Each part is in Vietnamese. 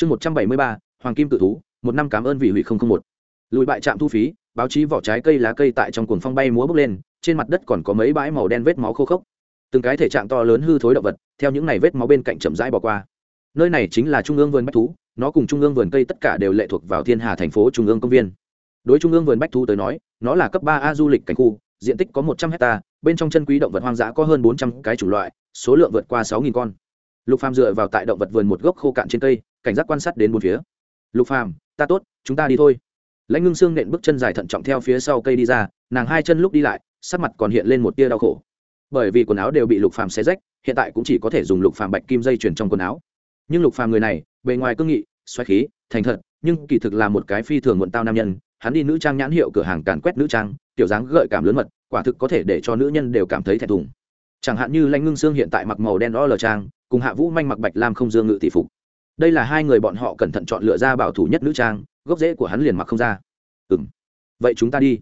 chương một trăm bảy mươi ba, hoàng kim tự thú, một năm cảm ơn vị hủy không không một. Lùi bại trạm thu phí, báo chí vỏ trái cây lá cây tại trong cuồng phong bay múa bốc lên, trên mặt đất còn có mấy bãi màu đen vết máu khô khốc. Từng cái thể trạng to lớn hư thối động vật, theo những này vết máu bên cạnh chậm rãi bỏ qua. Nơi này chính là trung ương vườn bách thú, nó cùng trung ương vườn cây tất cả đều lệ thuộc vào thiên hà thành phố trung ương công viên. Đối trung ương vườn bách thú tới nói, nó là cấp ba a du lịch cảnh khu, diện tích có một trăm hectare bên trong chân quý động vật hoang dã có hơn bốn trăm cái chủng loại, số lượng vượt qua sáu nghìn con. Lục phàm dựa vào tại động vật vườn một gốc khô cạn trên cây cảnh giác quan sát đến bốn phía. Lục phàm, ta tốt, chúng ta đi thôi. Lãnh ngưng xương nện bước chân dài thận trọng theo phía sau cây đi ra, nàng hai chân lúc đi lại, sắc mặt còn hiện lên một tia đau khổ. Bởi vì quần áo đều bị lục phàm xé rách, hiện tại cũng chỉ có thể dùng lục phàm bạch kim dây chuyền trong quần áo. Nhưng lục phàm người này, bề ngoài cương nghị, xoáy khí, thành thật, nhưng kỳ thực là một cái phi thường muộn tao nam nhân, hắn đi nữ trang nhãn hiệu cửa hàng càn quét nữ trang, tiểu dáng gợi cảm lớn mật, quả thực có thể để cho nữ nhân đều cảm thấy thẹn thùng. Chẳng hạn như lãnh ngưng xương hiện tại mặc màu đen đó lờ trang, cùng hạ vũ manh mặc bạch lam không dương ngự tỷ phục đây là hai người bọn họ cẩn thận chọn lựa ra bảo thủ nhất nữ trang, gốc rễ của hắn liền mặc không ra. Ừ m vậy chúng ta đi.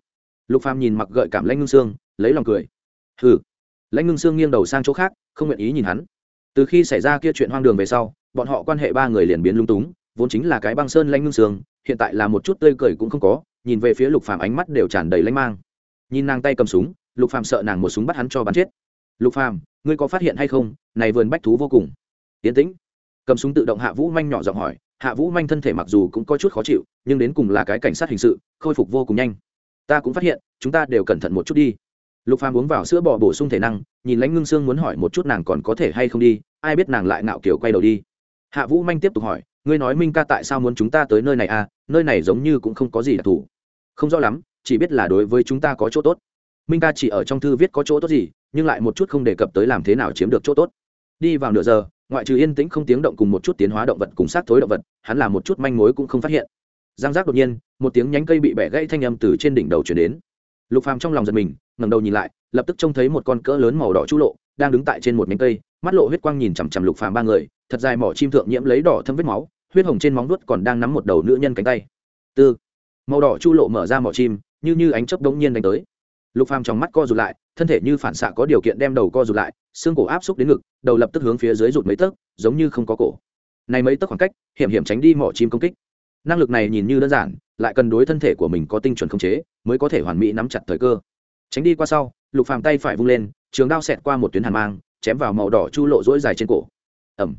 Lục phàm nhìn mặc gợi cảm lãnh ngưng sương, lấy lòng cười. Hừ. Lãnh ngưng sương nghiêng đầu sang chỗ khác, không nguyện ý nhìn hắn. Từ khi xảy ra kia chuyện hoang đường về sau, bọn họ quan hệ ba người liền biến lung túng, vốn chính là cái băng sơn lãnh ngưng sương, hiện tại là một chút tươi cười cũng không có, nhìn về phía lục phàm ánh mắt đều tràn đầy lãnh mang. Nhìn nàng tay cầm súng, lục phàm sợ nàng một súng bắt hắn cho bắn chết. Lục phàm, ngươi có phát hiện hay không? Này vườn bách thú vô cùng. Yên tĩnh cầm súng tự động hạ vũ manh nhỏ giọng hỏi. Hạ vũ manh thân thể mặc dù cũng có chút khó chịu, nhưng đến cùng là cái cảnh sát hình sự, khôi phục vô cùng nhanh. Ta cũng phát hiện, chúng ta đều cẩn thận một chút đi. Lục phàm uống vào sữa bò bổ sung thể năng, nhìn lãnh ngưng sương muốn hỏi một chút nàng còn có thể hay không đi, ai biết nàng lại ngạo kiểu quay đầu đi. Hạ vũ manh tiếp tục hỏi, ngươi nói minh ca tại sao muốn chúng ta tới nơi này à? Nơi này giống như cũng không có gì đặc thù. Không rõ lắm, chỉ biết là đối với chúng ta có chỗ tốt. Minh ca chỉ ở trong thư viết có chỗ tốt gì, nhưng lại một chút không đề cập tới làm thế nào chiếm được chỗ tốt. Đi vào nửa giờ ngoại trừ yên tĩnh không tiếng động cùng một chút tiến hóa động vật cùng sát thối động vật, hắn là một chút manh mối cũng không phát hiện. Giang giác đột nhiên, một tiếng nhánh cây bị bẻ gãy thanh âm từ trên đỉnh đầu chuyển đến. Lục phàm trong lòng giật mình, ngẩng đầu nhìn lại, lập tức trông thấy một con cỡ lớn màu đỏ chú lộ đang đứng tại trên một nhánh cây, mắt lộ huyết quang nhìn chằm chằm lục phàm ba người, thật dài mỏ chim thượng nhiễm lấy đỏ thâm vết máu, huyết hồng trên móng vuốt còn đang nắm một đầu nữ nhân cánh tay. Tư. Màu đỏ chu lộ mở ra mỏ chim, như như ánh chớp đống nhiên đánh tới. Lục phàm trong mắt co rụt lại, thân thể như phản xạ có điều kiện đem đầu co rụt lại xương cổ áp xúc đến ngực, đầu lập tức hướng phía dưới rụt mấy tấc, giống như không có cổ. Này mấy tấc khoảng cách, hiểm hiểm tránh đi mỏ chim công kích. Năng lực này nhìn như đơn giản, lại cần đối thân thể của mình có tinh chuẩn khống chế, mới có thể hoàn mỹ nắm chặt thời cơ. Tránh đi qua sau, lục phàm tay phải vung lên, trường đao xẹt qua một tuyến hàn mang, chém vào màu đỏ chu lộ rỗi dài trên cổ. Ẩm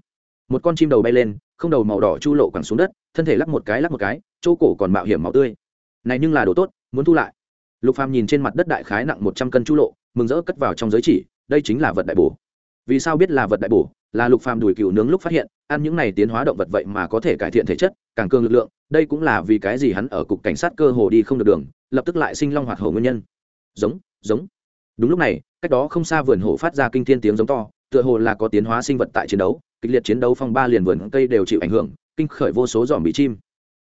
một con chim đầu bay lên, không đầu màu đỏ chu lộ quẳng xuống đất, thân thể lắc một cái lắc một cái, chỗ cổ còn mạo hiểm màu tươi. Này nhưng là đồ tốt, muốn thu lại. Lục phàm nhìn trên mặt đất đại khái nặng một trăm cân chu lộ, mừng rỡ cất vào trong giới chỉ đây chính là vật đại bổ. Vì sao biết là vật đại bổ? Là lục phàm đùi cừu nướng lúc phát hiện, ăn những này tiến hóa động vật vậy mà có thể cải thiện thể chất, càng cường lực lượng, đây cũng là vì cái gì hắn ở cục cảnh sát cơ hồ đi không được đường, lập tức lại sinh long hoạt hổ nguyên nhân. Giống giống. Đúng lúc này, cách đó không xa vườn hổ phát ra kinh thiên tiếng giống to, tựa hồ là có tiến hóa sinh vật tại chiến đấu, kịch liệt chiến đấu phong ba liền vườn cây đều chịu ảnh hưởng, kinh khởi vô số giòm bị chim.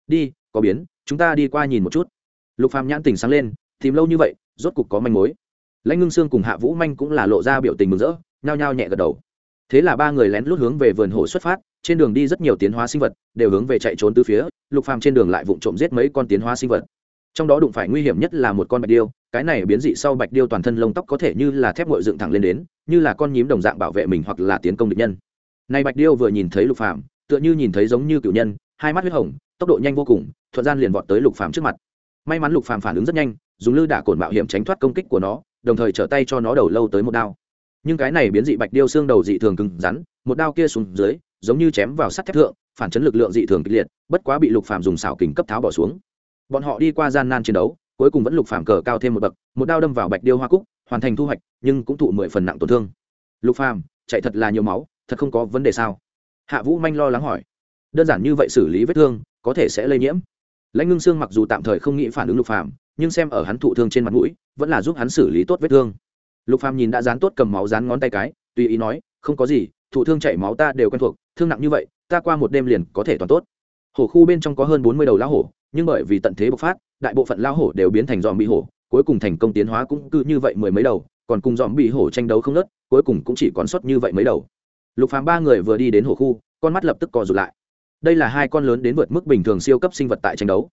Đi, có biến, chúng ta đi qua nhìn một chút. Lục phàm nhãn tỉnh sáng lên, tìm lâu như vậy, rốt cục có manh mối lãnh ngưng sương cùng hạ vũ manh cũng là lộ ra biểu tình mừng rỡ, nhao nhao nhẹ gật đầu. Thế là ba người lén lút hướng về vườn hồ xuất phát, trên đường đi rất nhiều tiến hóa sinh vật đều hướng về chạy trốn từ phía, lục phàm trên đường lại vụng trộm giết mấy con tiến hóa sinh vật. Trong đó đụng phải nguy hiểm nhất là một con bạch điêu, cái này biến dị sau bạch điêu toàn thân lông tóc có thể như là thép ngội dựng thẳng lên đến, như là con nhím đồng dạng bảo vệ mình hoặc là tiến công địch nhân. Này bạch điêu vừa nhìn thấy lục phàm, tựa như nhìn thấy giống như cựu nhân, hai mắt huyết hồng, tốc độ nhanh vô cùng, thuận gian liền vọt tới lục phàm trước mặt. May mắn lục phàm phản ứng rất nhanh, dùng lư đả cồn mạo hiểm tránh thoát công kích của nó đồng thời trở tay cho nó đầu lâu tới một đao. Nhưng cái này biến dị bạch điêu xương đầu dị thường cứng rắn, một đao kia xuống dưới, giống như chém vào sắt thép thượng, phản chấn lực lượng dị thường kịch liệt, bất quá bị lục phàm dùng xảo kình cấp tháo bỏ xuống. Bọn họ đi qua gian nan chiến đấu, cuối cùng vẫn lục phàm cờ cao thêm một bậc, một đao đâm vào bạch điêu hoa cúc, hoàn thành thu hoạch, nhưng cũng thụ mười phần nặng tổn thương. Lục phàm, chạy thật là nhiều máu, thật không có vấn đề sao? Hạ vũ manh lo lắng hỏi. Đơn giản như vậy xử lý vết thương, có thể sẽ lây nhiễm. Lãnh ngưng xương mặc dù tạm thời không nghĩ phản ứng lục phàm nhưng xem ở hắn thụ thương trên mặt mũi, vẫn là giúp hắn xử lý tốt vết thương. Lục phàm nhìn đã dán tốt cầm máu dán ngón tay cái, tùy ý nói, không có gì, thụ thương chảy máu ta đều quen thuộc, thương nặng như vậy, ta qua một đêm liền có thể toàn tốt. Hổ khu bên trong có hơn bốn mươi đầu lão hổ, nhưng bởi vì tận thế bộc phát, đại bộ phận lão hổ đều biến thành dòm bị hổ, cuối cùng thành công tiến hóa cũng cứ như vậy mười mấy đầu, còn cùng dòm bị hổ tranh đấu không nớt cuối cùng cũng chỉ còn sót như vậy mấy đầu. Lục phàm ba người vừa đi đến hổ khu, con mắt lập tức co rụt lại. Đây là hai con lớn đến vượt mức bình thường siêu cấp sinh vật tại tranh đấu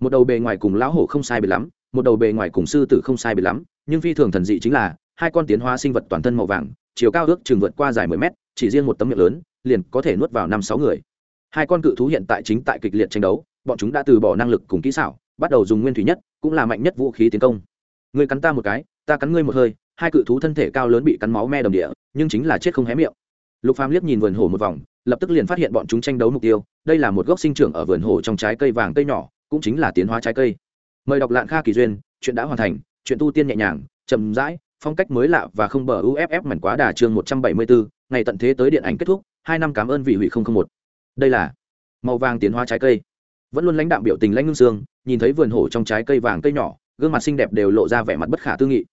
một đầu bề ngoài cùng lão hổ không sai biệt lắm, một đầu bề ngoài cùng sư tử không sai biệt lắm, nhưng phi thường thần dị chính là, hai con tiến hóa sinh vật toàn thân màu vàng, chiều cao ước chừng vượt qua dài mười mét, chỉ riêng một tấm miệng lớn, liền có thể nuốt vào năm sáu người. Hai con cự thú hiện tại chính tại kịch liệt tranh đấu, bọn chúng đã từ bỏ năng lực cùng kỹ xảo, bắt đầu dùng nguyên thủy nhất, cũng là mạnh nhất vũ khí tiến công. Ngươi cắn ta một cái, ta cắn ngươi một hơi, hai cự thú thân thể cao lớn bị cắn máu me đồng địa, nhưng chính là chết không hé miệng. Lục phàm liếc nhìn vườn hổ một vòng, lập tức liền phát hiện bọn chúng tranh đấu mục tiêu, đây là một gốc sinh trưởng ở vườn hổ trong trái cây vàng cây nhỏ cũng chính là tiến hóa trái cây. Mời đọc lạng kha kỳ duyên, chuyện đã hoàn thành, chuyện tu tiên nhẹ nhàng, chậm rãi, phong cách mới lạ và không bờ uff mảnh quá đà chương một trăm bảy mươi bốn ngày tận thế tới điện ảnh kết thúc, hai năm cảm ơn vị hủy không không một. Đây là màu vàng tiến hóa trái cây. Vẫn luôn lãnh đạo biểu tình lãnh ngưng xương nhìn thấy vườn hổ trong trái cây vàng cây nhỏ, gương mặt xinh đẹp đều lộ ra vẻ mặt bất khả tư nghị.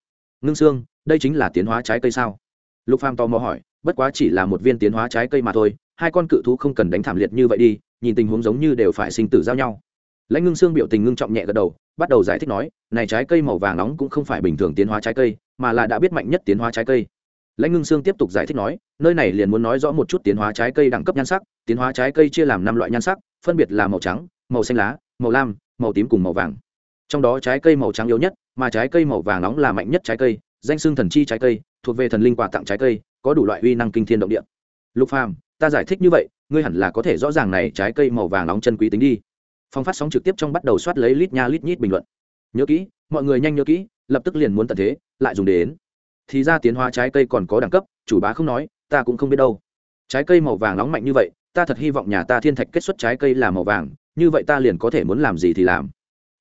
Ngưng xương đây chính là tiến hóa trái cây sao? Lục phàm tò mò hỏi, bất quá chỉ là một viên tiến hóa trái cây mà thôi, hai con cự thú không cần đánh thảm liệt như vậy đi, nhìn tình huống giống như đều phải sinh tử giao nhau lãnh ngưng xương biểu tình ngưng trọng nhẹ gật đầu, bắt đầu giải thích nói, này trái cây màu vàng nóng cũng không phải bình thường tiến hóa trái cây, mà là đã biết mạnh nhất tiến hóa trái cây. Lãnh ngưng sương tiếp tục giải thích nói, nơi này liền muốn nói rõ một chút tiến hóa trái cây đẳng cấp nhan sắc, tiến hóa trái cây chia làm năm loại nhan sắc, phân biệt là màu trắng, màu xanh lá, màu lam, màu tím cùng màu vàng. Trong đó trái cây màu trắng yếu nhất, mà trái cây màu vàng nóng là mạnh nhất trái cây, danh xương thần chi trái cây, thuộc về thần linh quà tặng trái cây, có đủ loại uy năng kinh thiên động địa. Lục phàm, ta giải thích như vậy, ngươi hẳn là có thể rõ ràng này trái cây màu vàng nóng chân quý tính đi phòng phát sóng trực tiếp trong bắt đầu soát lấy lít nha lít nhít bình luận. Nhớ kỹ, mọi người nhanh nhớ kỹ, lập tức liền muốn tận thế, lại dùng đến. Thì ra tiến hóa trái cây còn có đẳng cấp, chủ bá không nói, ta cũng không biết đâu. Trái cây màu vàng nóng mạnh như vậy, ta thật hy vọng nhà ta thiên thạch kết xuất trái cây là màu vàng, như vậy ta liền có thể muốn làm gì thì làm.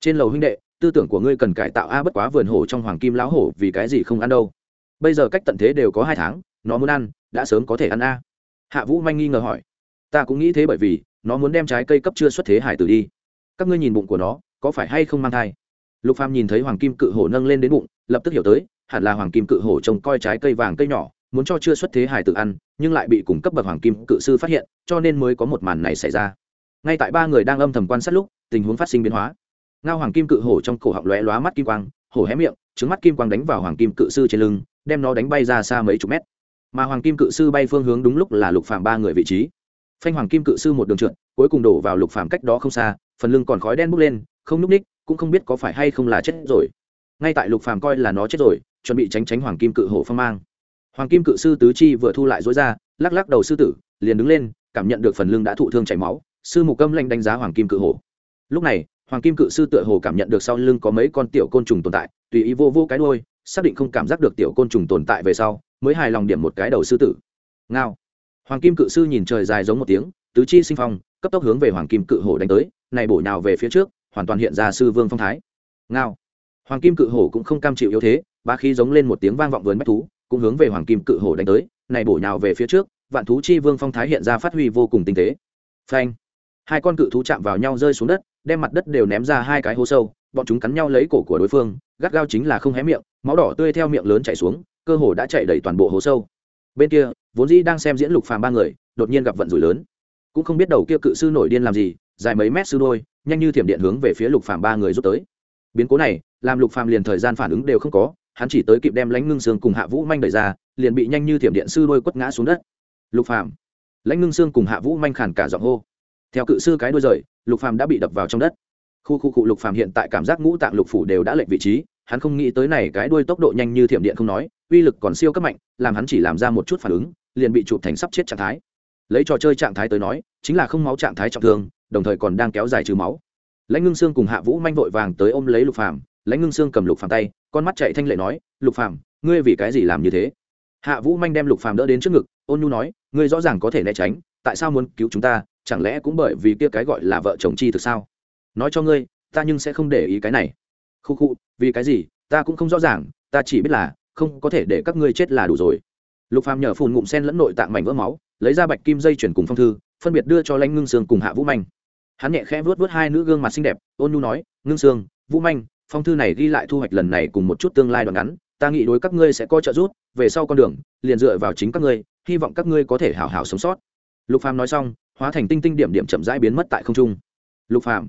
Trên lầu huynh đệ, tư tưởng của ngươi cần cải tạo a, bất quá vườn hổ trong hoàng kim lão hổ vì cái gì không ăn đâu. Bây giờ cách tận thế đều có hai tháng, nó muốn ăn, đã sớm có thể ăn a. Hạ vũ manh nghi ngờ hỏi. Ta cũng nghĩ thế bởi vì, nó muốn đem trái cây cấp chưa xuất thế hải tử đi các ngươi nhìn bụng của nó, có phải hay không mang thai? Lục phàm nhìn thấy hoàng kim cự hổ nâng lên đến bụng, lập tức hiểu tới, hẳn là hoàng kim cự hổ trông coi trái cây vàng cây nhỏ, muốn cho chưa xuất thế hải tử ăn, nhưng lại bị cùng cấp bậc hoàng kim cự sư phát hiện, cho nên mới có một màn này xảy ra. Ngay tại ba người đang âm thầm quan sát lúc, tình huống phát sinh biến hóa. Ngao hoàng kim cự hổ trong cổ họng lóe lóa mắt kim quang, hổ hé miệng, trứng mắt kim quang đánh vào hoàng kim cự sư trên lưng, đem nó đánh bay ra xa mấy chục mét. Mà hoàng kim cự sư bay phương hướng đúng lúc là lục phàm ba người vị trí. Phanh hoàng kim cự sư một đường trượt cuối cùng đổ vào lục phàm cách đó không xa, phần lưng còn khói đen bốc lên, không núp ních, cũng không biết có phải hay không là chết rồi. Ngay tại lục phàm coi là nó chết rồi, chuẩn bị tránh tránh hoàng kim cự hổ phong mang. Hoàng kim cự sư tứ chi vừa thu lại dối ra, lắc lắc đầu sư tử, liền đứng lên, cảm nhận được phần lưng đã thụ thương chảy máu, sư mục câm lệnh đánh giá hoàng kim cự hổ. Lúc này, hoàng kim cự sư tựa hồ cảm nhận được sau lưng có mấy con tiểu côn trùng tồn tại, tùy ý vô vô cái đôi xác định không cảm giác được tiểu côn trùng tồn tại về sau, mới hài lòng điểm một cái đầu sư tử. Ngao. Hoàng kim cự sư nhìn trời dài giống một tiếng, tứ chi sinh phong cấp tốc hướng về hoàng kim cự hổ đánh tới, này bổ nhào về phía trước, hoàn toàn hiện ra sư vương phong thái. Ngao. Hoàng kim cự hổ cũng không cam chịu yếu thế ba khí giống lên một tiếng vang vọng vườn bách thú, cũng hướng về hoàng kim cự hổ đánh tới, này bổ nhào về phía trước, vạn thú chi vương phong thái hiện ra phát huy vô cùng tinh tế. Phanh. Hai con cự thú chạm vào nhau rơi xuống đất, đem mặt đất đều ném ra hai cái hố sâu, bọn chúng cắn nhau lấy cổ của đối phương, gắt gao chính là không hé miệng, máu đỏ tươi theo miệng lớn chảy xuống, cơ hồ đã chạy đầy toàn bộ hố sâu. Bên kia, vốn dĩ đang xem diễn lục phàm ba người, đột nhiên gặp vận rủi lớn cũng không biết đầu kia cự sư nổi điên làm gì, dài mấy mét sư đôi, nhanh như thiểm điện hướng về phía lục phàm ba người rút tới. Biến cố này, làm lục phàm liền thời gian phản ứng đều không có, hắn chỉ tới kịp đem lãnh ngưng xương cùng hạ vũ manh đẩy ra, liền bị nhanh như thiểm điện sư đôi quất ngã xuống đất. Lục phàm. Lãnh ngưng xương cùng hạ vũ manh khản cả giọng hô. Theo cự sư cái đuôi rời, lục phàm đã bị đập vào trong đất. Khu khu cụ lục phàm hiện tại cảm giác ngũ tạng lục phủ đều đã lệch vị trí, hắn không nghĩ tới này cái đuôi tốc độ nhanh như thiểm điện không nói, uy lực còn siêu cấp mạnh, làm hắn chỉ làm ra một chút phản ứng, liền bị chụp thành sắp chết trạng thái lấy trò chơi trạng thái tới nói, chính là không máu trạng thái trọng thương, đồng thời còn đang kéo dài trừ máu. Lãnh ngưng xương cùng hạ vũ manh vội vàng tới ôm lấy lục phàm. Lãnh ngưng xương cầm lục phàm tay, con mắt chạy thanh lệ nói, lục phàm, ngươi vì cái gì làm như thế? Hạ vũ manh đem lục phàm đỡ đến trước ngực, ôn nhu nói, ngươi rõ ràng có thể né tránh, tại sao muốn cứu chúng ta, chẳng lẽ cũng bởi vì kia cái gọi là vợ chồng chi thực sao? Nói cho ngươi, ta nhưng sẽ không để ý cái này. Khu khu, vì cái gì? Ta cũng không rõ ràng, ta chỉ biết là không có thể để các ngươi chết là đủ rồi. Lục phàm nhờ phun ngụm sen lẫn nội tạng mảnh vỡ máu lấy ra bạch kim dây chuyển cùng phong thư, phân biệt đưa cho lãnh ngưng sương cùng hạ vũ manh. Hắn nhẹ khẽ vuốt vuốt hai nữ gương mặt xinh đẹp, ôn nhu nói, ngưng sương, vũ manh, phong thư này ghi lại thu hoạch lần này cùng một chút tương lai đoạn ngắn, ta nghĩ đối các ngươi sẽ có trợ giúp, về sau con đường, liền dựa vào chính các ngươi, hy vọng các ngươi có thể hảo hảo sống sót. Lục phàm nói xong, hóa thành tinh tinh điểm điểm chậm rãi biến mất tại không trung. Lục phàm.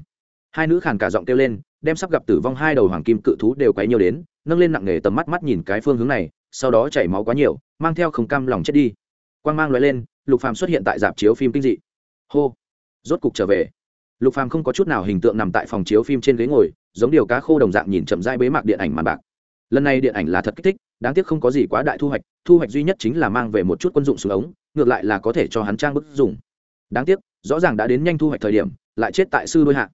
Hai nữ khàn cả giọng kêu lên, đem sắp gặp tử vong hai đầu hoàng kim cự thú đều quấy nhiều đến, nâng lên nặng nề tầm mắt mắt nhìn cái phương hướng này, sau đó chảy máu quá nhiều, mang theo không cam lòng chết đi. Quang mang lóe lên lục phàm xuất hiện tại dạp chiếu phim kinh dị. Hô. Rốt cục trở về. Lục phàm không có chút nào hình tượng nằm tại phòng chiếu phim trên ghế ngồi, giống điều cá khô đồng dạng nhìn chậm rãi bế mạc điện ảnh màn bạc. Lần này điện ảnh là thật kích thích, đáng tiếc không có gì quá đại thu hoạch thu hoạch duy nhất chính là mang về một chút quân dụng xuống ống, ngược lại là có thể cho hắn trang bức dùng. Đáng tiếc, rõ ràng đã đến nhanh thu hoạch thời điểm, lại chết tại sư đôi hạ.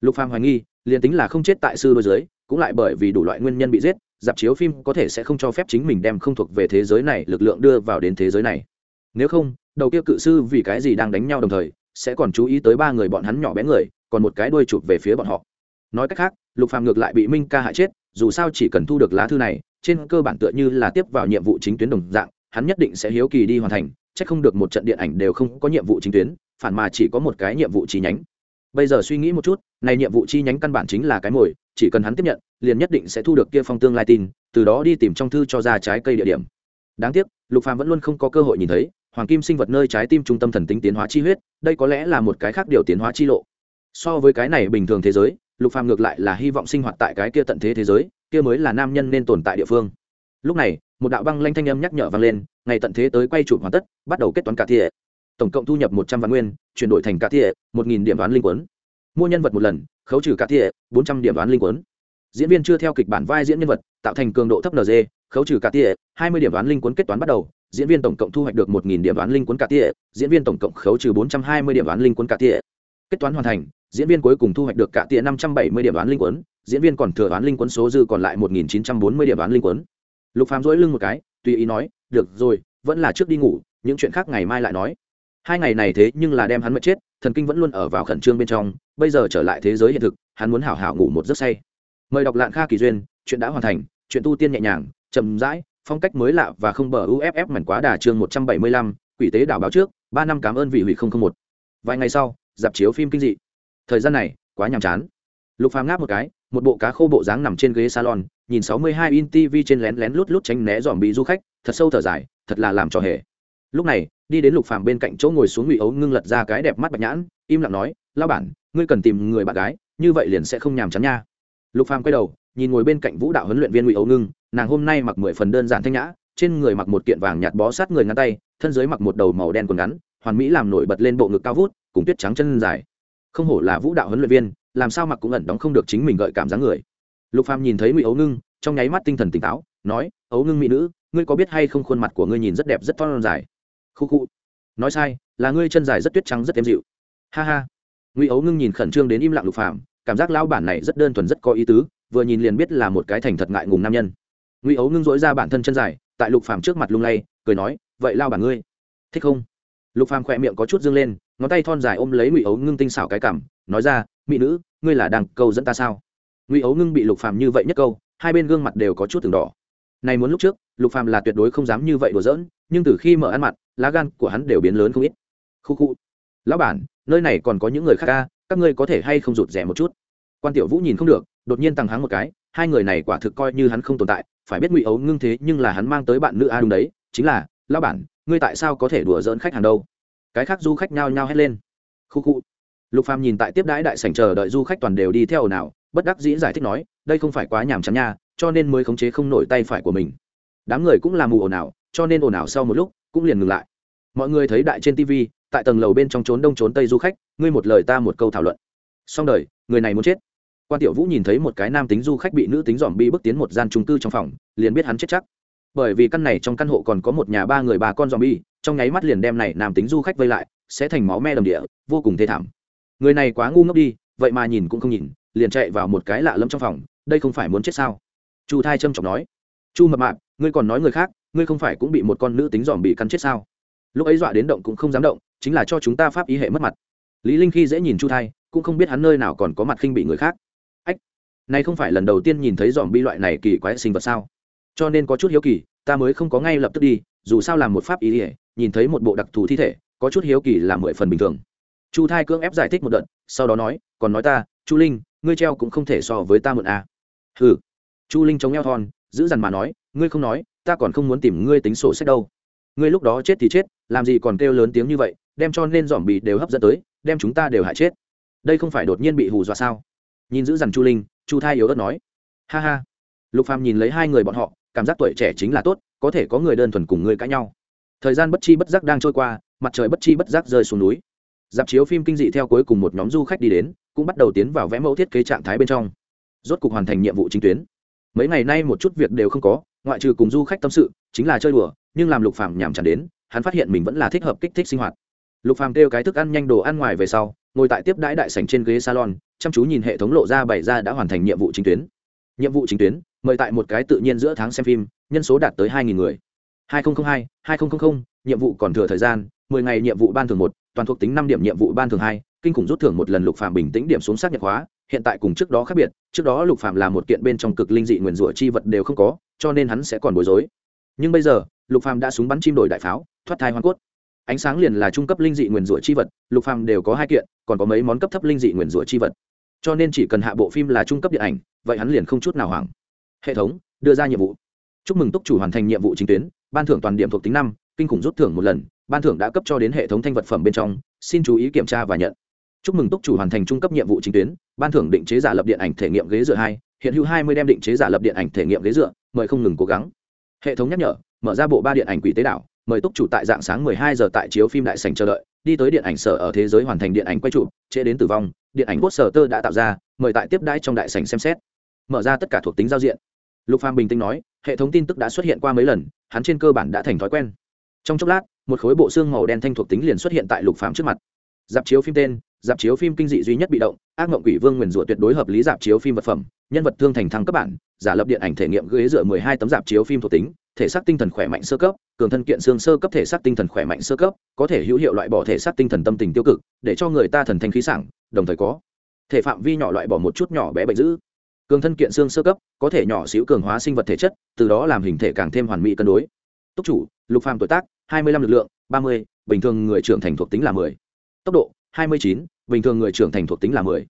Lục phàm hoài nghi, liền tính là không chết tại sư đôi dưới, cũng lại bởi vì đủ loại nguyên nhân bị giết, dạp chiếu phim có thể sẽ không cho phép chính mình đem không thuộc về thế giới này lực lượng đưa vào đến thế giới này. Nếu không đầu kia cự sư vì cái gì đang đánh nhau đồng thời, sẽ còn chú ý tới ba người bọn hắn nhỏ bé người, còn một cái đuôi chụp về phía bọn họ. Nói cách khác, lục phàm ngược lại bị minh ca hại chết, dù sao chỉ cần thu được lá thư này, trên cơ bản tựa như là tiếp vào nhiệm vụ chính tuyến đồng dạng, hắn nhất định sẽ hiếu kỳ đi hoàn thành, chắc không được một trận điện ảnh đều không có nhiệm vụ chính tuyến, phản mà chỉ có một cái nhiệm vụ chi nhánh. Bây giờ suy nghĩ một chút, này nhiệm vụ chi nhánh căn bản chính là cái mồi, chỉ cần hắn tiếp nhận, liền nhất định sẽ thu được kia phong tương lai tin, từ đó đi tìm trong thư cho ra trái cây địa điểm. Đáng tiếc, lục phàm vẫn luôn không có cơ hội nhìn thấy hoàng kim sinh vật nơi trái tim trung tâm thần tính tiến hóa chi huyết, đây có lẽ là một cái khác điều tiến hóa chi lộ. So với cái này bình thường thế giới, lục phàm ngược lại là hy vọng sinh hoạt tại cái kia tận thế thế giới, kia mới là nam nhân nên tồn tại địa phương. Lúc này, một đạo băng lanh thanh âm nhắc nhở vang lên, ngày tận thế tới quay chụp hoàn tất, bắt đầu kết toán cả thiệ tổng cộng thu nhập một trăm vạn nguyên, chuyển đổi thành cả thiệ một nghìn điểm đoán linh quấn. Mua nhân vật một lần, khấu trừ cả thiệ bốn trăm điểm đoán linh quấn. Diễn viên chưa theo kịch bản vai diễn nhân vật, tạo thành cường độ thấp nd khấu trừ cả thiệ hai mươi điểm đoán linh quấn kết toán bắt đầu diễn viên tổng cộng thu hoạch được một nghìn điểm đoán linh cuốn cả thiệ diễn viên tổng cộng khấu trừ bốn trăm hai mươi điểm đoán linh cuốn cả thiệ kết toán hoàn thành, diễn viên cuối cùng thu hoạch được cả thiệ năm trăm bảy mươi điểm đoán linh cuốn, diễn viên còn thừa đoán linh cuốn số dư còn lại một nghìn chín trăm bốn mươi điểm đoán linh cuốn. Lục phàm dỗi lưng một cái, tùy ý nói, được rồi, vẫn là trước đi ngủ, những chuyện khác ngày mai lại nói. Hai ngày này thế nhưng là đem hắn mệt chết, thần kinh vẫn luôn ở vào khẩn trương bên trong, bây giờ trở lại thế giới hiện thực, hắn muốn hảo hảo ngủ một giấc say. Mời đọc lạng kha kỳ duyên, chuyện đã hoàn thành, chuyện tu tiên nhẹ nhàng, chậm rãi phong cách mới lạ và không bờ uff mảnh quá đà chương một trăm bảy mươi lăm, quỷ tế đảo báo trước, ba năm cảm ơn vị hủy không không một. Vài ngày sau, dạp chiếu phim kinh dị. Thời gian này, quá nhàm chán. Lục phàm ngáp một cái, một bộ cá khô bộ dáng nằm trên ghế salon, nhìn sáu mươi hai in tv trên lén lén lút lút tránh né dòm bị du khách, thật sâu thở dài, thật là làm trò hề. Lúc này, đi đến lục phàm bên cạnh chỗ ngồi xuống ngụy ấu ngưng lật ra cái đẹp mắt bạch nhãn, im lặng nói lao bản, ngươi cần tìm người bạn gái, như vậy liền sẽ không nhàm chán nha. Lục phàm quay đầu nhìn ngồi bên cạnh vũ đạo huấn luyện viên ngụy ấu ngưng, nàng hôm nay mặc mười phần đơn giản thanh nhã, trên người mặc một kiện vàng nhạt bó sát người ngăn tay, thân dưới mặc một đầu màu đen quần ngắn, hoàn mỹ làm nổi bật lên bộ ngực cao vút, cùng tuyết trắng chân dài. Không hổ là vũ đạo huấn luyện viên, làm sao mặc cũng ẩn đóng không được chính mình gợi cảm giác người. Lục phàm nhìn thấy ngụy ấu ngưng, trong nháy mắt tinh thần tỉnh táo, nói, ấu ngưng mỹ nữ, ngươi có biết hay không khuôn mặt của ngươi nhìn rất đẹp rất thon dài? Khu khu nói sai, là ngươi chân dài rất tuyết trắng rất êm dịu. Ha ha. Ngụy ấu ngưng nhìn khẩn trương đến im lặng lục phàm, cảm giác lão bản này rất đơn thuần rất có ý tứ vừa nhìn liền biết là một cái thành thật ngại ngùng nam nhân. Ngụy ấu ngưng dỗi ra bản thân chân dài, tại lục phàm trước mặt lung lay, cười nói, vậy lao bản ngươi, thích không? Lục phàm khỏe miệng có chút dương lên, ngón tay thon dài ôm lấy ngụy ấu ngưng tinh xảo cái cảm, nói ra, mỹ nữ, ngươi là đang câu dẫn ta sao? Ngụy ấu ngưng bị lục phàm như vậy nhất câu, hai bên gương mặt đều có chút từng đỏ. Này muốn lúc trước, lục phàm là tuyệt đối không dám như vậy đùa giỡn, nhưng từ khi mở ăn mặt lá gan của hắn đều biến lớn không ít. Khu khu. Lão bản, nơi này còn có những người khác ca, các ngươi có thể hay không rụt rẻ một chút? Quan tiểu vũ nhìn không được, đột nhiên tăng hắng một cái, hai người này quả thực coi như hắn không tồn tại, phải biết ngụy ấu ngưng thế nhưng là hắn mang tới bạn nữ a đúng đấy, chính là, lão bản, ngươi tại sao có thể đùa dỡn khách hàng đâu? Cái khác du khách nhao nhao hét lên. Khu khu. Lục phàm nhìn tại tiếp đãi đại sảnh chờ đợi du khách toàn đều đi theo ồn ào bất đắc dĩ giải thích nói, đây không phải quá nhàm chán nha, cho nên mới khống chế không nổi tay phải của mình. Đám người cũng làm mù ồn ào, cho nên ồn ào sau một lúc, cũng liền ngừng lại. Mọi người thấy đại trên tv, tại tầng lầu bên trong trốn đông trốn tây du khách, ngươi một lời ta một câu thảo luận. Xong đời, người này muốn chết quan tiểu vũ nhìn thấy một cái nam tính du khách bị nữ tính dòm bi bước tiến một gian trung cư trong phòng, liền biết hắn chết chắc. Bởi vì căn này trong căn hộ còn có một nhà ba người bà con dòm bi, trong nháy mắt liền đem này nam tính du khách vây lại, sẽ thành máu me đầm địa, vô cùng thê thảm. Người này quá ngu ngốc đi, vậy mà nhìn cũng không nhìn, liền chạy vào một cái lạ lẫm trong phòng, đây không phải muốn chết sao? Chu thai trâm trọng nói. Chu mập mạp, ngươi còn nói người khác, ngươi không phải cũng bị một con nữ tính dòm bị cắn chết sao? Lúc ấy dọa đến động cũng không dám động, chính là cho chúng ta pháp ý hệ mất mặt. Lý linh khi dễ nhìn chu thai, cũng không biết hắn nơi nào còn có mặt khinh bị người khác này không phải lần đầu tiên nhìn thấy dòm bi loại này kỳ quái sinh vật sao? Cho nên có chút hiếu kỳ ta mới không có ngay lập tức đi dù sao làm một pháp ý liễu, nhìn thấy một bộ đặc thù thi thể có chút hiếu kỳ là mười phần bình thường. Chu thai cưỡng ép giải thích một đợt sau đó nói còn nói ta chu linh ngươi treo cũng không thể so với ta mượn à. hừ. Chu linh chống eo thon giữ dằn mà nói ngươi không nói ta còn không muốn tìm ngươi tính sổ sách đâu. Ngươi lúc đó chết thì chết làm gì còn kêu lớn tiếng như vậy đem cho nên dòm bị đều hấp dẫn tới đem chúng ta đều hại chết. Đây không phải đột nhiên bị hù dọa sao? Nhìn giữ dằn chu linh chu thai yếu ớt nói. Ha ha. Lục phàm nhìn lấy hai người bọn họ, cảm giác tuổi trẻ chính là tốt, có thể có người đơn thuần cùng người cãi nhau. Thời gian bất chi bất giác đang trôi qua, mặt trời bất chi bất giác rơi xuống núi. Dạp chiếu phim kinh dị theo cuối cùng một nhóm du khách đi đến, cũng bắt đầu tiến vào vẽ mẫu thiết kế trạng thái bên trong. Rốt cục hoàn thành nhiệm vụ chính tuyến. Mấy ngày nay một chút việc đều không có, ngoại trừ cùng du khách tâm sự, chính là chơi đùa, nhưng làm lục phàm nhảm chán đến, hắn phát hiện mình vẫn là thích hợp kích thích sinh hoạt. Lục phàm kêu cái thức ăn nhanh đồ ăn ngoài về sau ngồi tại tiếp đãi đại sảnh trên ghế salon, chăm chú nhìn hệ thống lộ ra bày ra đã hoàn thành nhiệm vụ chính tuyến. Nhiệm vụ chính tuyến, mời tại một cái tự nhiên giữa tháng xem phim, nhân số đạt tới hai nghìn người. hai nghìn hai hai nghìn nhiệm vụ còn thừa thời gian, mười ngày nhiệm vụ ban thường một, toàn thuộc tính năm điểm nhiệm vụ ban thường hai, kinh khủng rút thưởng một lần lục phàm bình tĩnh điểm xuống xác nhận hóa hiện tại cùng trước đó khác biệt, trước đó lục phàm là một kiện bên trong cực linh dị nguyền rủa chi vật đều không có, cho nên hắn sẽ còn bối rối. Nhưng bây giờ, lục phàm đã súng bắn chim đổi đại pháo, thoát thai hoa cốt ánh sáng liền là trung cấp linh dị nguyền rủa chi vật, lục phàm đều có hai kiện, còn có mấy món cấp thấp linh dị nguyền rủa chi vật. Cho nên chỉ cần hạ bộ phim là trung cấp điện ảnh, vậy hắn liền không chút nào hoảng. Hệ thống, đưa ra nhiệm vụ. Chúc mừng túc chủ hoàn thành nhiệm vụ chính tuyến, ban thưởng toàn điểm thuộc tính năm, kinh khủng rút thưởng một lần, ban thưởng đã cấp cho đến hệ thống thanh vật phẩm bên trong, xin chú ý kiểm tra và nhận. Chúc mừng túc chủ hoàn thành trung cấp nhiệm vụ chính tuyến, ban thưởng định chế giả lập điện ảnh thể nghiệm ghế dựa hai, hiện hữu hai mươi đem định chế giả lập điện ảnh thể nghiệm ghế dựa, mời không ngừng cố gắng. Hệ thống nhắc nhở, mở ra bộ ba điện ảnh quỷ tế đảo mời túc chủ tại dạng sáng 12 giờ tại chiếu phim đại sảnh chờ đợi, đi tới điện ảnh sở ở thế giới hoàn thành điện ảnh quay trụ chế đến tử vong, điện ảnh sở tơ đã tạo ra, mời tại tiếp đãi trong đại sảnh xem xét. Mở ra tất cả thuộc tính giao diện. Lục phàm bình tĩnh nói, hệ thống tin tức đã xuất hiện qua mấy lần, hắn trên cơ bản đã thành thói quen. Trong chốc lát, một khối bộ xương màu đen thanh thuộc tính liền xuất hiện tại lục phàm trước mặt. Dạp chiếu phim tên dạp chiếu phim kinh dị duy nhất bị động ác mộng quỷ vương nguyền rủa tuyệt đối hợp lý dạp chiếu phim vật phẩm nhân vật thương thành thăng cấp bản giả lập điện ảnh thể nghiệm ghế dựa 12 tấm dạp chiếu phim thuộc tính thể xác tinh thần khỏe mạnh sơ cấp cường thân kiện xương sơ cấp thể xác tinh thần khỏe mạnh sơ cấp có thể hữu hiệu loại bỏ thể xác tinh thần tâm tình tiêu cực để cho người ta thần thanh khí sảng đồng thời có thể phạm vi nhỏ loại bỏ một chút nhỏ bé bệnh dữ cường thân kiện xương sơ cấp có thể nhỏ xíu cường hóa sinh vật thể chất từ đó làm hình thể càng thêm hoàn mỹ cân đối túc chủ lục phàm tuổi tác 25 lực lượng 30, bình thường người trưởng thành thuộc tính là 10. tốc độ 29, bình thường người trưởng thành thuộc tính là 10.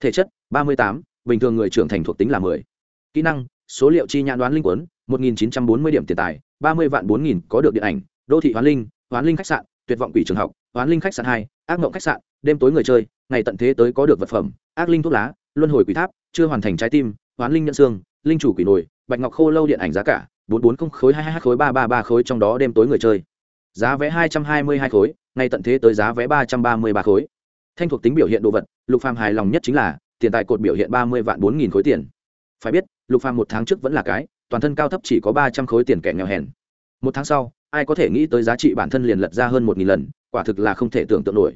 thể chất 38, bình thường người trưởng thành thuộc tính là 10. kỹ năng số liệu chi nhãn đoán linh quấn 1940 điểm tiền tài 30 vạn 4000 có được điện ảnh đô thị hoán linh hoán linh khách sạn tuyệt vọng quỷ trường học hoán linh khách sạn hai ác mộng khách sạn đêm tối người chơi ngày tận thế tới có được vật phẩm ác linh thuốc lá luân hồi quỷ tháp chưa hoàn thành trái tim hoán linh nhận xương linh chủ quỷ nồi bạch ngọc khô lâu điện ảnh giá cả bốn bốn không khối hai hai khối ba ba ba khối trong đó đêm tối người chơi giá vé hai trăm hai mươi hai khối ngày tận thế tới giá vé ba trăm ba mươi ba khối thanh thuộc tính biểu hiện đồ vật, lục phàm hài lòng nhất chính là, tiền tài cột biểu hiện ba mươi vạn bốn nghìn khối tiền. Phải biết, lục phàm một tháng trước vẫn là cái, toàn thân cao thấp chỉ có ba trăm khối tiền kẻ nghèo hèn. Một tháng sau, ai có thể nghĩ tới giá trị bản thân liền lật ra hơn một nghìn lần, quả thực là không thể tưởng tượng nổi.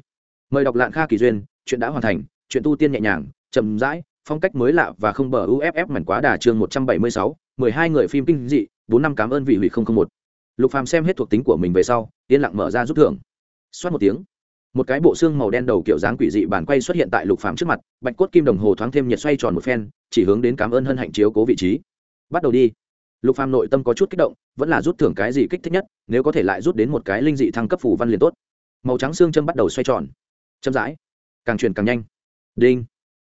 Mời đọc lạng kha kỳ duyên, chuyện đã hoàn thành, chuyện tu tiên nhẹ nhàng, chậm rãi, phong cách mới lạ và không bờ uff mảnh quá đà chương một trăm bảy mươi sáu, mười hai người phim kinh dị, bốn năm cảm ơn vị hủy không không một. Lục phàm xem hết thuộc tính của mình về sau, yên lặng mở ra rút thưởng. Xoát một tiếng một cái bộ xương màu đen đầu kiểu dáng quỷ dị bản quay xuất hiện tại lục phàm trước mặt, bạch cốt kim đồng hồ thoáng thêm nhiệt xoay tròn một phen, chỉ hướng đến cảm ơn hân hạnh chiếu cố vị trí. Bắt đầu đi. Lục phàm nội tâm có chút kích động, vẫn là rút thưởng cái gì kích thích nhất, nếu có thể lại rút đến một cái linh dị thăng cấp phủ văn liền tốt. Màu trắng xương châm bắt đầu xoay tròn. Châm rãi. Càng chuyển càng nhanh. Đinh.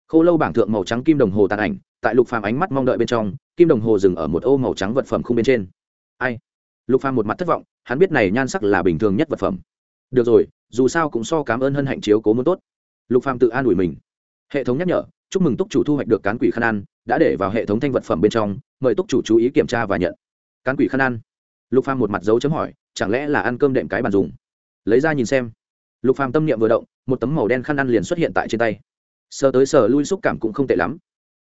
Khô lâu bảng thượng màu trắng kim đồng hồ tàn ảnh, tại lục phàm ánh mắt mong đợi bên trong, kim đồng hồ dừng ở một ô màu trắng vật phẩm không bên trên. Ai? Lục phàm một mặt thất vọng, hắn biết này nhan sắc là bình thường nhất vật phẩm. Được rồi dù sao cũng so cảm ơn hân hạnh chiếu cố muốn tốt. Lục phàm tự an ủi mình. Hệ thống nhắc nhở, chúc mừng túc chủ thu hoạch được cán quỷ khăn ăn, đã để vào hệ thống thanh vật phẩm bên trong, mời túc chủ chú ý kiểm tra và nhận. Cán quỷ khăn ăn? Lục phàm một mặt dấu chấm hỏi, chẳng lẽ là ăn cơm đệm cái bàn dùng? Lấy ra nhìn xem. Lục phàm tâm niệm vừa động, một tấm màu đen khăn ăn liền xuất hiện tại trên tay. Sờ tới sờ lui xúc cảm cũng không tệ lắm.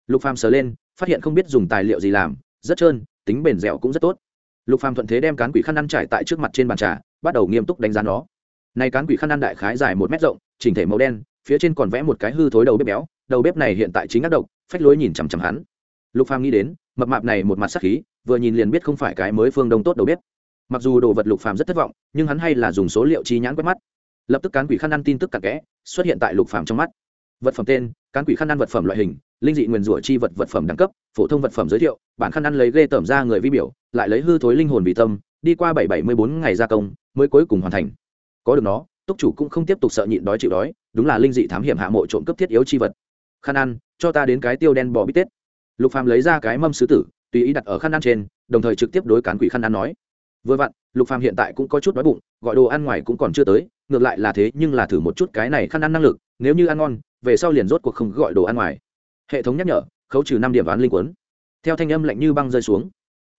Lục phàm sờ lên, phát hiện không biết dùng tài liệu gì làm, rất trơn, tính bền dẻo cũng rất tốt. Lục phàm thuận thế đem cán quỷ khăn ăn trải tại trước mặt trên bàn trà, bắt đầu nghiêm túc đánh giá nó này cán quỷ khăn ăn đại khái dài một mét rộng, chỉnh thể màu đen, phía trên còn vẽ một cái hư thối đầu bếp béo, đầu bếp này hiện tại chính ác độc, phách lối nhìn chằm chằm hắn. Lục phàm nghĩ đến, mập mạp này một mặt sắc khí, vừa nhìn liền biết không phải cái mới phương đông tốt đầu bếp. Mặc dù đồ vật lục phàm rất thất vọng, nhưng hắn hay là dùng số liệu chi nhãn quét mắt. Lập tức cán quỷ khăn ăn tin tức cặn kẽ, xuất hiện tại lục phàm trong mắt. Vật phẩm tên, cán quỷ khăn ăn vật phẩm loại hình, linh dị nguyền rủa chi vật vật phẩm đẳng cấp, phổ thông vật phẩm giới thiệu, bản khăn ăn lấy ghê tởm ra người vi biểu, lại lấy hư thối linh hồn vì tâm, đi qua bảy bảy mươi bốn ngày gia công, mới cuối cùng hoàn thành có được nó, túc chủ cũng không tiếp tục sợ nhịn đói chịu đói, đúng là linh dị thám hiểm hạ mộ trộm cấp thiết yếu chi vật. Khăn ăn, cho ta đến cái tiêu đen bò bít tết. Lục phàm lấy ra cái mâm sứ tử, tùy ý đặt ở khăn ăn trên, đồng thời trực tiếp đối cán quỷ khăn ăn nói. Vừa vặn, lục phàm hiện tại cũng có chút đói bụng, gọi đồ ăn ngoài cũng còn chưa tới, ngược lại là thế nhưng là thử một chút cái này khăn ăn năng lực, nếu như ăn ngon, về sau liền rốt cuộc không gọi đồ ăn ngoài. Hệ thống nhắc nhở, khấu trừ năm điểm ván linh quấn theo thanh âm lạnh như băng rơi xuống.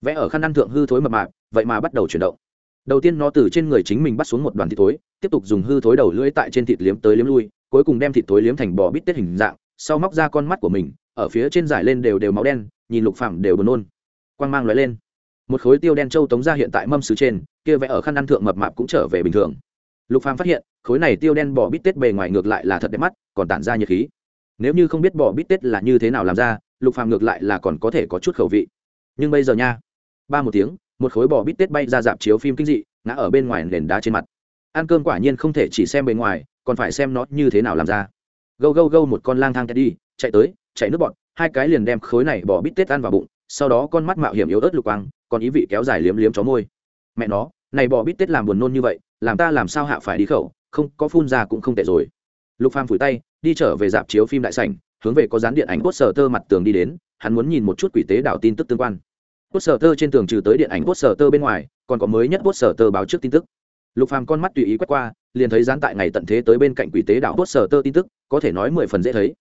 Vẽ ở khăn ăn thượng hư thối mập mạp, vậy mà bắt đầu chuyển động đầu tiên nó từ trên người chính mình bắt xuống một đoàn thịt thối, tiếp tục dùng hư thối đầu lưỡi tại trên thịt liếm tới liếm lui, cuối cùng đem thịt thối liếm thành bò bít tết hình dạng, sau móc ra con mắt của mình, ở phía trên giải lên đều đều máu đen, nhìn lục phạm đều buồn nôn. Quang mang lóe lên. Một khối tiêu đen châu tống ra hiện tại mâm sứ trên, kia vẽ ở khăn ăn thượng mập mạp cũng trở về bình thường. Lục phàm phát hiện, khối này tiêu đen bò bít tết bề ngoài ngược lại là thật đẹp mắt, còn tản ra nhiệt khí. Nếu như không biết bò bít tết là như thế nào làm ra, lục phàm ngược lại là còn có thể có chút khẩu vị. Nhưng bây giờ nha, ba một tiếng một khối bò bít tết bay ra dạp chiếu phim kinh dị, ngã ở bên ngoài nền đá trên mặt. Ăn cơm quả nhiên không thể chỉ xem bề ngoài, còn phải xem nó như thế nào làm ra. Gâu gâu gâu một con lang thang đi chạy tới, chạy nước bọn hai cái liền đem khối này bỏ bít tết ăn vào bụng, sau đó con mắt mạo hiểm yếu ớt lục quang, còn ý vị kéo dài liếm liếm chó môi. Mẹ nó, này bỏ bít tết làm buồn nôn như vậy, làm ta làm sao hạ phải đi khẩu, không, có phun ra cũng không tệ rồi. Lục phàm phủi tay, đi trở về dạp chiếu phim đại sảnh, hướng về có dán điện ảnh poster tơ mặt tường đi đến, hắn muốn nhìn một chút quỷ tế đạo tin tức tương quan poster tơ trên tường trừ tới điện ảnh poster tơ bên ngoài, còn có mới nhất poster tơ báo trước tin tức. Lục phàm con mắt tùy ý quét qua, liền thấy dán tại ngày tận thế tới bên cạnh quỷ tế đảo poster tơ tin tức, có thể nói mười phần dễ thấy.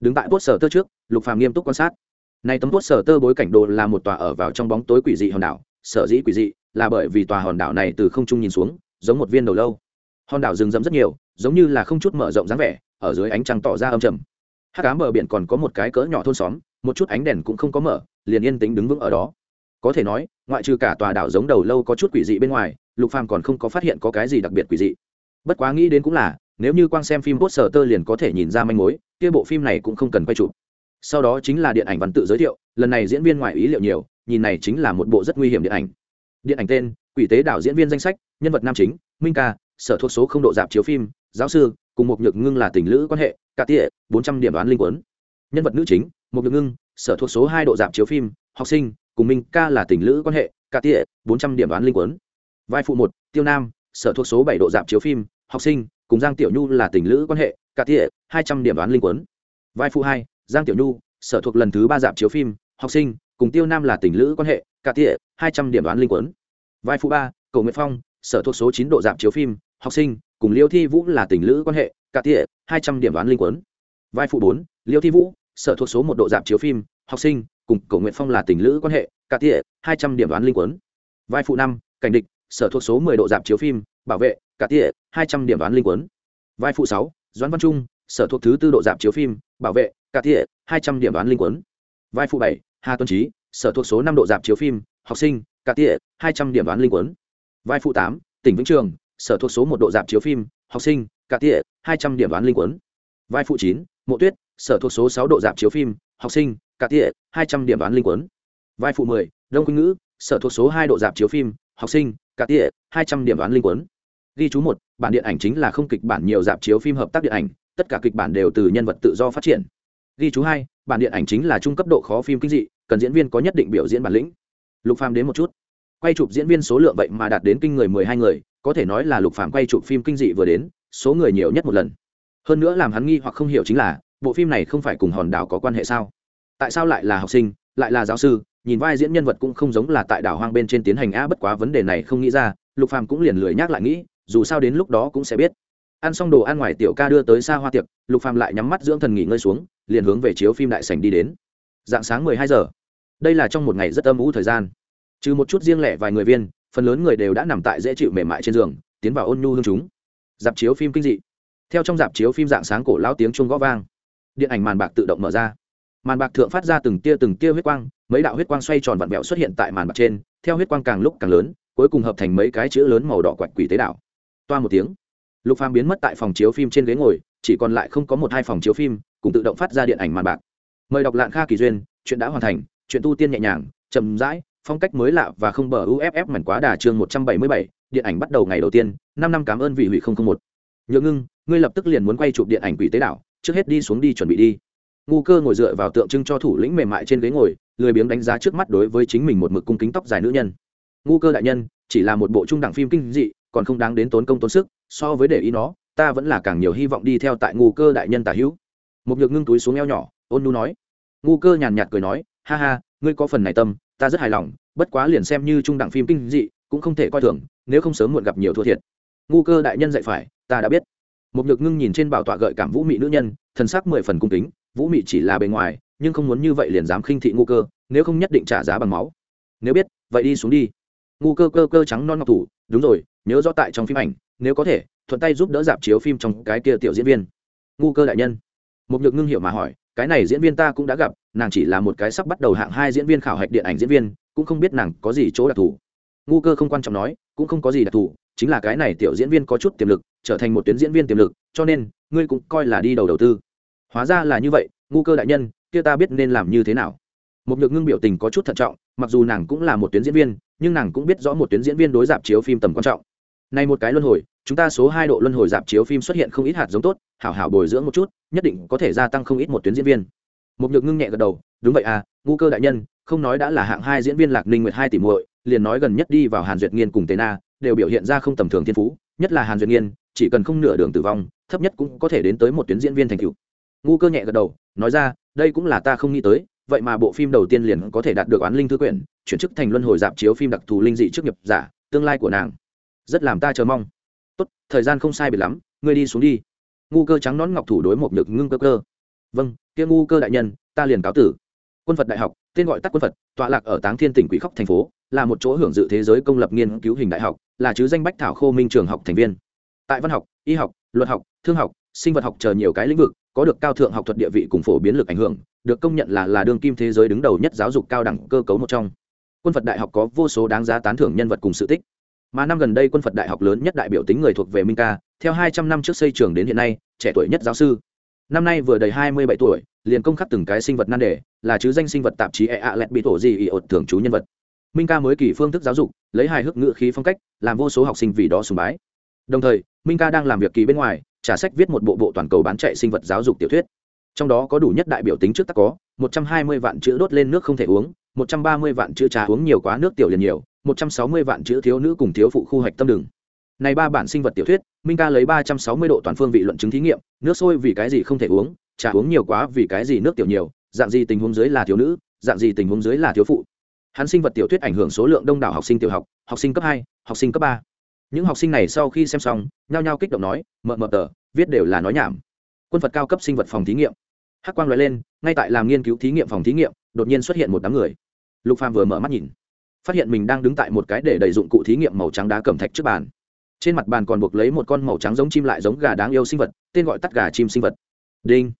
Đứng tại poster tơ trước, lục phàm nghiêm túc quan sát. Này tấm poster tơ bối cảnh đồ là một tòa ở vào trong bóng tối quỷ dị hòn đảo, sở dĩ quỷ dị, là bởi vì tòa hòn đảo này từ không trung nhìn xuống, giống một viên đầu lâu. Hòn đảo rừng rậm rất nhiều, giống như là không chút mở rộng dáng vẻ, ở dưới ánh trăng tỏ ra âm trầm. Hắc ám bờ biển còn có một cái cỡ nhỏ thôn xóm, một chút ánh đèn cũng không có mở, liền yên tĩnh đứng vững ở đó có thể nói, ngoại trừ cả tòa đảo giống đầu lâu có chút quỷ dị bên ngoài, lục phàm còn không có phát hiện có cái gì đặc biệt quỷ dị. Bất quá nghĩ đến cũng là, nếu như quang xem phim poster tơ liền có thể nhìn ra manh mối, kia bộ phim này cũng không cần quay chụp. Sau đó chính là điện ảnh văn tự giới thiệu, lần này diễn viên ngoài ý liệu nhiều, nhìn này chính là một bộ rất nguy hiểm điện ảnh. Điện ảnh tên, quỷ tế đảo diễn viên danh sách, nhân vật nam chính, minh ca, sở thuộc số không độ dạp chiếu phim, giáo sư, cùng một nhược ngưng là tình lữ quan hệ, cả tỉa bốn trăm điểm đoán linh quấn nhân vật nữ chính một nhược ngưng, sở thuộc số hai độ dạp chiếu phim, học sinh cùng minh ca là tình lữ quan hệ, cả tỉa, bốn trăm điểm đoán linh quấn vai phụ một, tiêu nam, sở thuộc số bảy độ dạp chiếu phim, học sinh, cùng giang tiểu nhu là tình lữ quan hệ, cả tỉa, hai trăm điểm đoán linh quấn vai phụ hai, giang tiểu nhu, sở thuộc lần thứ ba dạp chiếu phim, học sinh, cùng tiêu nam là tình lữ quan hệ, cả tỉa, hai trăm điểm đoán linh quấn vai phụ ba, cầu nguyệt phong, sở thuộc số chín độ dạp chiếu phim, học sinh, cùng liêu thi vũ là tình lữ quan hệ, cả tỉa, hai trăm điểm đoán linh quấn vai phụ bốn, liêu thi vũ, sở thuộc số một độ dạp chiếu phim, học sinh cùng Cổ nguyện phong là tình lữ quan hệ, cả tỉa, hai trăm điểm đoán linh quấn vai phụ năm, cảnh địch, sở thuộc số mười độ dạp chiếu phim, bảo vệ, cả tỉa, hai trăm điểm đoán linh quấn vai phụ sáu, doãn văn trung, sở thuộc thứ tư độ dạp chiếu phim, bảo vệ, cả tỉa, hai trăm điểm đoán linh quấn vai phụ bảy, hà tuấn trí, sở thuộc số năm độ dạp chiếu phim, học sinh, cả tỉa, hai trăm điểm đoán linh quấn vai phụ tám, tỉnh vĩnh trường, sở thuộc số một độ dạp chiếu phim, học sinh, cả tỉa, hai trăm điểm đoán linh quấn vai phụ chín, mộ tuyết, sở thuộc số sáu độ dạp chiếu phim, học sinh cả tỉa, hai trăm điểm đoán linh quấn vai phụ mười, đông quynh ngữ, sở thuộc số hai độ dạp chiếu phim, học sinh, cả tỉa, hai trăm điểm đoán linh quấn ghi chú một, bản điện ảnh chính là không kịch bản nhiều dạp chiếu phim hợp tác điện ảnh, tất cả kịch bản đều từ nhân vật tự do phát triển. Ghi chú hai, bản điện ảnh chính là trung cấp độ khó phim kinh dị, cần diễn viên có nhất định biểu diễn bản lĩnh. Lục phàm đến một chút. Quay chụp diễn viên số lượng vậy mà đạt đến kinh người mười hai người, có thể nói là lục phàm quay chụp phim kinh dị vừa đến, số người nhiều nhất một lần. Hơn nữa làm hắn nghi hoặc không hiểu chính là, bộ phim này không phải cùng hòn đảo có quan hệ sao? Tại sao lại là học sinh, lại là giáo sư, nhìn vai diễn nhân vật cũng không giống là tại đảo hoang bên trên tiến hành a bất quá vấn đề này không nghĩ ra, lục phàm cũng liền lười nhắc lại nghĩ, dù sao đến lúc đó cũng sẽ biết. Ăn xong đồ ăn ngoài tiểu ca đưa tới xa hoa tiệc, lục phàm lại nhắm mắt dưỡng thần nghỉ ngơi xuống, liền hướng về chiếu phim đại sảnh đi đến. Dạng sáng mười hai giờ. Đây là trong một ngày rất âm u thời gian. Trừ một chút riêng lẻ vài người viên, phần lớn người đều đã nằm tại dễ chịu mềm mại trên giường, tiến vào ôn nhu hương chúng. Dạp chiếu phim kinh dị. Theo trong dạp chiếu phim dạng sáng cổ lão tiếng chuông gõ vang. Điện ảnh màn bạc tự động mở ra màn bạc thượng phát ra từng tia từng tia huyết quang, mấy đạo huyết quang xoay tròn vặn vẹo xuất hiện tại màn bạc trên, theo huyết quang càng lúc càng lớn, cuối cùng hợp thành mấy cái chữ lớn màu đỏ quạch quỷ tế đảo. Toa một tiếng, lục phàm biến mất tại phòng chiếu phim trên ghế ngồi, chỉ còn lại không có một hai phòng chiếu phim, cùng tự động phát ra điện ảnh màn bạc. Mời đọc lạng kha kỳ duyên, chuyện đã hoàn thành, chuyện tu tiên nhẹ nhàng, chậm rãi, phong cách mới lạ và không bờ uff mảnh quá đà chương một trăm bảy mươi bảy, điện ảnh bắt đầu ngày đầu tiên, năm năm cảm ơn vị hủy không không một. Nhượng ngưng, ngươi lập tức liền muốn quay chụp điện ảnh quỷ tế đảo, trước hết đi xuống đi chuẩn bị đi ngu cơ ngồi dựa vào tượng trưng cho thủ lĩnh mềm mại trên ghế ngồi, lười biếng đánh giá trước mắt đối với chính mình một mực cung kính tóc dài nữ nhân. Ngu cơ đại nhân, chỉ là một bộ trung đẳng phim kinh dị, còn không đáng đến tốn công tốn sức, so với để ý nó, ta vẫn là càng nhiều hy vọng đi theo tại ngu cơ đại nhân tả hữu. Một nhược ngưng túi xuống eo nhỏ, ôn nu nói. Ngu cơ nhàn nhạt cười nói, ha ha, ngươi có phần này tâm, ta rất hài lòng, bất quá liền xem như trung đẳng phim kinh dị, cũng không thể coi thường, nếu không sớm muộn gặp nhiều thua thiệt. Ngu cơ đại nhân dạy phải, ta đã biết. Một nhược ngưng nhìn trên bảo tọa gợi cảm vũ mị nữ nhân, thần sắc mười phần cung kính vũ mị chỉ là bề ngoài, nhưng không muốn như vậy liền dám khinh thị ngu cơ, nếu không nhất định trả giá bằng máu. Nếu biết, vậy đi xuống đi. Ngu cơ cơ cơ trắng non ngọc thủ, đúng rồi, nhớ rõ tại trong phim ảnh, nếu có thể, thuận tay giúp đỡ dạp chiếu phim trong cái kia tiểu diễn viên. Ngu cơ đại nhân. Một nhược ngưng hiểu mà hỏi, cái này diễn viên ta cũng đã gặp, nàng chỉ là một cái sắp bắt đầu hạng hai diễn viên khảo hạch điện ảnh diễn viên, cũng không biết nàng có gì chỗ đặc thù. Ngu cơ không quan trọng nói, cũng không có gì đặc thù, chính là cái này tiểu diễn viên có chút tiềm lực, trở thành một tuyến diễn viên tiềm lực, cho nên, ngươi cũng coi là đi đầu đầu tư hóa ra là như vậy, ngu cơ đại nhân, kia ta biết nên làm như thế nào. Một nhược ngưng biểu tình có chút thận trọng, mặc dù nàng cũng là một tuyến diễn viên, nhưng nàng cũng biết rõ một tuyến diễn viên đối dạp chiếu phim tầm quan trọng. Này một cái luân hồi, chúng ta số hai độ luân hồi dạp chiếu phim xuất hiện không ít hạt giống tốt, hảo hảo bồi dưỡng một chút, nhất định có thể gia tăng không ít một tuyến diễn viên. Một nhược ngưng nhẹ gật đầu, đúng vậy à ngu cơ đại nhân, không nói đã là hạng hai diễn viên lạc ninh nguyệt hai tỷ muội, liền nói gần nhất đi vào hàn duyệt nghiên cùng tế na, đều biểu hiện ra không tầm thường thiên phú, nhất là hàn duyệt nghiên, chỉ cần không nửa đường tử vong, thấp nhất cũng có thể đến tới một tuyến diễn viên thành cựu ngu cơ nhẹ gật đầu, nói ra, đây cũng là ta không nghĩ tới, vậy mà bộ phim đầu tiên liền có thể đạt được oán linh thư quyển, chuyển chức thành luân hồi dạp chiếu phim đặc thù linh dị trước nghiệp giả, tương lai của nàng. Rất làm ta chờ mong. Tốt, thời gian không sai biệt lắm, ngươi đi xuống đi. Ngu cơ trắng nón ngọc thủ đối một nhược ngưng cơ cơ. Vâng kia ngu cơ đại nhân, ta liền cáo tử. Quân phật đại học, tên gọi tắt quân phật, tọa lạc ở táng thiên tỉnh quỷ khóc thành phố, là một chỗ hưởng dự thế giới công lập nghiên cứu hình đại học, là chứ danh bách thảo khô minh trường học thành viên. Tại văn học, y học, luật học, thương học, sinh vật học chờ nhiều cái lĩnh vực có được cao thượng học thuật địa vị cùng phổ biến lực ảnh hưởng, được công nhận là là đương kim thế giới đứng đầu nhất giáo dục cao đẳng cơ cấu một trong. Quân phật đại học có vô số đáng giá tán thưởng nhân vật cùng sự tích. Mà năm gần đây quân phật đại học lớn nhất đại biểu tính người thuộc về minh ca, theo hai trăm năm trước xây trường đến hiện nay, trẻ tuổi nhất giáo sư. Năm nay vừa đầy hai mươi bảy tuổi, liền công khắc từng cái sinh vật nan đề, là chứ danh sinh vật tạp chí e ạ lẹt bị tổ gì ị ột thường trú nhân vật. Minh ca mới kỳ phương thức giáo dục, lấy hài hước ngữ khí phong cách, làm vô số học sinh vì đó sùng bái. Đồng thời, minh ca đang làm việc kỳ bên ngoài trả sách viết một bộ bộ toàn cầu bán chạy sinh vật giáo dục tiểu thuyết. Trong đó có đủ nhất đại biểu tính trước tắc có, một trăm hai mươi vạn chữ đốt lên nước không thể uống, một trăm ba mươi vạn chữ trà uống nhiều quá nước tiểu liền nhiều, một trăm sáu mươi vạn chữ thiếu nữ cùng thiếu phụ khu hoạch tâm đường. Này ba bản sinh vật tiểu thuyết, minh ca lấy ba trăm sáu mươi độ toàn phương vị luận chứng thí nghiệm, nước sôi vì cái gì không thể uống, trà uống nhiều quá vì cái gì nước tiểu nhiều, dạng gì tình huống dưới là thiếu nữ, dạng gì tình huống dưới là thiếu phụ. Hắn sinh vật tiểu thuyết ảnh hưởng số lượng đông đảo học sinh tiểu học học sinh cấp hai, học sinh cấp ba những học sinh này sau khi xem xong, nhao nhao kích động nói mờ mờ tờ, viết đều là nói nhảm. Quân phật cao cấp sinh vật phòng thí nghiệm. Hắc quang loại lên, ngay tại làm nghiên cứu thí nghiệm phòng thí nghiệm, đột nhiên xuất hiện một đám người. Lục phàm vừa mở mắt nhìn, phát hiện mình đang đứng tại một cái để đầy dụng cụ thí nghiệm màu trắng đá cẩm thạch trước bàn. Trên mặt bàn còn buộc lấy một con màu trắng giống chim lại giống gà đáng yêu sinh vật, tên gọi tắt gà chim sinh vật. Đinh.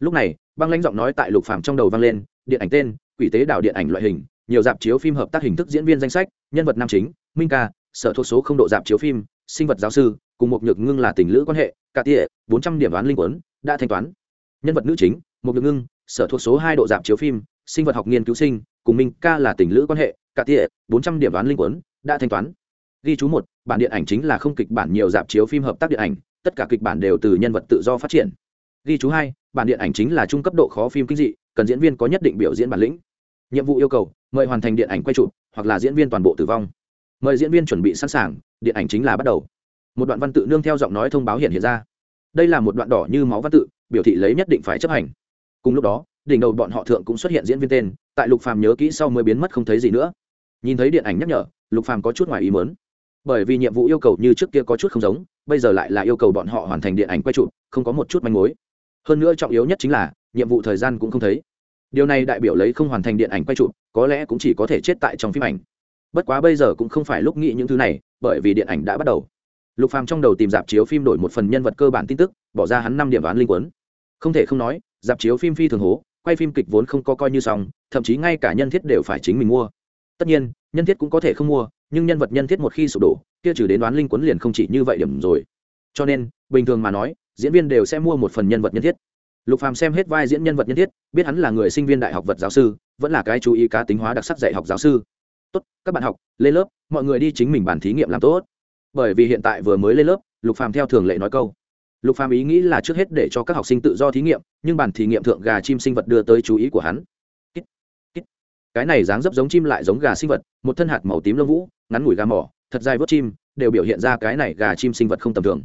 Lúc này, băng lãnh giọng nói tại lục phàm trong đầu vang lên, điện ảnh tên, quỷ tế đảo điện ảnh loại hình, nhiều dạp chiếu phim hợp tác hình thức diễn viên danh sách, nhân vật nam chính, minh ca sở thuộc số không độ dạp chiếu phim, sinh vật giáo sư, cùng một nhược ngưng là tình lữ quan hệ, cả tỉa, bốn trăm điểm đoán linh quấn đã thanh toán. Nhân vật nữ chính một nhược ngưng, sở thuộc số hai độ dạp chiếu phim, sinh vật học nghiên cứu sinh, cùng minh ca là tình lữ quan hệ, cả tỉa, bốn trăm điểm đoán linh quấn đã thanh toán. Ghi chú một, bản điện ảnh chính là không kịch bản nhiều dạp chiếu phim hợp tác điện ảnh, tất cả kịch bản đều từ nhân vật tự do phát triển. Ghi chú hai, bản điện ảnh chính là trung cấp độ khó phim kinh dị, cần diễn viên có nhất định biểu diễn bản lĩnh. Nhiệm vụ yêu cầu, mời hoàn thành điện ảnh quay chụp, hoặc là diễn viên toàn bộ tử vong mời diễn viên chuẩn bị sẵn sàng, điện ảnh chính là bắt đầu. Một đoạn văn tự nương theo giọng nói thông báo hiện hiện ra. Đây là một đoạn đỏ như máu văn tự, biểu thị lấy nhất định phải chấp hành. Cùng lúc đó, đỉnh đầu bọn họ thượng cũng xuất hiện diễn viên tên, tại lục phàm nhớ kỹ sau mới biến mất không thấy gì nữa. Nhìn thấy điện ảnh nhắc nhở, lục phàm có chút ngoài ý mớn bởi vì nhiệm vụ yêu cầu như trước kia có chút không giống, bây giờ lại là yêu cầu bọn họ hoàn thành điện ảnh quay chụp, không có một chút manh mối. Hơn nữa trọng yếu nhất chính là, nhiệm vụ thời gian cũng không thấy. Điều này đại biểu lấy không hoàn thành điện ảnh quay chụp, có lẽ cũng chỉ có thể chết tại trong phim ảnh bất quá bây giờ cũng không phải lúc nghĩ những thứ này, bởi vì điện ảnh đã bắt đầu. Lục phàm trong đầu tìm dạp chiếu phim đổi một phần nhân vật cơ bản tin tức, bỏ ra hắn năm điểm ván linh quấn không thể không nói, dạp chiếu phim phi thường hố, quay phim kịch vốn không có coi như xong, thậm chí ngay cả nhân thiết đều phải chính mình mua. Tất nhiên, nhân thiết cũng có thể không mua, nhưng nhân vật nhân thiết một khi sụp đổ, kia trừ đến đoán linh quấn liền không chỉ như vậy điểm rồi. Cho nên, bình thường mà nói, diễn viên đều sẽ mua một phần nhân vật nhân thiết. Lục phàm xem hết vai diễn nhân vật nhân thiết, biết hắn là người sinh viên đại học vật giáo sư, vẫn là cái chú ý cá tính hóa đặc sắc dạy học giáo sư tốt, các bạn học, lên lớp, mọi người đi chính mình bàn thí nghiệm làm tốt. Bởi vì hiện tại vừa mới lên lớp, lục phàm theo thường lệ nói câu. Lục phàm ý nghĩ là trước hết để cho các học sinh tự do thí nghiệm, nhưng bàn thí nghiệm thượng gà chim sinh vật đưa tới chú ý của hắn. Cái này dáng dấp giống chim lại giống gà sinh vật, một thân hạt màu tím lông vũ, ngắn ngủi gà mỏ, thật dài vớt chim, đều biểu hiện ra cái này gà chim sinh vật không tầm thường.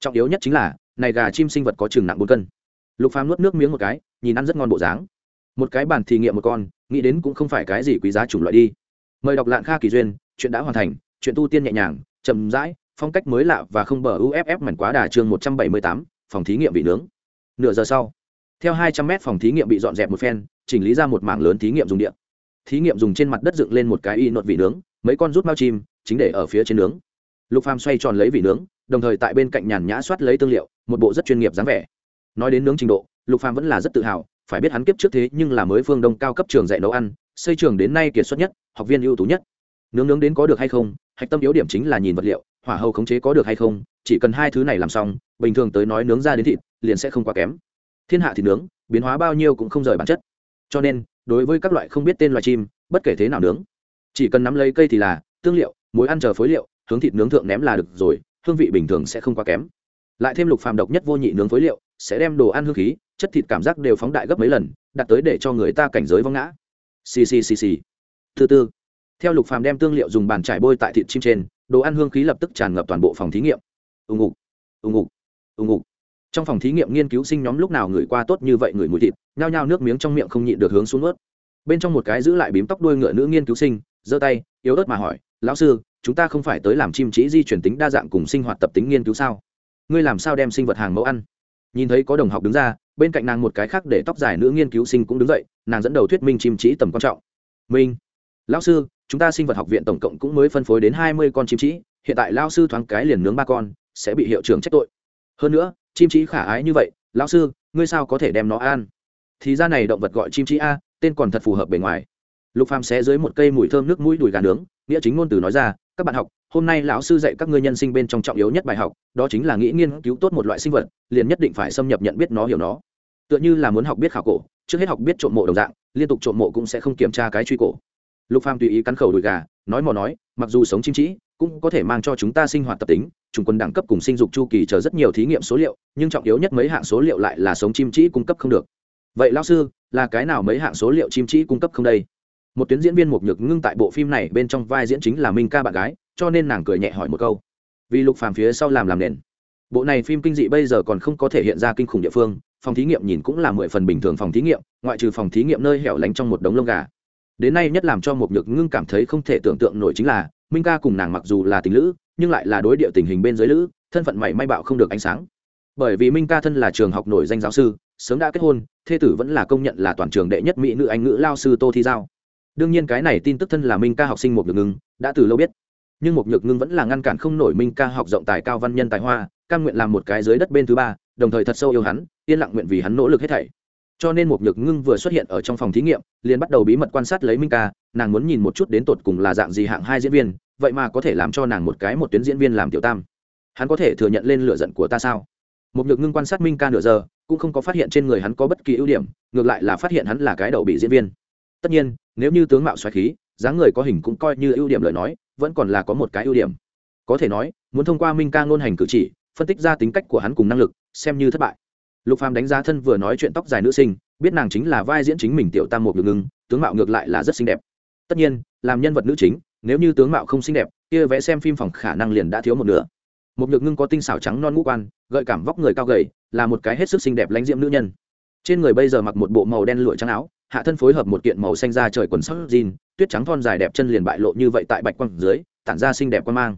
Trọng yếu nhất chính là, này gà chim sinh vật có chừng nặng bốn cân. Lục phàm nuốt nước miếng một cái, nhìn ăn rất ngon bộ dáng. Một cái bàn thí nghiệm một con, nghĩ đến cũng không phải cái gì quý giá chủng loại đi mời đọc lạng kha kỳ duyên, chuyện đã hoàn thành, chuyện tu tiên nhẹ nhàng, chậm rãi, phong cách mới lạ và không bờ uff mảnh quá đà chương một trăm bảy mươi tám, phòng thí nghiệm bị nướng. Nửa giờ sau, theo hai trăm mét phòng thí nghiệm bị dọn dẹp một phen, chỉnh lý ra một mảng lớn thí nghiệm dùng điện. Thí nghiệm dùng trên mặt đất dựng lên một cái y nốt vị nướng, mấy con rút mao chim, chính để ở phía trên nướng. Lục phàm xoay tròn lấy vị nướng, đồng thời tại bên cạnh nhàn nhã soát lấy tương liệu, một bộ rất chuyên nghiệp dáng vẻ. Nói đến nướng trình độ, lục phàm vẫn là rất tự hào, phải biết hắn kiếp trước thế nhưng là mới phương đông cao cấp trường dạy nấu ăn xây trường đến nay kiệt xuất nhất, học viên ưu tú nhất. Nướng nướng đến có được hay không, hạch tâm yếu điểm chính là nhìn vật liệu, hỏa hầu khống chế có được hay không, chỉ cần hai thứ này làm xong, bình thường tới nói nướng ra đến thịt, liền sẽ không quá kém. Thiên hạ thịt nướng, biến hóa bao nhiêu cũng không rời bản chất. Cho nên, đối với các loại không biết tên loài chim, bất kể thế nào nướng, chỉ cần nắm lấy cây thì là tương liệu mối ăn chờ phối liệu, hướng thịt nướng thượng ném là được rồi, hương vị bình thường sẽ không quá kém. Lại thêm lục phàm độc nhất vô nhị nướng phối liệu, sẽ đem đồ ăn hương khí, chất thịt cảm giác đều phóng đại gấp mấy lần, đặt tới để cho người ta cảnh giới vong ngã xì xì xì xì. Thứ tư theo lục phàm đem tương liệu dùng bàn trải bôi tại thịt chim trên, đồ ăn hương khí lập tức tràn ngập toàn bộ phòng thí nghiệm. Ùng ục ùng ục ùng ục trong phòng thí nghiệm nghiên cứu sinh nhóm lúc nào người qua tốt như vậy người mùi thịt, nhao nhao nước miếng trong miệng không nhịn được hướng xuống ướt bên trong một cái giữ lại bím tóc đuôi ngựa nữ nghiên cứu sinh, giơ tay, yếu ớt mà hỏi, lão sư, chúng ta không phải tới làm chim chỉ di chuyển tính đa dạng cùng sinh hoạt tập tính nghiên cứu sao? Ngươi làm sao đem sinh vật hàng mẫu ăn? Nhìn thấy có đồng học đứng ra, bên cạnh nàng một cái khác để tóc dài nữ nghiên cứu sinh cũng đứng dậy, nàng dẫn đầu thuyết minh chim trí tầm quan trọng. Minh, lão sư, chúng ta sinh vật học viện tổng cộng cũng mới phân phối đến hai mươi con chim trí, hiện tại lão sư thoáng cái liền nướng ba con, sẽ bị hiệu trưởng trách tội. Hơn nữa, chim trí khả ái như vậy, lão sư, ngươi sao có thể đem nó ăn? Thì ra này động vật gọi chim trí a, tên còn thật phù hợp bề ngoài. Lục phàm xé dưới một cây mùi thơm nước mũi đùi gà nướng, nghĩa chính ngôn từ nói ra, các bạn học hôm nay lão sư dạy các ngươi nhân sinh bên trong trọng yếu nhất bài học, đó chính là nghĩ nghiên cứu tốt một loại sinh vật, liền nhất định phải xâm nhập nhận biết nó, hiểu nó. Tựa như là muốn học biết khảo cổ, trước hết học biết trộm mộ đồng dạng, liên tục trộm mộ cũng sẽ không kiểm tra cái truy cổ. Lục phàm tùy ý cắn khẩu đùi gà, nói mò nói, mặc dù sống chim trĩ cũng có thể mang cho chúng ta sinh hoạt tập tính, trùng quân đẳng cấp cùng sinh dục chu kỳ chờ rất nhiều thí nghiệm số liệu, nhưng trọng yếu nhất mấy hạng số liệu lại là sống chim trĩ cung cấp không được. Vậy lão sư, là cái nào mấy hạng số liệu chim trĩ cung cấp không đây? Một tuyến diễn viên một nhược ngưng tại bộ phim này bên trong vai diễn chính là minh ca bạn gái cho nên nàng cười nhẹ hỏi một câu. Vì lục phàm phía sau làm làm nền. Bộ này phim kinh dị bây giờ còn không có thể hiện ra kinh khủng địa phương, phòng thí nghiệm nhìn cũng là mười phần bình thường phòng thí nghiệm, ngoại trừ phòng thí nghiệm nơi hẻo lánh trong một đống lông gà. Đến nay nhất làm cho một nhược ngưng cảm thấy không thể tưởng tượng nổi chính là, minh ca cùng nàng mặc dù là tình lữ, nhưng lại là đối địa tình hình bên dưới lữ, thân phận mảy may bạo không được ánh sáng. Bởi vì minh ca thân là trường học nổi danh giáo sư, sớm đã kết hôn, thê tử vẫn là công nhận là toàn trường đệ nhất mỹ nữ anh ngữ lao sư tô thi giao. Đương nhiên cái này tin tức thân là minh ca học sinh một nhược ngưng, đã từ lâu biết nhưng một nhược ngưng vẫn là ngăn cản không nổi minh ca học rộng tài cao văn nhân tài hoa căn nguyện làm một cái dưới đất bên thứ ba, đồng thời thật sâu yêu hắn, yên lặng nguyện vì hắn nỗ lực hết thảy. Cho nên một nhược ngưng vừa xuất hiện ở trong phòng thí nghiệm, liền bắt đầu bí mật quan sát lấy minh ca, nàng muốn nhìn một chút đến tột cùng là dạng gì hạng hai diễn viên, vậy mà có thể làm cho nàng một cái một tuyến diễn viên làm tiểu tam. Hắn có thể thừa nhận lên lựa giận của ta sao? Một nhược ngưng quan sát minh ca nửa giờ, cũng không có phát hiện trên người hắn có bất kỳ ưu điểm, ngược lại là phát hiện hắn là cái đầu bị diễn viên. Tất nhiên, nếu như tướng mạo xoáy khí, dáng người có hình cũng coi như ưu điểm lời nói vẫn còn là có một cái ưu điểm. Có thể nói, muốn thông qua minh ca ngôn hành cử chỉ, phân tích ra tính cách của hắn cùng năng lực, xem như thất bại. Lục phàm đánh giá thân vừa nói chuyện tóc dài nữ sinh, biết nàng chính là vai diễn chính mình tiểu tam một ngừng ngưng, tướng mạo ngược lại là rất xinh đẹp. Tất nhiên, làm nhân vật nữ chính, nếu như tướng mạo không xinh đẹp, kia vẽ xem phim phòng khả năng liền đã thiếu một nửa. Một nhược ngưng có tinh xảo trắng non ngũ quan, gợi cảm vóc người cao gầy, là một cái hết sức xinh đẹp lãnh diễm nữ nhân. Trên người bây giờ mặc một bộ màu đen lụa trắng áo hạ thân phối hợp một kiện màu xanh da trời quần sắc jean, tuyết trắng thon dài đẹp chân liền bại lộ như vậy tại bạch quang dưới, tản ra xinh đẹp quan mang.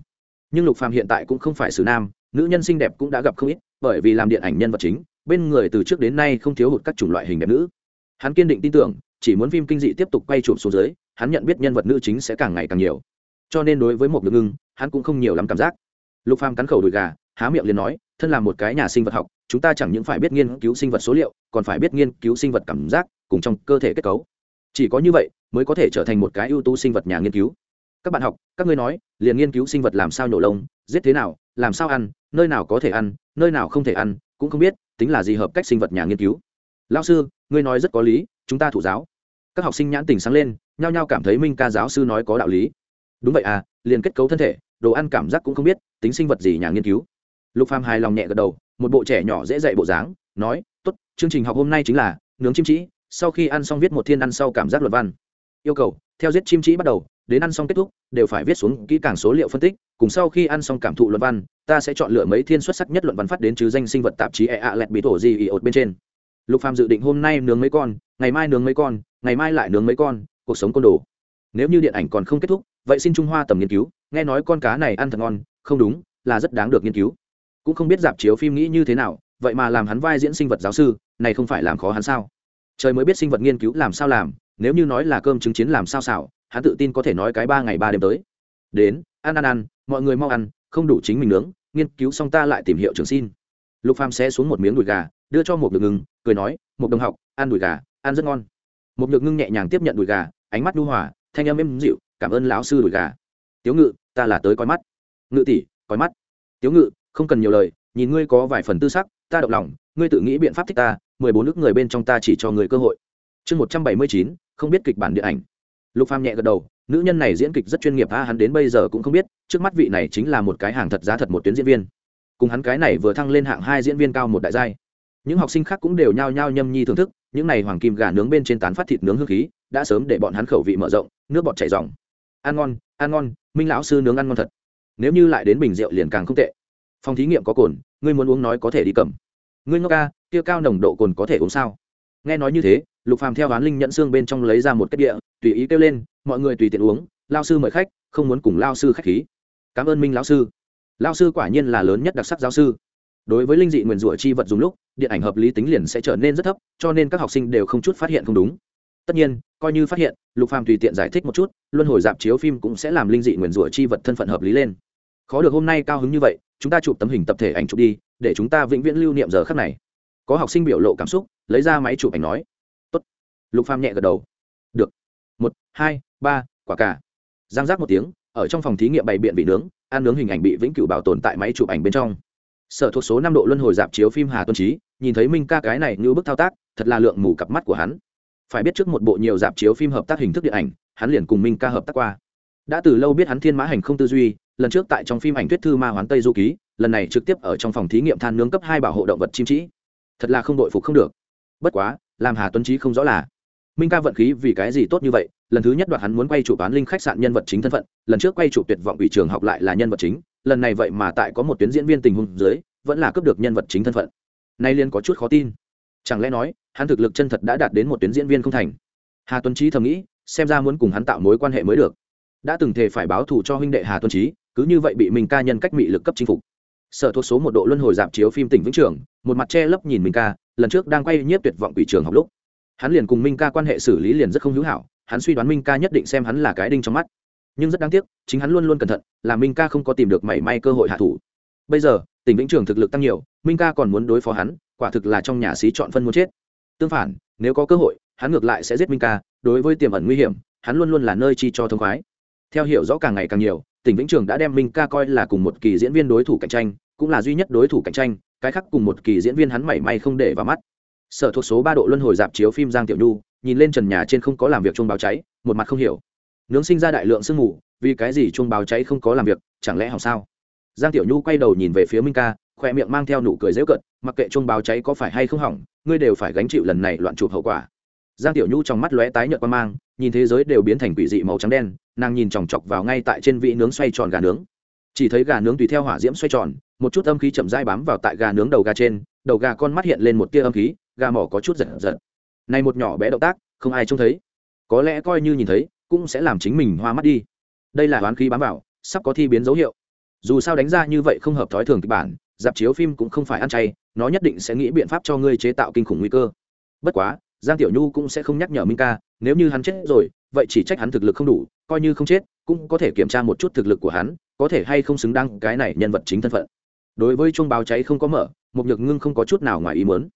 Nhưng lục phàm hiện tại cũng không phải xử nam, nữ nhân xinh đẹp cũng đã gặp không ít, bởi vì làm điện ảnh nhân vật chính, bên người từ trước đến nay không thiếu hụt các chủng loại hình đẹp nữ. Hắn kiên định tin tưởng, chỉ muốn phim kinh dị tiếp tục quay chụp xuống dưới, hắn nhận biết nhân vật nữ chính sẽ càng ngày càng nhiều. Cho nên đối với một lực ngưng, hắn cũng không nhiều lắm cảm giác. Lục phàm cắn khẩu đùi gà, há miệng liền nói, thân là một cái nhà sinh vật học chúng ta chẳng những phải biết nghiên cứu sinh vật số liệu, còn phải biết nghiên cứu sinh vật cảm giác cùng trong cơ thể kết cấu. Chỉ có như vậy mới có thể trở thành một cái ưu tú sinh vật nhà nghiên cứu. Các bạn học, các ngươi nói, liền nghiên cứu sinh vật làm sao nhổ lông, giết thế nào, làm sao ăn, nơi nào có thể ăn, nơi nào không thể ăn, cũng không biết tính là gì hợp cách sinh vật nhà nghiên cứu. Lao sư, ngươi nói rất có lý, chúng ta thủ giáo. Các học sinh nhãn tình sáng lên, nhao nhao cảm thấy minh ca giáo sư nói có đạo lý. Đúng vậy à liền kết cấu thân thể, đồ ăn cảm giác cũng không biết, tính sinh vật gì nhà nghiên cứu lục phàm hài lòng nhẹ gật đầu, một bộ trẻ nhỏ dễ dạy bộ dáng, nói, tốt, chương trình học hôm nay chính là nướng chim trĩ sau khi ăn xong viết một thiên ăn sau cảm giác luật văn. Yêu cầu, theo giết chim trĩ bắt đầu, đến ăn xong kết thúc, đều phải viết xuống kỹ càng số liệu phân tích, cùng sau khi ăn xong cảm thụ luận văn, ta sẽ chọn lựa mấy thiên xuất sắc nhất luận văn phát đến chứ danh sinh vật tạp chí e a lẹt bị thổ gì ỉ ột bên trên. Lục phàm dự định hôm nay nướng mấy con, ngày mai nướng mấy con, ngày mai lại nướng mấy con, cuộc sống côn đồ. Nếu như điện ảnh còn không kết thúc, vậy xin trung hoa tầm nghiên cứu, nghe nói con cá này ăn thật ngon, không đúng, là rất đáng được nghiên cứu cũng không biết dạp chiếu phim nghĩ như thế nào, vậy mà làm hắn vai diễn sinh vật giáo sư, này không phải làm khó hắn sao? Trời mới biết sinh vật nghiên cứu làm sao làm, nếu như nói là cơm chứng chiến làm sao xảo, hắn tự tin có thể nói cái ba ngày ba đêm tới. Đến, ăn ăn ăn, mọi người mau ăn, không đủ chính mình nướng, nghiên cứu xong ta lại tìm hiệu trường xin. Lục phàm sẽ xuống một miếng đùi gà, đưa cho một nhược ngưng, cười nói một đồng học, ăn đùi gà, ăn rất ngon. Một nhược ngưng nhẹ nhàng tiếp nhận đùi gà, ánh mắt nhu hòa, thanh âm êm dịu, cảm ơn lão sư đùi gà. Tiếu ngự, ta là tới coi mắt. Ngự tỷ, coi mắt. Tiếu ngự không cần nhiều lời, nhìn ngươi có vài phần tư sắc, ta động lòng, ngươi tự nghĩ biện pháp thích ta, mười bốn nước người bên trong ta chỉ cho người cơ hội. Chương một trăm bảy mươi chín, không biết kịch bản điện ảnh. Lục phàm nhẹ gật đầu, nữ nhân này diễn kịch rất chuyên nghiệp, a, hắn đến bây giờ cũng không biết, trước mắt vị này chính là một cái hàng thật giá thật một tuyến diễn viên. Cùng hắn cái này vừa thăng lên hạng hai diễn viên cao một đại giai. Những học sinh khác cũng đều nhao nhao nhâm nhi thưởng thức, những này hoàng kim gà nướng bên trên tán phát thịt nướng hương khí, đã sớm để bọn hắn khẩu vị mở rộng, nước bọt chảy dòng ăn ngon ăn ngon, minh lão sư nướng ăn ngon thật. Nếu như lại đến bình rượu liền càng không tệ phòng thí nghiệm có cồn, ngươi muốn uống nói có thể đi cầm. Ngươi ngốc ca, kia cao nồng độ cồn có thể uống sao? Nghe nói như thế, lục phàm theo oán linh nhẫn xương bên trong lấy ra một cái địa, tùy ý kêu lên, mọi người tùy tiện uống, lao sư mời khách, không muốn cùng lao sư khách khí. Cảm ơn minh lão sư. Lao sư quả nhiên là lớn nhất đặc sắc giáo sư. Đối với linh dị nguyền rủa chi vật dùng lúc, điện ảnh hợp lý tính liền sẽ trở nên rất thấp, cho nên các học sinh đều không chút phát hiện không đúng. Tất nhiên, coi như phát hiện, lục phàm tùy tiện giải thích một chút, luân hồi dạp chiếu phim cũng sẽ làm linh dị nguyền rủa chi vật thân phận hợp lý lên khó được hôm nay cao hứng như vậy, chúng ta chụp tấm hình tập thể ảnh chụp đi, để chúng ta vĩnh viễn lưu niệm giờ khắc này. Có học sinh biểu lộ cảm xúc, lấy ra máy chụp ảnh nói. Tốt. Lục phàm nhẹ gật đầu. Được. Một, hai, ba, quả cả. Giang giác một tiếng, ở trong phòng thí nghiệm bày biện bị nướng, ăn nướng hình ảnh bị vĩnh cửu bảo tồn tại máy chụp ảnh bên trong. Sở thuộc số năm độ luân hồi dạp chiếu phim hà tuân trí nhìn thấy minh ca cái này như bức thao tác, thật là lượng mù cặp mắt của hắn. Phải biết trước một bộ nhiều dạp chiếu phim hợp tác hình thức điện ảnh, hắn liền cùng minh ca hợp tác qua đã từ lâu biết hắn thiên mã hành không tư duy, lần trước tại trong phim ảnh thuyết thư ma hoán tây du ký, lần này trực tiếp ở trong phòng thí nghiệm than nướng cấp hai bảo hộ động vật chim trĩ thật là không đội phục không được. Bất quá, làm hà tuấn trí không rõ là, minh ca vận khí vì cái gì tốt như vậy, lần thứ nhất đoạn hắn muốn quay chụp bán linh khách sạn nhân vật chính thân phận, lần trước quay chụp tuyệt vọng ủy trường học lại là nhân vật chính, lần này vậy mà tại có một tuyến diễn viên tình huống dưới, vẫn là cướp được nhân vật chính thân phận. Nay liên có chút khó tin. Chẳng lẽ nói, hắn thực lực chân thật đã đạt đến một tuyến diễn viên không thành? Hà tuấn trí thầm nghĩ, xem ra muốn cùng hắn tạo mối quan hệ mới được đã từng thể phải báo thù cho huynh đệ hà Tuân trí cứ như vậy bị mình ca nhân cách mị lực cấp chinh phục. Sở thuộc số một độ luân hồi dạp chiếu phim tỉnh vĩnh trường, một mặt che lấp nhìn minh ca, lần trước đang quay nhiếp tuyệt vọng quỷ trường học lúc. Hắn liền cùng minh ca quan hệ xử lý liền rất không hữu hảo, hắn suy đoán minh ca nhất định xem hắn là cái đinh trong mắt. Nhưng rất đáng tiếc, chính hắn luôn luôn cẩn thận là minh ca không có tìm được mảy may cơ hội hạ thủ. Bây giờ, tỉnh vĩnh trường thực lực tăng nhiều, minh ca còn muốn đối phó hắn, quả thực là trong nhà xí chọn phân muốn chết. Tương phản, nếu có cơ hội, hắn ngược lại sẽ giết minh ca, đối với tiềm ẩn nguy hiểm, hắn luôn luôn là nơi chi cho thông khoái theo hiểu rõ càng ngày càng nhiều, tỉnh vĩnh trường đã đem minh ca coi là cùng một kỳ diễn viên đối thủ cạnh tranh, cũng là duy nhất đối thủ cạnh tranh, cái khác cùng một kỳ diễn viên hắn mảy may không để vào mắt. Sở thuộc số ba độ luân hồi dạp chiếu phim giang tiểu nhu, nhìn lên trần nhà trên không có làm việc chuông báo cháy, một mặt không hiểu. Nướng sinh ra đại lượng sương mù, vì cái gì chuông báo cháy không có làm việc, chẳng lẽ hỏng sao? Giang tiểu nhu quay đầu nhìn về phía minh ca, khoe miệng mang theo nụ cười dễu cận mặc kệ chuông báo cháy có phải hay không hỏng, ngươi đều phải gánh chịu lần này loạn chụp hậu quả giang tiểu nhu trong mắt lóe tái nhợt qua mang, nhìn thế giới đều biến thành quỷ dị màu trắng đen, nàng nhìn chòng chọc vào ngay tại trên vị nướng xoay tròn gà nướng. Chỉ thấy gà nướng tùy theo hỏa diễm xoay tròn, một chút âm khí chậm rãi bám vào tại gà nướng đầu gà trên, đầu gà con mắt hiện lên một tia âm khí, gà mỏ có chút giật giật. Này một nhỏ bé động tác, không ai trông thấy. Có lẽ coi như nhìn thấy, cũng sẽ làm chính mình hoa mắt đi. Đây là oán khí bám vào, sắp có thi biến dấu hiệu. Dù sao đánh ra như vậy không hợp thói thường kịch bản, dạp chiếu phim cũng không phải ăn chay, nó nhất định sẽ nghĩ biện pháp cho ngươi chế tạo kinh khủng nguy cơ. Bất quá giang tiểu nhu cũng sẽ không nhắc nhở minh ca, nếu như hắn chết rồi, vậy chỉ trách hắn thực lực không đủ, coi như không chết, cũng có thể kiểm tra một chút thực lực của hắn, có thể hay không xứng đáng cái này nhân vật chính thân phận. Đối với chuông báo cháy không có mở một nhược ngưng không có chút nào ngoài ý muốn.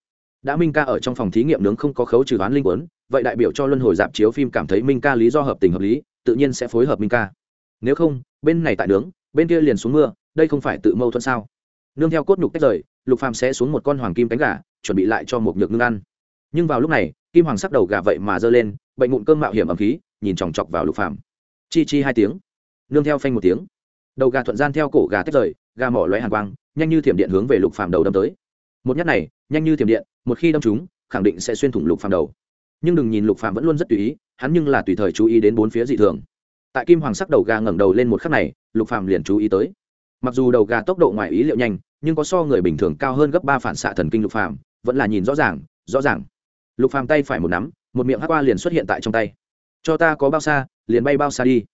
Đã minh ca ở trong phòng thí nghiệm nướng không có khấu trừ đoán linh quấn vậy đại biểu cho luân hồi dạp chiếu phim cảm thấy minh ca lý do hợp tình hợp lý, tự nhiên sẽ phối hợp minh ca. Nếu không, bên này tại nướng, bên kia liền xuống mưa, đây không phải tự mâu thuẫn sao? Nương theo cốt nhục tách rời, lục phàm sẽ xuống một con hoàng kim cánh gà, chuẩn bị lại cho một nhược ngưng ăn. Nhưng vào lúc này kim hoàng sắc đầu gà vậy mà giơ lên, bệnh ngụn cơm mạo hiểm ẩm khí, nhìn chòng chọc vào lục phàm. Chi chi hai tiếng. Nương theo phanh một tiếng. Đầu gà thuận gian theo cổ gà tách rời, gà mỏ lóe hàn quang, nhanh như thiểm điện hướng về lục phàm đầu đâm tới. Một nhát này, nhanh như thiểm điện, một khi đâm chúng khẳng định sẽ xuyên thủng lục phàm đầu. Nhưng đừng nhìn lục phàm vẫn luôn rất tùy ý, hắn nhưng là tùy thời chú ý đến bốn phía dị thường. Tại kim hoàng sắc đầu gà ngẩng đầu lên một khắc này, lục phàm liền chú ý tới. Mặc dù đầu gà tốc độ ngoài ý liệu nhanh, nhưng có so người bình thường cao hơn gấp ba phản xạ thần kinh lục phàm, vẫn là nhìn rõ ràng rõ ràng lục phàm tay phải một nắm, một miệng hắc qua liền xuất hiện tại trong tay. Cho ta có bao xa, liền bay bao xa đi.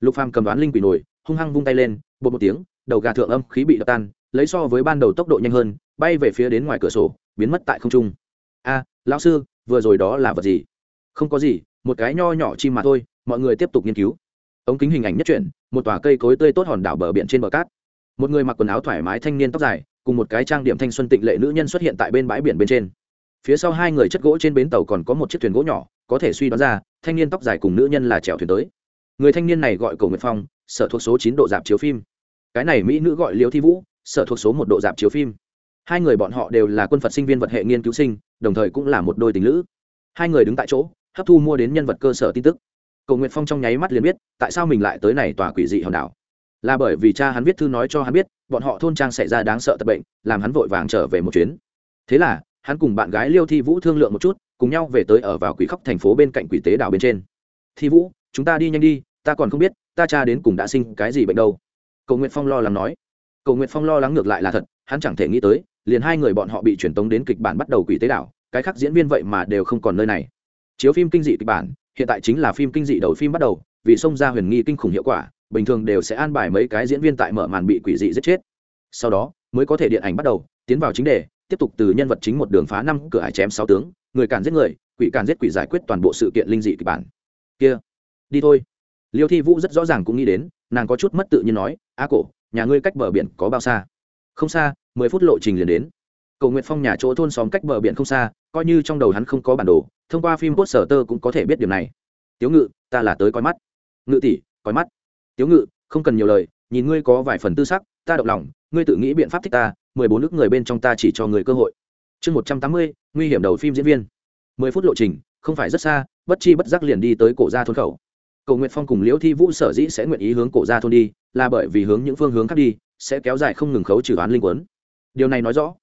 Lục phàm cầm đoán linh quỷ nổi hung hăng vung tay lên bột một tiếng, đầu gà thượng âm khí bị đập tan, lấy so với ban đầu tốc độ nhanh hơn, bay về phía đến ngoài cửa sổ, biến mất tại không trung. A, lão sư, vừa rồi đó là vật gì? Không có gì, một cái nho nhỏ chim mà thôi, mọi người tiếp tục nghiên cứu. Ống kính hình ảnh nhất chuyển, một tòa cây cối tươi tốt hòn đảo bờ biển trên bờ cát. Một người mặc quần áo thoải mái thanh niên tóc dài, cùng một cái trang điểm thanh xuân tịnh lệ nữ nhân xuất hiện tại bên bãi biển bên trên phía sau hai người chất gỗ trên bến tàu còn có một chiếc thuyền gỗ nhỏ, có thể suy đoán ra, thanh niên tóc dài cùng nữ nhân là chèo thuyền tới. Người thanh niên này gọi cầu nguyệt phong, sở thuộc số chín độ dạp chiếu phim. Cái này mỹ nữ gọi liễu thi vũ, sở thuộc số một độ dạp chiếu phim. Hai người bọn họ đều là quân phật sinh viên vật hệ nghiên cứu sinh, đồng thời cũng là một đôi tình lữ. Hai người đứng tại chỗ, hấp thu mua đến nhân vật cơ sở tin tức. Cầu nguyệt phong trong nháy mắt liền biết, tại sao mình lại tới này tòa quỷ dị hòn đảo. Là bởi vì cha hắn viết thư nói cho hắn biết, bọn họ thôn trang xảy ra đáng sợ tập bệnh, làm hắn vội vàng trở về một chuyến. Thế là hắn cùng bạn gái liêu thi vũ thương lượng một chút, cùng nhau về tới ở vào quỷ khóc thành phố bên cạnh quỷ tế đảo bên trên. Thi vũ, chúng ta đi nhanh đi, ta còn không biết, ta cha đến cùng đã sinh cái gì bệnh đâu. Cầu nguyện phong lo lắng nói. Cầu nguyện phong lo lắng ngược lại là thật, hắn chẳng thể nghĩ tới, liền hai người bọn họ bị truyền tống đến kịch bản bắt đầu quỷ tế đảo, cái khác diễn viên vậy mà đều không còn nơi này. Chiếu phim kinh dị kịch bản, hiện tại chính là phim kinh dị đầu phim bắt đầu, vì xông ra huyền nghi kinh khủng hiệu quả, bình thường đều sẽ an bài mấy cái diễn viên tại mở màn bị quỷ dị giết chết. Sau đó, mới có thể điện ảnh bắt đầu, tiến vào chính đề tiếp tục từ nhân vật chính một đường phá năm cửa hải chém sáu tướng, người càn giết người, quỷ càn giết quỷ giải quyết toàn bộ sự kiện linh dị kịch bản. Kia, đi thôi. Liêu thi vũ rất rõ ràng cũng nghĩ đến, nàng có chút mất tự nhiên nói, a cổ, nhà ngươi cách bờ biển có bao xa? Không xa, mười phút lộ trình liền đến. Cầu nguyện phong nhà chỗ thôn xóm cách bờ biển không xa, coi như trong đầu hắn không có bản đồ, thông qua phim post sở tơ cũng có thể biết điều này. Tiếu ngự, ta là tới coi mắt. Ngự tỷ, coi mắt. Tiếu ngự, không cần nhiều lời, nhìn ngươi có vài phần tư sắc, ta động lòng ngươi tự nghĩ biện pháp thích ta, mười bốn nước người bên trong ta chỉ cho người cơ hội. Chương một trăm tám mươi, nguy hiểm đầu phim diễn viên. Mười phút lộ trình, không phải rất xa, bất chi bất giác liền đi tới cổ gia thôn khẩu. Cầu nguyện phong cùng liễu thi vũ sở dĩ sẽ nguyện ý hướng cổ gia thôn đi, là bởi vì hướng những phương hướng khác đi, sẽ kéo dài không ngừng khấu trừ án linh quấn. Điều này nói rõ,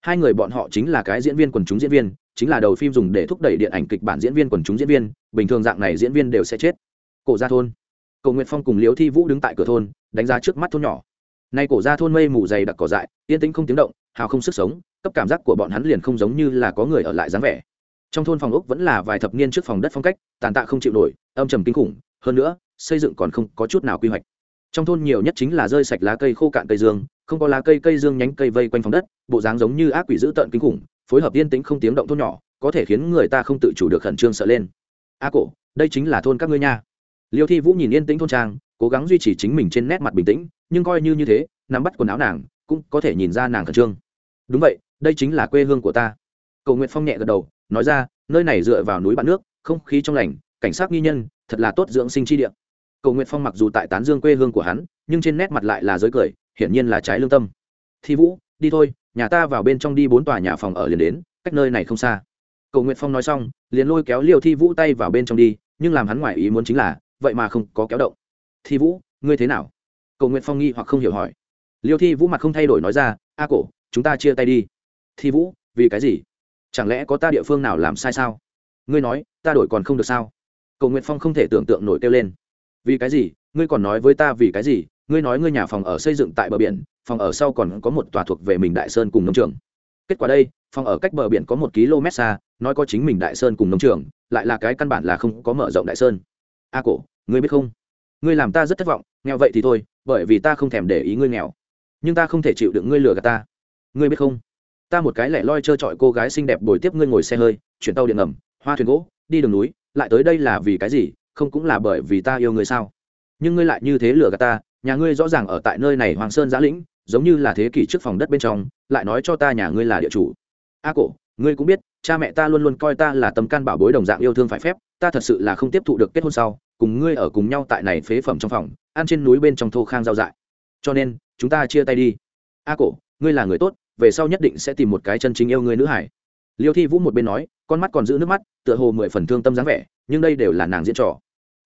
hai người bọn họ chính là cái diễn viên quần chúng diễn viên, chính là đầu phim dùng để thúc đẩy điện ảnh kịch bản diễn viên quần chúng diễn viên, bình thường dạng này diễn viên đều sẽ chết. Cổ gia thôn. Cầu nguyện phong cùng liễu thi vũ đứng tại cửa thôn, đánh giá trước mắt thôn nhỏ nay cổ ra thôn mây mù dày đặc cỏ dại, yên tĩnh không tiếng động, hào không sức sống, cấp cảm giác của bọn hắn liền không giống như là có người ở lại dáng vẻ. Trong thôn phòng ốc vẫn là vài thập niên trước phòng đất phong cách, tàn tạ không chịu nổi, âm trầm kinh khủng, hơn nữa, xây dựng còn không có chút nào quy hoạch. Trong thôn nhiều nhất chính là rơi sạch lá cây khô cạn cây dương, không có lá cây cây dương nhánh cây vây quanh phòng đất, bộ dáng giống như ác quỷ dữ tợn kinh khủng, phối hợp yên tĩnh không tiếng động thôn nhỏ, có thể khiến người ta không tự chủ được khẩn trương sợ lên. A cổ, đây chính là thôn các ngươi nha. Liêu thi vũ nhìn yên tĩnh thôn trang cố gắng duy trì chính mình trên nét mặt bình tĩnh, nhưng coi như như thế, nắm bắt quần áo nàng, cũng có thể nhìn ra nàng khẩn trương. Đúng vậy, đây chính là quê hương của ta. Cầu nguyện phong nhẹ gật đầu, nói ra, nơi này dựa vào núi bạn nước, không khí trong lành, cảnh sát nghi nhân, thật là tốt dưỡng sinh chi địa. Cầu nguyện phong mặc dù tại tán dương quê hương của hắn, nhưng trên nét mặt lại là giới cười, hiển nhiên là trái lương tâm. Thi vũ, đi thôi, nhà ta vào bên trong đi bốn tòa nhà phòng ở liền đến, cách nơi này không xa. Cầu nguyện phong nói xong, liền lôi kéo liều thi vũ tay vào bên trong đi, nhưng làm hắn ngoài ý muốn chính là, vậy mà không có kéo động thi vũ, ngươi thế nào? Cầu nguyện phong nghi hoặc không hiểu hỏi. Liêu thi vũ mặt không thay đổi nói ra, a cổ, chúng ta chia tay đi. Thi vũ, vì cái gì? Chẳng lẽ có ta địa phương nào làm sai sao? Ngươi nói, ta đổi còn không được sao? Cầu nguyện phong không thể tưởng tượng nổi kêu lên. Vì cái gì? Ngươi còn nói với ta vì cái gì? Ngươi nói ngươi nhà phòng ở xây dựng tại bờ biển, phòng ở sau còn có một tòa thuộc về mình đại sơn cùng nông trường. Kết quả đây, phòng ở cách bờ biển có một km xa, nói có chính mình đại sơn cùng nông trường, lại là cái căn bản là không có mở rộng đại sơn. A cổ, ngươi biết không? Ngươi làm ta rất thất vọng, nghèo vậy thì thôi, bởi vì ta không thèm để ý ngươi nghèo. Nhưng ta không thể chịu đựng ngươi lừa gạt ta. Ngươi biết không? Ta một cái lẻ loi trơ trọi cô gái xinh đẹp bồi tiếp ngươi ngồi xe hơi, chuyển tàu điện ngầm, hoa thuyền gỗ, đi đường núi, lại tới đây là vì cái gì, không cũng là bởi vì ta yêu ngươi sao? Nhưng ngươi lại như thế lừa gạt ta, nhà ngươi rõ ràng ở tại nơi này hoàng sơn giã lĩnh, giống như là thế kỷ trước phòng đất bên trong, lại nói cho ta nhà ngươi là địa chủ. A cổ, ngươi cũng biết, cha mẹ ta luôn luôn coi ta là tấm can bảo bối đồng dạng yêu thương phải phép, ta thật sự là không tiếp thụ được kết hôn sau cùng ngươi ở cùng nhau tại này phế phẩm trong phòng, ăn trên núi bên trong thô khang giao dại. Cho nên, chúng ta chia tay đi. A cổ, ngươi là người tốt, về sau nhất định sẽ tìm một cái chân chính yêu ngươi nữ hải. Liêu thi vũ một bên nói, con mắt còn giữ nước mắt, tựa hồ mười phần thương tâm dáng vẻ, nhưng đây đều là nàng diễn trò.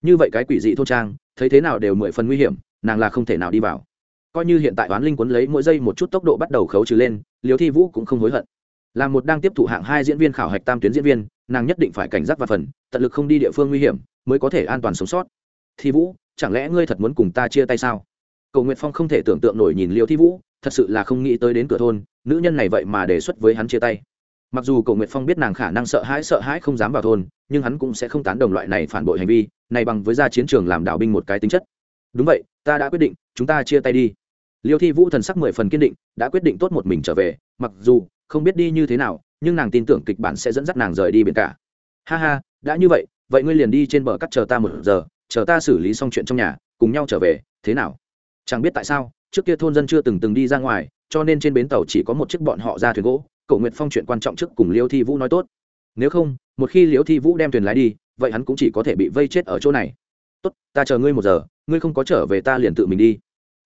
Như vậy cái quỷ dị thôn trang, thấy thế nào đều mười phần nguy hiểm, nàng là không thể nào đi vào. Coi như hiện tại oán linh quấn lấy mỗi giây một chút tốc độ bắt đầu khấu trừ lên, liêu thi vũ cũng không hối hận. Là một đang tiếp thụ hạng hai diễn viên khảo hạch tam tuyến diễn viên, nàng nhất định phải cảnh giác và phần, tận lực không đi địa phương nguy hiểm mới có thể an toàn sống sót. Thi vũ, chẳng lẽ ngươi thật muốn cùng ta chia tay sao? Cầu nguyện phong không thể tưởng tượng nổi nhìn liêu thi vũ, thật sự là không nghĩ tới đến cửa thôn, nữ nhân này vậy mà đề xuất với hắn chia tay. Mặc dù cầu nguyện phong biết nàng khả năng sợ hãi sợ hãi không dám vào thôn, nhưng hắn cũng sẽ không tán đồng loại này phản bội hành vi, này bằng với ra chiến trường làm đạo binh một cái tính chất. Đúng vậy, ta đã quyết định, chúng ta chia tay đi. Liêu thi vũ thần sắc mười phần kiên định, đã quyết định tốt một mình trở về, mặc dù không biết đi như thế nào, nhưng nàng tin tưởng kịch bản sẽ dẫn dắt nàng rời đi biển cả. Ha ha, đã như vậy vậy ngươi liền đi trên bờ cắt chờ ta một giờ, chờ ta xử lý xong chuyện trong nhà, cùng nhau trở về, thế nào? Chẳng biết tại sao, trước kia thôn dân chưa từng từng đi ra ngoài, cho nên trên bến tàu chỉ có một chiếc bọn họ ra thuyền gỗ, cậu nguyệt phong chuyện quan trọng trước cùng liêu thi vũ nói tốt. Nếu không, một khi liêu thi vũ đem thuyền lái đi, vậy hắn cũng chỉ có thể bị vây chết ở chỗ này. Tốt, ta chờ ngươi một giờ, ngươi không có trở về ta liền tự mình đi.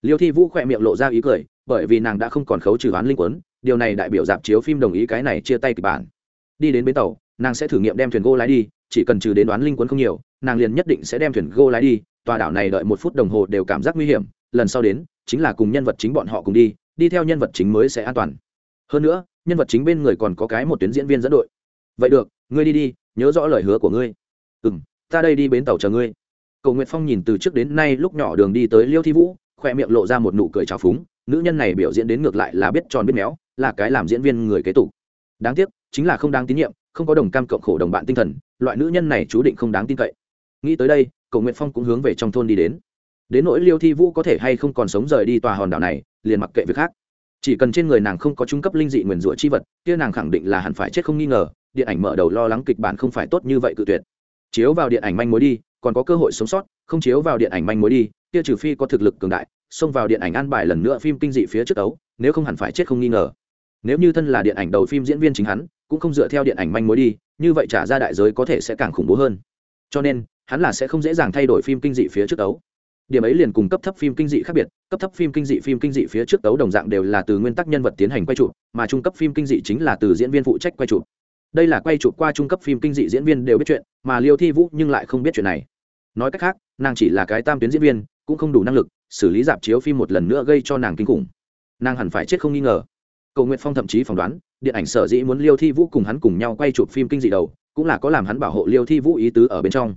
Liêu thi vũ khỏe miệng lộ ra ý cười, bởi vì nàng đã không còn khấu trừ oán linh quấn, điều này đại biểu dạp chiếu phim đồng ý cái này chia tay kịch bản. Đi đến bến tàu, nàng sẽ thử nghiệm đem thuyền gỗ lái đi chỉ cần trừ đến đoán linh quấn không nhiều, nàng liền nhất định sẽ đem thuyền gô lái đi, tòa đảo này đợi một phút đồng hồ đều cảm giác nguy hiểm, lần sau đến, chính là cùng nhân vật chính bọn họ cùng đi đi theo nhân vật chính mới sẽ an toàn. Hơn nữa, nhân vật chính bên người còn có cái một tuyến diễn viên dẫn đội. Vậy được, ngươi đi đi, nhớ rõ lời hứa của ngươi. Ừ m ta đây đi bến tàu chờ ngươi. Cầu nguyện phong nhìn từ trước đến nay lúc nhỏ đường đi tới liêu thi vũ, khoe miệng lộ ra một nụ cười trào phúng, nữ nhân này biểu diễn đến ngược lại là biết tròn biết méo, là cái làm diễn viên người kế tục. Đáng tiếc, chính là không đáng tín nhiệm, không có đồng cam cộng khổ đồng bạn tinh thần loại nữ nhân này chú định không đáng tin cậy. Nghĩ tới đây cầu nguyện phong cũng hướng về trong thôn đi đến. Đến nỗi liêu thi vũ có thể hay không còn sống rời đi tòa hòn đảo này, liền mặc kệ việc khác. Chỉ cần trên người nàng không có trung cấp linh dị nguyền rủa chi vật, kia nàng khẳng định là hẳn phải chết không nghi ngờ, điện ảnh mở đầu lo lắng kịch bản không phải tốt như vậy cự tuyệt. Chiếu vào điện ảnh manh mối đi, còn có cơ hội sống sót, không chiếu vào điện ảnh manh mối đi, kia trừ phi có thực lực cường đại, xông vào điện ảnh an bài lần nữa phim kinh dị phía trước ấu nếu không hẳn phải chết không nghi ngờ. Nếu như thân là điện ảnh đầu phim diễn viên chính hắn cũng không dựa theo điện ảnh manh mối đi, như vậy trả ra đại giới có thể sẽ càng khủng bố hơn. Cho nên, hắn là sẽ không dễ dàng thay đổi phim kinh dị phía trước đấu. Điểm ấy liền cùng cấp thấp phim kinh dị khác biệt, cấp thấp phim kinh dị phim kinh dị phía trước tấu đồng dạng đều là từ nguyên tắc nhân vật tiến hành quay chụp, mà trung cấp phim kinh dị chính là từ diễn viên phụ trách quay chụp. Đây là quay chụp qua trung cấp phim kinh dị diễn viên đều biết chuyện, mà liêu thi vũ nhưng lại không biết chuyện này. Nói cách khác, nàng chỉ là cái tam tuyến diễn viên, cũng không đủ năng lực xử lý dạp chiếu phim một lần nữa gây cho nàng kinh khủng. Nàng hẳn phải chết không nghi ngờ. Cầu nguyện phong thậm chí phỏng đoán điện ảnh sở dĩ muốn liêu thi vũ cùng hắn cùng nhau quay chụp phim kinh dị đầu, cũng là có làm hắn bảo hộ liêu thi vũ ý tứ ở bên trong.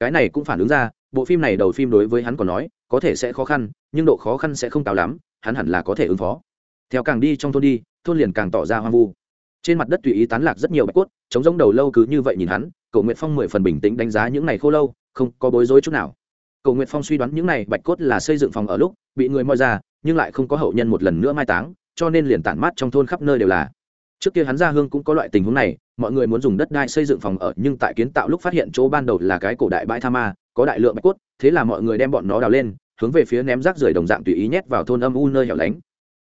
Cái này cũng phản ứng ra, bộ phim này đầu phim đối với hắn còn nói, có thể sẽ khó khăn, nhưng độ khó khăn sẽ không cao lắm, hắn hẳn là có thể ứng phó. Theo càng đi trong thôn đi, thôn liền càng tỏ ra hoang vu. Trên mặt đất tùy ý tán lạc rất nhiều bạch cốt chống giống đầu lâu cứ như vậy nhìn hắn Cổ nguyệt phong mười phần bình tĩnh đánh giá những này khô lâu, không có bối rối chút nào. Cổ nguyệt phong suy đoán những này bạch cốt là xây dựng phòng ở lúc, bị người moi ra, nhưng lại không có hậu nhân một lần nữa mai táng, cho nên liền tản mát trong thôn khắp nơi đều là trước kia hắn ra hương cũng có loại tình huống này, mọi người muốn dùng đất đai xây dựng phòng ở, nhưng tại kiến tạo lúc phát hiện chỗ ban đầu là cái cổ đại bãi tha ma, có đại lượng bạch cốt, thế là mọi người đem bọn nó đào lên, hướng về phía ném rác rưởi đồng dạng tùy ý nhét vào thôn âm u nơi hẻo lánh.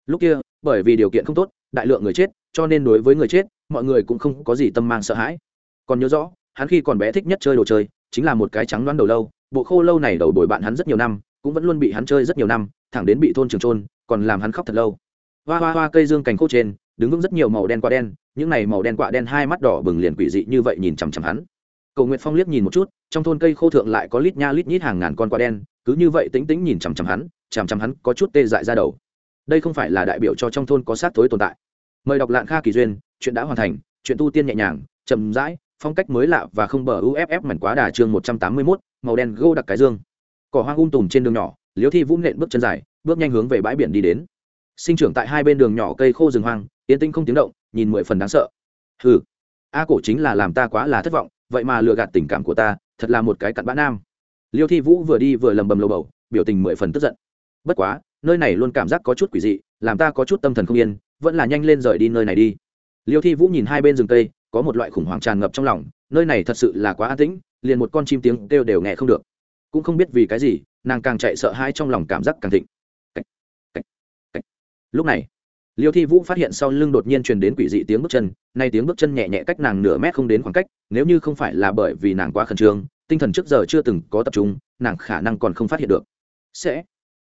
Lúc kia, bởi vì điều kiện không tốt, đại lượng người chết, cho nên đối với người chết, mọi người cũng không có gì tâm mang sợ hãi. Còn nhớ rõ, hắn khi còn bé thích nhất chơi đồ chơi, chính là một cái trắng đoán đầu lâu, bộ khô lâu này đầu đổi bạn hắn rất nhiều năm, cũng vẫn luôn bị hắn chơi rất nhiều năm, thẳng đến bị thôn trường trôn còn làm hắn khóc thật lâu. Hoa hoa hoa, cây dương cành khô trên đứng vững rất nhiều màu đen quả đen, những này màu đen quạ đen hai mắt đỏ bừng liền quỷ dị như vậy nhìn chằm chằm hắn. Cầu nguyện phong liếc nhìn một chút, trong thôn cây khô thượng lại có lít nha lít nhít hàng ngàn con quạ đen, cứ như vậy tính tính nhìn chằm chằm hắn, chằm chằm hắn có chút tê dại ra đầu. Đây không phải là đại biểu cho trong thôn có sát thối tồn tại. Mời đọc lạng kha kỳ duyên, chuyện đã hoàn thành, chuyện tu tiên nhẹ nhàng, chậm rãi, phong cách mới lạ và không bờ uff mảnh quá đà chương một trăm tám mươi mốt, màu đen gô đặc cái dương. Cỏ hoang um tùm trên đường nhỏ liếu thi vũng nện bước chân dài, bước nhanh hướng về bãi biển đi đến. Sinh trưởng tại hai bên đường nhỏ cây khô rừng hoang yên tinh không tiếng động nhìn mười phần đáng sợ. Hừ a cổ chính là làm ta quá là thất vọng vậy mà lừa gạt tình cảm của ta thật là một cái cặn bã nam. Liêu thi vũ vừa đi vừa lầm bầm lầu bầu biểu tình mười phần tức giận. Bất quá nơi này luôn cảm giác có chút quỷ dị làm ta có chút tâm thần không yên vẫn là nhanh lên rời đi nơi này đi. Liêu thi vũ nhìn hai bên rừng cây có một loại khủng hoảng tràn ngập trong lòng nơi này thật sự là quá an tĩnh liền một con chim tiếng kêu đều nghe không được. Cũng không biết vì cái gì nàng càng chạy sợ hãi trong lòng cảm giác càng thịnh. Cách, cách, cách. lúc này liêu thi vũ phát hiện sau lưng đột nhiên truyền đến quỷ dị tiếng bước chân, nay tiếng bước chân nhẹ nhẹ cách nàng nửa mét không đến khoảng cách, nếu như không phải là bởi vì nàng quá khẩn trương, tinh thần trước giờ chưa từng có tập trung, nàng khả năng còn không phát hiện được. Sẽ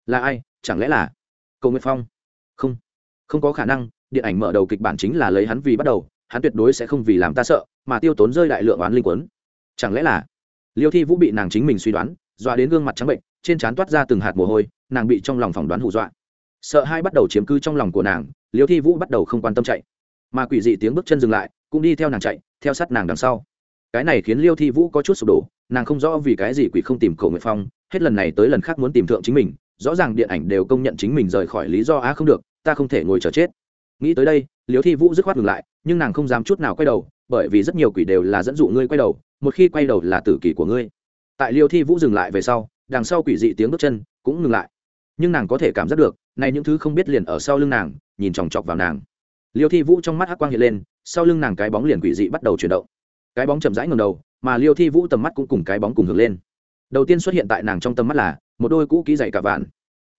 là ai? Chẳng lẽ là cầu nguyện phong? Không không có khả năng, điện ảnh mở đầu kịch bản chính là lấy hắn vì bắt đầu, hắn tuyệt đối sẽ không vì làm ta sợ, mà tiêu tốn rơi đại lượng oán linh quấn chẳng lẽ là liêu thi vũ bị nàng chính mình suy đoán, dọa đến gương mặt trắng bệnh, trên trán toát ra từng hạt mồ hôi, nàng bị trong lòng phỏng đoán hù dọa sợ hai bắt đầu chiếm cư trong lòng của nàng, liêu thi vũ bắt đầu không quan tâm chạy. Mà quỷ dị tiếng bước chân dừng lại, cũng đi theo nàng chạy, theo sát nàng đằng sau. Cái này khiến liêu thi vũ có chút sụp đổ, nàng không rõ vì cái gì quỷ không tìm cầu nguyện phong, hết lần này tới lần khác muốn tìm thượng chính mình, rõ ràng điện ảnh đều công nhận chính mình rời khỏi lý do á không được, ta không thể ngồi chờ chết. Nghĩ tới đây, liêu thi vũ dứt khoát ngừng lại, nhưng nàng không dám chút nào quay đầu, bởi vì rất nhiều quỷ đều là dẫn dụ ngươi quay đầu, một khi quay đầu là tử kỷ của ngươi. Tại liêu thi vũ dừng lại về sau, đằng sau quỷ dị tiếng bước chân cũng ngừng lại nhưng nàng có thể cảm giác được, này những thứ không biết liền ở sau lưng nàng, nhìn chòng chọc vào nàng. Liêu thi vũ trong mắt hắc quang hiện lên, sau lưng nàng cái bóng liền quỷ dị bắt đầu chuyển động. Cái bóng chậm rãi ngầm đầu, mà liêu thi vũ tầm mắt cũng cùng cái bóng cùng hướng lên. Đầu tiên xuất hiện tại nàng trong tầm mắt là, một đôi cũ kỹ dày cả vạn.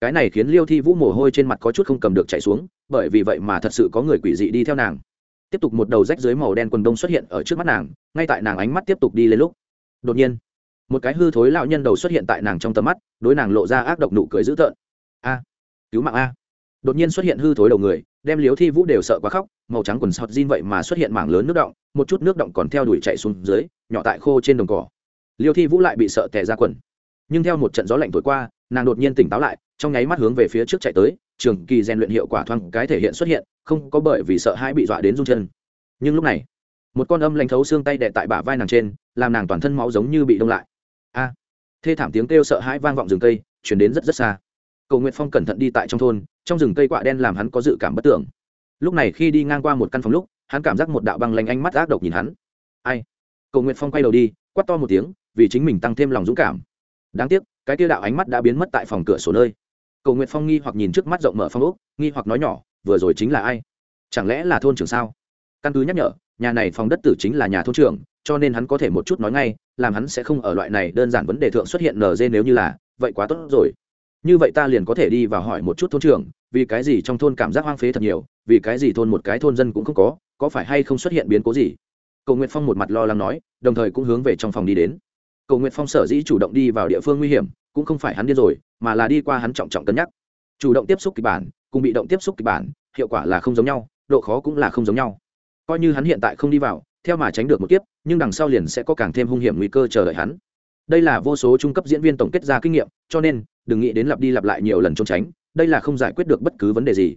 Cái này khiến liêu thi vũ mồ hôi trên mặt có chút không cầm được chạy xuống, bởi vì vậy mà thật sự có người quỷ dị đi theo nàng. Tiếp tục một đầu rách dưới màu đen quần đông xuất hiện ở trước mắt nàng, ngay tại nàng ánh mắt tiếp tục đi lên lúc. Đột nhiên, một cái hư thối lão nhân đầu xuất hiện tại nàng trong tầm mắt, đối nàng lộ ra ác độc nụ cười dữ tợn a. Cứu mạng a. Đột nhiên xuất hiện hư thối đầu người, đem liếu thi vũ đều sợ quá khóc, màu trắng quần sọt jean vậy mà xuất hiện mảng lớn nước động, một chút nước động còn theo đuổi chạy xuống dưới, nhỏ tại khô trên đồng cỏ. Liêu thi vũ lại bị sợ tè ra quần. Nhưng theo một trận gió lạnh thổi qua, nàng đột nhiên tỉnh táo lại, trong nháy mắt hướng về phía trước chạy tới, trường kỳ rèn luyện hiệu quả thoáng cái thể hiện xuất hiện, không có bởi vì sợ hãi bị dọa đến rung chân. Nhưng lúc này, một con âm lanh thấu xương tay đè tại bả vai nàng trên, làm nàng toàn thân máu giống như bị đông lại. A. Thê thảm tiếng kêu sợ hãi vang vọng rừng cây, chuyển đến rất rất xa cầu nguyện phong cẩn thận đi tại trong thôn, trong rừng cây quạ đen làm hắn có dự cảm bất tưởng. Lúc này khi đi ngang qua một căn phòng lúc, hắn cảm giác một đạo băng lanh ánh mắt ác độc nhìn hắn. Ai? Cầu nguyện phong quay đầu đi quắt to một tiếng, vì chính mình tăng thêm lòng dũng cảm. Đáng tiếc, cái tiêu đạo ánh mắt đã biến mất tại phòng cửa sổ nơi. Cầu nguyện phong nghi hoặc nhìn trước mắt rộng mở phong ốc, nghi hoặc nói nhỏ, vừa rồi chính là ai? Chẳng lẽ là thôn trưởng sao? Căn cứ nhắc nhở, nhà này phòng đất tử chính là nhà thôn trưởng, cho nên hắn có thể một chút nói ngay, làm hắn sẽ không ở loại này đơn giản vấn đề thượng xuất hiện nd nếu như là, vậy quá tốt rồi như vậy ta liền có thể đi và hỏi một chút thôn trưởng, vì cái gì trong thôn cảm giác hoang phế thật nhiều, vì cái gì thôn một cái thôn dân cũng không có có phải hay không xuất hiện biến cố gì? Cầu nguyện phong một mặt lo lắng nói, đồng thời cũng hướng về trong phòng đi đến. Cầu nguyện phong sở dĩ chủ động đi vào địa phương nguy hiểm, cũng không phải hắn điên rồi, mà là đi qua hắn trọng trọng cân nhắc. Chủ động tiếp xúc kịch bản, cùng bị động tiếp xúc kịch bản, hiệu quả là không giống nhau, độ khó cũng là không giống nhau. Coi như hắn hiện tại không đi vào, theo mà tránh được một kiếp, nhưng đằng sau liền sẽ có càng thêm hung hiểm nguy cơ chờ đợi hắn. Đây là vô số trung cấp diễn viên tổng kết ra kinh nghiệm, cho nên đừng nghĩ đến lặp đi lặp lại nhiều lần trốn tránh, đây là không giải quyết được bất cứ vấn đề gì.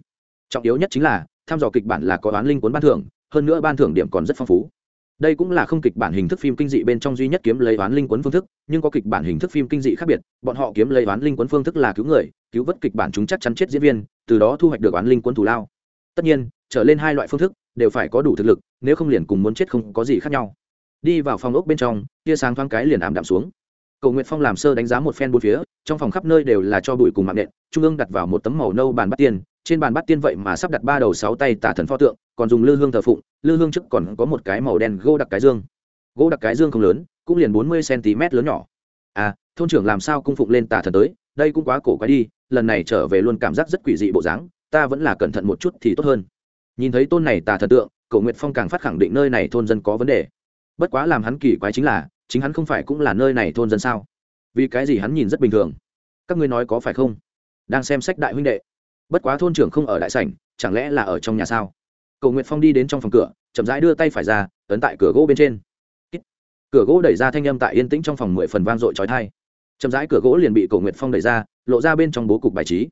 Trọng yếu nhất chính là, tham dò kịch bản là có oán linh cuốn ban thưởng, hơn nữa ban thưởng điểm còn rất phong phú. Đây cũng là không kịch bản hình thức phim kinh dị bên trong duy nhất kiếm lấy oán linh quấn phương thức, nhưng có kịch bản hình thức phim kinh dị khác biệt, bọn họ kiếm lấy oán linh quấn phương thức là cứu người, cứu vớt kịch bản chúng chắc chắn chết diễn viên, từ đó thu hoạch được oán linh quấn thủ lao. Tất nhiên, trở lên hai loại phương thức đều phải có đủ thực lực, nếu không liền cùng muốn chết không có gì khác nhau. Đi vào phòng ốc bên trong, tia sáng thoáng cái liền ảm đạm xuống. Cổ Nguyệt phong làm sơ đánh giá một phen bốn phía, trong phòng khắp nơi đều là cho bụi cùng mạng nện, trung ương đặt vào một tấm màu nâu bàn bắt tiên, trên bàn bắt tiên vậy mà sắp đặt ba đầu sáu tay tả thần pho tượng, còn dùng lư hương thờ phụng, lư hương trước còn có một cái màu đen gỗ đặc cái dương. Gỗ đặc cái dương không lớn, cũng liền bốn mươi cm lớn nhỏ. À thôn trưởng làm sao cung phụng lên tà thần tới, đây cũng quá cổ quái đi, lần này trở về luôn cảm giác rất quỷ dị bộ dáng, ta vẫn là cẩn thận một chút thì tốt hơn. Nhìn thấy tôn này tà thần tượng Cổ Nguyệt phong càng phát khẳng định nơi này thôn dân có vấn đề. Bất quá làm hắn kỳ quái chính là chính hắn không phải cũng là nơi này thôn dân sao? Vì cái gì hắn nhìn rất bình thường? Các ngươi nói có phải không? Đang xem sách đại huynh đệ. Bất quá thôn trưởng không ở đại sảnh, chẳng lẽ là ở trong nhà sao? Cầu nguyện phong đi đến trong phòng cửa, chậm rãi đưa tay phải ra tấn tại cửa gỗ bên trên. Cửa gỗ đẩy ra thanh âm tại yên tĩnh trong phòng mười phần vang dội trói thai chậm rãi cửa gỗ liền bị cầu nguyện phong đẩy ra, lộ ra bên trong bố cục bài trí.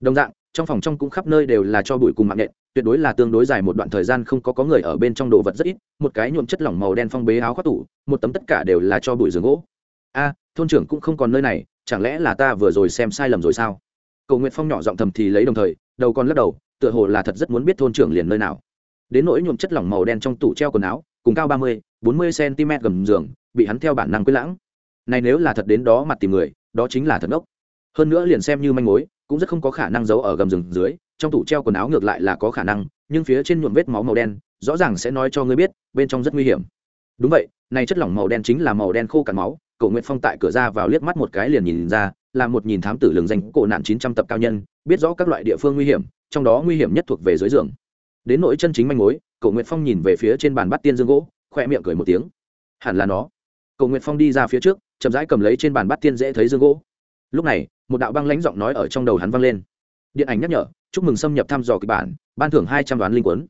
Đồng dạng trong phòng trong cũng khắp nơi đều là cho bụi cùng mạng nhện, tuyệt đối là tương đối dài một đoạn thời gian không có có người ở bên trong đồ vật rất ít, một cái nhuộm chất lỏng màu đen phong bế áo khoác tủ, một tấm tất cả đều là cho bụi giường gỗ. A, thôn trưởng cũng không còn nơi này, chẳng lẽ là ta vừa rồi xem sai lầm rồi sao? Cầu nguyện phong nhỏ giọng thầm thì lấy đồng thời, đầu còn lắc đầu, tựa hồ là thật rất muốn biết thôn trưởng liền nơi nào. Đến nỗi nhuộm chất lỏng màu đen trong tủ treo quần áo, cùng cao ba mươi, bốn mươi cm gầm giường, bị hắn theo bản năng quyết lãng. Này nếu là thật đến đó mặt tìm người, đó chính là thật ốc hơn nữa liền xem như manh mối cũng rất không có khả năng giấu ở gầm rừng dưới, trong tủ treo quần áo ngược lại là có khả năng, nhưng phía trên nhuộm vết máu màu đen, rõ ràng sẽ nói cho ngươi biết, bên trong rất nguy hiểm. Đúng vậy, này chất lỏng màu đen chính là màu đen khô cằn máu cậu nguyễn phong tại cửa ra vào liếc mắt một cái liền nhìn ra, là một nhìn thám tử lường danh cổ nạn chín trăm tập cao nhân, biết rõ các loại địa phương nguy hiểm, trong đó nguy hiểm nhất thuộc về dưới giường. Đến nỗi chân chính manh mối cậu nguyễn phong nhìn về phía trên bàn bắt tiên dương gỗ, khoe miệng cười một tiếng. Hẳn là nó. Cậu nguyễn phong đi ra phía trước, chậm rãi cầm lấy trên bàn bắt tiên dễ thấy dương gỗ. Lúc này một đạo băng lãnh giọng nói ở trong đầu hắn vang lên. Điện ảnh nhắc nhở, chúc mừng xâm nhập thăm dò kịch bản, ban thưởng hai trăm đoán linh quấn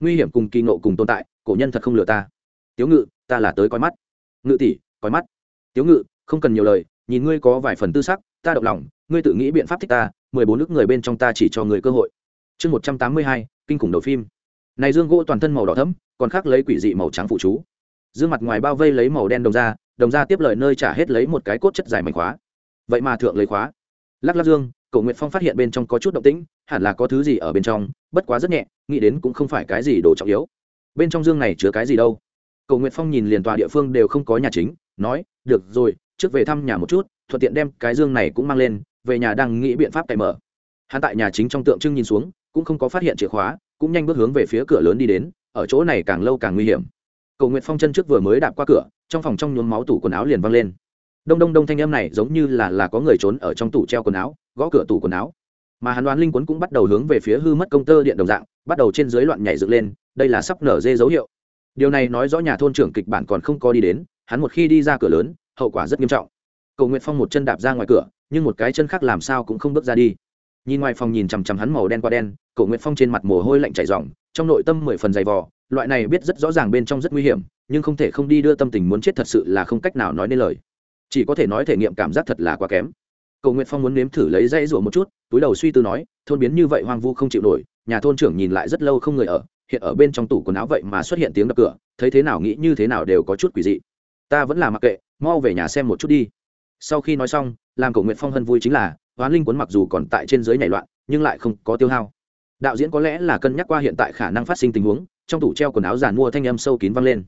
nguy hiểm cùng kỳ ngộ cùng tồn tại, cổ nhân thật không lừa ta. Tiếu ngự, ta là tới coi mắt. Ngự tỷ, coi mắt. Tiếu ngự, không cần nhiều lời, nhìn ngươi có vài phần tư sắc, ta động lòng, ngươi tự nghĩ biện pháp thích ta, mười bốn nước người bên trong ta chỉ cho người cơ hội. Chương một trăm tám mươi hai, kinh khủng đầu phim. Này dương gỗ toàn thân màu đỏ thẫm, còn khác lấy quỷ dị màu trắng phụ chú. Dương mặt ngoài bao vây lấy màu đen đồng da đồng da tiếp lời nơi trả hết lấy một cái cốt chất dài mảnh khóa. Vậy mà thượng lấy khóa lắc lắc dương cậu nguyệt phong phát hiện bên trong có chút động tĩnh, hẳn là có thứ gì ở bên trong, bất quá rất nhẹ, nghĩ đến cũng không phải cái gì đồ trọng yếu. Bên trong dương này chứa cái gì đâu? Cậu nguyệt phong nhìn liền tòa địa phương đều không có nhà chính, nói, được rồi, trước về thăm nhà một chút, thuận tiện đem cái dương này cũng mang lên, về nhà đang nghĩ biện pháp cày mở. Hắn tại nhà chính trong tượng trưng nhìn xuống, cũng không có phát hiện chìa khóa, cũng nhanh bước hướng về phía cửa lớn đi đến, ở chỗ này càng lâu càng nguy hiểm. Cầu nguyện phong chân trước vừa mới đạp qua cửa, trong phòng trong nhuốm máu tủ quần áo liền văng lên đông đông đông thanh âm này giống như là là có người trốn ở trong tủ treo quần áo, gõ cửa tủ quần áo. Mà hắn đoán linh quấn cũng bắt đầu hướng về phía hư mất công tơ điện đồng dạng, bắt đầu trên dưới loạn nhảy dựng lên, đây là sắp nở dê dấu hiệu. Điều này nói rõ nhà thôn trưởng kịch bản còn không có đi đến, hắn một khi đi ra cửa lớn, hậu quả rất nghiêm trọng. Cầu nguyện phong một chân đạp ra ngoài cửa, nhưng một cái chân khác làm sao cũng không bước ra đi. Nhìn ngoài phòng nhìn chằm chằm hắn màu đen qua đen cổ nguyệt phong trên mặt mồ hôi lạnh chảy ròng, trong nội tâm mười phần dày vò, loại này biết rất rõ ràng bên trong rất nguy hiểm, nhưng không thể không đi đưa tâm tình muốn chết thật sự là không cách nào nói nên lời chỉ có thể nói thể nghiệm cảm giác thật là quá kém. Cầu nguyện phong muốn nếm thử lấy dãy rủa một chút, túi đầu suy tư nói, thôn biến như vậy hoang vu không chịu nổi, nhà thôn trưởng nhìn lại rất lâu không người ở, hiện ở bên trong tủ quần áo vậy mà xuất hiện tiếng đập cửa, thấy thế nào nghĩ như thế nào đều có chút quỷ dị. Ta vẫn là mặc kệ, mau về nhà xem một chút đi. Sau khi nói xong, làm cầu nguyện phong hân vui chính là, hoán linh cuốn mặc dù còn tại trên dưới nhảy loạn, nhưng lại không có tiêu hao. Đạo diễn có lẽ là cân nhắc qua hiện tại khả năng phát sinh tình huống, trong tủ treo quần áo giàn mua thanh âm sâu kín vang lên.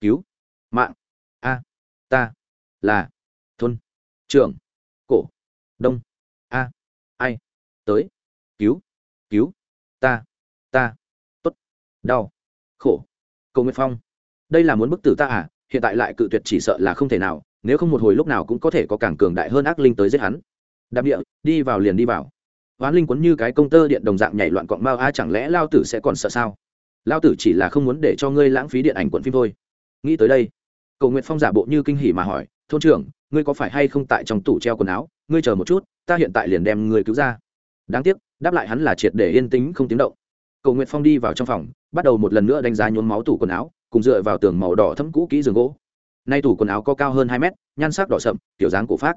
Cứu. Mạng. A. Ta. Là thôn. Trưởng. Cổ. Đông. A. Ai. Tới. Cứu. Cứu. Ta. Ta. Tốt. Đau. Khổ. Cầu nguyện phong. Đây là muốn bức tử ta à? Hiện tại lại cự tuyệt chỉ sợ là không thể nào. Nếu không một hồi lúc nào cũng có thể có càng cường đại hơn ác linh tới giết hắn. Đạp địa, đi vào liền đi vào. Hoán linh quấn như cái công tơ điện đồng dạng nhảy loạn cọng bao a chẳng lẽ lao tử sẽ còn sợ sao? Lao tử chỉ là không muốn để cho ngươi lãng phí điện ảnh quận phim thôi. Nghĩ tới đây, cầu nguyện phong giả bộ như kinh hỉ mà hỏi, thôn trưởng ngươi có phải hay không tại trong tủ treo quần áo, ngươi chờ một chút, ta hiện tại liền đem ngươi cứu ra. Đáng tiếc, đáp lại hắn là triệt để yên tĩnh không tiếng động. Cầu nguyện phong đi vào trong phòng, bắt đầu một lần nữa đánh giá nhuốm máu tủ quần áo, cùng dựa vào tường màu đỏ thấm cũ kỹ giường gỗ. Nay tủ quần áo có cao hơn hai mét, nhan sắc đỏ sậm, kiểu dáng cổ phát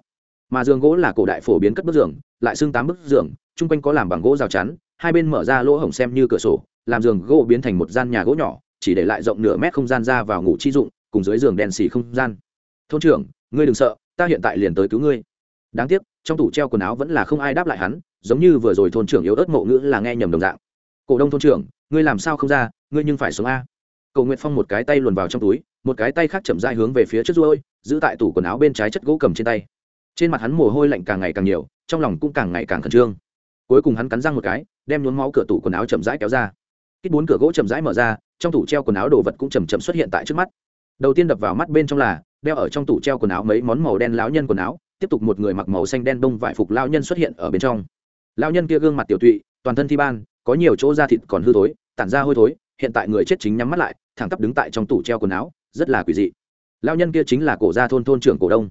mà giường gỗ là cổ đại phổ biến cất bức giường, lại xưng tám bức giường, chung quanh có làm bằng gỗ rào chắn, hai bên mở ra lỗ hổng xem như cửa sổ, làm giường gỗ biến thành một gian nhà gỗ nhỏ, chỉ để lại rộng nửa mét không gian ra vào ngủ chi dụng, cùng dưới giường đèn xì không gian. Thôn trưởng ngươi đừng sợ, ta hiện tại liền tới cứu ngươi. Đáng tiếc, trong tủ treo quần áo vẫn là không ai đáp lại hắn, giống như vừa rồi thôn trưởng yếu ớt mộ ngữ là nghe nhầm đồng dạng. Cổ đông thôn trưởng, ngươi làm sao không ra, ngươi nhưng phải xuống a. Cầu nguyện phong một cái tay luồn vào trong túi, một cái tay khác chậm dai hướng về phía trước ruôi giữ tại tủ quần áo bên trái chất gỗ cầm trên tay. Trên mặt hắn mồ hôi lạnh càng ngày càng nhiều, trong lòng cũng càng ngày càng khẩn trương. Cuối cùng hắn cắn răng một cái, đem nhuốm máu cửa tủ quần áo chậm rãi kéo ra. Kích bốn cửa gỗ chậm rãi mở ra, trong tủ treo quần áo đồ vật cũng chầm chậm xuất hiện tại trước mắt. Đầu tiên đập vào mắt bên trong là đeo ở trong tủ treo quần áo mấy món màu đen lão nhân quần áo, tiếp tục một người mặc màu xanh đen đông vải phục lão nhân xuất hiện ở bên trong. Lão nhân kia gương mặt tiểu tụy, toàn thân thi ban, có nhiều chỗ da thịt còn hư thối, tản ra hôi thối, hiện tại người chết chính nhắm mắt lại, thẳng tắp đứng tại trong tủ treo quần áo, rất là quỷ dị. Lão nhân kia chính là cổ gia thôn thôn trưởng cổ đông.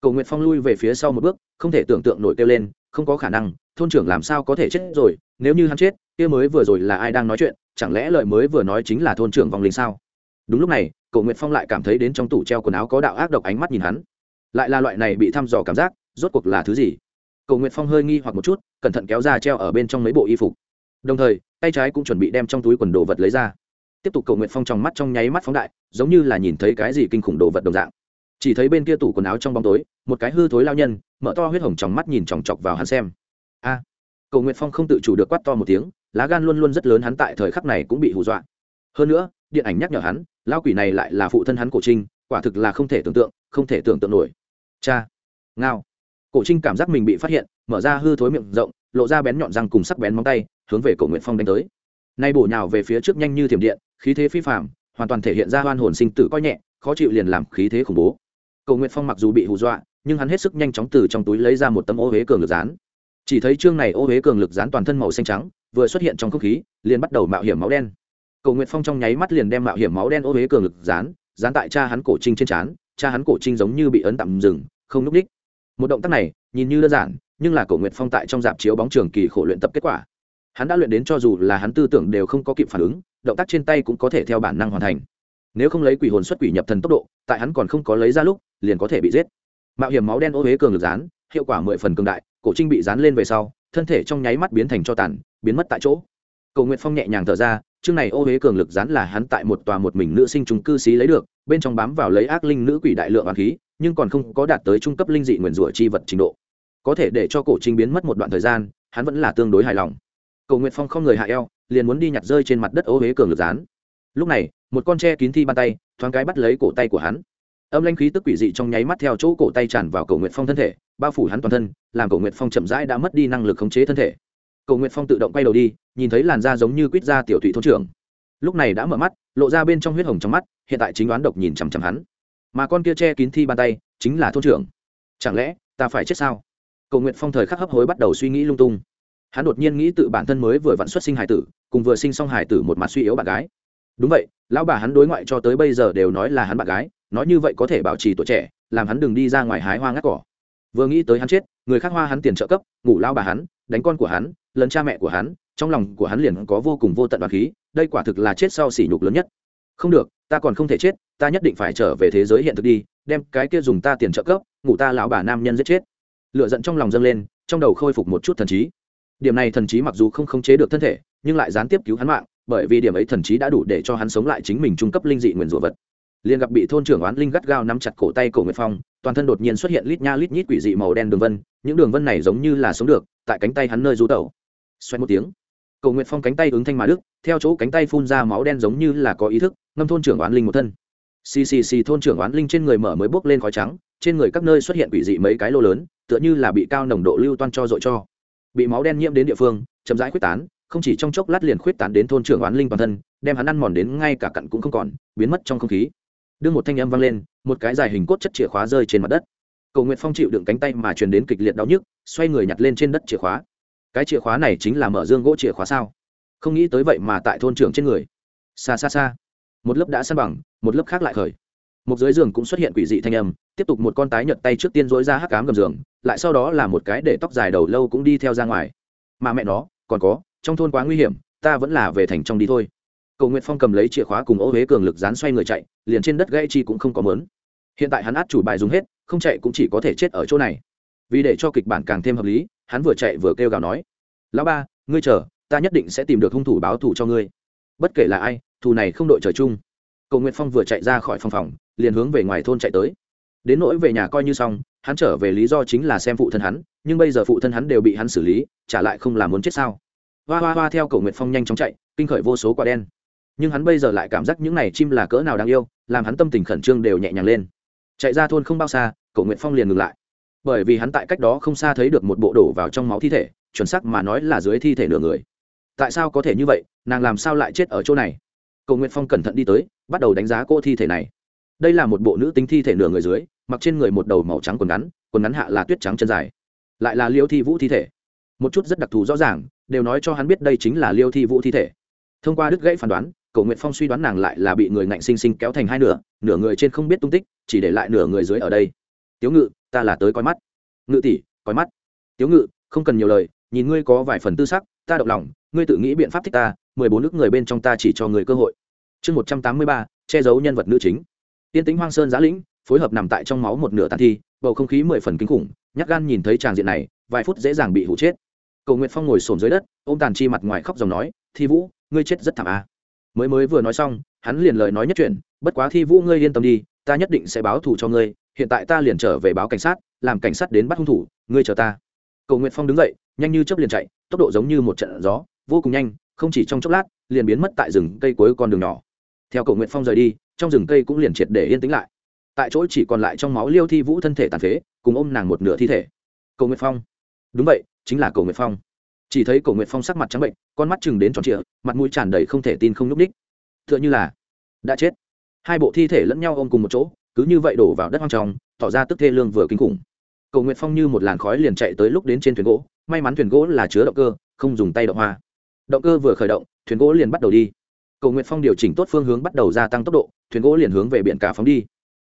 Cầu nguyện phong lui về phía sau một bước, không thể tưởng tượng nổi kêu lên, không có khả năng, thôn trưởng làm sao có thể chết rồi, nếu như hắn chết, kia mới vừa rồi là ai đang nói chuyện, chẳng lẽ lời mới vừa nói chính là thôn trưởng vong linh sao? Đúng lúc này cầu Nguyệt phong lại cảm thấy đến trong tủ treo quần áo có đạo ác độc ánh mắt nhìn hắn. Lại là loại này bị thăm dò cảm giác, rốt cuộc là thứ gì? Cầu Nguyệt phong hơi nghi hoặc một chút, cẩn thận kéo ra treo ở bên trong mấy bộ y phục. Đồng thời, tay trái cũng chuẩn bị đem trong túi quần đồ vật lấy ra. Tiếp tục cầu Nguyệt phong trong mắt trong nháy mắt phóng đại, giống như là nhìn thấy cái gì kinh khủng đồ vật đồng dạng. Chỉ thấy bên kia tủ quần áo trong bóng tối, một cái hư thối lao nhân, mở to huyết hồng trong mắt nhìn chòng chọc vào hắn xem. A! Cầu Nguyệt phong không tự chủ được quát to một tiếng, lá gan luôn luôn rất lớn hắn tại thời khắc này cũng bị hù dọa. Hơn nữa điện ảnh nhắc nhở hắn lao quỷ này lại là phụ thân hắn cổ trinh, quả thực là không thể tưởng tượng, không thể tưởng tượng nổi. Cha, ngao. Cổ trinh cảm giác mình bị phát hiện, mở ra hư thối miệng rộng, lộ ra bén nhọn răng cùng sắc bén móng tay, hướng về cổ nguyện phong đánh tới. Nay bổ nhào về phía trước nhanh như thiểm điện, khí thế phi phạm hoàn toàn thể hiện ra hoan hồn sinh tử coi nhẹ, khó chịu liền làm khí thế khủng bố. Cầu nguyện phong mặc dù bị hù dọa, nhưng hắn hết sức nhanh chóng từ trong túi lấy ra một tấm ô huế cường lực rán chỉ thấy chương này ô huế cường lực rán toàn thân màu xanh trắng, vừa xuất hiện trong không khí, liền bắt đầu mạo hiểm máu đen cầu nguyện phong trong nháy mắt liền đem mạo hiểm máu đen ô huế cường lực dán, dán tại cha hắn cổ trinh trên trán cha hắn cổ trinh giống như bị ấn tạm dừng không núp đích. Một động tác này nhìn như đơn giản nhưng là cổ nguyện phong tại trong dạp chiếu bóng trường kỳ khổ luyện tập kết quả. Hắn đã luyện đến cho dù là hắn tư tưởng đều không có kịp phản ứng động tác trên tay cũng có thể theo bản năng hoàn thành. Nếu không lấy quỷ hồn xuất quỷ nhập thần tốc độ tại hắn còn không có lấy ra lúc liền có thể bị giết. Mạo hiểm máu đen ô huế cường lực dán, hiệu quả mười phần cường đại cổ trinh bị dán lên về sau thân thể trong nháy mắt biến thành cho tàn biến mất tại chỗ. Cầu nguyện phong nhẹ nhàng thở ra chương này ô huế cường lực rán là hắn tại một tòa một mình nữ sinh chúng cư xí lấy được, bên trong bám vào lấy ác linh nữ quỷ đại lượng hoàng khí, nhưng còn không có đạt tới trung cấp linh dị nguyền rủa chi vật trình độ. Có thể để cho cổ trinh biến mất một đoạn thời gian, hắn vẫn là tương đối hài lòng. Cầu nguyện phong không người hạ eo, liền muốn đi nhặt rơi trên mặt đất ô huế cường lực rán lúc này, một con tre kín thi bàn tay, thoáng cái bắt lấy cổ tay của hắn. Âm lanh khí tức quỷ dị trong nháy mắt theo chỗ cổ tay tràn vào cầu nguyện phong thân thể, bao phủ hắn toàn thân, làm cầu nguyện phong chậm rãi đã mất đi năng lực khống chế thân thể cầu nguyện phong tự động quay đầu đi, nhìn thấy làn da giống như quýt da tiểu thụy thôn trưởng. Lúc này đã mở mắt, lộ ra bên trong huyết hồng trong mắt, hiện tại chính đoán độc nhìn chằm chằm hắn. Mà con kia che kín thi bàn tay, chính là thôn trưởng. Chẳng lẽ, ta phải chết sao? Cầu nguyện phong thời khắc hấp hối bắt đầu suy nghĩ lung tung. Hắn đột nhiên nghĩ tự bản thân mới vừa vặn xuất sinh hải tử, cùng vừa sinh xong hải tử một mặt suy yếu bạn gái. Đúng vậy, lão bà hắn đối ngoại cho tới bây giờ đều nói là hắn bạn gái, nói như vậy có thể bảo trì tuổi trẻ, làm hắn đừng đi ra ngoài hái hoa ngắt cỏ vừa nghĩ tới hắn chết, người khác hoa hắn tiền trợ cấp, ngủ lao bà hắn, đánh con của hắn, lấn cha mẹ của hắn, trong lòng của hắn liền có vô cùng vô tận đoạt khí, đây quả thực là chết sau sỉ nhục lớn nhất. Không được, ta còn không thể chết, ta nhất định phải trở về thế giới hiện thực đi, đem cái kia dùng ta tiền trợ cấp, ngủ ta lão bà nam nhân giết chết. Lựa giận trong lòng dâng lên, trong đầu khôi phục một chút thần trí. Điểm này thần trí mặc dù không khống chế được thân thể, nhưng lại gián tiếp cứu hắn mạng, bởi vì điểm ấy thần trí đã đủ để cho hắn sống lại chính mình trung cấp linh dị nguyền rủa vật liền gặp bị thôn trưởng oán linh gắt gao nắm chặt cổ tay cổ nguyệt phong, toàn thân đột nhiên xuất hiện lít nha lít nhít quỷ dị màu đen đường vân, những đường vân này giống như là sống được, tại cánh tay hắn nơi rú tẩu. Xoay một tiếng, cổ nguyệt phong cánh tay ứng thanh mà đức theo chỗ cánh tay phun ra máu đen giống như là có ý thức, ngâm thôn trưởng oán linh một thân. Xì xì xì thôn trưởng oán linh trên người mở mới bốc lên khói trắng, trên người các nơi xuất hiện quỷ dị mấy cái lô lớn, tựa như là bị cao nồng độ lưu toan cho dội cho. Bị máu đen nhiễm đến địa phương, chậm rãi quyết tán, không chỉ trong chốc lát liền khuyết tán đến thôn trưởng oán linh toàn thân, đem hắn ăn mòn đến ngay cả cặn cũng không còn, biến mất trong không khí đưa một thanh âm vang lên, một cái dài hình cốt chất chìa khóa rơi trên mặt đất. Cầu nguyện phong chịu đựng cánh tay mà truyền đến kịch liệt đau nhức, xoay người nhặt lên trên đất chìa khóa. Cái chìa khóa này chính là mở dương gỗ chìa khóa sao? Không nghĩ tới vậy mà tại thôn trưởng trên người. Xa xa xa. Một lớp đã san bằng, một lớp khác lại khởi. Một dưới giường cũng xuất hiện quỷ dị thanh âm, tiếp tục một con tái nhợt tay trước tiên dối ra hắc cám gầm giường, lại sau đó là một cái để tóc dài đầu lâu cũng đi theo ra ngoài. Mà mẹ nó, còn có, trong thôn quá nguy hiểm, ta vẫn là về thành trong đi thôi cầu nguyện phong cầm lấy chìa khóa cùng ô huế cường lực dán xoay người chạy, liền trên đất gây chi cũng không có mớn. Hiện tại hắn át chủ bài dùng hết, không chạy cũng chỉ có thể chết ở chỗ này. Vì để cho kịch bản càng thêm hợp lý, hắn vừa chạy vừa kêu gào nói, lão ba, ngươi chờ, ta nhất định sẽ tìm được hung thủ báo thù cho ngươi. Bất kể là ai, thù này không đội trời chung. Cầu nguyện phong vừa chạy ra khỏi phòng phòng, liền hướng về ngoài thôn chạy tới. Đến nỗi về nhà coi như xong, hắn trở về lý do chính là xem phụ thân hắn, nhưng bây giờ phụ thân hắn đều bị hắn xử lý trả lại không làm muốn chết sao. Hoa hoa hoa theo cầu nguyện phong nhanh chóng chạy, kinh khởi vô số quả đen nhưng hắn bây giờ lại cảm giác những này chim là cỡ nào đáng yêu, làm hắn tâm tình khẩn trương đều nhẹ nhàng lên. Chạy ra thôn không bao xa, cậu nguyễn phong liền ngừng lại. Bởi vì hắn tại cách đó không xa thấy được một bộ đổ vào trong máu thi thể, chuẩn sắc mà nói là dưới thi thể nửa người. Tại sao có thể như vậy, nàng làm sao lại chết ở chỗ này? Cậu nguyễn phong cẩn thận đi tới, bắt đầu đánh giá cô thi thể này. Đây là một bộ nữ tính thi thể nửa người dưới, mặc trên người một đầu màu trắng quần ngắn quần ngắn hạ là tuyết trắng chân dài. Lại là liêu thi vũ thi thể. Một chút rất đặc thù rõ ràng, đều nói cho hắn biết đây chính là liêu thi vũ thi thể. Thông qua đứt gãy phán đoán Cổ Nguyệt phong suy đoán nàng lại là bị người ngạnh sinh sinh kéo thành hai nửa nửa người trên không biết tung tích, chỉ để lại nửa người dưới ở đây. Tiếu ngự, ta là tới coi mắt. Ngự tỷ, coi mắt. Tiếu ngự, không cần nhiều lời, nhìn ngươi có vài phần tư sắc, ta động lòng, ngươi tự nghĩ biện pháp thích ta, mười bốn nước người bên trong ta chỉ cho người cơ hội. Chương một trăm tám mươi ba, che giấu nhân vật nữ chính. Tiên tính hoang sơn giã lĩnh, phối hợp nằm tại trong máu một nửa tàn thi, bầu không khí mười phần kinh khủng nhắc gan nhìn thấy tràng diện này, vài phút dễ dàng bị hụ chết. Cầu nguyện phong ngồi xổm dưới đất ô m tàn chi mặt ngoài khóc dòng nói, thi vũ, ngươi chết rất thảm à mới mới vừa nói xong, hắn liền lời nói nhất chuyện bất quá thi vũ ngươi yên tâm đi, ta nhất định sẽ báo thù cho ngươi, hiện tại ta liền trở về báo cảnh sát, làm cảnh sát đến bắt hung thủ, ngươi chờ ta. Cầu nguyện phong đứng dậy, nhanh như chấp liền chạy, tốc độ giống như một trận gió, vô cùng nhanh, không chỉ trong chốc lát, liền biến mất tại rừng cây cuối con đường nhỏ. Theo cầu nguyện phong rời đi, trong rừng cây cũng liền triệt để yên tĩnh lại. Tại chỗ chỉ còn lại trong máu liêu thi vũ thân thể tàn phế, cùng ôm nàng một nửa thi thể. Cầu nguyện phong. Đúng vậy, chính là cầu nguyện phong chỉ thấy cổ Nguyệt phong sắc mặt trắng bệnh, con mắt chừng đến tròn trịa, mặt mũi tràn đầy không thể tin không nhúc ních t h ư ợ n h ư là đã chết. Hai bộ thi thể lẫn nhau ôm cùng một chỗ, cứ như vậy đổ vào đất hoang tròng tỏ ra tức thê lương vừa kinh khủng. Cầu nguyện phong như một làn khói liền chạy tới lúc đến trên thuyền gỗ, may mắn thuyền gỗ là chứa động cơ, không dùng tay động hoa. Động cơ vừa khởi động, thuyền gỗ liền bắt đầu đi. Cầu nguyện phong điều chỉnh tốt phương hướng bắt đầu gia tăng tốc độ, thuyền gỗ liền hướng về biển cả phóng đi.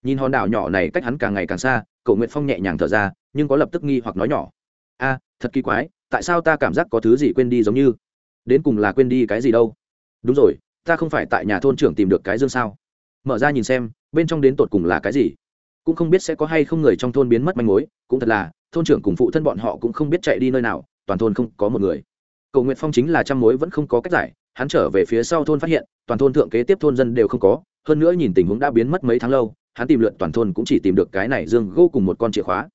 Nhìn hòn đảo nhỏ này cách hắn càng ngày càng xa, Cổ nguyệt phong nhẹ nhàng thở ra, nhưng có lập tức nghi hoặc nói nhỏ. A, thật kỳ quái tại sao ta cảm giác có thứ gì quên đi giống như? Đến cùng là quên đi cái gì đâu? Đúng rồi, ta không phải tại nhà thôn trưởng tìm được cái dương sao? Mở ra nhìn xem, bên trong đến tột cùng là cái gì? Cũng không biết sẽ có hay không người trong thôn biến mất manh mối, cũng thật là, thôn trưởng cùng phụ thân bọn họ cũng không biết chạy đi nơi nào, toàn thôn không có một người. Cầu nguyện phong chính là trăm mối vẫn không có cách giải, hắn trở về phía sau thôn phát hiện, toàn thôn thượng kế tiếp thôn dân đều không có, hơn nữa nhìn tình huống đã biến mất mấy tháng lâu, hắn tìm lượn toàn thôn cũng chỉ tìm được cái này dương gỗ cùng một con chìa khóa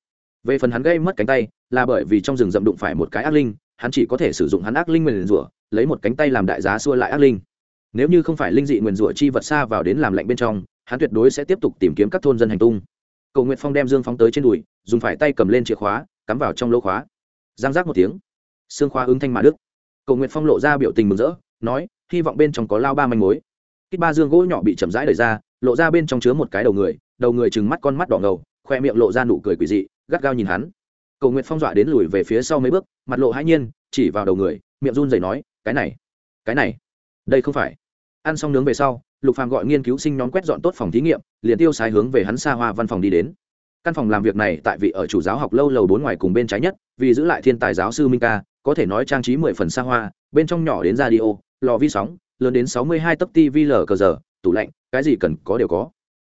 về phần hắn gây mất cánh tay, là bởi vì trong rừng rậm đụng phải một cái ác linh, hắn chỉ có thể sử dụng hắn ác linh nguyền rủa, lấy một cánh tay làm đại giá xua lại ác linh. Nếu như không phải linh dị nguyền rủa chi vật xa vào đến làm lạnh bên trong, hắn tuyệt đối sẽ tiếp tục tìm kiếm các thôn dân hành tung. Cầu nguyện phong đem dương phóng tới trên đùi, dùng phải tay cầm lên chìa khóa, cắm vào trong lỗ khóa. Giang giác một tiếng. Xương khóa ứng thanh mã đức cầu nguyện phong lộ ra biểu tình mừng rỡ, nói, hy vọng bên trong có lao ba manh mối. Kích ba dương gỗ nhỏ bị chậm rãi đẩy ra, lộ ra bên trong chứa một cái đầu người đầu người trừng mắt con mắt đỏ ngầu, khoe miệng lộ ra nụ cười quỷ dị gắt gao nhìn hắn. Cầu nguyện phong dọa đến lùi về phía sau mấy bước, mặt lộ hãi nhiên, chỉ vào đầu người, miệng run rẩy nói, cái này cái này, đây không phải. Ăn xong nướng về sau, lục phàm gọi nghiên cứu sinh nhóm quét dọn tốt phòng thí nghiệm, liền tiêu sái hướng về hắn xa hoa văn phòng đi đến. Căn phòng làm việc này tại vị ở chủ giáo học lâu lầu bốn ngoài cùng bên trái nhất, vì giữ lại thiên tài giáo sư minh ca, có thể nói trang trí mười phần xa hoa, bên trong nhỏ đến radio, lò vi sóng, lớn đến sáu mươi hai tấc tv lờ cờ giờ, tủ lạnh, cái gì cần có đều có.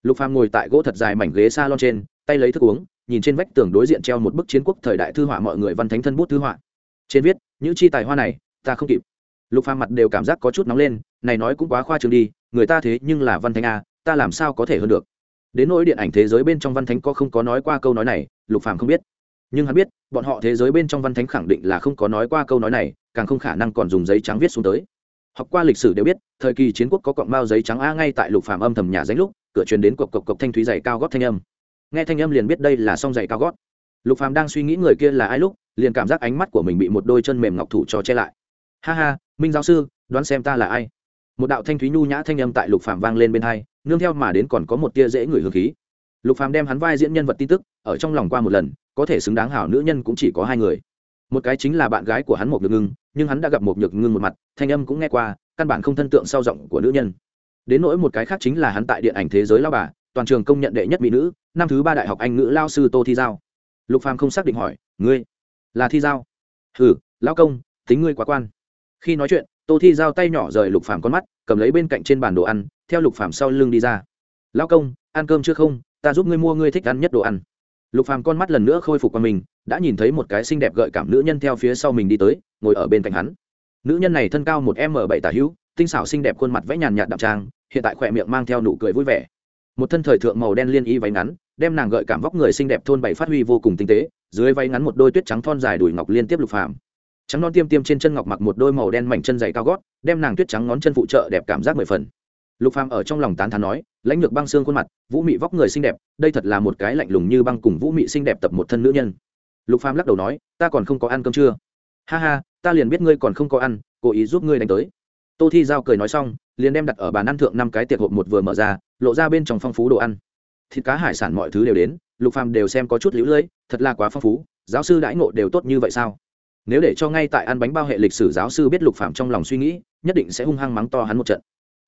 Lục phàm ngồi tại gỗ thật dài mảnh ghế salon trên, tay lấy thức uống nhìn trên vách tường đối diện treo một bức chiến quốc thời đại thư họa mọi người văn thánh thân bút thư họa. Trên viết, những chi tài hoa này, ta không kịp. Lục phàm mặt đều cảm giác có chút nóng lên, này nói cũng quá khoa trương đi, người ta thế nhưng là văn thánh a ta làm sao có thể hơn được? Đến nỗi điện ảnh thế giới bên trong văn thánh có không có nói qua câu nói này, lục phàm không biết. Nhưng hắn biết, bọn họ thế giới bên trong văn thánh khẳng định là không có nói qua câu nói này, càng không khả năng còn dùng giấy trắng viết xuống tới. Học qua lịch sử đều biết, thời kỳ chiến quốc có cọng bao giấy trắng a ngay tại lục phàm âm thầm nhà danh lúc, cửa truyền đến cộc cộc cộc thanh thúy dày cao góp thanh âm nghe thanh âm liền biết đây là song giày cao gót. Lục phàm đang suy nghĩ người kia là ai lúc, liền cảm giác ánh mắt của mình bị một đôi chân mềm ngọc thủ cho che lại. Ha ha, minh giáo sư, đoán xem ta là ai? Một đạo thanh thúy nhu nhã thanh âm tại lục phàm vang lên bên hai, nương theo mà đến còn có một tia dễ người hương khí. Lục phàm đem hắn vai diễn nhân vật tin tức, ở trong lòng qua một lần, có thể xứng đáng hảo nữ nhân cũng chỉ có hai người. Một cái chính là bạn gái của hắn một nhược ngưng, nhưng hắn đã gặp một nhược ngưng một mặt, thanh âm cũng nghe qua, căn bản không thân tượng sau giọng của nữ nhân. Đến nỗi một cái khác chính là hắn tại điện ảnh thế giới lao bà toàn trường công nhận đệ nhất mỹ nữ, năm thứ ba đại học anh ngữ lao sư tô thi giao. Lục phàm không xác định hỏi, ngươi là thi giao? Ừ lao công, tính ngươi quá quan. Khi nói chuyện, tô thi giao tay nhỏ rời lục phàm con mắt, cầm lấy bên cạnh trên bàn đồ ăn, theo lục phàm sau lưng đi ra. Lao công, ăn cơm chưa không? Ta giúp ngươi mua ngươi thích ăn nhất đồ ăn. Lục phàm con mắt lần nữa khôi phục qua mình, đã nhìn thấy một cái xinh đẹp gợi cảm nữ nhân theo phía sau mình đi tới, ngồi ở bên cạnh hắn. Nữ nhân này thân cao một m bảy tả hữu, tinh xảo xinh đẹp khuôn mặt vẽ nhàn nhạt đạm trang hiện tại khỏe miệng mang theo nụ cười vui vẻ một thân thời thượng màu đen liên y váy ngắn, đem nàng gợi cảm vóc người xinh đẹp thôn bảy phát huy vô cùng tinh tế, dưới váy ngắn một đôi tuyết trắng thon dài đùi ngọc liên tiếp lục phàm. Trắng non tiêm tiêm trên chân ngọc mặc một đôi màu đen mảnh chân dày cao gót, đem nàng tuyết trắng ngón chân phụ trợ đẹp cảm giác mười phần. Lục phàm ở trong lòng tán thán nói, lãnh lược băng xương khuôn mặt, vũ mị vóc người xinh đẹp, đây thật là một cái lạnh lùng như băng cùng vũ mị xinh đẹp tập một thân nữ nhân. Lục phàm lắc đầu nói, ta còn không có ăn cơm chưa? Ha ha, ta liền biết ngươi còn không có ăn, cố ý giúp ngươi đánh tới tô thi giao cười nói xong, liền đem đặt ở bàn ăn thượng năm cái tiệc hộp một vừa mở ra, lộ ra bên trong phong phú đồ ăn. Thịt cá, hải sản mọi thứ đều đến, lục phàm đều xem có chút lũ lưỡi, thật là quá phong phú, giáo sư đãi ngộ đều tốt như vậy sao? Nếu để cho ngay tại ăn bánh bao hệ lịch sử giáo sư biết lục phàm trong lòng suy nghĩ, nhất định sẽ hung hăng mắng to hắn một trận.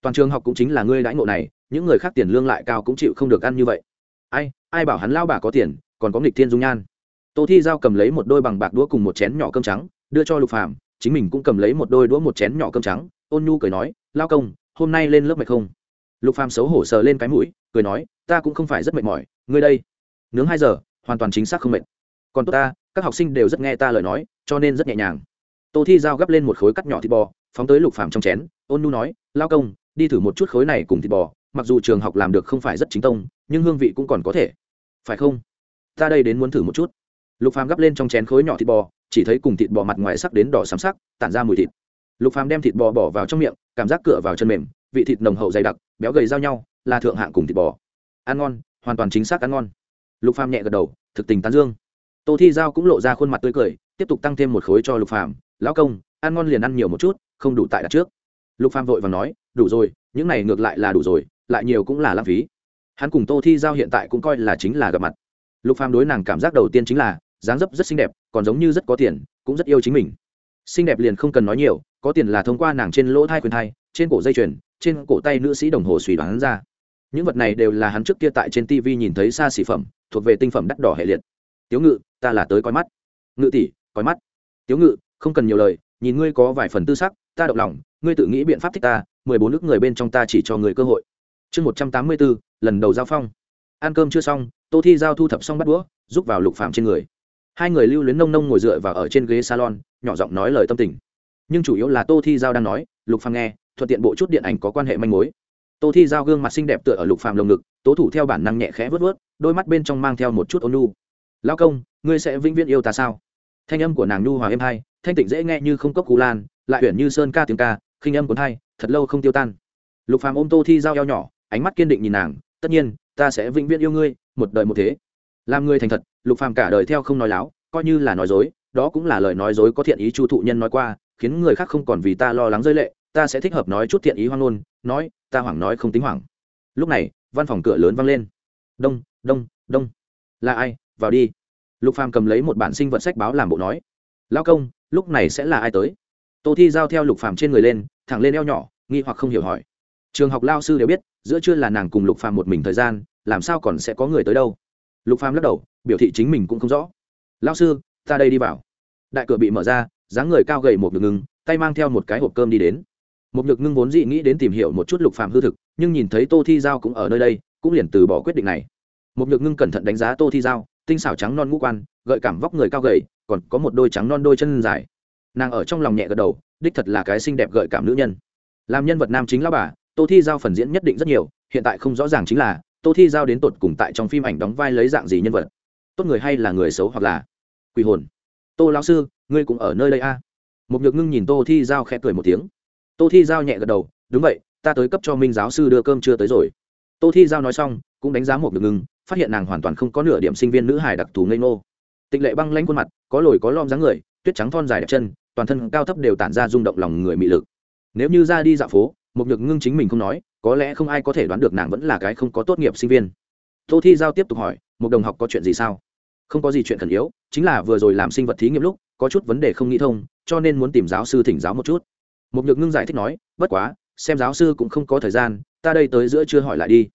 Toàn trường học cũng chính là ngươi đãi ngộ này, những người khác tiền lương lại cao cũng chịu không được ăn như vậy. Ai ai bảo hắn lao bà có tiền, còn có nghịch thiên dung nhan. Tô thi giao cầm lấy một đôi bằng bạc đũa cùng một chén nhỏ cơm trắng, đưa cho lục phàm, chính mình cũng cầm lấy một đôi đũa một chén nhỏ cơm trắng ôn nhu cười nói, lao công, hôm nay lên lớp mệt không? Lục phàm xấu hổ sờ lên cái mũi, cười nói, ta cũng không phải rất mệt mỏi, ngươi đây. Nướng hai giờ, hoàn toàn chính xác không mệt. Còn tốt ta, các học sinh đều rất nghe ta lời nói, cho nên rất nhẹ nhàng. Tô thi giao gấp lên một khối cắt nhỏ thịt bò, phóng tới lục phàm trong chén, ôn nhu nói, lao công, đi thử một chút khối này cùng thịt bò, mặc dù trường học làm được không phải rất chính tông, nhưng hương vị cũng còn có thể. Phải không? Ta đây đến muốn thử một chút. Lục phàm gấp lên trong chén khối nhỏ thịt bò, chỉ thấy cùng thịt bò mặt ngoài sắc đến đỏ xám sắc, tản ra mùi thịt lục phàm đem thịt bò bỏ vào trong miệng, cảm giác cửa vào chân mềm, vị thịt nồng hậu dày đặc, béo gầy giao nhau, là thượng hạng cùng thịt bò. Ăn ngon, hoàn toàn chính xác ăn ngon. Lục phàm nhẹ gật đầu, thực tình tán dương. Tô thi giao cũng lộ ra khuôn mặt tươi cười, tiếp tục tăng thêm một khối cho lục phàm. Lão công, ăn ngon liền ăn nhiều một chút, không đủ tại đặt trước. Lục phàm vội vàng nói, đủ rồi, những này ngược lại là đủ rồi, lại nhiều cũng là lãng phí. Hắn cùng tô thi giao hiện tại cũng coi là chính là gặp mặt. Lục phàm đối nàng cảm giác đầu tiên chính là, dáng dấp rất xinh đẹp, còn giống như rất có tiền, cũng rất yêu chính mình. Xinh đẹp liền không cần nói nhiều có tiền là thông qua nàng trên lỗ thai quyền thai, trên cổ dây chuyền, trên cổ tay nữ sĩ đồng hồ suy đoán ra. Những vật này đều là hắn trước kia tại trên tv nhìn thấy xa xỉ phẩm, thuộc về tinh phẩm đắt đỏ hệ liệt. Tiếu ngự, ta là tới coi mắt. Ngự tỷ, coi mắt. Tiếu ngự, không cần nhiều lời, nhìn ngươi có vài phần tư sắc, ta động lòng, ngươi tự nghĩ biện pháp thích ta, mười bốn nước người bên trong ta chỉ cho người cơ hội. Chương một trăm tám mươi bốn, lần đầu giao phong. Ăn cơm chưa xong, tô thi giao thu thập xong bắt đũa giúp vào lục phạm trên người. Hai người lưu luyến nông nông ngồi dựa vào ở trên ghế salon, nhỏ giọng nói lời tâm tình nhưng chủ yếu là tô thi giao đang nói, lục phàm nghe, thuận tiện bộ chút điện ảnh có quan hệ manh mối. Tô thi giao gương mặt xinh đẹp tựa ở lục phàm lồng ngực, tố thủ theo bản năng nhẹ khẽ vớt vớt đôi mắt bên trong mang theo một chút ôn nu lao công, ngươi sẽ vĩnh viễn yêu ta sao? Thanh âm của nàng nu hòa êm hai thanh tịnh dễ nghe như không cốc cú lan, lại uyển như sơn ca tiếng ca, khinh âm cuốn hai thật lâu không tiêu tan. Lục phàm ôm tô thi giao eo nhỏ, ánh mắt kiên định nhìn nàng, tất nhiên, ta sẽ vĩnh viễn yêu ngươi, một đời một thế. Làm người thành thật, lục phàm cả đời theo không nói láo, coi như là nói dối, đó cũng là lời nói dối có thiện ý chu thụ nhân nói qua khiến người khác không còn vì ta lo lắng rơi lệ, ta sẽ thích hợp nói chút thiện ý hoang ngôn, nói, ta hoảng nói không tính hoảng. Lúc này, văn phòng cửa lớn vang lên. Đông đông đông. Là ai? Vào đi. Lục phàm cầm lấy một bản sinh vật sách báo làm bộ nói. Lao công, lúc này sẽ là ai tới? Tô thi giao theo lục phàm trên người lên, thẳng lên eo nhỏ, nghi hoặc không hiểu hỏi. Trường học lao sư đều biết, giữa trưa là nàng cùng lục phàm một mình thời gian, làm sao còn sẽ có người tới đâu? Lục phàm lắc đầu, biểu thị chính mình cũng không rõ. Lao sư, ta đây đi vào. Đại cửa bị mở ra dáng người cao gầy một nhược ngưng, tay mang theo một cái hộp cơm đi đến. Một nhược ngưng vốn dị nghĩ đến tìm hiểu một chút lục phàm hư thực, nhưng nhìn thấy tô thi giao cũng ở nơi đây, cũng liền từ bỏ quyết định này. Một nhược ngưng cẩn thận đánh giá tô thi giao, tinh xảo trắng non ngũ quan, gợi cảm vóc người cao gầy, còn có một đôi trắng non đôi chân dài. Nàng ở trong lòng nhẹ gật đầu, đích thật là cái xinh đẹp gợi cảm nữ nhân. Làm nhân vật nam chính lão bà, tô thi giao phần diễn nhất định rất nhiều, hiện tại không rõ ràng chính là, tô thi giao đến tột cùng tại trong phim ảnh đóng vai lấy dạng gì nhân vật. Tốt người hay là người xấu hoặc là quỷ hồn tô lão sư, ngươi cũng ở nơi đây a. À? một nhược ngưng nhìn tô thi giao khẽ cười một tiếng. Tô thi giao nhẹ gật đầu, đúng vậy, ta tới cấp cho minh giáo sư đưa cơm chưa tới rồi. Tô thi giao nói xong, cũng đánh giá một nhược ngưng, phát hiện nàng hoàn toàn không có nửa điểm sinh viên nữ hài đặc thù ngây ngô. Tịch lệ băng lanh khuôn mặt, có lồi có lom dáng người, tuyết trắng thon dài đẹp chân, toàn thân cao thấp đều tản ra rung động lòng người mị lực. Nếu như ra đi dạo phố một nhược ngưng chính mình không nói, có lẽ không ai có thể đoán được nàng vẫn là cái không có tốt nghiệp sinh viên. Tô thi giao tiếp tục hỏi một đồng học có chuyện gì sao? Không có gì chuyện khẩn yếu, chính là vừa rồi làm sinh vật thí nghiệm lúc, có chút vấn đề không nghĩ thông, cho nên muốn tìm giáo sư thỉnh giáo một chút. Một nhược ngưng giải thích nói, bất quá, xem giáo sư cũng không có thời gian, ta đây tới giữa chưa hỏi lại đi.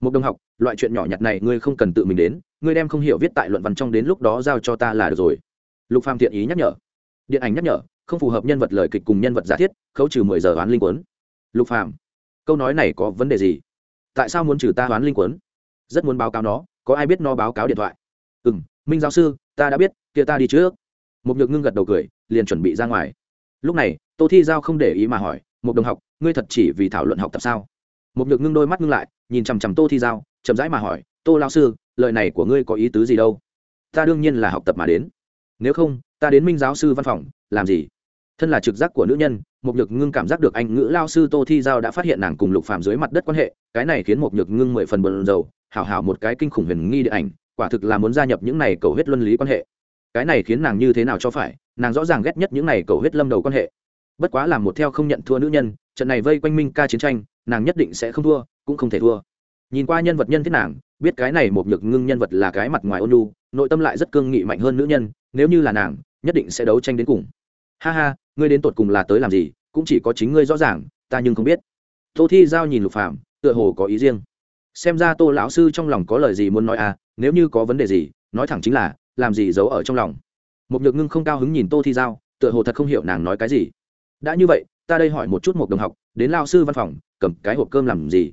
Một đồng học, loại chuyện nhỏ nhặt này ngươi không cần tự mình đến, ngươi đem không hiểu viết tại luận văn trong đến lúc đó giao cho ta là được rồi. Lục phàm thiện ý nhắc nhở. Điện ảnh nhắc nhở, không phù hợp nhân vật lời kịch cùng nhân vật giả thiết, khấu trừ mười giờ oán linh quấn lục phàm, câu nói này có vấn đề gì? Tại sao muốn trừ ta oán linh quấn rất muốn báo cáo nó, có ai biết nó báo cáo điện thoại? Ừ m minh giáo sư, ta đã biết, kia ta đi trước. Một nhược ngưng gật đầu cười, liền chuẩn bị ra ngoài. Lúc này, tô thi giao không để ý mà hỏi một đồng học, ngươi thật chỉ vì thảo luận học tập sao? Một nhược ngưng đôi mắt ngưng lại, nhìn chằm chằm tô thi giao, chậm rãi mà hỏi, tô lao sư, lời này của ngươi có ý tứ gì đâu? Ta đương nhiên là học tập mà đến. Nếu không, ta đến minh giáo sư văn phòng, làm gì? Thân là trực giác của nữ nhân một nhược ngưng cảm giác được anh ngữ lao sư tô thi giao đã phát hiện nàng cùng lục phạm dưới mặt đất quan hệ, cái này khiến một nhược ngưng mười phần bận dầu hảo hảo một cái kinh khủng huyền nghi điện ảnh quả thực là muốn gia nhập những này cầu huyết luân lý quan hệ. Cái này khiến nàng như thế nào cho phải, nàng rõ ràng ghét nhất những này cầu huyết lâm đầu quan hệ. Bất quá làm một theo không nhận thua nữ nhân, trận này vây quanh minh ca chiến tranh, nàng nhất định sẽ không thua, cũng không thể thua. Nhìn qua nhân vật nhân thế nàng, biết cái này một nhược ngưng nhân vật là cái mặt ngoài ôn lu nội tâm lại rất cương nghị mạnh hơn nữ nhân, nếu như là nàng, nhất định sẽ đấu tranh đến cùng. Ha ha, ngươi đến tột cùng là tới làm gì, cũng chỉ có chính ngươi rõ ràng, ta nhưng không biết. Tô thi giao nhìn lục phạm tựa hồ có ý riêng xem ra tô lão sư trong lòng có lời gì muốn nói à nếu như có vấn đề gì, nói thẳng chính là, làm gì giấu ở trong lòng. Một nhược ngưng không cao hứng nhìn tô thi giao, tựa hồ thật không hiểu nàng nói cái gì. Đã như vậy, ta đây hỏi một chút một đồng học, đến lao sư văn phòng, cầm cái hộp cơm làm gì?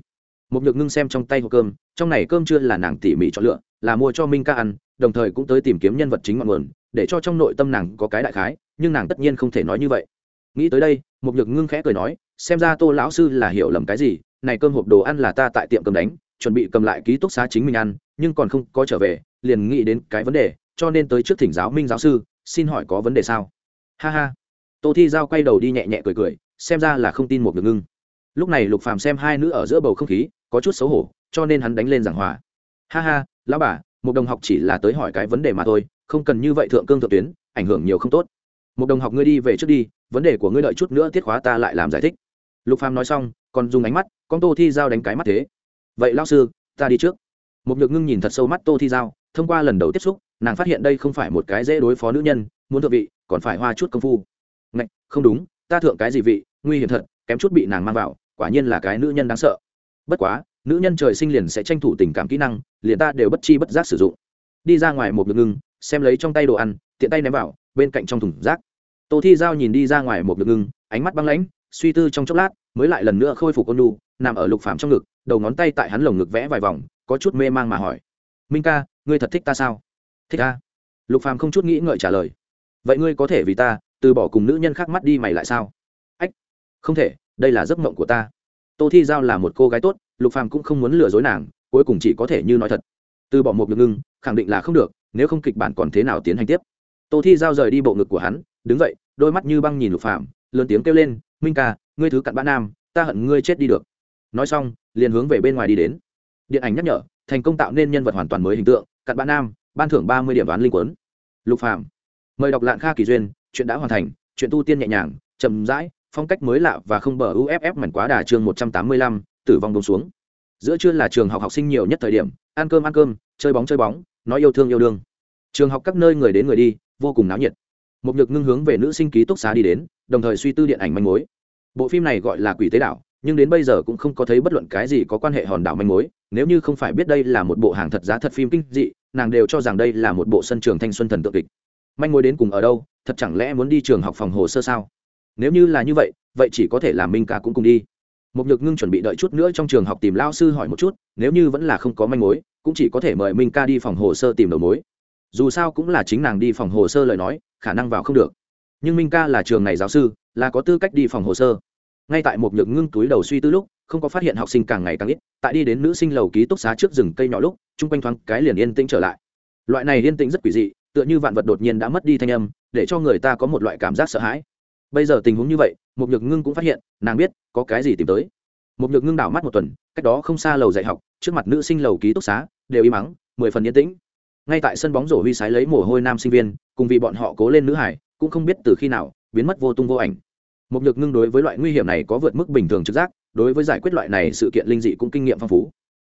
Một nhược ngưng xem trong tay hộp cơm, trong này cơm chưa là nàng tỉ mỉ chọn lựa, là mua cho minh ca ăn, đồng thời cũng tới tìm kiếm nhân vật chính ngọn nguồn, để cho trong nội tâm nàng có cái đại khái, nhưng nàng tất nhiên không thể nói như vậy. Nghĩ tới đây một nhược ngưng khẽ cười nói, xem ra tô lão sư là hiểu lầm cái gì, này cơm hộp đồ ăn là ta tại tiệm cầm đánh chuẩn bị cầm lại ký túc xá chính mình ăn, nhưng còn không có trở về, liền nghĩ đến cái vấn đề, cho nên tới trước thỉnh giáo minh giáo sư, xin hỏi có vấn đề sao? Ha ha. Tô thi giao quay đầu đi nhẹ nhẹ cười cười, xem ra là không tin một nhược ngưng. Lúc này lục phàm xem hai nữ ở giữa bầu không khí, có chút xấu hổ, cho nên hắn đánh lên giảng hòa. Ha ha, lão bà, một đồng học chỉ là tới hỏi cái vấn đề mà thôi, không cần như vậy thượng cương thượng tuyến, ảnh hưởng nhiều không tốt. Một đồng học ngươi đi về trước đi, vấn đề của ngươi đợi chút nữa tiết khóa ta lại làm giải thích. Lục phàm nói xong, còn dùng ánh mắt, con tô thi giao đánh cái mắt thế vậy lao sư, ta đi trước. Một nhược ngưng nhìn thật sâu mắt tô thi giao, thông qua lần đầu tiếp xúc, nàng phát hiện đây không phải một cái dễ đối phó nữ nhân, muốn thượng vị, còn phải hoa chút công phu. Ngạch, không đúng, ta thượng cái gì vị, nguy hiểm thật, kém chút bị nàng mang vào, quả nhiên là cái nữ nhân đáng sợ. Bất quá, nữ nhân trời sinh liền sẽ tranh thủ tình cảm kỹ năng, liền ta đều bất chi bất giác sử dụng. Đi ra ngoài một nhược ngưng, xem lấy trong tay đồ ăn, tiện tay ném vào, bên cạnh trong thùng rác. Tô thi giao nhìn đi ra ngoài một nhược ngưng, ánh mắt băng lãnh, suy tư trong chốc lát, mới lại lần nữa khôi phục ôn lu nằm ở lục phàm trong ngực, đầu ngón tay tại hắn lồng ngực vẽ vài vòng, có chút mê mang mà hỏi. Minh ca, ngươi thật thích ta sao? Thích ta. Lục phàm không chút nghĩ ngợi trả lời. Vậy ngươi có thể vì ta, từ bỏ cùng nữ nhân khác mắt đi mày lại sao? Ách, không thể, đây là giấc mộng của ta. Tô thi giao là một cô gái tốt, lục phàm cũng không muốn lừa dối nàng, cuối cùng chỉ có thể như nói thật. Từ bỏ một ngực ngưng, khẳng định là không được, nếu không kịch bản còn thế nào tiến hành tiếp. Tô thi giao rời đi bộ ngực của hắn, đứng dậy, đôi mắt như băng nhìn lục phàm, lớn tiếng kêu lên, minh ca, ngươi thứ cặn bã nam, ta hận ngươi chết đi được nói xong, liền hướng về bên ngoài đi đến. Điện ảnh nhắc nhở, thành công tạo nên nhân vật hoàn toàn mới hình tượng, cặn bạn nam, ban thưởng ba mươi điểm đoán linh quấn lục phạm mời đọc lạng kha kỳ duyên, chuyện đã hoàn thành, chuyện tu tiên nhẹ nhàng, chậm rãi, phong cách mới lạ và không bờ uff mảnh quá đà chương một trăm tám mươi lăm, tử vong bông xuống. Giữa trưa là trường học học sinh nhiều nhất thời điểm, ăn cơm ăn cơm, chơi bóng chơi bóng, nói yêu thương yêu đương. Trường học các nơi người đến người đi, vô cùng náo nhiệt. Một nhược ngưng hướng về nữ sinh ký túc xá đi đến, đồng thời suy tư điện ảnh manh mối. Bộ phim này gọi là quỷ tế đảo nhưng đến bây giờ cũng không có thấy bất luận cái gì có quan hệ hòn đảo manh mối, nếu như không phải biết đây là một bộ hàng thật giá thật phim kinh dị, nàng đều cho rằng đây là một bộ sân trường thanh xuân thần tượng kịch. Manh mối đến cùng ở đâu, thật chẳng lẽ muốn đi trường học phòng hồ sơ sao? Nếu như là như vậy vậy chỉ có thể là minh ca cũng cùng đi. Một nhược ngưng chuẩn bị đợi chút nữa trong trường học tìm lao sư hỏi một chút, nếu như vẫn là không có manh mối, cũng chỉ có thể mời minh ca đi phòng hồ sơ tìm đầu mối. Dù sao cũng là chính nàng đi phòng hồ sơ lời nói, khả năng vào không được. Nhưng minh ca là trường này giáo sư, là có tư cách đi phòng hồ sơ ngay tại một nhược ngưng túi đầu suy tư lúc, không có phát hiện học sinh càng ngày càng ít, tại đi đến nữ sinh lầu ký túc xá trước rừng cây nhỏ lúc, chung quanh thoáng cái liền yên tĩnh trở lại. Loại này yên tĩnh rất quỷ dị, tựa như vạn vật đột nhiên đã mất đi thanh âm, để cho người ta có một loại cảm giác sợ hãi. Bây giờ tình huống như vậy một nhược ngưng cũng phát hiện, nàng biết, có cái gì tìm tới. Một nhược ngưng đảo mắt một tuần, cách đó không xa lầu dạy học, trước mặt nữ sinh lầu ký túc xá, đều im mắng mười phần yên tĩnh. Ngay tại sân bóng rổ huy sái lấy mồ hôi nam sinh viên, cùng vì bọn họ cố lên nữ hải, cũng không biết từ khi nào, biến mất vô tung vô ảnh một nhược ngưng đối với loại nguy hiểm này có vượt mức bình thường trực giác, đối với giải quyết loại này sự kiện linh dị cũng kinh nghiệm phong phú.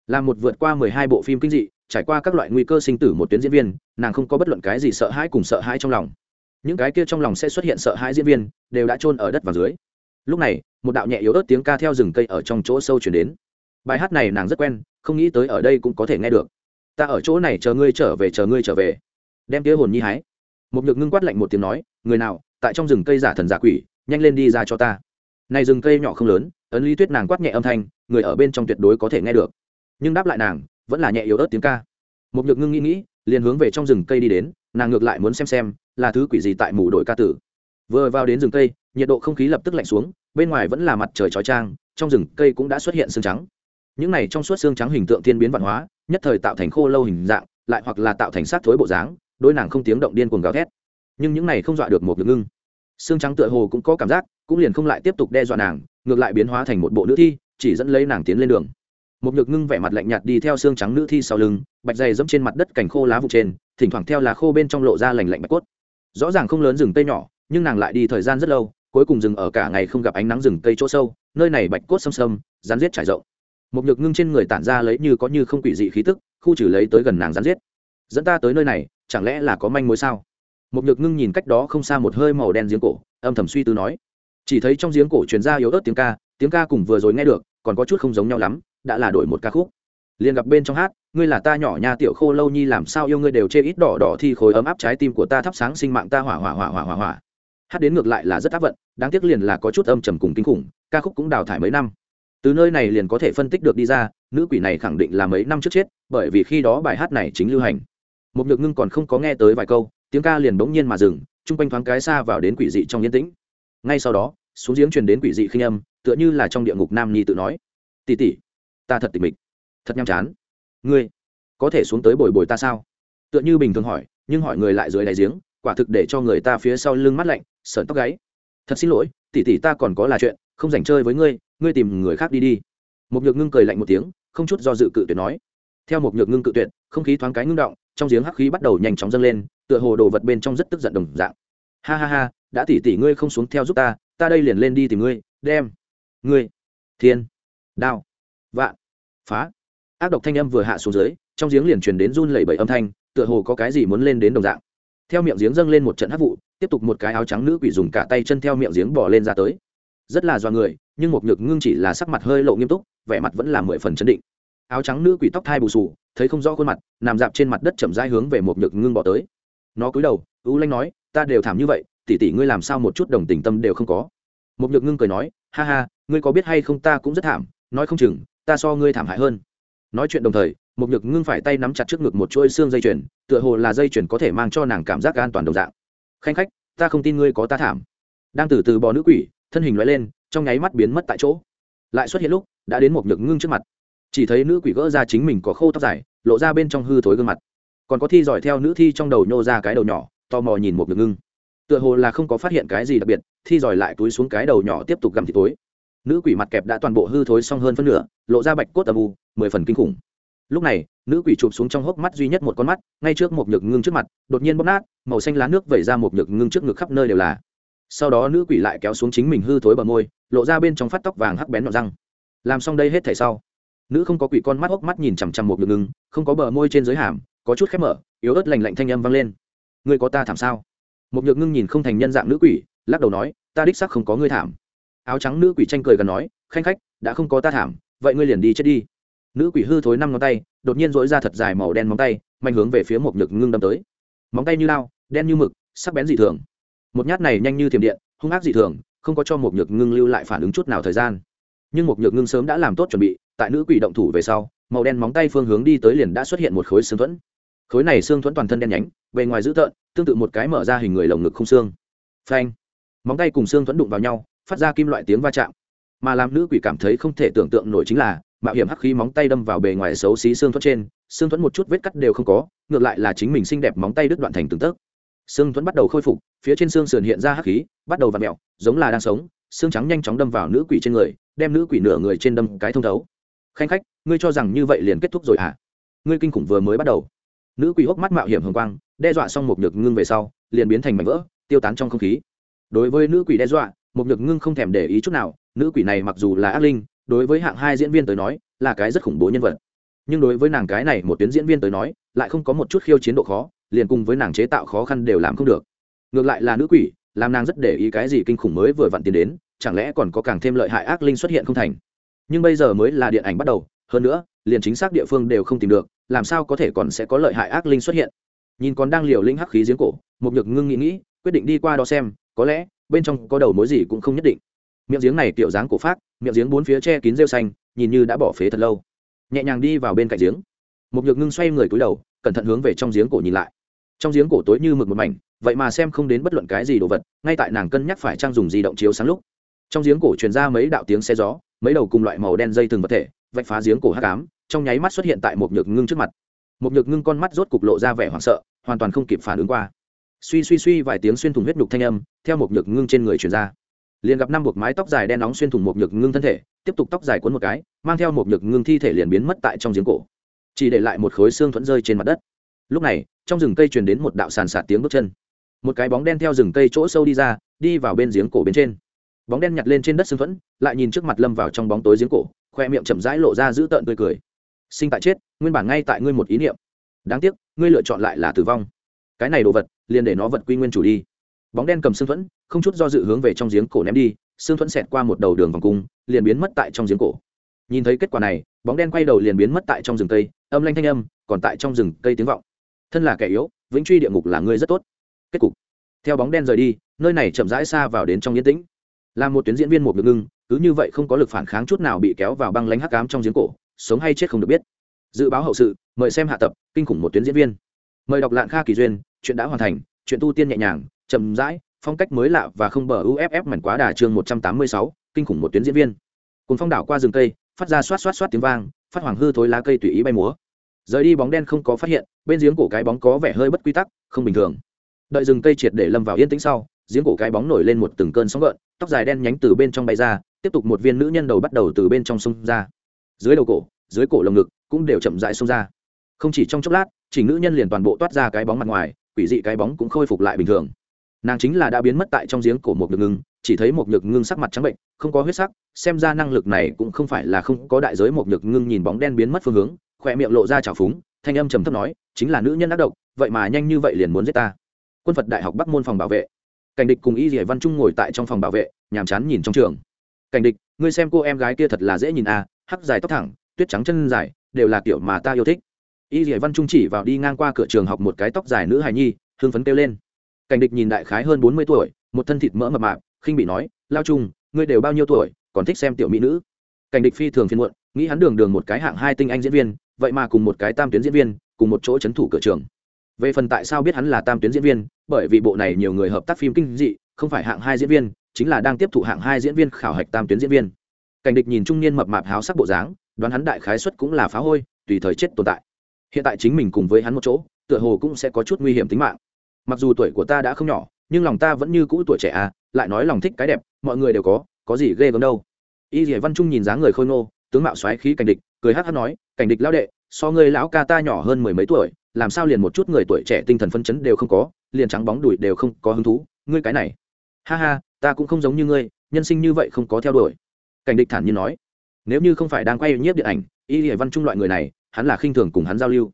Là một vượt qua mười hai bộ phim kinh dị, trải qua các loại nguy cơ sinh tử một tuyến diễn viên, nàng không có bất luận cái gì sợ hãi cùng sợ hãi trong lòng. Những cái kia trong lòng sẽ xuất hiện sợ hãi diễn viên, đều đã chôn ở đất và dưới. Lúc này, một đạo nhẹ yếu ớt tiếng ca theo rừng cây ở trong chỗ sâu chuyển đến. Bài hát này nàng rất quen, không nghĩ tới ở đây cũng có thể nghe được. Ta ở chỗ này chờ ngươi trở về, chờ ngươi trở về. Đem kia hồn nhi hái. Một nhược ngưng quát lạnh một tiếng nói, người nào, tại trong rừng cây giả thần giả quỷ nhanh lên đi ra cho ta. Này rừng cây nhỏ không lớn, ấn lý tuyết nàng quát nhẹ âm thanh, người ở bên trong tuyệt đối có thể nghe được. Nhưng đáp lại nàng, vẫn là nhẹ yếu ớt tiếng ca. Một nhược ngưng nghĩ nghĩ, liền hướng về trong rừng cây đi đến, nàng ngược lại muốn xem xem, là thứ quỷ gì tại mù đội ca tử. Vừa vào đến rừng cây, nhiệt độ không khí lập tức lạnh xuống, bên ngoài vẫn là mặt trời chói trang trong rừng cây cũng đã xuất hiện xương trắng. Những này trong suốt xương trắng hình tượng thiên biến văn hóa, nhất thời tạo thành khô lâu hình dạng, lại hoặc là tạo thành sát thối bộ dáng đôi nàng không tiếng động điên cuồng gào thét. Nhưng những này không dọa được một nhược ngưng xương trắng tựa hồ cũng có cảm giác, cũng liền không lại tiếp tục đe dọa nàng, ngược lại biến hóa thành một bộ nữ thi, chỉ dẫn lấy nàng tiến lên đường. Một nhược ngưng vẻ mặt lạnh nhạt đi theo xương trắng nữ thi sau lưng, bạch dày dẫm trên mặt đất cành khô lá vụ trên, thỉnh thoảng theo lá khô bên trong lộ ra lành lạnh bạch cốt. Rõ ràng không lớn rừng cây nhỏ, nhưng nàng lại đi thời gian rất lâu, cuối cùng dừng ở cả ngày không gặp ánh nắng rừng cây chỗ sâu, nơi này bạch cốt xâm xâm rán giết trải rộng. Một nhược ngưng trên người tản ra lấy như có như không quỷ dị khí tức, khu trừ lấy tới gần nàng rán giết. Dẫn ta tới nơi này, chẳng lẽ là có manh mối sao? Một nhược ngưng nhìn cách đó không xa một hơi màu đen giếng cổ, âm thầm suy tư nói. Chỉ thấy trong giếng cổ truyền ra yếu ớt tiếng ca tiếng ca cùng vừa rồi nghe được, còn có chút không giống nhau lắm, đã là đổi một ca khúc. Liền gặp bên trong hát, ngươi là ta nhỏ nha tiểu khô lâu nhi làm sao yêu ngươi đều chê ít đỏ đỏ thi khối ấm áp trái tim của ta thắp sáng sinh mạng ta hỏa hỏa hỏa hỏa hỏa hỏa. Hát đến ngược lại là rất áp vận, đáng tiếc liền là có chút âm trầm cùng kinh khủng, ca khúc cũng đào thải mấy năm. Từ nơi này liền có thể phân tích được đi ra, nữ quỷ này khẳng định là mấy năm trước chết, bởi vì khi đó bài hát này chính lưu hành. Một nhược ngưng còn không có nghe tới vài câu tiếng ca liền bỗng nhiên mà dừng, chung quanh thoáng cái xa vào đến quỷ dị trong yên tĩnh. Ngay sau đó, xuống giếng truyền đến quỷ dị khinh âm, tựa như là trong địa ngục nam nhi tự nói. Tỉ tỉ ta thật tịch mịch, thật nhàm chán. Ngươi có thể xuống tới bồi bồi ta sao? Tựa như bình thường hỏi, nhưng hỏi người lại dưới đáy giếng, quả thực để cho người ta phía sau lưng mắt lạnh sởn tóc gáy. Thật xin lỗi tỉ tỉ ta còn có là chuyện, không dành chơi với ngươi ngươi tìm người khác đi đi. Một nhược ngưng cười lạnh một tiếng, không chút do dự cự tuyệt nói. Theo một nhược ngưng cự tuyệt, không khí thoáng cái ngưng động, trong giếng hắc khí bắt đầu nhanh chóng dâng lên tựa hồ đồ vật bên trong rất tức giận đồng dạng. Ha ha ha, đã tỉ tỉ ngươi không xuống theo giúp ta ta đây liền lên đi tìm ngươi, đem. Ngươi. Thiên. Đao. Vạn. Phá. Ác độc thanh âm vừa hạ xuống dưới, trong giếng liền truyền đến run lẩy bẩy âm thanh, tựa hồ có cái gì muốn lên đến đồng dạng. Theo miệng giếng dâng lên một trận hát vụ, tiếp tục một cái áo trắng nữ quỷ dùng cả tay chân theo miệng giếng bỏ lên ra tới. Rất là do người, nhưng một nhược ngưng chỉ là sắc mặt hơi lộ nghiêm túc, vẻ mặt vẫn là mười phần chấn định. Áo trắng nữ quỷ tóc thai bù sù thấy không rõ khuôn mặt, nằm dạp trên mặt đất chậm rãi hướng về một nhược ngưng bỏ tới nó cúi đầu ưu lanh nói, ta đều thảm như vậy, tỷ tỷ ngươi làm sao một chút đồng tình tâm đều không có? Một nhược ngưng cười nói, ha ha, ngươi có biết hay không ta cũng rất thảm, nói không chừng, ta so ngươi thảm hại hơn. Nói chuyện đồng thời một nhược ngưng phải tay nắm chặt trước ngực một chuôi xương dây chuyền, tựa hồ là dây chuyền có thể mang cho nàng cảm giác an toàn đồng dạng. Khanh khách, ta không tin ngươi có ta thảm. Đang từ từ bò nữ quỷ, thân hình loại lên, trong nháy mắt biến mất tại chỗ. Lại xuất hiện lúc, đã đến một nhược ngưng trước mặt. Chỉ thấy nữ quỷ gỡ ra chính mình có khô tóc dài, lộ ra bên trong hư thối gương mặt còn có thi giỏi theo nữ thi trong đầu nhô ra cái đầu nhỏ, tò mò nhìn một nhược ngưng tựa hồ là không có phát hiện cái gì đặc biệt, thi giỏi lại túi xuống cái đầu nhỏ tiếp tục gặm thịt tối. Nữ quỷ mặt kẹp đã toàn bộ hư thối xong hơn phân nửa, lộ ra bạch cốt âm u, mười phần kinh khủng. Lúc này, nữ quỷ chụp xuống trong hốc mắt duy nhất một con mắt, ngay trước một nhược ngưng trước mặt, đột nhiên bóp nát, màu xanh lá nước vẩy ra một nhược ngưng trước ngực khắp nơi đều là. Sau đó nữ quỷ lại kéo xuống chính mình hư thối bờ môi, lộ ra bên trong phát tóc vàng hắc bén nhọn răng. Làm xong đây hết thảy sau, nữ không có quỷ con mắt hốc mắt nhìn chằm chằm một nhược ngưng, không có bờ môi trên dưới hàm có chút khép mở, yếu ớt lành lạnh thanh âm vang lên. Ngươi có ta thảm sao? Một nhược ngưng nhìn không thành nhân dạng nữ quỷ, lắc đầu nói, ta đích sắc không có ngươi thảm. Áo trắng nữ quỷ tranh cười gần nói, khanh khách, đã không có ta thảm, vậy ngươi liền đi chết đi. Nữ quỷ hư thối năm ngón tay, đột nhiên dỗi ra thật dài màu đen móng tay, mạnh hướng về phía một nhược ngưng đâm tới. Móng tay như lao, đen như mực, sắc bén dị thường. Một nhát này nhanh như thiểm điện, hung ác dị thường, không có cho một nhược ngưng lưu lại phản ứng chút nào thời gian. Nhưng một nhược ngưng sớm đã làm tốt chuẩn bị, tại nữ quỷ động thủ về sau, màu đen móng tay phương hướng đi tới liền đã xuất hiện một khối xương thuẫn khối này xương thuẫn toàn thân đen nhánh, bề ngoài dữ tợn, tương tự một cái mở ra hình người lồng ngực không xương. Phanh. Móng tay cùng xương thuẫn đụng vào nhau, phát ra kim loại tiếng va chạm. Mà làm nữ quỷ cảm thấy không thể tưởng tượng nổi chính là, mạo hiểm hắc khí móng tay đâm vào bề ngoài xấu xí xương thuẫn trên, xương thuẫn một chút vết cắt đều không có, ngược lại là chính mình xinh đẹp móng tay đứt đoạn thành từng tấc. Xương thuẫn bắt đầu khôi phục, phía trên xương sườn hiện ra hắc khí, bắt đầu v ặ mẹo giống là đang sống, xương trắng nhanh chóng đâm vào nữ quỷ trên người, đem nữ quỷ nửa người trên đâm cái thông thấu. Khanh khách, ngươi cho rằng như vậy liền kết thúc rồi hả? À? ngươi kinh khủng vừa mới bắt đầu nữ quỷ hốc mắt mạo hiểm hồng quang, đe dọa xong một nhược ngưng về sau, liền biến thành mảnh vỡ, tiêu tán trong không khí. Đối với nữ quỷ đe dọa một nhược ngưng không thèm để ý chút nào, nữ quỷ này mặc dù là ác linh, đối với hạng hai diễn viên tới nói, là cái rất khủng bố nhân vật. Nhưng đối với nàng cái này một tuyến diễn viên tới nói, lại không có một chút khiêu chiến độ khó, liền cùng với nàng chế tạo khó khăn đều làm không được. Ngược lại là nữ quỷ, làm nàng rất để ý cái gì kinh khủng mới vừa vặn tiến đến, chẳng lẽ còn có càng thêm lợi hại ác linh xuất hiện không thành? Nhưng bây giờ mới là điện ảnh bắt đầu, hơn nữa, liền chính xác địa phương đều không tìm được làm sao có thể còn sẽ có lợi hại ác linh xuất hiện? Nhìn còn đang liều linh hắc khí giếng cổ một nhược ngưng nghĩ nghĩ, quyết định đi qua đó xem, có lẽ, bên trong có đầu mối gì cũng không nhất định. Miệng giếng này kiểu dáng cổ phát miệng giếng bốn phía che kín rêu xanh, nhìn như đã bỏ phế thật lâu. Nhẹ nhàng đi vào bên cạnh giếng. Một nhược ngưng xoay người cúi đầu, cẩn thận hướng về trong giếng cổ nhìn lại. Trong giếng cổ tối như mực một mảnh, vậy mà xem không đến bất luận cái gì đồ vật, ngay tại nàng cân nhắc phải trang dùng di động chiếu sáng lúc. Trong giếng cổ truyền ra mấy đạo tiếng xe gió, mấy đầu cùng loại màu đen dây từng vật thể, vạch phá giếng cổ hắc ám trong nháy mắt xuất hiện tại một nhược ngưng trước mặt. Một nhược ngưng con mắt rốt cục lộ ra vẻ hoảng sợ, hoàn toàn không kịp phản ứng qua. Suy suy suy vài tiếng xuyên thủng huyết nhục thanh âm, theo một nhược ngưng trên người truyền ra. Liền gặp năm buộc mái tóc dài đen nóng xuyên thủng một nhược ngưng thân thể, tiếp tục tóc dài cuốn một cái, mang theo một nhược ngưng thi thể liền biến mất tại trong giếng cổ. Chỉ để lại một khối xương thuẫn rơi trên mặt đất. Lúc này, trong rừng cây truyền đến một đạo sàn sạt tiếng bước chân. Một cái bóng đen theo rừng cây chỗ sâu đi ra, đi vào bên giếng cổ bên trên. Bóng đen nhặt lên trên đất xương thuẫn, lại nhìn trước mặt lâm vào trong bóng tối giếng cổ, khoe miệng chậm rãi lộ ra giữ tợn tươi cười sinh tại chết, nguyên bản ngay tại ngươi một ý niệm. Đáng tiếc, ngươi lựa chọn lại là tử vong. Cái này đồ vật, liền để nó vật quy nguyên chủ đi. Bóng đen cầm xương thuẫn, không chút do dự hướng về trong giếng cổ ném đi, xương thuẫn xẹt qua một đầu đường vòng cung, liền biến mất tại trong giếng cổ. Nhìn thấy kết quả này, bóng đen quay đầu liền biến mất tại trong rừng cây, âm lanh thanh âm, còn tại trong rừng cây tiếng vọng. Thân là kẻ yếu, vĩnh truy địa ngục là ngươi rất tốt. Kết cục. Theo bóng đen rời đi, nơi này chậm rãi xa vào đến trong yên tĩnh. Là một tuyến diễn viên một được ngưng, cứ như vậy không có lực phản kháng chút nào bị kéo vào băng lánh hắc cám trong giếng cổ sống hay chết không được biết. Dự báo hậu sự, mời xem hạ tập, kinh khủng một tuyến diễn viên. Mời đọc lạng kha kỳ duyên, chuyện đã hoàn thành, chuyện tu tiên nhẹ nhàng, chậm rãi, phong cách mới lạ và không bờ uff mảnh quá đà chương một trăm tám mươi sáu, kinh khủng một tuyến diễn viên. Cùng phong đảo qua rừng cây, phát ra xoát xoát xoát tiếng vang, phát hoàng hư thối lá cây tùy ý bay múa. Rời đi bóng đen không có phát hiện, bên giếng cổ cái bóng có vẻ hơi bất quy tắc, không bình thường. Đợi rừng cây triệt để lâm vào yên tĩnh sau, giếng cổ cái bóng nổi lên một từng cơn sóng gợn, tóc dài đen nhánh từ bên trong bay ra, tiếp tục một viên nữ nhân đầu bắt đầu từ bên trong sông ra dưới đầu cổ, dưới cổ lồng ngực cũng đều chậm dại xông ra. Không chỉ trong chốc lát chỉnh nữ nhân liền toàn bộ toát ra cái bóng mặt ngoài, quỷ dị cái bóng cũng khôi phục lại bình thường. Nàng chính là đã biến mất tại trong giếng cổ một nhược ngưng, chỉ thấy một nhược ngưng sắc mặt trắng bệnh, không có huyết sắc, xem ra năng lực này cũng không phải là không có đại giới một nhược ngưng nhìn bóng đen biến mất phương hướng, khỏe miệng lộ ra trào phúng, thanh âm trầm thấp nói, chính là nữ nhân ác độc, vậy mà nhanh như vậy liền muốn giết ta. Quân phật đại học bắc môn phòng bảo vệ. Cảnh địch cùng y dỉa văn trung ngồi tại trong phòng bảo vệ, nhàm chán nhìn trong trường. Cảnh địch, ngươi xem cô em gái kia thật là dễ nhìn à hắc dài tóc thẳng, tuyết trắng chân dài, đều là kiểu mà ta yêu thích. Y dĩa văn trung chỉ vào đi ngang qua cửa trường học một cái tóc dài nữ hài nhi hương phấn kêu lên. Cảnh địch nhìn đại khái hơn bốn mươi tuổi, một thân thịt mỡ mập mạp, khinh bị nói, lao trung, ngươi đều bao nhiêu tuổi, còn thích xem tiểu mỹ nữ? Cảnh địch phi thường phiên muộn, nghĩ hắn đường đường một cái hạng hai tinh anh diễn viên, vậy mà cùng một cái tam tuyến diễn viên, cùng một chỗ c h ấ n thủ cửa trường. Về phần tại sao biết hắn là tam tuyến diễn viên, bởi vì bộ này nhiều người hợp tác phim kinh dị, không phải hạng hai diễn viên, chính là đang tiếp thụ hạng hai diễn viên khảo hạch tam tuyến diễn viên cảnh địch nhìn trung niên mập mạp háo sắc bộ dáng, đoán hắn đại khái xuất cũng là phá hôi, tùy thời chết tồn tại. Hiện tại chính mình cùng với hắn một chỗ, tựa hồ cũng sẽ có chút nguy hiểm tính mạng. Mặc dù tuổi của ta đã không nhỏ, nhưng lòng ta vẫn như cũ tuổi trẻ à lại nói lòng thích cái đẹp, mọi người đều có có gì ghê gớm đâu. Y dỉa văn trung nhìn dáng người khôi ngô, tướng mạo xoáy khí cảnh địch, cười hát hát nói, cảnh địch lão đệ, so ngươi lão ca ta nhỏ hơn mười mấy tuổi, làm sao liền một chút người tuổi trẻ tinh thần phân chấn đều không có, liền trắng bóng đùi đều không có hứng thú, ngươi cái này. Ha ha, ta cũng không giống như ngươi, nhân sinh như vậy không có theo đuổi cảnh địch thản nhiên nói, nếu như không phải đang quay nhiếp điện ảnh, y dỉa văn trung loại người này, hắn là khinh thường cùng hắn giao lưu.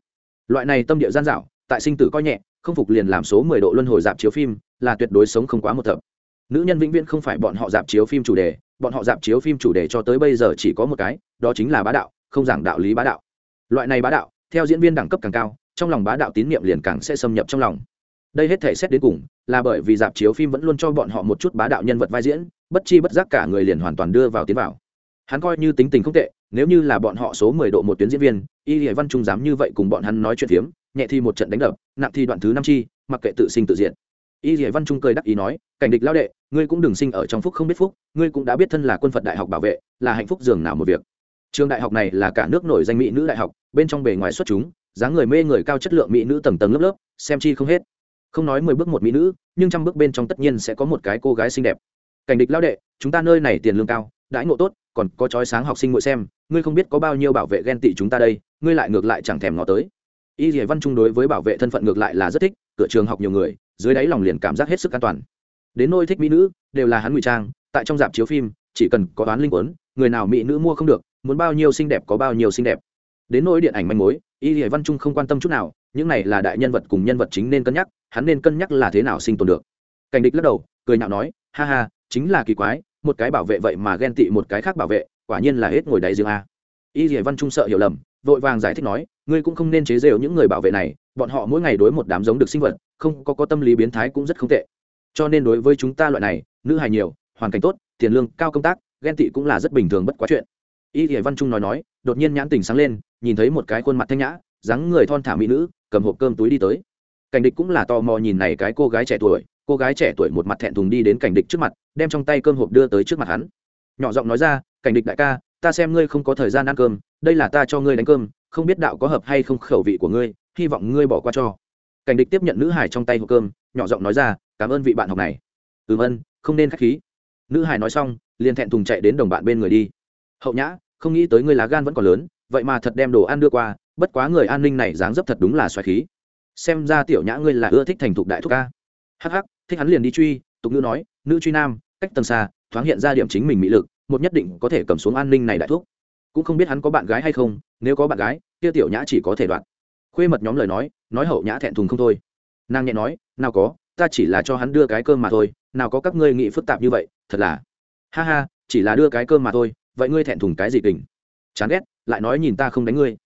Loại này tâm địa gian dảo, tại sinh tử coi nhẹ, không phục liền làm số mười độ luân hồi dạp chiếu phim, là tuyệt đối sống không quá một thập. Nữ nhân vĩnh viễn không phải bọn họ dạp chiếu phim chủ đề, bọn họ dạp chiếu phim chủ đề cho tới bây giờ chỉ có một cái, đó chính là bá đạo, không giảng đạo lý bá đạo. Loại này bá đạo, theo diễn viên đẳng cấp càng cao, trong lòng bá đạo tín nhiệm liền càng sẽ xâm nhập trong lòng. Đây hết thể xét đến cùng là bởi vì dạp chiếu phim vẫn luôn cho bọn họ một chút bá đạo nhân vật vai diễn bất chi bất giác cả người liền hoàn toàn đưa vào tiến vào. Hắn coi như tính tình không tệ, nếu như là bọn họ số mười độ một tuyến diễn viên, y hải văn trung dám như vậy cùng bọn hắn nói chuyện phiếm, nhẹ thì một trận đánh đập, nặng thì đoạn thứ năm chi, mặc kệ tự sinh tự diện y hải văn trung cười đắc ý nói, cảnh địch lao đệ, ngươi cũng đừng sinh ở trong phúc không biết phúc, ngươi cũng đã biết thân là quân phật đại học bảo vệ, là hạnh phúc dường nào một việc. Trường đại học này là cả nước nổi danh mỹ nữ đại học, bên trong bề ngoài xuất chúng, dáng người mê người cao chất lượng mỹ nữ tầng tầng lớp lớp, xem chi không hết. Không nói mười bước một mỹ nữ, nhưng trăm bước bên trong tất nhiên sẽ có một cái cô gái xinh đẹp cảnh địch lao đệ, chúng ta nơi này tiền lương cao, đãi ngộ tốt, còn có chói sáng học sinh ngồi xem, ngươi không biết có bao nhiêu bảo vệ ghen tị chúng ta đây, ngươi lại ngược lại chẳng thèm ngó tới. Y dỉa văn trung đối với bảo vệ thân phận ngược lại là rất thích, cửa trường học nhiều người, dưới đáy lòng liền cảm giác hết sức an toàn. Đến nôi thích mỹ nữ, đều là hắn ngụy trang, tại trong dạp chiếu phim, chỉ cần có đoán linh quấn người nào mỹ nữ mua không được, muốn bao nhiêu xinh đẹp có bao nhiêu xinh đẹp. Đến nỗi điện ảnh manh mối, y dỉa văn trung không quan tâm chút nào, những này là đại nhân vật cùng nhân vật chính nên cân nhắc, hắn nên cân nhắc là thế nào sinh tồn được. Cảnh địch lắc đầu, cười nhạo nói, ha ha chính là kỳ quái, một cái bảo vệ vậy mà ghen tị một cái khác bảo vệ, quả nhiên là hết ngồi đáy giếng a. Y dỉa văn trung sợ hiểu lầm, vội vàng giải thích nói, ngươi cũng không nên chế rêu những người bảo vệ này, bọn họ mỗi ngày đối một đám giống được sinh vật, không có có tâm lý biến thái cũng rất không tệ. Cho nên đối với chúng ta loại này, nữ hài nhiều, hoàn cảnh tốt, tiền lương cao công tác, ghen tị cũng là rất bình thường bất quá chuyện. Y dỉa văn trung nói nói, đột nhiên nhãn tình sáng lên, nhìn thấy một cái khuôn mặt thanh nhã, dáng người thon thả mỹ nữ, cầm hộp cơm túi đi tới. Cảnh địch cũng là tò mò nhìn này cái cô gái trẻ tuổi cô gái trẻ tuổi một mặt thẹn thùng đi đến cảnh địch trước mặt, đem trong tay cơm hộp đưa tới trước mặt hắn. Nhỏ giọng nói ra, cảnh địch đại ca, ta xem ngươi không có thời gian ăn cơm, đây là ta cho ngươi đánh cơm, không biết đạo có hợp hay không khẩu vị của ngươi, hy vọng ngươi bỏ qua cho. Cảnh địch tiếp nhận nữ hải trong tay hộp cơm, nhỏ giọng nói ra, cảm ơn vị bạn học này. Ừm ân, không nên k h á c h khí. Nữ hải nói xong, liền thẹn thùng chạy đến đồng bạn bên người đi. Hậu nhã, không nghĩ tới ngươi lá gan vẫn còn lớn, vậy mà thật đem đồ ăn đưa qua, bất quá người an ninh này dáng dấp thật đúng là xoài khí. Xem ra tiểu nhã ngươi là ưa thích thành thục đại thúc ca. Hắc hắc thích hắn liền đi truy, tục ngữ nói, nữ truy nam, cách tầng xa, thoáng hiện ra điểm chính mình mỹ lực, một nhất định có thể cầm xuống an ninh này đại thuốc. cũng không biết hắn có bạn gái hay không, nếu có bạn gái, kia tiểu nhã chỉ có thể đoạn khuê mật nhóm lời nói nói hậu nhã thẹn thùng không thôi. Nàng nhẹ nói, nào có, ta chỉ là cho hắn đưa cái cơm mà thôi, nào có các ngươi nghĩ phức tạp như vậy, thật là. Ha ha, chỉ là đưa cái cơm mà thôi, vậy ngươi thẹn thùng cái gì tình chán ghét, lại nói nhìn ta không đánh ngươi.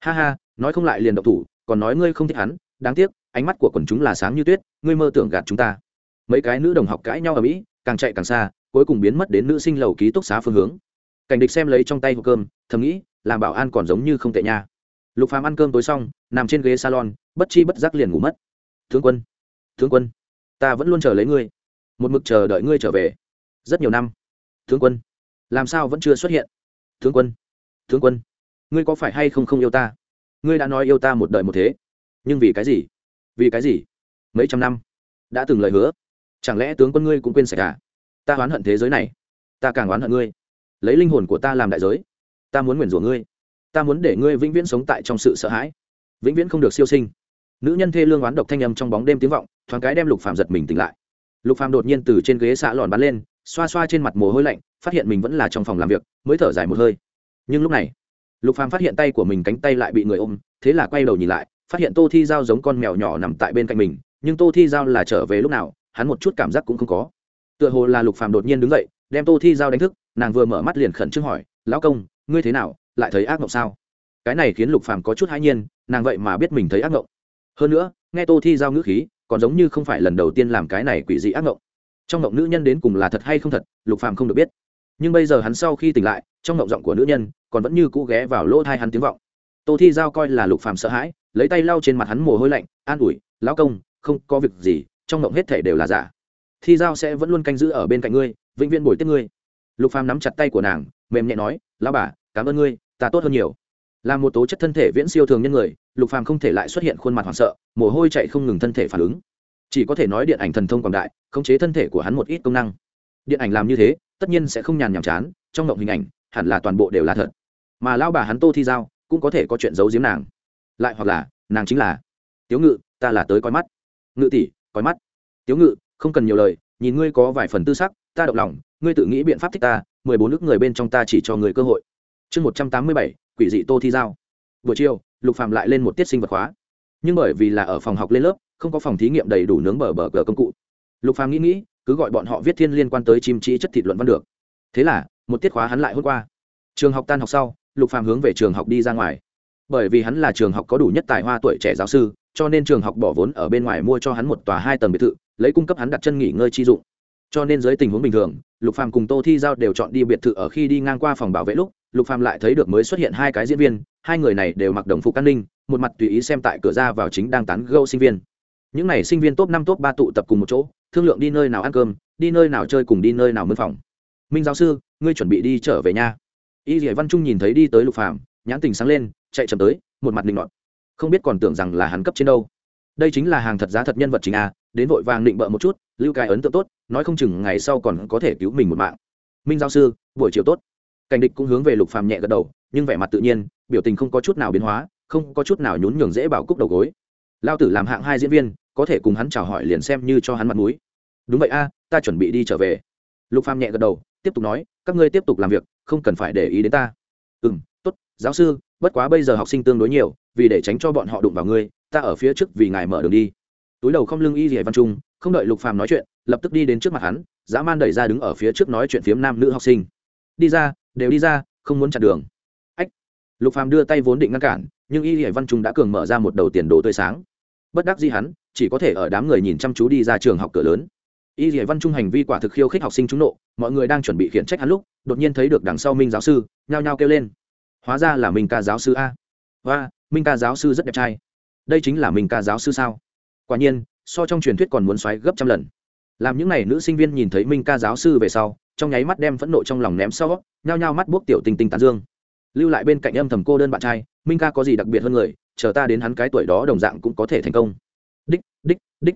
Ha ha, nói không lại liền độc thủ, còn nói ngươi không thích hắn, đáng tiếc, ánh mắt của quần chúng là sáng như tuyết, ngươi mơ tưởng gạt chúng ta mấy cái nữ đồng học cãi nhau ở mỹ, càng chạy càng xa, cuối cùng biến mất đến nữ sinh lầu ký túc xá phương hướng. Cảnh địch xem lấy trong tay hộp cơm, thầm nghĩ, làm bảo an còn giống như không tệ nha. Lục phàm ăn cơm tối xong, nằm trên ghế salon, bất chi bất giác liền ngủ mất. Tướng quân tướng quân, ta vẫn luôn chờ lấy ngươi. Một mực chờ đợi ngươi trở về. Rất nhiều năm. Tướng quân, làm sao vẫn chưa xuất hiện? Tướng quân tướng quân, ngươi có phải hay không không yêu ta? Ngươi đã nói yêu ta một đời một thế. Nhưng vì cái gì? Vì cái gì? Mấy trăm năm. Đã từng lời hứa chẳng lẽ tướng quân ngươi cũng quên sạch à? Ta oán hận thế giới này, ta càng oán hận ngươi. Lấy linh hồn của ta làm đại giới, ta muốn nguyền rủa ngươi. Ta muốn để ngươi vĩnh viễn sống tại trong sự sợ hãi. Vĩnh viễn không được siêu sinh. Nữ nhân thê lương oán độc thanh âm trong bóng đêm tiếng vọng, thoáng cái đem lục phàm giật mình tỉnh lại. Lục phàm đột nhiên từ trên ghế xạ lòn bắn lên, xoa xoa trên mặt mồ hôi lạnh, phát hiện mình vẫn là trong phòng làm việc, mới thở dài một hơi. Nhưng lúc này, lục phàm phát hiện tay của mình cánh tay lại bị người ôm, thế là quay đầu nhìn lại, phát hiện tô thi giao giống con mèo nhỏ nằm tại bên cạnh mình, nhưng tô thi giao là trở về lúc nào hắn một chút cảm giác cũng không có. Tựa hồ là lục phàm đột nhiên đứng dậy, đem tô thi giao đánh thức, nàng vừa mở mắt liền khẩn trương hỏi, lão công, ngươi thế nào, lại thấy ác mộng sao? Cái này khiến lục phàm có chút hãi nhiên, nàng vậy mà biết mình thấy ác mộng. Hơn nữa, nghe tô thi giao ngữ khí, còn giống như không phải lần đầu tiên làm cái này quỷ dị ác mộng. Trong mộng nữ nhân đến cùng là thật hay không thật, lục phàm không được biết. Nhưng bây giờ hắn sau khi tỉnh lại, trong mộng giọng của nữ nhân còn vẫn như cũ ghé vào lỗ thai hắn tiếng vọng. Tô thi giao coi là lục phàm sợ hãi, lấy tay lau trên mặt hắn mồ hôi lạnh, an ủi, lão công, không có việc gì trong mộng hết thể đều là giả. Thi giao sẽ vẫn luôn canh giữ ở bên cạnh ngươi, vĩnh viễn bồi tiếp ngươi. Lục phàm nắm chặt tay của nàng, mềm nhẹ nói, lão bà, cảm ơn ngươi, ta tốt hơn nhiều. Là một tố chất thân thể viễn siêu thường nhân người, lục phàm không thể lại xuất hiện khuôn mặt hoảng sợ, mồ hôi chạy không ngừng thân thể phản ứng. Chỉ có thể nói điện ảnh thần thông quảng đại, khống chế thân thể của hắn một ít công năng. Điện ảnh làm như thế, tất nhiên sẽ không nhàn nhảm chán, trong mộng hình ảnh, hẳn là toàn bộ đều là thật. Mà lão bà hắn tô thi giao, cũng có thể có chuyện giấu giếm nàng. Lại hoặc là, nàng chính là. Tiếu ngự, ta là tới coi mắt. Ngự tỷ coi mắt. Tiếu ngự, không cần nhiều lời, nhìn ngươi có vài phần tư sắc, ta động lòng, ngươi tự nghĩ biện pháp thích ta, mười bốn nước người bên trong ta chỉ cho người cơ hội. Chương một trăm tám mươi bảy, quỷ dị tô thi giao. Buổi chiều, lục phạm lại lên một tiết sinh vật khóa. Nhưng bởi vì là ở phòng học lên lớp, không có phòng thí nghiệm đầy đủ nướng bờ bờ cờ công cụ. Lục phàm nghĩ nghĩ, cứ gọi bọn họ viết thiên liên quan tới chim trĩ chất thịt luận văn được. Thế là, một tiết khóa hắn lại hôm qua. Trường học tan học sau, lục phàm hướng về trường học đi ra ngoài. Bởi vì hắn là trường học có đủ nhất tài hoa tuổi trẻ giáo sư cho nên trường học bỏ vốn ở bên ngoài mua cho hắn một tòa hai tầng biệt thự, lấy cung cấp hắn đặt chân nghỉ ngơi chi dụng. Cho nên dưới tình huống bình thường, lục phàm cùng tô thi giao đều chọn đi biệt thự ở khi đi ngang qua phòng bảo vệ lúc, lục phàm lại thấy được mới xuất hiện hai cái diễn viên, hai người này đều mặc đồng phục an ninh, một mặt tùy ý xem tại cửa ra vào chính đang tán gẫu sinh viên. Những n à y sinh viên top năm, top ba tụ tập cùng một chỗ, thương lượng đi nơi nào ăn cơm, đi nơi nào chơi cùng đi nơi nào mân phòng. Minh giáo sư, ngươi chuẩn bị đi trở về nhà y dĩa văn trung nhìn thấy đi tới lục phàm, nhãn tình sáng lên, chạy chậm tới, một mặt định nọt không biết còn tưởng rằng là hắn cấp trên đâu. Đây chính là hàng thật giá thật nhân vật chính a, đến vội vàng định bợ một chút, lưu cái ấn tượng tốt, nói không chừng ngày sau còn có thể cứu mình một mạng. Minh giáo sư, buổi chiều tốt. Cảnh địch cũng hướng về lục phàm nhẹ gật đầu, nhưng vẻ mặt tự nhiên, biểu tình không có chút nào biến hóa, không có chút nào nhún nhường dễ bảo cúc đầu gối. Lao tử làm hạng hai diễn viên, có thể cùng hắn chào hỏi liền xem như cho hắn mặt mũi. Đúng vậy a, ta chuẩn bị đi trở về. Lục phàm nhẹ gật đầu, tiếp tục nói, các ngươi tiếp tục làm việc, không cần phải để ý đến ta. Ừ m tốt, giáo sư bất quá bây giờ học sinh tương đối nhiều, vì để tránh cho bọn họ đụng vào ngươi, ta ở phía trước vì ngài mở đường đi. Túi đầu không lưng y dỉa văn trung, không đợi lục phàm nói chuyện, lập tức đi đến trước mặt hắn, dã man đẩy ra đứng ở phía trước nói chuyện phiếm nam nữ học sinh. Đi ra, đều đi ra, không muốn chặn đường. Ách. Lục phàm đưa tay vốn định ngăn cản, nhưng y dỉa văn trung đã cường mở ra một đầu tiền đồ tươi sáng. Bất đắc dĩ hắn, chỉ có thể ở đám người nhìn chăm chú đi ra trường học cửa lớn. Y dỉa văn trung hành vi quả thực khiêu khích học sinh trúng nộ, mọi người đang chuẩn bị khiển trách hắn lúc, đột nhiên thấy được đằng sau minh giáo sư, nhao nhao kêu lên hóa ra là minh ca giáo sư a. Và, minh ca giáo sư rất đẹp trai. Đây chính là minh ca giáo sư sao? Quả nhiên, so trong truyền thuyết còn muốn xoáy gấp trăm lần. Làm những n à y nữ sinh viên nhìn thấy minh ca giáo sư về sau, trong nháy mắt đem phẫn nộ trong lòng ném sau, nhao nhao mắt buốc tiểu tình tình tàn dương. Lưu lại bên cạnh âm thầm cô đơn bạn trai, minh ca có gì đặc biệt hơn người, chờ ta đến hắn cái tuổi đó đồng dạng cũng có thể thành công. Đích đích đích.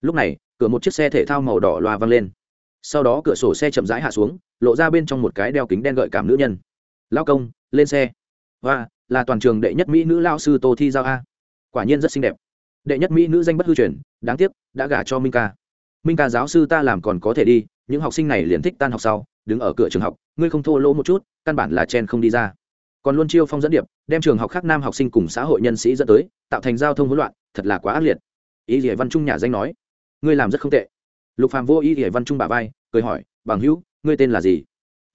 Lúc này, cửa một chiếc xe thể thao màu đỏ loa văng lên. Sau đó cửa sổ xe chậm rãi hạ xuống, lộ ra bên trong một cái đeo kính đen gợi cảm nữ nhân lao công, lên xe. Và là toàn trường đệ nhất mỹ nữ lao sư tô thi giao a. Quả nhiên rất xinh đẹp. Đệ nhất mỹ nữ danh bất hư truyền, đáng tiếc, đã gả cho minh ca. Minh ca giáo sư ta làm còn có thể đi, những học sinh này liền thích tan học sau, đứng ở cửa trường học, ngươi không thô lỗ một chút, căn bản là chen không đi ra. Còn luôn chiêu phong dẫn điệp, đem trường học khác nam học sinh cùng xã hội nhân sĩ dẫn tới, tạo thành giao thông hỗn loạn, thật là quá ác liệt. Ý nghĩa văn trung nhà danh nói, ngươi làm rất không tệ. Lục phàm vô ý nghĩa văn trung bà vai, cười hỏi, bằng hữu, ngươi tên là gì?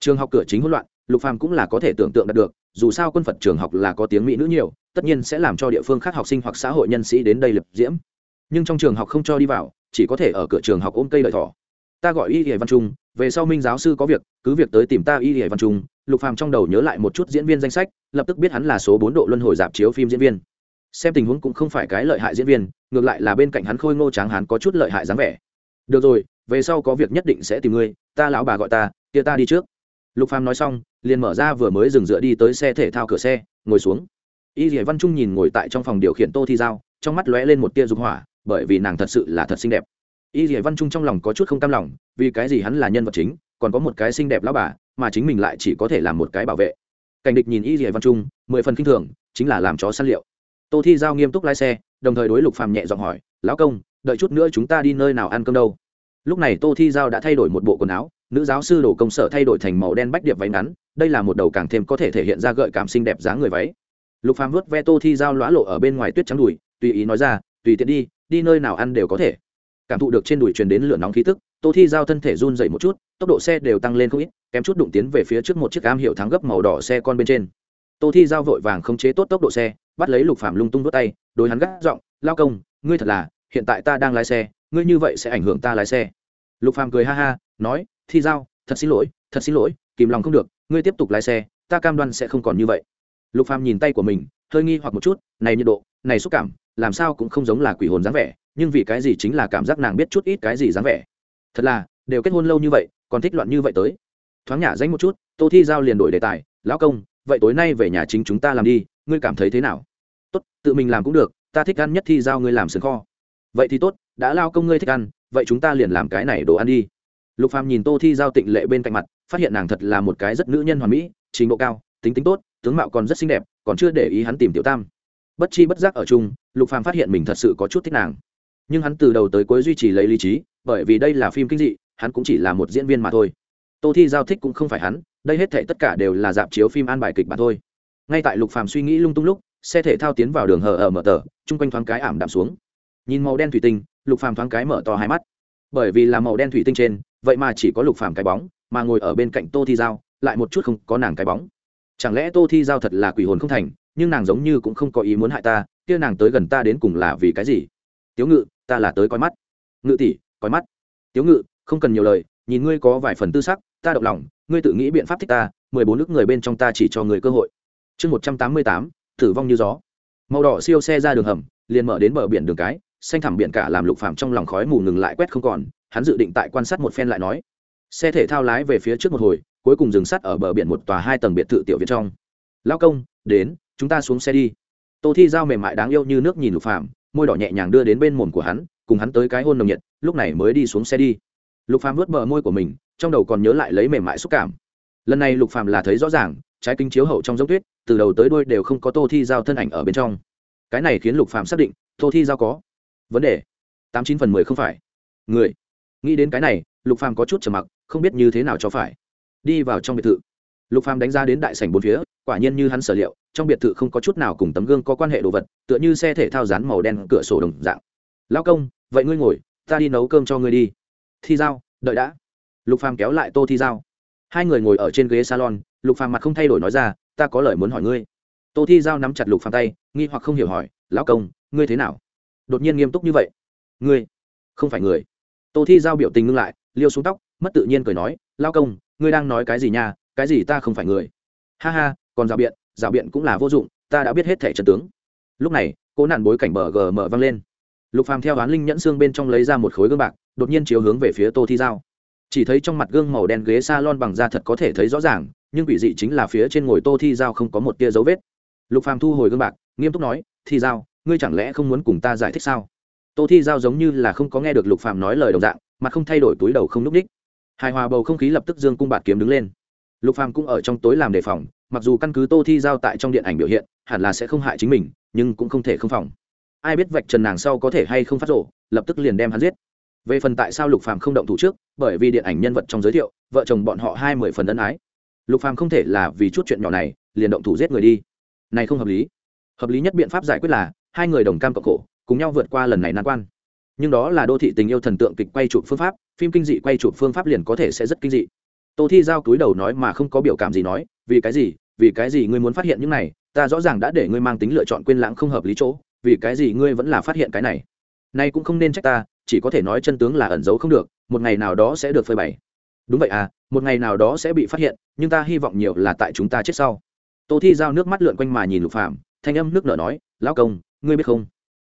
Trường học cửa chính hỗn loạn lục phàm cũng là có thể tưởng tượng đạt được, dù sao quân phật trường học là có tiếng mỹ nữ nhiều, tất nhiên sẽ làm cho địa phương khác học sinh hoặc xã hội nhân sĩ đến đây lập diễm. Nhưng trong trường học không cho đi vào, chỉ có thể ở cửa trường học ôm cây lợi thỏ. Ta gọi y hề văn trung, về sau minh giáo sư có việc, cứ việc tới tìm ta y hề văn trung, lục phàm trong đầu nhớ lại một chút diễn viên danh sách, lập tức biết hắn là số bốn độ luân hồi dạp chiếu phim diễn viên. Xem tình huống cũng không phải cái lợi hại diễn viên, ngược lại là bên cạnh hắn khôi ngô tráng hắn có chút lợi hại dáng vẻ. Được rồi, về sau có việc nhất định sẽ tìm ngươi, ta lão bà gọi ta, kia ta đi trước lục phàm nói xong, liền mở ra vừa mới dừng dựa đi tới xe thể thao cửa xe, ngồi xuống. Y dỉa văn trung nhìn ngồi tại trong phòng điều khiển tô thi giao, trong mắt lóe lên một tia dục hỏa, bởi vì nàng thật sự là thật xinh đẹp. Y dỉa văn trung trong lòng có chút không cam lòng, vì cái gì hắn là nhân vật chính, còn có một cái xinh đẹp lão bà, mà chính mình lại chỉ có thể làm một cái bảo vệ. Cảnh địch nhìn y dỉa văn trung, mười phần kinh thường, chính là làm chó săn liệu. Tô thi giao nghiêm túc lái xe, đồng thời đối lục phàm nhẹ giọng hỏi, lão công, đợi chút nữa chúng ta đi nơi nào ăn cơm đâu? Lúc này tô thi giao đã thay đổi một bộ quần áo nữ giáo sư đổ công sở thay đổi thành màu đen bách điệp váy ngắn, đây là một đầu càng thêm có thể thể hiện ra gợi cảm xinh đẹp dáng người váy. Lục phàm vớt ve tô thi giao lõa lộ ở bên ngoài tuyết trắng đùi, tùy ý nói ra, tùy tiện đi đi nơi nào ăn đều có thể. Cảm thụ được trên đùi truyền đến lửa nóng khí tức, tô thi giao thân thể run dậy một chút, tốc độ xe đều tăng lên không ít, kém chút đụng tiến về phía trước một chiếc cam hiệu thắng gấp màu đỏ xe con bên trên. Tô thi giao vội vàng không chế tốt tốc độ xe, bắt lấy lục phàm lung tung vớt tay, đối hắn gắt giọng, lao công, ngươi thật là, hiện tại ta đang lái xe, ngươi như vậy sẽ ảnh hưởng ta lái xe. Lục phàm cười ha ha, nói thi giao, thật xin lỗi, thật xin lỗi, kìm lòng không được, ngươi tiếp tục lái xe, ta cam đoan sẽ không còn như vậy. Lục phàm nhìn tay của mình, hơi nghi hoặc một chút, này nhiệt độ, này xúc cảm, làm sao cũng không giống là quỷ hồn dáng vẻ, nhưng vì cái gì chính là cảm giác nàng biết chút ít cái gì dáng vẻ. Thật là, đều kết hôn lâu như vậy, còn thích loạn như vậy tới. Thoáng nhả danh một chút, tô thi giao liền đổi đề tài, lão công, vậy tối nay về nhà chính chúng ta làm đi, ngươi cảm thấy thế nào? Tốt, tự mình làm cũng được, ta thích ăn nhất thi giao ngươi làm sườn kho. Vậy thì tốt, đã lao công ngươi thích ăn, vậy chúng ta liền làm cái này đồ ăn đi lục phàm nhìn tô thi giao tịnh lệ bên cạnh mặt, phát hiện nàng thật là một cái rất nữ nhân hoàn mỹ, trình độ cao, tính tính tốt, tướng mạo còn rất xinh đẹp, còn chưa để ý hắn tìm tiểu tam. Bất chi bất giác ở chung, lục phàm phát hiện mình thật sự có chút thích nàng. Nhưng hắn từ đầu tới cuối duy trì lấy lý trí, bởi vì đây là phim kinh dị, hắn cũng chỉ là một diễn viên mà thôi. Tô thi giao thích cũng không phải hắn, đây hết thảy tất cả đều là dạp chiếu phim an bài kịch bản thôi. Ngay tại lục phàm suy nghĩ lung tung lúc, xe thể thao tiến vào đường hở ở mở tờ, chung quanh thoáng cái ảm đạm xuống. Nhìn màu đen thủy tinh, lục phàm thoáng cái mở to hai mắt. Bởi vì là màu đen thủy tinh trên vậy mà chỉ có lục phàm cái bóng, mà ngồi ở bên cạnh tô thi giao, lại một chút không có nàng cái bóng. Chẳng lẽ tô thi giao thật là quỷ hồn không thành, nhưng nàng giống như cũng không có ý muốn hại ta, kia nàng tới gần ta đến cùng là vì cái gì? Tiếu ngự, ta là tới coi mắt. Ngự tỷ, coi mắt. Tiếu ngự, không cần nhiều lời, nhìn ngươi có vài phần tư sắc, ta động lòng, ngươi tự nghĩ biện pháp thích ta, mười bốn nước người bên trong ta chỉ cho người cơ hội. Chương một trăm tám mươi tám, tử vong như gió. Màu đỏ siêu xe ra đường hầm, liền mở đến bờ biển đường cái, xanh thẳm biển cả làm lục phạm trong lòng khói mù ngừng lại quét không còn hắn dự định tại quan sát một phen lại nói. Xe thể thao lái về phía trước một hồi, cuối cùng dừng sắt ở bờ biển một tòa hai tầng biệt thự tiểu viện trong. Lao công, đến, chúng ta xuống xe đi. Tô thi giao mềm mại đáng yêu như nước nhìn lục phạm môi đỏ nhẹ nhàng đưa đến bên mồm của hắn, cùng hắn tới cái hôn nồng nhiệt, lúc này mới đi xuống xe đi. Lục Phạm vớt bờ môi của mình, trong đầu còn nhớ lại lấy mềm mại xúc cảm. Lần này lục Phạm là thấy rõ ràng, trái kính chiếu hậu trong giống tuyết, từ đầu tới đuôi đều không có tô thi giao thân ảnh ở bên trong. Cái này khiến lục Phạm xác định, tô thi giao có vấn đề. Tám chín phần mười không phải. Người nghĩ đến cái này, lục phàm có chút trầm mặc, không biết như thế nào cho phải. Đi vào trong biệt thự. Lục phàm đánh ra đến đại sảnh bốn phía, quả nhiên như hắn sở liệu, trong biệt thự không có chút nào cùng tấm gương có quan hệ đồ vật, tựa như xe thể thao dán màu đen cửa sổ đồng dạng. Lao công, vậy ngươi ngồi, ta đi nấu cơm cho ngươi đi. Thi giao đợi đã. Lục phàm kéo lại tô thi giao hai người ngồi ở trên ghế salon, lục phàm mặt không thay đổi nói ra, ta có lời muốn hỏi ngươi. Tô thi giao nắm chặt lục phàm tay, nghi hoặc không hiểu hỏi, lão công, ngươi thế nào? Đột nhiên nghiêm túc như vậy. Ngươi, không phải người tô thi giao biểu tình ngưng lại, liêu xuống tóc, mất tự nhiên cười nói, lao công, ngươi đang nói cái gì nha, cái gì ta không phải người? Ha ha, còn rào biện rào biện cũng là vô dụng, ta đã biết hết thẻ trần tướng. Lúc này, cố nạn bối cảnh bờ gờ mở vang lên. Lục phàm theo oán linh nhẫn xương bên trong lấy ra một khối gương bạc, đột nhiên chiếu hướng về phía tô thi giao. Chỉ thấy trong mặt gương màu đen ghế salon bằng da thật có thể thấy rõ ràng, nhưng quỷ dị chính là phía trên ngồi tô thi giao không có một tia dấu vết. Lục phàm thu hồi gương bạc, nghiêm túc nói, thi giao, ngươi chẳng lẽ không muốn cùng ta giải thích sao? Tô thi giao giống như là không có nghe được lục phàm nói lời đồng dạng, mà không thay đổi túi đầu không núp đích hài hòa bầu không khí lập tức dương cung bạt kiếm đứng lên. Lục phàm cũng ở trong tối làm đề phòng, mặc dù căn cứ tô thi giao tại trong điện ảnh biểu hiện, hẳn là sẽ không hại chính mình, nhưng cũng không thể không phòng. Ai biết vạch trần nàng sau có thể hay không phát rộ lập tức liền đem hắn giết. Về phần tại sao lục phàm không động thủ trước, bởi vì điện ảnh nhân vật trong giới thiệu, vợ chồng bọn họ hai mười phần ân ái. Lục phàm không thể là vì chút chuyện nhỏ này, liền động thủ giết người đi. Này không hợp lý. Hợp lý nhất biện pháp giải quyết là, hai người đồng cam cộng khổ cùng nhau vượt qua lần này nan quan. Nhưng đó là đô thị tình yêu thần tượng kịch quay chụp phương pháp, phim kinh dị quay chụp phương pháp liền có thể sẽ rất kinh dị. Tô thi giao túi đầu nói mà không có biểu cảm gì nói, vì cái gì? Vì cái gì ngươi muốn phát hiện những này? Ta rõ ràng đã để ngươi mang tính lựa chọn quên lãng không hợp lý chỗ. Vì cái gì ngươi vẫn là phát hiện cái này? Nay cũng không nên trách ta, chỉ có thể nói chân tướng là ẩn giấu không được, một ngày nào đó sẽ được phơi bày. Đúng vậy à một ngày nào đó sẽ bị phát hiện, nhưng ta hy vọng nhiều là tại chúng ta chết sau. Tô thi giao nước mắt lượn quanh mà nhìn lục phạm thanh âm nước nở nói, lão công, ngươi biết không?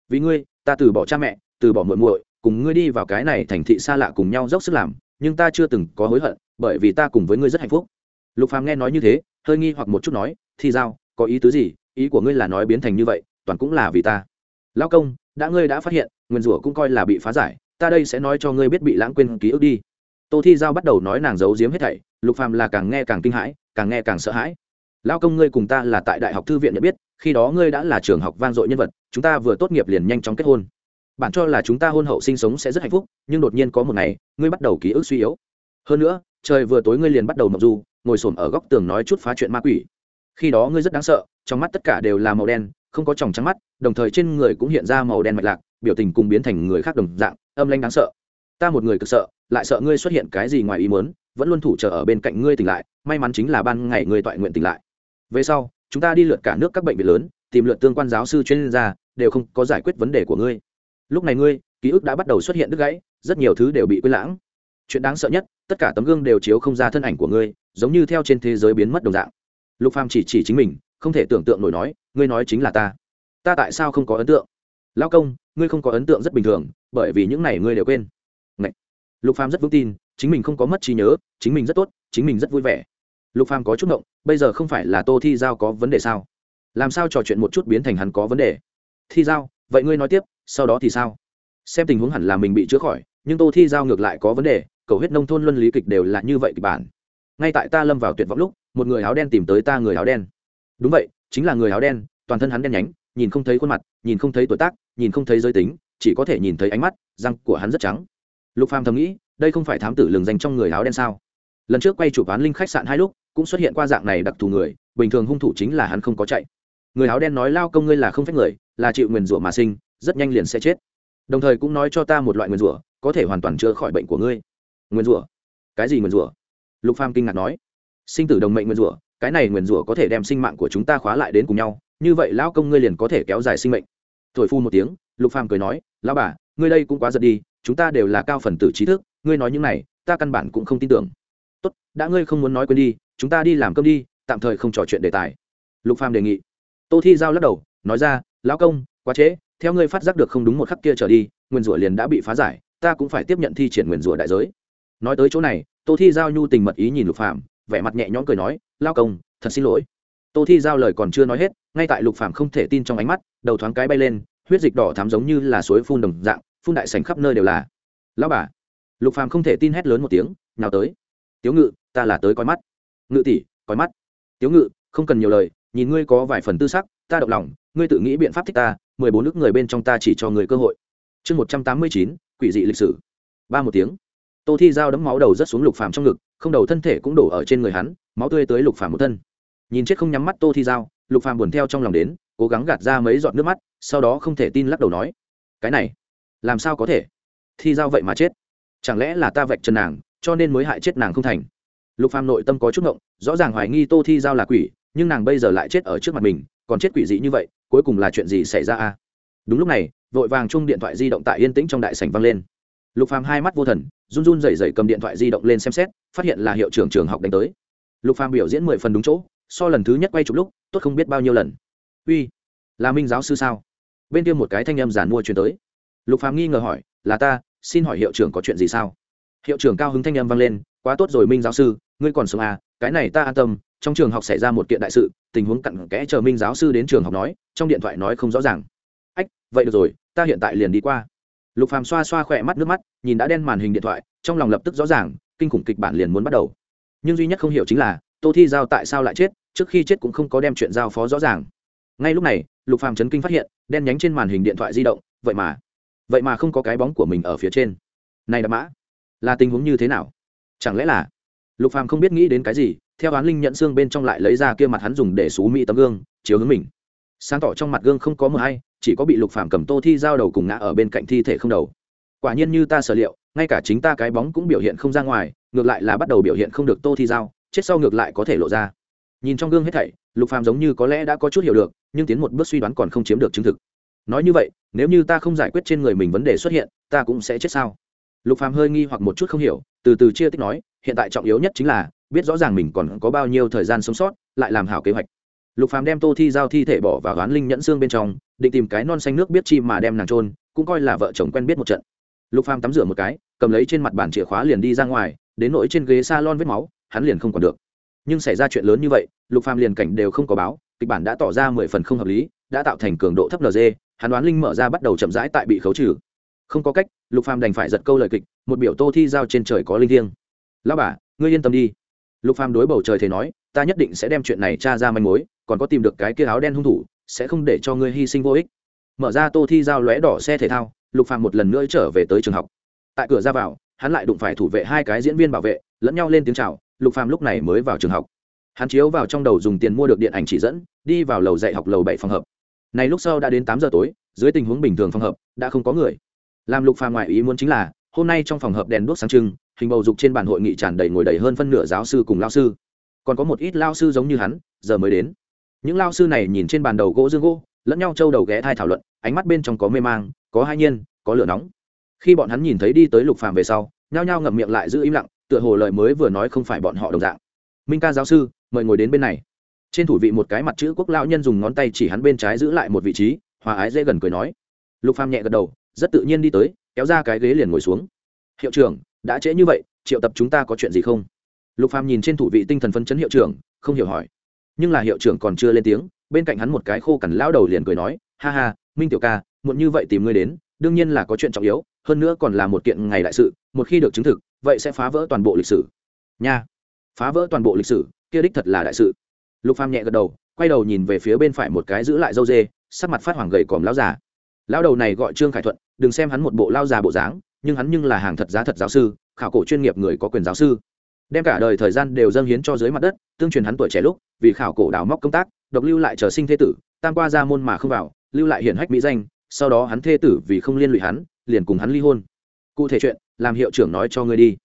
Vì ngươi, ta từ bỏ cha mẹ, từ bỏ muội muội, cùng ngươi đi vào cái này thành thị xa lạ cùng nhau dốc sức làm, nhưng ta chưa từng có hối hận, bởi vì ta cùng với ngươi rất hạnh phúc. Lục phàm nghe nói như thế, hơi nghi hoặc một chút nói thi giao, có ý tứ gì? Ý của ngươi là nói biến thành như vậy, toàn cũng là vì ta. Lão công, đã ngươi đã phát hiện, nguyên rủa cũng coi là bị phá giải, ta đây sẽ nói cho ngươi biết bị lãng quên ký ức đi. Tô thi giao bắt đầu nói nàng giấu giếm hết thảy, lục phàm là càng nghe càng kinh hãi, càng nghe càng sợ hãi lão công ngươi cùng ta là tại đại học thư viện nhận biết, khi đó ngươi đã là trường học vang dội nhân vật, chúng ta vừa tốt nghiệp liền nhanh chóng kết hôn. Bạn cho là chúng ta hôn hậu sinh sống sẽ rất hạnh phúc, nhưng đột nhiên có một ngày, ngươi bắt đầu ký ức suy yếu. Hơn nữa, trời vừa tối ngươi liền bắt đầu mộng du, ngồi xổm ở góc tường nói chút phá chuyện ma quỷ. Khi đó ngươi rất đáng sợ, trong mắt tất cả đều là màu đen, không có tròng trắng mắt, đồng thời trên người cũng hiện ra màu đen mạch lạc, biểu tình cùng biến thành người khác đồng dạng, âm lanh đáng sợ. Ta một người cực sợ, lại sợ ngươi xuất hiện cái gì ngoài ý muốn, vẫn luôn thủ chờ ở bên cạnh ngươi tỉnh lại, may mắn chính là ban ngày ngươi toại nguyện tỉnh lại về sau, chúng ta đi lượt cả nước các bệnh viện lớn, tìm lượt tương quan giáo sư chuyên gia, đều không có giải quyết vấn đề của ngươi. Lúc này ngươi, ký ức đã bắt đầu xuất hiện đứt gãy, rất nhiều thứ đều bị quên lãng. Chuyện đáng sợ nhất, tất cả tấm gương đều chiếu không ra thân ảnh của ngươi, giống như theo trên thế giới biến mất đồng dạng. Lục phàm chỉ chỉ chính mình, không thể tưởng tượng nổi nói, ngươi nói chính là ta. Ta tại sao không có ấn tượng? Lao công, ngươi không có ấn tượng rất bình thường, bởi vì những này ngươi đều quên. Ngậy. lục phàm rất vững tin, chính mình không có mất trí nhớ, chính mình rất tốt, chính mình rất vui vẻ. Lục phàm có chút động bây giờ không phải là tô thi giao có vấn đề sao? Làm sao trò chuyện một chút biến thành hắn có vấn đề? Thi giao, vậy ngươi nói tiếp, sau đó thì sao? Xem tình huống hẳn là mình bị chữa khỏi, nhưng tô thi giao ngược lại có vấn đề, cầu huyết nông thôn luân lý kịch đều là như vậy kịch bản. Ngay tại ta lâm vào tuyệt vọng lúc, một người áo đen tìm tới ta người áo đen. Đúng vậy, chính là người áo đen, toàn thân hắn đen nhánh, nhìn không thấy khuôn mặt, nhìn không thấy tuổi tác, nhìn không thấy giới tính, chỉ có thể nhìn thấy ánh mắt, răng của hắn rất trắng. Lục phàm thầm nghĩ, đây không phải thám tử lường dành trong người áo đen sao? Lần trước quay chụp án linh khách sạn hai lúc cũng xuất hiện qua dạng này đặc thù người, bình thường hung thủ chính là hắn không có chạy. Người áo đen nói, lao công ngươi là không phép người, là chịu nguyền rủa mà sinh, rất nhanh liền sẽ chết. Đồng thời cũng nói cho ta một loại nguyền rủa, có thể hoàn toàn chữa khỏi bệnh của ngươi. Nguyền rủa? Cái gì nguyền rủa? Lục pham kinh ngạc nói. Sinh tử đồng mệnh nguyền rủa, cái này nguyền rủa có thể đem sinh mạng của chúng ta khóa lại đến cùng nhau, như vậy lão công ngươi liền có thể kéo dài sinh mệnh. Thổi phu một tiếng, lục phàm cười nói, lão bà, ngươi đây cũng quá giật đi, chúng ta đều là cao phần tử trí thức, ngươi nói những này, ta căn bản cũng không tin tưởng. Tốt, đã ngươi không muốn nói quên đi chúng ta đi làm cơm đi, tạm thời không trò chuyện đề tài. Lục phàm đề nghị. Tô thi giao lắc đầu, nói ra, lão công, quá trễ, theo ngươi phát giác được không đúng một khắc kia trở đi, nguyên rủa liền đã bị phá giải, ta cũng phải tiếp nhận thi triển nguyên rủa đại giới. Nói tới chỗ này, tô thi giao nhu tình mật ý nhìn lục phàm, vẻ mặt nhẹ nhõm cười nói lao công, thật xin lỗi. Tô thi giao lời còn chưa nói hết, ngay tại lục phàm không thể tin trong ánh mắt, đầu thoáng cái bay lên, huyết dịch đỏ thắm giống như là suối phun đồng dạng, phun đại sành khắp nơi đều là. Lão bà. Lục phàm không thể tin hét lớn một tiếng, nào tới. Tiếu ngự, ta là tới coi mắt ngự tỷ coi mắt. Tiếu ngự, không cần nhiều lời, nhìn ngươi có vài phần tư sắc, ta động lòng, ngươi tự nghĩ biện pháp thích ta, mười bốn nước người bên trong ta chỉ cho người cơ hội. Chương một trăm tám mươi chín, quỷ dị lịch sử. Ba một tiếng. Tô thi dao đấm máu đầu rất xuống lục phàm trong ngực, không đầu thân thể cũng đổ ở trên người hắn, máu tươi tới lục phàm một thân. Nhìn chết không nhắm mắt tô thi dao lục phàm buồn theo trong lòng đến, cố gắng gạt ra mấy giọt nước mắt, sau đó không thể tin lắc đầu nói, cái này, làm sao có thể? Thi dao vậy mà chết. Chẳng lẽ là ta vạch chân nàng, cho nên mới hại chết nàng không thành? Lục phàm nội tâm có chút ngộng, rõ ràng hoài nghi tô thi giao là quỷ, nhưng nàng bây giờ lại chết ở trước mặt mình, còn chết quỷ dị như vậy, cuối cùng là chuyện gì xảy ra a? Đúng lúc này, vội vàng chung điện thoại di động tại yên tĩnh trong đại sảnh vang lên. Lục phàm hai mắt vô thần, run run rẩy rẩy cầm điện thoại di động lên xem xét, phát hiện là hiệu trưởng trường học đánh tới. Lục phàm biểu diễn mười phần đúng chỗ, so lần thứ nhất quay chụp lúc, tốt không biết bao nhiêu lần. Uy, là minh giáo sư sao? Bên kia một cái thanh âm giản mua truyền tới. Lục phàm nghi ngờ hỏi, là ta, xin hỏi hiệu trưởng có chuyện gì sao? Hiệu trưởng cao hứng thanh âm vang lên quá tốt rồi, minh giáo sư, ngươi còn sống à? Cái này ta an tâm, trong trường học xảy ra một kiện đại sự, tình huống cặn kẽ chờ minh giáo sư đến trường học nói, trong điện thoại nói không rõ ràng. Ách, vậy được rồi, ta hiện tại liền đi qua. Lục phàm xoa xoa khỏe mắt nước mắt, nhìn đã đen màn hình điện thoại, trong lòng lập tức rõ ràng, kinh khủng kịch bản liền muốn bắt đầu. Nhưng duy nhất không hiểu chính là, tô thi giao tại sao lại chết, trước khi chết cũng không có đem chuyện giao phó rõ ràng. Ngay lúc này, lục phàm chấn kinh phát hiện, đen nhánh trên màn hình điện thoại di động, vậy mà vậy mà không có cái bóng của mình ở phía trên. Này đã mã, là tình huống như thế nào? Chẳng lẽ là lục phàm không biết nghĩ đến cái gì, theo án linh nhận xương bên trong lại lấy ra kia mặt hắn dùng để xú mỹ tấm gương, chiếu hướng mình. Sáng tỏ trong mặt gương không có mờ hay, chỉ có bị lục phàm cầm tô thi giao đầu cùng ngã ở bên cạnh thi thể không đầu. Quả nhiên như ta sở liệu, ngay cả chính ta cái bóng cũng biểu hiện không ra ngoài, ngược lại là bắt đầu biểu hiện không được tô thi giao, chết sau ngược lại có thể lộ ra. Nhìn trong gương hết thảy, lục phàm giống như có lẽ đã có chút hiểu được, nhưng tiến một bước suy đoán còn không chiếm được chứng thực. Nói như vậy, nếu như ta không giải quyết trên người mình vấn đề xuất hiện, ta cũng sẽ chết sao? Lục phàm hơi nghi hoặc một chút không hiểu từ từ chia tích nói, hiện tại trọng yếu nhất chính là, biết rõ ràng mình còn có bao nhiêu thời gian sống sót, lại làm hảo kế hoạch. Lục phàm đem tô thi giao thi thể bỏ vào oán linh nhẫn xương bên trong, định tìm cái non xanh nước biết chi mà đem nàng trôn cũng coi là vợ chồng quen biết một trận. Lục phàm tắm rửa một cái, cầm lấy trên mặt bàn chìa khóa liền đi ra ngoài, đến nỗi trên ghế salon vết máu, hắn liền không còn được. Nhưng xảy ra chuyện lớn như vậy, lục phàm liền cảnh đều không có báo, kịch bản đã tỏ ra mười phần không hợp lý, đã tạo thành cường độ thấp nd hắn đoán linh mở ra bắt đầu chậm rãi tại bị khấu trừ không có cách, lục phàm đành phải giật câu lời kịch, một biểu tô thi giao trên trời có linh thiêng. Lão bà, ngươi yên tâm đi. Lục phàm đối bầu trời thầy nói, ta nhất định sẽ đem chuyện này tra ra manh mối, còn có tìm được cái kia áo đen hung thủ, sẽ không để cho ngươi hy sinh vô ích. Mở ra tô thi giao lóe đỏ xe thể thao, lục phàm một lần nữa trở về tới trường học. Tại cửa ra vào, hắn lại đụng phải thủ vệ hai cái diễn viên bảo vệ, lẫn nhau lên tiếng chào, lục phàm lúc này mới vào trường học. Hắn chiếu vào trong đầu dùng tiền mua được điện ảnh chỉ dẫn, đi vào lầu dạy học lầu bảy phòng hợp. Này lúc sau đã đến tám giờ tối, dưới tình huống bình thường phòng hợp, đã không có người làm lục phàm ngoại ý muốn chính là, hôm nay trong phòng hợp đèn đuốc sáng trưng, hình bầu dục trên bàn hội nghị tràn đầy ngồi đầy hơn phân nửa giáo sư cùng lao sư. Còn có một ít lao sư giống như hắn, giờ mới đến. Những lao sư này nhìn trên bàn đầu gỗ dương gỗ, lẫn nhau trâu đầu ghé thai thảo luận, ánh mắt bên trong có mê mang, có hai nhiên, có lửa nóng. Khi bọn hắn nhìn thấy đi tới lục phàm về sau, nhao nhao ngậm miệng lại giữ im lặng, tựa hồ lời mới vừa nói không phải bọn họ đồng dạng. Minh ca giáo sư, mời ngồi đến bên này. Trên thủ vị một cái mặt chữ quốc lão nhân dùng ngón tay chỉ hắn bên trái giữ lại một vị trí, hòa ái dễ gần cười nói. Lục phàm nhẹ gật đầu rất tự nhiên đi tới, kéo ra cái ghế liền ngồi xuống. Hiệu trưởng, đã trễ như vậy, triệu tập chúng ta có chuyện gì không? Lục phàm nhìn trên thủ vị tinh thần phân chấn hiệu trưởng, không hiểu hỏi. Nhưng là hiệu trưởng còn chưa lên tiếng, bên cạnh hắn một cái khô cằn lão đầu liền cười nói, ha ha, minh tiểu ca, muộn như vậy tìm ngươi đến, đương nhiên là có chuyện trọng yếu, hơn nữa còn là một kiện ngày đại sự, một khi được chứng thực, vậy sẽ phá vỡ toàn bộ lịch sử. Nha, phá vỡ toàn bộ lịch sử, kia đích thật là đại sự. Lục phàm nhẹ gật đầu, quay đầu nhìn về phía bên phải một cái giữ lại dâu dê, sắc mặt phát hoàng gầy còm lão già. Lão đầu này gọi trương khải thuận đừng xem hắn một bộ lao già bộ dáng, nhưng hắn nhưng là hàng thật giá thật giáo sư, khảo cổ chuyên nghiệp người có quyền giáo sư. Đem cả đời thời gian đều dâng hiến cho dưới mặt đất, tương truyền hắn tuổi trẻ lúc, vì khảo cổ đào móc công tác, độc lưu lại chờ sinh thế tử, tam qua ra môn mà không vào, lưu lại hiển hách mỹ danh, sau đó hắn thê tử vì không liên lụy hắn, liền cùng hắn ly hôn. Cụ thể chuyện, làm hiệu trưởng nói cho ngươi đi.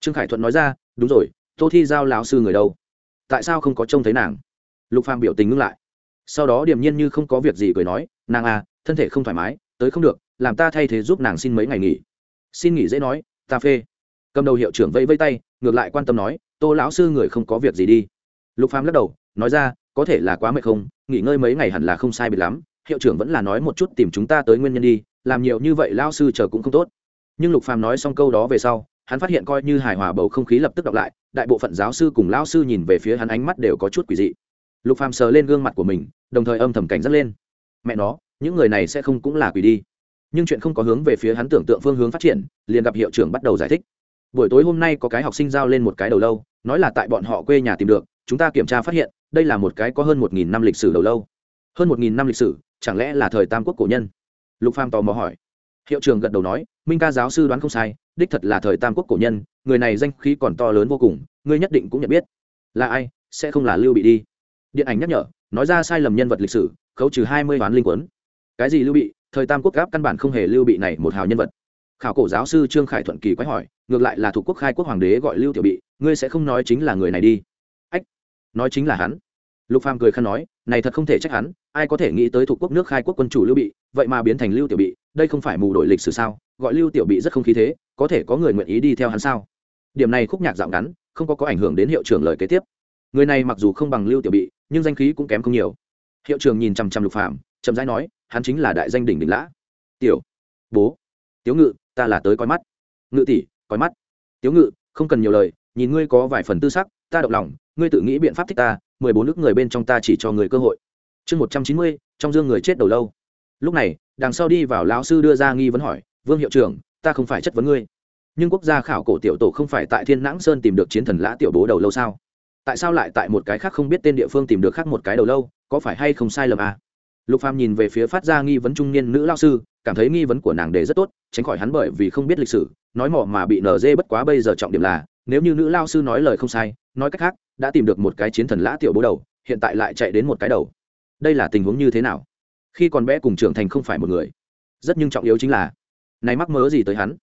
Trương khải thuận nói ra, đúng rồi, tô thi giao lão sư người đâu? Tại sao không có trông thấy nàng? Lục phàm biểu tình ngưng lại. Sau đó điềm nhiên như không có việc gì cười nói, nàng à thân thể không thoải mái, tới không được làm ta thay thế giúp nàng xin mấy ngày nghỉ. Xin nghỉ dễ nói, ta phê. Cầm đầu hiệu trưởng vẫy vẫy tay, ngược lại quan tâm nói, tô lão sư người không có việc gì đi. Lục phàm lắc đầu, nói ra, có thể là quá mệt không, nghỉ ngơi mấy ngày hẳn là không sai biệt lắm, hiệu trưởng vẫn là nói một chút tìm chúng ta tới nguyên nhân đi, làm nhiều như vậy lao sư chờ cũng không tốt. Nhưng lục phàm nói xong câu đó về sau, hắn phát hiện coi như hài hòa bầu không khí lập tức đọc lại, đại bộ phận giáo sư cùng lao sư nhìn về phía hắn ánh mắt đều có chút quỷ dị. Lục phàm sờ lên gương mặt của mình, đồng thời âm thầm cảnh giác lên. Mẹ nó, những người này sẽ không cũng là quỷ đi nhưng chuyện không có hướng về phía hắn tưởng tượng phương hướng phát triển, liền gặp hiệu trưởng bắt đầu giải thích. Buổi tối hôm nay có cái học sinh giao lên một cái đầu lâu, nói là tại bọn họ quê nhà tìm được, chúng ta kiểm tra phát hiện, đây là một cái có hơn một nghìn năm lịch sử đầu lâu. Hơn một nghìn năm lịch sử, chẳng lẽ là thời tam quốc cổ nhân? Lục phàm tò mò hỏi. Hiệu trưởng gật đầu nói, minh ca giáo sư đoán không sai, đích thật là thời tam quốc cổ nhân, người này danh khí còn to lớn vô cùng, ngươi nhất định cũng nhận biết. Là ai, sẽ không là lưu bị đi. Điện ảnh nhắc nhở, nói ra sai lầm nhân vật lịch sử, khấu trừ hai mươi toán linh quấn cái gì lưu bị thời tam quốc gáp căn bản không hề lưu bị này một hào nhân vật. Khảo cổ giáo sư trương khải thuận kỳ quái hỏi, ngược lại là thuộc quốc khai quốc hoàng đế gọi lưu tiểu bị, ngươi sẽ không nói chính là người này đi. Ách, nói chính là hắn. Lục phàm cười khăn nói, này thật không thể trách hắn, ai có thể nghĩ tới thuộc quốc nước khai quốc quân chủ lưu bị, vậy mà biến thành lưu tiểu bị, đây không phải mù đổi lịch sử sao? Gọi lưu tiểu bị rất không khí thế, có thể có người nguyện ý đi theo hắn sao? Điểm này khúc nhạc dạo ngắn, không có có ảnh hưởng đến hiệu trưởng lời kế tiếp. Người này mặc dù không bằng lưu tiểu bị, nhưng danh khí cũng kém không nhiều. Hiệu trưởng nhìn chằm chằm lục phàm chậm rãi nói, hắn chính là đại danh đỉnh đỉnh lã. Tiểu, bố tiếu ngự, ta là tới coi mắt. Ngự tỷ, coi mắt. Tiếu ngự, không cần nhiều lời, nhìn ngươi có vài phần tư sắc, ta động lòng, ngươi tự nghĩ biện pháp thích ta, mười bốn nước người bên trong ta chỉ cho người cơ hội. Chương một trăm chín mươi, trong dương người chết đầu lâu. Lúc này, đằng sau đi vào lão sư đưa ra nghi vấn hỏi, vương hiệu trưởng, ta không phải chất vấn ngươi, nhưng quốc gia khảo cổ tiểu tổ không phải tại thiên nãng sơn tìm được chiến thần lã tiểu bố đầu lâu sao? Tại sao lại tại một cái khác không biết tên địa phương tìm được khác một cái đầu lâu, có phải hay không sai lầm à? Lục phàm nhìn về phía phát ra nghi vấn trung niên nữ lao sư, cảm thấy nghi vấn của nàng đề rất tốt, tránh khỏi hắn bởi vì không biết lịch sử, nói mỏ mà bị nở dê bất quá bây giờ trọng điểm là, nếu như nữ lao sư nói lời không sai, nói cách khác, đã tìm được một cái chiến thần lã tiểu bố đầu, hiện tại lại chạy đến một cái đầu. Đây là tình huống như thế nào? Khi còn bé cùng trưởng thành không phải một người. Rất nhưng trọng yếu chính là, này mắc mớ gì tới hắn?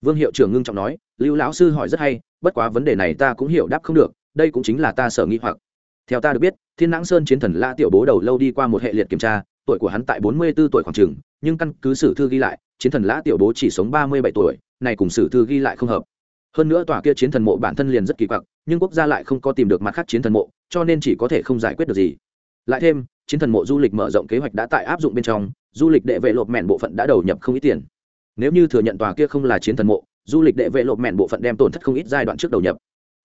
Vương hiệu trưởng ngưng trọng nói, lưu lão sư hỏi rất hay, bất quá vấn đề này ta cũng hiểu đáp không được, đây cũng chính là ta sở nghi hoặc theo ta được biết, thiên nãng sơn chiến thần La tiểu bố đầu lâu đi qua một hệ liệt kiểm tra, tuổi của hắn tại bốn mươi 44 tuổi khoảng trường nhưng căn cứ sử thư ghi lại, chiến thần lã tiểu bố chỉ sống ba mươi bảy tuổi, này cùng sử thư ghi lại không hợp. Hơn nữa tòa kia chiến thần mộ bản thân liền rất kỳ quặc, nhưng quốc gia lại không có tìm được mặt khác chiến thần mộ, cho nên chỉ có thể không giải quyết được gì. Lại thêm, chiến thần mộ du lịch mở rộng kế hoạch đã tại áp dụng bên trong, du lịch đệ vệ lộp mẹn bộ phận đã đầu nhập không ít tiền. Nếu như thừa nhận tòa kia không là chiến thần mộ, du lịch đệ vệ lộp mẹn bộ phận đem tổn thất không ít giai đoạn trước đầu nhập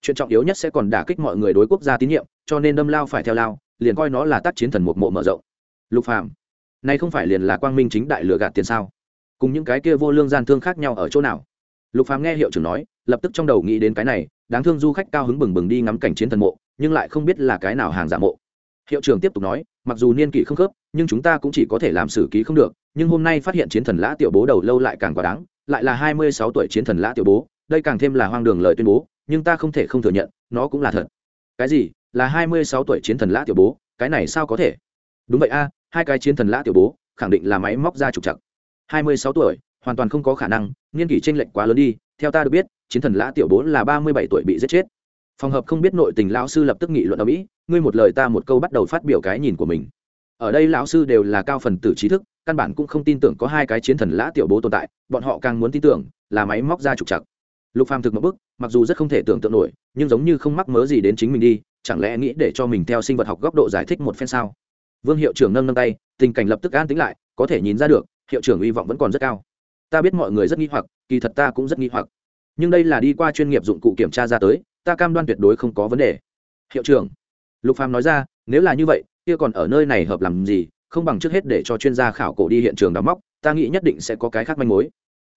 chuyện trọng yếu nhất sẽ còn đả kích mọi người đối quốc gia tín nhiệm, cho nên đâm lao phải theo lao, liền coi nó là tác chiến thần một mộ mở rộng. Lục phàm, nay không phải liền là quang minh chính đại lừa gạt tiền sao? Cùng những cái kia vô lương gian thương khác nhau ở chỗ nào? Lục phàm nghe hiệu trưởng nói, lập tức trong đầu nghĩ đến cái này, đáng thương du khách cao hứng bừng bừng đi ngắm cảnh chiến thần mộ, nhưng lại không biết là cái nào hàng giả mộ. Hiệu trưởng tiếp tục nói, mặc dù niên kỷ không khớp, nhưng chúng ta cũng chỉ có thể làm xử ký không được, nhưng hôm nay phát hiện chiến thần lã tiểu bố đầu lâu lại càng quá đáng, lại là hai mươi sáu tuổi chiến thần lã tiểu bố, đây càng thêm là hoang đường lời tuyên bố nhưng ta không thể không thừa nhận, nó cũng là thật. Cái gì? Là hai mươi sáu tuổi chiến thần lã tiểu bố, cái này sao có thể? Đúng vậy a, hai cái chiến thần lã tiểu bố, khẳng định là máy móc ra trục chặt hai mươi sáu tuổi, hoàn toàn không có khả năng niên kỷ tranh lệch quá lớn đi, theo ta được biết, chiến thần lã tiểu bố là ba mươi bảy tuổi bị giết chết. Phòng hợp không biết nội tình lão sư lập tức nghị luận ở mỹ, ngươi một lời ta một câu bắt đầu phát biểu cái nhìn của mình. Ở đây lão sư đều là cao phần tử trí thức, căn bản cũng không tin tưởng có hai cái chiến thần lã tiểu bố tồn tại, bọn họ càng muốn tin tưởng là máy móc ra trục chặt lục phàm thực một bức mặc dù rất không thể tưởng tượng nổi, nhưng giống như không mắc mớ gì đến chính mình đi, chẳng lẽ nghĩ để cho mình theo sinh vật học góc độ giải thích một phen sao? Vương hiệu trưởng nâng nâng tay, tình cảnh lập tức an tính lại, có thể nhìn ra được, hiệu trưởng hy vọng vẫn còn rất cao. Ta biết mọi người rất nghi hoặc, kỳ thật ta cũng rất nghi hoặc. Nhưng đây là đi qua chuyên nghiệp dụng cụ kiểm tra ra tới, ta cam đoan tuyệt đối không có vấn đề. Hiệu trưởng, lục phàm nói ra, nếu là như vậy, kia còn ở nơi này hợp làm gì, không bằng trước hết để cho chuyên gia khảo cổ đi hiện trường đào móc, ta nghĩ nhất định sẽ có cái khác manh mối.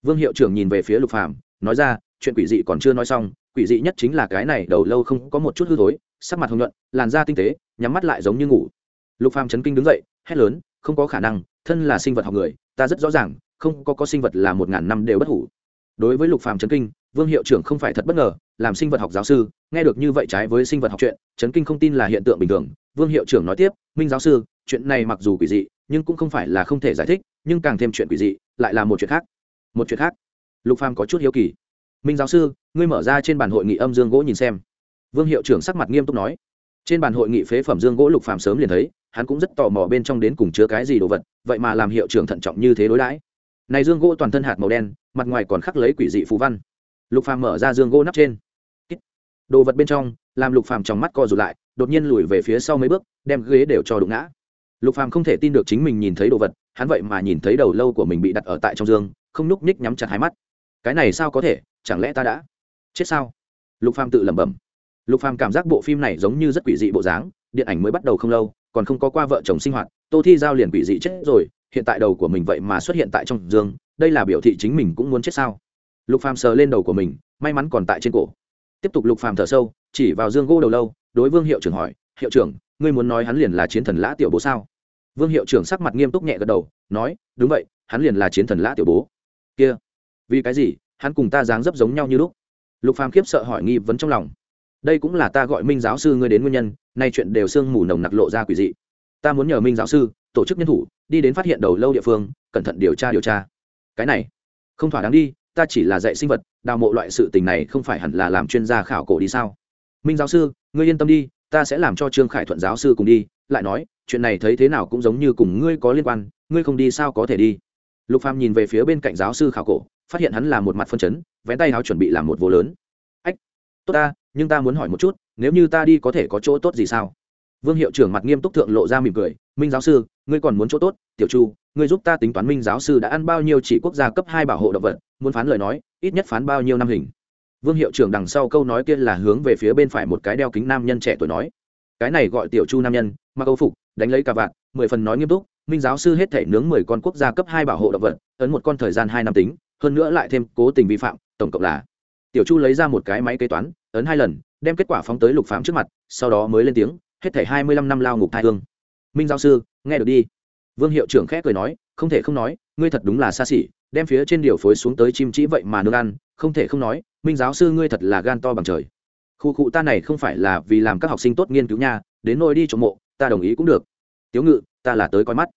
Vương hiệu trưởng nhìn về phía lục phàm nói ra, chuyện quỷ dị còn chưa nói xong, quỷ dị nhất chính là cái này đầu lâu không có một chút hư thối, sắc mặt hồng nhuận, làn da tinh tế, nhắm mắt lại giống như ngủ. Lục phàm chấn kinh đứng dậy, hét lớn, không có khả năng, thân là sinh vật học người, ta rất rõ ràng, không có có sinh vật là một ngàn năm đều bất hủ. Đối với lục phàm chấn kinh, vương hiệu trưởng không phải thật bất ngờ, làm sinh vật học giáo sư, nghe được như vậy trái với sinh vật học chuyện, chấn kinh không tin là hiện tượng bình thường. Vương hiệu trưởng nói tiếp, minh giáo sư, chuyện này mặc dù quỷ dị, nhưng cũng không phải là không thể giải thích, nhưng càng thêm chuyện quỷ dị, lại là một chuyện khác. Một chuyện khác lục phàm có chút hiếu kỳ. Minh giáo sư, ngươi mở ra trên bàn hội nghị âm dương gỗ nhìn xem. Vương hiệu trưởng sắc mặt nghiêm túc nói. Trên bàn hội nghị phế phẩm dương gỗ lục phàm sớm liền thấy, hắn cũng rất tò mò bên trong đến cùng chứa cái gì đồ vật, vậy mà làm hiệu trưởng thận trọng như thế đối đãi. Này dương gỗ toàn thân hạt màu đen, mặt ngoài còn khắc lấy quỷ dị phù văn. Lục phàm mở ra dương gỗ nắp trên. Đồ vật bên trong, làm lục phàm trong mắt co rụt lại, đột nhiên lùi về phía sau mấy bước, đem ghế đều cho đụng ngã. Lục phàm không thể tin được chính mình nhìn thấy đồ vật, hắn vậy mà nhìn thấy đầu lâu của mình bị đặt ở tại trong dương, không nhúc nhích nhắm chặt hai mắt cái này sao có thể? Chẳng lẽ ta đã chết sao? Lục phàm tự lẩm bẩm. Lục phàm cảm giác bộ phim này giống như rất quỷ dị bộ dáng, điện ảnh mới bắt đầu không lâu, còn không có qua vợ chồng sinh hoạt, tô thi giao liền quỷ dị chết rồi, hiện tại đầu của mình vậy mà xuất hiện tại trong dương đây là biểu thị chính mình cũng muốn chết sao? Lục phàm sờ lên đầu của mình, may mắn còn tại trên cổ. Tiếp tục lục phàm thở sâu, chỉ vào dương gỗ đầu lâu, đối vương hiệu trưởng hỏi, hiệu trưởng, ngươi muốn nói hắn liền là chiến thần lã tiểu bố sao? Vương hiệu trưởng sắc mặt nghiêm túc nhẹ gật đầu, nói, đúng vậy, hắn liền là chiến thần lã tiểu bố. Kia vì cái gì, hắn cùng ta dáng dấp giống nhau như lúc? Lục phàm khiếp sợ hỏi nghi vấn trong lòng. Đây cũng là ta gọi minh giáo sư ngươi đến nguyên nhân, nay chuyện đều sương mù nồng nặc lộ ra quỷ dị. Ta muốn nhờ minh giáo sư, tổ chức nhân thủ, đi đến phát hiện đầu lâu địa phương, cẩn thận điều tra điều tra. Cái này, không thỏa đáng đi, ta chỉ là dạy sinh vật, đào mộ loại sự tình này không phải hẳn là làm chuyên gia khảo cổ đi sao? Minh giáo sư, ngươi yên tâm đi, ta sẽ làm cho trương khải thuận giáo sư cùng đi, lại nói, chuyện này thấy thế nào cũng giống như cùng ngươi có liên quan, ngươi không đi sao có thể đi? Lục phàm nhìn về phía bên cạnh giáo sư khảo cổ, phát hiện hắn là một mặt phân chấn, vén tay áo chuẩn bị làm một vô lớn. Ách, tốt ta, nhưng ta muốn hỏi một chút, nếu như ta đi có thể có chỗ tốt gì sao? Vương hiệu trưởng mặt nghiêm túc thượng lộ ra mỉm cười, minh giáo sư, ngươi còn muốn chỗ tốt, tiểu chu, ngươi giúp ta tính toán minh giáo sư đã ăn bao nhiêu chỉ quốc gia cấp hai bảo hộ động vật, muốn phán lời nói, ít nhất phán bao nhiêu năm hình. Vương hiệu trưởng đằng sau câu nói kia là hướng về phía bên phải một cái đeo kính nam nhân trẻ tuổi nói. Cái này gọi tiểu chu nam nhân, mặc âu phục, đánh lấy cả vạn mười phần nói nghiêm túc minh giáo sư hết thể nướng mười con quốc gia cấp hai bảo hộ động vật, ấn một con thời gian hai năm tính, hơn nữa lại thêm cố tình vi phạm, tổng cộng là tiểu chu lấy ra một cái máy kế toán, ấn hai lần, đem kết quả phóng tới lục phạm trước mặt, sau đó mới lên tiếng, hết thể hai mươi lăm năm lao ngục thai hương. Minh giáo sư, nghe được đi. Vương hiệu trưởng khẽ cười nói, không thể không nói, ngươi thật đúng là xa xỉ, đem phía trên điều phối xuống tới chim chỉ vậy mà nương ăn, không thể không nói, minh giáo sư ngươi thật là gan to bằng trời. Khu cụ ta này không phải là vì làm các học sinh tốt nghiên cứu nha, đến nôi đi trộm mộ, ta đồng ý cũng được. Tiếu ngự, ta là tới coi mắt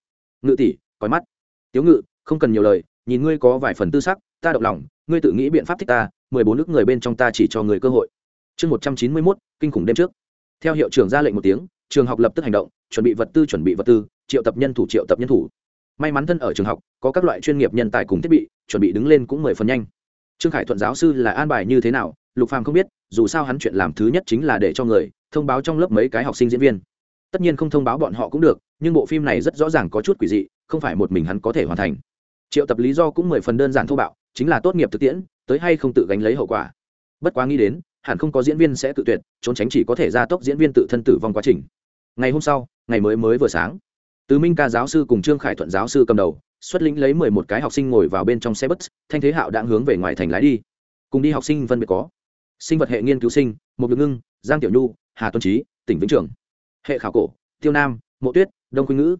ngự tỷ coi mắt. Tiếu ngự, không cần nhiều lời, nhìn ngươi có vài phần tư sắc, ta động lòng, ngươi tự nghĩ biện pháp thích ta, mười bốn nước người bên trong ta chỉ cho người cơ hội. Chương một trăm chín mươi mốt, kinh khủng đêm trước. Theo hiệu trưởng ra lệnh một tiếng, trường học lập tức hành động, chuẩn bị vật tư, chuẩn bị vật tư, triệu tập nhân thủ, triệu tập nhân thủ. May mắn thân ở trường học, có các loại chuyên nghiệp nhân tài cùng thiết bị, chuẩn bị đứng lên cũng mười phần nhanh. Trương khải thuận giáo sư là an bài như thế nào, lục phàm không biết, dù sao hắn chuyện làm thứ nhất chính là để cho người thông báo trong lớp mấy cái học sinh diễn viên. Tất nhiên không thông báo bọn họ cũng được nhưng bộ phim này rất rõ ràng có chút quỷ dị, không phải một mình hắn có thể hoàn thành. Triệu tập lý do cũng mười phần đơn giản thô bạo, chính là tốt nghiệp thực tiễn, tới hay không tự gánh lấy hậu quả. Bất quá nghĩ đến, hẳn không có diễn viên sẽ tự tuyệt, trốn tránh chỉ có thể gia tốc diễn viên tự thân tử vong quá trình. Ngày hôm sau, ngày mới mới vừa sáng tứ minh ca giáo sư cùng trương khải thuận giáo sư cầm đầu, xuất lĩnh lấy mười một cái học sinh ngồi vào bên trong xe bus, thanh thế hạo đã hướng về ngoài thành lái đi. Cùng đi học sinh phân biệt có, sinh vật hệ nghiên cứu sinh một lực ngưng, giang tiểu nhu, hà tuân trí, tỉnh vĩnh trường. Hệ khảo cổ, tiêu nam, mộ tuyết đông khuynh ngữ.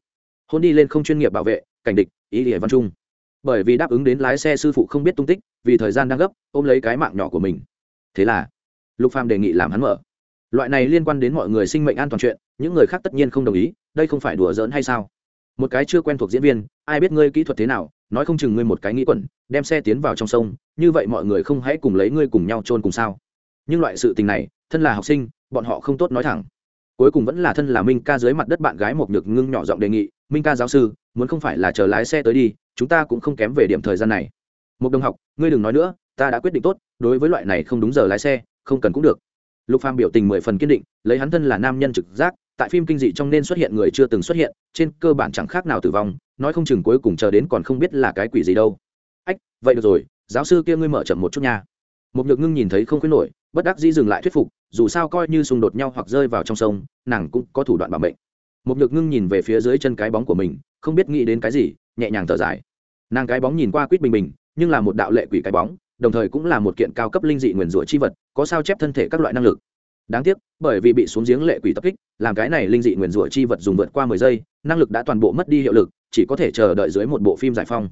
Hôn đi lên không chuyên nghiệp bảo vệ, cảnh địch, ý địa văn trung. Bởi vì đáp ứng đến lái xe sư phụ không biết tung tích, vì thời gian đang gấp, ôm lấy cái mạng nhỏ của mình. Thế là, lục phàm đề nghị làm hắn mở. Loại này liên quan đến mọi người sinh mệnh an toàn chuyện, những người khác tất nhiên không đồng ý, đây không phải đùa giỡn hay sao? Một cái chưa quen thuộc diễn viên, ai biết ngươi kỹ thuật thế nào, nói không chừng ngươi một cái nghĩ quẩn, đem xe tiến vào trong sông, như vậy mọi người không hãy cùng lấy ngươi cùng nhau chôn cùng sao? Nhưng loại sự tình này, thân là học sinh, bọn họ không tốt nói thẳng cuối cùng vẫn là thân là minh ca dưới mặt đất bạn gái một nhược ngưng nhỏ giọng đề nghị, minh ca giáo sư, muốn không phải là chờ lái xe tới đi, chúng ta cũng không kém về điểm thời gian này. Một đồng học, ngươi đừng nói nữa, ta đã quyết định tốt, đối với loại này không đúng giờ lái xe, không cần cũng được. Lục phàm biểu tình mười phần kiên định, lấy hắn thân là nam nhân trực giác, tại phim kinh dị trong nên xuất hiện người chưa từng xuất hiện, trên cơ bản chẳng khác nào tử vong, nói không chừng cuối cùng chờ đến còn không biết là cái quỷ gì đâu. Ách, vậy được rồi, giáo sư kia ngươi mở chậm một chút nha. Một nhược ngưng nhìn thấy không khuyến nổi, bất đắc dĩ dừng lại thuyết phục dù sao coi như xung đột nhau hoặc rơi vào trong sông, nàng cũng có thủ đoạn bảo mệnh. Một nhược ngưng nhìn về phía dưới chân cái bóng của mình, không biết nghĩ đến cái gì, nhẹ nhàng thở dài. Nàng cái bóng nhìn qua quýt bình bình, nhưng là một đạo lệ quỷ cái bóng, đồng thời cũng là một kiện cao cấp linh dị nguyền rủa chi vật, có sao chép thân thể các loại năng lực. Đáng tiếc, bởi vì bị xuống giếng lệ quỷ tập kích, làm cái này linh dị nguyền rủa chi vật dùng vượt qua mười giây, năng lực đã toàn bộ mất đi hiệu lực, chỉ có thể chờ đợi dưới một bộ phim giải phong.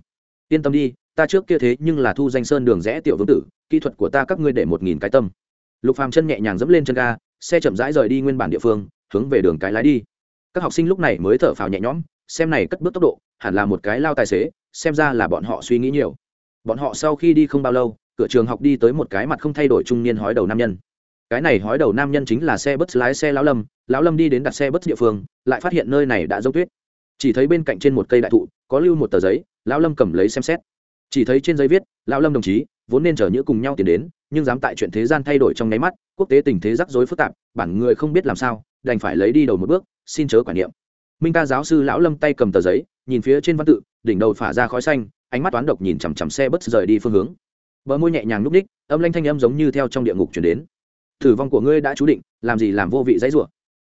Yên tâm đi, ta trước kia thế nhưng là thu danh sơn đường rẽ tiểu vương tử, kỹ thuật của ta các ngươi để một nghìn cái tâm lục phàm chân nhẹ nhàng dẫm lên chân ga, xe chậm rãi rời đi nguyên bản địa phương, hướng về đường cái lái đi. Các học sinh lúc này mới thở phào nhẹ nhõm, xem này cất bước tốc độ, hẳn là một cái lao tài xế, xem ra là bọn họ suy nghĩ nhiều. Bọn họ sau khi đi không bao lâu, cửa trường học đi tới một cái mặt không thay đổi trung niên hói đầu nam nhân. Cái này hói đầu nam nhân chính là xe bus lái xe lão lâm lão lâm đi đến đặt xe bus địa phương, lại phát hiện nơi này đã giống tuyết. Chỉ thấy bên cạnh trên một cây đại thụ, có lưu một tờ giấy, lão lâm cầm lấy xem xét. Chỉ thấy trên giấy viết, lão lâm đồng chí vốn nên chở nhữ cùng nhau tiến đến, nhưng dám tại chuyện thế gian thay đổi trong nháy mắt, quốc tế tình thế rắc rối phức tạp, bản người không biết làm sao, đành phải lấy đi đầu một bước, xin chớ quản niệm. Minh ca giáo sư lão lâm tay cầm tờ giấy, nhìn phía trên văn tự, đỉnh đầu phả ra khói xanh, ánh mắt toán độc nhìn chằm chằm xe bất rời đi phương hướng. Bờ môi nhẹ nhàng núp ních âm lanh thanh âm giống như theo trong địa ngục chuyển đến. Thử vong của ngươi đã chú định, làm gì làm vô vị dãy rủa.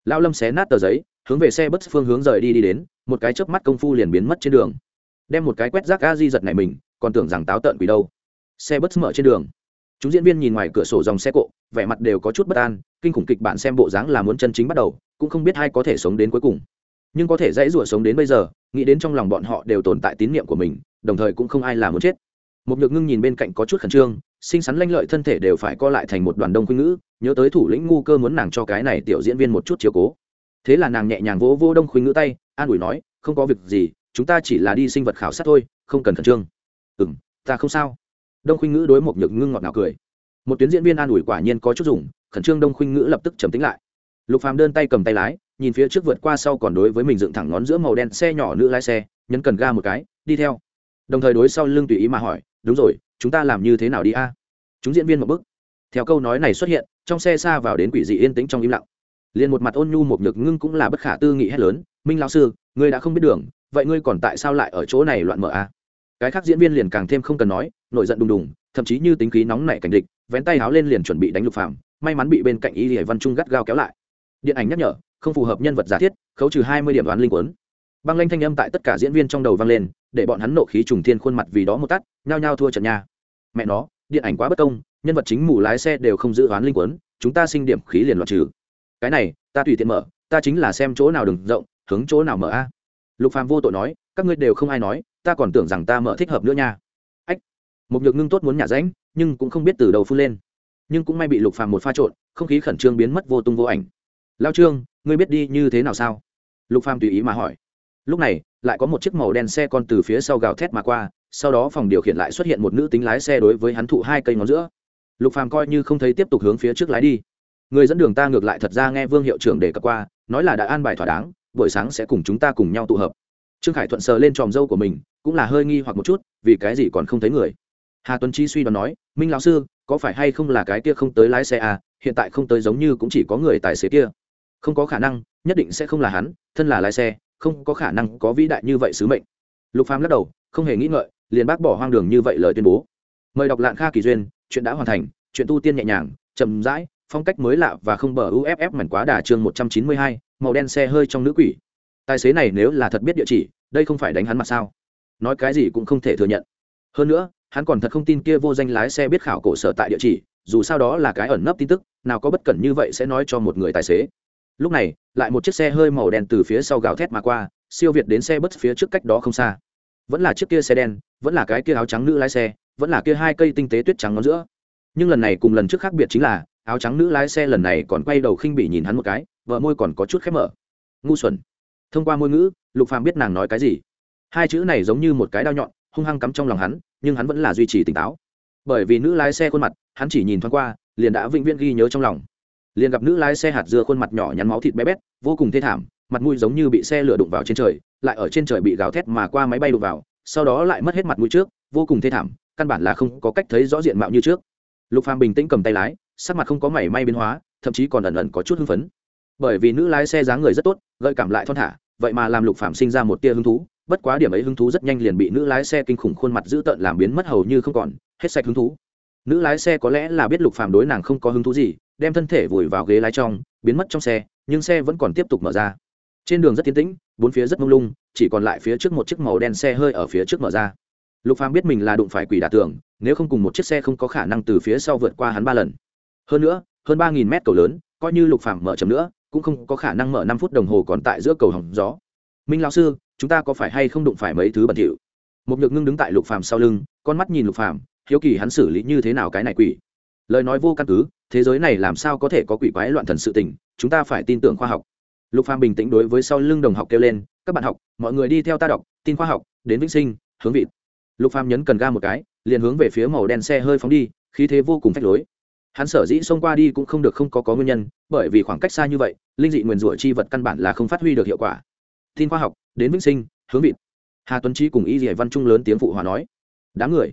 Lão lâm xé nát tờ giấy, hướng về xe bất phương hướng rời đi đi đến, một cái chớp mắt công phu liền biến mất trên đường. Đem một cái quét rác a di giật này mình, còn tưởng rằng táo tợn quỷ đâu xe bất mở trên đường. Chúng diễn viên nhìn ngoài cửa sổ dòng xe cộ, vẻ mặt đều có chút bất an, kinh khủng kịch bản xem bộ dáng là muốn chân chính bắt đầu, cũng không biết ai có thể sống đến cuối cùng. Nhưng có thể dãy rủa sống đến bây giờ, nghĩ đến trong lòng bọn họ đều tồn tại tín nhiệm của mình, đồng thời cũng không ai là muốn chết. Một nhược ngưng nhìn bên cạnh có chút khẩn trương, xinh xắn lanh lợi thân thể đều phải co lại thành một đoàn đông khuynh ngữ, nhớ tới thủ lĩnh ngu cơ muốn nàng cho cái này tiểu diễn viên một chút chiều cố. Thế là nàng nhẹ nhàng vỗ vô đông khuynh ngữ tay, an ủi nói, không có việc gì, chúng ta chỉ là đi sinh vật khảo sát thôi, không cần khẩn trương. Ừ m ta không sao đông khuynh ngữ đối một nhược ngưng ngọt ngào cười. Một tuyến diễn viên an ủi quả nhiên có chút dùng, khẩn trương đông khuynh ngữ lập tức trầm tính lại. Lục phàm đơn tay cầm tay lái, nhìn phía trước vượt qua sau còn đối với mình dựng thẳng ngón giữa màu đen xe nhỏ nữ lái xe, nhấn cần ga một cái, đi theo. Đồng thời đối sau lưng tùy ý mà hỏi, đúng rồi, chúng ta làm như thế nào đi a? Chúng diễn viên một bức theo câu nói này xuất hiện, trong xe xa vào đến quỷ dị yên tĩnh trong im lặng. Liền một mặt ôn nhu một nhược ngưng cũng là bất khả tư nghị hết lớn, minh lão sư, ngươi đã không biết đường, vậy ngươi còn tại sao lại ở chỗ này loạn mở a? Cái khác diễn viên liền càng thêm không cần nói nổi giận đùng đùng, thậm chí như tính khí nóng nảy cảnh địch, vén tay háo lên liền chuẩn bị đánh lục phạm may mắn bị bên cạnh y hải văn trung gắt gao kéo lại. Điện ảnh nhắc nhở, không phù hợp nhân vật giả thiết, khấu trừ hai mươi điểm đoán linh quấn băng lanh thanh âm tại tất cả diễn viên trong đầu vang lên, để bọn hắn nộ khí trùng thiên khuôn mặt vì đó một tắt nhao nhao thua trận nha. Mẹ nó, điện ảnh quá bất công, nhân vật chính mù lái xe đều không giữ đoán linh quấn chúng ta sinh điểm khí liền loạt trừ. Cái này, ta tùy tiện mở, ta chính là xem chỗ nào đừng rộng, hướng chỗ nào mở a. Lục phàm vô tội nói, các ngươi đều không ai nói, ta còn tưởng rằng ta mở thích hợp nữa nha một nhược ngưng tốt muốn nhả ránh, nhưng cũng không biết từ đầu phun lên. Nhưng cũng may bị lục phàm một pha trộn không khí khẩn trương biến mất vô tung vô ảnh. Lao trương ngươi biết đi như thế nào sao? Lục phàm tùy ý mà hỏi. Lúc này lại có một chiếc màu đen xe con từ phía sau gào thét mà qua sau đó phòng điều khiển lại xuất hiện một nữ tính lái xe đối với hắn thụ hai cây ngón giữa. Lục phàm coi như không thấy tiếp tục hướng phía trước lái đi. Người dẫn đường ta ngược lại thật ra nghe vương hiệu trưởng đề cập qua nói là đã an bài thỏa đáng buổi sáng sẽ cùng chúng ta cùng nhau tụ hợp. Trương khải thuận sờ lên tròm dâu của mình cũng là hơi nghi hoặc một chút vì cái gì còn không thấy người hà tuấn chi suy đoán nói, minh lão sư, có phải hay không là cái kia không tới lái xe à? Hiện tại không tới giống như cũng chỉ có người tài xế kia. Không có khả năng, nhất định sẽ không là hắn, thân là lái xe, không có khả năng có vĩ đại như vậy sứ mệnh. Lục phàm lắc đầu, không hề nghĩ ngợi, liền bác bỏ hoang đường như vậy lời tuyên bố. Mời đọc lạng kha kỳ duyên, chuyện đã hoàn thành, chuyện tu tiên nhẹ nhàng, chậm rãi, phong cách mới lạ và không bờ uff mảnh quá đà chương một trăm chín mươi hai, màu đen xe hơi trong nữ quỷ. Tài xế này nếu là thật biết địa chỉ, đây không phải đánh hắn mặt sao? Nói cái gì cũng không thể thừa nhận. Hơn nữa hắn còn thật không tin kia vô danh lái xe biết khảo cổ sở tại địa chỉ, dù sao đó là cái ẩn nấp tin tức, nào có bất cẩn như vậy sẽ nói cho một người tài xế. Lúc này, lại một chiếc xe hơi màu đen từ phía sau gào thét mà qua, siêu việt đến xe bất phía trước cách đó không xa. Vẫn là chiếc kia xe đen, vẫn là cái kia áo trắng nữ lái xe, vẫn là kia hai cây tinh tế tuyết trắng ngón giữa. Nhưng lần này cùng lần trước khác biệt chính là, áo trắng nữ lái xe lần này còn quay đầu khinh bị nhìn hắn một cái, vợ môi còn có chút khép mở. Ngu xuẩn. Thông qua môi ngữ, lục phàm biết nàng nói cái gì. Hai chữ này giống như một cái đao nhọn, hung hăng cắm trong lòng hắn nhưng hắn vẫn là duy trì tỉnh táo. Bởi vì nữ lái xe khuôn mặt, hắn chỉ nhìn thoáng qua, liền đã vĩnh viễn ghi nhớ trong lòng. Liền gặp nữ lái xe hạt dưa khuôn mặt nhỏ nhắn máu thịt bé bét, vô cùng thê thảm, mặt mũi giống như bị xe lửa đụng vào trên trời, lại ở trên trời bị gào thét mà qua máy bay đụng vào, sau đó lại mất hết mặt mũi trước, vô cùng thê thảm, căn bản là không có cách thấy rõ diện mạo như trước. Lục phàm bình tĩnh cầm tay lái, sắc mặt không có mảy may biến hóa, thậm chí còn ẩn ẩn có chút hưng phấn. Bởi vì nữ lái xe dáng người rất tốt, gợi cảm lại thon thả, vậy mà làm lục phàm sinh ra một tia hứng thú bất quá điểm ấy hứng thú rất nhanh liền bị nữ lái xe kinh khủng khuôn mặt dữ tợn làm biến mất hầu như không còn, hết sạch hứng thú. Nữ lái xe có lẽ là biết lục phàm đối nàng không có hứng thú gì, đem thân thể vùi vào ghế lái trong, biến mất trong xe, nhưng xe vẫn còn tiếp tục mở ra. Trên đường rất tiến tĩnh, bốn phía rất mông lung, chỉ còn lại phía trước một chiếc màu đen xe hơi ở phía trước mở ra. Lục phàm biết mình là đụng phải quỷ đả tường, nếu không cùng một chiếc xe không có khả năng từ phía sau vượt qua hắn ba lần. Hơn nữa, hơn ba nghìn mét cầu lớn, coi như lục phàm mở chậm nữa, cũng không có khả năng mở năm phút đồng hồ còn tại giữa cầu hỏng gió. Minh lão sư chúng ta có phải hay không đụng phải mấy thứ bẩn thỉu? Một nhược ngưng đứng tại lục phàm sau lưng, con mắt nhìn lục phàm, hiếu kỳ hắn xử lý như thế nào cái này quỷ. Lời nói vô căn cứ, thế giới này làm sao có thể có quỷ quái loạn thần sự tình, chúng ta phải tin tưởng khoa học. Lục phàm bình tĩnh đối với sau lưng đồng học kêu lên, các bạn học, mọi người đi theo ta đọc, tin khoa học, đến vĩnh sinh, hướng vị lục phàm nhấn cần ga một cái, liền hướng về phía màu đen xe hơi phóng đi, khí thế vô cùng phách lối. Hắn sở dĩ xông qua đi cũng không được không có có nguyên nhân, bởi vì khoảng cách xa như vậy, linh dị nguyền rủa chi vật căn bản là không phát huy được hiệu quả. Tin khoa học đến vĩnh sinh, hướng vịt. Hà tuấn trí cùng y dỉa văn trung lớn tiếng phụ hòa nói, đám người,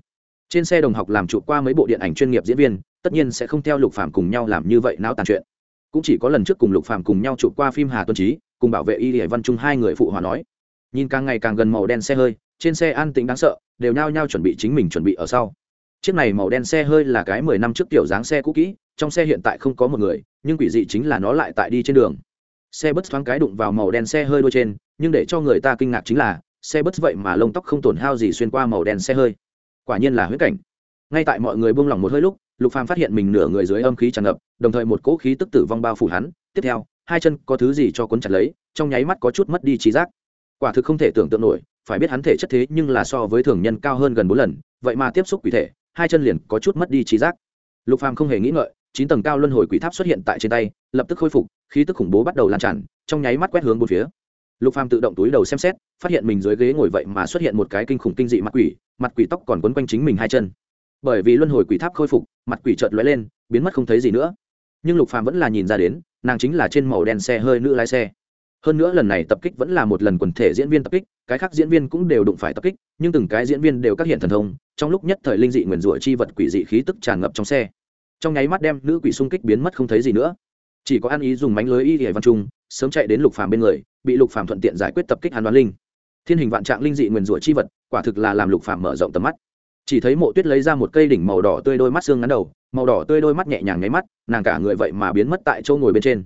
trên xe đồng học làm trụ qua mấy bộ điện ảnh chuyên nghiệp diễn viên, tất nhiên sẽ không theo lục phạm cùng nhau làm như vậy não tàn chuyện. Cũng chỉ có lần trước cùng lục phạm cùng nhau trụ qua phim hà tuấn trí cùng bảo vệ y dỉa văn trung hai người phụ hòa nói. Nhìn càng ngày càng gần màu đen xe hơi, trên xe an tĩnh đáng sợ, đều nhao nhao chuẩn bị chính mình chuẩn bị ở sau. Chiếc này màu đen xe hơi là cái mười năm trước kiểu dáng xe cũ kỹ, trong xe hiện tại không có một người, nhưng quỷ dị chính là nó lại tại đi trên đường xe bus thoáng cái đụng vào màu đen xe hơi đôi trên, nhưng để cho người ta kinh ngạc chính là, xe bus vậy mà lông tóc không tổn hao gì xuyên qua màu đen xe hơi. Quả nhiên là huyết cảnh. Ngay tại mọi người buông lỏng một hơi lúc, lục phàm phát hiện mình nửa người dưới âm khí tràn ngập, đồng thời một cỗ khí tức tử vong bao phủ hắn. Tiếp theo, hai chân có thứ gì cho cuốn chặt lấy, trong nháy mắt có chút mất đi trí giác. Quả thực không thể tưởng tượng nổi, phải biết hắn thể chất thế nhưng là so với thường nhân cao hơn gần bốn lần, vậy mà tiếp xúc quỷ thể, hai chân liền có chút mất đi trí giác. Lục phàm không hề nghĩ ngợi chín tầng cao luân hồi quỷ tháp xuất hiện tại trên tay, lập tức khôi phục, khí tức khủng bố bắt đầu lan tràn, trong nháy mắt quét hướng bốn phía. Lục phàm tự động túi đầu xem xét, phát hiện mình dưới ghế ngồi vậy mà xuất hiện một cái kinh khủng kinh dị mặt quỷ mặt quỷ tóc còn quấn quanh chính mình hai chân. Bởi vì luân hồi quỷ tháp khôi phục, mặt quỷ chợt lóe lên, biến mất không thấy gì nữa. Nhưng lục phàm vẫn là nhìn ra đến, nàng chính là trên màu đen xe hơi nữ lái xe. Hơn nữa lần này tập kích vẫn là một lần quần thể diễn viên tập kích, cái khác diễn viên cũng đều đụng phải tập kích, nhưng từng cái diễn viên đều các hiện thần thông, trong lúc nhất thời linh dị nguyền rủa chi vật quỷ dị khí tức tràn ngập trong xe trong nháy mắt đem nữ quỷ xung kích biến mất không thấy gì nữa. Chỉ có ăn ý dùng mánh lưới y hệ văn trung, sớm chạy đến lục phàm bên người, bị lục phàm thuận tiện giải quyết tập kích hàn đoán linh. Thiên hình vạn trạng linh dị nguyền rủa chi vật, quả thực là làm lục phàm mở rộng tầm mắt. Chỉ thấy mộ tuyết lấy ra một cây đỉnh màu đỏ tươi đôi mắt xương ngắn đầu, màu đỏ tươi đôi mắt nhẹ nhàng nháy mắt, nàng cả người vậy mà biến mất tại chỗ ngồi bên trên.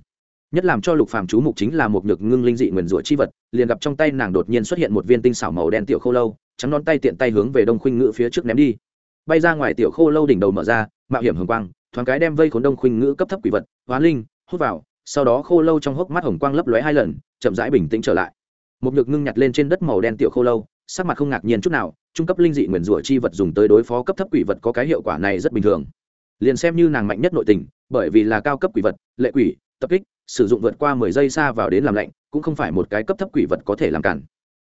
Nhất làm cho lục phàm chú mục chính là một nhược ngưng linh dị nguyền rủa chi vật, liền gặp trong tay nàng đột nhiên xuất hiện một viên tinh xảo màu đen tiểu khô lâu, trắng non tay tiện tay hướng về đông khuynh ngự phía trước ném đi. Bay ra ngoài tiểu khô lâu đỉnh đầu mở ra, mạo hiểm hường quang thoáng cái đem vây khốn đông khuynh ngữ cấp thấp quỷ vật hoán linh, hút vào, sau đó khô lâu trong hốc mắt hồng quang lấp lóe hai lần, chậm rãi bình tĩnh trở lại. Một nhược ngưng nhặt lên trên đất màu đen tiểu khô lâu, sắc mặt không ngạc nhiên chút nào, trung cấp linh dị nguyền rủa chi vật dùng tới đối phó cấp thấp quỷ vật có cái hiệu quả này rất bình thường. Liền xem như nàng mạnh nhất nội tình, bởi vì là cao cấp quỷ vật, lệ quỷ, tập kích, sử dụng vượt qua mười giây xa vào đến làm lạnh, cũng không phải một cái cấp thấp quỷ vật có thể làm cản.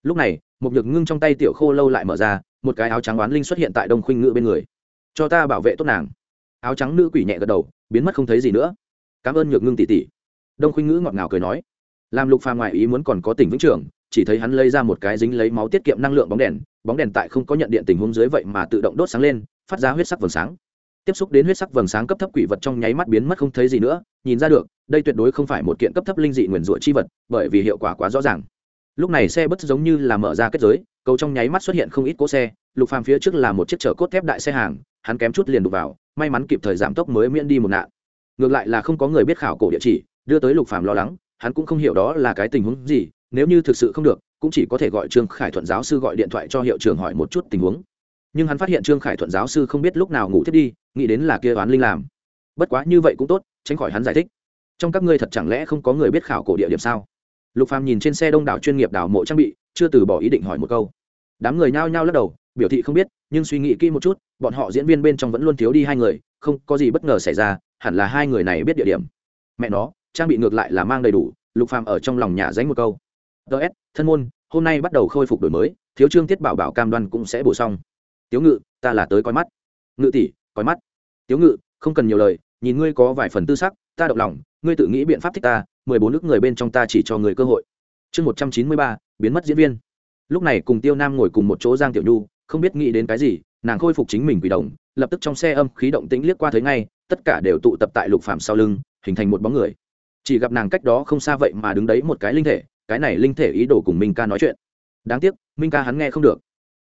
Lúc này một nhược ngưng trong tay tiểu khô lâu lại mở ra, một cái áo trắng oán linh xuất hiện tại đông khuynh ngự bên người. Cho ta bảo vệ tốt nàng áo trắng nữ quỷ nhẹ gật đầu, biến mất không thấy gì nữa. Cảm ơn nhược ngưng tỷ tỷ. Đông khuynh ngữ ngọt ngào cười nói. Làm lục phàm ngoại ý muốn còn có tỉnh vĩnh trường, chỉ thấy hắn lấy ra một cái dính lấy máu tiết kiệm năng lượng bóng đèn bóng đèn tại không có nhận điện tình huống dưới vậy mà tự động đốt sáng lên, phát ra huyết sắc vầng sáng. Tiếp xúc đến huyết sắc vầng sáng cấp thấp quỷ vật trong nháy mắt biến mất không thấy gì nữa, nhìn ra được, đây tuyệt đối không phải một kiện cấp thấp linh dị nguyền rủa chi vật, bởi vì hiệu quả quá rõ ràng. Lúc này xe bất giống như là mở ra kết giới, cầu trong nháy mắt xuất hiện không ít cỗ xe, lục phàm phía trước là một chiếc chở cốt thép đại xe hàng, hắn kém chút liền đục vào may mắn kịp thời giảm tốc mới miễn đi một nạn. Ngược lại là không có người biết khảo cổ địa chỉ, đưa tới lục phàm lo lắng, hắn cũng không hiểu đó là cái tình huống gì, nếu như thực sự không được, cũng chỉ có thể gọi trương khải thuận giáo sư gọi điện thoại cho hiệu trưởng hỏi một chút tình huống. Nhưng hắn phát hiện trương khải thuận giáo sư không biết lúc nào ngủ thiết đi, nghĩ đến là kia oán linh làm. Bất quá như vậy cũng tốt, tránh khỏi hắn giải thích. Trong các ngươi thật chẳng lẽ không có người biết khảo cổ địa điểm sao? Lục phàm nhìn trên xe đông đảo chuyên nghiệp đào mộ trang bị, chưa từ bỏ ý định hỏi một câu. Đám người nhao nhao lắc đầu biểu thị không biết, nhưng suy nghĩ kỹ một chút, bọn họ diễn viên bên trong vẫn luôn thiếu đi hai người, không có gì bất ngờ xảy ra, hẳn là hai người này biết địa điểm. Mẹ nó, trang bị ngược lại là mang đầy đủ, lục phàm ở trong lòng nhà dánh một câu. Ts thân môn, hôm nay bắt đầu khôi phục đổi mới, thiếu trương tiết bảo bảo cam đoan cũng sẽ bổ xong. Tiếu ngự, ta là tới coi mắt. Ngự tỷ, coi mắt. Tiếu ngự, không cần nhiều lời, nhìn ngươi có vài phần tư sắc, ta động lòng, ngươi tự nghĩ biện pháp thích ta, mười bốn nước người bên trong ta chỉ cho người cơ hội. Chương một trăm chín mươi ba, biến mất diễn viên. Lúc này cùng tiêu nam ngồi cùng một chỗ giang tiểu nhu không biết nghĩ đến cái gì, nàng khôi phục chính mình quỷ đồng, lập tức trong xe âm khí động tĩnh liếc qua thấy ngay, tất cả đều tụ tập tại lục phạm sau lưng, hình thành một bóng người. Chỉ gặp nàng cách đó không xa vậy mà đứng đấy một cái linh thể, cái này linh thể ý đồ cùng minh ca nói chuyện. Đáng tiếc, minh ca hắn nghe không được.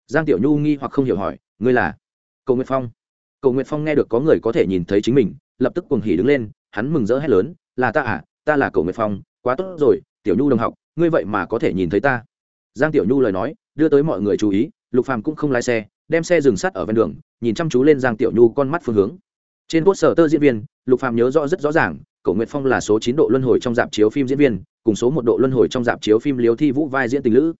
Giang tiểu nhu nghi hoặc không hiểu hỏi, ngươi là? Cầu nguyệt phong. Cầu nguyệt phong nghe được có người có thể nhìn thấy chính mình, lập tức cuồng hỉ đứng lên, hắn mừng rỡ hét lớn, là ta à? Ta là cầu nguyệt phong, quá tốt rồi, tiểu nhu đồng học, ngươi vậy mà có thể nhìn thấy ta. Giang tiểu nhu lời nói, đưa tới mọi người chú ý lục phàm cũng không lái xe, đem xe dừng sát ở ven đường, nhìn chăm chú lên giang tiểu nhu con mắt phương hướng. Trên quốc sở tơ diễn viên, lục phàm nhớ rõ rất rõ ràng, cổ nguyệt phong là số chín độ luân hồi trong dạp chiếu phim diễn viên, cùng số một độ luân hồi trong dạp chiếu phim liếu thi vũ vai diễn tình lữ.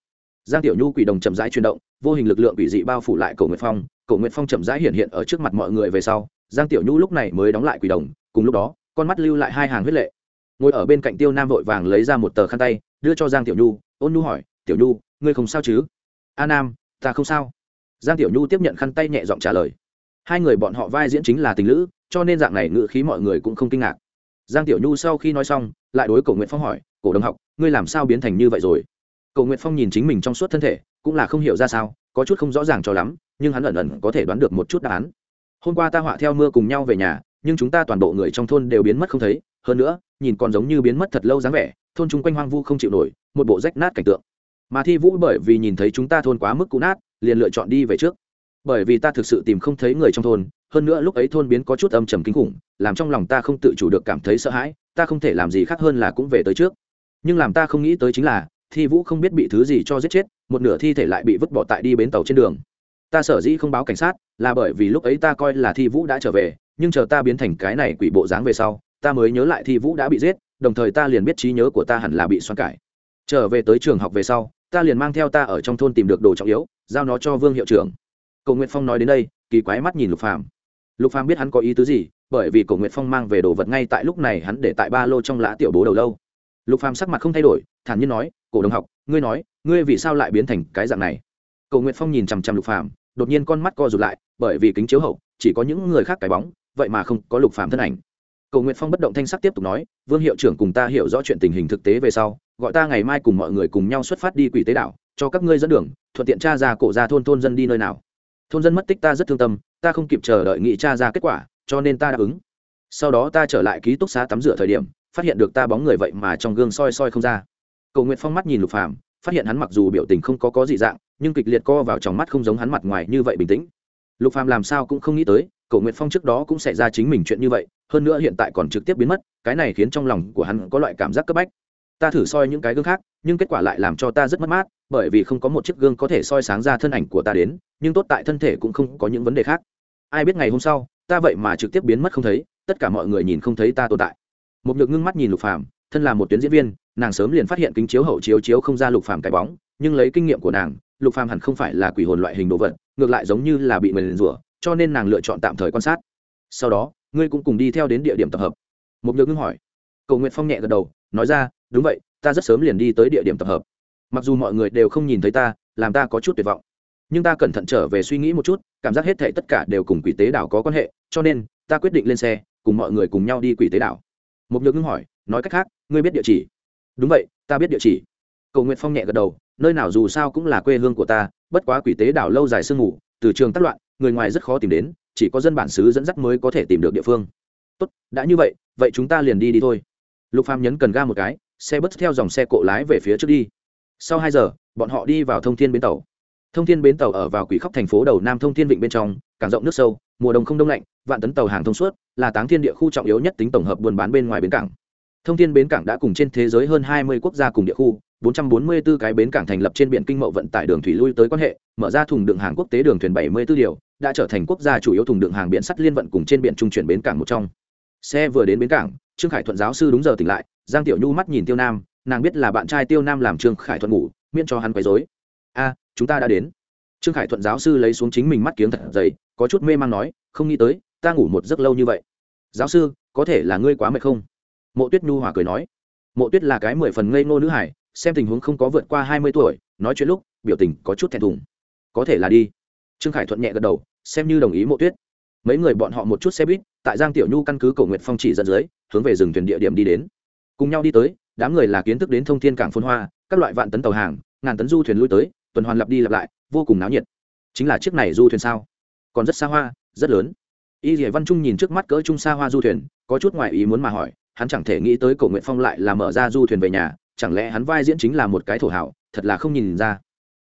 Giang tiểu nhu quỷ đồng chậm rãi chuyển động, vô hình lực lượng quỷ dị bao phủ lại cổ nguyệt phong, cổ nguyệt phong chậm rãi hiện hiện ở trước mặt mọi người về sau, giang tiểu nhu lúc này mới đóng lại quỷ đồng, cùng lúc đó, con mắt lưu lại hai hàng huyết lệ. Ngồi ở bên cạnh tiêu nam vội vàng lấy ra một tờ khăn tay, đưa cho giang tiểu nhu, ôn nhu hỏi, tiểu nhu, ngươi không sao chứ? A nam ta không sao. Giang tiểu nhu tiếp nhận khăn tay nhẹ giọng trả lời. Hai người bọn họ vai diễn chính là tình lữ, cho nên dạng này ngự khí mọi người cũng không kinh ngạc. Giang tiểu nhu sau khi nói xong, lại đối cổ nguyện phong hỏi, cổ đồng học, ngươi làm sao biến thành như vậy rồi? Cổ nguyện phong nhìn chính mình trong suốt thân thể, cũng là không hiểu ra sao, có chút không rõ ràng cho lắm, nhưng hắn ẩn ẩn có thể đoán được một chút đáp án. Hôm qua ta họa theo mưa cùng nhau về nhà, nhưng chúng ta toàn bộ người trong thôn đều biến mất không thấy, hơn nữa, nhìn còn giống như biến mất thật lâu dáng vẻ, thôn chung quanh hoang vu không chịu nổi, một bộ rách nát cảnh tượng mà thi vũ bởi vì nhìn thấy chúng ta thôn quá mức cũ nát, liền lựa chọn đi về trước. Bởi vì ta thực sự tìm không thấy người trong thôn, hơn nữa lúc ấy thôn biến có chút âm trầm kinh khủng, làm trong lòng ta không tự chủ được cảm thấy sợ hãi, ta không thể làm gì khác hơn là cũng về tới trước. Nhưng làm ta không nghĩ tới chính là, thi vũ không biết bị thứ gì cho giết chết, một nửa thi thể lại bị vứt bỏ tại đi bến tàu trên đường. Ta sở dĩ không báo cảnh sát, là bởi vì lúc ấy ta coi là thi vũ đã trở về, nhưng chờ ta biến thành cái này quỷ bộ dáng về sau, ta mới nhớ lại thi vũ đã bị giết, đồng thời ta liền biết trí nhớ của ta hẳn là bị xoắn cải trở về tới trường học về sau, ta liền mang theo ta ở trong thôn tìm được đồ trọng yếu, giao nó cho vương hiệu trưởng. Cầu nguyện phong nói đến đây, kỳ quái mắt nhìn lục phàm. Lục phàm biết hắn có ý tứ gì, bởi vì cầu nguyện phong mang về đồ vật ngay tại lúc này hắn để tại ba lô trong lã tiểu bố đầu lâu. Lục phàm sắc mặt không thay đổi, thản nhiên nói, cổ đồng học, ngươi nói, ngươi vì sao lại biến thành cái dạng này? Cầu nguyện phong nhìn chằm chằm lục phàm, đột nhiên con mắt co rụt lại, bởi vì kính chiếu hậu, chỉ có những người khác cái bóng, vậy mà không có lục phàm thân ảnh cầu nguyện phong bất động thanh sắc tiếp tục nói, vương hiệu trưởng cùng ta hiểu rõ chuyện tình hình thực tế về sau, gọi ta ngày mai cùng mọi người cùng nhau xuất phát đi quỷ tế đảo, cho các ngươi dẫn đường, thuận tiện tra ra cổ ra thôn thôn dân đi nơi nào. Thôn dân mất tích ta rất thương tâm, ta không kịp chờ đợi nghị tra ra kết quả, cho nên ta đáp ứng. Sau đó ta trở lại ký túc xá tắm rửa thời điểm, phát hiện được ta bóng người vậy mà trong gương soi soi không ra. Cầu nguyện phong mắt nhìn lục phàm, phát hiện hắn mặc dù biểu tình không có có dị dạng, nhưng kịch liệt co vào trong mắt không giống hắn mặt ngoài như vậy bình tĩnh. Lục phàm làm sao cũng không nghĩ tới Cổ Nguyệt phong trước đó cũng xảy ra chính mình chuyện như vậy, hơn nữa hiện tại còn trực tiếp biến mất, cái này khiến trong lòng của hắn có loại cảm giác cấp bách. Ta thử soi những cái gương khác, nhưng kết quả lại làm cho ta rất mất mát, bởi vì không có một chiếc gương có thể soi sáng ra thân ảnh của ta đến, nhưng tốt tại thân thể cũng không có những vấn đề khác. Ai biết ngày hôm sau, ta vậy mà trực tiếp biến mất không thấy, tất cả mọi người nhìn không thấy ta tồn tại. Một nhược ngưng mắt nhìn lục phàm, thân là một tuyến diễn viên, nàng sớm liền phát hiện kính chiếu hậu chiếu chiếu không ra lục phàm cái bóng, nhưng lấy kinh nghiệm của nàng, lục phàm hẳn không phải là quỷ hồn loại hình đồ vật, ngược lại giống như là bị mền rủa cho nên nàng lựa chọn tạm thời quan sát. Sau đó, ngươi cũng cùng đi theo đến địa điểm tập hợp. Một nhược ngưng hỏi. Cầu nguyện phong nhẹ gật đầu, nói ra, đúng vậy, ta rất sớm liền đi tới địa điểm tập hợp. Mặc dù mọi người đều không nhìn thấy ta, làm ta có chút tuyệt vọng. Nhưng ta cẩn thận trở về suy nghĩ một chút, cảm giác hết thệ tất cả đều cùng quỷ tế đảo có quan hệ, cho nên, ta quyết định lên xe, cùng mọi người cùng nhau đi quỷ tế đảo. Một nhược ngưng hỏi, nói cách khác, ngươi biết địa chỉ? Đúng vậy, ta biết địa chỉ. Cầu nguyện phong nhẹ gật đầu, nơi nào dù sao cũng là quê hương của ta, bất quá quỷ tế đảo lâu dài sương ngủ từ trường tác loạn người ngoài rất khó tìm đến, chỉ có dân bản xứ dẫn dắt mới có thể tìm được địa phương. Tốt, đã như vậy vậy chúng ta liền đi đi thôi. Lục phàm nhấn cần ga một cái, xe bớt theo dòng xe cộ lái về phía trước đi. Sau hai giờ, bọn họ đi vào thông thiên bến tàu. Thông thiên bến tàu ở vào quỷ khóc thành phố đầu nam thông thiên vịnh bên trong cảng rộng nước sâu, mùa đông không đông lạnh, vạn tấn tàu hàng thông suốt, là táng thiên địa khu trọng yếu nhất tính tổng hợp buôn bán bên ngoài bến cảng. Thông thiên bến cảng đã cùng trên thế giới hơn hai mươi quốc gia cùng địa khu 444 cái bến cảng thành lập trên biển kinh mậu vận tải đường thủy lui tới quan hệ, mở ra thùng đựng hàng quốc tế đường thuyền 74 điều, đã trở thành quốc gia chủ yếu thùng đựng hàng biển sắt liên vận cùng trên biển trung chuyển bến cảng một trong. Xe vừa đến bến cảng, trương khải thuận giáo sư đúng giờ tỉnh lại, giang tiểu nhu mắt nhìn tiêu nam, nàng biết là bạn trai tiêu nam làm trương khải thuận ngủ, miễn cho hắn quấy rối. A, chúng ta đã đến. Trương khải thuận giáo sư lấy xuống chính mình mắt kiếng thật dày, có chút mê mang nói, không nghĩ tới, ta ngủ một giấc lâu như vậy. Giáo sư, có thể là ngươi quá mệt không? Mộ tuyết nhu hòa cười nói. Mộ tuyết là cái mười phần ngây ngô nữ hải xem tình huống không có vượt qua hai mươi tuổi, nói chuyện lúc, biểu tình có chút thẹn thùng. Có thể là đi. Trương khải thuận nhẹ gật đầu, xem như đồng ý mộ tuyết. Mấy người bọn họ một chút xe buýt, tại giang tiểu nhu căn cứ cầu nguyện phong chỉ dẫn dưới, hướng về rừng thuyền địa điểm đi đến. Cùng nhau đi tới, đám người là kiến thức đến thông thiên cảng phôn hoa, các loại vạn tấn tàu hàng, ngàn tấn du thuyền lui tới, tuần hoàn lặp đi lặp lại, vô cùng náo nhiệt. Chính là chiếc này du thuyền sao? Còn rất xa hoa, rất lớn. Y dỉa văn trung nhìn trước mắt cỡ trung xa hoa du thuyền, có chút ngoại ý muốn mà hỏi, hắn chẳng thể nghĩ tới cổ nguyện phong lại là mở ra du thuyền về nhà chẳng lẽ hắn vai diễn chính là một cái thổ hảo, thật là không nhìn ra.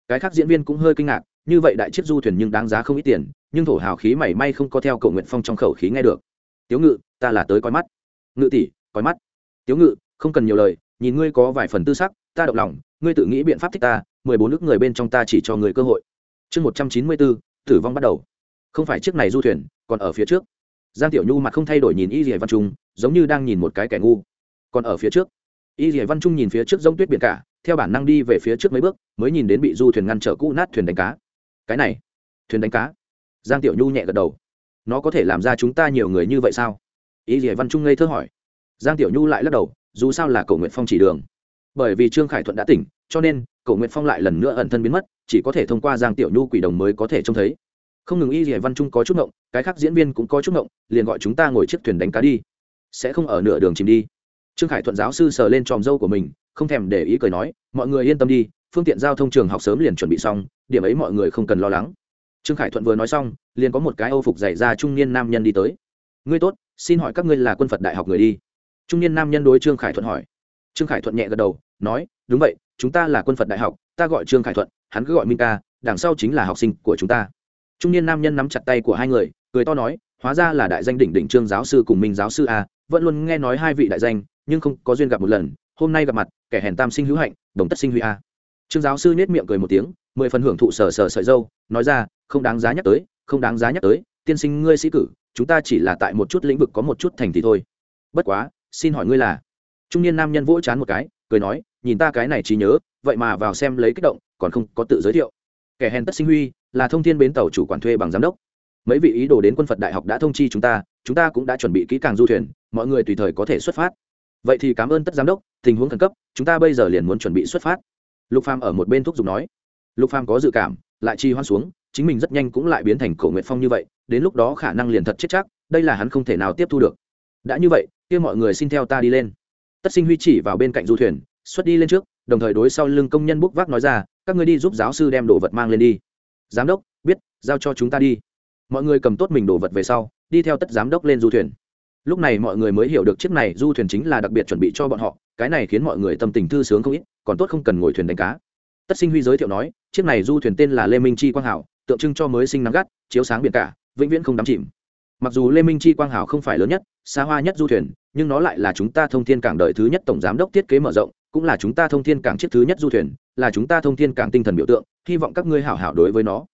Cái khác diễn viên cũng hơi kinh ngạc, như vậy đại chiếc du thuyền nhưng đáng giá không ít tiền, nhưng thổ hào khí mảy may không có theo cổ nguyện phong trong khẩu khí nghe được. Tiếu ngự, ta là tới coi mắt. Ngự tỷ, coi mắt. Tiếu ngự, không cần nhiều lời, nhìn ngươi có vài phần tư sắc, ta động lòng, ngươi tự nghĩ biện pháp thích ta, mười bốn nước người bên trong ta chỉ cho người cơ hội. Chương một trăm chín mươi bốn, tử vong bắt đầu. Không phải chiếc này du thuyền, còn ở phía trước. Giang tiểu nhu mặt không thay đổi nhìn y dì văn trung, giống như đang nhìn một cái kẻ ngu. Còn ở phía trước y dỉa văn trung nhìn phía trước g tuyết biển cả, theo bản năng đi về phía trước mấy bước, mới nhìn đến bị du thuyền ngăn trở cũ nát thuyền đánh cá. Cái này, thuyền đánh cá. Giang tiểu nhu nhẹ gật đầu. Nó có thể làm ra chúng ta nhiều người như vậy sao? Y dỉa văn trung ngây thơ hỏi. Giang tiểu nhu lại lắc đầu, dù sao là cầu nguyện phong chỉ đường. Bởi vì trương khải thuận đã tỉnh, cho nên cầu nguyện phong lại lần nữa ẩn thân biến mất, chỉ có thể thông qua giang tiểu nhu quỷ đồng mới có thể trông thấy. Không ngừng y dỉa văn trung có chút ngộng, cái khác diễn viên cũng có chút ngộng, liền gọi chúng ta ngồi chiếc thuyền đánh cá đi. Sẽ không ở nửa đường chìm đi trương khải thuận giáo sư sờ lên tròm dâu của mình, không thèm để ý cười nói, mọi người yên tâm đi, phương tiện giao thông trường học sớm liền chuẩn bị xong, điểm ấy mọi người không cần lo lắng. Trương khải thuận vừa nói xong, liền có một cái âu phục dày ra trung niên nam nhân đi tới. Ngươi tốt, xin hỏi các ngươi là quân phật đại học người đi? Trung niên nam nhân đối trương khải thuận hỏi. Trương khải thuận nhẹ gật đầu, nói, đúng vậy, chúng ta là quân phật đại học, ta gọi trương khải thuận, hắn cứ gọi minh ca, đằng sau chính là học sinh của chúng ta. Trung niên nam nhân nắm chặt tay của hai người, cười to nói, hóa ra là đại danh đỉnh đỉnh trương giáo sư cùng minh giáo sư a, vẫn luôn nghe nói hai vị đại danh nhưng không có duyên gặp một lần, hôm nay gặp mặt, kẻ hèn tam sinh hữu hạnh, đồng tất sinh huy a. Trương giáo sư nết miệng cười một tiếng, mười phần hưởng thụ sờ sờ sợi dâu, nói ra, không đáng giá nhắc tới, không đáng giá nhắc tới, tiên sinh ngươi sĩ cử, chúng ta chỉ là tại một chút lĩnh vực có một chút thành thì thôi. Bất quá, xin hỏi ngươi là? Trung niên nam nhân vỗ chán một cái, cười nói, nhìn ta cái này trí nhớ, vậy mà vào xem lấy kích động, còn không có tự giới thiệu. Kẻ hèn tất sinh huy, là thông thiên bến tàu chủ quản thuê bằng giám đốc. Mấy vị ý đồ đến quân phật đại học đã thông chi chúng ta chúng ta cũng đã chuẩn bị kỹ càng du thuyền, mọi người tùy thời có thể xuất phát vậy thì cảm ơn tất giám đốc, tình huống khẩn cấp, chúng ta bây giờ liền muốn chuẩn bị xuất phát. Lục phàm ở một bên thúc giục nói. Lục phàm có dự cảm, lại chi hoan xuống, chính mình rất nhanh cũng lại biến thành cổ nguyện phong như vậy, đến lúc đó khả năng liền thật chết chắc, đây là hắn không thể nào tiếp thu được. Đã như vậy, kia mọi người xin theo ta đi lên. Tất sinh huy chỉ vào bên cạnh du thuyền, xuất đi lên trước, đồng thời đối sau lưng công nhân bốc vác nói ra, các ngươi đi giúp giáo sư đem đồ vật mang lên đi. Giám đốc, biết, giao cho chúng ta đi. Mọi người cầm tốt mình đồ vật về sau, đi theo tất giám đốc lên du thuyền lúc này mọi người mới hiểu được chiếc này du thuyền chính là đặc biệt chuẩn bị cho bọn họ, cái này khiến mọi người tâm tình thư sướng không ít, còn tốt không cần ngồi thuyền đánh cá. Tất sinh huy giới thiệu nói, chiếc này du thuyền tên là lê minh chi quang hảo, tượng trưng cho mới sinh nắng gắt, chiếu sáng biển cả, vĩnh viễn không đắm chìm. Mặc dù lê minh chi quang hảo không phải lớn nhất, xa hoa nhất du thuyền, nhưng nó lại là chúng ta thông thiên cảng đời thứ nhất tổng giám đốc thiết kế mở rộng, cũng là chúng ta thông thiên cảng chiếc thứ nhất du thuyền, là chúng ta thông thiên cảng tinh thần biểu tượng, hy vọng các ngươi hảo hảo đối với nó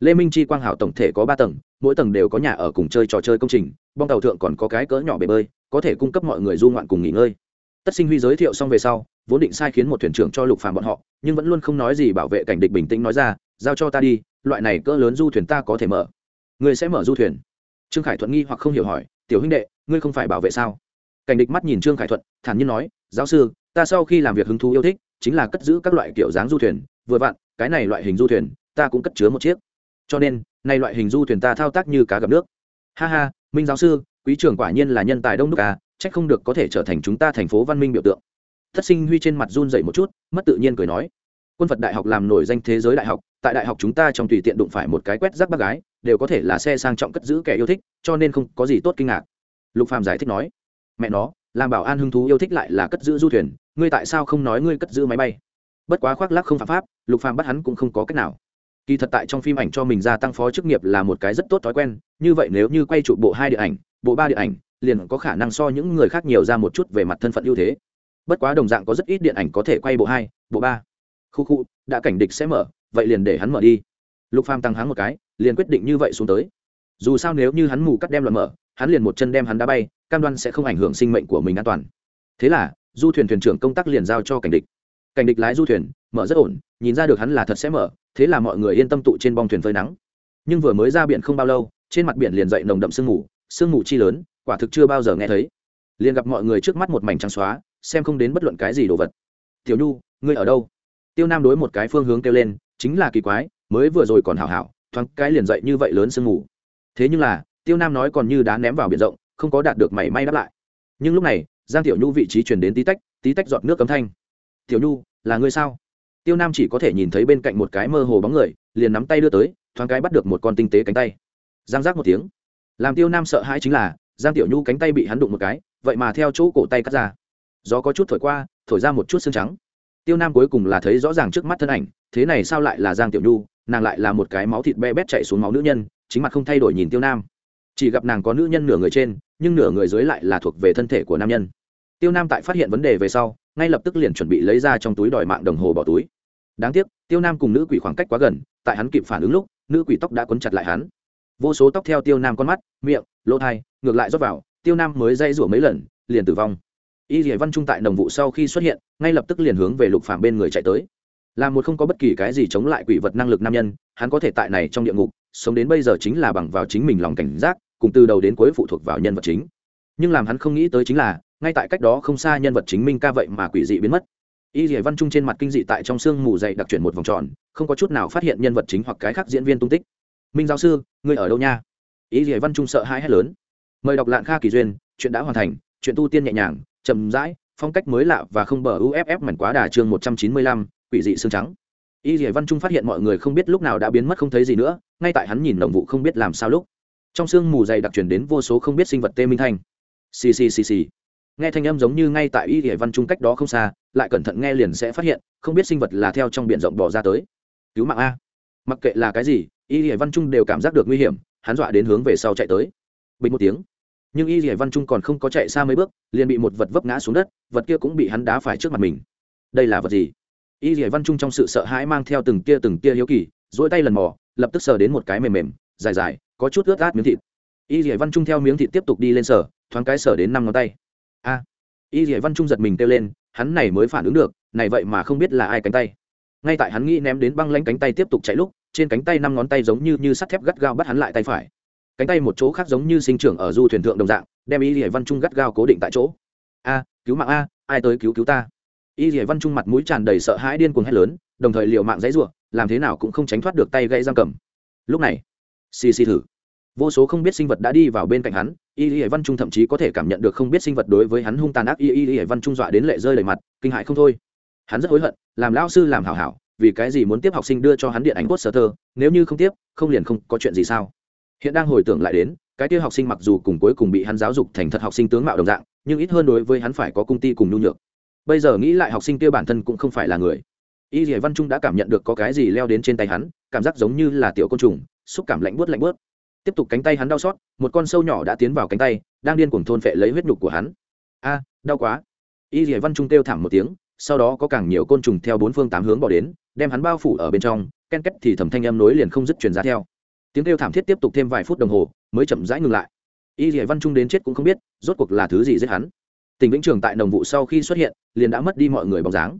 lê minh chi quang hảo tổng thể có ba tầng, mỗi tầng đều có nhà ở cùng chơi trò chơi công trình, bong tàu thượng còn có cái cỡ nhỏ bể bơi, có thể cung cấp mọi người du ngoạn cùng nghỉ ngơi. Tất sinh huy giới thiệu xong về sau, vốn định sai khiến một thuyền trưởng cho lục phàm bọn họ, nhưng vẫn luôn không nói gì bảo vệ cảnh địch bình tĩnh nói ra, giao cho ta đi, loại này cỡ lớn du thuyền ta có thể mở. Người sẽ mở du thuyền? Trương khải thuận nghi hoặc không hiểu hỏi, tiểu huynh đệ, ngươi không phải bảo vệ sao? Cảnh địch mắt nhìn trương khải thuận, thản nhiên nói, giáo sư, ta sau khi làm việc hứng thú yêu thích, chính là cất giữ các loại kiểu dáng du thuyền, vừa vặn, cái này loại hình du thuyền, ta cũng cất chứa một chiếc cho nên, nay loại hình du thuyền ta thao tác như cá gặp nước. Ha ha, minh giáo sư, quý trưởng quả nhiên là nhân tài đông đúc à trách không được có thể trở thành chúng ta thành phố văn minh biểu tượng. Thất sinh huy trên mặt run dậy một chút, mất tự nhiên cười nói. Quân phật đại học làm nổi danh thế giới đại học, tại đại học chúng ta trong tùy tiện đụng phải một cái quét rác bác gái, đều có thể là xe sang trọng cất giữ kẻ yêu thích, cho nên không có gì tốt kinh ngạc. Lục phàm giải thích nói. Mẹ nó làm bảo an hứng thú yêu thích lại là cất giữ du thuyền, ngươi tại sao không nói ngươi cất giữ máy bay? Bất quá khoác lác không phạm pháp, lục phàm bắt hắn cũng không có cách nào kỳ thật tại trong phim ảnh cho mình gia tăng phó chức nghiệp là một cái rất tốt thói quen, như vậy nếu như quay trụ bộ hai điện ảnh, bộ ba điện ảnh, liền có khả năng so những người khác nhiều ra một chút về mặt thân phận ưu thế. Bất quá đồng dạng có rất ít điện ảnh có thể quay bộ hai, bộ ba. Khu khu, đã cảnh địch sẽ mở, vậy liền để hắn mở đi. Lục phàm tăng háng một cái, liền quyết định như vậy xuống tới. Dù sao nếu như hắn mù cắt đem luận mở, hắn liền một chân đem hắn đá bay, cam đoan sẽ không ảnh hưởng sinh mệnh của mình an toàn. Thế là, du thuyền thuyền trưởng công tác liền giao cho cảnh địch. Cảnh địch lái du thuyền, mở rất ổn nhìn ra được hắn là thật sẽ mở, thế là mọi người yên tâm tụ trên bong thuyền phơi nắng. Nhưng vừa mới ra biển không bao lâu, trên mặt biển liền dậy nồng đậm sương mù sương mù chi lớn, quả thực chưa bao giờ nghe thấy. Liền gặp mọi người trước mắt một mảnh trắng xóa, xem không đến bất luận cái gì đồ vật. Tiểu nhu, ngươi ở đâu? Tiêu nam đối một cái phương hướng kêu lên, chính là kỳ quái, mới vừa rồi còn hảo hảo, thoáng cái liền dậy như vậy lớn sương mù. Thế nhưng là, tiêu nam nói còn như đá ném vào biển rộng, không có đạt được mảy may đáp lại. Nhưng lúc này, giang tiểu nhu vị trí chuyển đến tí tách tí tách giọt nước cấm thanh. Tiểu nhu, là ngươi sao? Tiêu nam chỉ có thể nhìn thấy bên cạnh một cái mơ hồ bóng người, liền nắm tay đưa tới, thoáng cái bắt được một con tinh tế cánh tay. Giang giác một tiếng. Làm tiêu nam sợ hãi chính là, giang tiểu nhu cánh tay bị hắn đụng một cái, vậy mà theo chỗ cổ tay cắt ra. Gió có chút thổi qua, thổi ra một chút xương trắng. Tiêu nam cuối cùng là thấy rõ ràng trước mắt thân ảnh, thế này sao lại là giang tiểu nhu, nàng lại là một cái máu thịt be bét chạy xuống máu nữ nhân, chính mặt không thay đổi nhìn tiêu nam. Chỉ gặp nàng có nữ nhân nửa người trên, nhưng nửa người dưới lại là thuộc về thân thể của nam nhân. Tiêu nam tại phát hiện vấn đề về sau, ngay lập tức liền chuẩn bị lấy ra trong túi đòi mạng đồng hồ bỏ túi đáng tiếc, tiêu nam cùng nữ quỷ khoảng cách quá gần, tại hắn kịp phản ứng lúc, nữ quỷ tóc đã quấn chặt lại hắn. Vô số tóc theo tiêu nam con mắt, miệng, lỗ thai ngược lại rót vào, tiêu nam mới dây rủa mấy lần, liền tử vong. Y dỉa văn trung tại đồng vụ sau khi xuất hiện, ngay lập tức liền hướng về lục phạm bên người chạy tới. Là một không có bất kỳ cái gì chống lại quỷ vật năng lực nam nhân, hắn có thể tại này trong địa ngục, sống đến bây giờ chính là bằng vào chính mình lòng cảnh giác, cùng từ đầu đến cuối phụ thuộc vào nhân vật chính. Nhưng làm hắn không nghĩ tới chính là, ngay tại cách đó không xa nhân vật chính minh ca vậy mà quỷ dị biến mất y dỉa văn trung trên mặt kinh dị tại trong sương mù dày đặc chuyển một vòng tròn, không có chút nào phát hiện nhân vật chính hoặc cái khác diễn viên tung tích. Minh giáo sư, ngươi ở đâu nha? Y gì văn trung sợ hãi hét lớn. Mời đọc lạng kha kỳ duyên, chuyện đã hoàn thành, chuyện tu tiên nhẹ nhàng, chậm rãi, phong cách mới lạ và không bờ uff mảnh quá đà chương một trăm chín mươi lăm, quỷ dị xương trắng. Y dỉa văn trung phát hiện mọi người không biết lúc nào đã biến mất không thấy gì nữa, ngay tại hắn nhìn đồng vụ không biết làm sao lúc. Trong sương mù dày đặc truyền đến vô số không biết sinh vật tê minh thanh. Xì xì xì xì nghe thanh âm giống như ngay tại y hệ văn trung cách đó không xa, lại cẩn thận nghe liền sẽ phát hiện, không biết sinh vật là theo trong biển rộng bỏ ra tới. Cứu mạng a. Mặc kệ là cái gì, y hệ văn trung đều cảm giác được nguy hiểm, hắn dọa đến hướng về sau chạy tới. Bình một tiếng. Nhưng y hệ văn trung còn không có chạy xa mấy bước, liền bị một vật vấp ngã xuống đất, vật kia cũng bị hắn đá phải trước mặt mình. Đây là vật gì? Y hệ văn trung trong sự sợ hãi mang theo từng tia từng tia hiếu kỳ dỗi tay lần mò, lập tức sờ đến một cái mềm mềm, dài dài, có chút ướt át miếng thịt. Y hệ văn trung theo miếng thịt tiếp tục đi lên sờ, thoáng cái sờ đến năm ngón tay y dĩa văn trung giật mình kêu lên, hắn này mới phản ứng được, này vậy mà không biết là ai cánh tay. Ngay tại hắn nghĩ ném đến băng lanh cánh tay tiếp tục chạy lúc, trên cánh tay năm ngón tay giống như như sắt thép gắt gao bắt hắn lại tay phải. Cánh tay một chỗ khác giống như sinh trưởng ở du thuyền thượng đồng dạng, đem y dĩa văn trung gắt gao cố định tại chỗ. A, cứu mạng a, ai tới cứu cứu ta? Y dĩa văn trung mặt mũi tràn đầy sợ hãi điên cuồng hét lớn, đồng thời liều mạng dãy ruộng làm thế nào cũng không tránh thoát được tay gãy giam cầm. Lúc này, xì xì thử. Vô số không biết sinh vật đã đi vào bên cạnh hắn y y văn trung thậm chí có thể cảm nhận được không biết sinh vật đối với hắn hung tàn ác y y y văn trung dọa đến lệ rơi đầy mặt, kinh hại không thôi. Hắn rất hối hận, làm lao sư làm hảo hảo, vì cái gì muốn tiếp học sinh đưa cho hắn điện ảnh quốc sở thơ, nếu như không tiếp, không liền không có chuyện gì sao? Hiện đang hồi tưởng lại đến, cái kia học sinh mặc dù cùng cuối cùng bị hắn giáo dục thành thật học sinh tướng mạo đồng dạng, nhưng ít hơn đối với hắn phải có công ty cùng nhu nhược. Bây giờ nghĩ lại học sinh kia bản thân cũng không phải là người. Y dỉa văn trung đã cảm nhận được có cái gì leo đến trên tay hắn, cảm giác giống như là tiểu côn trùng, xúc cảm lạnh bớt lạnh bớt tiếp tục cánh tay hắn đau xót, một con sâu nhỏ đã tiến vào cánh tay, đang điên cuồng thôn phệ lấy huyết nhục của hắn. A, đau quá. Y dỉa văn trung kêu thảm một tiếng, sau đó có càng nhiều côn trùng theo bốn phương tám hướng bỏ đến, đem hắn bao phủ ở bên trong, ken két thì thầm thanh âm nối liền không dứt truyền ra theo. Tiếng kêu thảm thiết tiếp tục thêm vài phút đồng hồ, mới chậm rãi ngừng lại. Y dỉa văn trung đến chết cũng không biết, rốt cuộc là thứ gì giết hắn. Tỉnh vĩnh trường tại đồng vụ sau khi xuất hiện, liền đã mất đi mọi người bóng dáng.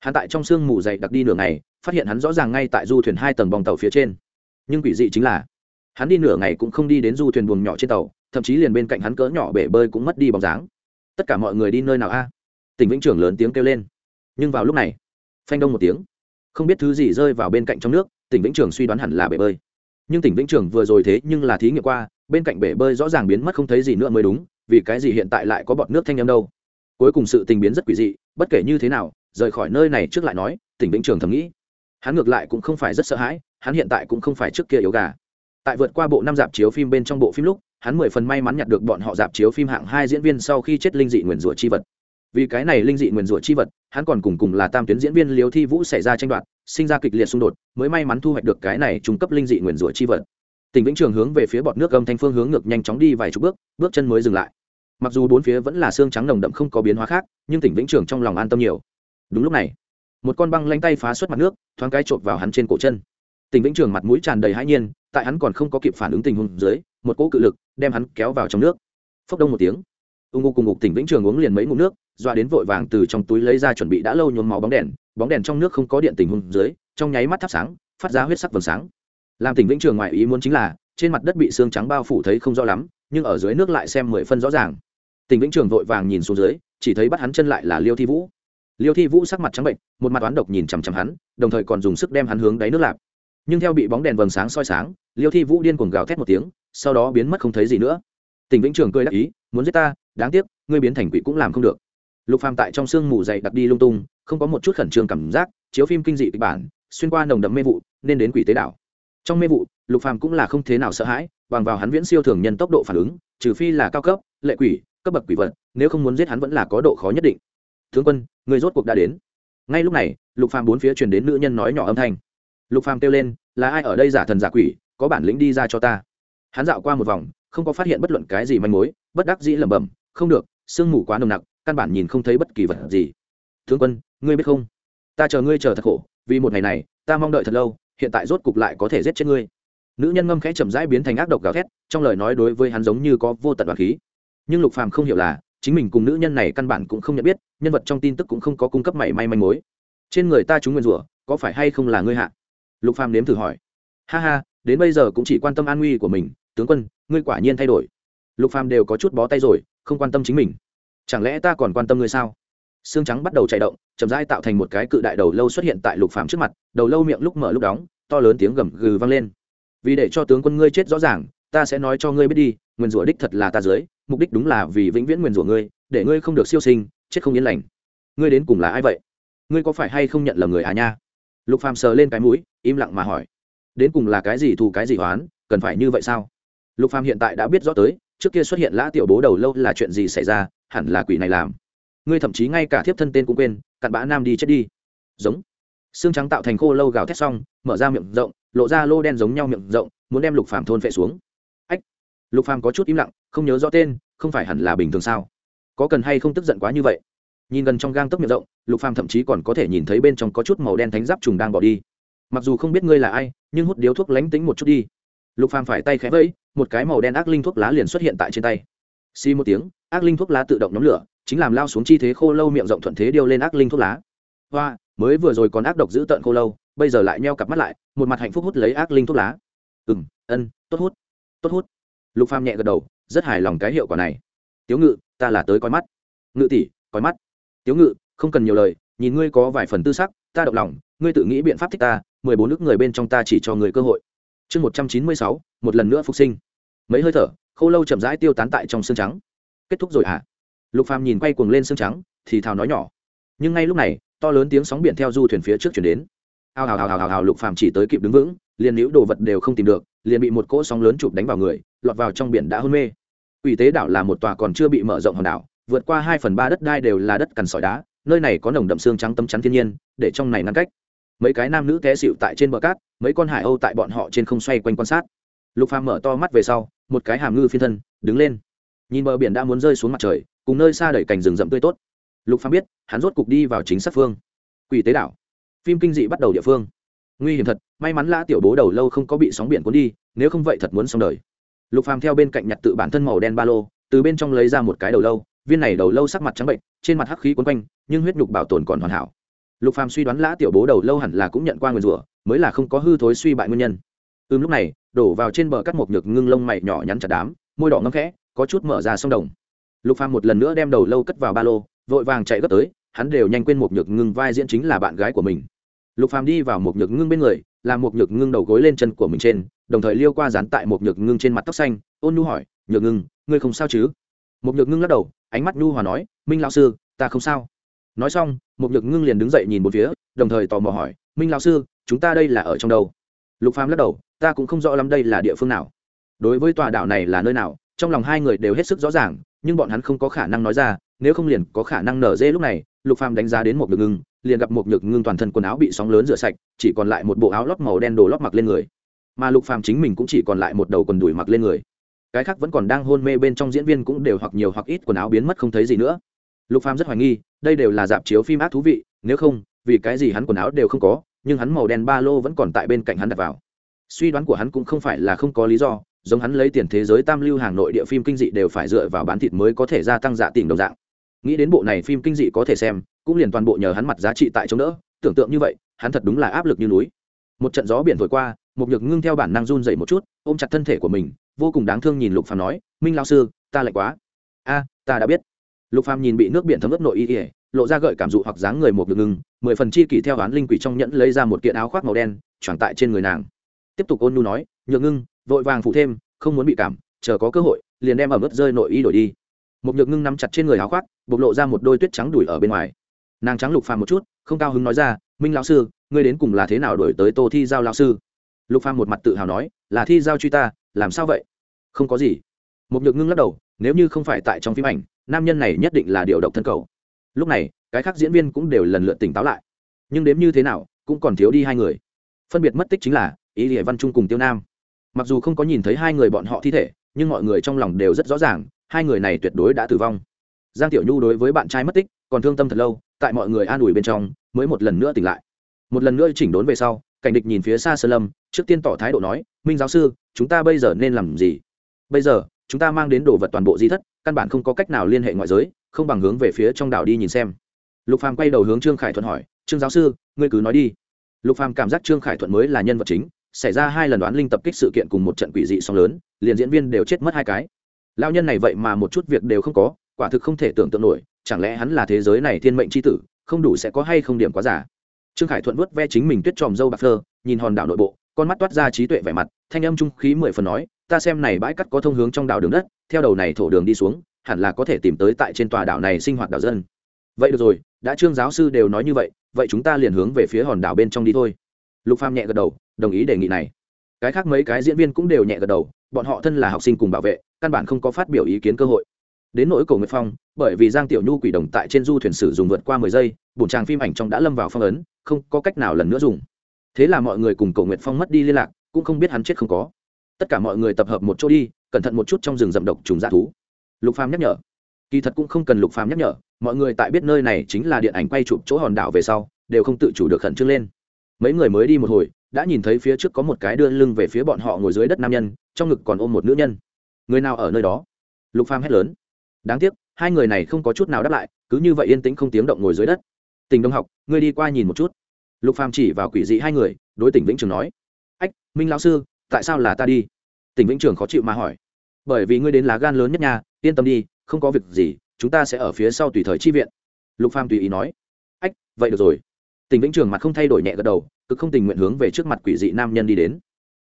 Hắn tại trong sương mù dày đặc đi nửa ngày, phát hiện hắn rõ ràng ngay tại du thuyền hai tầng bong tàu phía trên. Nhưng quỷ dị chính là hắn đi nửa ngày cũng không đi đến du thuyền buồng nhỏ trên tàu, thậm chí liền bên cạnh hắn cỡ nhỏ bể bơi cũng mất đi bóng dáng. Tất cả mọi người đi nơi nào a? Tỉnh vĩnh trưởng lớn tiếng kêu lên. Nhưng vào lúc này, phanh đông một tiếng. Không biết thứ gì rơi vào bên cạnh trong nước, tỉnh vĩnh trường suy đoán hẳn là bể bơi. Nhưng tỉnh vĩnh trường vừa rồi thế nhưng là thí nghiệm qua, bên cạnh bể bơi rõ ràng biến mất không thấy gì nữa mới đúng, vì cái gì hiện tại lại có bọt nước thanh em đâu? Cuối cùng sự tình biến rất quỷ dị, bất kể như thế nào, rời khỏi nơi này trước lại nói, tỉnh vĩnh trường thầm nghĩ. Hắn ngược lại cũng không phải rất sợ hãi, hắn hiện tại cũng không phải trước kia yếu gà tại vượt qua bộ năm dạp chiếu phim bên trong bộ phim lúc, hắn mười phần may mắn nhặt được bọn họ dạp chiếu phim hạng hai diễn viên sau khi chết linh dị nguyền rủa chi vật. Vì cái này linh dị nguyền rủa chi vật, hắn còn cùng cùng là tam tuyến diễn viên liều thi vũ xảy ra tranh đoạt, sinh ra kịch liệt xung đột, mới may mắn thu hoạch được cái này trung cấp linh dị nguyền rủa chi vật. Tỉnh vĩnh trường hướng về phía bọt nước âm thanh phương hướng ngược nhanh chóng đi vài chục bước bước chân mới dừng lại. Mặc dù bốn phía vẫn là xương trắng nồng đậm không có biến hóa khác, nhưng tỉnh vĩnh trường trong lòng an tâm nhiều. Đúng lúc này, một con băng lanh tay phá xuất mặt nước, thoáng cái trộm vào hắn trên cổ chân tỉnh vĩnh trường mặt mũi tràn đầy hãi nhiên, tại hắn còn không có kịp phản ứng tình huống dưới, một cỗ cự lực đem hắn kéo vào trong nước. Phốc đông một tiếng, ung ngục cùng ngục tỉnh vĩnh trường uống liền mấy ngụm nước doa đến vội vàng từ trong túi lấy ra chuẩn bị đã lâu nhuốm máu bóng đèn bóng đèn trong nước không có điện tình huống dưới, trong nháy mắt thắp sáng, phát ra huyết sắc vầng sáng. Làm tỉnh vĩnh trường ngoại ý muốn chính là, trên mặt đất bị xương trắng bao phủ thấy không rõ lắm, nhưng ở dưới nước lại xem mười phân rõ ràng. Tỉnh vĩnh trường vội vàng nhìn xuống dưới, chỉ thấy bắt hắn chân lại là liêu thi vũ. Liêu thi vũ sắc mặt trắng bệnh, một mặt toán độc nhìn chằm chằm hắn, đồng thời còn dùng sức đem hắn hướng đáy nước lạp nhưng theo bị bóng đèn vầng sáng soi sáng, liêu thi vũ điên cuồng gào thét một tiếng, sau đó biến mất không thấy gì nữa. Tỉnh vĩnh trường cười đắc ý, muốn giết ta, đáng tiếc, ngươi biến thành quỷ cũng làm không được. Lục phàm tại trong sương mù dày đặc đi lung tung, không có một chút khẩn trương cảm giác, chiếu phim kinh dị kịch bản, xuyên qua nồng đậm mê vụ, nên đến quỷ tế đảo. Trong mê vụ, lục phàm cũng là không thế nào sợ hãi, bằng vào hắn viễn siêu thường nhân tốc độ phản ứng, trừ phi là cao cấp, lệ quỷ, cấp bậc quỷ vật, nếu không muốn giết hắn vẫn là có độ khó nhất định. Tướng quân người rốt cuộc đã đến. Ngay lúc này, lục phàm bốn phía truyền đến nữ nhân nói nhỏ âm thanh lục phàm kêu lên, là ai ở đây giả thần giả quỷ, có bản lĩnh đi ra cho ta? Hắn dạo qua một vòng, không có phát hiện bất luận cái gì manh mối, bất đắc dĩ lẩm bẩm, không được, sương mù quá nồng nặc, căn bản nhìn không thấy bất kỳ vật gì. Tướng quân, ngươi biết không? Ta chờ ngươi chờ thật khổ, vì một ngày này, ta mong đợi thật lâu, hiện tại rốt cục lại có thể giết chết ngươi. Nữ nhân ngâm khẽ chậm rãi biến thành ác độc gào thét, trong lời nói đối với hắn giống như có vô tận đoạt khí. Nhưng lục phàm không hiểu là, chính mình cùng nữ nhân này căn bản cũng không nhận biết, nhân vật trong tin tức cũng không có cung cấp mảy may manh mối. Trên người ta chúng nguyên rủa, có phải hay không là ngươi hạ? Lục phàm nếm thử hỏi. Ha ha, đến bây giờ cũng chỉ quan tâm an nguy của mình, tướng quân, ngươi quả nhiên thay đổi. Lục phàm đều có chút bó tay rồi, không quan tâm chính mình. Chẳng lẽ ta còn quan tâm ngươi sao? Xương trắng bắt đầu chạy động, chậm rãi tạo thành một cái cự đại đầu lâu xuất hiện tại lục phàm trước mặt, đầu lâu miệng lúc mở lúc đóng, to lớn tiếng gầm gừ vang lên. Vì để cho tướng quân ngươi chết rõ ràng, ta sẽ nói cho ngươi biết đi, nguyên rủa đích thật là ta dưới, mục đích đúng là vì vĩnh viễn nguyên rủa ngươi, để ngươi không được siêu sinh, chết không yên lành. Ngươi đến cùng là ai vậy? Ngươi có phải hay không nhận lầm người à nha? Lục phàm sờ lên cái mũi, im lặng mà hỏi, đến cùng là cái gì thù cái gì hoán cần phải như vậy sao? Lục phàm hiện tại đã biết rõ tới, trước kia xuất hiện lã tiểu bố đầu lâu là chuyện gì xảy ra, hẳn là quỷ này làm. Ngươi thậm chí ngay cả thiếp thân tên cũng quên, cặn bã nam đi chết đi. Giống. Xương trắng tạo thành khô lâu gào thét xong, mở ra miệng rộng, lộ ra lô đen giống nhau miệng rộng, muốn đem lục phàm thôn phệ xuống. Ách. Lục phàm có chút im lặng, không nhớ rõ tên, không phải hẳn là bình thường sao? Có cần hay không tức giận quá như vậy? Nhìn gần trong gang tấc miệng rộng lục phàm thậm chí còn có thể nhìn thấy bên trong có chút màu đen thánh giáp trùng đang bỏ đi. Mặc dù không biết ngươi là ai, nhưng hút điếu thuốc lánh tính một chút đi. Lục phàm phải tay khẽ vẫy, một cái màu đen ác linh thuốc lá liền xuất hiện tại trên tay. Xi một tiếng, ác linh thuốc lá tự động nhóm lửa, chính làm lao xuống chi thế khô lâu miệng rộng thuận thế điêu lên ác linh thuốc lá. Hoa, mới vừa rồi còn ác độc giữ tận khô lâu, bây giờ lại nheo cặp mắt lại, một mặt hạnh phúc hút lấy ác linh thuốc lá. Ừm, ân, tốt hút tốt hút. Lục phàm nhẹ gật đầu, rất hài lòng cái hiệu quả này. Tiếu ngự, ta là tới coi mắt. Ngự tỷ, coi mắt. Tiếu ngự không cần nhiều lời, nhìn ngươi có vài phần tư sắc, ta động lòng, ngươi tự nghĩ biện pháp thích ta, mười bốn nước người bên trong ta chỉ cho người cơ hội. Chương một trăm chín mươi sáu, một lần nữa phục sinh. Mấy hơi thở khô lâu chậm rãi tiêu tán tại trong xương trắng. Kết thúc rồi à? lục phàm nhìn quay cuồng lên xương trắng, thì thào nói nhỏ. Nhưng ngay lúc này, to lớn tiếng sóng biển theo du thuyền phía trước chuyển đến. Hào hào hào hào hào, lục phàm chỉ tới kịp đứng vững, liền nữ đồ vật đều không tìm được, liền bị một cỗ sóng lớn chụp đánh vào người, lọt vào trong biển đã hôn mê. Ủy tế đảo là một tòa còn chưa bị mở rộng hòn đảo, vượt qua hai phần ba đất đai đều là đất cằn sỏi đá nơi này có nồng đậm xương trắng tấm chắn thiên nhiên, để trong này ngăn cách. Mấy cái nam nữ té xịu tại trên bờ cát, mấy con hải âu tại bọn họ trên không xoay quanh quan sát. Lục phàm mở to mắt về sau, một cái hàm ngư phiên thân, đứng lên. Nhìn bờ biển đã muốn rơi xuống mặt trời, cùng nơi xa đẩy cành rừng rậm tươi tốt. Lục phàm biết, hắn rốt cục đi vào chính sát phương. Quỷ tế đảo. Phim kinh dị bắt đầu địa phương. Nguy hiểm thật, may mắn lã tiểu bố đầu lâu không có bị sóng biển cuốn đi, nếu không vậy thật muốn xong đời. Lục phàm theo bên cạnh nhặt tự bản thân màu đen ba lô, từ bên trong lấy ra một cái đầu lâu viên này đầu lâu sắc mặt trắng bệnh, trên mặt hắc khí quấn quanh, nhưng huyết nhục bảo tồn còn hoàn hảo. Lục phàm suy đoán lã tiểu bố đầu lâu hẳn là cũng nhận qua nguyên rủa, mới là không có hư thối suy bại nguyên nhân. Ưm lúc này, đổ vào trên bờ cắt một nhược ngưng lông mày nhỏ nhắn chặt đám, môi đỏ ngâm khẽ, có chút mở ra sông đồng. Lục phàm một lần nữa đem đầu lâu cất vào ba lô, vội vàng chạy gấp tới, hắn đều nhanh quên một nhược ngưng vai diễn chính là bạn gái của mình. Lục phàm đi vào một nhược ngưng bên người, làm một nhược ngưng đầu gối lên chân của mình trên, đồng thời liêu qua dán tại một nhược ngưng trên mặt tóc xanh, ôn nhu hỏi, nhược ngưng, ngươi không sao chứ? Một nhược ngưng lắc đầu ánh mắt nhu hòa nói, minh lão sư, ta không sao. Nói xong một nhược ngưng liền đứng dậy nhìn một phía, đồng thời tò mò hỏi, minh lão sư, chúng ta đây là ở trong đâu? Lục phàm lắc đầu, ta cũng không rõ lắm đây là địa phương nào. Đối với tòa đảo này là nơi nào, trong lòng hai người đều hết sức rõ ràng, nhưng bọn hắn không có khả năng nói ra, nếu không liền có khả năng nở dê lúc này. Lục phàm đánh giá đến một nhược ngưng, liền gặp một nhược ngưng toàn thân quần áo bị sóng lớn rửa sạch, chỉ còn lại một bộ áo lót màu đen đồ lót mặc lên người. Mà lục phàm chính mình cũng chỉ còn lại một đầu quần đùi mặc lên người cái khác vẫn còn đang hôn mê bên trong diễn viên cũng đều hoặc nhiều hoặc ít quần áo biến mất không thấy gì nữa. Lục phàm rất hoài nghi, đây đều là dạp chiếu phim ác thú vị, nếu không, vì cái gì hắn quần áo đều không có, nhưng hắn màu đen ba lô vẫn còn tại bên cạnh hắn đặt vào. Suy đoán của hắn cũng không phải là không có lý do, giống hắn lấy tiền thế giới tam lưu hàng nội địa phim kinh dị đều phải dựa vào bán thịt mới có thể gia tăng dạ tiền đồng dạng. Nghĩ đến bộ này phim kinh dị có thể xem, cũng liền toàn bộ nhờ hắn mặt giá trị tại chống đỡ, tưởng tượng như vậy, hắn thật đúng là áp lực như núi. Một trận gió biển thổi qua một nhược ngưng theo bản năng run dậy một chút, ôm chặt thân thể của mình vô cùng đáng thương nhìn lục phàm nói, minh lao sư, ta lạnh quá. A, ta đã biết. Lục phàm nhìn bị nước biển thấm ướt nội y ỉa lộ ra gợi cảm dụ hoặc dáng người một nhược ngưng mười phần chi kỷ theo án linh quỷ trong nhẫn lấy ra một kiện áo khoác màu đen, choàng tại trên người nàng. Tiếp tục ôn nhu nói, nhược ngưng, vội vàng phụ thêm, không muốn bị cảm, chờ có cơ hội, liền đem ở mức rơi nội y đổi đi. Một nhược ngưng nắm chặt trên người áo khoác, bộc lộ ra một đôi tuyết trắng đùi ở bên ngoài. Nàng trắng lục phàm một chút, không cao hứng nói ra, minh lão sư, ngươi đến cùng là thế nào đổi tới tô thi giao lão sư? Lục phàm một mặt tự hào nói, là thi giao truy ta làm sao vậy? Không có gì. Một nhược ngưng lắc đầu, nếu như không phải tại trong phim ảnh, nam nhân này nhất định là điều độc thân cầu. Lúc này, cái khác diễn viên cũng đều lần lượt tỉnh táo lại. Nhưng đếm như thế nào, cũng còn thiếu đi hai người. Phân biệt mất tích chính là ý địa văn trung cùng tiêu nam. Mặc dù không có nhìn thấy hai người bọn họ thi thể, nhưng mọi người trong lòng đều rất rõ ràng, hai người này tuyệt đối đã tử vong. Giang tiểu nhu đối với bạn trai mất tích, còn thương tâm thật lâu, tại mọi người an ủi bên trong, mới một lần nữa tỉnh lại. Một lần nữa chỉnh đốn về sau, cảnh địch nhìn phía xa sơn lâm, trước tiên tỏ thái độ nói, minh giáo sư chúng ta bây giờ nên làm gì? Bây giờ, chúng ta mang đến đồ vật toàn bộ di thất, căn bản không có cách nào liên hệ ngoại giới, không bằng hướng về phía trong đảo đi nhìn xem. Lục phàm quay đầu hướng trương khải thuận hỏi, trương giáo sư, ngươi cứ nói đi. Lục phàm cảm giác trương khải thuận mới là nhân vật chính, xảy ra hai lần đoán linh tập kích sự kiện cùng một trận quỷ dị song lớn, liền diễn viên đều chết mất hai cái. Lao nhân này vậy mà một chút việc đều không có, quả thực không thể tưởng tượng nổi, chẳng lẽ hắn là thế giới này thiên mệnh c h i tử, không đủ sẽ có hay không điểm quá giả. Trương khải thuận vớt ve chính mình tuyết tròm dâu bạc phơ, nhìn hòn đảo nội bộ con mắt toát ra trí tuệ vẻ mặt, thanh âm trung khí mười phần nói, ta xem này bãi cắt có thông hướng trong đảo đường đất, theo đầu này thổ đường đi xuống, hẳn là có thể tìm tới tại trên tòa đảo này sinh hoạt đảo dân. Vậy được rồi, đã trương giáo sư đều nói như vậy vậy chúng ta liền hướng về phía hòn đảo bên trong đi thôi. Lục pham nhẹ gật đầu, đồng ý đề nghị này. Cái khác mấy cái diễn viên cũng đều nhẹ gật đầu, bọn họ thân là học sinh cùng bảo vệ, căn bản không có phát biểu ý kiến cơ hội. Đến nỗi cổ nguyệt phong, bởi vì giang tiểu nhu quỷ đồng tại trên du thuyền sử dùng vượt qua mười giây, bổn tràng phim ảnh trong đã lâm vào phong ấn, không có cách nào lần nữa dùng thế là mọi người cùng cổ nguyệt phong mất đi liên lạc, cũng không biết hắn chết không có. Tất cả mọi người tập hợp một chỗ đi, cẩn thận một chút trong rừng rậm độc trùng dã thú. Lục phàm nhắc nhở. Kỳ thật cũng không cần lục phàm nhắc nhở, mọi người tại biết nơi này chính là điện ảnh quay chụp chỗ hòn đảo về sau, đều không tự chủ được khẩn trương lên. Mấy người mới đi một hồi, đã nhìn thấy phía trước có một cái đưa lưng về phía bọn họ ngồi dưới đất nam nhân, trong ngực còn ôm một nữ nhân. Người nào ở nơi đó? Lục phàm hét lớn. Đáng tiếc, hai người này không có chút nào đáp lại, cứ như vậy yên tĩnh không tiếng động ngồi dưới đất. Tình đông học, ngươi đi qua nhìn một chút lục phàm chỉ vào quỷ dị hai người, đối tỉnh vĩnh trường nói, ách, minh lão sư, tại sao là ta đi? Tỉnh vĩnh trường khó chịu mà hỏi, bởi vì ngươi đến lá gan lớn nhất nhà yên tâm đi, không có việc gì, chúng ta sẽ ở phía sau tùy thời chi viện. Lục phàm tùy ý nói, ách, vậy được rồi. Tỉnh vĩnh trường mặt không thay đổi nhẹ gật đầu, cực không tình nguyện hướng về trước mặt quỷ dị nam nhân đi đến.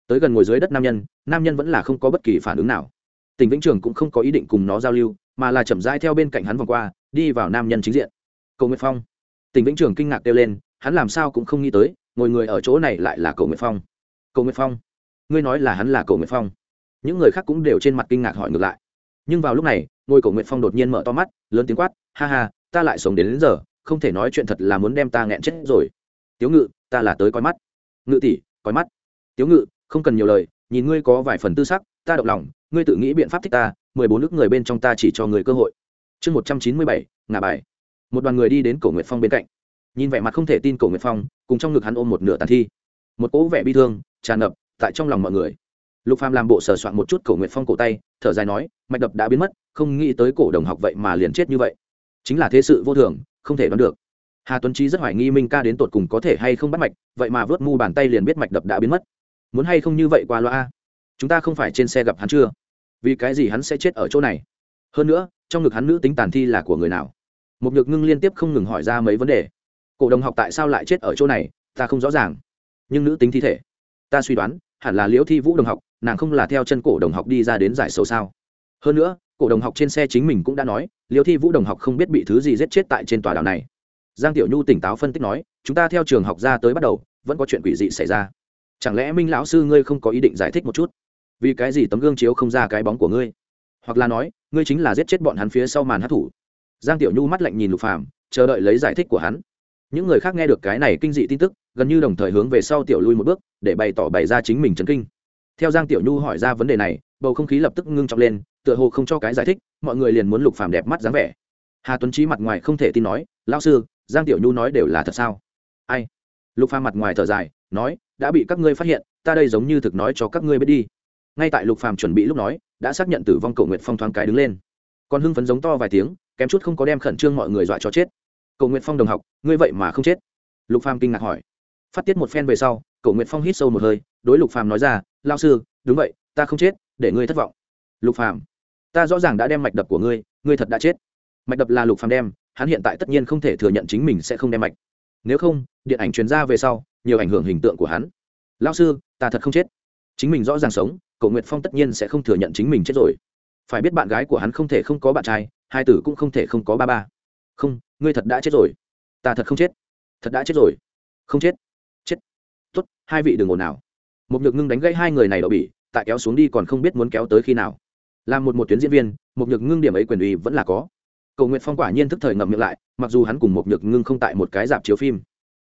Tới gần ngồi dưới đất nam nhân nam nhân vẫn là không có bất kỳ phản ứng nào. Tỉnh vĩnh trường cũng không có ý định cùng nó giao lưu, mà là chậm rãi theo bên cạnh hắn vòng qua, đi vào nam nhân chính diện. Cầu nguyện phong. Tỉnh vĩnh trường kinh ngạc kêu lên hắn làm sao cũng không nghĩ tới ngồi người ở chỗ này lại là cầu nguyệt phong. Cầu nguyệt phong? Ngươi nói là hắn là cầu nguyệt phong? Những người khác cũng đều trên mặt kinh ngạc hỏi ngược lại. Nhưng vào lúc này ngôi cầu nguyệt phong đột nhiên mở to mắt lớn tiếng quát ha ha ta lại sống đến, đến giờ không thể nói chuyện thật là muốn đem ta nghẹn chết rồi. Tiếu ngự ta là tới coi mắt. Ngự tỷ coi mắt. Tiếu ngự không cần nhiều lời nhìn ngươi có vài phần tư sắc ta động lòng ngươi tự nghĩ biện pháp thích ta mười bốn nước người bên trong ta chỉ cho người cơ hội. Chương một trăm chín mươi bảy ngả bài. Một đoàn người đi đến cổ nguyệt phong bên cạnh nhìn vẻ mặt không thể tin cổ nguyệt phong, cùng trong ngực hắn ôm một nửa tàn thi. Một cỗ vẻ bi thương tràn ngập tại trong lòng mọi người. Lục phàm làm bộ sờ soạn một chút cổ nguyệt phong cổ tay, thở dài nói, mạch đập đã biến mất, không nghĩ tới cổ đồng học vậy mà liền chết như vậy. Chính là thế sự vô thường, không thể đoán được. Hà tuấn trí rất hoài nghi minh ca đến tột cùng có thể hay không bắt mạch, vậy mà vớt mu bàn tay liền biết mạch đập đã biến mất. Muốn hay không như vậy qua loa? Chúng ta không phải trên xe gặp hắn chưa? Vì cái gì hắn sẽ chết ở chỗ này? Hơn nữa, trong ngực hắn nữ tính tàn thi là của người nào? Một nhược ngưng liên tiếp không ngừng hỏi ra mấy vấn đề cổ đồng học tại sao lại chết ở chỗ này, ta không rõ ràng. Nhưng nữ tính thi thể. Ta suy đoán, hẳn là liễu thi vũ đồng học, nàng không là theo chân cổ đồng học đi ra đến giải sầu sao. Hơn nữa, cổ đồng học trên xe chính mình cũng đã nói, liễu thi vũ đồng học không biết bị thứ gì giết chết tại trên tòa đảo này. Giang tiểu nhu tỉnh táo phân tích nói, chúng ta theo trường học ra tới bắt đầu, vẫn có chuyện quỷ dị xảy ra. Chẳng lẽ minh lão sư ngươi không có ý định giải thích một chút? Vì cái gì tấm gương chiếu không ra cái bóng của ngươi? Hoặc là nói, ngươi chính là giết chết bọn hắn phía sau màn hát thủ. Giang tiểu nhu mắt lạnh nhìn lục phàm, chờ đợi lấy giải thích của hắn những người khác nghe được cái này kinh dị tin tức, gần như đồng thời hướng về sau tiểu lui một bước, để bày tỏ bày ra chính mình chấn kinh. Theo giang tiểu nhu hỏi ra vấn đề này, bầu không khí lập tức ngưng trọng lên, tựa hồ không cho cái giải thích, mọi người liền muốn lục phàm đẹp mắt dáng vẻ. Hà tuấn trí mặt ngoài không thể tin nói, lão sư, giang tiểu nhu nói đều là thật sao? Ai? Lục phàm mặt ngoài thở dài, nói, đã bị các ngươi phát hiện, ta đây giống như thực nói cho các ngươi biết đi. Ngay tại lục phàm chuẩn bị lúc nói, đã xác nhận tử vong cầu nguyện phong thoáng cái đứng lên. Còn hưng phấn giống to vài tiếng, kém chút không có đem khẩn trương mọi người dọa cho chết cầu nguyện phong đồng học, ngươi vậy mà không chết. Lục phàm kinh ngạc hỏi. Phát tiết một phen về sau cầu nguyện phong hít sâu một hơi, đối lục phàm nói ra lao sư, đúng vậy, ta không chết, để ngươi thất vọng. Lục phàm, ta rõ ràng đã đem mạch đập của ngươi ngươi thật đã chết. Mạch đập là lục phàm đem, hắn hiện tại tất nhiên không thể thừa nhận chính mình sẽ không đem mạch. Nếu không, điện ảnh truyền ra về sau, nhiều ảnh hưởng hình tượng của hắn. Lao sư, ta thật không chết. Chính mình rõ ràng sống, cậu nguyệt phong tất nhiên sẽ không thừa nhận chính mình chết rồi. Phải biết bạn gái của hắn không thể không có bạn trai, hai tử cũng không thể không có ba ba. Không ngươi thật đã chết rồi. Ta thật không chết. Thật đã chết rồi. Không chết. Chết. Tốt, hai vị đừng ồn nào một nhược ngưng đánh gãy hai người này đậu bỉ, tại kéo xuống đi còn không biết muốn kéo tới khi nào. Làm một một tuyến diễn viên một nhược ngưng điểm ấy quyền uy vẫn là có. Cầu nguyện phong quả nhiên thức thời ngậm miệng lại, mặc dù hắn cùng một nhược ngưng không tại một cái dạp chiếu phim,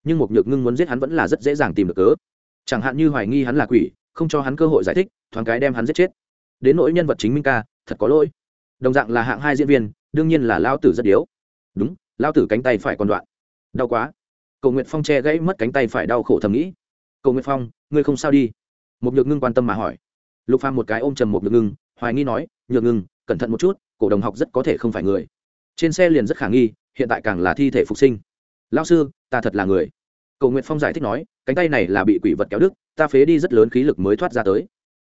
nhưng một nhược ngưng muốn giết hắn vẫn là rất dễ dàng tìm được cớ. Chẳng hạn như hoài nghi hắn là quỷ, không cho hắn cơ hội giải thích, thoáng cái đem hắn giết chết. Đến nỗi nhân vật chính minh ca, thật có lỗi. Đồng dạng là hạng hai diễn viên, đương nhiên là lao tử rất yếu. Đúng lao tử cánh tay phải còn đoạn. Đau quá. Cầu nguyện phong che gãy mất cánh tay phải đau khổ thầm nghĩ. Cầu nguyện phong, ngươi không sao đi? Một nhược ngưng quan tâm mà hỏi. Lục phàm một cái ôm trầm một nhược ngưng, hoài nghi nói, nhược ngưng, cẩn thận một chút, cổ đồng học rất có thể không phải người. Trên xe liền rất khả nghi, hiện tại càng là thi thể phục sinh. Lao sư, ta thật là người. Cầu nguyện phong giải thích nói, cánh tay này là bị quỷ vật kéo đứt, ta phế đi rất lớn khí lực mới thoát ra tới.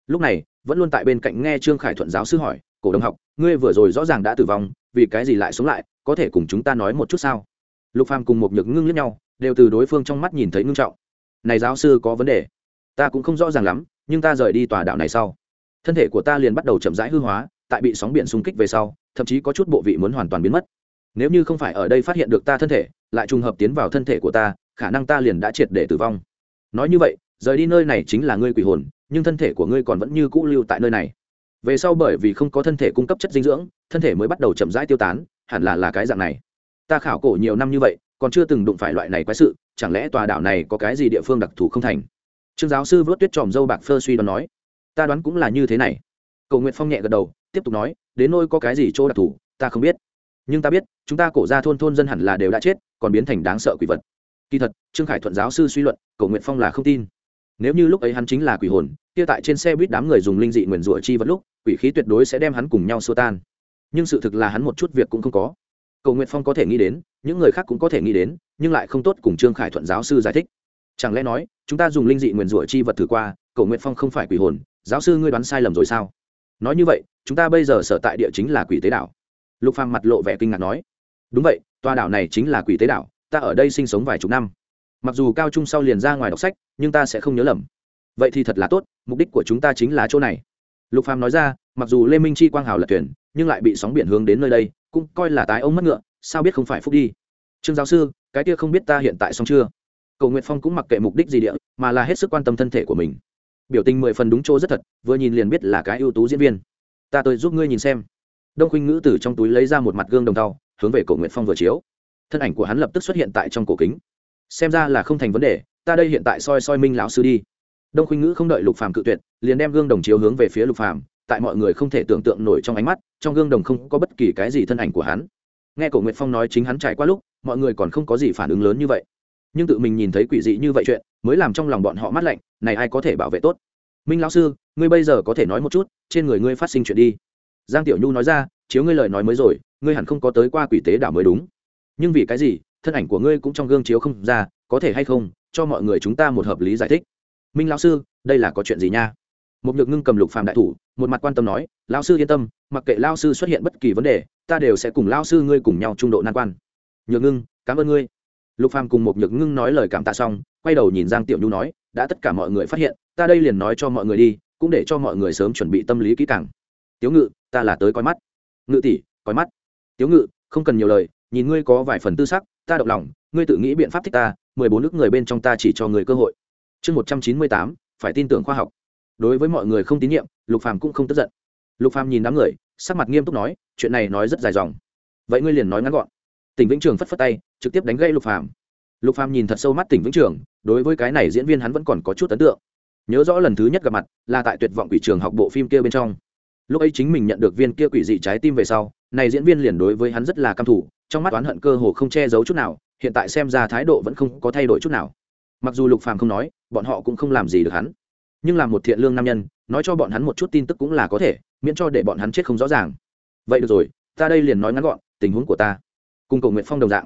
Lúc này, vẫn luôn tại bên cạnh nghe trương khải thuận giáo sư hỏi cổ đồng học, ngươi vừa rồi rõ ràng đã tử vong, vì cái gì lại sống lại, có thể cùng chúng ta nói một chút sao? Lục phàm cùng một nhược ngưng lẫn nhau, đều từ đối phương trong mắt nhìn thấy ngưng trọng. Này giáo sư có vấn đề. Ta cũng không rõ ràng lắm, nhưng ta rời đi tòa đạo này sau. Thân thể của ta liền bắt đầu chậm rãi hư hóa, tại bị sóng biển xung kích về sau, thậm chí có chút bộ vị muốn hoàn toàn biến mất. Nếu như không phải ở đây phát hiện được ta thân thể, lại trùng hợp tiến vào thân thể của ta, khả năng ta liền đã triệt để tử vong. Nói như vậy, rời đi nơi này chính là ngươi quỷ hồn, nhưng thân thể của ngươi còn vẫn như cũ lưu tại nơi này về sau bởi vì không có thân thể cung cấp chất dinh dưỡng, thân thể mới bắt đầu chậm rãi tiêu tán, hẳn là là cái dạng này. Ta khảo cổ nhiều năm như vậy, còn chưa từng đụng phải loại này quái sự, chẳng lẽ tòa đảo này có cái gì địa phương đặc thù không thành? Trương giáo sư vớt tuyết tròm dâu bạc phơ suy đoán nói. Ta đoán cũng là như thế này. Cầu nguyện phong nhẹ gật đầu, tiếp tục nói, đến nôi có cái gì chỗ đặc thù, ta không biết. Nhưng ta biết, chúng ta cổ ra thôn thôn dân hẳn là đều đã chết, còn biến thành đáng sợ quỷ vật. Kỳ thật, trương khải thuận giáo sư suy luận cầu nguyện phong là không tin. Nếu như lúc ấy hắn chính là quỷ hồn kia tại trên xe buýt đám người dùng linh dị nguyền rủa chi vật lúc, quỷ khí tuyệt đối sẽ đem hắn cùng nhau xua tan. Nhưng sự thực là hắn một chút việc cũng không có. Cầu nguyện phong có thể nghĩ đến, những người khác cũng có thể nghĩ đến, nhưng lại không tốt cùng trương khải thuận giáo sư giải thích. Chẳng lẽ nói, chúng ta dùng linh dị nguyền rủa chi vật thử qua, cầu nguyện phong không phải quỷ hồn, giáo sư ngươi đoán sai lầm rồi sao? Nói như vậy, chúng ta bây giờ sở tại địa chính là quỷ tế đảo. Lục phàm mặt lộ vẻ kinh ngạc nói. Đúng vậy, tòa đảo này chính là quỷ tế đảo, ta ở đây sinh sống vài chục năm. Mặc dù cao trung sau liền ra ngoài đọc sách, nhưng ta sẽ không nhớ lầm vậy thì thật là tốt, mục đích của chúng ta chính là chỗ này. Lục phàm nói ra, mặc dù lê minh chi quang hào lật thuyền, nhưng lại bị sóng biển hướng đến nơi đây, cũng coi là tái ông mất ngựa, sao biết không phải phúc đi. Trương giáo sư, cái kia không biết ta hiện tại xong chưa? Cầu nguyện phong cũng mặc kệ mục đích gì địa, mà là hết sức quan tâm thân thể của mình. Biểu tình mười phần đúng chỗ rất thật, vừa nhìn liền biết là cái ưu tú diễn viên. Ta tôi giúp ngươi nhìn xem. Đông khuynh ngữ từ trong túi lấy ra một mặt gương đồng thau, hướng về cổ nguyện phong vừa chiếu. Thân ảnh của hắn lập tức xuất hiện tại trong cổ kính. Xem ra là không thành vấn đề, ta đây hiện tại soi soi minh lão sư đi đông khuynh ngữ không đợi lục phàm cự tuyệt, liền đem gương đồng chiếu hướng về phía lục phàm, tại mọi người không thể tưởng tượng nổi trong ánh mắt, trong gương đồng không có bất kỳ cái gì thân ảnh của hắn. Nghe cổ nguyệt phong nói chính hắn trải qua lúc, mọi người còn không có gì phản ứng lớn như vậy. Nhưng tự mình nhìn thấy quỷ dị như vậy chuyện, mới làm trong lòng bọn họ mát lạnh, này ai có thể bảo vệ tốt? Minh lão sư, ngươi bây giờ có thể nói một chút, trên người ngươi phát sinh chuyện đi. Giang tiểu nhu nói ra, chiếu ngươi lời nói mới rồi, ngươi hẳn không có tới qua quỷ tế đảo mới đúng. Nhưng vì cái gì, thân ảnh của ngươi cũng trong gương chiếu không ra, có thể hay không, cho mọi người chúng ta một hợp lý giải thích minh lão sư, đây là có chuyện gì nha? Một nhược ngưng cầm lục phàm đại thủ, một mặt quan tâm nói, lão sư yên tâm, mặc kệ lão sư xuất hiện bất kỳ vấn đề, ta đều sẽ cùng lão sư ngươi cùng nhau trung độ nan quan. Nhược ngưng, cảm ơn ngươi. Lục phàm cùng một nhược ngưng nói lời cảm tạ xong, quay đầu nhìn giang tiểu nhu nói, đã tất cả mọi người phát hiện, ta đây liền nói cho mọi người đi, cũng để cho mọi người sớm chuẩn bị tâm lý kỹ càng. Tiếu ngự, ta là tới coi mắt. Ngự tỷ, coi mắt. Tiếu ngự, không cần nhiều lời, nhìn ngươi có vài phần tư sắc, ta động lòng, ngươi tự nghĩ biện pháp thích ta, mười bốn nước người bên trong ta chỉ cho người cơ hội chương một trăm chín mươi tám, phải tin tưởng khoa học. Đối với mọi người không tín nhiệm, lục phàm cũng không tức giận. Lục phàm nhìn đám người, sắc mặt nghiêm túc nói, chuyện này nói rất dài dòng. Vậy ngươi liền nói ngắn gọn. Tỉnh vĩnh trường phất phất tay, trực tiếp đánh gây lục phàm. Lục phàm nhìn thật sâu mắt tỉnh vĩnh trường, đối với cái này diễn viên hắn vẫn còn có chút ấn tượng. Nhớ rõ lần thứ nhất gặp mặt, là tại tuyệt vọng quỷ trường học bộ phim kia bên trong. Lúc ấy chính mình nhận được viên kia quỷ dị trái tim về sau, này diễn viên liền đối với hắn rất là căm thủ trong mắt oán hận cơ hồ không che giấu chút nào, hiện tại xem ra thái độ vẫn không có thay đổi chút nào mặc dù lục phàm không nói, bọn họ cũng không làm gì được hắn. Nhưng làm một thiện lương nam nhân, nói cho bọn hắn một chút tin tức cũng là có thể, miễn cho để bọn hắn chết không rõ ràng. Vậy được rồi, ta đây liền nói ngắn gọn, tình huống của ta. Cùng cầu nguyện phong đồng dạng.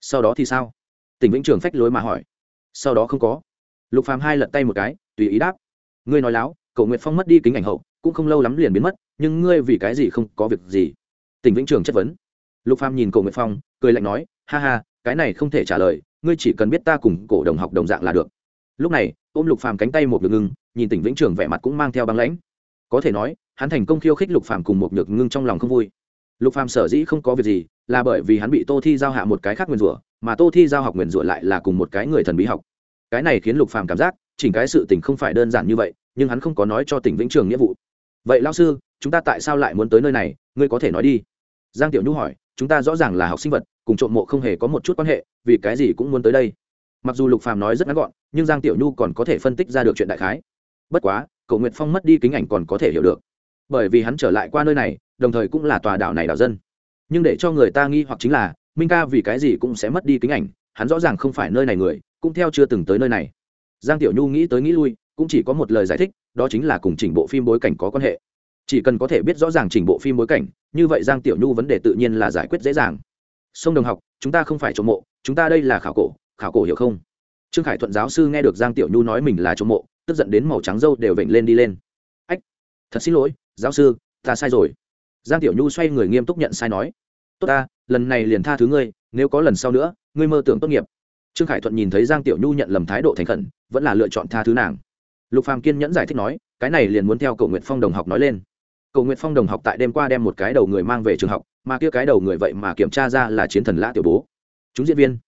Sau đó thì sao? Tỉnh vĩnh trường phách lối mà hỏi. Sau đó không có. Lục phàm hai lật tay một cái, tùy ý đáp. Ngươi nói láo cầu nguyện phong mất đi kính ảnh hậu, cũng không lâu lắm liền biến mất, nhưng ngươi vì cái gì không có việc gì? Tỉnh vĩnh trường chất vấn. Lục phàm nhìn cầu nguyện phong, cười lạnh nói, ha ha, cái này không thể trả lời ngươi chỉ cần biết ta cùng cổ đồng học đồng dạng là được. Lúc này, ôm lục phàm cánh tay một nhược ngưng, nhìn tỉnh vĩnh trường vẻ mặt cũng mang theo băng lãnh. Có thể nói, hắn thành công khiêu khích lục phàm cùng một nhược ngưng trong lòng không vui. Lục phàm sở dĩ không có việc gì, là bởi vì hắn bị tô thi giao hạ một cái khác nguyền rủa, mà tô thi giao học nguyền rủa lại là cùng một cái người thần bí học. Cái này khiến lục phàm cảm giác, chỉnh cái sự tình không phải đơn giản như vậy, nhưng hắn không có nói cho tỉnh vĩnh trường nghĩa vụ. Vậy lao sư, chúng ta tại sao lại muốn tới nơi này? Ngươi có thể nói đi. Giang tiểu nhu hỏi, chúng ta rõ ràng là học sinh vật cùng trộm mộ không hề có một chút quan hệ, vì cái gì cũng muốn tới đây. Mặc dù lục phàm nói rất ngắn gọn, nhưng giang tiểu nhu còn có thể phân tích ra được chuyện đại khái. Bất quá cậu nguyệt phong mất đi kính ảnh còn có thể hiểu được. Bởi vì hắn trở lại qua nơi này, đồng thời cũng là tòa đảo này đảo dân. Nhưng để cho người ta nghi hoặc chính là, minh ca vì cái gì cũng sẽ mất đi kính ảnh, hắn rõ ràng không phải nơi này người, cũng theo chưa từng tới nơi này. Giang tiểu nhu nghĩ tới nghĩ lui, cũng chỉ có một lời giải thích, đó chính là cùng chỉnh bộ phim bối cảnh có quan hệ. Chỉ cần có thể biết rõ ràng chỉnh bộ phim bối cảnh, như vậy giang tiểu nhu vấn đề tự nhiên là giải quyết dễ dàng sông đồng học, chúng ta không phải trộm mộ, chúng ta đây là khảo cổ khảo cổ hiểu không? Trương khải thuận giáo sư nghe được giang tiểu nhu nói mình là trộm mộ, tức giận đến màu trắng dâu đều vểnh lên đi lên. Ách, thật xin lỗi, giáo sư, ta sai rồi. Giang tiểu nhu xoay người nghiêm túc nhận sai nói. Tốt ta, lần này liền tha thứ ngươi, nếu có lần sau nữa, ngươi mơ tưởng tốt nghiệp. Trương khải thuận nhìn thấy giang tiểu nhu nhận lầm thái độ thành khẩn, vẫn là lựa chọn tha thứ nàng. Lục phàm kiên nhẫn giải thích nói, cái này liền muốn theo cầu nguyện phong đồng học nói lên. Cầu nguyện phong đồng học tại đêm qua đem một cái đầu người mang về trường học mà kia cái đầu người vậy mà kiểm tra ra là chiến thần lã tiểu bố. Chúng diễn viên.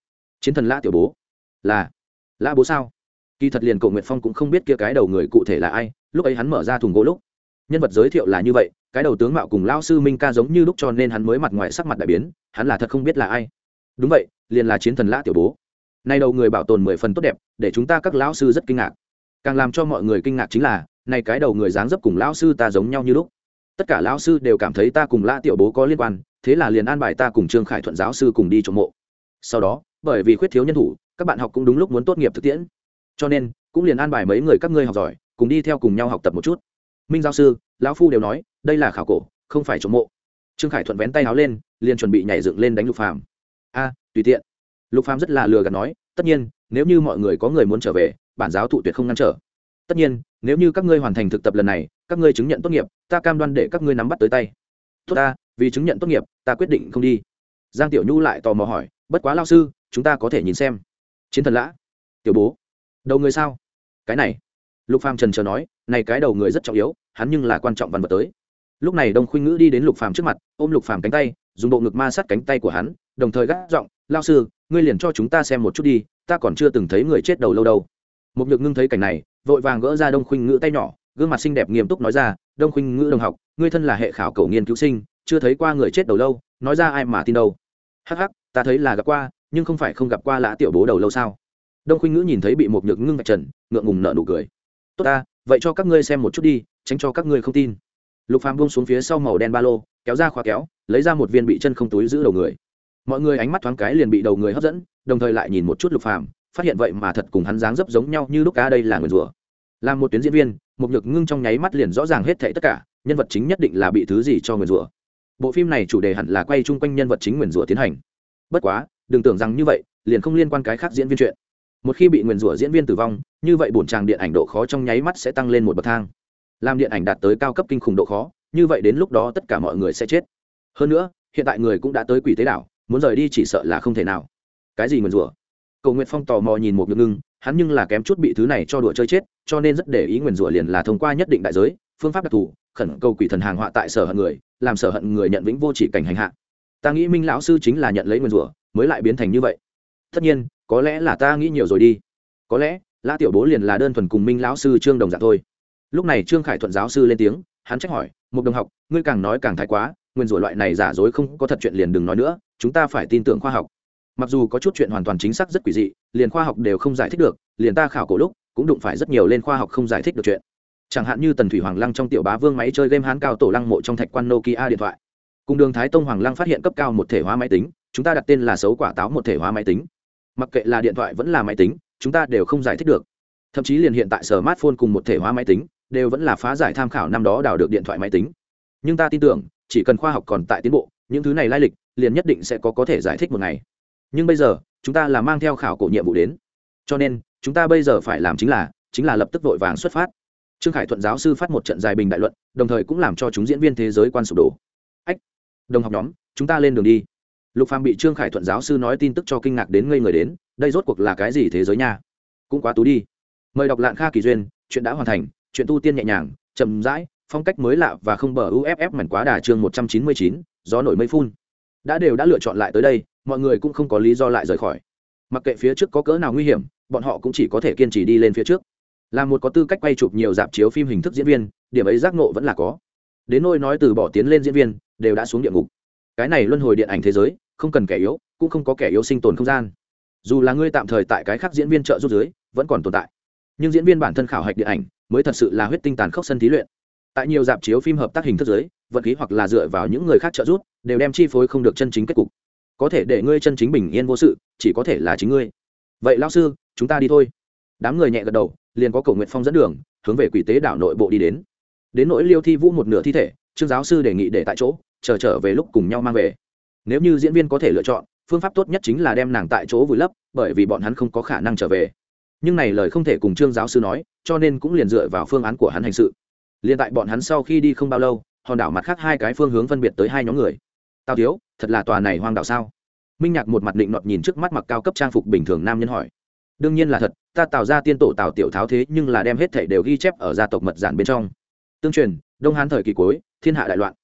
Chiến thần lã tiểu bố. Là. Lã bố sao? Kỳ thật liền cậu nguyệt phong cũng không biết kia cái đầu người cụ thể là ai, lúc ấy hắn mở ra thùng gỗ lúc. Nhân vật giới thiệu là như vậy, cái đầu tướng mạo cùng lao sư minh ca giống như lúc cho nên hắn mới mặt ngoài sắc mặt đại biến, hắn là thật không biết là ai. Đúng vậy, liền là chiến thần lã tiểu bố. Nay đầu người bảo tồn mười phần tốt đẹp, để chúng ta các lão sư rất kinh ngạc. Càng làm cho mọi người kinh ngạc chính là nay cái đầu người dáng dấp cùng lão sư ta giống nhau như lúc tất cả lão sư đều cảm thấy ta cùng lã tiểu bố có liên quan, thế là liền an bài ta cùng trương khải thuận giáo sư cùng đi trộm mộ. Sau đó, bởi vì khuyết thiếu nhân thủ, các bạn học cũng đúng lúc muốn tốt nghiệp thực tiễn. Cho nên, cũng liền an bài mấy người các ngươi học giỏi, cùng đi theo cùng nhau học tập một chút. Minh giáo sư, lão phu đều nói, đây là khảo cổ, không phải trộm mộ. Trương khải thuận vén tay áo lên, liền chuẩn bị nhảy dựng lên đánh lục phàm. A, tùy tiện. Lục phàm rất là lừa gạt nói, tất nhiên, nếu như mọi người có người muốn trở về, bản giáo thụ tuyệt không ngăn trở tất nhiên, nếu như các ngươi hoàn thành thực tập lần này, các ngươi chứng nhận tốt nghiệp, ta cam đoan để các ngươi nắm bắt tới tay. Tốt ta, vì chứng nhận tốt nghiệp, ta quyết định không đi. Giang tiểu nhu lại tò mò hỏi, bất quá lao sư, chúng ta có thể nhìn xem. Chiến thần lã. Tiểu bố. Đầu người sao? Cái này. Lục phàm trần chờ nói, này cái đầu người rất trọng yếu, hắn nhưng là quan trọng văn vật tới. Lúc này đông khuynh ngữ đi đến lục phàm trước mặt, ôm lục phàm cánh tay, dùng bộ ngực ma sát cánh tay của hắn, đồng thời gác giọng lao sư, ngươi liền cho chúng ta xem một chút đi, ta còn chưa từng thấy người chết đầu lâu đâu. Một nhược ngưng thấy cảnh này vội vàng gỡ ra đông khuynh ngữ tay nhỏ, gương mặt xinh đẹp nghiêm túc nói ra, đông khuynh ngữ đồng học, ngươi thân là hệ khảo cầu nghiên cứu sinh, chưa thấy qua người chết đầu lâu, nói ra ai mà tin đâu? Hắc hắc, ta thấy là gặp qua, nhưng không phải không gặp qua lã tiểu bố đầu lâu sao? Đông khuynh ngữ nhìn thấy bị một nhược ngưng vạch trần, ngượng ngùng nợ nụ cười. Tốt ta, vậy cho các ngươi xem một chút đi, tránh cho các ngươi không tin. Lục phàm buông xuống phía sau màu đen ba lô, kéo ra khóa kéo, lấy ra một viên bị chân không túi giữ đầu người. Mọi người ánh mắt thoáng cái liền bị đầu người hấp dẫn, đồng thời lại nhìn một chút lục phàm phát hiện vậy mà thật cùng hắn dáng dấp giống nhau như lúc ca đây là người rùa làm một tuyến diễn viên một nhược ngưng trong nháy mắt liền rõ ràng hết thảy tất cả, nhân vật chính nhất định là bị thứ gì cho người rùa bộ phim này chủ đề hẳn là quay chung quanh nhân vật chính nguyền rủa tiến hành. Bất quá, đừng tưởng rằng như vậy, liền không liên quan cái khác diễn viên chuyện. Một khi bị nguyền rủa diễn viên tử vong, như vậy bổn tràng điện ảnh độ khó trong nháy mắt sẽ tăng lên một bậc thang. Làm điện ảnh đạt tới cao cấp kinh khủng độ khó, như vậy đến lúc đó tất cả mọi người sẽ chết. Hơn nữa, hiện tại người cũng đã tới quỷ tế đảo, muốn rời đi chỉ sợ là không thể nào. Cái gì nguyền rủa? Cầu nguyện phong tò mò nhìn một nhược ngưng, hắn nhưng là kém chút bị thứ này cho đùa chơi chết, cho nên rất để ý nguyền rủa liền là thông qua nhất định đại giới, phương pháp đặc thù, khẩn cầu quỷ thần hàng họa tại sở hận người, làm sở hận người nhận vĩnh vô chỉ cảnh hành hạ. Ta nghĩ minh lão sư chính là nhận lấy nguyền rủa, mới lại biến thành như vậy. Tất nhiên, có lẽ là ta nghĩ nhiều rồi đi. Có lẽ, lã tiểu bố liền là đơn thuần cùng minh lão sư trương đồng dạng thôi. Lúc này trương khải thuận giáo sư lên tiếng, hắn trách hỏi một đồng học, ngươi càng nói càng thái quá nguyên rủa loại này giả dối không có thật chuyện liền đừng nói nữa, chúng ta phải tin tưởng khoa học mặc dù có chút chuyện hoàn toàn chính xác rất quỷ dị, liền khoa học đều không giải thích được, liền ta khảo cổ lúc, cũng đụng phải rất nhiều lên khoa học không giải thích được chuyện. Chẳng hạn như tần thủy hoàng lăng trong tiểu bá vương máy chơi game hán cao tổ lăng mộ trong thạch quan nokia điện thoại. Cùng đường thái tông hoàng lăng phát hiện cấp cao một thể hóa máy tính, chúng ta đặt tên là xấu quả táo một thể hóa máy tính. Mặc kệ là điện thoại vẫn là máy tính, chúng ta đều không giải thích được. Thậm chí liền hiện tại sở smartphone cùng một thể hóa máy tính, đều vẫn là phá giải tham khảo năm đó đào được điện thoại máy tính. Nhưng ta tin tưởng, chỉ cần khoa học còn tại tiến bộ, những thứ này lai lịch, liền nhất định sẽ có có thể giải thích một ngày nhưng bây giờ, chúng ta là mang theo khảo cổ nhiệm vụ đến. Cho nên, chúng ta bây giờ phải làm chính là chính là lập tức vội vàng xuất phát. Trương khải thuận giáo sư phát một trận dài bình đại luận, đồng thời cũng làm cho chúng diễn viên thế giới quan sụp đổ. Ách, đồng học nhóm, chúng ta lên đường đi. Lục phàm bị trương khải thuận giáo sư nói tin tức cho kinh ngạc đến ngây người đến, đây rốt cuộc là cái gì thế giới nha? Cũng quá tú đi. Mời đọc lạng kha kỳ duyên, chuyện đã hoàn thành, chuyện tu tiên nhẹ nhàng, chậm rãi, phong cách mới lạ và không bờ uff mảnh quá đà chương một trăm chín mươi chín, gió nổi mây phun. Đã đều đã lựa chọn lại tới đây mọi người cũng không có lý do lại rời khỏi. Mặc kệ phía trước có cỡ nào nguy hiểm, bọn họ cũng chỉ có thể kiên trì đi lên phía trước. Là một có tư cách quay chụp nhiều dạp chiếu phim hình thức diễn viên, điểm ấy giác nộ vẫn là có. Đến nôi nói từ bỏ tiến lên diễn viên, đều đã xuống địa ngục. Cái này luân hồi điện ảnh thế giới, không cần kẻ yếu, cũng không có kẻ yếu sinh tồn không gian. Dù là ngươi tạm thời tại cái khác diễn viên trợ giúp dưới, vẫn còn tồn tại. Nhưng diễn viên bản thân khảo hạch điện ảnh, mới thật sự là huyết tinh tàn khốc sân thí luyện. Tại nhiều dạp chiếu phim hợp tác hình thức giới vật khí hoặc là dựa vào những người khác trợ giúp, đều đem chi phối không được chân chính kết cục có thể để ngươi chân chính bình yên vô sự, chỉ có thể là chính ngươi. Vậy lao sư, chúng ta đi thôi. Đám người nhẹ gật đầu, liền có cầu nguyện phong dẫn đường, hướng về quỷ tế đảo nội bộ đi đến. Đến nỗi liêu thi vũ một nửa thi thể, trương giáo sư đề nghị để tại chỗ, chờ trở về lúc cùng nhau mang về. Nếu như diễn viên có thể lựa chọn, phương pháp tốt nhất chính là đem nàng tại chỗ vùi lấp, bởi vì bọn hắn không có khả năng trở về. Nhưng này lời không thể cùng trương giáo sư nói, cho nên cũng liền dựa vào phương án của hắn hành sự. Liền tại bọn hắn sau khi đi không bao lâu, hòn đảo mặt khác hai cái phương hướng phân biệt tới hai nhóm người tao thiếu, thật là tòa này hoang đảo sao? Minh nhạc một mặt định nọt nhìn trước mắt mặc cao cấp trang phục bình thường nam nhân hỏi. Đương nhiên là thật, ta tạo ra tiên tổ tào tiểu tháo thế nhưng là đem hết thảy đều ghi chép ở gia tộc mật giản bên trong. Tương truyền, đông hán thời kỳ cuối, thiên hạ đại loạn.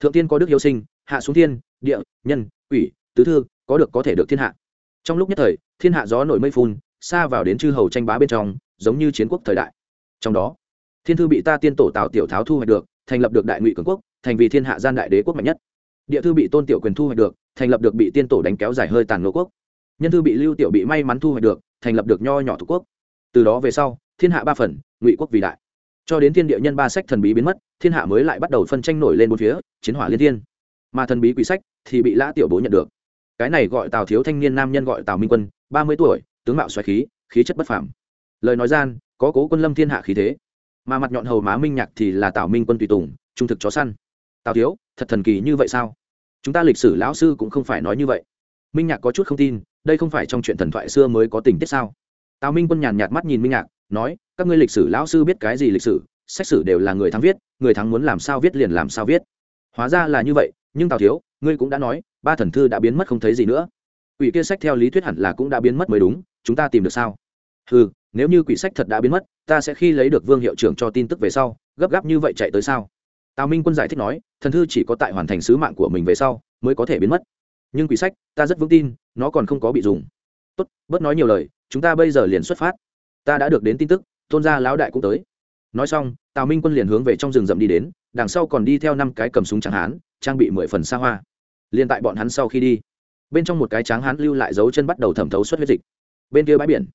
Thượng tiên có đức hiếu sinh, hạ xuống thiên, địa, nhân, quỷ, tứ thư, có được có thể được thiên hạ. Trong lúc nhất thời, thiên hạ gió nổi mây phun, xa vào đến chư hầu tranh bá bên trong, giống như chiến quốc thời đại. Trong đó, thiên thư bị ta tiên tổ tào tiểu tháo thu hoạch được, thành lập được đại ngụy cường quốc, thành vì thiên hạ gian đại đế quốc mạnh nhất địa thư bị tôn tiểu quyền thu hoạch được, thành lập được bị tiên tổ đánh kéo dài hơi tàn ngô quốc. Nhân thư bị lưu tiểu bị may mắn thu hoạch được, thành lập được nho nhỏ thủ quốc. Từ đó về sau, thiên hạ ba phần, ngụy quốc vì đại. Cho đến thiên địa nhân ba sách thần bí biến mất, thiên hạ mới lại bắt đầu phân tranh nổi lên một phía, chiến hỏa liên thiên. Mà thần bí quỷ sách thì bị lã tiểu bố nhận được. Cái này gọi tào thiếu thanh niên nam nhân gọi tào minh quân, ba mươi tuổi, tướng mạo xoáy khí khí chất bất phàm. Lời nói gian, có cố quân lâm thiên hạ khí thế. Mà mặt nhọn hầu má minh nhạc thì là tào minh quân tùy tùng, trung thực chó săn. Tào thiếu thật thần kỳ như vậy sao? Chúng ta lịch sử lão sư cũng không phải nói như vậy. Minh nhạc có chút không tin, đây không phải trong chuyện thần thoại xưa mới có tình tiết sao? Tào minh quân nhàn nhạt mắt nhìn minh nhạc, nói, các ngươi lịch sử lão sư biết cái gì lịch sử? Sách sử đều là người thắng viết, người thắng muốn làm sao viết liền làm sao viết. Hóa ra là như vậy, nhưng tào thiếu, ngươi cũng đã nói, ba thần thư đã biến mất không thấy gì nữa. Quỷ kia sách theo lý thuyết hẳn là cũng đã biến mất mới đúng, chúng ta tìm được sao? Ừ nếu như quỷ sách thật đã biến mất, ta sẽ khi lấy được vương hiệu trưởng cho tin tức về sau, gấp gáp như vậy chạy tới sao? Tào minh quân giải thích nói, thần thư chỉ có tại hoàn thành sứ mạng của mình về sau mới có thể biến mất. Nhưng quỷ sách, ta rất vững tin, nó còn không có bị dùng. Tốt, bớt nói nhiều lời, chúng ta bây giờ liền xuất phát. Ta đã được đến tin tức, tôn gia lão đại cũng tới. Nói xong, tào minh quân liền hướng về trong rừng rậm đi đến, đằng sau còn đi theo năm cái cầm súng tráng hán, trang bị mười phần xa hoa. Liền tại bọn hắn sau khi đi, bên trong một cái tráng hán lưu lại dấu chân bắt đầu thẩm thấu xuất huyết dịch. Bên kia bãi biển.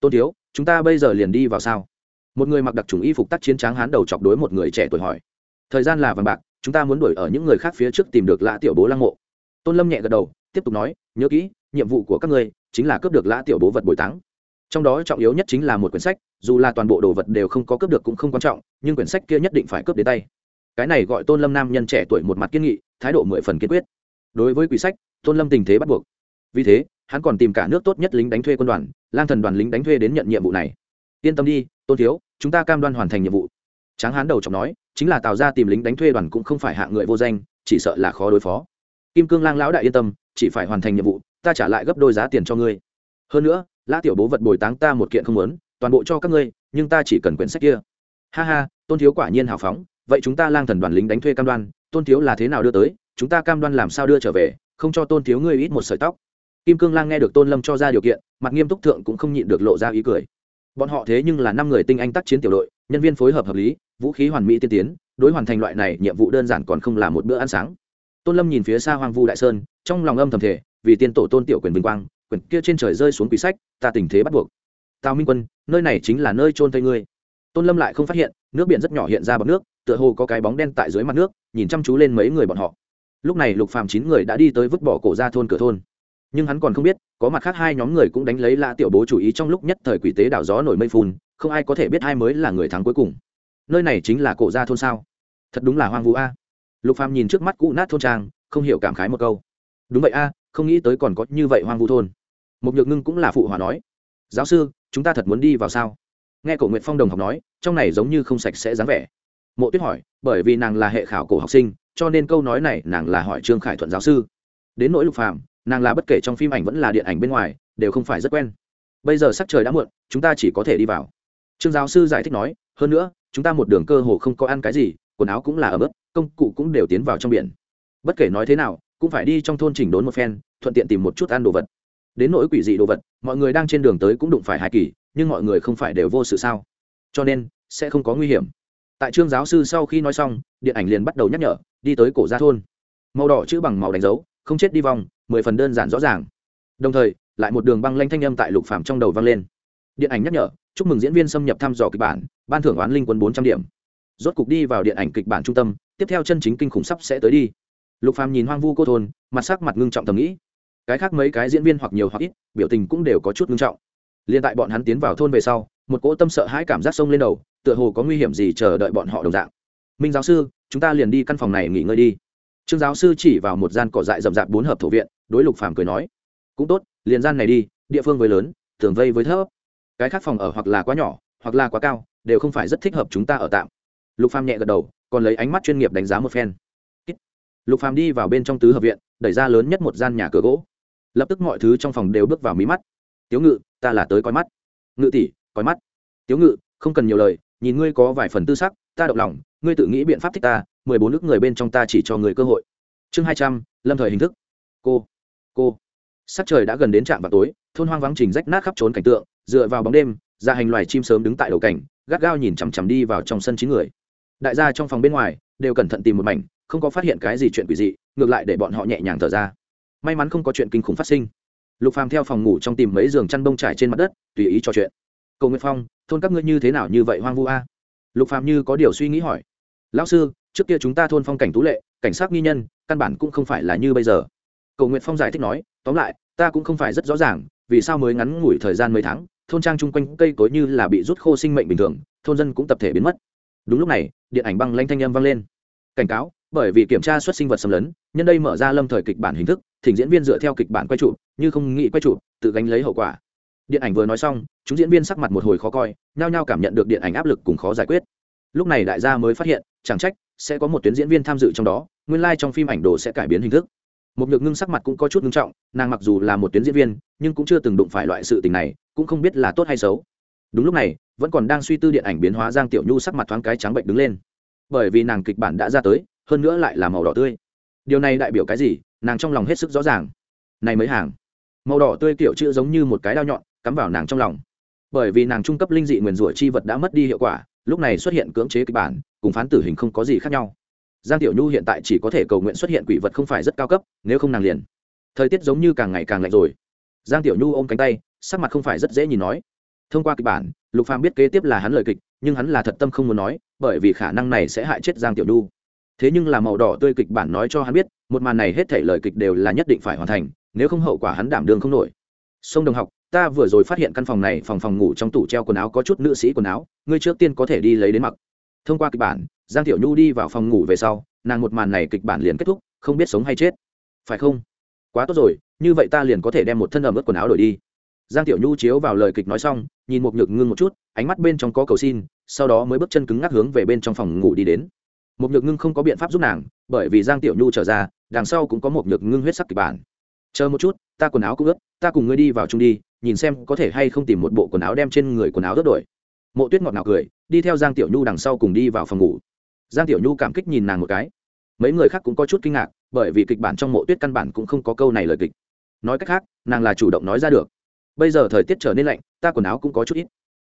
Tôn thiếu, chúng ta bây giờ liền đi vào sao? Một người mặc đặc trùng y phục tác chiến tráng hán đầu chọc đối một người trẻ tuổi hỏi thời gian là vàng bạc, chúng ta muốn đuổi ở những người khác phía trước tìm được lã tiểu bố lăng mộ. Tôn lâm nhẹ gật đầu, tiếp tục nói, nhớ kỹ, nhiệm vụ của các ngươi chính là cướp được lã tiểu bố vật bồi táng. Trong đó trọng yếu nhất chính là một quyển sách, dù là toàn bộ đồ vật đều không có cướp được cũng không quan trọng, nhưng quyển sách kia nhất định phải cướp đến tay. Cái này gọi tôn lâm nam nhân trẻ tuổi một mặt kiên nghị, thái độ mười phần kiên quyết. Đối với quỷ sách, tôn lâm tình thế bắt buộc. Vì thế, hắn còn tìm cả nước tốt nhất lính đánh thuê quân đoàn, lang thần đoàn lính đánh thuê đến nhận nhiệm vụ này. Yên tâm đi, tôn thiếu, chúng ta cam đoan hoàn thành nhiệm vụ tráng hán đầu chọc nói, chính là tào ra tìm lính đánh thuê đoàn cũng không phải hạng người vô danh, chỉ sợ là khó đối phó. Kim cương lang lão đại yên tâm, chỉ phải hoàn thành nhiệm vụ, ta trả lại gấp đôi giá tiền cho ngươi. Hơn nữa, lã tiểu bố vật bồi táng ta một kiện không muốn, toàn bộ cho các ngươi, nhưng ta chỉ cần quyển sách kia. Ha ha, tôn thiếu quả nhiên hào phóng, vậy chúng ta lang thần đoàn lính đánh thuê cam đoan, tôn thiếu là thế nào đưa tới, chúng ta cam đoan làm sao đưa trở về, không cho tôn thiếu ngươi ít một sợi tóc. Kim cương lang nghe được tôn lâm cho ra điều kiện, mặt nghiêm túc thượng cũng không nhịn được lộ ra ý cười bọn họ thế nhưng là năm người tinh anh tác chiến tiểu đội, nhân viên phối hợp hợp lý, vũ khí hoàn mỹ tiên tiến, đối hoàn thành loại này nhiệm vụ đơn giản còn không là một bữa ăn sáng. Tôn lâm nhìn phía xa hoang vu đại sơn, trong lòng âm thầm thể vì tiên tổ tôn tiểu quyền vinh quang, quyền kia trên trời rơi xuống quý sách, ta tình thế bắt buộc. Tào minh quân, nơi này chính là nơi trôn tây ngươi. Tôn lâm lại không phát hiện, nước biển rất nhỏ hiện ra bọc nước, tựa hồ có cái bóng đen tại dưới mặt nước, nhìn chăm chú lên mấy người bọn họ. Lúc này lục phàm chín người đã đi tới vứt bỏ cổ ra thôn cửa thôn nhưng hắn còn không biết, có mặt khác hai nhóm người cũng đánh lấy lã tiểu bố chủ ý trong lúc nhất thời quỷ tế đảo gió nổi mây phun, không ai có thể biết ai mới là người thắng cuối cùng. Nơi này chính là cổ gia thôn sao? Thật đúng là hoang vu a. Lục phàm nhìn trước mắt cũ nát thôn trang, không hiểu cảm khái một câu. Đúng vậy a, không nghĩ tới còn có như vậy hoang vu thôn. Một nhược ngưng cũng là phụ hòa nói. Giáo sư, chúng ta thật muốn đi vào sao? Nghe cổ nguyện phong đồng học nói, trong này giống như không sạch sẽ dáng vẻ. Mộ tuyết hỏi, bởi vì nàng là hệ khảo cổ học sinh, cho nên câu nói này nàng là hỏi trương khải thuận giáo sư. Đến nỗi lục phàm nàng là bất kể trong phim ảnh vẫn là điện ảnh bên ngoài, đều không phải rất quen. Bây giờ sắc trời đã muộn, chúng ta chỉ có thể đi vào. Trương giáo sư giải thích nói, hơn nữa, chúng ta một đường cơ hồ không có ăn cái gì, quần áo cũng là ở mức công cụ cũng đều tiến vào trong biển. Bất kể nói thế nào, cũng phải đi trong thôn chỉnh đốn một phen, thuận tiện tìm một chút ăn đồ vật. Đến nỗi quỷ dị đồ vật, mọi người đang trên đường tới cũng đụng phải hài kỳ, nhưng mọi người không phải đều vô sự sao? Cho nên, sẽ không có nguy hiểm. Tại trương giáo sư sau khi nói xong, điện ảnh liền bắt đầu nhắc nhở, đi tới cổ gia thôn. Màu đỏ chữ bằng màu đánh dấu, không chết đi vòng mười phần đơn giản rõ ràng. Đồng thời, lại một đường băng lanh thanh âm tại lục phạm trong đầu vang lên. Điện ảnh nhắc nhở, chúc mừng diễn viên xâm nhập thăm dò kịch bản, ban thưởng oán linh quân bốn trăm điểm. Rốt cục đi vào điện ảnh kịch bản trung tâm, tiếp theo chân chính kinh khủng sắp sẽ tới đi. Lục phàm nhìn hoang vu cô thôn, mặt sắc mặt ngưng trọng tầm nghĩ. Cái khác mấy cái diễn viên hoặc nhiều hoặc ít, biểu tình cũng đều có chút ngưng trọng. Liên tại bọn hắn tiến vào thôn về sau, một cỗ tâm sợ hãi cảm giác sông lên đầu, tựa hồ có nguy hiểm gì chờ đợi bọn họ đồng dạng. Minh giáo sư, chúng ta liền đi căn phòng này nghỉ ngơi đi. Trương giáo sư chỉ vào một gian cỏ dại rậm rạp bốn hợp thổ viện đối lục phàm cười nói, cũng tốt, liền gian này đi, địa phương với lớn, tường vây với thấp. Cái khác phòng ở hoặc là quá nhỏ, hoặc là quá cao, đều không phải rất thích hợp chúng ta ở tạm. Lục phàm nhẹ gật đầu, còn lấy ánh mắt chuyên nghiệp đánh giá một phen. Lục phàm đi vào bên trong tứ hợp viện, đẩy ra lớn nhất một gian nhà cửa gỗ. Lập tức mọi thứ trong phòng đều bước vào mí mắt. Tiếu ngự, ta là tới coi mắt. Ngự tỷ, coi mắt. Tiếu ngự, không cần nhiều lời, nhìn ngươi có vài phần tư sắc, ta động lòng, ngươi tự nghĩ biện pháp thích ta, mười bốn nước người bên trong ta chỉ cho người cơ hội. Chương hai trăm, lâm thời hình thức. Cô cô. Sắc trời đã gần đến trạm vào tối, thôn hoang vắng trình rách nát khắp trốn cảnh tượng, dựa vào bóng đêm ra hành loài chim sớm đứng tại đầu cảnh, gắt gao nhìn chằm chằm đi vào trong sân chín người. Đại gia trong phòng bên ngoài đều cẩn thận tìm một mảnh, không có phát hiện cái gì chuyện quỷ dị, ngược lại để bọn họ nhẹ nhàng thở ra. May mắn không có chuyện kinh khủng phát sinh. Lục phàm theo phòng ngủ trong tìm mấy giường chăn bông trải trên mặt đất, tùy ý trò chuyện. Cầu nguyện phong, thôn các ngươi như thế nào như vậy hoang vu a? Lục phàm như có điều suy nghĩ hỏi. Lão sư, trước kia chúng ta thôn phong cảnh tú lệ, cảnh sát nghi nhân, căn bản cũng không phải là như bây giờ cầu nguyện phong giải thích nói, tóm lại, ta cũng không phải rất rõ ràng, vì sao mới ngắn ngủi thời gian mấy tháng, thôn trang chung quanh cây cối như là bị rút khô sinh mệnh bình thường, thôn dân cũng tập thể biến mất. Đúng lúc này, điện ảnh băng lanh thanh âm vang lên. Cảnh cáo, bởi vì kiểm tra xuất sinh vật xâm lấn, nhân đây mở ra lâm thời kịch bản hình thức, thỉnh diễn viên dựa theo kịch bản quay trụ như không nghĩ quay trụ tự gánh lấy hậu quả. Điện ảnh vừa nói xong, chúng diễn viên sắc mặt một hồi khó coi, nhao nhao cảm nhận được điện ảnh áp lực cùng khó giải quyết. Lúc này đại gia mới phát hiện, chẳng trách, sẽ có một tuyến diễn viên tham dự trong đó, nguyên lai、like、trong phim ảnh đồ sẽ cải biến hình thức một nhược ngưng sắc mặt cũng có chút ngưng trọng, nàng mặc dù là một tuyến diễn viên, nhưng cũng chưa từng đụng phải loại sự tình này, cũng không biết là tốt hay xấu. Đúng lúc này, vẫn còn đang suy tư điện ảnh biến hóa giang tiểu nhu sắc mặt thoáng cái trắng bệnh đứng lên. Bởi vì nàng kịch bản đã ra tới, hơn nữa lại là màu đỏ tươi. Điều này đại biểu cái gì? Nàng trong lòng hết sức rõ ràng. Này mới hàng, màu đỏ tươi kiểu chữ giống như một cái đao nhọn, cắm vào nàng trong lòng. Bởi vì nàng trung cấp linh dị nguyền rủa chi vật đã mất đi hiệu quả, lúc này xuất hiện cưỡng chế kịch bản, cùng phán tử hình không có gì khác nhau giang tiểu nhu hiện tại chỉ có thể cầu nguyện xuất hiện quỷ vật không phải rất cao cấp, nếu không nàng liền. Thời tiết giống như càng ngày càng lạnh rồi. Giang tiểu nhu ôm cánh tay, sắc mặt không phải rất dễ nhìn nói. Thông qua kịch bản, lục phàm biết kế tiếp là hắn lời kịch, nhưng hắn là thật tâm không muốn nói, bởi vì khả năng này sẽ hại chết giang tiểu nhu. Thế nhưng là màu đỏ tươi kịch bản nói cho hắn biết, một màn này hết thể lời kịch đều là nhất định phải hoàn thành, nếu không hậu quả hắn đảm đương không nổi. Sông đồng học, ta vừa rồi phát hiện căn phòng này phòng phòng ngủ trong tủ treo quần áo có chút nữ sĩ quần áo, ngươi trước tiên có thể đi lấy đến mặc. Thông qua kịch bản giang tiểu nhu đi vào phòng ngủ về sau, nàng một màn này kịch bản liền kết thúc, không biết sống hay chết. Phải không? Quá tốt rồi, như vậy ta liền có thể đem một thân ẩm ướt quần áo đổi đi. Giang tiểu nhu chiếu vào lời kịch nói xong, nhìn một nhược ngưng một chút, ánh mắt bên trong có cầu xin, sau đó mới bước chân cứng ngắc hướng về bên trong phòng ngủ đi đến. Một nhược ngưng không có biện pháp giúp nàng, bởi vì giang tiểu nhu trở ra, đằng sau cũng có một nhược ngưng huyết sắc kịch bản. Chờ một chút, ta quần áo cũng ướt, ta cùng ngươi đi vào chung đi, nhìn xem có thể hay không tìm một bộ quần áo đem trên người quần áo ướt đổi. Mộ tuyết ngọt ngào cười, đi theo giang tiểu nhu đằng sau cùng đi vào phòng ngủ giang tiểu nhu cảm kích nhìn nàng một cái. Mấy người khác cũng có chút kinh ngạc, bởi vì kịch bản trong mộ tuyết căn bản cũng không có câu này lời kịch. Nói cách khác, nàng là chủ động nói ra được. Bây giờ thời tiết trở nên lạnh, ta quần áo cũng có chút ít.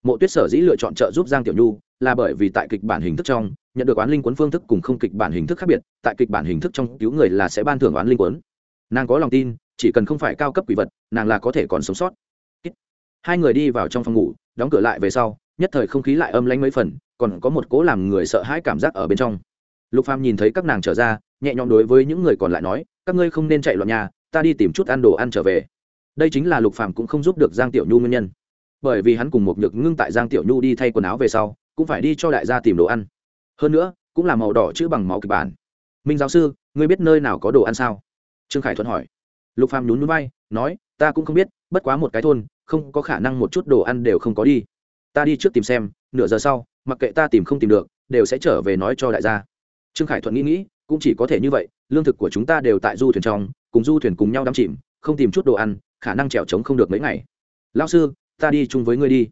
Mộ tuyết sở dĩ lựa chọn trợ giúp giang tiểu nhu là bởi vì tại kịch bản hình thức trong, nhận được oán linh quấn phương thức cùng không kịch bản hình thức khác biệt, tại kịch bản hình thức trong cứu người là sẽ ban thưởng oán linh quấn nàng có lòng tin, chỉ cần không phải cao cấp quỷ vật, nàng là có thể còn sống sót. Hai người đi vào trong phòng ngủ, đóng cửa lại về sau, nhất thời không khí lại âm lánh mấy phần còn có một cố làm người sợ hãi cảm giác ở bên trong. Lục phàm nhìn thấy các nàng trở ra, nhẹ nhõm đối với những người còn lại nói, các ngươi không nên chạy loạn nhà ta đi tìm chút ăn đồ ăn trở về. Đây chính là lục phàm cũng không giúp được giang tiểu nhu nguyên nhân. Bởi vì hắn cùng một nhược ngưng tại giang tiểu nhu đi thay quần áo về sau, cũng phải đi cho đại gia tìm đồ ăn. Hơn nữa, cũng là màu đỏ chữ bằng máu kịch bản. Minh giáo sư, ngươi biết nơi nào có đồ ăn sao? Trương khải thuận hỏi. Lục phàm nhún núi bay nói, ta cũng không biết, bất quá một cái thôn, không có khả năng một chút đồ ăn đều không có đi. Ta đi trước tìm xem, nửa giờ sau mặc kệ ta tìm không tìm được, đều sẽ trở về nói cho đại gia. Trương khải thuận nghĩ nghĩ, cũng chỉ có thể như vậy, lương thực của chúng ta đều tại du thuyền trong, cùng du thuyền cùng nhau đắm chìm, không tìm chút đồ ăn, khả năng trèo trống không được mấy ngày. Lao sư, ta đi chung với ngươi đi.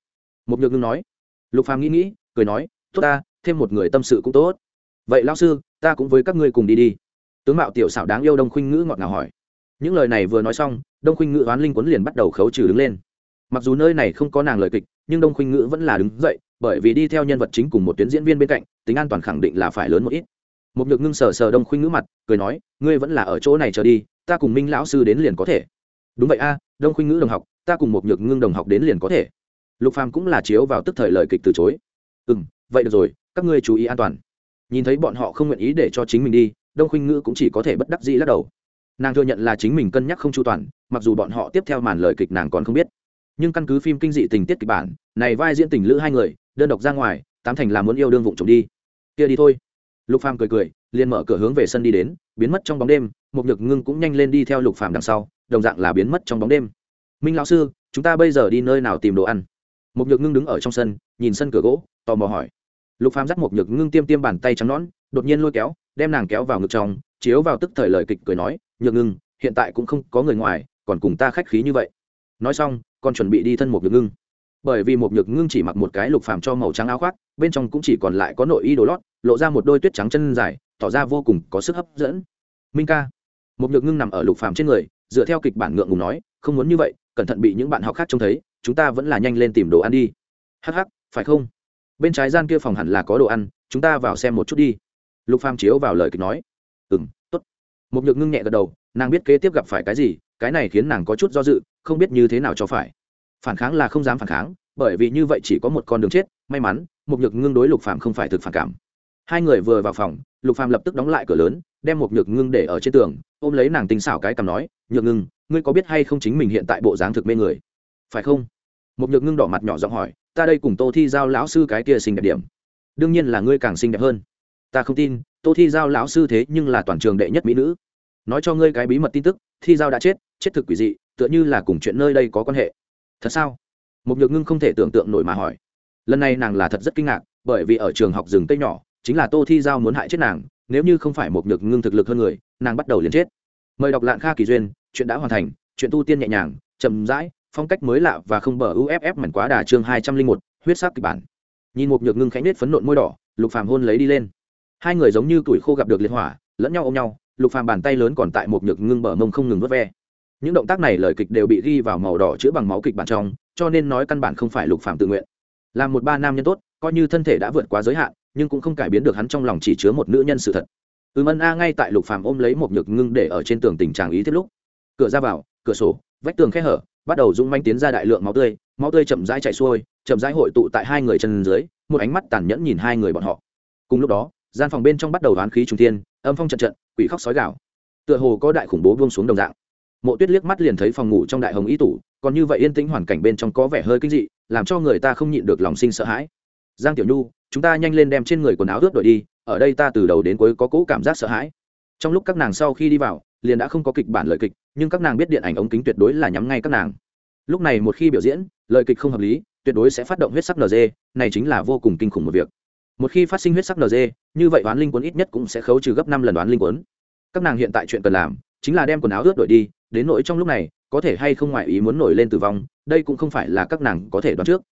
Một nhược ngưng nói. Lục phàm nghĩ nghĩ, cười nói, tốt ta, thêm một người tâm sự cũng tốt. Vậy lao sư, ta cũng với các ngươi cùng đi đi. Tướng mạo tiểu xảo đáng yêu đông khuynh ngữ ngọt ngào hỏi. Những lời này vừa nói xong, đông khuynh ngữ oán linh quấn liền bắt đầu khấu trừ đứng lên. Mặc dù nơi này không có nàng lời kịch, nhưng đông khuynh ngữ vẫn là đứng dậy bởi vì đi theo nhân vật chính cùng một tuyến diễn viên bên cạnh, tính an toàn khẳng định là phải lớn một ít. Một nhược ngưng sờ sờ đông khuynh ngữ mặt, cười nói, ngươi vẫn là ở chỗ này chờ đi, ta cùng minh lão sư đến liền có thể. Đúng vậy a, đông khuynh ngữ đồng học, ta cùng một nhược ngưng đồng học đến liền có thể. Lục phàm cũng là chiếu vào tức thời lời kịch từ chối. Ừ vậy được rồi, các ngươi chú ý an toàn. Nhìn thấy bọn họ không nguyện ý để cho chính mình đi, đông khuynh ngữ cũng chỉ có thể bất đắc dĩ lắc đầu. Nàng thừa nhận là chính mình cân nhắc không chu toàn, mặc dù bọn họ tiếp theo màn lời kịch nàng còn không biết nhưng căn cứ phim kinh dị tình tiết kịch bản, này vai diễn tình lữ hai người, đơn độc ra ngoài, tám thành là muốn yêu đương vụng trộm đi. Kia đi thôi. Lục phàm cười cười, liền mở cửa hướng về sân đi đến, biến mất trong bóng đêm một nhược ngưng cũng nhanh lên đi theo lục phàm đằng sau, đồng dạng là biến mất trong bóng đêm. Minh lão sư, chúng ta bây giờ đi nơi nào tìm đồ ăn? Một nhược ngưng đứng ở trong sân, nhìn sân cửa gỗ, tò mò hỏi. Lục phàm dắt một nhược ngưng tiêm tiêm bàn tay trắng nõn, đột nhiên lôi kéo, đem nàng kéo vào ngực trong, chiếu vào tức thời lời kịch cười nói, nhược ngưng, hiện tại cũng không có người ngoài, còn cùng ta khách khí như vậy nói xong còn chuẩn bị đi thân một nhược ngưng. Bởi vì một nhược ngưng chỉ mặc một cái lục phàm cho màu trắng áo khoác, bên trong cũng chỉ còn lại có nội y đồ lót, lộ ra một đôi tuyết trắng chân dài, tỏ ra vô cùng có sức hấp dẫn. Minh ca. Một nhược ngưng nằm ở lục phàm trên người, dựa theo kịch bản ngượng ngùng nói, không muốn như vậy, cẩn thận bị những bạn học khác trông thấy, chúng ta vẫn là nhanh lên tìm đồ ăn đi. Hắc hắc, phải không? Bên trái gian kia phòng hẳn là có đồ ăn, chúng ta vào xem một chút đi. Lục phàm chiếu vào lời kịch nói. Ừm, tốt. Một nhược ngưng nhẹ gật đầu, nàng biết kế tiếp gặp phải cái gì, cái này khiến nàng có chút do dự không biết như thế nào cho phải. Phản kháng là không dám phản kháng, bởi vì như vậy chỉ có một con đường chết, may mắn, mục nhược ngưng đối lục phàm không phải thực phản cảm. Hai người vừa vào phòng, lục phàm lập tức đóng lại cửa lớn, đem một nhược ngưng để ở trên tường, ôm lấy nàng tinh xảo cái cầm nói, nhược ngưng, ngươi có biết hay không chính mình hiện tại bộ dáng thực mê người? Phải không? Một nhược ngưng đỏ mặt nhỏ giọng hỏi, ta đây cùng tô thi giao lão sư cái kia xinh đẹp điểm. Đương nhiên là ngươi càng xinh đẹp hơn. Ta không tin, tô thi giao lão sư thế nhưng là toàn trường đệ nhất mỹ nữ. Nói cho ngươi cái bí mật tin tức, thi giao đã chết chết thực quỷ dị tựa như là cùng chuyện nơi đây có quan hệ. Thật sao? Một nhược ngưng không thể tưởng tượng nổi mà hỏi. Lần này nàng là thật rất kinh ngạc, bởi vì ở trường học rừng tây nhỏ, chính là tô thi giao muốn hại chết nàng, nếu như không phải một nhược ngưng thực lực hơn người, nàng bắt đầu liền chết. Mời đọc lạng kha kỳ duyên, chuyện đã hoàn thành, chuyện tu tiên nhẹ nhàng, chậm rãi, phong cách mới lạ và không bở uff mảnh quá đà chương hai trăm linh một, huyết sắc kịch bản. Nhìn một nhược ngưng khánh nết phấn nộn môi đỏ, lục phàm hôn lấy đi lên. Hai người giống như tuổi khô gặp được liệt hỏa, lẫn nhau ôm nhau, lục phàm bàn tay lớn còn tại một nhược ngưng bờ mông không ngừng vớt ve những động tác này lời kịch đều bị ghi vào màu đỏ chữa bằng máu kịch bản trong, cho nên nói căn bản không phải lục phàm tự nguyện. Là một ba nam nhân tốt, coi như thân thể đã vượt quá giới hạn, nhưng cũng không cải biến được hắn trong lòng chỉ chứa một nữ nhân sự thật. Ừm ân a ngay tại lục phàm ôm lấy một nhược ngưng để ở trên tường tình trạng ý thiết lúc, cửa ra vào, cửa sổ, vách tường khe hở, bắt đầu rung manh tiến ra đại lượng máu tươi máu tươi chậm rãi chạy xuôi, chậm rãi hội tụ tại hai người chân dưới, một ánh mắt tàn nhẫn nhìn hai người bọn họ. Cùng lúc đó, gian phòng bên trong bắt đầu đoán khí trung thiên, âm phong trận trận, quỷ khóc sói gạo tựa hồ có đại khủng bố buông xuống đồng dạng mộ tuyết liếc mắt liền thấy phòng ngủ trong đại hồng y tủ, còn như vậy yên tĩnh hoàn cảnh bên trong có vẻ hơi kinh dị, làm cho người ta không nhịn được lòng sinh sợ hãi. Giang tiểu nhu, chúng ta nhanh lên đem trên người quần áo ướt đổi đi, ở đây ta từ đầu đến cuối có cỗ cảm giác sợ hãi. Trong lúc các nàng sau khi đi vào, liền đã không có kịch bản lời kịch, nhưng các nàng biết điện ảnh ống kính tuyệt đối là nhắm ngay các nàng. Lúc này một khi biểu diễn, lời kịch không hợp lý, tuyệt đối sẽ phát động huyết sắc nd này chính là vô cùng kinh khủng một việc. Một khi phát sinh huyết sắc nd như vậy đoán linh quấn ít nhất cũng sẽ khấu trừ gấp năm lần đoán linh quấn các nàng hiện tại chuyện cần làm, chính là đem quần áo ướt đổi đi đến nỗi trong lúc này, có thể hay không ngoại ý muốn nổi lên tử vong, đây cũng không phải là các nàng có thể đoán trước.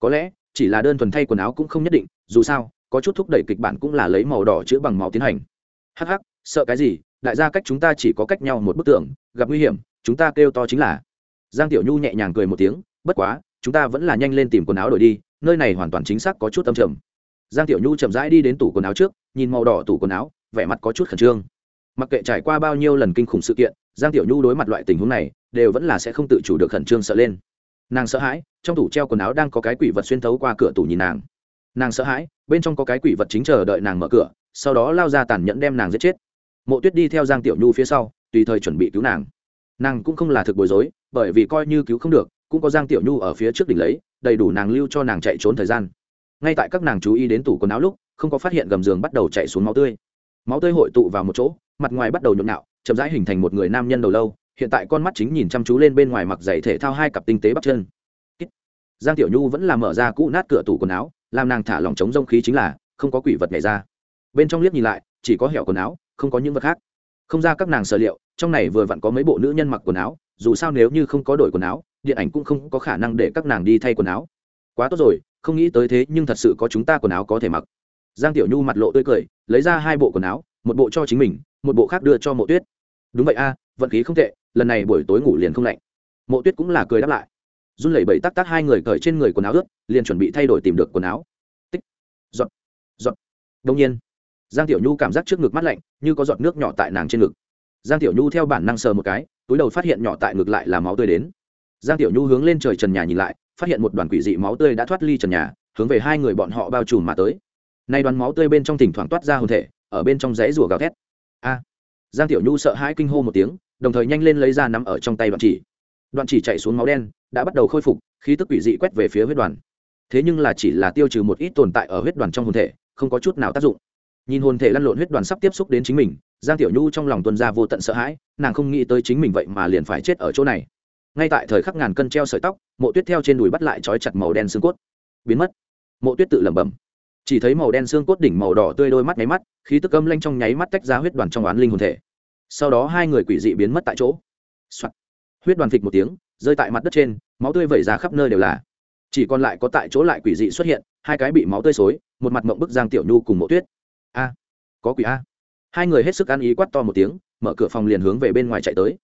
Có lẽ, chỉ là đơn thuần thay quần áo cũng không nhất định, dù sao, có chút thúc đẩy kịch bản cũng là lấy màu đỏ chữa bằng máu tiến hành. Hắc hắc, sợ cái gì, đại gia cách chúng ta chỉ có cách nhau một bức tường, gặp nguy hiểm, chúng ta kêu to chính là. Giang tiểu nhu nhẹ nhàng cười một tiếng, bất quá, chúng ta vẫn là nhanh lên tìm quần áo đổi đi, nơi này hoàn toàn chính xác có chút âm trầm. Giang tiểu nhu chậm rãi đi đến tủ quần áo trước, nhìn màu đỏ tủ quần áo, vẻ mặt có chút khẩn trương mặc kệ trải qua bao nhiêu lần kinh khủng sự kiện, giang tiểu nhu đối mặt loại tình huống này, đều vẫn là sẽ không tự chủ được khẩn trương sợ lên. Nàng sợ hãi, trong tủ treo quần áo đang có cái quỷ vật xuyên thấu qua cửa tủ nhìn nàng. Nàng sợ hãi, bên trong có cái quỷ vật chính chờ đợi nàng mở cửa, sau đó lao ra tàn nhẫn đem nàng giết chết. Mộ tuyết đi theo giang tiểu nhu phía sau, tùy thời chuẩn bị cứu nàng. Nàng cũng không là thực bối rối, bởi vì coi như cứu không được, cũng có giang tiểu nhu ở phía trước đỉnh lấy, đầy đủ nàng lưu cho nàng chạy trốn thời gian. Ngay tại các nàng chú ý đến tủ quần áo lúc, không có phát hiện gầm giường bắt đầu chạy xuống máu tươi. Máu tươi hội tụ vào một chỗ mặt ngoài bắt đầu nhộn nhạo, chậm rãi hình thành một người nam nhân đầu lâu, hiện tại con mắt chính nhìn chăm chú lên bên ngoài mặc giày thể thao hai cặp tinh tế bắp chân. Giang tiểu nhu vẫn làm mở ra cũ nát cửa tủ quần áo, làm nàng thả lỏng chống rông khí chính là, không có quỷ vật nhảy ra. Bên trong liếc nhìn lại, chỉ có hẻo quần áo, không có những vật khác. Không ra các nàng sở liệu, trong này vừa vặn có mấy bộ nữ nhân mặc quần áo, dù sao nếu như không có đổi quần áo, điện ảnh cũng không có khả năng để các nàng đi thay quần áo. Quá tốt rồi, không nghĩ tới thế nhưng thật sự có chúng ta quần áo có thể mặc. Giang tiểu nhu mặt lộ tươi cười, lấy ra hai bộ quần áo, một bộ cho chính mình một bộ khác đưa cho mộ tuyết. Đúng vậy a, vận khí không tệ, lần này buổi tối ngủ liền không lạnh. Mộ tuyết cũng là cười đáp lại. Run lẩy bẩy tắc tắc hai người cởi trên người quần áo ướt, liền chuẩn bị thay đổi tìm được quần áo. Tích. Giọt. Giọt. Đông nhiên, giang tiểu nhu cảm giác trước ngực mắt lạnh, như có giọt nước nhỏ tại nàng trên ngực. Giang tiểu nhu theo bản năng sờ một cái, túi đầu phát hiện nhỏ tại ngực lại là máu tươi đến. Giang tiểu nhu hướng lên trời trần nhà nhìn lại, phát hiện một đoàn quỷ dị máu tươi đã thoát ly trần nhà, hướng về hai người bọn họ bao trùm mà tới. Nay đoàn máu tươi bên trong thỉnh thoảng toát ra hồn thể, ở bên trong dãy rùa gào thét giang tiểu nhu sợ hãi kinh hô một tiếng, đồng thời nhanh lên lấy ra nắm ở trong tay đoạn chỉ. Đoạn chỉ chạy xuống máu đen, đã bắt đầu khôi phục, khí tức quỷ dị quét về phía huyết đoàn. Thế nhưng là chỉ là tiêu trừ một ít tồn tại ở huyết đoàn trong hồn thể, không có chút nào tác dụng. Nhìn hồn thể lăn lộn huyết đoàn sắp tiếp xúc đến chính mình, giang tiểu nhu trong lòng tuân ra vô tận sợ hãi, nàng không nghĩ tới chính mình vậy mà liền phải chết ở chỗ này. Ngay tại thời khắc ngàn cân treo sợi tóc, mộ tuyết theo trên đùi bắt lại trói chặt màu đen xương cốt. Biến mất. Mộ tuyết tự lẩm bẩm chỉ thấy màu đen xương cốt đỉnh màu đỏ tươi đôi mắt nháy mắt, khí tức âm lanh trong nháy mắt tách ra huyết đoàn trong oán linh hồn thể. Sau đó hai người quỷ dị biến mất tại chỗ. Huyết đoàn phịch một tiếng, rơi tại mặt đất trên, máu tươi vẩy ra khắp nơi đều là. Chỉ còn lại có tại chỗ lại quỷ dị xuất hiện, hai cái bị máu tươi xối, một mặt mộng bức giang tiểu nhu cùng mộ tuyết. A, có quỷ a. Hai người hết sức ăn ý quát to một tiếng, mở cửa phòng liền hướng về bên ngoài chạy tới.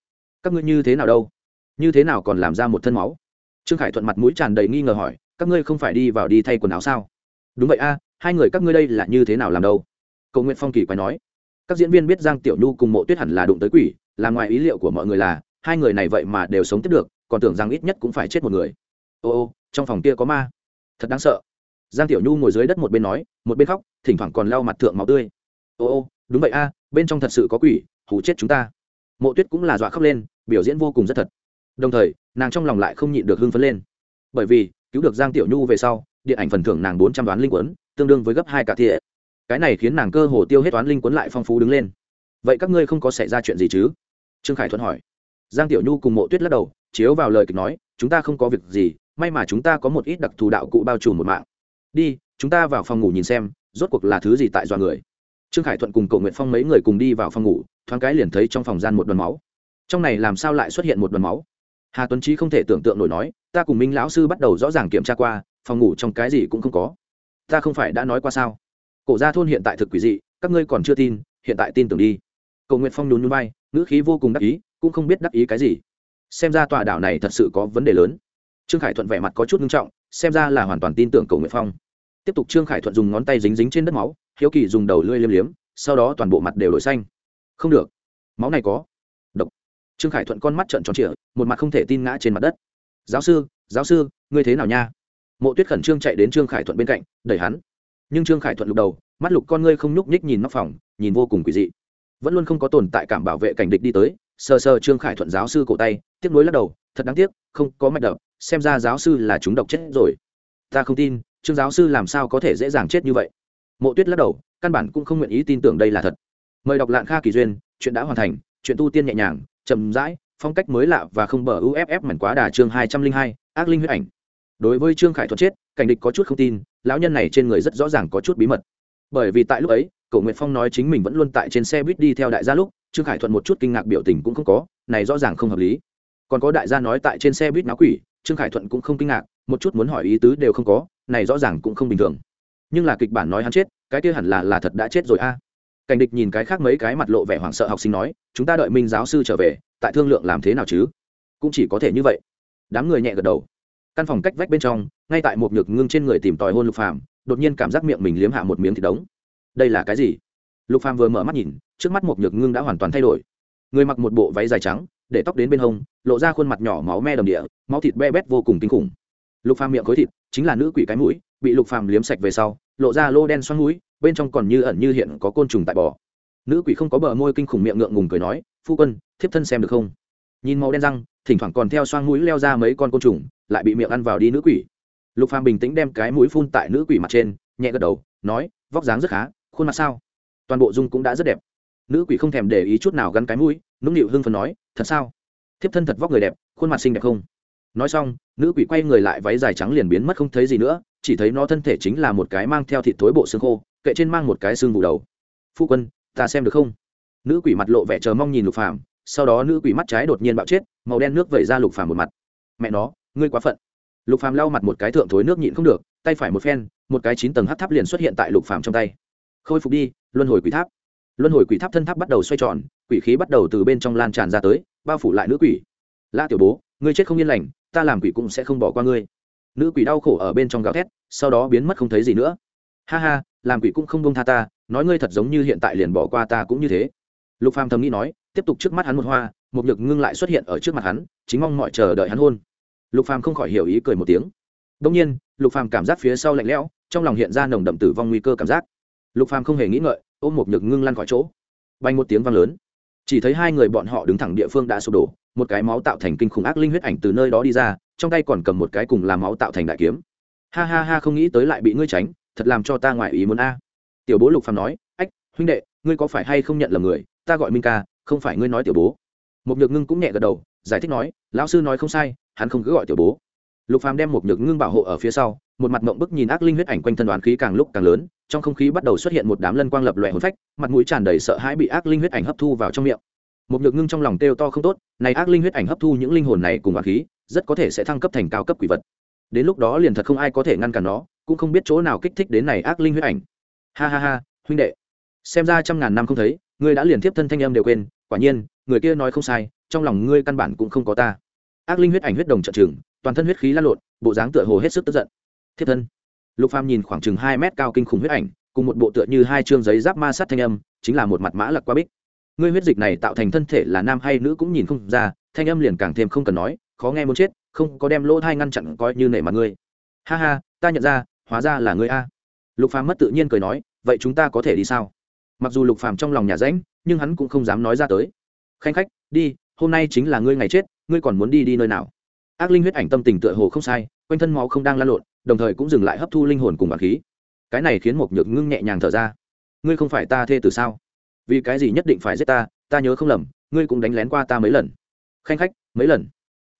Các ngươi như thế nào đâu? Như thế nào còn làm ra một thân máu? Trương khải thuận mặt mũi tràn đầy nghi ngờ hỏi, các ngươi không phải đi vào đi thay quần áo sao? Đúng vậy a hai người các ngươi đây là như thế nào làm đâu? Cầu nguyện phong kỳ quay nói. Các diễn viên biết giang tiểu nhu cùng mộ tuyết hẳn là đụng tới quỷ, là ngoài ý liệu của mọi người là, hai người này vậy mà đều sống tiếp được, còn tưởng rằng ít nhất cũng phải chết một người. Ô ô, trong phòng kia có ma. Thật đáng sợ. Giang tiểu nhu ngồi dưới đất một bên nói, một bên khóc, thỉnh thoảng còn lau mặt thượng máu tươi. Ô ô, đúng vậy a, bên trong thật sự có quỷ, hù chết chúng ta. Mộ tuyết cũng là dọa khóc lên, biểu diễn vô cùng rất thật. Đồng thời, nàng trong lòng lại không nhịn được hưng phấn lên. Bởi vì, cứu được giang tiểu nhu về sau, điện ảnh phần thưởng nàng bốn trăm đoán linh quấn tương đương với gấp hai cả thiện cái này khiến nàng cơ hồ tiêu hết toán linh quấn lại phong phú đứng lên. Vậy các ngươi không có xảy ra chuyện gì chứ? Trương khải thuận hỏi. Giang tiểu nhu cùng mộ tuyết lắc đầu, chiếu vào lời kịch nói, chúng ta không có việc gì, may mà chúng ta có một ít đặc thù đạo cụ bao trùm một mạng. Đi, chúng ta vào phòng ngủ nhìn xem, rốt cuộc là thứ gì tại dọa người? Trương khải thuận cùng cậu nguyện phong mấy người cùng đi vào phòng ngủ, thoáng cái liền thấy trong phòng gian một đoàn máu. Trong này làm sao lại xuất hiện một đoàn máu? Hà tuấn trí không thể tưởng tượng nổi nói, ta cùng minh lão sư bắt đầu rõ ràng kiểm tra qua, phòng ngủ trong cái gì cũng không có ta không phải đã nói qua sao? Cổ gia thôn hiện tại thực quỷ dị, các ngươi còn chưa tin, hiện tại tin tưởng đi. Cầu nguyện phong nhún nhún bay ngữ khí vô cùng đắc ý, cũng không biết đắc ý cái gì. Xem ra tòa đảo này thật sự có vấn đề lớn. Trương khải thuận vẻ mặt có chút nghiêm trọng, xem ra là hoàn toàn tin tưởng cầu nguyện phong. Tiếp tục trương khải thuận dùng ngón tay dính dính trên đất máu, hiếu kỳ dùng đầu lưỡi liêm liếm, sau đó toàn bộ mặt đều đổi xanh. Không được. Máu này có. Độc. Trương khải thuận con mắt trợn tròn trịa, một mặt không thể tin ngã trên mặt đất. Giáo sư giáo sư, ngươi thế nào nha? Mộ tuyết khẩn trương chạy đến trương khải thuận bên cạnh đẩy hắn nhưng trương khải thuận lục đầu mắt lục con ngươi không nhúc nhích nhìn nóc phòng nhìn vô cùng quỷ dị vẫn luôn không có tồn tại cảm bảo vệ cảnh địch đi tới sờ sờ trương khải thuận giáo sư cổ tay tiếc nuối lắc đầu thật đáng tiếc không có mạch đập xem ra giáo sư là chúng độc chết rồi ta không tin trương giáo sư làm sao có thể dễ dàng chết như vậy mộ tuyết lắc đầu căn bản cũng không nguyện ý tin tưởng đây là thật mời đọc lạng kha kỳ duyên chuyện đã hoàn thành chuyện tu tiên nhẹ nhàng chậm rãi phong cách mới lạ và không bờ uff mảnh quá đà chương hai trăm linh hai ác linh huyết ảnh đối với trương khải thuật chết, cảnh địch có chút không tin, lão nhân này trên người rất rõ ràng có chút bí mật. Bởi vì tại lúc ấy cậu nguyệt phong nói chính mình vẫn luôn tại trên xe buýt đi theo đại gia lúc, trương khải thuận một chút kinh ngạc biểu tình cũng không có, này rõ ràng không hợp lý. Còn có đại gia nói tại trên xe buýt náo quỷ, trương khải thuận cũng không kinh ngạc, một chút muốn hỏi ý tứ đều không có, này rõ ràng cũng không bình thường. Nhưng là kịch bản nói hắn chết, cái kia hẳn là là thật đã chết rồi a. Cảnh địch nhìn cái khác mấy cái mặt lộ vẻ hoảng sợ học sinh nói, chúng ta đợi minh giáo sư trở về, tại thương lượng làm thế nào chứ? Cũng chỉ có thể như vậy. Đám người nhẹ gật đầu căn phòng cách vách bên trong, ngay tại một nhược ngưng trên người tìm tòi hôn lục phàm, đột nhiên cảm giác miệng mình liếm hạ một miếng thịt đống. Đây là cái gì? Lục phàm vừa mở mắt nhìn, trước mắt một nhược ngưng đã hoàn toàn thay đổi. Người mặc một bộ váy dài trắng, để tóc đến bên hông, lộ ra khuôn mặt nhỏ máu me đầm địa, máu thịt be bét vô cùng kinh khủng. Lục phàm miệng khối thịt, chính là nữ quỷ cái mũi, bị lục phàm liếm sạch về sau, lộ ra lô đen xoắn mũi, bên trong còn như ẩn như hiện có côn trùng tại bò. Nữ quỷ không có bờ môi kinh khủng miệng ngượng ngùng cười nói, phu quân, thiếp thân xem được không? Nhìn màu đen răng thỉnh thoảng còn theo xoang mũi leo ra mấy con côn trùng, lại bị miệng ăn vào đi nữ quỷ. Lục phàm bình tĩnh đem cái mũi phun tại nữ quỷ mặt trên, nhẹ gật đầu, nói, vóc dáng rất khá, khuôn mặt sao? Toàn bộ dung cũng đã rất đẹp. Nữ quỷ không thèm để ý chút nào gắn cái mũi, nũng nịu hưng phần nói, thật sao? Thiếp thân thật vóc người đẹp, khuôn mặt xinh đẹp không? Nói xong, nữ quỷ quay người lại váy dài trắng liền biến mất không thấy gì nữa, chỉ thấy nó thân thể chính là một cái mang theo thịt thối bộ xương khô, kệ trên mang một cái xương vụ đầu. Phu quân, ta xem được không? Nữ quỷ mặt lộ vẻ chờ mong nhìn lục phàm sau đó nữ quỷ mắt trái đột nhiên bạo chết, màu đen nước vẩy ra lục phàm một mặt. Mẹ nó, ngươi quá phận. Lục phàm lau mặt một cái thượng thối nước nhịn không được, tay phải một phen, một cái chín tầng hắc tháp liền xuất hiện tại lục phàm trong tay. Khôi phục đi, luân hồi quỷ tháp. Luân hồi quỷ tháp thân tháp bắt đầu xoay tròn, quỷ khí bắt đầu từ bên trong lan tràn ra tới, bao phủ lại nữ quỷ. La tiểu bố, ngươi chết không yên lành, ta làm quỷ cũng sẽ không bỏ qua ngươi. Nữ quỷ đau khổ ở bên trong gào thét, sau đó biến mất không thấy gì nữa. Ha ha, làm quỷ cũng không bông tha ta, nói ngươi thật giống như hiện tại liền bỏ qua ta cũng như thế. Lục phàm thầm nghĩ nói tiếp tục trước mắt hắn một hoa, một nhược ngưng lại xuất hiện ở trước mặt hắn, chính mong mọi chờ đợi hắn hôn. Lục phàm không khỏi hiểu ý cười một tiếng. Đông nhiên, lục phàm cảm giác phía sau lạnh lẽo, trong lòng hiện ra nồng đậm tử vong nguy cơ cảm giác. Lục phàm không hề nghĩ ngợi, ôm một nhược ngưng lăn khỏi chỗ. Bay một tiếng vang lớn. Chỉ thấy hai người bọn họ đứng thẳng địa phương đã sụp đổ, một cái máu tạo thành kinh khủng ác linh huyết ảnh từ nơi đó đi ra, trong tay còn cầm một cái cùng làm máu tạo thành đại kiếm. Ha ha ha, không nghĩ tới lại bị ngươi tránh, thật làm cho ta ngoài ý muốn a. Tiểu bố lục phàm nói, ách, huynh đệ, ngươi có phải hay không nhận là người? Ta gọi minh ca không phải ngươi nói tiểu bố. Một nhược ngưng cũng nhẹ gật đầu, giải thích nói, lão sư nói không sai, hắn không cứ gọi tiểu bố. Lục phàm đem một nhược ngưng bảo hộ ở phía sau, một mặt mộng bức nhìn ác linh huyết ảnh quanh thân đoán khí càng lúc càng lớn, trong không khí bắt đầu xuất hiện một đám lân quang lập loè hồn phách, mặt mũi tràn đầy sợ hãi bị ác linh huyết ảnh hấp thu vào trong miệng. Một nhược ngưng trong lòng kêu to không tốt, này ác linh huyết ảnh hấp thu những linh hồn này cùng đoán khí, rất có thể sẽ thăng cấp thành cao cấp quỷ vật. Đến lúc đó liền thật không ai có thể ngăn cản nó, cũng không biết chỗ nào kích thích đến này ác linh huyết ảnh. Ha ha ha, huynh đệ. Xem ra trăm ngàn năm không thấy ngươi đã liền tiếp thân thanh âm đều quên quả nhiên người kia nói không sai trong lòng ngươi căn bản cũng không có ta. Ác linh huyết ảnh huyết đồng trận trường, toàn thân huyết khí lan lộn bộ dáng tựa hồ hết sức tức giận. Thiếp thân. Lục phàm nhìn khoảng chừng hai mét cao kinh khủng huyết ảnh cùng một bộ tựa như hai chương giấy giáp ma sát thanh âm chính là một mặt mã lặc qua bích. Ngươi huyết dịch này tạo thành thân thể là nam hay nữ cũng nhìn không ra thanh âm liền càng thêm không cần nói khó nghe muốn chết không có đem lỗ thai ngăn chặn coi như nể mặt ngươi. Ha ha ta nhận ra hóa ra là ngươi a. Lục phàm mất tự nhiên cười nói vậy chúng ta có thể đi sao? Mặc dù lục phàm trong lòng nhà rãnh, nhưng hắn cũng không dám nói ra tới. Khanh khách, đi, hôm nay chính là ngươi ngày chết, ngươi còn muốn đi đi nơi nào? Ác linh huyết ảnh tâm tình tựa hồ không sai, quanh thân máu không đang lan lộn, đồng thời cũng dừng lại hấp thu linh hồn cùng bản khí. Cái này khiến một nhược ngưng nhẹ nhàng thở ra. Ngươi không phải ta thê từ sao? Vì cái gì nhất định phải giết ta ta nhớ không lầm, ngươi cũng đánh lén qua ta mấy lần. Khanh khách, mấy lần?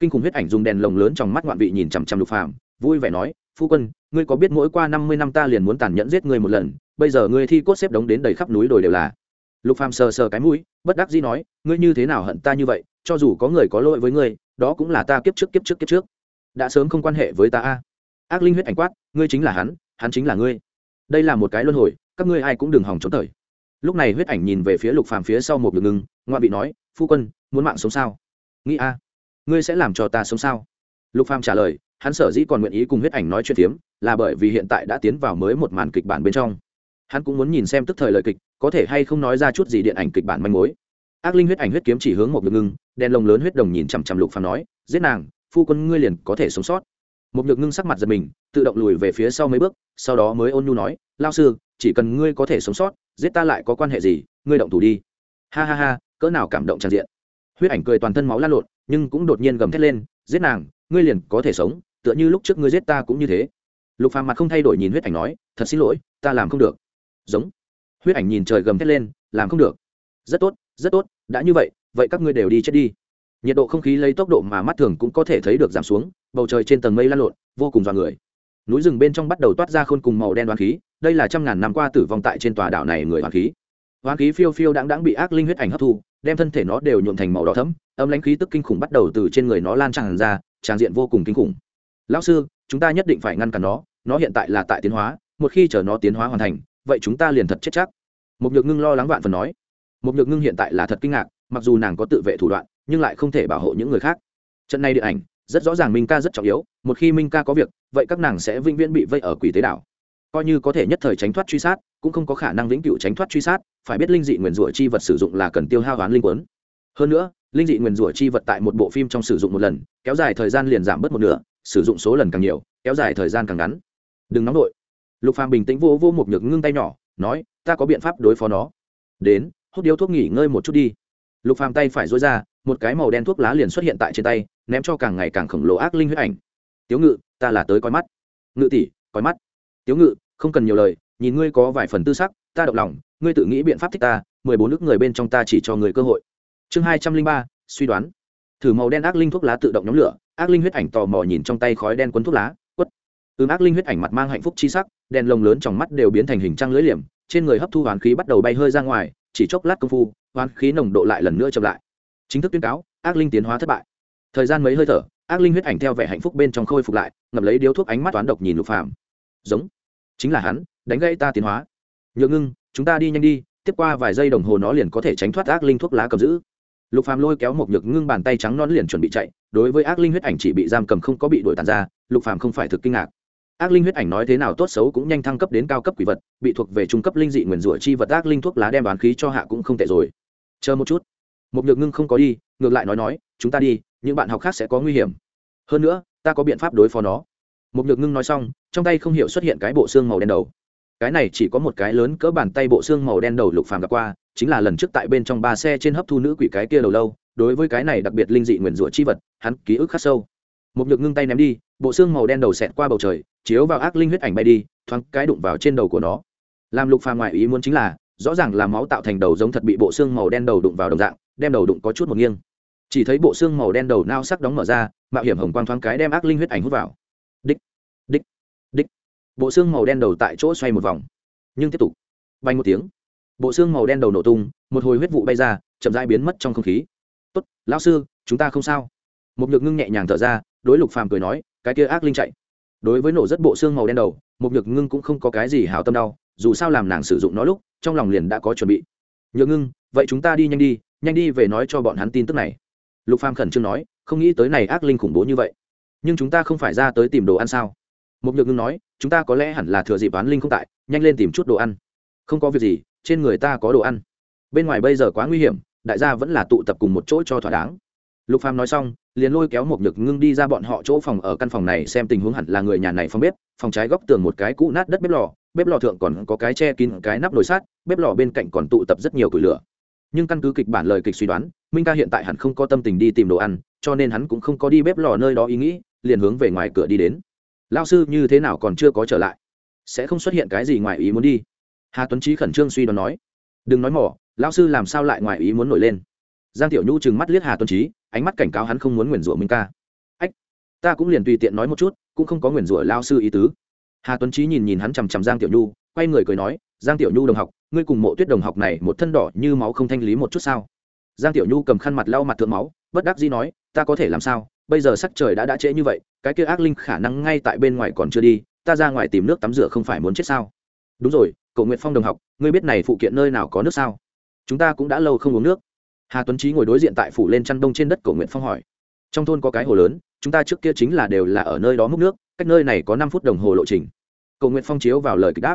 Kinh khủng huyết ảnh dùng đèn lồng lớn trong mắt ngoạn vị nhìn chằm chằm lục phàm, vui vẻ nói, phu quân, ngươi có biết mỗi qua năm mươi năm ta liền muốn tàn nhẫn giết ngươi một lần bây giờ ngươi thi cốt xếp đống đến đầy khắp núi đồi đều là. Lục phàm sờ sờ cái mũi, bất đắc dĩ nói, ngươi như thế nào hận ta như vậy, cho dù có người có lỗi với ngươi, đó cũng là ta kiếp trước kiếp trước kiếp trước. Đã sớm không quan hệ với ta a. Ác linh huyết ảnh quát, ngươi chính là hắn hắn chính là ngươi. Đây là một cái luân hồi, các ngươi ai cũng đừng hòng trốn thời. Lúc này huyết ảnh nhìn về phía lục phàm phía sau một đường ngưng ngoại bị nói, phu quân, muốn mạng sống sao? Nghĩ a. Ngươi sẽ làm cho ta sống sao? Lục phàm trả lời, hắn sở dĩ còn nguyện ý cùng huyết ảnh nói chuyện tiếm là bởi vì hiện tại đã tiến vào mới một màn kịch bản bên trong hắn cũng muốn nhìn xem tức thời lời kịch, có thể hay không nói ra chút gì điện ảnh kịch bản manh mối. Ác linh huyết ảnh huyết kiếm chỉ hướng một nhược ngưng, đèn lồng lớn huyết đồng nhìn chằm chằm lục phàm nói, giết nàng, phu quân ngươi liền có thể sống sót. Một nhược ngưng sắc mặt giật mình, tự động lùi về phía sau mấy bước, sau đó mới ôn nhu nói, lao sư, chỉ cần ngươi có thể sống sót, giết ta lại có quan hệ gì, ngươi động thủ đi. Ha ha ha, cỡ nào cảm động tràn diện. Huyết ảnh cười toàn thân máu lan lộn, nhưng cũng đột nhiên gầm thét lên, giết nàng, ngươi liền có thể sống, tựa như lúc trước ngươi giết ta cũng như thế. Lục phàm mặt không thay đổi nhìn huyết ảnh nói, thật xin lỗi, ta làm không được giống. Huyết ảnh nhìn trời gầm thét lên, làm không được. Rất tốt rất tốt, đã như vậy vậy các ngươi đều đi chết đi. Nhiệt độ không khí lấy tốc độ mà mắt thường cũng có thể thấy được giảm xuống, bầu trời trên tầng mây lan lộn, vô cùng dọa người. Núi rừng bên trong bắt đầu toát ra khôn cùng màu đen đoán khí, đây là trăm ngàn năm qua tử vong tại trên tòa đảo này người hoán khí. Hoán khí phiêu phiêu đáng đáng bị ác linh huyết ảnh hấp thu, đem thân thể nó đều nhuộm thành màu đỏ thấm âm lãnh khí tức kinh khủng bắt đầu từ trên người nó lan tràn ra, tràn diện vô cùng kinh khủng. Lão sư, chúng ta nhất định phải ngăn cản nó nó hiện tại là tại tiến hóa, một khi chờ nó tiến hóa hoàn thành vậy chúng ta liền thật chết chắc. Một nhược ngưng lo lắng vạn phần nói. Một nhược ngưng hiện tại là thật kinh ngạc, mặc dù nàng có tự vệ thủ đoạn, nhưng lại không thể bảo hộ những người khác. Trận này điện ảnh, rất rõ ràng minh ca rất trọng yếu, một khi minh ca có việc, vậy các nàng sẽ vĩnh viễn bị vây ở quỷ tế đảo. Coi như có thể nhất thời tránh thoát truy sát, cũng không có khả năng vĩnh cửu tránh thoát truy sát, phải biết linh dị nguyền rủa chi vật sử dụng là cần tiêu hao hoán linh quấn hơn nữa, linh dị nguyền rủa chi vật tại một bộ phim trong sử dụng một lần, kéo dài thời gian liền giảm bớt một nửa, sử dụng số lần càng nhiều, kéo dài thời gian càng ngắn. Đừng nóng nổi lục phàm bình tĩnh vô vô một nhược ngưng tay nhỏ, nói, ta có biện pháp đối phó nó. Đến, hút điếu thuốc nghỉ ngơi một chút đi. Lục phàm tay phải dối ra, một cái màu đen thuốc lá liền xuất hiện tại trên tay, ném cho càng ngày càng khổng lồ ác linh huyết ảnh. Tiếu ngự, ta là tới coi mắt. Ngự tỷ, coi mắt. Tiếu ngự, không cần nhiều lời, nhìn ngươi có vài phần tư sắc, ta động lòng, ngươi tự nghĩ biện pháp thích ta, mười bốn nước người bên trong ta chỉ cho người cơ hội. Chương hai trăm linh ba, suy đoán. Thử màu đen ác linh thuốc lá tự động nhóm lửa, ác linh huyết ảnh tò mò nhìn trong tay khói đen quấn thuốc lá quất ác linh huyết ảnh mặt mang hạnh phúc chi sắc, đèn lồng lớn trong mắt đều biến thành hình trăng lưỡi liềm, trên người hấp thu hoàn khí bắt đầu bay hơi ra ngoài, chỉ chốc lát công phu hoàn khí nồng độ lại lần nữa chậm lại. Chính thức tuyên cáo, ác linh tiến hóa thất bại. Thời gian mấy hơi thở, ác linh huyết ảnh theo vẻ hạnh phúc bên trong khôi phục lại ngập lấy điếu thuốc ánh mắt toán độc nhìn lục phàm. Giống. Chính là hắn, đánh gãy ta tiến hóa. Nhượng ngưng, chúng ta đi nhanh đi, tiếp qua vài giây đồng hồ nó liền có thể tránh thoát ác linh thuốc lá cầm giữ. Lục phàm lôi kéo một nhược ngưng bàn tay trắng non liền chuẩn bị chạy, đối với ác linh huyết ảnh chỉ bị giam cầm không có bị đuổi tàn ra, lục phàm không phải thực kinh ngạc ác linh huyết ảnh nói thế nào tốt xấu cũng nhanh thăng cấp đến cao cấp quỷ vật, bị thuộc về trung cấp linh dị nguyền rủa chi vật ác linh thuốc lá đem bán khí cho hạ cũng không tệ rồi. Chờ một chút. Một nhược ngưng không có đi, ngược lại nói nói, chúng ta đi, những bạn học khác sẽ có nguy hiểm. Hơn nữa, ta có biện pháp đối phó nó. Một nhược ngưng nói xong, trong tay không hiểu xuất hiện cái bộ xương màu đen đầu. Cái này chỉ có một cái lớn cỡ bàn tay bộ xương màu đen đầu lục phàm gặp qua, chính là lần trước tại bên trong ba xe trên hấp thu nữ quỷ cái kia đầu lâu, đối với cái này đặc biệt linh dị nguyền rủa chi vật, hắn ký ức khắc sâu. Một nhược ngưng tay ném đi, bộ xương màu đen đầu xẹt qua bầu trời chiếu vào ác linh huyết ảnh bay đi, thoáng cái đụng vào trên đầu của nó. Làm lục phàm ngoại ý muốn chính là, rõ ràng là máu tạo thành đầu giống thật bị bộ xương màu đen đầu đụng vào đồng dạng, đem đầu đụng có chút một nghiêng. Chỉ thấy bộ xương màu đen đầu nao sắc đóng mở ra, mạo hiểm hồng quang thoáng cái đem ác linh huyết ảnh hút vào. Đích đích đích. Bộ xương màu đen đầu tại chỗ xoay một vòng, nhưng tiếp tục. Bay một tiếng, bộ xương màu đen đầu nổ tung, một hồi huyết vụ bay ra, chậm rãi biến mất trong không khí. Tốt, lão sư, chúng ta không sao. Một nhược ngưng nhẹ nhàng thở ra, đối lục phàm cười nói, cái kia ác linh chạy đối với nổ rất bộ xương màu đen đầu một nhược ngưng cũng không có cái gì hào tâm đau, dù sao làm nàng sử dụng nó lúc, trong lòng liền đã có chuẩn bị. Nhược ngưng, vậy chúng ta đi nhanh đi nhanh đi về nói cho bọn hắn tin tức này. Lục phàm khẩn trương nói, không nghĩ tới này ác linh khủng bố như vậy. Nhưng chúng ta không phải ra tới tìm đồ ăn sao? Một nhược ngưng nói, chúng ta có lẽ hẳn là thừa dịp oán linh không tại, nhanh lên tìm chút đồ ăn. Không có việc gì, trên người ta có đồ ăn. Bên ngoài bây giờ quá nguy hiểm, đại gia vẫn là tụ tập cùng một chỗ cho thỏa đáng. Lục phàm nói xong liền lôi kéo một nhược ngưng đi ra bọn họ chỗ phòng ở căn phòng này xem tình huống hẳn là người nhà này phòng bếp, phòng trái góc tường một cái cũ nát đất bếp lò bếp lò thượng còn có cái che kín, cái nắp nồi sát bếp lò bên cạnh còn tụ tập rất nhiều củi lửa. Nhưng căn cứ kịch bản lời kịch suy đoán, minh ca hiện tại hẳn không có tâm tình đi tìm đồ ăn, cho nên hắn cũng không có đi bếp lò nơi đó ý nghĩ, liền hướng về ngoài cửa đi đến. Lao sư như thế nào còn chưa có trở lại? Sẽ không xuất hiện cái gì ngoài ý muốn đi. Hà tuấn trí khẩn trương suy đoán nói. Đừng nói mỏ lao sư làm sao lại ngoài ý muốn nổi lên? Giang tiểu nhu trừng mắt liếc hà tuấn trí ánh mắt cảnh cáo hắn không muốn nguyền rủa minh ca. Ách, ta cũng liền tùy tiện nói một chút, cũng không có nguyền rủa lao sư ý tứ. Hà tuấn trí nhìn nhìn hắn chằm chằm giang tiểu nhu, quay người cười nói, giang tiểu nhu đồng học, ngươi cùng mộ tuyết đồng học này một thân đỏ như máu không thanh lý một chút sao? Giang tiểu nhu cầm khăn mặt lau mặt thượng máu, bất đắc dĩ nói, ta có thể làm sao? Bây giờ sắc trời đã đã trễ như vậy, cái kia ác linh khả năng ngay tại bên ngoài còn chưa đi, ta ra ngoài tìm nước tắm rửa không phải muốn chết sao? Đúng rồi, cậu nguyệt phong đồng học, ngươi biết này phụ kiện nơi nào có nước sao? Chúng ta cũng đã lâu không uống nước hà tuấn trí ngồi đối diện tại phủ lên chăn đông trên đất cổ nguyện phong hỏi. Trong thôn có cái hồ lớn, chúng ta trước kia chính là đều là ở nơi đó múc nước, cách nơi này có năm phút đồng hồ lộ trình. Cầu nguyện phong chiếu vào lời kịch đáp.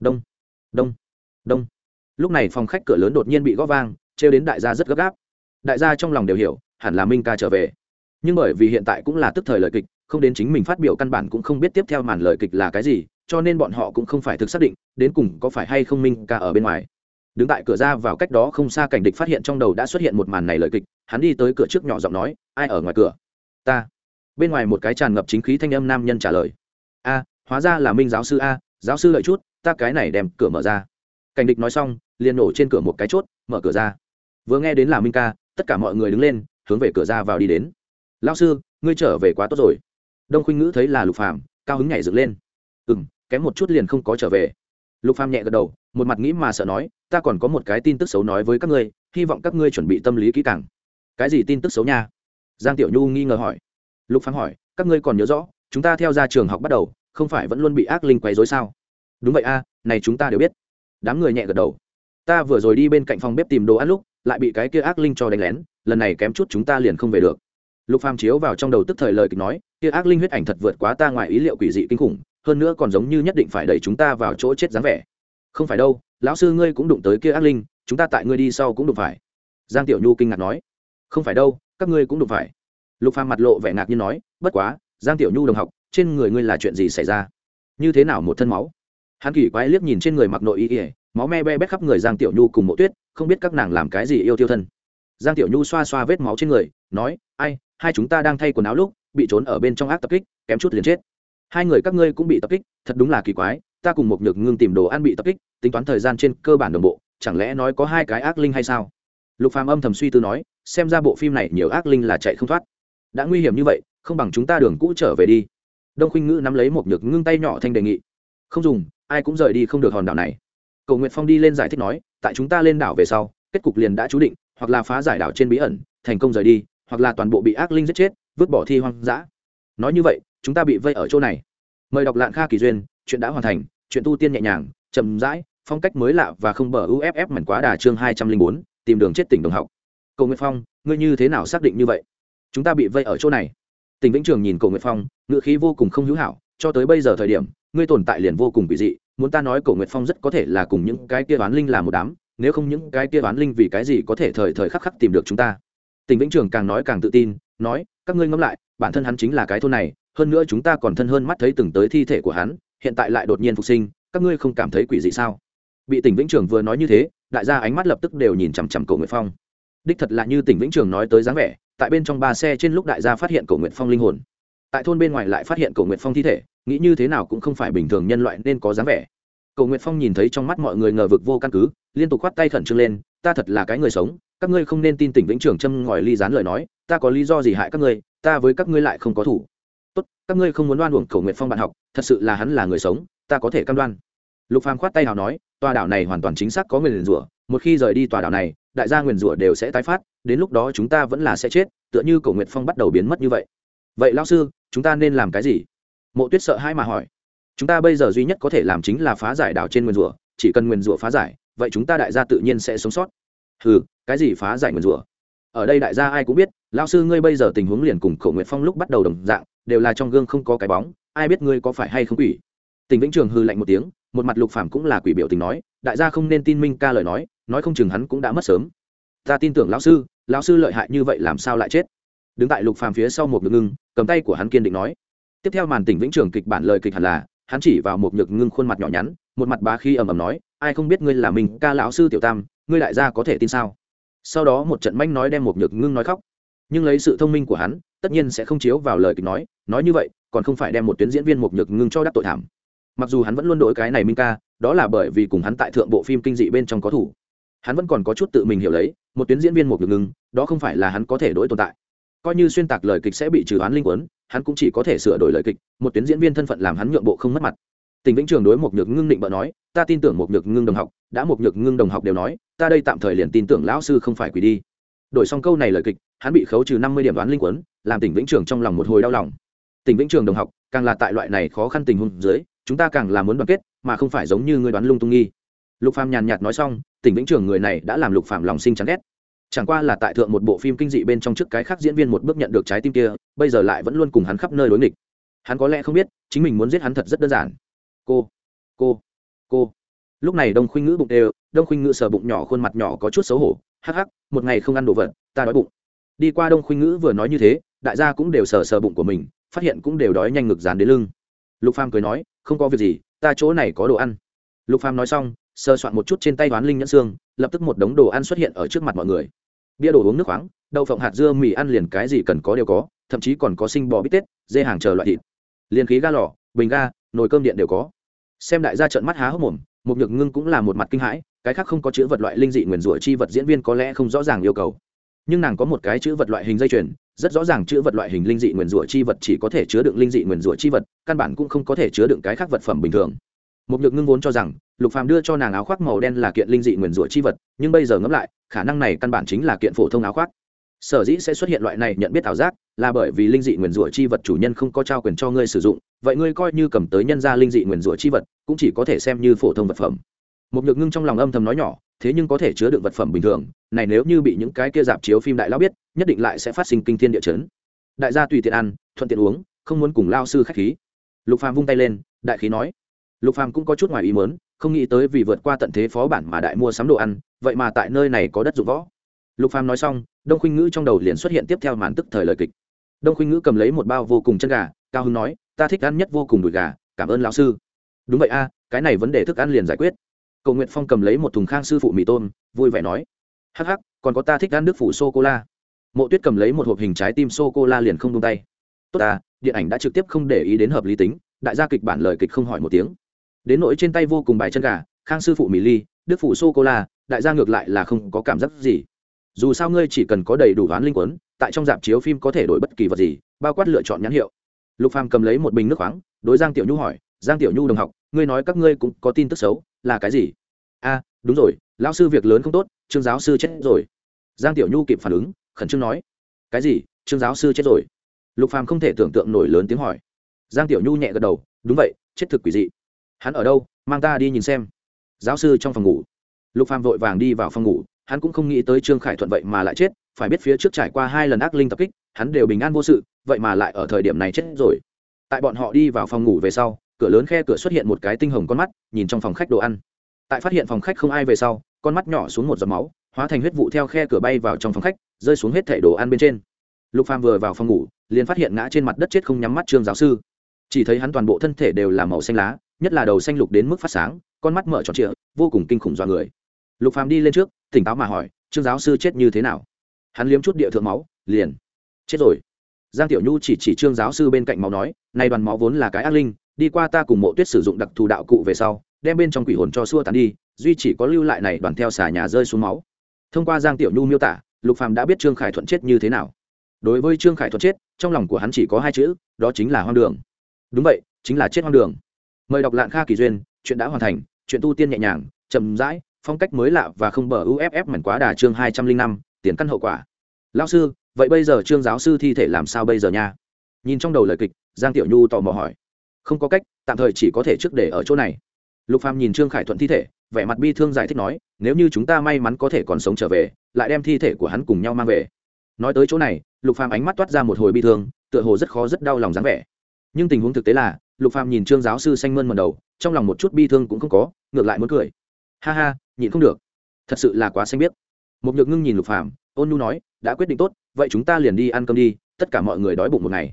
Đông đông đông. Lúc này phòng khách cửa lớn đột nhiên bị gõ vang, trêu đến đại gia rất gấp gáp. Đại gia trong lòng đều hiểu, hẳn là minh ca trở về. Nhưng bởi vì hiện tại cũng là tức thời lời kịch, không đến chính mình phát biểu căn bản cũng không biết tiếp theo màn lời kịch là cái gì, cho nên bọn họ cũng không phải thực xác định, đến cùng có phải hay không minh ca ở bên ngoài đứng tại cửa ra vào cách đó không xa cảnh địch phát hiện trong đầu đã xuất hiện một màn này lời kịch, hắn đi tới cửa trước nhỏ giọng nói, ai ở ngoài cửa? Ta. Bên ngoài một cái tràn ngập chính khí thanh âm nam nhân trả lời, a, hóa ra là minh giáo sư a, giáo sư lợi chút, ta cái này đem cửa mở ra. Cảnh địch nói xong, liền nổ trên cửa một cái chốt, mở cửa ra. Vừa nghe đến là minh ca, tất cả mọi người đứng lên, hướng về cửa ra vào đi đến. Lao sư, ngươi trở về quá tốt rồi. Đông khuynh ngữ thấy là lục phàm, cao hứng nhảy dựng lên. Ừ m kém một chút liền không có trở về. Lục phàm nhẹ gật đầu một mặt nghĩ mà sợ nói, ta còn có một cái tin tức xấu nói với các ngươi, hy vọng các ngươi chuẩn bị tâm lý kỹ càng. Cái gì tin tức xấu nha? Giang tiểu nhu nghi ngờ hỏi. Lục Phán hỏi, các ngươi còn nhớ rõ, chúng ta theo ra trường học bắt đầu, không phải vẫn luôn bị ác linh quấy rối sao? Đúng vậy a, này chúng ta đều biết. Đám người nhẹ gật đầu. Ta vừa rồi đi bên cạnh phòng bếp tìm đồ ăn lúc, lại bị cái kia ác linh cho đánh lén, lần này kém chút chúng ta liền không về được. Lục phàm chiếu vào trong đầu tức thời lời kịch nói, kia ác linh huyết ảnh thật vượt quá ta ngoài ý liệu quỷ dị kinh khủng, hơn nữa còn giống như nhất định phải đẩy chúng ta vào chỗ chết dáng vẻ không phải đâu, lão sư ngươi cũng đụng tới kia ác linh, chúng ta tại ngươi đi sau cũng đụng phải. Giang tiểu nhu kinh ngạc nói. Không phải đâu, các ngươi cũng đụng phải. Lục phàm mặt lộ vẻ ngạc như nói, bất quá, giang tiểu nhu đồng học, trên người ngươi là chuyện gì xảy ra? Như thế nào một thân máu? Hắn kỳ quái liếc nhìn trên người mặc nội y ỉa máu me be bét khắp người giang tiểu nhu cùng mộ tuyết, không biết các nàng làm cái gì yêu tiêu thân. Giang tiểu nhu xoa xoa vết máu trên người, nói, ai, hai chúng ta đang thay quần áo lúc, bị trốn ở bên trong ác tập kích, kém chút liền chết. Hai người các ngươi cũng bị tập kích, thật đúng là kỳ quái, ta cùng một nhược ngưng tìm đồ ăn bị tập kích tính toán thời gian trên cơ bản đồng bộ, chẳng lẽ nói có hai cái ác linh hay sao? Lục phàm âm thầm suy tư nói, xem ra bộ phim này nhiều ác linh là chạy không thoát. Đã nguy hiểm như vậy, không bằng chúng ta đường cũ trở về đi. Đông khuynh ngữ nắm lấy một nhược ngưng tay nhỏ thanh đề nghị. Không dùng, ai cũng rời đi không được hòn đảo này. Cầu nguyệt phong đi lên giải thích nói, tại chúng ta lên đảo về sau, kết cục liền đã chú định, hoặc là phá giải đảo trên bí ẩn, thành công rời đi, hoặc là toàn bộ bị ác linh giết chết, vứt bỏ thi hoang dã. Nói như vậy, chúng ta bị vây ở chỗ này. Mời đọc lạng kha kỳ duyên, chuyện đã hoàn thành, chuyện tu tiên nhẹ nhàng, chậm rãi phong cách mới lạ và không bờ uff mảnh quá đà chương hai trăm linh bốn, tìm đường chết tỉnh đồng học. Cầu nguyệt phong, ngươi như thế nào xác định như vậy? Chúng ta bị vây ở chỗ này. Tỉnh vĩnh trường nhìn cầu nguyệt phong ngựa khí vô cùng không hữu hảo, cho tới bây giờ thời điểm, ngươi tồn tại liền vô cùng kỳ dị, muốn ta nói cầu nguyệt phong rất có thể là cùng những cái kia đoán linh là một đám, nếu không những cái kia đoán linh vì cái gì có thể thời thời khắc khắc tìm được chúng ta? Tỉnh vĩnh trường càng nói càng tự tin, nói, các ngươi ngẫm lại, bản thân hắn chính là cái thôn này, hơn nữa chúng ta còn thân hơn mắt thấy từng tới thi thể của hắn, hiện tại lại đột nhiên phục sinh, các ngươi không cảm thấy quỷ dị sao? Bị tỉnh vĩnh trường vừa nói như thế, đại gia ánh mắt lập tức đều nhìn chằm chằm cổ nguyệt phong. Đích thật là như tỉnh vĩnh trường nói tới dáng vẻ, tại bên trong ba xe trên lúc đại gia phát hiện cổ nguyệt phong linh hồn. Tại thôn bên ngoài lại phát hiện cổ nguyệt phong thi thể, nghĩ như thế nào cũng không phải bình thường nhân loại nên có dáng vẻ. Cổ nguyệt phong nhìn thấy trong mắt mọi người ngờ vực vô căn cứ, liên tục khoát tay khẩn trương lên, ta thật là cái người sống, các ngươi không nên tin tỉnh vĩnh trường châm ngòi ly dán lời nói, ta có lý do gì hại các ngươi, ta với các ngươi lại không có thủ. Tốt, các ngươi không muốn đoan uổng cổ nguyệt phong bạn học, thật sự là hắn là người sống, ta có thể cam đoan. Lục phàm khoát tay nào nói tòa đảo này hoàn toàn chính xác có nguyền rủa, một khi rời đi tòa đảo này, đại gia nguyền rủa đều sẽ tái phát, đến lúc đó chúng ta vẫn là sẽ chết, tựa như cổ Nguyệt phong bắt đầu biến mất như vậy. Vậy lão sư, chúng ta nên làm cái gì? Mộ tuyết sợ hai mà hỏi. Chúng ta bây giờ duy nhất có thể làm chính là phá giải đảo trên nguyên rủa, chỉ cần nguyên rủa phá giải, vậy chúng ta đại gia tự nhiên sẽ sống sót. Ừ cái gì phá giải nguyên rủa? Ở đây đại gia ai cũng biết lao sư ngươi bây giờ tình huống liền cùng cổ nguyệt phong lúc bắt đầu đồng dạng, đều là trong gương không có cái bóng, ai biết ngươi có phải hay không quỷ? Tình vĩnh trường hư lạnh một tiếng một mặt lục phàm cũng là quỷ biểu tình nói, đại gia không nên tin minh ca lời nói nói không chừng hắn cũng đã mất sớm. Ta tin tưởng lão sư lão sư lợi hại như vậy làm sao lại chết? Đứng tại lục phàm phía sau một nhược ngưng, cầm tay của hắn kiên định nói. Tiếp theo màn tỉnh vĩnh trường kịch bản lời kịch hẳn là, hắn chỉ vào một nhược ngưng khuôn mặt nhỏ nhắn, một mặt bá khi ầm ầm nói, ai không biết ngươi là mình ca lão sư tiểu tam, ngươi đại gia có thể tin sao? Sau đó một trận manh nói đem một nhược ngưng nói khóc. Nhưng lấy sự thông minh của hắn, tất nhiên sẽ không chiếu vào lời kịch nói nói như vậy, còn không phải đem một tuyến diễn viên một nhược ngưng cho đắc tội thảm mặc dù hắn vẫn luôn đổi cái này minh ca, đó là bởi vì cùng hắn tại thượng bộ phim kinh dị bên trong có thủ. Hắn vẫn còn có chút tự mình hiểu lấy, một tuyến diễn viên một nhược ngưng đó không phải là hắn có thể đổi tồn tại. Coi như xuyên tạc lời kịch sẽ bị trừ án linh quấn, hắn cũng chỉ có thể sửa đổi lời kịch, một tuyến diễn viên thân phận làm hắn nhượng bộ không mất mặt. Tỉnh vĩnh trường đối một nhược ngưng định bợ nói, ta tin tưởng một nhược ngưng đồng học, đã một nhược ngưng đồng học đều nói, ta đây tạm thời liền tin tưởng lão sư không phải quỷ đi. Đổi xong câu này lời kịch, hắn bị khấu trừ năm mươi điểm đoán linh quấn, làm tỉnh vĩnh trường trong lòng một hồi đau lòng. Tỉnh vĩnh trường đồng học, càng là tại loại này khó khăn tình huống dưới chúng ta càng là muốn đoàn kết, mà không phải giống như ngươi đoán lung tung nghi. Lục phàm nhàn nhạt nói xong, tỉnh vĩnh trường người này đã làm lục phàm lòng sinh chán ghét. Chẳng qua là tại thượng một bộ phim kinh dị bên trong trước cái khác diễn viên một bước nhận được trái tim kia, bây giờ lại vẫn luôn cùng hắn khắp nơi đối nghịch. Hắn có lẽ không biết, chính mình muốn giết hắn thật rất đơn giản. Cô cô cô. Lúc này đông khuynh ngữ bụng đều, đông khuynh ngữ sờ bụng nhỏ khuôn mặt nhỏ có chút xấu hổ, hắc hắc, một ngày không ăn đồ vật, ta đói bụng. Đi qua đông khuynh ngữ vừa nói như thế, đại gia cũng đều sờ sờ bụng của mình, phát hiện cũng đều đói nhanh ngực dán đến lưng lục phàm cười nói, không có việc gì, ta chỗ này có đồ ăn. Lục phàm nói xong sơ soạn một chút trên tay đoán linh nhẫn xương, lập tức một đống đồ ăn xuất hiện ở trước mặt mọi người. Bia đồ uống nước khoáng, đậu phộng hạt dưa mì ăn liền cái gì cần có đều có, thậm chí còn có sinh bò bít tết, dê hàng chờ loại thịt. Liền khí ga lò, bình ga, nồi cơm điện đều có. Xem đại gia trợn mắt há hốc mồm, một nhược ngưng cũng là một mặt kinh hãi, cái khác không có chữ vật loại linh dị nguyền rủa chi vật diễn viên có lẽ không rõ ràng yêu cầu. Nhưng nàng có một cái chữ vật loại hình dây chuyền rất rõ ràng chữ vật loại hình linh dị nguyền rủa chi vật chỉ có thể chứa đựng linh dị nguyền rủa chi vật, căn bản cũng không có thể chứa đựng cái khác vật phẩm bình thường. Một nhược ngưng vốn cho rằng, lục phàm đưa cho nàng áo khoác màu đen là kiện linh dị nguyền rủa chi vật, nhưng bây giờ ngẫm lại, khả năng này căn bản chính là kiện phổ thông áo khoác. Sở dĩ sẽ xuất hiện loại này nhận biết ảo giác, là bởi vì linh dị nguyền rủa chi vật chủ nhân không có trao quyền cho ngươi sử dụng, vậy ngươi coi như cầm tới nhân gia linh dị nguyền rủa chi vật, cũng chỉ có thể xem như phổ thông vật phẩm một nhược ngưng trong lòng âm thầm nói nhỏ, thế nhưng có thể chứa đựng vật phẩm bình thường, này nếu như bị những cái kia dạp chiếu phim đại lao biết, nhất định lại sẽ phát sinh kinh thiên địa chấn. Đại gia tùy tiện ăn, thuận tiện uống, không muốn cùng lao sư khách khí. Lục phàm vung tay lên, đại khí nói. Lục phàm cũng có chút ngoài ý muốn, không nghĩ tới vì vượt qua tận thế phó bản mà đại mua sắm đồ ăn, vậy mà tại nơi này có đất dụng võ. Lục phàm nói xong, đông khuynh ngữ trong đầu liền xuất hiện tiếp theo màn tức thời lời kịch. Đông khuynh ngữ cầm lấy một bao vô cùng chân gà, cao hưng nói, ta thích ăn nhất vô cùng đùi gà, cảm ơn lão sư. Đúng vậy a, cái này vấn đề thức ăn liền giải quyết cầu nguyện phong cầm lấy một thùng khang sư phụ mì tôm, vui vẻ nói, hắc hắc, còn có ta thích ăn nước phủ sô cô la mộ tuyết cầm lấy một hộp hình trái tim sô cô la liền không tung tay. Tốt ta, điện ảnh đã trực tiếp không để ý đến hợp lý tính, đại gia kịch bản lời kịch không hỏi một tiếng. Đến nỗi trên tay vô cùng bài chân gà, khang sư phụ mì ly đức phủ sô cô la đại gia ngược lại là không có cảm giác gì. Dù sao ngươi chỉ cần có đầy đủ ván linh quấn, tại trong dạp chiếu phim có thể đổi bất kỳ vật gì, bao quát lựa chọn nhãn hiệu. Lục phàm cầm lấy một bình nước khoáng, đối giang tiểu nhu hỏi, giang tiểu nhu đồng học, ngươi nói các ngươi cũng có tin tức xấu là cái gì? A đúng rồi, lão sư việc lớn không tốt, trương giáo sư chết rồi. Giang tiểu nhu kịp phản ứng, khẩn trương nói. Cái gì? Trương giáo sư chết rồi? Lục phàm không thể tưởng tượng nổi lớn tiếng hỏi. Giang tiểu nhu nhẹ gật đầu, đúng vậy, chết thực quỷ dị. Hắn ở đâu? Mang ta đi nhìn xem. Giáo sư trong phòng ngủ. Lục phàm vội vàng đi vào phòng ngủ, hắn cũng không nghĩ tới trương khải thuận vậy mà lại chết. Phải biết phía trước trải qua hai lần ác linh tập kích, hắn đều bình an vô sự, vậy mà lại ở thời điểm này chết rồi. Tại bọn họ đi vào phòng ngủ về sau cửa lớn khe cửa xuất hiện một cái tinh hồng con mắt, nhìn trong phòng khách đồ ăn. Tại phát hiện phòng khách không ai về sau, con mắt nhỏ xuống một giọt máu, hóa thành huyết vụ theo khe cửa bay vào trong phòng khách, rơi xuống hết thẻ đồ ăn bên trên. Lục phàm vừa vào phòng ngủ, liền phát hiện ngã trên mặt đất chết không nhắm mắt trương giáo sư. Chỉ thấy hắn toàn bộ thân thể đều là màu xanh lá, nhất là đầu xanh lục đến mức phát sáng, con mắt mở tròn trịa, vô cùng kinh khủng do người. Lục phàm đi lên trước, tỉnh táo mà hỏi, trương giáo sư chết như thế nào? Hắn liếm chút địa thượng máu, liền, chết rồi. Giang tiểu nhu chỉ chỉ trương giáo sư bên cạnh máu nói, nay đoàn máu vốn là cái ác linh đi qua ta cùng mộ tuyết sử dụng đặc thù đạo cụ về sau, đem bên trong quỷ hồn cho xua tàn đi, duy chỉ có lưu lại này đoàn theo xà nhà rơi xuống máu. Thông qua giang tiểu nhu miêu tả, lục phàm đã biết trương khải thuận chết như thế nào. Đối với trương khải thuận chết, trong lòng của hắn chỉ có hai chữ, đó chính là hoang đường. Đúng vậy, chính là chết hoang đường. Mời đọc lạng kha kỳ duyên, chuyện đã hoàn thành, chuyện tu tiên nhẹ nhàng, chậm rãi, phong cách mới lạ và không bờ uff mảnh quá đà chương hai trăm linh năm, tiền căn hậu quả. Lao sư, vậy bây giờ trương giáo sư thi thể làm sao bây giờ nha? Nhìn trong đầu lời kịch, giang tiểu nhu tò mò hỏi không có cách, tạm thời chỉ có thể trước để ở chỗ này. Lục phàm nhìn trương khải thuận thi thể, vẻ mặt bi thương giải thích nói, nếu như chúng ta may mắn có thể còn sống trở về, lại đem thi thể của hắn cùng nhau mang về. Nói tới chỗ này, lục phàm ánh mắt toát ra một hồi bi thương, tựa hồ rất khó rất đau lòng dáng vẻ. Nhưng tình huống thực tế là, lục phàm nhìn trương giáo sư xanh mơn mần đầu, trong lòng một chút bi thương cũng không có, ngược lại muốn cười. Ha ha, nhịn không được. Thật sự là quá xanh biết một nhược ngưng nhìn lục phàm, ôn nu nói, đã quyết định tốt, vậy chúng ta liền đi ăn cơm đi, tất cả mọi người đói bụng một ngày.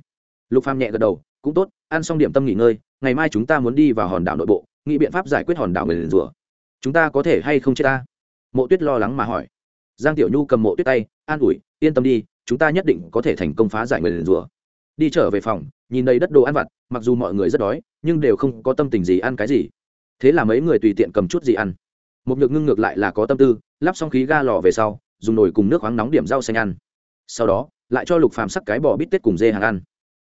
Lục phàm nhẹ gật đầu cũng tốt, ăn xong điểm tâm nghỉ ngơi, ngày mai chúng ta muốn đi vào hòn đảo nội bộ, nghĩ biện pháp giải quyết hòn đảo người liền rủa chúng ta có thể hay không chết ta? Mộ tuyết lo lắng mà hỏi. Giang tiểu nhu cầm mộ tuyết tay, an ủi, yên tâm đi, chúng ta nhất định có thể thành công phá giải người liền rủa đi trở về phòng, nhìn đầy đất đồ ăn vặt, mặc dù mọi người rất đói, nhưng đều không có tâm tình gì ăn cái gì. Thế là mấy người tùy tiện cầm chút gì ăn. Một nhược ngưng ngược lại là có tâm tư, lắp xong khí ga lò về sau, dùng nồi cùng nước khoáng nóng điểm rau xanh ăn. Sau đó, lại cho lục phàm sắc cái bò bít tết cùng dê hàng ăn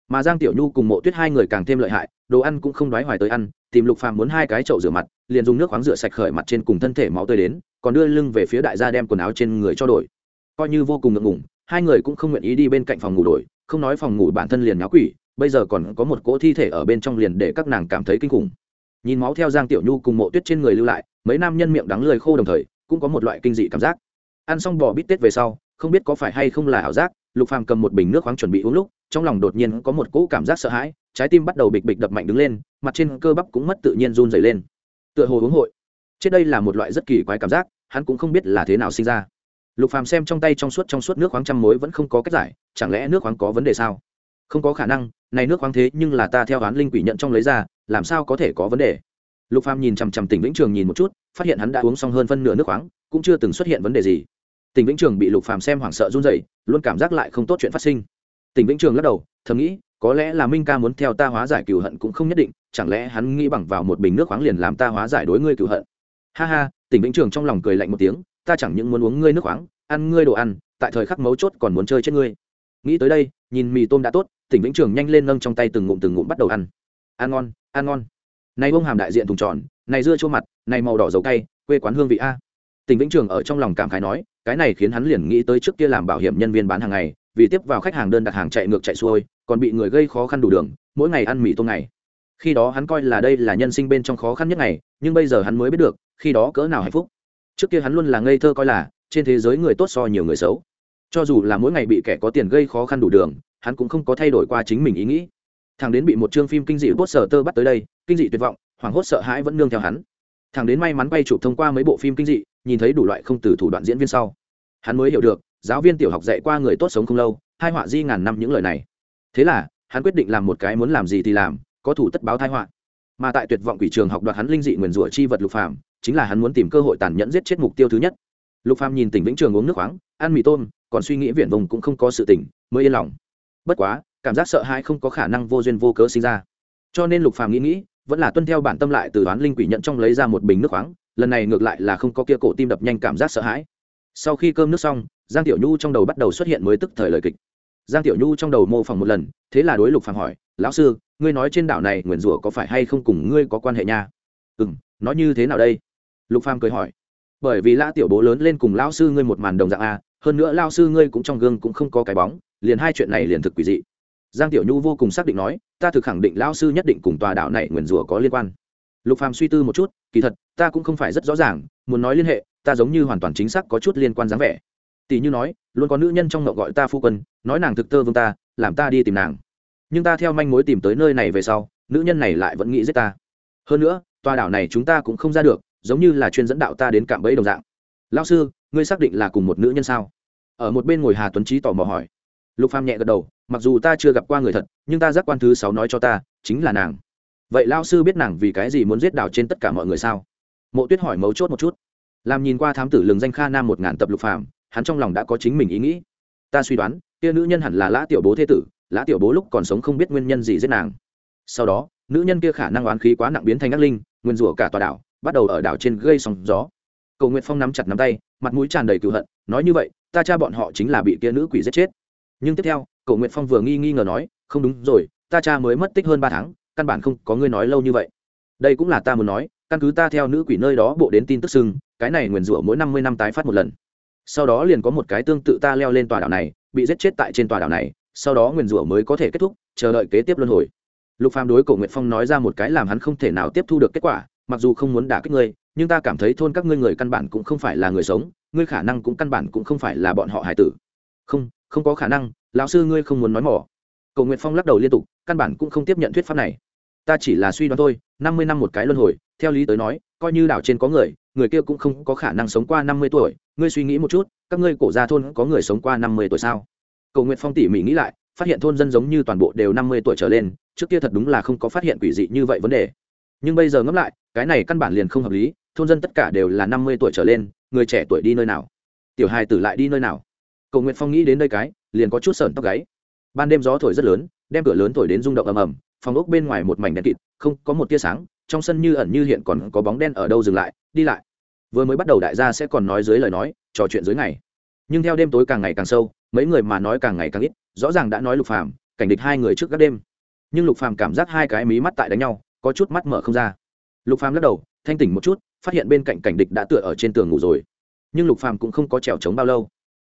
mà giang tiểu nhu cùng mộ tuyết hai người càng thêm lợi hại, đồ ăn cũng không đoái hoài tới ăn, tìm lục phàm muốn hai cái chậu rửa mặt, liền dùng nước khoáng rửa sạch khởi mặt trên cùng thân thể máu tươi đến, còn đưa lưng về phía đại gia đem quần áo trên người cho đổi. Coi như vô cùng ngượng ngùng, hai người cũng không nguyện ý đi bên cạnh phòng ngủ đổi, không nói phòng ngủ bản thân liền nháo quỷ, bây giờ còn có một cỗ thi thể ở bên trong liền để các nàng cảm thấy kinh khủng. Nhìn máu theo giang tiểu nhu cùng mộ tuyết trên người lưu lại, mấy nam nhân miệng đắng lười khô đồng thời, cũng có một loại kinh dị cảm giác. Ăn xong bò bít tết về sau không biết có phải hay không là ảo giác, lục phàm cầm một bình nước khoáng chuẩn bị uống lúc, trong lòng đột nhiên có một cỗ cảm giác sợ hãi, trái tim bắt đầu bịch bịch đập mạnh đứng lên, mặt trên cơ bắp cũng mất tự nhiên run rẩy lên. Tựa hồ uống hội. Chết đây là một loại rất kỳ quái cảm giác, hắn cũng không biết là thế nào sinh ra. Lục phàm xem trong tay trong suốt trong suốt nước khoáng trăm mối vẫn không có cách giải, chẳng lẽ nước khoáng có vấn đề sao? Không có khả năng, này nước khoáng thế nhưng là ta theo án linh quỷ nhận trong lấy ra, làm sao có thể có vấn đề? Lục phàm nhìn chằm chằm tỉnh vĩnh trường nhìn một chút, phát hiện hắn đã uống xong hơn phân nửa nước khoáng, cũng chưa từng xuất hiện vấn đề gì tỉnh vĩnh trường bị lục phàm xem hoảng sợ run rẩy, luôn cảm giác lại không tốt chuyện phát sinh. Tỉnh vĩnh trường lắc đầu, thầm nghĩ, có lẽ là minh ca muốn theo ta hóa giải cừu hận cũng không nhất định, chẳng lẽ hắn nghĩ bằng vào một bình nước khoáng liền làm ta hóa giải đối ngươi cừu hận. Ha ha, tỉnh vĩnh trường trong lòng cười lạnh một tiếng, ta chẳng những muốn uống ngươi nước khoáng, ăn ngươi đồ ăn, tại thời khắc mấu chốt còn muốn chơi chết ngươi. Nghĩ tới đây, nhìn mì tôm đã tốt, tỉnh vĩnh trường nhanh lên nâng trong tay từng ngụm từng ngụm bắt đầu ăn. Ăn ngon ăn ngon. Này bông hàm đại diện thùng tròn, này dưa chua mặt, này màu đỏ dầu cay, quê quán hương vị a. Tỉnh vĩnh trường ở trong lòng cảm khái nói cái này khiến hắn liền nghĩ tới trước kia làm bảo hiểm nhân viên bán hàng ngày, vì tiếp vào khách hàng đơn đặt hàng chạy ngược chạy xuôi, còn bị người gây khó khăn đủ đường, mỗi ngày ăn mì tôm ngày. Khi đó hắn coi là đây là nhân sinh bên trong khó khăn nhất ngày, nhưng bây giờ hắn mới biết được, khi đó cỡ nào hạnh phúc. Trước kia hắn luôn là ngây thơ coi là, trên thế giới người tốt so nhiều người xấu. Cho dù là mỗi ngày bị kẻ có tiền gây khó khăn đủ đường, hắn cũng không có thay đổi qua chính mình ý nghĩ. Thằng đến bị một chương phim kinh dị bốt sở tơ bắt tới đây, kinh dị tuyệt vọng, hoảng hốt sợ hãi vẫn nương theo hắn. Thằng đến may mắn bay chụp thông qua mấy bộ phim kinh dị nhìn thấy đủ loại không từ thủ đoạn diễn viên sau. Hắn mới hiểu được, giáo viên tiểu học dạy qua người tốt sống không lâu, hai họa di ngàn năm những lời này. Thế là, hắn quyết định làm một cái muốn làm gì thì làm, có thủ tất báo thai họa. Mà tại tuyệt vọng quỷ trường học đoạt hắn linh dị nguyền rủa chi vật lục phàm, chính là hắn muốn tìm cơ hội tàn nhẫn giết chết mục tiêu thứ nhất. Lục phàm nhìn tỉnh vĩnh trường uống nước khoáng, ăn mì tôm, còn suy nghĩ viển vùng cũng không có sự tỉnh, mới yên lòng. Bất quá, cảm giác sợ hãi không có khả năng vô duyên vô cớ sinh ra. Cho nên lục phàm nghĩ nghĩ, vẫn là tuân theo bản tâm lại từ đoán linh quỷ nhận trong lấy ra một bình nước khoáng lần này ngược lại là không có kia cổ tim đập nhanh cảm giác sợ hãi. Sau khi cơm nước xong, giang tiểu nhu trong đầu bắt đầu xuất hiện mới tức thời lời kịch. Giang tiểu nhu trong đầu mô phỏng một lần, thế là đối lục phàm hỏi, lão sư, ngươi nói trên đảo này nguyền rủa có phải hay không cùng ngươi có quan hệ nha? Ừ m nói như thế nào đây? Lục phàm cười hỏi, bởi vì la tiểu bố lớn lên cùng lão sư ngươi một màn đồng dạng a, hơn nữa lao sư ngươi cũng trong gương cũng không có cái bóng, liền hai chuyện này liền thực quỷ dị. Giang tiểu nhu vô cùng xác định nói, ta thực khẳng định lao sư nhất định cùng tòa đảo này nguyền rủa có liên quan lục phàm suy tư một chút, kỳ thật, ta cũng không phải rất rõ ràng, muốn nói liên hệ, ta giống như hoàn toàn chính xác có chút liên quan dáng vẻ. Tỷ như nói, luôn có nữ nhân trong ngậu gọi ta phu quân, nói nàng thực tơ vương ta, làm ta đi tìm nàng. Nhưng ta theo manh mối tìm tới nơi này về sau, nữ nhân này lại vẫn nghĩ giết ta. Hơn nữa, tòa đảo này chúng ta cũng không ra được, giống như là chuyên dẫn đạo ta đến cạm bẫy đồng dạng. Lao sư, ngươi xác định là cùng một nữ nhân sao? Ở một bên ngồi hà tuấn trí tò mò hỏi. Lục phàm nhẹ gật đầu, mặc dù ta chưa gặp qua người thật, nhưng ta giác quan thứ sáu nói cho ta, chính là nàng vậy lao sư biết nàng vì cái gì muốn giết đảo trên tất cả mọi người sao? Mộ tuyết hỏi mấu chốt một chút. Làm nhìn qua thám tử lường danh kha nam một ngàn tập lục phàm, hắn trong lòng đã có chính mình ý nghĩ. Ta suy đoán, kia nữ nhân hẳn là lã tiểu bố thế tử, lã tiểu bố lúc còn sống không biết nguyên nhân gì giết nàng. Sau đó, nữ nhân kia khả năng oán khí quá nặng biến thành ác linh, nguyên rủa cả tòa đảo, bắt đầu ở đảo trên gây sóng gió. Cầu nguyện phong nắm chặt nắm tay, mặt mũi tràn đầy cựu hận, nói như vậy, ta cha bọn họ chính là bị kia nữ quỷ giết chết. Nhưng tiếp theo, cầu nguyện phong vừa nghi nghi ngờ nói, không đúng rồi, ta cha mới mất tích hơn ba tháng căn bản không có ngươi nói lâu như vậy. Đây cũng là ta muốn nói, căn cứ ta theo nữ quỷ nơi đó bộ đến tin tức sưng cái này nguyền rủa mỗi năm mươi năm tái phát một lần. Sau đó liền có một cái tương tự ta leo lên tòa đảo này, bị giết chết tại trên tòa đảo này, sau đó nguyền rủa mới có thể kết thúc, chờ đợi kế tiếp luân hồi. Lục phàm đối cổ nguyệt phong nói ra một cái làm hắn không thể nào tiếp thu được kết quả, mặc dù không muốn đả kích ngươi, nhưng ta cảm thấy thôn các ngươi người căn bản cũng không phải là người sống, ngươi khả năng cũng căn bản cũng không phải là bọn họ hải tử. Không không có khả năng, lão sư ngươi không muốn nói mỏ. Cầu nguyệt phong lắc đầu liên tục, căn bản cũng không tiếp nhận thuyết pháp này ta chỉ là suy đoán thôi, năm mươi năm một cái luân hồi, theo lý tới nói, coi như đảo trên có người người kia cũng không có khả năng sống qua năm mươi tuổi. Ngươi suy nghĩ một chút, các ngươi cổ gia thôn có người sống qua năm mươi tuổi sao? Cầu nguyện phong tỉ mỉ nghĩ lại, phát hiện thôn dân giống như toàn bộ đều năm mươi tuổi trở lên, trước kia thật đúng là không có phát hiện quỷ dị như vậy vấn đề. Nhưng bây giờ ngẫm lại, cái này căn bản liền không hợp lý, thôn dân tất cả đều là năm mươi tuổi trở lên, người trẻ tuổi đi nơi nào? Tiểu hài tử lại đi nơi nào? Cầu nguyện phong nghĩ đến nơi cái, liền có chút sờn tóc gáy. Ban đêm gió thổi rất lớn, đem cửa lớn thổi đến rung động ầm ầm phòng ốc bên ngoài một mảnh đen kịt, không có một tia sáng, trong sân như ẩn như hiện còn có bóng đen ở đâu dừng lại, đi lại. Vừa mới bắt đầu đại gia sẽ còn nói dưới lời nói, trò chuyện dưới ngày. Nhưng theo đêm tối càng ngày càng sâu, mấy người mà nói càng ngày càng ít, rõ ràng đã nói lục phàm, cảnh địch hai người trước các đêm. Nhưng lục phàm cảm giác hai cái mí mắt tại đánh nhau, có chút mắt mở không ra. Lục phàm lắc đầu, thanh tỉnh một chút, phát hiện bên cạnh cảnh địch đã tựa ở trên tường ngủ rồi. Nhưng lục phàm cũng không có trèo trống bao lâu.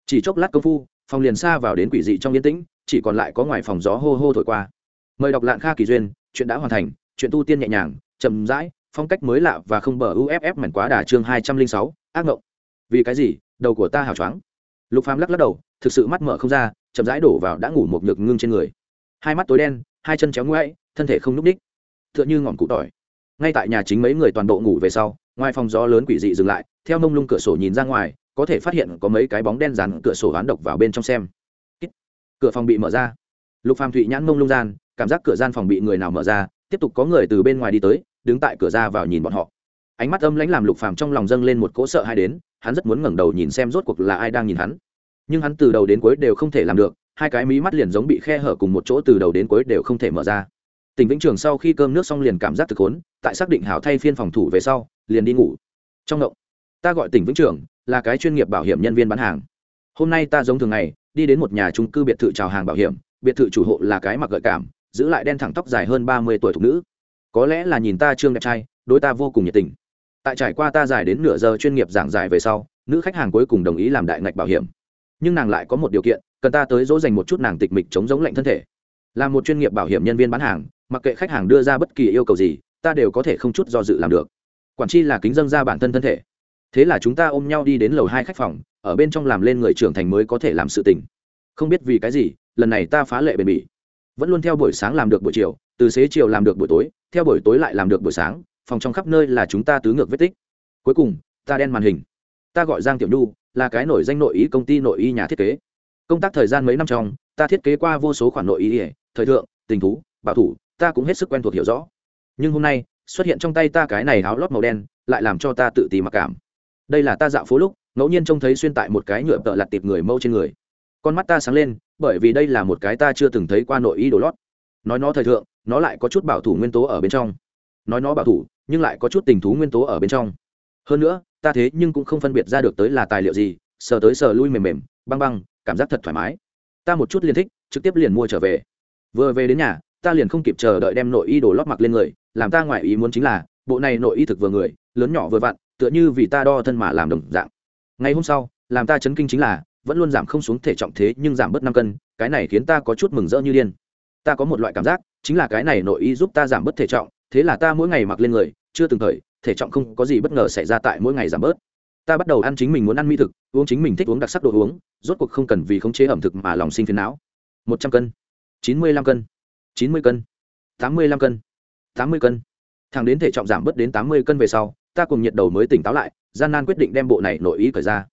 Chỉ chốc lát công phu, phòng liền xa vào đến quỷ dị trong yên tĩnh, chỉ còn lại có ngoài phòng gió hô hô thổi qua mời đọc lạng kha kỳ duyên, chuyện đã hoàn thành, chuyện tu tiên nhẹ nhàng, chậm rãi, phong cách mới lạ và không bờ uff mảnh quá đà chương hai trăm linh sáu, ác ngộng. Vì cái gì? Đầu của ta hào choáng. Lục phàm lắc lắc đầu, thực sự mắt mở không ra, chậm rãi đổ vào đã ngủ một nhược ngưng trên người. Hai mắt tối đen, hai chân chéo ngoáy, thân thể không núc đích tựa như ngọn cụ tỏi. Ngay tại nhà chính mấy người toàn bộ ngủ về sau, ngoài phòng gió lớn quỷ dị dừng lại, theo nông lung cửa sổ nhìn ra ngoài, có thể phát hiện có mấy cái bóng đen dàn cửa sổ hoán độc vào bên trong xem. Cửa phòng bị mở ra. Lục phàm thụy nhãn mông lung gian cảm giác cửa gian phòng bị người nào mở ra, tiếp tục có người từ bên ngoài đi tới, đứng tại cửa ra vào nhìn bọn họ. Ánh mắt âm lãnh làm lục phàm trong lòng dâng lên một cỗ sợ hai đến, hắn rất muốn ngẩng đầu nhìn xem rốt cuộc là ai đang nhìn hắn. Nhưng hắn từ đầu đến cuối đều không thể làm được, hai cái mí mắt liền giống bị khe hở cùng một chỗ từ đầu đến cuối đều không thể mở ra. Tỉnh vĩnh trường sau khi cơm nước xong liền cảm giác thực khốn tại xác định hảo thay phiên phòng thủ về sau, liền đi ngủ. Trong động ta gọi tỉnh vĩnh trường, là cái chuyên nghiệp bảo hiểm nhân viên bán hàng. Hôm nay ta giống thường ngày, đi đến một nhà trung cư biệt thự chào hàng bảo hiểm, biệt thự chủ hộ là cái mặc gợi cảm giữ lại đen thẳng tóc dài hơn ba mươi tuổi thục nữ. Có lẽ là nhìn ta trương đẹp trai, đối ta vô cùng nhiệt tình. Tại trải qua ta dài đến nửa giờ chuyên nghiệp giảng giải về sau, nữ khách hàng cuối cùng đồng ý làm đại ngạch bảo hiểm. Nhưng nàng lại có một điều kiện, cần ta tới dỗ dành một chút nàng tịch mịch chống giống lạnh thân thể. Là một chuyên nghiệp bảo hiểm nhân viên bán hàng, mặc kệ khách hàng đưa ra bất kỳ yêu cầu gì, ta đều có thể không chút do dự làm được. Quản chi là kính dân ra bản thân thân thể. Thế là chúng ta ôm nhau đi đến lầu hai khách phòng, ở bên trong làm lên người trưởng thành mới có thể làm sự tình. Không biết vì cái gì, lần này ta phá lệ bền bỉ vẫn luôn theo buổi sáng làm được buổi chiều, từ xế chiều làm được buổi tối, theo buổi tối lại làm được buổi sáng, phòng trong khắp nơi là chúng ta tứ ngược vết tích. Cuối cùng, ta đen màn hình. Ta gọi giang tiểu nhu, là cái nổi danh nội ý công ty nội y nhà thiết kế. Công tác thời gian mấy năm trong, ta thiết kế qua vô số khoản nội y thời thượng, tình thú, bảo thủ, ta cũng hết sức quen thuộc hiểu rõ. Nhưng hôm nay, xuất hiện trong tay ta cái này áo lót màu đen, lại làm cho ta tự ti mặc cảm. Đây là ta dạo phố lúc, ngẫu nhiên trông thấy xuyên tại một cái nhựa tợ lặt tiệp người mâu trên người. Con mắt ta sáng lên bởi vì đây là một cái ta chưa từng thấy qua nội y đồ lót. Nói nó thời thượng, nó lại có chút bảo thủ nguyên tố ở bên trong. Nói nó bảo thủ, nhưng lại có chút tình thú nguyên tố ở bên trong. Hơn nữa, ta thế nhưng cũng không phân biệt ra được tới là tài liệu gì, sờ tới sờ lui mềm mềm, băng băng, cảm giác thật thoải mái. Ta một chút liền thích, trực tiếp liền mua trở về. Vừa về đến nhà, ta liền không kịp chờ đợi đem nội y đồ lót mặc lên người, làm ta ngoài ý muốn chính là, bộ này nội y thực vừa người, lớn nhỏ vừa vặn, tựa như vì ta đo thân mà làm đồng dạng. Ngày hôm sau, làm ta chấn kinh chính là vẫn luôn giảm không xuống thể trọng thế nhưng giảm bớt năm cân, cái này khiến ta có chút mừng rỡ như điên. Ta có một loại cảm giác, chính là cái này nội y giúp ta giảm bớt thể trọng, thế là ta mỗi ngày mặc lên người, chưa từng thời, thể trọng không có gì bất ngờ xảy ra tại mỗi ngày giảm bớt. Ta bắt đầu ăn chính mình muốn ăn mỹ thực, uống chính mình thích uống đặc sắc đồ uống, rốt cuộc không cần vì khống chế ẩm thực mà lòng sinh phiền não. Một trăm cân, chín mươi lăm cân, chín mươi cân, tám mươi lăm cân, tám mươi cân. Thằng đến thể trọng giảm bớt đến tám mươi cân về sau, ta cùng nhiệt đầu mới tỉnh táo lại, gian nan quyết định đem bộ này nội ý cởi ra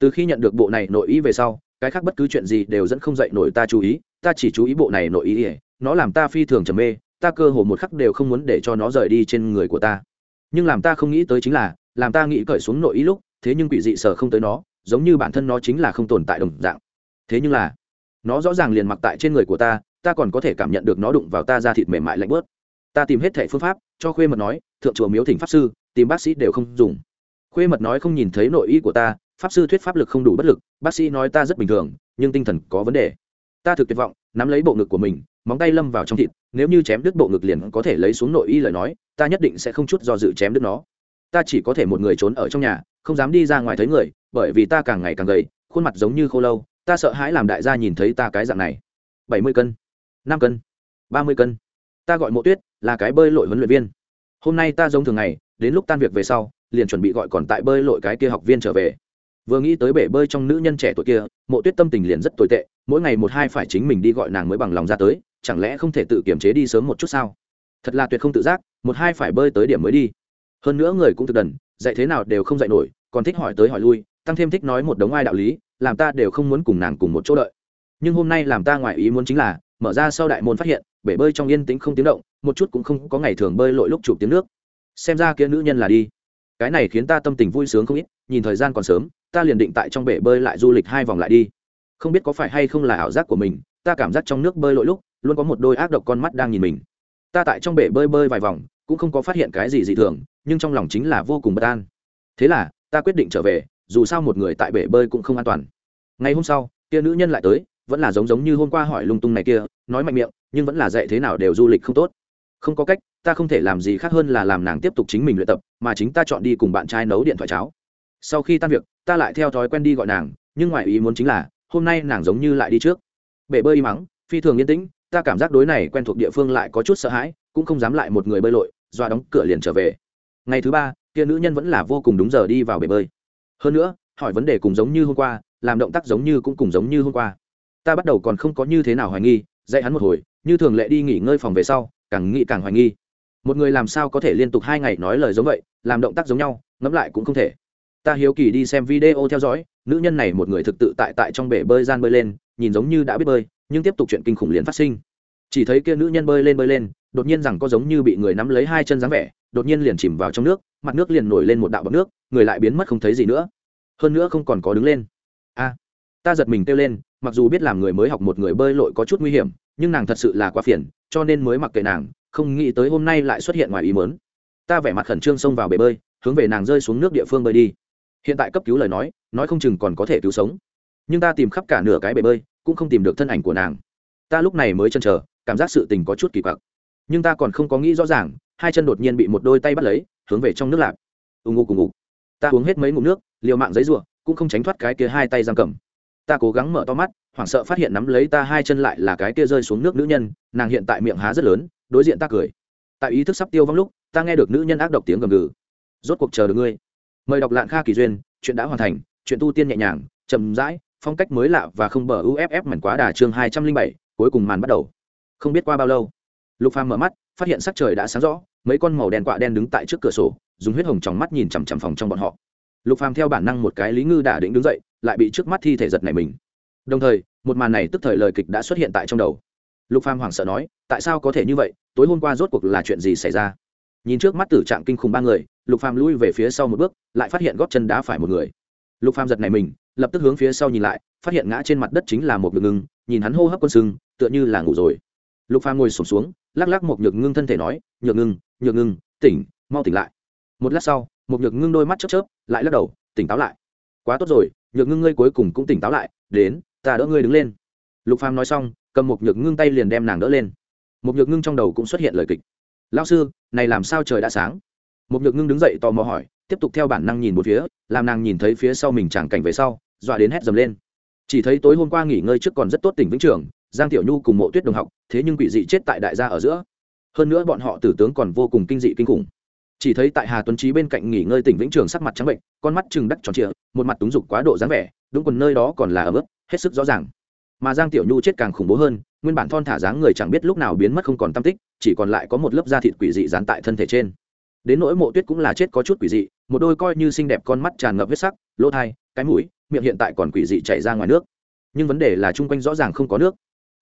từ khi nhận được bộ này nội ý về sau, cái khác bất cứ chuyện gì đều dẫn không dậy nổi ta chú ý, ta chỉ chú ý bộ này nội ý nó làm ta phi thường trầm mê, ta cơ hồ một khắc đều không muốn để cho nó rời đi trên người của ta. Nhưng làm ta không nghĩ tới chính là, làm ta nghĩ cởi xuống nội ý lúc, thế nhưng quỷ dị sở không tới nó, giống như bản thân nó chính là không tồn tại đồng dạng. Thế nhưng là, nó rõ ràng liền mặc tại trên người của ta ta còn có thể cảm nhận được nó đụng vào ta ra thịt mềm mại lạnh bớt ta tìm hết thẻ phương pháp, cho khuê mật nói, thượng chùa miếu thỉnh pháp sư, tìm bác sĩ đều không dùng. Khuê mật nói không nhìn thấy nội ý của ta pháp sư thuyết pháp lực không đủ bất lực, bác sĩ nói ta rất bình thường, nhưng tinh thần có vấn đề. Ta thực tuyệt vọng, nắm lấy bộ ngực của mình, móng tay lâm vào trong thịt, nếu như chém đứt bộ ngực liền có thể lấy xuống nội y lời nói, ta nhất định sẽ không chút do dự chém đứt nó. Ta chỉ có thể một người trốn ở trong nhà, không dám đi ra ngoài thấy người, bởi vì ta càng ngày càng gầy, khuôn mặt giống như khô lâu, ta sợ hãi làm đại gia nhìn thấy ta cái dạng này. Bảy mươi cân, năm cân, ba mươi cân. Ta gọi mộ tuyết, là cái bơi lội huấn luyện viên. Hôm nay ta giống thường ngày, đến lúc tan việc về sau, liền chuẩn bị gọi còn tại bơi lội cái kia học viên trở về vừa nghĩ tới bể bơi trong nữ nhân trẻ tuổi kia, mộ tuyết tâm tình liền rất tồi tệ, mỗi ngày một hai phải chính mình đi gọi nàng mới bằng lòng ra tới, chẳng lẽ không thể tự kiềm chế đi sớm một chút sao? Thật là tuyệt không tự giác, một hai phải bơi tới điểm mới đi. Hơn nữa người cũng thực đần, dạy thế nào đều không dạy nổi, còn thích hỏi tới hỏi lui, tăng thêm thích nói một đống ai đạo lý, làm ta đều không muốn cùng nàng cùng một chỗ đợi. Nhưng hôm nay làm ta ngoài ý muốn chính là, mở ra sau đại môn phát hiện, bể bơi trong yên tĩnh không tiếng động, một chút cũng không có ngày thường bơi lội lúc chụp tiếng nước. Xem ra kia nữ nhân là đi. Cái này khiến ta tâm tình vui sướng không ít, nhìn thời gian còn sớm ta liền định tại trong bể bơi lại du lịch hai vòng lại đi. Không biết có phải hay không là ảo giác của mình, ta cảm giác trong nước bơi lội lúc, luôn có một đôi ác độc con mắt đang nhìn mình. Ta tại trong bể bơi bơi vài vòng, cũng không có phát hiện cái gì dị thường, nhưng trong lòng chính là vô cùng bất an. Thế là, ta quyết định trở về, dù sao một người tại bể bơi cũng không an toàn. Ngày hôm sau, kia nữ nhân lại tới, vẫn là giống giống như hôm qua hỏi lung tung này kia, nói mạnh miệng, nhưng vẫn là dạy thế nào đều du lịch không tốt. Không có cách, ta không thể làm gì khác hơn là làm nàng tiếp tục chính mình luyện tập, mà chính ta chọn đi cùng bạn trai nấu điện thoại cháo sau khi tan việc, ta lại theo thói quen đi gọi nàng, nhưng ngoài ý muốn chính là, hôm nay nàng giống như lại đi trước. Bể bơi im mắng, phi thường yên tĩnh, ta cảm giác đối này quen thuộc địa phương lại có chút sợ hãi, cũng không dám lại một người bơi lội, doa đóng cửa liền trở về. Ngày thứ ba, kia nữ nhân vẫn là vô cùng đúng giờ đi vào bể bơi. Hơn nữa, hỏi vấn đề cùng giống như hôm qua, làm động tác giống như cũng cùng giống như hôm qua. Ta bắt đầu còn không có như thế nào hoài nghi, dạy hắn một hồi, như thường lệ đi nghỉ ngơi phòng về sau, càng nghĩ càng hoài nghi. Một người làm sao có thể liên tục hai ngày nói lời giống vậy, làm động tác giống nhau, ngẫm lại cũng không thể ta hiếu kỳ đi xem video theo dõi, nữ nhân này một người thực tự tại tại trong bể bơi gian bơi lên, nhìn giống như đã biết bơi, nhưng tiếp tục chuyện kinh khủng liền phát sinh. Chỉ thấy kia nữ nhân bơi lên bơi lên, đột nhiên rằng có giống như bị người nắm lấy hai chân dáng vẻ, đột nhiên liền chìm vào trong nước, mặt nước liền nổi lên một đạo bọc nước, người lại biến mất không thấy gì nữa. Hơn nữa không còn có đứng lên. A, ta giật mình kêu lên, mặc dù biết làm người mới học một người bơi lội có chút nguy hiểm, nhưng nàng thật sự là quá phiền, cho nên mới mặc kệ nàng, không nghĩ tới hôm nay lại xuất hiện ngoài ý mớn ta vẻ mặt khẩn trương xông vào bể bơi, hướng về nàng rơi xuống nước địa phương bơi đi hiện tại cấp cứu lời nói nói không chừng còn có thể cứu sống. Nhưng ta tìm khắp cả nửa cái bể bơi, cũng không tìm được thân ảnh của nàng. Ta lúc này mới chân chờ, cảm giác sự tình có chút kỳ quặc. Nhưng ta còn không có nghĩ rõ ràng, hai chân đột nhiên bị một đôi tay bắt lấy, hướng về trong nước lạc ù ngụ cùng ngụ ta uống hết mấy ngụm nước, liều mạng giấy ruộng cũng không tránh thoát cái kia hai tay giam cầm. Ta cố gắng mở to mắt, hoảng sợ phát hiện nắm lấy ta hai chân lại là cái kia rơi xuống nước nữ nhân, nàng hiện tại miệng há rất lớn, đối diện ta cười. Tại ý thức sắp tiêu vong lúc, ta nghe được nữ nhân ác độc tiếng gầm gừ. Rốt cuộc chờ được ngươi mời đọc lạng kha kỳ duyên, chuyện đã hoàn thành, chuyện tu tiên nhẹ nhàng, chậm rãi, phong cách mới lạ và không bờ uff mảnh quá đà chương hai trăm linh bảy, cuối cùng màn bắt đầu. Không biết qua bao lâu, lục phàm mở mắt, phát hiện sắc trời đã sáng rõ, mấy con màu đen quạ đen đứng tại trước cửa sổ, dùng huyết hồng trong mắt nhìn chằm chằm phòng trong bọn họ. Lục phàm theo bản năng một cái lý ngư đả định đứng dậy, lại bị trước mắt thi thể giật này mình. Đồng thời, một màn này tức thời lời kịch đã xuất hiện tại trong đầu. Lục phàm hoảng sợ nói, tại sao có thể như vậy? Tối hôm qua rốt cuộc là chuyện gì xảy ra? Nhìn trước mắt tử trạng kinh khủng ba người, lục phàm lui về phía sau một bước, lại phát hiện gót chân đá phải một người. Lục phàm giật này mình, lập tức hướng phía sau nhìn lại, phát hiện ngã trên mặt đất chính là một nhược ngưng, nhìn hắn hô hấp quân sưng, tựa như là ngủ rồi. Lục phàm ngồi sổm xuống, lắc lắc một nhược ngưng thân thể nói, nhược ngưng nhược ngưng, tỉnh, mau tỉnh lại. Một lát sau một nhược ngưng đôi mắt chớp chớp, lại lắc đầu, tỉnh táo lại. Quá tốt rồi, nhược ngưng ngươi cuối cùng cũng tỉnh táo lại, đến, ta đỡ ngươi đứng lên. Lục phàm nói xong, cầm một nhược ngưng tay liền đem nàng đỡ lên. Một nhược ngưng trong đầu cũng xuất hiện lời kịch lao sư, này làm sao trời đã sáng? Một nhược ngưng đứng dậy tò mò hỏi, tiếp tục theo bản năng nhìn một phía, làm nàng nhìn thấy phía sau mình chẳng cảnh về sau, dọa đến hét dầm lên. Chỉ thấy tối hôm qua nghỉ ngơi trước còn rất tốt tỉnh vĩnh trường, giang tiểu nhu cùng mộ tuyết đồng học, thế nhưng quỷ dị chết tại đại gia ở giữa. Hơn nữa bọn họ tử tướng còn vô cùng kinh dị kinh khủng. Chỉ thấy tại hà tuấn trí bên cạnh nghỉ ngơi tỉnh vĩnh trường sắc mặt trắng bệnh, con mắt chừng đắc tròn trịa, một mặt túng dục quá độ dáng vẻ, đúng quần nơi đó còn là ở mức hết sức rõ ràng. Mà giang tiểu nhu chết càng khủng bố hơn, nguyên bản thon thả dáng người chẳng biết lúc nào biến mất không còn tâm tích chỉ còn lại có một lớp da thịt quỷ dị dán tại thân thể trên. Đến nỗi mộ tuyết cũng là chết có chút quỷ dị, một đôi coi như xinh đẹp con mắt tràn ngập huyết sắc, lỗ thai, cái mũi, miệng hiện tại còn quỷ dị chảy ra ngoài nước. Nhưng vấn đề là chung quanh rõ ràng không có nước.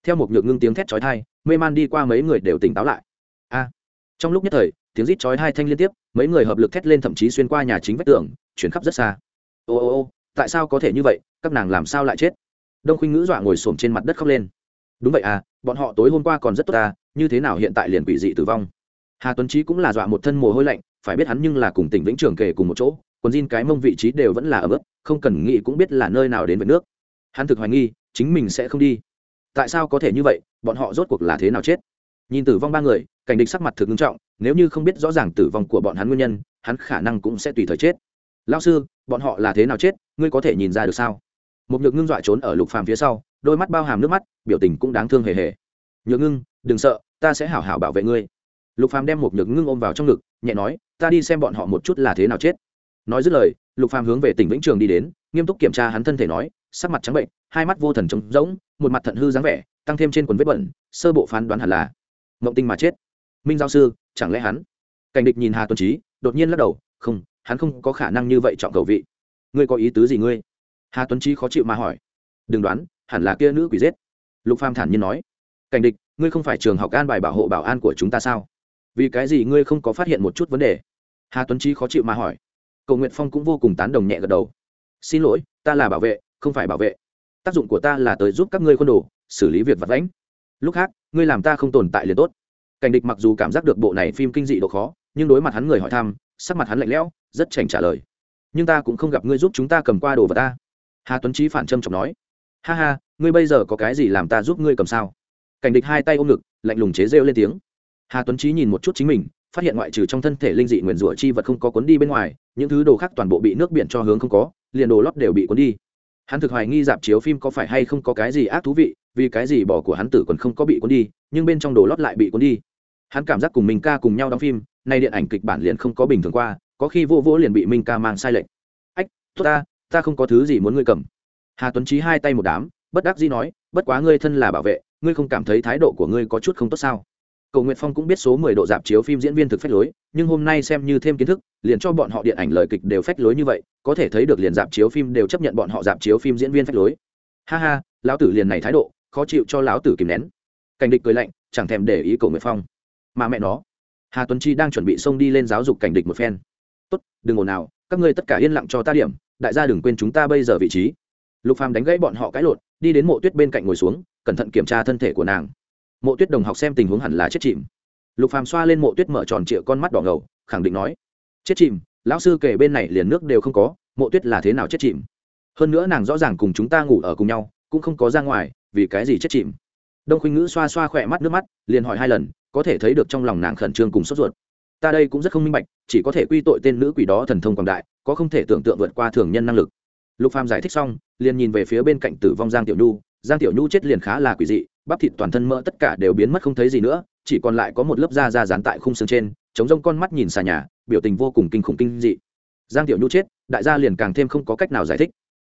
Theo một nhược ngưng tiếng thét chói thai mê man đi qua mấy người đều tỉnh táo lại. A! Trong lúc nhất thời, tiếng rít chói hai thanh liên tiếp, mấy người hợp lực thét lên thậm chí xuyên qua nhà chính vách tường, chuyển khắp rất xa. Ô ô ô, tại sao có thể như vậy, các nàng làm sao lại chết? Đông khuynh ngữ dọa ngồi xổm trên mặt đất khóc lên. Đúng vậy à bọn họ tối hôm qua còn rất tốt à như thế nào hiện tại liền quỷ dị tử vong? Hà tuấn trí cũng là dọa một thân mồ hôi lạnh, phải biết hắn nhưng là cùng tỉnh vĩnh trường kể cùng một chỗ còn Jin cái mông vị trí đều vẫn là ở mức không cần nghĩ cũng biết là nơi nào đến với nước. Hắn thực hoài nghi, chính mình sẽ không đi. Tại sao có thể như vậy, bọn họ rốt cuộc là thế nào chết? Nhìn tử vong ba người, cảnh địch sắc mặt thực nghiêm trọng, nếu như không biết rõ ràng tử vong của bọn hắn nguyên nhân, hắn khả năng cũng sẽ tùy thời chết. Lao sư, bọn họ là thế nào chết, ngươi có thể nhìn ra được sao? Một nhược ngưng dọa trốn ở lục phàm phía sau, đôi mắt bao hàm nước mắt, biểu tình cũng đáng thương hề hề nhược ngưng, đừng sợ, ta sẽ hảo hảo bảo vệ ngươi. Lục phàm đem một nhược ngưng ôm vào trong ngực, nhẹ nói, ta đi xem bọn họ một chút là thế nào chết. Nói dứt lời, lục phàm hướng về tỉnh vĩnh trường đi đến, nghiêm túc kiểm tra hắn thân thể nói, sắc mặt trắng bệnh, hai mắt vô thần trống rỗng, một mặt thận hư dáng vẻ, tăng thêm trên quần vết bẩn, sơ bộ phán đoán hẳn là mộng tinh mà chết. Minh giáo sư, chẳng lẽ hắn? Cảnh địch nhìn hà tuấn trí đột nhiên lắc đầu, không, hắn không có khả năng như vậy chọn cầu vị. Ngươi có ý tứ gì ngươi? Hà tuấn trí khó chịu mà hỏi. Đừng đoán, hẳn là kia nữ quỷ giết. Lục phàm thản nhiên nói cảnh địch, ngươi không phải trường học an bài bảo hộ bảo an của chúng ta sao? Vì cái gì ngươi không có phát hiện một chút vấn đề? Hà tuấn trí khó chịu mà hỏi. Cầu nguyện phong cũng vô cùng tán đồng nhẹ gật đầu. Xin lỗi, ta là bảo vệ, không phải bảo vệ. Tác dụng của ta là tới giúp các ngươi khuôn đồ, xử lý việc vật lãnh lúc khác, ngươi làm ta không tồn tại liền tốt. Cảnh địch mặc dù cảm giác được bộ này phim kinh dị độ khó, nhưng đối mặt hắn người hỏi thăm, sắc mặt hắn lạnh lẽo, rất chảnh trả lời. Nhưng ta cũng không gặp ngươi giúp chúng ta cầm qua đồ vật ta. Hà tuấn trí phản trâm trọng nói. Ha ha, ngươi bây giờ có cái gì làm ta giúp ngươi cầm sao? Cảnh địch hai tay ôm ngực, lạnh lùng chế rêu lên tiếng. Hà tuấn trí nhìn một chút chính mình, phát hiện ngoại trừ trong thân thể linh dị nguyền rủa chi vật không có cuốn đi bên ngoài, những thứ đồ khác toàn bộ bị nước biển cho hướng không có, liền đồ lót đều bị cuốn đi. Hắn thực hoài nghi dạp chiếu phim có phải hay không có cái gì ác thú vị, vì cái gì bỏ của hắn tử còn không có bị cuốn đi, nhưng bên trong đồ lót lại bị cuốn đi. Hắn cảm giác cùng minh ca cùng nhau đóng phim, nay điện ảnh kịch bản liền không có bình thường qua, có khi vô vỗ liền bị minh ca mang sai lệch. Ách, tốt ta ta không có thứ gì muốn ngươi cầm. Hà tuấn trí hai tay một đám, bất đắc dĩ nói, bất quá ngươi thân là bảo vệ ngươi không cảm thấy thái độ của ngươi có chút không tốt sao? Cầu nguyện phong cũng biết số mười độ dạp chiếu phim diễn viên thực phách lối, nhưng hôm nay xem như thêm kiến thức, liền cho bọn họ điện ảnh lời kịch đều phách lối như vậy, có thể thấy được liền dạp chiếu phim đều chấp nhận bọn họ dạp chiếu phim diễn viên phách lối. Ha ha, lão tử liền này thái độ, khó chịu cho lão tử kìm nén. Cảnh địch cười lạnh, chẳng thèm để ý cầu nguyện phong. Mà mẹ nó, hà tuấn chi đang chuẩn bị xông đi lên giáo dục cảnh địch một phen. Tốt, đừng ồn nào các ngươi tất cả yên lặng cho ta điểm, đại gia đừng quên chúng ta bây giờ vị trí. Lục phàm đánh gãy bọn họ cãi lộn, đi đến mộ tuyết bên cạnh ngồi xuống cẩn thận kiểm tra thân thể của nàng. Mộ tuyết đồng học xem tình huống hẳn là chết chìm. Lục phàm xoa lên mộ tuyết mở tròn trịa con mắt đỏ ngầu, khẳng định nói, chết chìm, lão sư kể bên này liền nước đều không có, mộ tuyết là thế nào chết chìm? Hơn nữa nàng rõ ràng cùng chúng ta ngủ ở cùng nhau, cũng không có ra ngoài, vì cái gì chết chìm? Đông khuynh ngữ xoa xoa khỏe mắt nước mắt, liền hỏi hai lần, có thể thấy được trong lòng nàng khẩn trương cùng sốt ruột. Ta đây cũng rất không minh bạch, chỉ có thể quy tội tên nữ quỷ đó thần thông quảng đại, có không thể tưởng tượng vượt qua thường nhân năng lực. Lục phàm giải thích xong, liền nhìn về phía bên cạnh tử vong giang tiểu nhu giang tiểu nhu chết liền khá là quỷ dị, bắp thịt toàn thân mỡ tất cả đều biến mất không thấy gì nữa, chỉ còn lại có một lớp da da dán tại khung xương trên chống rông con mắt nhìn xà nhà, biểu tình vô cùng kinh khủng kinh dị. Giang tiểu nhu chết, đại gia liền càng thêm không có cách nào giải thích.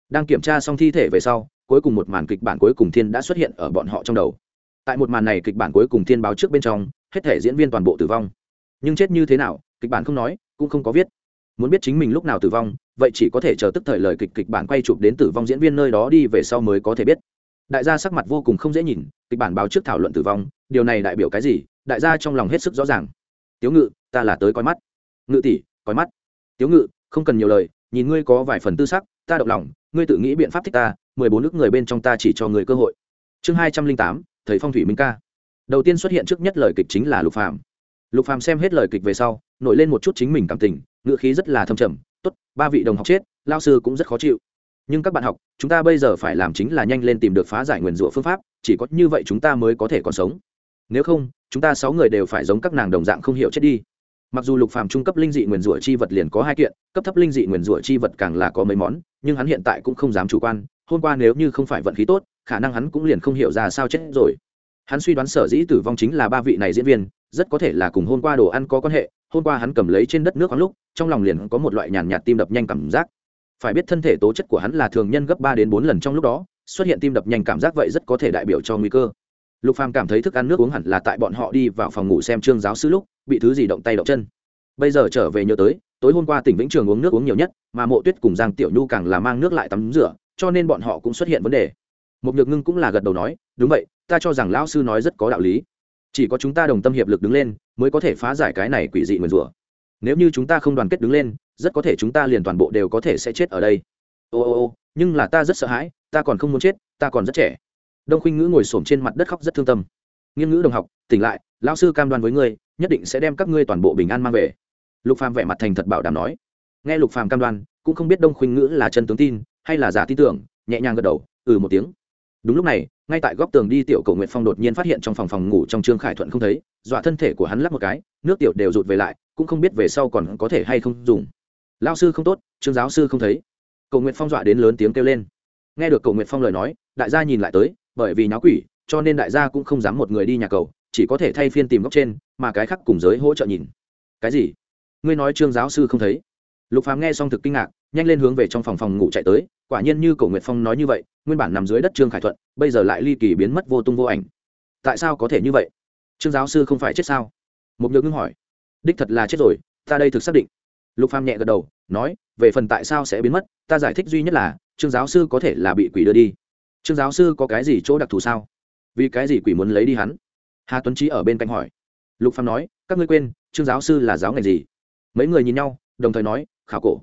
Đang kiểm tra xong thi thể về sau, cuối cùng một màn kịch bản cuối cùng thiên đã xuất hiện ở bọn họ trong đầu. Tại một màn này kịch bản cuối cùng thiên báo trước bên trong, hết thể diễn viên toàn bộ tử vong. Nhưng chết như thế nào, kịch bản không nói, cũng không có viết. Muốn biết chính mình lúc nào tử vong, vậy chỉ có thể chờ tức thời lời kịch kịch bản quay chụp đến tử vong diễn viên nơi đó đi về sau mới có thể biết đại gia sắc mặt vô cùng không dễ nhìn, kịch bản báo trước thảo luận tử vong, điều này đại biểu cái gì? Đại gia trong lòng hết sức rõ ràng. Tiếu ngự, ta là tới coi mắt. Ngự tỷ, coi mắt. Tiếu ngự, không cần nhiều lời, nhìn ngươi có vài phần tư sắc, ta động lòng, ngươi tự nghĩ biện pháp thích ta, mười bốn nước người bên trong ta chỉ cho người cơ hội. Chương hai trăm linh tám, thầy phong thủy minh ca. Đầu tiên xuất hiện trước nhất lời kịch chính là lục phạm lục phàm xem hết lời kịch về sau, nổi lên một chút chính mình cảm tình, ngữ khí rất là thâm trầm. Tốt, ba vị đồng học chết lao sư cũng rất khó chịu nhưng các bạn học, chúng ta bây giờ phải làm chính là nhanh lên tìm được phá giải nguyền rủa phương pháp, chỉ có như vậy chúng ta mới có thể còn sống. Nếu không, chúng ta sáu người đều phải giống các nàng đồng dạng không hiểu chết đi. Mặc dù lục phàm trung cấp linh dị nguyền rủa chi vật liền có hai kiện, cấp thấp linh dị nguyền rủa chi vật càng là có mấy món, nhưng hắn hiện tại cũng không dám chủ quan, hôm qua nếu như không phải vận khí tốt, khả năng hắn cũng liền không hiểu ra sao chết rồi. Hắn suy đoán sở dĩ tử vong chính là ba vị này diễn viên, rất có thể là cùng hôm qua đồ ăn có quan hệ, hôm qua hắn cầm lấy trên đất nước khoáng lúc, trong lòng liền có một loại nhàn nhạt tim đập nhanh cảm giác phải biết thân thể tố chất của hắn là thường nhân gấp ba đến bốn lần trong lúc đó, xuất hiện tim đập nhanh cảm giác vậy rất có thể đại biểu cho nguy cơ. Lục phàm cảm thấy thức ăn nước uống hẳn là tại bọn họ đi vào phòng ngủ xem trương giáo sư lúc, bị thứ gì động tay động chân. Bây giờ trở về nhớ tới, tối hôm qua tỉnh vĩnh trường uống nước uống nhiều nhất, mà mộ tuyết cùng giang tiểu nhu càng là mang nước lại tắm rửa, cho nên bọn họ cũng xuất hiện vấn đề. Một nhược ngưng cũng là gật đầu nói, đúng vậy, ta cho rằng lão sư nói rất có đạo lý. Chỉ có chúng ta đồng tâm hiệp lực đứng lên, mới có thể phá giải cái này quỷ dị nguyền rủa. Nếu như chúng ta không đoàn kết đứng lên rất có thể chúng ta liền toàn bộ đều có thể sẽ chết ở đây. Ô ô ô, nhưng là ta rất sợ hãi, ta còn không muốn chết, ta còn rất trẻ. Đông khuynh ngữ ngồi s trên mặt đất khóc rất thương tâm. Nghiên ngữ đồng học, tỉnh lại, lão sư cam đoan với ngươi, nhất định sẽ đem các ngươi toàn bộ bình an mang về. Lục phàm vẻ mặt thành thật bảo đảm nói. Nghe lục phàm cam đoan, cũng không biết đông khuynh ngữ là chân tướng tin, hay là giả tin tưởng, nhẹ nhàng gật đầu ừ một tiếng. Đúng lúc này, ngay tại góc tường đi tiểu cầu nguyện phong đột nhiên phát hiện trong phòng phòng ngủ trong trương khải thuận không thấy, dọa thân thể của hắn lắc một cái, nước tiểu đều rụt về lại, cũng không biết về sau còn có thể hay không dùng lao sư không tốt, trương giáo sư không thấy. Cầu nguyện phong dọa đến lớn tiếng kêu lên. Nghe được cầu nguyện phong lời nói, đại gia nhìn lại tới, bởi vì nháo quỷ, cho nên đại gia cũng không dám một người đi nhà cầu, chỉ có thể thay phiên tìm góc trên, mà cái khác cùng giới hỗ trợ nhìn. Cái gì? Ngươi nói trương giáo sư không thấy. Lục phàm nghe xong thực kinh ngạc, nhanh lên hướng về trong phòng phòng ngủ chạy tới, quả nhiên như cổ nguyệt phong nói như vậy, nguyên bản nằm dưới đất trương khải thuận, bây giờ lại ly kỳ biến mất vô tung vô ảnh. Tại sao có thể như vậy? Trương giáo sư không phải chết sao? Một nhược ngưng hỏi. Đích thật là chết rồi, ta đây thực xác định lục phàm nhẹ gật đầu, nói, về phần tại sao sẽ biến mất, ta giải thích duy nhất là, trương giáo sư có thể là bị quỷ đưa đi. Trương giáo sư có cái gì chỗ đặc thù sao? Vì cái gì quỷ muốn lấy đi hắn? Hà tuấn trí ở bên cạnh hỏi. Lục phàm nói, các ngươi quên, trương giáo sư là giáo ngành gì? Mấy người nhìn nhau, đồng thời nói, khảo cổ.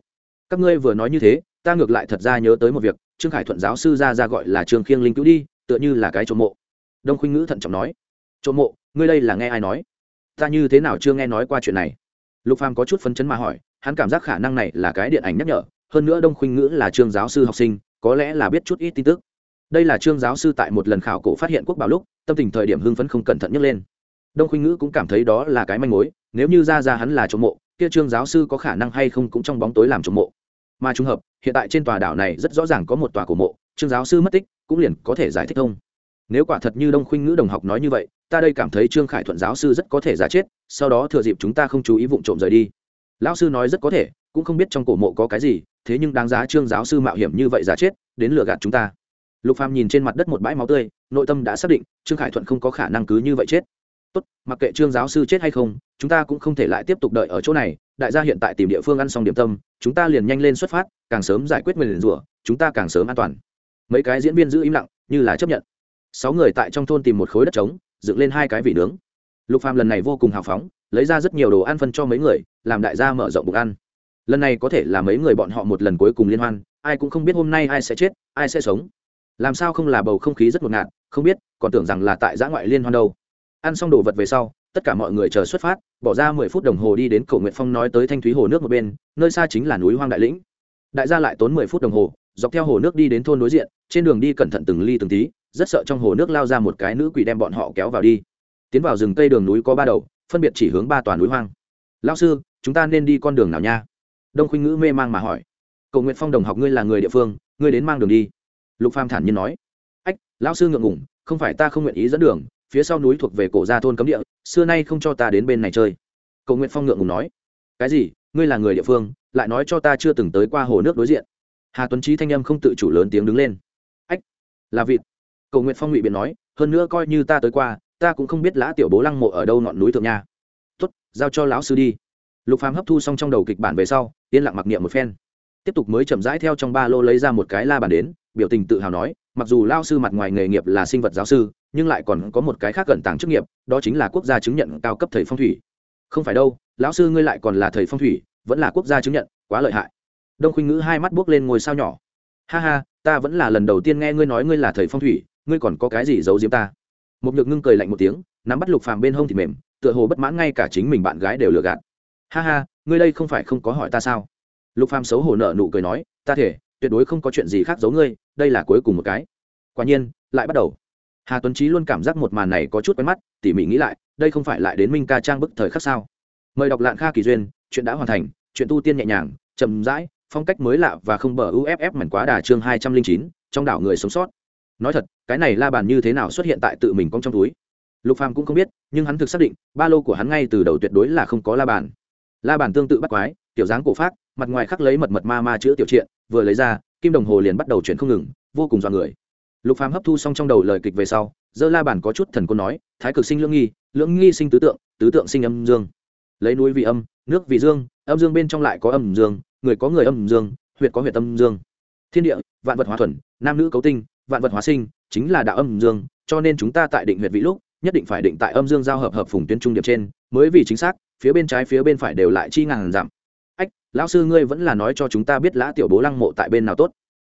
Các ngươi vừa nói như thế, ta ngược lại thật ra nhớ tới một việc, trương khải thuận giáo sư ra ra gọi là trương khiêng linh cứu đi, tựa như là cái trộm mộ. Đông khuynh ngữ thận trọng nói trộm mộ, ngươi đây là nghe ai nói? Ta như thế nào chưa nghe nói qua chuyện này? Lục phàm có chút phấn chấn mà hỏi hắn cảm giác khả năng này là cái điện ảnh nhắc nhở, hơn nữa đông khuynh ngữ là trương giáo sư học sinh, có lẽ là biết chút ít tin tức. Đây là trương giáo sư tại một lần khảo cổ phát hiện quốc bảo lúc, tâm tình thời điểm hưng phấn không cẩn thận nhấc lên. Đông khuynh ngữ cũng cảm thấy đó là cái manh mối, nếu như ra ra hắn là trộm mộ, kia trương giáo sư có khả năng hay không cũng trong bóng tối làm trộm mộ. Mà trùng hợp, hiện tại trên tòa đảo này rất rõ ràng có một tòa cổ mộ trương giáo sư mất tích, cũng liền có thể giải thích thông. Nếu quả thật như đông khuynh ngữ đồng học nói như vậy, ta đây cảm thấy trương khải thuận giáo sư rất có thể giả chết, sau đó thừa dịp chúng ta không chú ý vụ trộm rời đi lão sư nói rất có thể, cũng không biết trong cổ mộ có cái gì, thế nhưng đáng giá trương giáo sư mạo hiểm như vậy giả chết, đến lừa gạt chúng ta. Lục phàm nhìn trên mặt đất một bãi máu tươi, nội tâm đã xác định, trương khải thuận không có khả năng cứ như vậy chết. Tốt, mặc kệ trương giáo sư chết hay không, chúng ta cũng không thể lại tiếp tục đợi ở chỗ này, đại gia hiện tại tìm địa phương ăn xong điểm tâm, chúng ta liền nhanh lên xuất phát, càng sớm giải quyết nguyền rủa, chúng ta càng sớm an toàn. Mấy cái diễn viên giữ im lặng, như là chấp nhận. Sáu người tại trong thôn tìm một khối đất trống, dựng lên hai cái vị nướng. Lục phàm lần này vô cùng hào phóng lấy ra rất nhiều đồ ăn phân cho mấy người, làm đại gia mở rộng bụng ăn. Lần này có thể là mấy người bọn họ một lần cuối cùng liên hoan, ai cũng không biết hôm nay ai sẽ chết, ai sẽ sống. Làm sao không là bầu không khí rất ngột ngạt, không biết, còn tưởng rằng là tại giã ngoại liên hoan đâu. Ăn xong đồ vật về sau, tất cả mọi người chờ xuất phát, bỏ ra mười phút đồng hồ đi đến cầu nguyện phong nói tới thanh thúy hồ nước một bên, nơi xa chính là núi hoang đại lĩnh. Đại gia lại tốn mười phút đồng hồ, dọc theo hồ nước đi đến thôn đối diện, trên đường đi cẩn thận từng ly từng tí, rất sợ trong hồ nước lao ra một cái nữ quỷ đem bọn họ kéo vào đi. Tiến vào rừng cây đường núi có ba đầu phân biệt chỉ hướng ba toàn núi hoang. Lao sư, chúng ta nên đi con đường nào nha? Đông khuynh ngữ mê mang mà hỏi. Cầu nguyện phong đồng học ngươi là người địa phương, ngươi đến mang đường đi. Lục phàm thản nhiên nói. Ách, lão sư ngượng ngủng không phải ta không nguyện ý dẫn đường, phía sau núi thuộc về cổ gia thôn cấm địa, xưa nay không cho ta đến bên này chơi. Cầu nguyện phong ngượng ngùng nói. Cái gì? Ngươi là người địa phương, lại nói cho ta chưa từng tới qua hồ nước đối diện. Hà tuấn trí thanh âm không tự chủ lớn tiếng đứng lên. Ách, là vịt. Cầu nguyện phong ngụy biện nói, hơn nữa coi như ta tới qua ta cũng không biết lã tiểu bố lăng mộ ở đâu ngọn núi thượng nha. Tuất giao cho lão sư đi. Lục phàm hấp thu xong trong đầu kịch bản về sau, yên lặng mặc niệm một phen. Tiếp tục mới chậm rãi theo trong ba lô lấy ra một cái la bàn đến, biểu tình tự hào nói, mặc dù lao sư mặt ngoài nghề nghiệp là sinh vật giáo sư, nhưng lại còn có một cái khác cẩn tàng chức nghiệp, đó chính là quốc gia chứng nhận cao cấp thầy phong thủy. Không phải đâu, lão sư ngươi lại còn là thầy phong thủy, vẫn là quốc gia chứng nhận, quá lợi hại. Đông khuynh ngữ hai mắt buốc lên ngôi sao nhỏ. Ha ha, ta vẫn là lần đầu tiên nghe ngươi nói ngươi là thầy phong thủy, ngươi còn có cái gì giấu giếm ta? Một nhược ngưng cười lạnh một tiếng, nắm bắt lục phàm bên hông thì mềm, tựa hồ bất mãn ngay cả chính mình bạn gái đều lừa gạt. Ha ha, ngươi đây không phải không có hỏi ta sao? Lục phàm xấu hổ nở nụ cười nói, ta thể, tuyệt đối không có chuyện gì khác giấu ngươi, đây là cuối cùng một cái. Quả nhiên, lại bắt đầu. Hà tuấn trí luôn cảm giác một màn này có chút quen mắt, tỉ mỉ nghĩ lại, đây không phải lại đến minh ca trang bức thời khắc sao? Mời đọc lạng kha kỳ duyên, chuyện đã hoàn thành, chuyện tu tiên nhẹ nhàng, chậm rãi, phong cách mới lạ và không bờ uff mảnh quá đà chương hai trăm linh chín, trong đảo người sống sót nói thật, cái này la bàn như thế nào xuất hiện tại tự mình cong trong túi? Lục phàm cũng không biết, nhưng hắn thực xác định, ba lô của hắn ngay từ đầu tuyệt đối là không có la bàn. La bàn tương tự bắt quái, tiểu dáng cổ phát mặt ngoài khắc lấy mật mật ma ma chữ tiểu triện, vừa lấy ra, kim đồng hồ liền bắt đầu chuyển không ngừng, vô cùng dọa người. Lục phàm hấp thu xong trong đầu lời kịch về sau dơ la bàn có chút thần côn nói, thái cực sinh lưỡng nghi lưỡng nghi sinh tứ tượng tứ tượng sinh âm dương. Lấy núi vì âm, nước vì dương, âm dương bên trong lại có âm dương, người có người âm dương, huyệt có huyệt âm dương. Thiên địa, vạn vật hóa thuần, nam nữ cấu tinh vạn vật hóa sinh, chính là đạo âm dương, cho nên chúng ta tại định huyệt vị lúc, nhất định phải định tại âm dương giao hợp hợp phùng tuyến trung điệp trên, mới vì chính xác, phía bên trái phía bên phải đều lại chi ngàn giảm. Ách, lão sư ngươi vẫn là nói cho chúng ta biết lã tiểu bố lăng mộ tại bên nào tốt.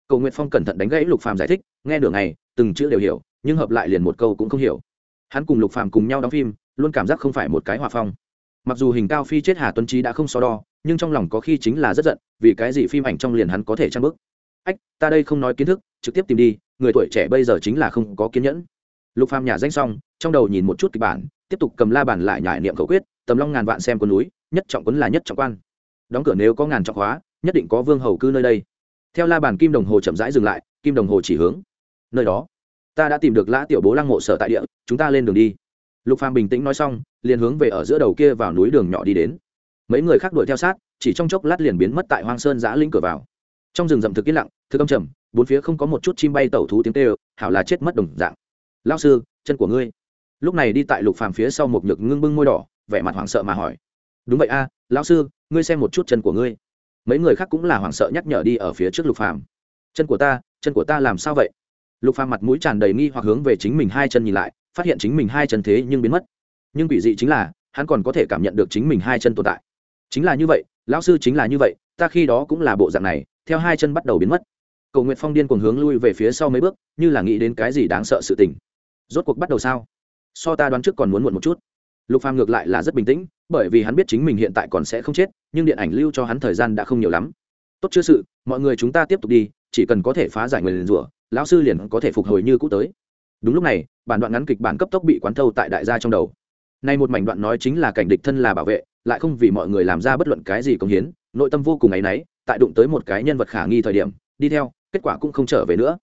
Cầu nguyện phong cẩn thận đánh gãy lục phàm giải thích, nghe nửa ngày, từng chữ đều hiểu, nhưng hợp lại liền một câu cũng không hiểu. Hắn cùng lục phàm cùng nhau đóng phim, luôn cảm giác không phải một cái hòa phong. Mặc dù hình cao phi chết hà tuấn trí đã không so đo, nhưng trong lòng có khi chính là rất giận, vì cái gì phim ảnh trong liền hắn có thể trang bức ách, ta đây không nói kiến thức, trực tiếp tìm đi, người tuổi trẻ bây giờ chính là không có kiên nhẫn. Lục phàm nhà danh xong, trong đầu nhìn một chút kịch bản, tiếp tục cầm la bàn lại nhải niệm khẩu quyết, tầm long ngàn vạn xem con núi, nhất trọng quấn là nhất trọng quan. Đóng cửa nếu có ngàn trọng hóa, nhất định có vương hầu cư nơi đây. Theo la bàn kim đồng hồ chậm rãi dừng lại, kim đồng hồ chỉ hướng. Nơi đó, ta đã tìm được lã tiểu bố lăng mộ sở tại địa, chúng ta lên đường đi. Lục phàm bình tĩnh nói xong, liền hướng về ở giữa đầu kia vào núi đường nhỏ đi đến. Mấy người khác đuổi theo sát, chỉ trong chốc lát liền biến mất tại hoang sơn giã linh cửa vào trong rừng rậm thực yên lặng thực âm trầm bốn phía không có một chút chim bay tẩu thú tiếng kêu hảo là chết mất đồng dạng. Lao sư chân của ngươi. Lúc này đi tại lục phàm phía sau một nhược ngưng bưng môi đỏ vẻ mặt hoảng sợ mà hỏi. Đúng vậy a à, lão sư ngươi xem một chút chân của ngươi. Mấy người khác cũng là hoảng sợ nhắc nhở đi ở phía trước lục phàm. Chân của ta chân của ta làm sao vậy? Lục phàm mặt mũi tràn đầy nghi hoặc hướng về chính mình hai chân nhìn lại phát hiện chính mình hai chân thế nhưng biến mất. Nhưng quỷ dị chính là hắn còn có thể cảm nhận được chính mình hai chân tồn tại. Chính là như vậy lão sư chính là như vậy ta khi đó cũng là bộ dạng này, theo hai chân bắt đầu biến mất. Cầu nguyện phong điên cuồng hướng lui về phía sau mấy bước, như là nghĩ đến cái gì đáng sợ sự tình. Rốt cuộc bắt đầu sao? So ta đoán trước còn muốn muộn một chút. Lục phàm ngược lại là rất bình tĩnh, bởi vì hắn biết chính mình hiện tại còn sẽ không chết, nhưng điện ảnh lưu cho hắn thời gian đã không nhiều lắm. Tốt chưa sự, mọi người chúng ta tiếp tục đi, chỉ cần có thể phá giải người liền rủa, lão sư liền có thể phục hồi như cũ tới. Đúng lúc này, bản đoạn ngắn kịch bản cấp tốc bị quán thâu tại đại gia trong đầu. Nay một mảnh đoạn nói chính là cảnh địch thân là bảo vệ, lại không vì mọi người làm ra bất luận cái gì công hiến nội tâm vô cùng áy náy, tại đụng tới một cái nhân vật khả nghi thời điểm, đi theo, kết quả cũng không trở về nữa.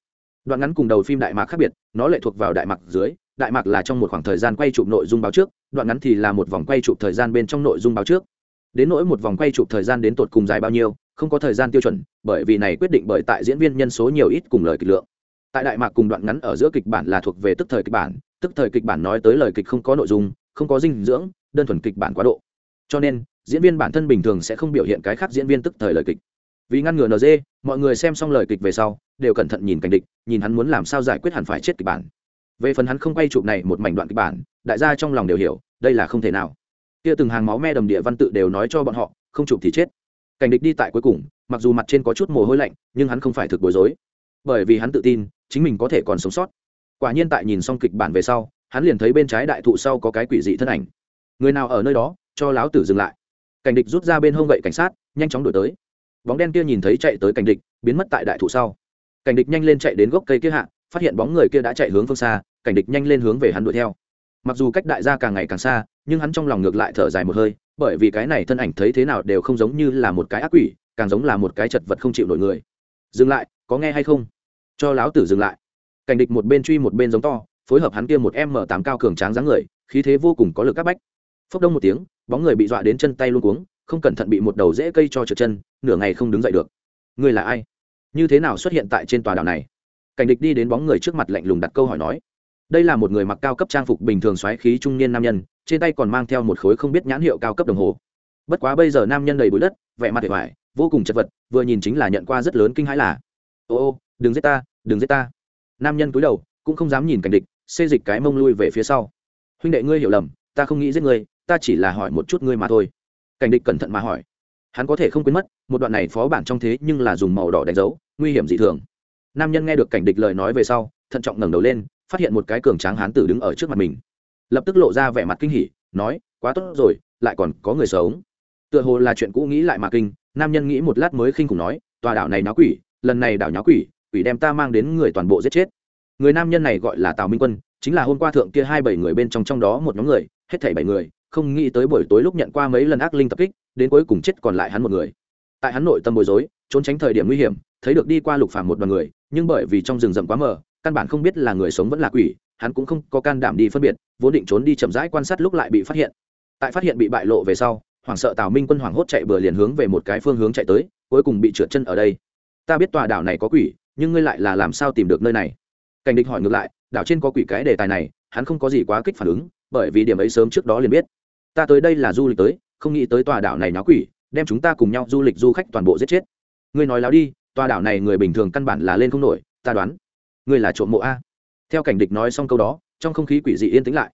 Đoạn ngắn cùng đầu phim đại mạc khác biệt, nó lệ thuộc vào đại mạc dưới, đại mạc là trong một khoảng thời gian quay chụp nội dung báo trước, đoạn ngắn thì là một vòng quay chụp thời gian bên trong nội dung báo trước. Đến nỗi một vòng quay chụp thời gian đến tột cùng dài bao nhiêu, không có thời gian tiêu chuẩn, bởi vì này quyết định bởi tại diễn viên nhân số nhiều ít cùng lời kịch lượng. Tại đại mạc cùng đoạn ngắn ở giữa kịch bản là thuộc về tức thời kịch bản, tức thời kịch bản nói tới lời kịch không có nội dung, không có dinh dưỡng, đơn thuần kịch bản quá độ. Cho nên diễn viên bản thân bình thường sẽ không biểu hiện cái khác diễn viên tức thời lời kịch. Vì ngăn ngừa nd mọi người xem xong lời kịch về sau, đều cẩn thận nhìn cảnh địch, nhìn hắn muốn làm sao giải quyết hẳn phải chết kịch bản. Về phần hắn không quay chụp này một mảnh đoạn kịch bản, đại gia trong lòng đều hiểu, đây là không thể nào. Kia từng hàng máu me đầm địa văn tự đều nói cho bọn họ, không chụp thì chết. Cảnh địch đi tại cuối cùng, mặc dù mặt trên có chút mồ hôi lạnh, nhưng hắn không phải thực bối rối. Bởi vì hắn tự tin, chính mình có thể còn sống sót. Quả nhiên tại nhìn xong kịch bản về sau, hắn liền thấy bên trái đại thụ sau có cái quỷ dị thân ảnh. Người nào ở nơi đó, cho láo tử dừng lại cảnh địch rút ra bên hông gậy cảnh sát, nhanh chóng đổi tới. Bóng đen kia nhìn thấy chạy tới cảnh địch, biến mất tại đại thụ sau. Cảnh địch nhanh lên chạy đến gốc cây kia hạ, phát hiện bóng người kia đã chạy hướng phương xa, cảnh địch nhanh lên hướng về hắn đuổi theo. Mặc dù cách đại gia càng ngày càng xa, nhưng hắn trong lòng ngược lại thở dài một hơi, bởi vì cái này thân ảnh thấy thế nào đều không giống như là một cái ác quỷ, càng giống là một cái chật vật không chịu nổi người. Dừng lại, có nghe hay không? Cho láo tử dừng lại. Cảnh địch một bên truy một bên giống to, phối hợp hắn kia một m tám cao cường tráng dáng người, khí thế vô cùng có lực các bách phốc đông một tiếng, bóng người bị dọa đến chân tay luôn cuống, không cẩn thận bị một đầu rễ cây cho trượt chân, nửa ngày không đứng dậy được. Ngươi là ai? Như thế nào xuất hiện tại trên tòa đảo này? Cảnh địch đi đến bóng người trước mặt lạnh lùng đặt câu hỏi nói. Đây là một người mặc cao cấp trang phục bình thường xoáy khí trung niên nam nhân, trên tay còn mang theo một khối không biết nhãn hiệu cao cấp đồng hồ. Bất quá bây giờ nam nhân đầy bụi đất, vẻ mặt vẻ vải vô cùng chật vật, vừa nhìn chính là nhận qua rất lớn kinh hãi là, ô ô, đừng giết ta, đừng giết ta. Nam nhân cúi đầu, cũng không dám nhìn cảnh địch, xê dịch cái mông lui về phía sau. Huynh đệ ngươi hiểu lầm, ta không nghĩ giết ngươi ta chỉ là hỏi một chút ngươi mà thôi. Cảnh địch cẩn thận mà hỏi. Hắn có thể không quên mất, một đoạn này phó bản trong thế nhưng là dùng màu đỏ đánh dấu, nguy hiểm dị thường. Nam nhân nghe được cảnh địch lời nói về sau, thận trọng ngẩng đầu lên, phát hiện một cái cường tráng hán tử đứng ở trước mặt mình. Lập tức lộ ra vẻ mặt kinh hỉ, nói, quá tốt rồi, lại còn có người sống. Tựa hồ là chuyện cũ nghĩ lại mà kinh, nam nhân nghĩ một lát mới khinh khủng nói, tòa đảo này náo quỷ, lần này đảo náo quỷ quỷ đem ta mang đến người toàn bộ giết chết. Người nam nhân này gọi là tào minh quân, chính là hôm qua thượng kia hai bảy người bên trong trong đó một nhóm người, hết thảy bảy người không nghĩ tới buổi tối lúc nhận qua mấy lần ác linh tập kích, đến cuối cùng chết còn lại hắn một người. Tại hắn nội tâm bối rối, trốn tránh thời điểm nguy hiểm, thấy được đi qua lục phàm một đoàn người, nhưng bởi vì trong rừng rậm quá mờ, căn bản không biết là người sống vẫn là quỷ, hắn cũng không có can đảm đi phân biệt, vốn định trốn đi chậm rãi quan sát lúc lại bị phát hiện. Tại phát hiện bị bại lộ về sau, hoảng sợ tào minh quân hoảng hốt chạy bừa liền hướng về một cái phương hướng chạy tới, cuối cùng bị trượt chân ở đây. Ta biết tòa đảo này có quỷ, nhưng ngươi lại là làm sao tìm được nơi này? Cảnh địch hỏi ngược lại, đảo trên có quỷ cái đề tài này, hắn không có gì quá kích phản ứng, bởi vì điểm ấy sớm trước đó liền biết ta tới đây là du lịch tới, không nghĩ tới tòa đảo này náo quỷ, đem chúng ta cùng nhau du lịch du khách toàn bộ giết chết. Ngươi nói láo đi, tòa đảo này người bình thường căn bản là lên không nổi, ta đoán, ngươi là trộm mộ a. Theo cảnh địch nói xong câu đó, trong không khí quỷ dị yên tĩnh lại.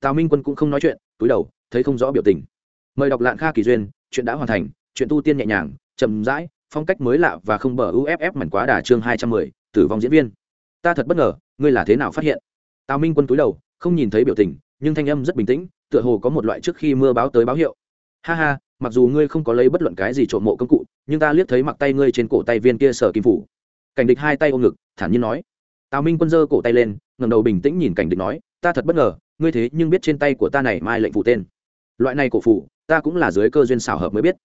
Tào minh quân cũng không nói chuyện, túi đầu, thấy không rõ biểu tình. Mời đọc lạng kha kỳ duyên, chuyện đã hoàn thành, chuyện tu tiên nhẹ nhàng, chậm rãi, phong cách mới lạ và không bờ uff mảnh quá đà chương hai trăm mười, tử vong diễn viên. Ta thật bất ngờ, ngươi là thế nào phát hiện? Tào minh quân túi đầu, không nhìn thấy biểu tình, nhưng thanh âm rất bình tĩnh tựa hồ có một loại trước khi mưa báo tới báo hiệu. Ha ha, mặc dù ngươi không có lấy bất luận cái gì trộm mộ công cụ, nhưng ta liếc thấy mặc tay ngươi trên cổ tay viên kia sở kim phủ. Cảnh địch hai tay ôm ngực, thản nhiên nói. Tào minh quân giơ cổ tay lên ngầm đầu bình tĩnh nhìn cảnh địch nói, ta thật bất ngờ, ngươi thế nhưng biết trên tay của ta này mai lệnh phụ tên. Loại này cổ phủ, ta cũng là dưới cơ duyên xảo hợp mới biết.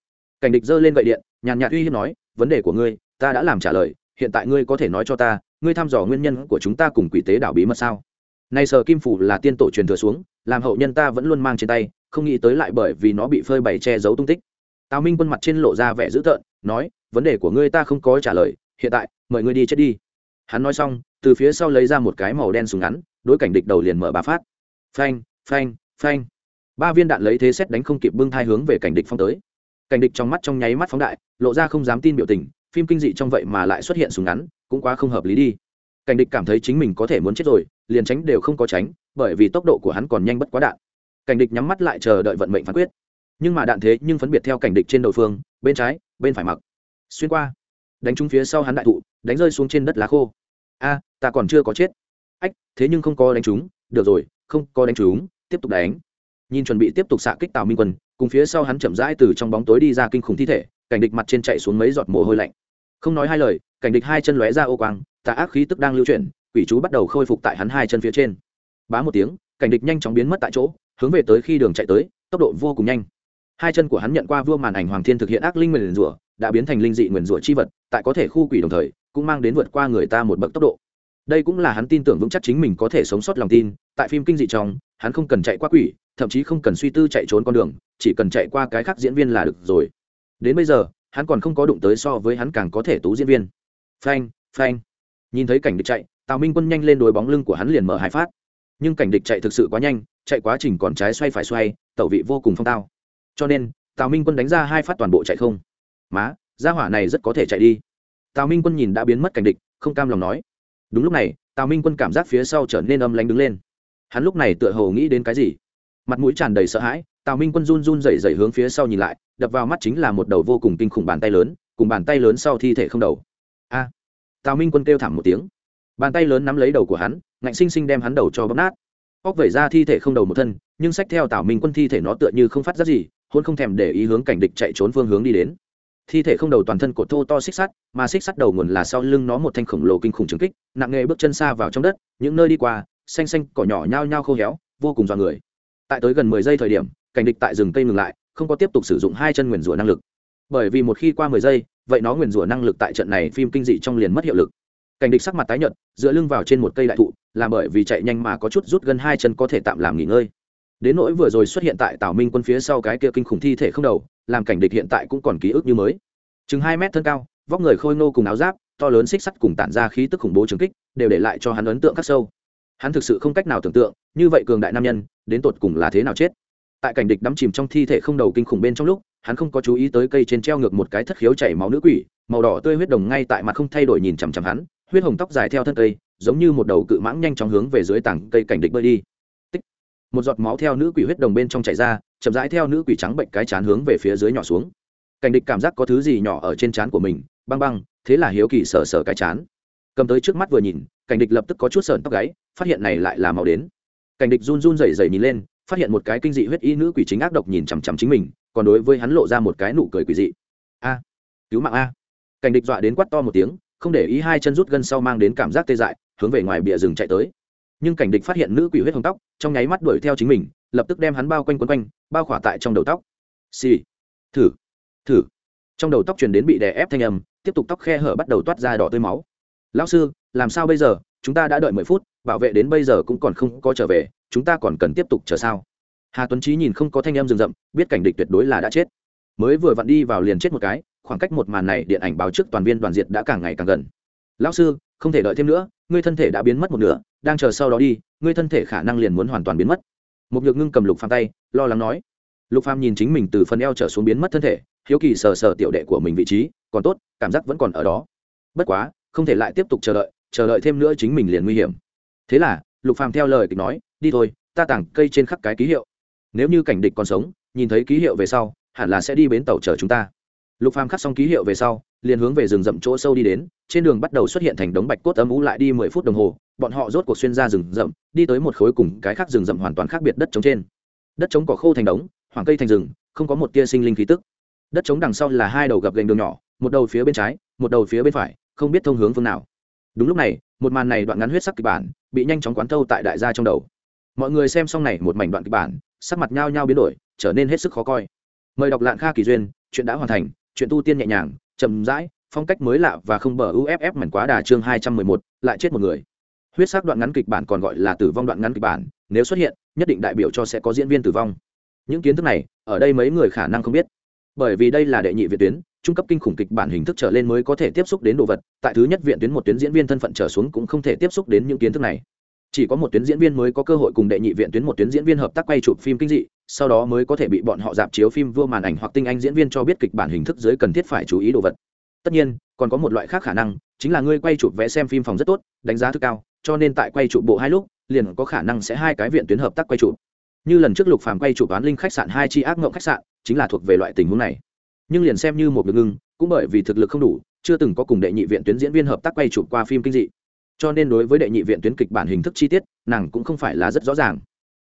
Cảnh địch giơ lên gậy điện, nhàn nhạt uy hiếp nói, vấn đề của ngươi, ta đã làm trả lời, hiện tại ngươi có thể nói cho ta, ngươi thăm dò nguyên nhân của chúng ta cùng quỷ tế đảo bí mật sao? Này sở kim phủ là tiên tổ truyền thừa xuống, làm hậu nhân ta vẫn luôn mang trên tay, không nghĩ tới lại bởi vì nó bị phơi bày che giấu tung tích. Tào minh quân mặt trên lộ ra vẻ dữ tợn, nói, vấn đề của ngươi ta không có trả lời, hiện tại, mời ngươi đi chết đi. Hắn nói xong, từ phía sau lấy ra một cái màu đen súng ngắn, đối cảnh địch đầu liền mở bà phát. Phanh phanh phanh. Ba viên đạn lấy thế xét đánh không kịp bưng thai hướng về cảnh địch phong tới. Cảnh địch trong mắt trong nháy mắt phóng đại, lộ ra không dám tin biểu tình, phim kinh dị trong vậy mà lại xuất hiện súng ngắn, cũng quá không hợp lý đi cảnh địch cảm thấy chính mình có thể muốn chết rồi, liền tránh đều không có tránh, bởi vì tốc độ của hắn còn nhanh bất quá đạn. Cảnh địch nhắm mắt lại chờ đợi vận mệnh phán quyết. Nhưng mà đạn thế nhưng phân biệt theo cảnh địch trên đầu phương, bên trái, bên phải mặc. Xuyên qua. Đánh trúng phía sau hắn đại thụ, đánh rơi xuống trên đất lá khô. A, ta còn chưa có chết. Ách, thế nhưng không có đánh trúng. Được rồi, không có đánh trúng, tiếp tục đánh. Nhìn chuẩn bị tiếp tục xạ kích tào minh quân, cùng phía sau hắn chậm rãi từ trong bóng tối đi ra kinh khủng thi thể, cảnh địch mặt trên chạy xuống mấy giọt mồ hôi lạnh. Không nói hai lời, cảnh địch hai chân lóe ra ô quang tà ác khí tức đang lưu chuyển, quỷ chú bắt đầu khôi phục tại hắn hai chân phía trên. Bá một tiếng, cảnh địch nhanh chóng biến mất tại chỗ, hướng về tới khi đường chạy tới, tốc độ vô cùng nhanh. Hai chân của hắn nhận qua vua màn ảnh hoàng thiên thực hiện ác linh nguyền rủa, đã biến thành linh dị nguyền rủa chi vật, tại có thể khu quỷ đồng thời, cũng mang đến vượt qua người ta một bậc tốc độ. Đây cũng là hắn tin tưởng vững chắc chính mình có thể sống sót lòng tin, tại phim kinh dị trong, hắn không cần chạy qua quỷ, thậm chí không cần suy tư chạy trốn con đường, chỉ cần chạy qua cái khác diễn viên là được rồi. Đến bây giờ, hắn còn không có đụng tới so với hắn càng có thể tú diễn viên. Phanh phanh nhìn thấy cảnh địch chạy, tào minh quân nhanh lên đuổi bóng lưng của hắn liền mở hai phát. Nhưng cảnh địch chạy thực sự quá nhanh, chạy quá trình còn trái xoay phải xoay, tẩu vị vô cùng phong tao. Cho nên, tào minh quân đánh ra hai phát toàn bộ chạy không. Má, gia hỏa này rất có thể chạy đi. Tào minh quân nhìn đã biến mất cảnh địch, không cam lòng nói. Đúng lúc này, tào minh quân cảm giác phía sau trở nên âm lánh đứng lên. Hắn lúc này tựa hồ nghĩ đến cái gì? Mặt mũi tràn đầy sợ hãi, tào minh quân run run rẩy rẩy hướng phía sau nhìn lại, đập vào mắt chính là một đầu vô cùng kinh khủng bàn tay lớn, cùng bàn tay lớn sau thi thể không đầu tào minh quân kêu thảm một tiếng. Bàn tay lớn nắm lấy đầu của hắn, ngạnh xinh xinh đem hắn đầu cho bóp nát. Óc vẩy ra thi thể không đầu một thân, nhưng sách theo tào minh quân thi thể nó tựa như không phát ra gì, hôn không thèm để ý hướng cảnh địch chạy trốn phương hướng đi đến. Thi thể không đầu toàn thân cột thô to xích sắt, mà xích sắt đầu nguồn là sau lưng nó một thanh khổng lồ kinh khủng trứng kích, nặng nghề bước chân xa vào trong đất, những nơi đi qua, xanh xanh, cỏ nhỏ nhao nhao khô héo, vô cùng dọa người. Tại tới gần mười giây thời điểm, cảnh địch tại rừng cây ngừng lại, không có tiếp tục sử dụng hai chân nguyền rủa năng lực. Bởi vì một khi qua mười giây vậy nó nguyền rủa năng lực tại trận này phim kinh dị trong liền mất hiệu lực. Cảnh địch sắc mặt tái nhợt, dựa lưng vào trên một cây đại thụ làm bởi vì chạy nhanh mà có chút rút gần hai chân có thể tạm làm nghỉ ngơi. Đến nỗi vừa rồi xuất hiện tại tào minh quân phía sau cái kia kinh khủng thi thể không đầu, làm cảnh địch hiện tại cũng còn ký ức như mới. Chừng hai mét thân cao, vóc người khôi nô cùng áo giáp, to lớn xích sắt cùng tản ra khí tức khủng bố trừng kích, đều để lại cho hắn ấn tượng khắc sâu. Hắn thực sự không cách nào tưởng tượng, như vậy cường đại nam nhân, đến tột cùng là thế nào chết. Tại cảnh địch đắm chìm trong thi thể không đầu kinh khủng bên trong lúc hắn không có chú ý tới cây trên treo ngược một cái thất khiếu chảy máu nữ quỷ, màu đỏ tươi huyết đồng ngay tại mặt không thay đổi nhìn chằm chằm hắn, huyết hồng tóc dài theo thân cây, giống như một đầu cự mãng nhanh chóng hướng về dưới tảng cây cảnh địch bơi đi. Tích. một giọt máu theo nữ quỷ huyết đồng bên trong chảy ra, chậm rãi theo nữ quỷ trắng bệnh cái chán hướng về phía dưới nhỏ xuống. Cảnh địch cảm giác có thứ gì nhỏ ở trên chán của mình, băng băng, thế là hiếu kỳ sờ sờ cái chán. Cầm tới trước mắt vừa nhìn, cảnh địch lập tức có chút sờn tóc gáy, phát hiện này lại là màu đến. Cảnh địch run run rẩy rẩy nhìn lên, phát hiện một cái kinh dị huyết y nữ quỷ chính ác độc nhìn chằm chằm chính mình còn đối với hắn lộ ra một cái nụ cười quỷ dị. A, cứu mạng a. Cảnh địch dọa đến quát to một tiếng, không để ý hai chân rút gân sau mang đến cảm giác tê dại, hướng về ngoài bìa rừng chạy tới. Nhưng cảnh địch phát hiện nữ quỷ huyết hồng tóc, trong nháy mắt đuổi theo chính mình, lập tức đem hắn bao quanh quấn quanh, bao khỏa tại trong đầu tóc. Xì、sì. thử. Thử. Trong đầu tóc truyền đến bị đè ép thanh âm, tiếp tục tóc khe hở bắt đầu toát ra đỏ tươi máu. Lão sư, làm sao bây giờ? Chúng ta đã đợi mười phút, bảo vệ đến bây giờ cũng còn không có trở về, chúng ta còn cần tiếp tục chờ sao? Hà tuấn trí nhìn không có thanh em rừng rậm biết cảnh địch tuyệt đối là đã chết mới vừa vặn đi vào liền chết một cái khoảng cách một màn này điện ảnh báo trước toàn viên đoàn diệt đã càng ngày càng gần lão sư không thể đợi thêm nữa ngươi thân thể đã biến mất một nửa đang chờ sau đó đi ngươi thân thể khả năng liền muốn hoàn toàn biến mất một nhược ngưng cầm lục phàm tay lo lắng nói lục phàm nhìn chính mình từ phần eo trở xuống biến mất thân thể hiếu kỳ sờ sờ tiểu đệ của mình vị trí còn tốt cảm giác vẫn còn ở đó bất quá không thể lại tiếp tục chờ đợi chờ đợi thêm nữa chính mình liền nguy hiểm thế là lục phàm theo lời kịch nói đi thôi ta tảng cây trên khắp cái ký hiệu nếu như cảnh địch còn sống, nhìn thấy ký hiệu về sau, hẳn là sẽ đi bến tàu chờ chúng ta. Lục phàm khắc xong ký hiệu về sau, liền hướng về rừng rậm chỗ sâu đi đến, trên đường bắt đầu xuất hiện thành đống bạch cốt âm ú lại đi mười phút đồng hồ, bọn họ rốt cuộc xuyên ra rừng rậm, đi tới một khối cùng cái khác rừng rậm hoàn toàn khác biệt đất trống trên. Đất trống cỏ khô thành đống hoàng cây thành rừng, không có một tia sinh linh khí tức. Đất trống đằng sau là hai đầu gập gành đường nhỏ, một đầu phía bên trái, một đầu phía bên phải, không biết thông hướng phương nào. Đúng lúc này, một màn này đoạn ngắn huyết sắc kịch bản, bị nhanh chóng quán thâu tại đại gia trong đầu. Mọi người xem xong này một mảnh đoạn kịch bản sắc mặt nhao nhao biến đổi, trở nên hết sức khó coi. Mời đọc lạng kha kỳ duyên, chuyện đã hoàn thành, chuyện tu tiên nhẹ nhàng, chậm rãi, phong cách mới lạ và không bờ uff mảnh quá đà chương hai trăm mười một, lại chết một người. Huyết sắc đoạn ngắn kịch bản còn gọi là tử vong đoạn ngắn kịch bản, nếu xuất hiện, nhất định đại biểu cho sẽ có diễn viên tử vong. Những kiến thức này, ở đây mấy người khả năng không biết. Bởi vì đây là đệ nhị viện tuyến, trung cấp kinh khủng kịch bản hình thức trở lên mới có thể tiếp xúc đến đồ vật, tại thứ nhất viện tuyến một tuyến diễn viên thân phận trở xuống cũng không thể tiếp xúc đến những kiến thức này chỉ có một tuyến diễn viên mới có cơ hội cùng đệ nhị viện tuyến một tuyến diễn viên hợp tác quay chụp phim kinh dị, sau đó mới có thể bị bọn họ dạp chiếu phim vua màn ảnh hoặc tinh anh diễn viên cho biết kịch bản hình thức dưới cần thiết phải chú ý đồ vật. Tất nhiên, còn có một loại khác khả năng, chính là ngươi quay chụp vẽ xem phim phòng rất tốt, đánh giá thức cao, cho nên tại quay chụp bộ hai lúc, liền có khả năng sẽ hai cái viện tuyến hợp tác quay chụp. Như lần trước lục phàm quay chụp án linh khách sạn hai chi ác ngộng khách sạn, chính là thuộc về loại tình huống này. Nhưng liền xem như một được ngưng, cũng bởi vì thực lực không đủ, chưa từng có cùng đệ nhị viện tuyến diễn viên hợp tác quay chụp qua phim kinh dị cho nên đối với đệ nhị viện tuyến kịch bản hình thức chi tiết, nàng cũng không phải là rất rõ ràng.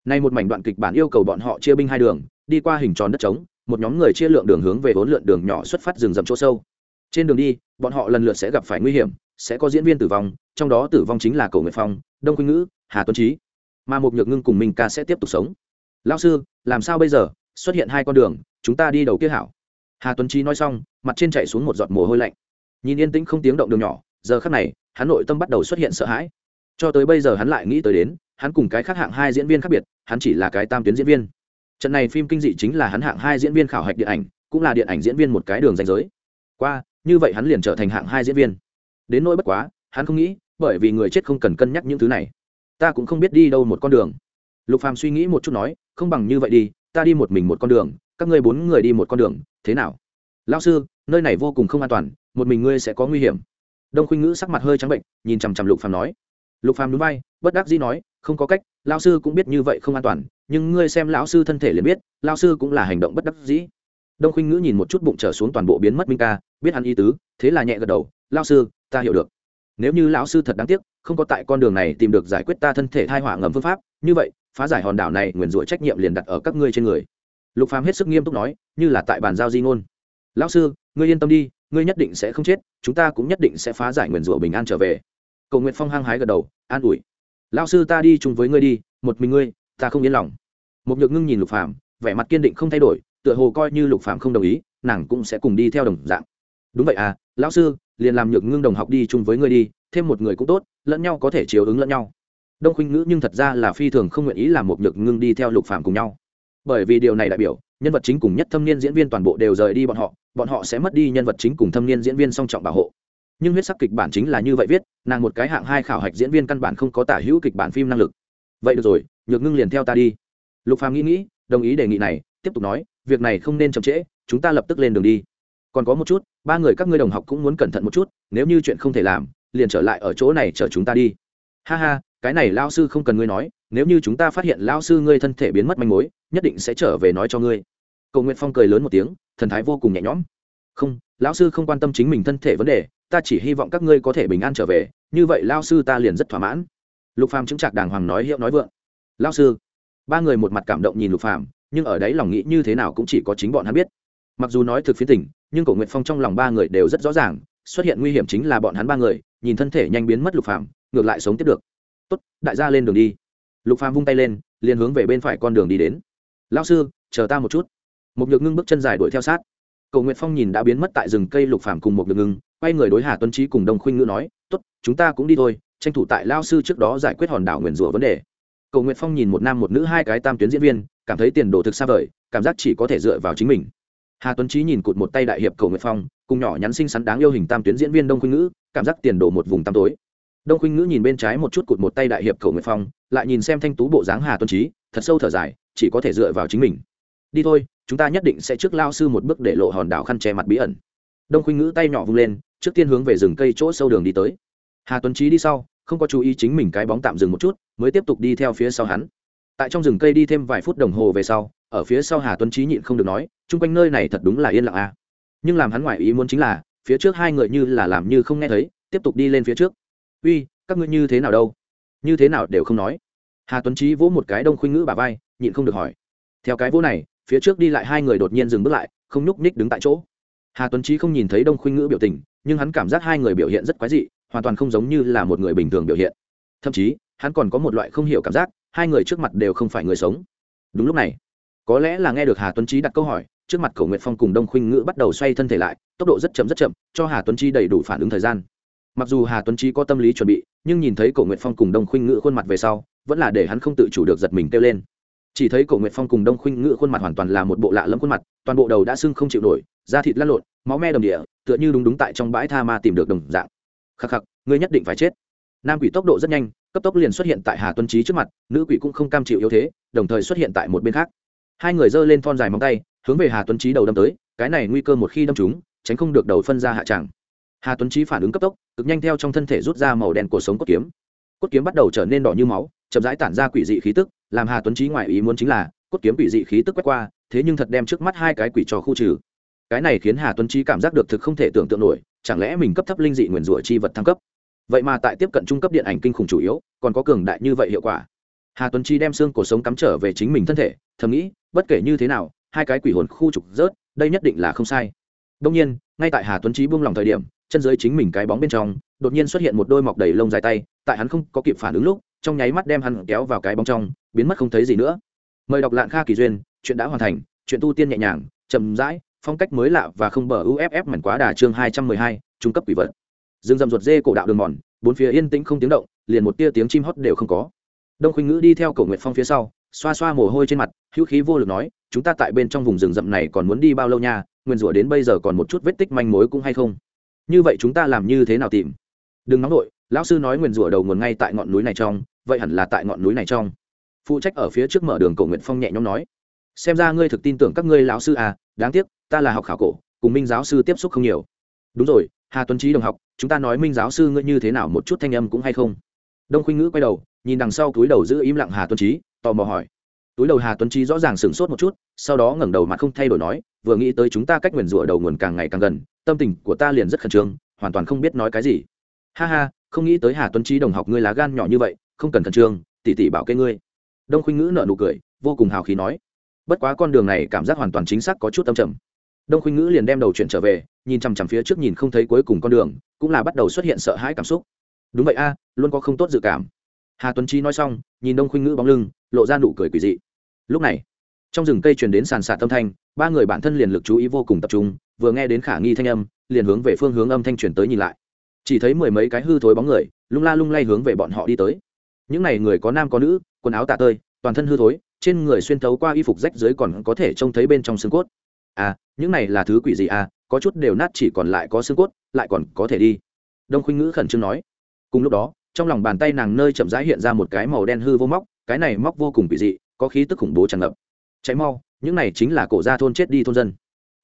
Nay một mảnh đoạn kịch bản yêu cầu bọn họ chia binh hai đường, đi qua hình tròn đất trống, một nhóm người chia lượng đường hướng về vốn lượn đường nhỏ xuất phát rừng rậm chỗ sâu. Trên đường đi, bọn họ lần lượt sẽ gặp phải nguy hiểm, sẽ có diễn viên tử vong, trong đó tử vong chính là cầu nguyện phong, đông khuynh ngữ, hà tuấn trí mà một nhược ngưng cùng minh ca sẽ tiếp tục sống. Lao sư, làm sao bây giờ? Xuất hiện hai con đường, chúng ta đi đầu kia hảo. Hà tuấn trí nói xong, mặt trên chạy xuống một giọt mồ hôi lạnh. Nhìn yên tĩnh không tiếng động đường nhỏ giờ khắc này, hắn nội tâm bắt đầu xuất hiện sợ hãi. Cho tới bây giờ hắn lại nghĩ tới đến, hắn cùng cái khác hạng hai diễn viên khác biệt, hắn chỉ là cái tam tuyến diễn viên. Trận này phim kinh dị chính là hắn hạng hai diễn viên khảo hạch điện ảnh, cũng là điện ảnh diễn viên một cái đường danh giới. Qua, như vậy hắn liền trở thành hạng hai diễn viên. Đến nỗi bất quá, hắn không nghĩ, bởi vì người chết không cần cân nhắc những thứ này. Ta cũng không biết đi đâu một con đường. Lục phàm suy nghĩ một chút nói, không bằng như vậy đi, ta đi một mình một con đường, các ngươi bốn người đi một con đường, thế nào? Lão sư, nơi này vô cùng không an toàn, một mình ngươi sẽ có nguy hiểm đông khuynh ngữ sắc mặt hơi trắng bệnh, nhìn chằm chằm lục phàm nói. Lục phàm núi bay, bất đắc dĩ nói, không có cách, lão sư cũng biết như vậy không an toàn, nhưng ngươi xem lão sư thân thể liền biết, lão sư cũng là hành động bất đắc dĩ. Đông khuynh ngữ nhìn một chút bụng trở xuống toàn bộ biến mất minh ca, biết hắn y tứ, thế là nhẹ gật đầu, lão sư, ta hiểu được. Nếu như lão sư thật đáng tiếc, không có tại con đường này tìm được giải quyết ta thân thể thai hỏa ngầm phương pháp, như vậy, phá giải hòn đảo này nguyền rủa trách nhiệm liền đặt ở các ngươi trên người. Lục phàm hết sức nghiêm túc nói, như là tại bàn giao di ngôn. Lão sư, ngươi yên tâm đi ngươi nhất định sẽ không chết, chúng ta cũng nhất định sẽ phá giải nguyền rủa bình an trở về. Cầu nguyện phong hăng hái gật đầu, an ủi. Lão sư ta đi chung với ngươi đi, một mình ngươi, ta không yên lòng. Một nhược ngưng nhìn lục phàm, vẻ mặt kiên định không thay đổi, tựa hồ coi như lục phàm không đồng ý, nàng cũng sẽ cùng đi theo đồng dạng. Đúng vậy à lão sư, liền làm nhược ngưng đồng học đi chung với ngươi đi, thêm một người cũng tốt, lẫn nhau có thể chiếu ứng lẫn nhau. Đông khuynh ngữ nhưng thật ra là phi thường không nguyện ý làm một nhược ngưng đi theo lục phàm cùng nhau. Bởi vì điều này đại biểu, nhân vật chính cùng nhất thâm niên diễn viên toàn bộ đều rời đi bọn họ bọn họ sẽ mất đi nhân vật chính cùng thâm niên diễn viên song trọng bảo hộ. Nhưng huyết sắc kịch bản chính là như vậy viết, nàng một cái hạng hai khảo hạch diễn viên căn bản không có tả hữu kịch bản phim năng lực. Vậy được rồi, nhược ngưng liền theo ta đi. Lục phàm nghĩ nghĩ, đồng ý đề nghị này, tiếp tục nói, việc này không nên chậm trễ, chúng ta lập tức lên đường đi. Còn có một chút, ba người các ngươi đồng học cũng muốn cẩn thận một chút, nếu như chuyện không thể làm, liền trở lại ở chỗ này chờ chúng ta đi. Ha ha, cái này lao sư không cần ngươi nói, nếu như chúng ta phát hiện lao sư ngươi thân thể biến mất manh mối, nhất định sẽ trở về nói cho ngươi cầu nguyện phong cười lớn một tiếng, thần thái vô cùng nhẹ nhõm. Không, lão sư không quan tâm chính mình thân thể vấn đề, ta chỉ hy vọng các ngươi có thể bình an trở về, như vậy lao sư ta liền rất thỏa mãn. Lục phàm chứng trạc đàng hoàng nói hiệu nói vượng. Lao sư. Ba người một mặt cảm động nhìn lục phàm, nhưng ở đấy lòng nghĩ như thế nào cũng chỉ có chính bọn hắn biết. Mặc dù nói thực phiến tỉnh nhưng cổ nguyệt phong trong lòng ba người đều rất rõ ràng, xuất hiện nguy hiểm chính là bọn hắn ba người, nhìn thân thể nhanh biến mất lục phàm, ngược lại sống tiếp được. Tốt, đại gia lên đường đi. Lục phàm vung tay lên, liền hướng về bên phải con đường đi đến. Lão sư, chờ ta một chút một nhược ngưng bước chân dài đuổi theo sát. Cầu nguyệt phong nhìn đã biến mất tại rừng cây lục phàm cùng một nhược ngưng, quay người đối hà tuấn trí cùng đông khuynh ngữ nói, tốt, chúng ta cũng đi thôi, tranh thủ tại lao sư trước đó giải quyết hòn đảo nguyền rủa vấn đề. Cầu nguyệt phong nhìn một nam một nữ hai cái tam tuyến diễn viên, cảm thấy tiền đồ thực xa vời, cảm giác chỉ có thể dựa vào chính mình. Hà tuấn trí nhìn cụt một tay đại hiệp cầu nguyệt phong, cùng nhỏ nhắn xinh xắn đáng yêu hình tam tuyến diễn viên đông khuynh ngữ, cảm giác tiền đồ một vùng tăm tối. Đông khuynh ngữ nhìn bên trái một chút cụt một tay đại hiệp cầu nguyệt phong, lại nhìn xem thanh tú bộ dáng hà tuấn trí thật sâu thở dài, chỉ có thể dựa vào chính mình. Đi thôi chúng ta nhất định sẽ trước lao sư một bước để lộ hòn đảo khăn che mặt bí ẩn. Đông khuynh ngữ tay nhỏ vung lên, trước tiên hướng về rừng cây chỗ sâu đường đi tới. Hà tuấn trí đi sau, không có chú ý chính mình cái bóng tạm dừng một chút, mới tiếp tục đi theo phía sau hắn. Tại trong rừng cây đi thêm vài phút đồng hồ về sau, ở phía sau hà tuấn trí nhịn không được nói, chung quanh nơi này thật đúng là yên lặng a à. nhưng làm hắn ngoại ý muốn chính là, phía trước hai người như là làm như không nghe thấy, tiếp tục đi lên phía trước. Uy, các ngươi như thế nào đâu? Như thế nào đều không nói. Hà tuấn trí vỗ một cái đông khuynh ngữ bà vai, nhịn không được hỏi. Theo cái vỗ này phía trước đi lại hai người đột nhiên dừng bước lại, không nhúc nhích đứng tại chỗ. Hà tuấn trí không nhìn thấy đông khuynh ngữ biểu tình, nhưng hắn cảm giác hai người biểu hiện rất quái dị, hoàn toàn không giống như là một người bình thường biểu hiện. Thậm chí, hắn còn có một loại không hiểu cảm giác, hai người trước mặt đều không phải người sống. Đúng lúc này, có lẽ là nghe được hà tuấn trí đặt câu hỏi, trước mặt cầu nguyện phong cùng đông khuynh ngữ bắt đầu xoay thân thể lại, tốc độ rất chậm rất chậm, cho hà tuấn trí đầy đủ phản ứng thời gian. Mặc dù hà tuấn trí có tâm lý chuẩn bị, nhưng nhìn thấy cổ nguyệt phong cùng đông khuynh ngữ khuôn mặt về sau, vẫn là để hắn không tự chủ được giật mình kêu lên chỉ thấy cổ nguyệt phong cùng đông khuynh ngữ khuôn mặt hoàn toàn là một bộ lạ lẫm khuôn mặt, toàn bộ đầu đã sưng không chịu nổi, da thịt lăn lộn, máu me đầm địa tựa như đúng đúng tại trong bãi tha ma tìm được đồng dạng. Khắc khắc, ngươi nhất định phải chết. Nam quỷ tốc độ rất nhanh, cấp tốc liền xuất hiện tại hà tuấn trí trước mặt, nữ quỷ cũng không cam chịu yếu thế, đồng thời xuất hiện tại một bên khác. Hai người giơ lên thon dài móng tay, hướng về hà tuấn trí đầu đâm tới, cái này nguy cơ một khi đâm chúng tránh không được đầu phân ra hạ tràng hà tuấn trí phản ứng cấp tốc, cực nhanh theo trong thân thể rút ra màu đen của sống cốt kiếm. Cốt kiếm bắt đầu trở nên đỏ như máu, chậm rãi tản ra quỷ dị khí tức làm hà tuấn trí ngoại ý muốn chính là, cốt kiếm quỷ dị khí tức quét qua, thế nhưng thật đem trước mắt hai cái quỷ trò khu trừ. Cái này khiến hà tuấn trí cảm giác được thực không thể tưởng tượng nổi, chẳng lẽ mình cấp thấp linh dị nguyền rủa chi vật thăng cấp? Vậy mà tại tiếp cận trung cấp điện ảnh kinh khủng chủ yếu, còn có cường đại như vậy hiệu quả. Hà tuấn chi đem xương cổ sống cắm trở về chính mình thân thể, thầm nghĩ, bất kể như thế nào, hai cái quỷ hồn khu trục rớt, đây nhất định là không sai. Đông nhiên, ngay tại hà tuấn trí buông lòng thời điểm, chân dưới chính mình cái bóng bên trong, đột nhiên xuất hiện một đôi mọc đầy lông dài tay, tại hắn không có kịp phản ứng lúc trong nháy mắt đem hắn kéo vào cái bóng trong, biến mất không thấy gì nữa. Mời đọc lạng kha kỳ duyên, chuyện đã hoàn thành, chuyện tu tiên nhẹ nhàng, chậm rãi, phong cách mới lạ và không bờ uff mảnh quá đà chương hai trăm mười hai, trung cấp quỷ vật. Rừng rậm ruột dê cổ đạo đường mòn, bốn phía yên tĩnh không tiếng động, liền một tia tiếng chim hót đều không có. Đông khuynh ngữ đi theo cổ nguyện phong phía sau, xoa xoa mồ hôi trên mặt, hữu khí vô lực nói, chúng ta tại bên trong vùng rừng rậm này còn muốn đi bao lâu nha? Nguyên rủa đến bây giờ còn một chút vết tích manh mối cũng hay không? Như vậy chúng ta làm như thế nào tìm? Đừng nóng nổi lão sư nói nguyên rủa đầu nguồn ngay tại ngọn núi này trong vậy hẳn là tại ngọn núi này trong. Phụ trách ở phía trước mở đường cổ nguyện phong nhẹ nhõm nói, xem ra ngươi thực tin tưởng các ngươi lão sư à đáng tiếc, ta là học khảo cổ, cùng minh giáo sư tiếp xúc không nhiều. Đúng rồi, hà tuấn trí đồng học, chúng ta nói minh giáo sư ngươi như thế nào, một chút thanh âm cũng hay không? Đông khuynh ngữ quay đầu, nhìn đằng sau túi đầu giữ im lặng hà tuấn trí, tò mò hỏi. Túi đầu hà tuấn trí rõ ràng sửng sốt một chút, sau đó ngẩng đầu mặt không thay đổi nói, vừa nghĩ tới chúng ta cách nguyền rủa đầu nguồn càng ngày càng gần, tâm tình của ta liền rất khẩn trương, hoàn toàn không biết nói cái gì. Ha ha, không nghĩ tới hà tuấn trí đồng học ngươi lá gan nhỏ như vậy không cần khẩn trương, tỉ tỉ bảo kê ngươi. Đông khuynh ngữ nợ nụ cười, vô cùng hào khí nói. Bất quá con đường này cảm giác hoàn toàn chính xác có chút tâm trầm. Đông khuynh ngữ liền đem đầu chuyển trở về, nhìn chằm chằm phía trước nhìn không thấy cuối cùng con đường, cũng là bắt đầu xuất hiện sợ hãi cảm xúc. Đúng vậy a, luôn có không tốt dự cảm. Hà tuấn trí nói xong, nhìn đông khuynh ngữ bóng lưng, lộ ra nụ cười quỳ dị. Lúc này, trong rừng cây truyền đến sàn sạt tâm thanh, ba người bản thân liền lực chú ý vô cùng tập trung, vừa nghe đến khả nghi thanh âm, liền hướng về phương hướng âm thanh truyền tới nhìn lại. Chỉ thấy mười mấy cái hư thối bóng người, lung la lung lay hướng về bọn họ đi tới những n à y người có nam có nữ, quần áo tạ tơi, toàn thân hư thối, trên người xuyên thấu qua y phục rách dưới còn có thể trông thấy bên trong xương cốt. À những này là thứ quỷ gì à? Có chút đều nát chỉ còn lại có xương cốt, lại còn có thể đi. Đông khuynh ngữ khẩn trương nói. Cùng lúc đó, trong lòng bàn tay nàng nơi chậm rãi hiện ra một cái màu đen hư vô móc, cái này móc vô cùng quỷ dị, có khí tức khủng bố tràn ngập. Cháy mau, những này chính là cổ gia thôn chết đi thôn dân.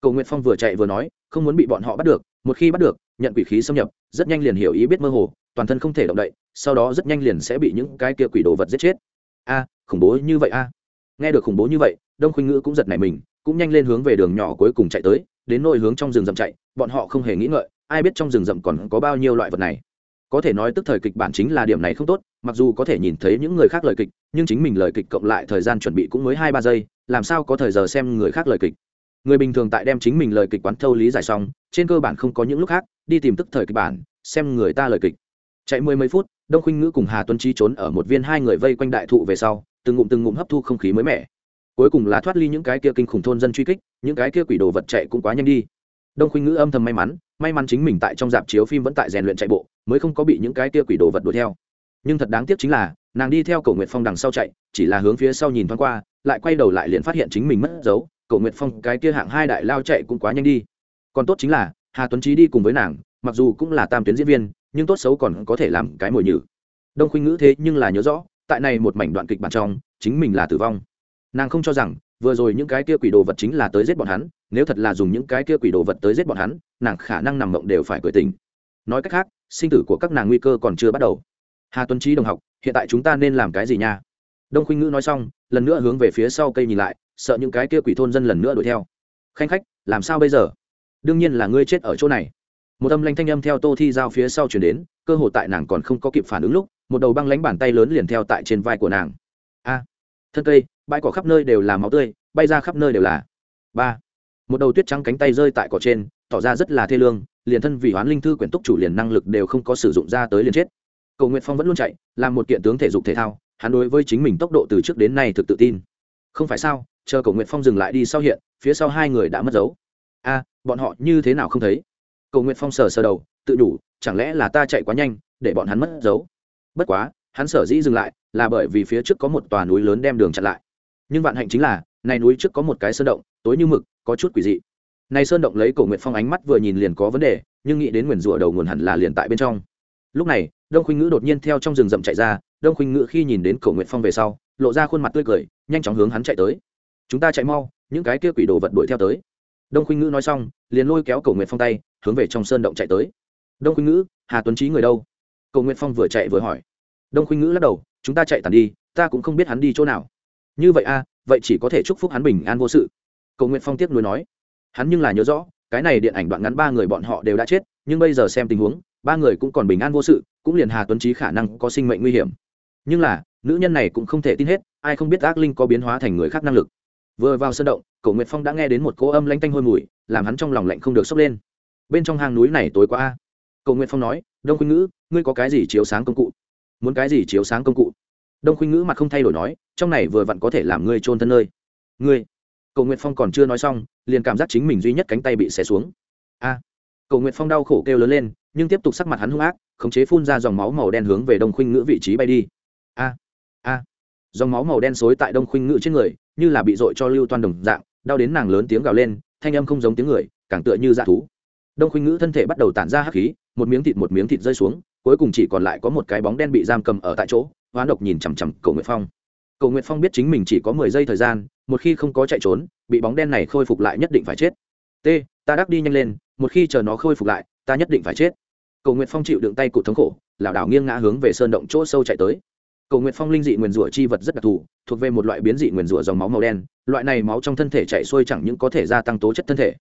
Cầu nguyện phong vừa chạy vừa nói, không muốn bị bọn họ bắt được, một khi bắt được, nhận quỷ khí xâm nhập, rất nhanh liền hiểu ý biết mơ hồ toàn thân không thể động đậy, sau đó rất nhanh liền sẽ bị những cái kia quỷ đồ vật giết chết. A, khủng bố như vậy a. Nghe được khủng bố như vậy, đông khuynh ngữ cũng giật nảy mình, cũng nhanh lên hướng về đường nhỏ cuối cùng chạy tới, đến nôi hướng trong rừng rậm chạy, bọn họ không hề nghĩ ngợi, ai biết trong rừng rậm còn có bao nhiêu loại vật này. Có thể nói tức thời kịch bản chính là điểm này không tốt, mặc dù có thể nhìn thấy những người khác lời kịch, nhưng chính mình lời kịch cộng lại thời gian chuẩn bị cũng mới hai ba giây, làm sao có thời giờ xem người khác lời kịch. Người bình thường tại đem chính mình lời kịch quán thâu lý giải xong, trên cơ bản không có những lúc khác, đi tìm tức thời kịch bản, xem người ta lời kịch chạy mười mấy phút, đông khuynh ngữ cùng hà tuấn trí trốn ở một viên hai người vây quanh đại thụ về sau, từng ngụm từng ngụm hấp thu không khí mới mẻ. Cuối cùng là thoát ly những cái kia kinh khủng thôn dân truy kích, những cái kia quỷ đồ vật chạy cũng quá nhanh đi. Đông khuynh ngữ âm thầm may mắn may mắn chính mình tại trong dạp chiếu phim vẫn tại rèn luyện chạy bộ, mới không có bị những cái kia quỷ đồ vật đuổi theo. Nhưng thật đáng tiếc chính là, nàng đi theo cầu nguyện phong đằng sau chạy, chỉ là hướng phía sau nhìn thoáng qua, lại quay đầu lại liền phát hiện chính mình mất dấu. Cầu nguyện phong, cái kia hạng hai đại lao chạy cũng quá nhanh đi. Còn tốt chính là, hà tuấn trí đi cùng với nàng, mặc dù cũng là tam tuyến diễn viên nhưng tốt xấu còn có thể làm cái mồi nhử. Đông khuynh ngữ thế nhưng là nhớ rõ, tại này một mảnh đoạn kịch bản trong, chính mình là tử vong. Nàng không cho rằng, vừa rồi những cái kia quỷ đồ vật chính là tới giết bọn hắn, nếu thật là dùng những cái kia quỷ đồ vật tới giết bọn hắn, nàng khả năng nằm mộng đều phải cười tình nói cách khác, sinh tử của các nàng nguy cơ còn chưa bắt đầu. Hà tuấn trí đồng học, hiện tại chúng ta nên làm cái gì nha? Đông khuynh ngữ nói xong, lần nữa hướng về phía sau cây nhìn lại, sợ những cái kia quỷ thôn dân lần nữa đuổi theo. Khanh khách, làm sao bây giờ? Đương nhiên là ngươi chết ở chỗ này một âm lanh thanh âm theo tô thi giao phía sau chuyển đến, cơ hội tại nàng còn không có kịp phản ứng lúc, một đầu băng lánh bàn tay lớn liền theo tại trên vai của nàng. A, thân cây, bãi cỏ khắp nơi đều là máu tươi, bay ra khắp nơi đều là. Ba, một đầu tuyết trắng cánh tay rơi tại cỏ trên, tỏ ra rất là thê lương, liền thân vì hoán linh thư quyển túc chủ liền năng lực đều không có sử dụng ra tới liền chết. Cầu nguyện phong vẫn luôn chạy, làm một kiện tướng thể dục thể thao, hắn đối với chính mình tốc độ từ trước đến nay thực tự tin. Không phải sao, chờ cầu nguyện phong dừng lại đi sau hiện, phía sau hai người đã mất dấu. A, bọn họ như thế nào không thấy? Cầu nguyện phong sờ sờ đầu, tự đủ, chẳng lẽ là ta chạy quá nhanh, để bọn hắn mất dấu? Bất quá, hắn sở dĩ dừng lại là bởi vì phía trước có một tòa núi lớn đem đường chặn lại. Nhưng vạn hạnh chính là, này núi trước có một cái sơn động, tối như mực, có chút quỷ dị. Này sơn động lấy cổ nguyệt phong ánh mắt vừa nhìn liền có vấn đề, nhưng nghĩ đến nguyền rủa đầu nguồn hẳn là liền tại bên trong. Lúc này, đông khuynh ngữ đột nhiên theo trong rừng rậm chạy ra, đông khuynh ngữ khi nhìn đến cổ nguyệt phong về sau, lộ ra khuôn mặt tươi cười, nhanh chóng hướng hắn chạy tới. Chúng ta chạy mau, những cái kia quỷ đồ vật đuổi theo tới đông khuynh ngữ nói xong liền lôi kéo Cầu nguyệt phong tay hướng về trong sơn động chạy tới. Đông khuynh ngữ hà tuấn trí người đâu? Cầu nguyệt phong vừa chạy vừa hỏi. Đông khuynh ngữ lắc đầu chúng ta chạy tàn đi ta cũng không biết hắn đi chỗ nào. Như vậy a à, vậy chỉ có thể chúc phúc hắn bình an vô sự. Cầu nguyện phong tiếp nối nói. Hắn nhưng là nhớ rõ cái này điện ảnh đoạn ngắn ba người bọn họ đều đã chết nhưng bây giờ xem tình huống ba người cũng còn bình an vô sự cũng liền hà tuấn trí khả năng có sinh mệnh nguy hiểm. Nhưng là nữ nhân này cũng không thể tin hết ai không biết ác linh có biến hóa thành người khác năng lực vừa vào sân động cổ nguyệt phong đã nghe đến một cỗ âm lanh tanh hôi mùi làm hắn trong lòng lạnh không được sốc lên. Bên trong hang núi này tối quá a. Cầu nguyệt phong nói đông khuynh ngữ ngươi có cái gì chiếu sáng công cụ? Muốn cái gì chiếu sáng công cụ? Đông khuynh ngữ mặt không thay đổi nói trong này vừa vặn có thể làm ngươi trôn thân nơi. Ngươi? Cổ nguyệt phong còn chưa nói xong liền cảm giác chính mình duy nhất cánh tay bị xé xuống. A. À, nguyệt phong đau khổ kêu lớn lên nhưng tiếp tục sắc mặt hắn hung ác khống chế phun ra dòng máu màu đen hướng về đông khuynh ngữ vị trí bay đi. A a. Dòng máu màu đen xối tại đông khuynh ngữ trên người như là bị dội cho lưu toan đồng dạng, đau đến nàng lớn tiếng gào lên, thanh âm không giống tiếng người, càng tựa như dạ thú. Đông khuynh ngữ thân thể bắt đầu tản ra hắc khí, một miếng thịt một miếng thịt rơi xuống, cuối cùng chỉ còn lại có một cái bóng đen bị giam cầm ở tại chỗ, hoán độc nhìn chằm chằm cầu nguyệt phong. Cầu nguyệt phong biết chính mình chỉ có mười giây thời gian, một khi không có chạy trốn, bị bóng đen này khôi phục lại nhất định phải chết. T, ta đắc đi nhanh lên, một khi chờ nó khôi phục lại, ta nhất định phải chết. Cầu nguyệt phong chịu đựng tay cụt thống khổ, lảo đảo nghiêng ngã hướng về sơn động chỗ sâu chạy tới cầu nguyệt phong linh dị nguyền rủa chi vật rất đặc thù, thuộc về một loại biến dị nguyền rủa dòng máu màu đen, loại này máu trong thân thể chạy xuôi chẳng những có thể gia tăng tố chất thân thể,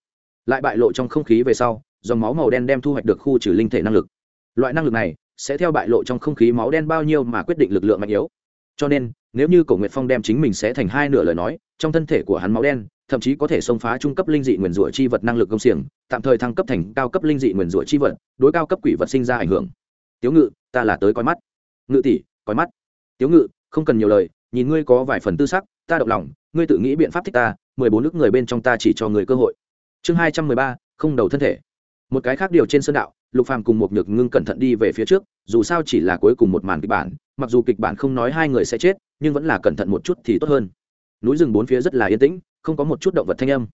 lại bại lộ trong không khí về sau, dòng máu màu đen đem thu hoạch được khu trừ linh thể năng lực. Loại năng lực này sẽ theo bại lộ trong không khí máu đen bao nhiêu mà quyết định lực lượng mạnh yếu. Cho nên, nếu như cổ nguyệt phong đem chính mình sẽ thành hai nửa lời nói, trong thân thể của hắn máu đen, thậm chí có thể xông phá trung cấp linh dị nguyền rủa chi vật năng lực công xiềng, tạm thời thăng cấp thành cao cấp linh dị nguyền rủa chi vật, đối cao cấp quỷ vật sinh ra ảnh hưởng. Tiếu ngự, ta là tới coi mắt. Ngự tỷ, coi mắt tiếu ngự, không cần nhiều lời, nhìn ngươi có vài phần tư sắc, ta động lòng, ngươi tự nghĩ biện pháp thích ta, mười bốn nước người bên trong ta chỉ cho người cơ hội. Chương hai trăm mười ba, không đầu thân thể. Một cái khác điều trên sơn đạo, lục phàm cùng một nhược ngưng cẩn thận đi về phía trước, dù sao chỉ là cuối cùng một màn kịch bản, mặc dù kịch bản không nói hai người sẽ chết, nhưng vẫn là cẩn thận một chút thì tốt hơn. Núi rừng bốn phía rất là yên tĩnh, không có một chút động vật thanh âm.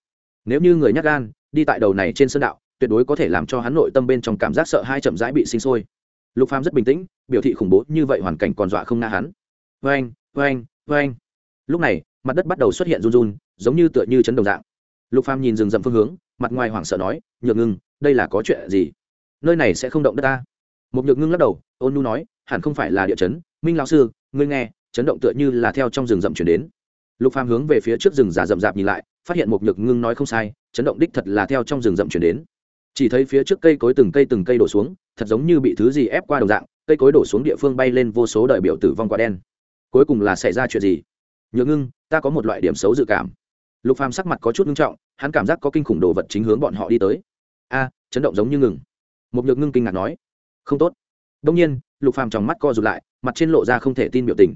Nếu như người nhắc gan, đi tại đầu này trên sơn đạo, tuyệt đối có thể làm cho hắn nội tâm bên trong cảm giác sợ hai chậm rãi bị sinh sôi lục phàm rất bình tĩnh, biểu thị khủng bố như vậy hoàn cảnh còn dọa không nga hắn. Vang vang vang lúc này, mặt đất bắt đầu xuất hiện run run, giống như tựa như chấn đồng dạng. Lục phàm nhìn rừng rậm phương hướng, mặt ngoài hoảng sợ nói, nhược ngưng, đây là có chuyện gì? Nơi này sẽ không động đất ta. Một nhược ngưng lắc đầu, ôn nu nói, hẳn không phải là địa chấn. Minh lão sư, ngươi nghe, chấn động tựa như là theo trong rừng rậm chuyển đến. Lục phàm hướng về phía trước rừng già rậm rạp nhìn lại, phát hiện một nhược ngưng nói không sai, chấn động đích thật là theo trong rừng rậm chuyển đến chỉ thấy phía trước cây cối từng cây từng cây đổ xuống, thật giống như bị thứ gì ép qua đồng dạng, cây cối đổ xuống địa phương bay lên vô số đại biểu tử vong quả đen. Cuối cùng là xảy ra chuyện gì? Nhược ngưng, ta có một loại điểm xấu dự cảm. Lục phàm sắc mặt có chút nghiêm trọng, hắn cảm giác có kinh khủng đồ vật chính hướng bọn họ đi tới. A, chấn động giống như ngừng. Một nhược ngưng kinh ngạc nói. Không tốt. Đông nhiên, lục phàm trong mắt co rụt lại, mặt trên lộ ra không thể tin biểu tình.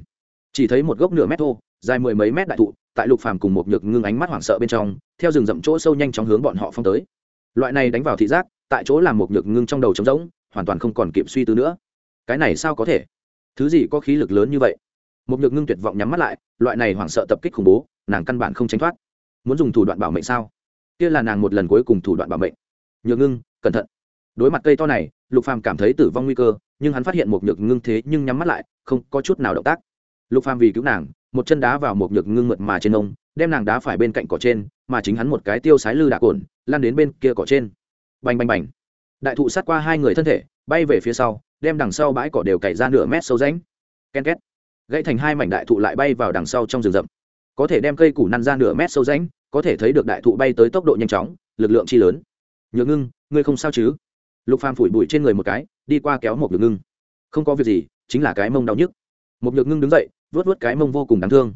Chỉ thấy một gốc nửa mét thô, dài mười mấy mét đại thụ, tại lục phàm cùng một nhược ngưng ánh mắt hoảng sợ bên trong, theo rừng rậm chỗ sâu nhanh chóng hướng bọn họ phong tới loại này đánh vào thị giác, tại chỗ làm một nhược ngưng trong đầu trống rỗng, hoàn toàn không còn kịp suy tư nữa. Cái này sao có thể? Thứ gì có khí lực lớn như vậy? Một nhược ngưng tuyệt vọng nhắm mắt lại, loại này hoảng sợ tập kích khủng bố, nàng căn bản không tránh thoát. Muốn dùng thủ đoạn bảo mệnh sao? Kia là nàng một lần cuối cùng thủ đoạn bảo mệnh. Nhược ngưng, cẩn thận. Đối mặt cây to này, lục phàm cảm thấy tử vong nguy cơ, nhưng hắn phát hiện một nhược ngưng thế nhưng nhắm mắt lại, không có chút nào động tác. Lục phàm vì cứu nàng, một chân đá vào một nhược ngưng mượt mà trên ông, đem nàng đá phải bên cạnh cỏ trên mà chính hắn một cái tiêu sái lư đạc cồn lan đến bên kia cỏ trên. Bành bành bành. Đại thụ sát qua hai người thân thể, bay về phía sau, đem đằng sau bãi cỏ đều cày ra nửa mét sâu rãnh. Ken két. Gãy thành hai mảnh đại thụ lại bay vào đằng sau trong rừng rậm. Có thể đem cây củ năn ra nửa mét sâu rãnh, có thể thấy được đại thụ bay tới tốc độ nhanh chóng, lực lượng chi lớn. Nhược ngưng, ngươi không sao chứ? Lục phàm phủi bụi trên người một cái, đi qua kéo một nhược ngưng. Không có việc gì, chính là cái mông đau nhức. Một nhược ngưng đứng dậy vớt vớt cái mông vô cùng đáng thương.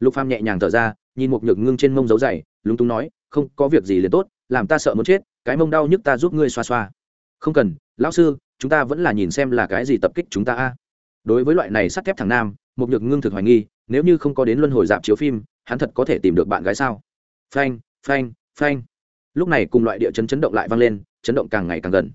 Lục phàm nhẹ nhàng thở ra nhìn một nhược ngưng trên mông dấu dày, lúng túng nói, không, có việc gì liền tốt, làm ta sợ muốn chết, cái mông đau nhức ta giúp ngươi xoa xoa. Không cần, lão sư, chúng ta vẫn là nhìn xem là cái gì tập kích chúng ta a. Đối với loại này sắt thép thằng nam một nhược ngưng thực hoài nghi, nếu như không có đến luân hồi dạp chiếu phim, hắn thật có thể tìm được bạn gái sao? Phanh phanh phanh. Lúc này cùng loại địa chấn chấn động lại vang lên, chấn động càng ngày càng gần.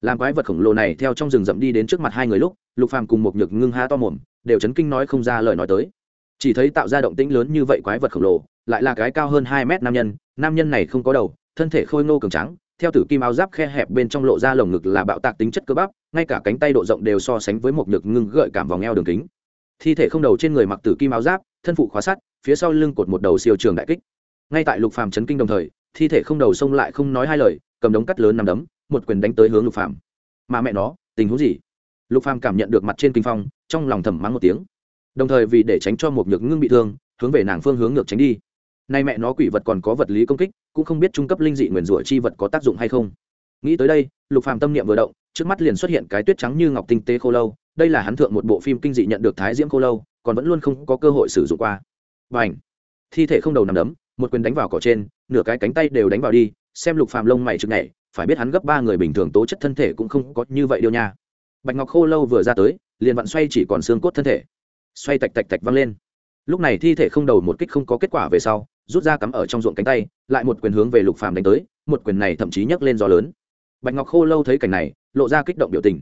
Làm quái vật khổng lồ này theo trong rừng rậm đi đến trước mặt hai người lúc, lục phàm cùng một nhược ngưng ha to mồm, đều chấn kinh nói không ra lời nói tới chỉ thấy tạo ra động tĩnh lớn như vậy quái vật khổng lồ, lại là cái cao hơn hai mét nam nhân. Nam nhân này không có đầu, thân thể khôi ngô cường trắng theo tử kim áo giáp khe hẹp bên trong lộ ra lồng ngực là bạo tạc tính chất cơ bắp, ngay cả cánh tay độ rộng đều so sánh với một nhược ngưng gợi cảm vòng eo đường kính. Thi thể không đầu trên người mặc tử kim áo giáp, thân phụ khóa sắt, phía sau lưng cột một đầu siêu trường đại kích. Ngay tại lục phàm chấn kinh đồng thời, thi thể không đầu xông lại không nói hai lời, cầm đống cắt lớn nằm đấm, một quyền đánh tới hướng lục phàm. Mà mẹ nó, tình huống gì? Lục phàm cảm nhận được mặt trên kinh phong, trong lòng thầm mắng một tiếng đồng thời vì để tránh cho một nhược ngưng bị thương hướng về nàng phương hướng ngược tránh đi. Nay mẹ nó quỷ vật còn có vật lý công kích cũng không biết trung cấp linh dị nguyền rủa chi vật có tác dụng hay không. Nghĩ tới đây lục phàm tâm niệm vừa động trước mắt liền xuất hiện cái tuyết trắng như ngọc tinh tế khô lâu đây là hắn thượng một bộ phim kinh dị nhận được thái diễm khô lâu còn vẫn luôn không có cơ hội sử dụng qua. Bảnh, thi thể không đầu nằm đấm một quyền đánh vào cỏ trên nửa cái cánh tay đều đánh vào đi xem lục phàm lông mày trực nhảy phải biết hắn gấp ba người bình thường tố chất thân thể cũng không có như vậy điều nha. Bạch ngọc khô lâu vừa ra tới liền vặn xoay chỉ còn xương cốt thân thể xoay tạch tạch tạch văng lên. Lúc này thi thể không đầu một kích không có kết quả về sau, rút ra cắm ở trong ruộng cánh tay, lại một quyền hướng về lục phàm đánh tới, một quyền này thậm chí nhấc lên gió lớn. Bạch ngọc khô lâu thấy cảnh này, lộ ra kích động biểu tình.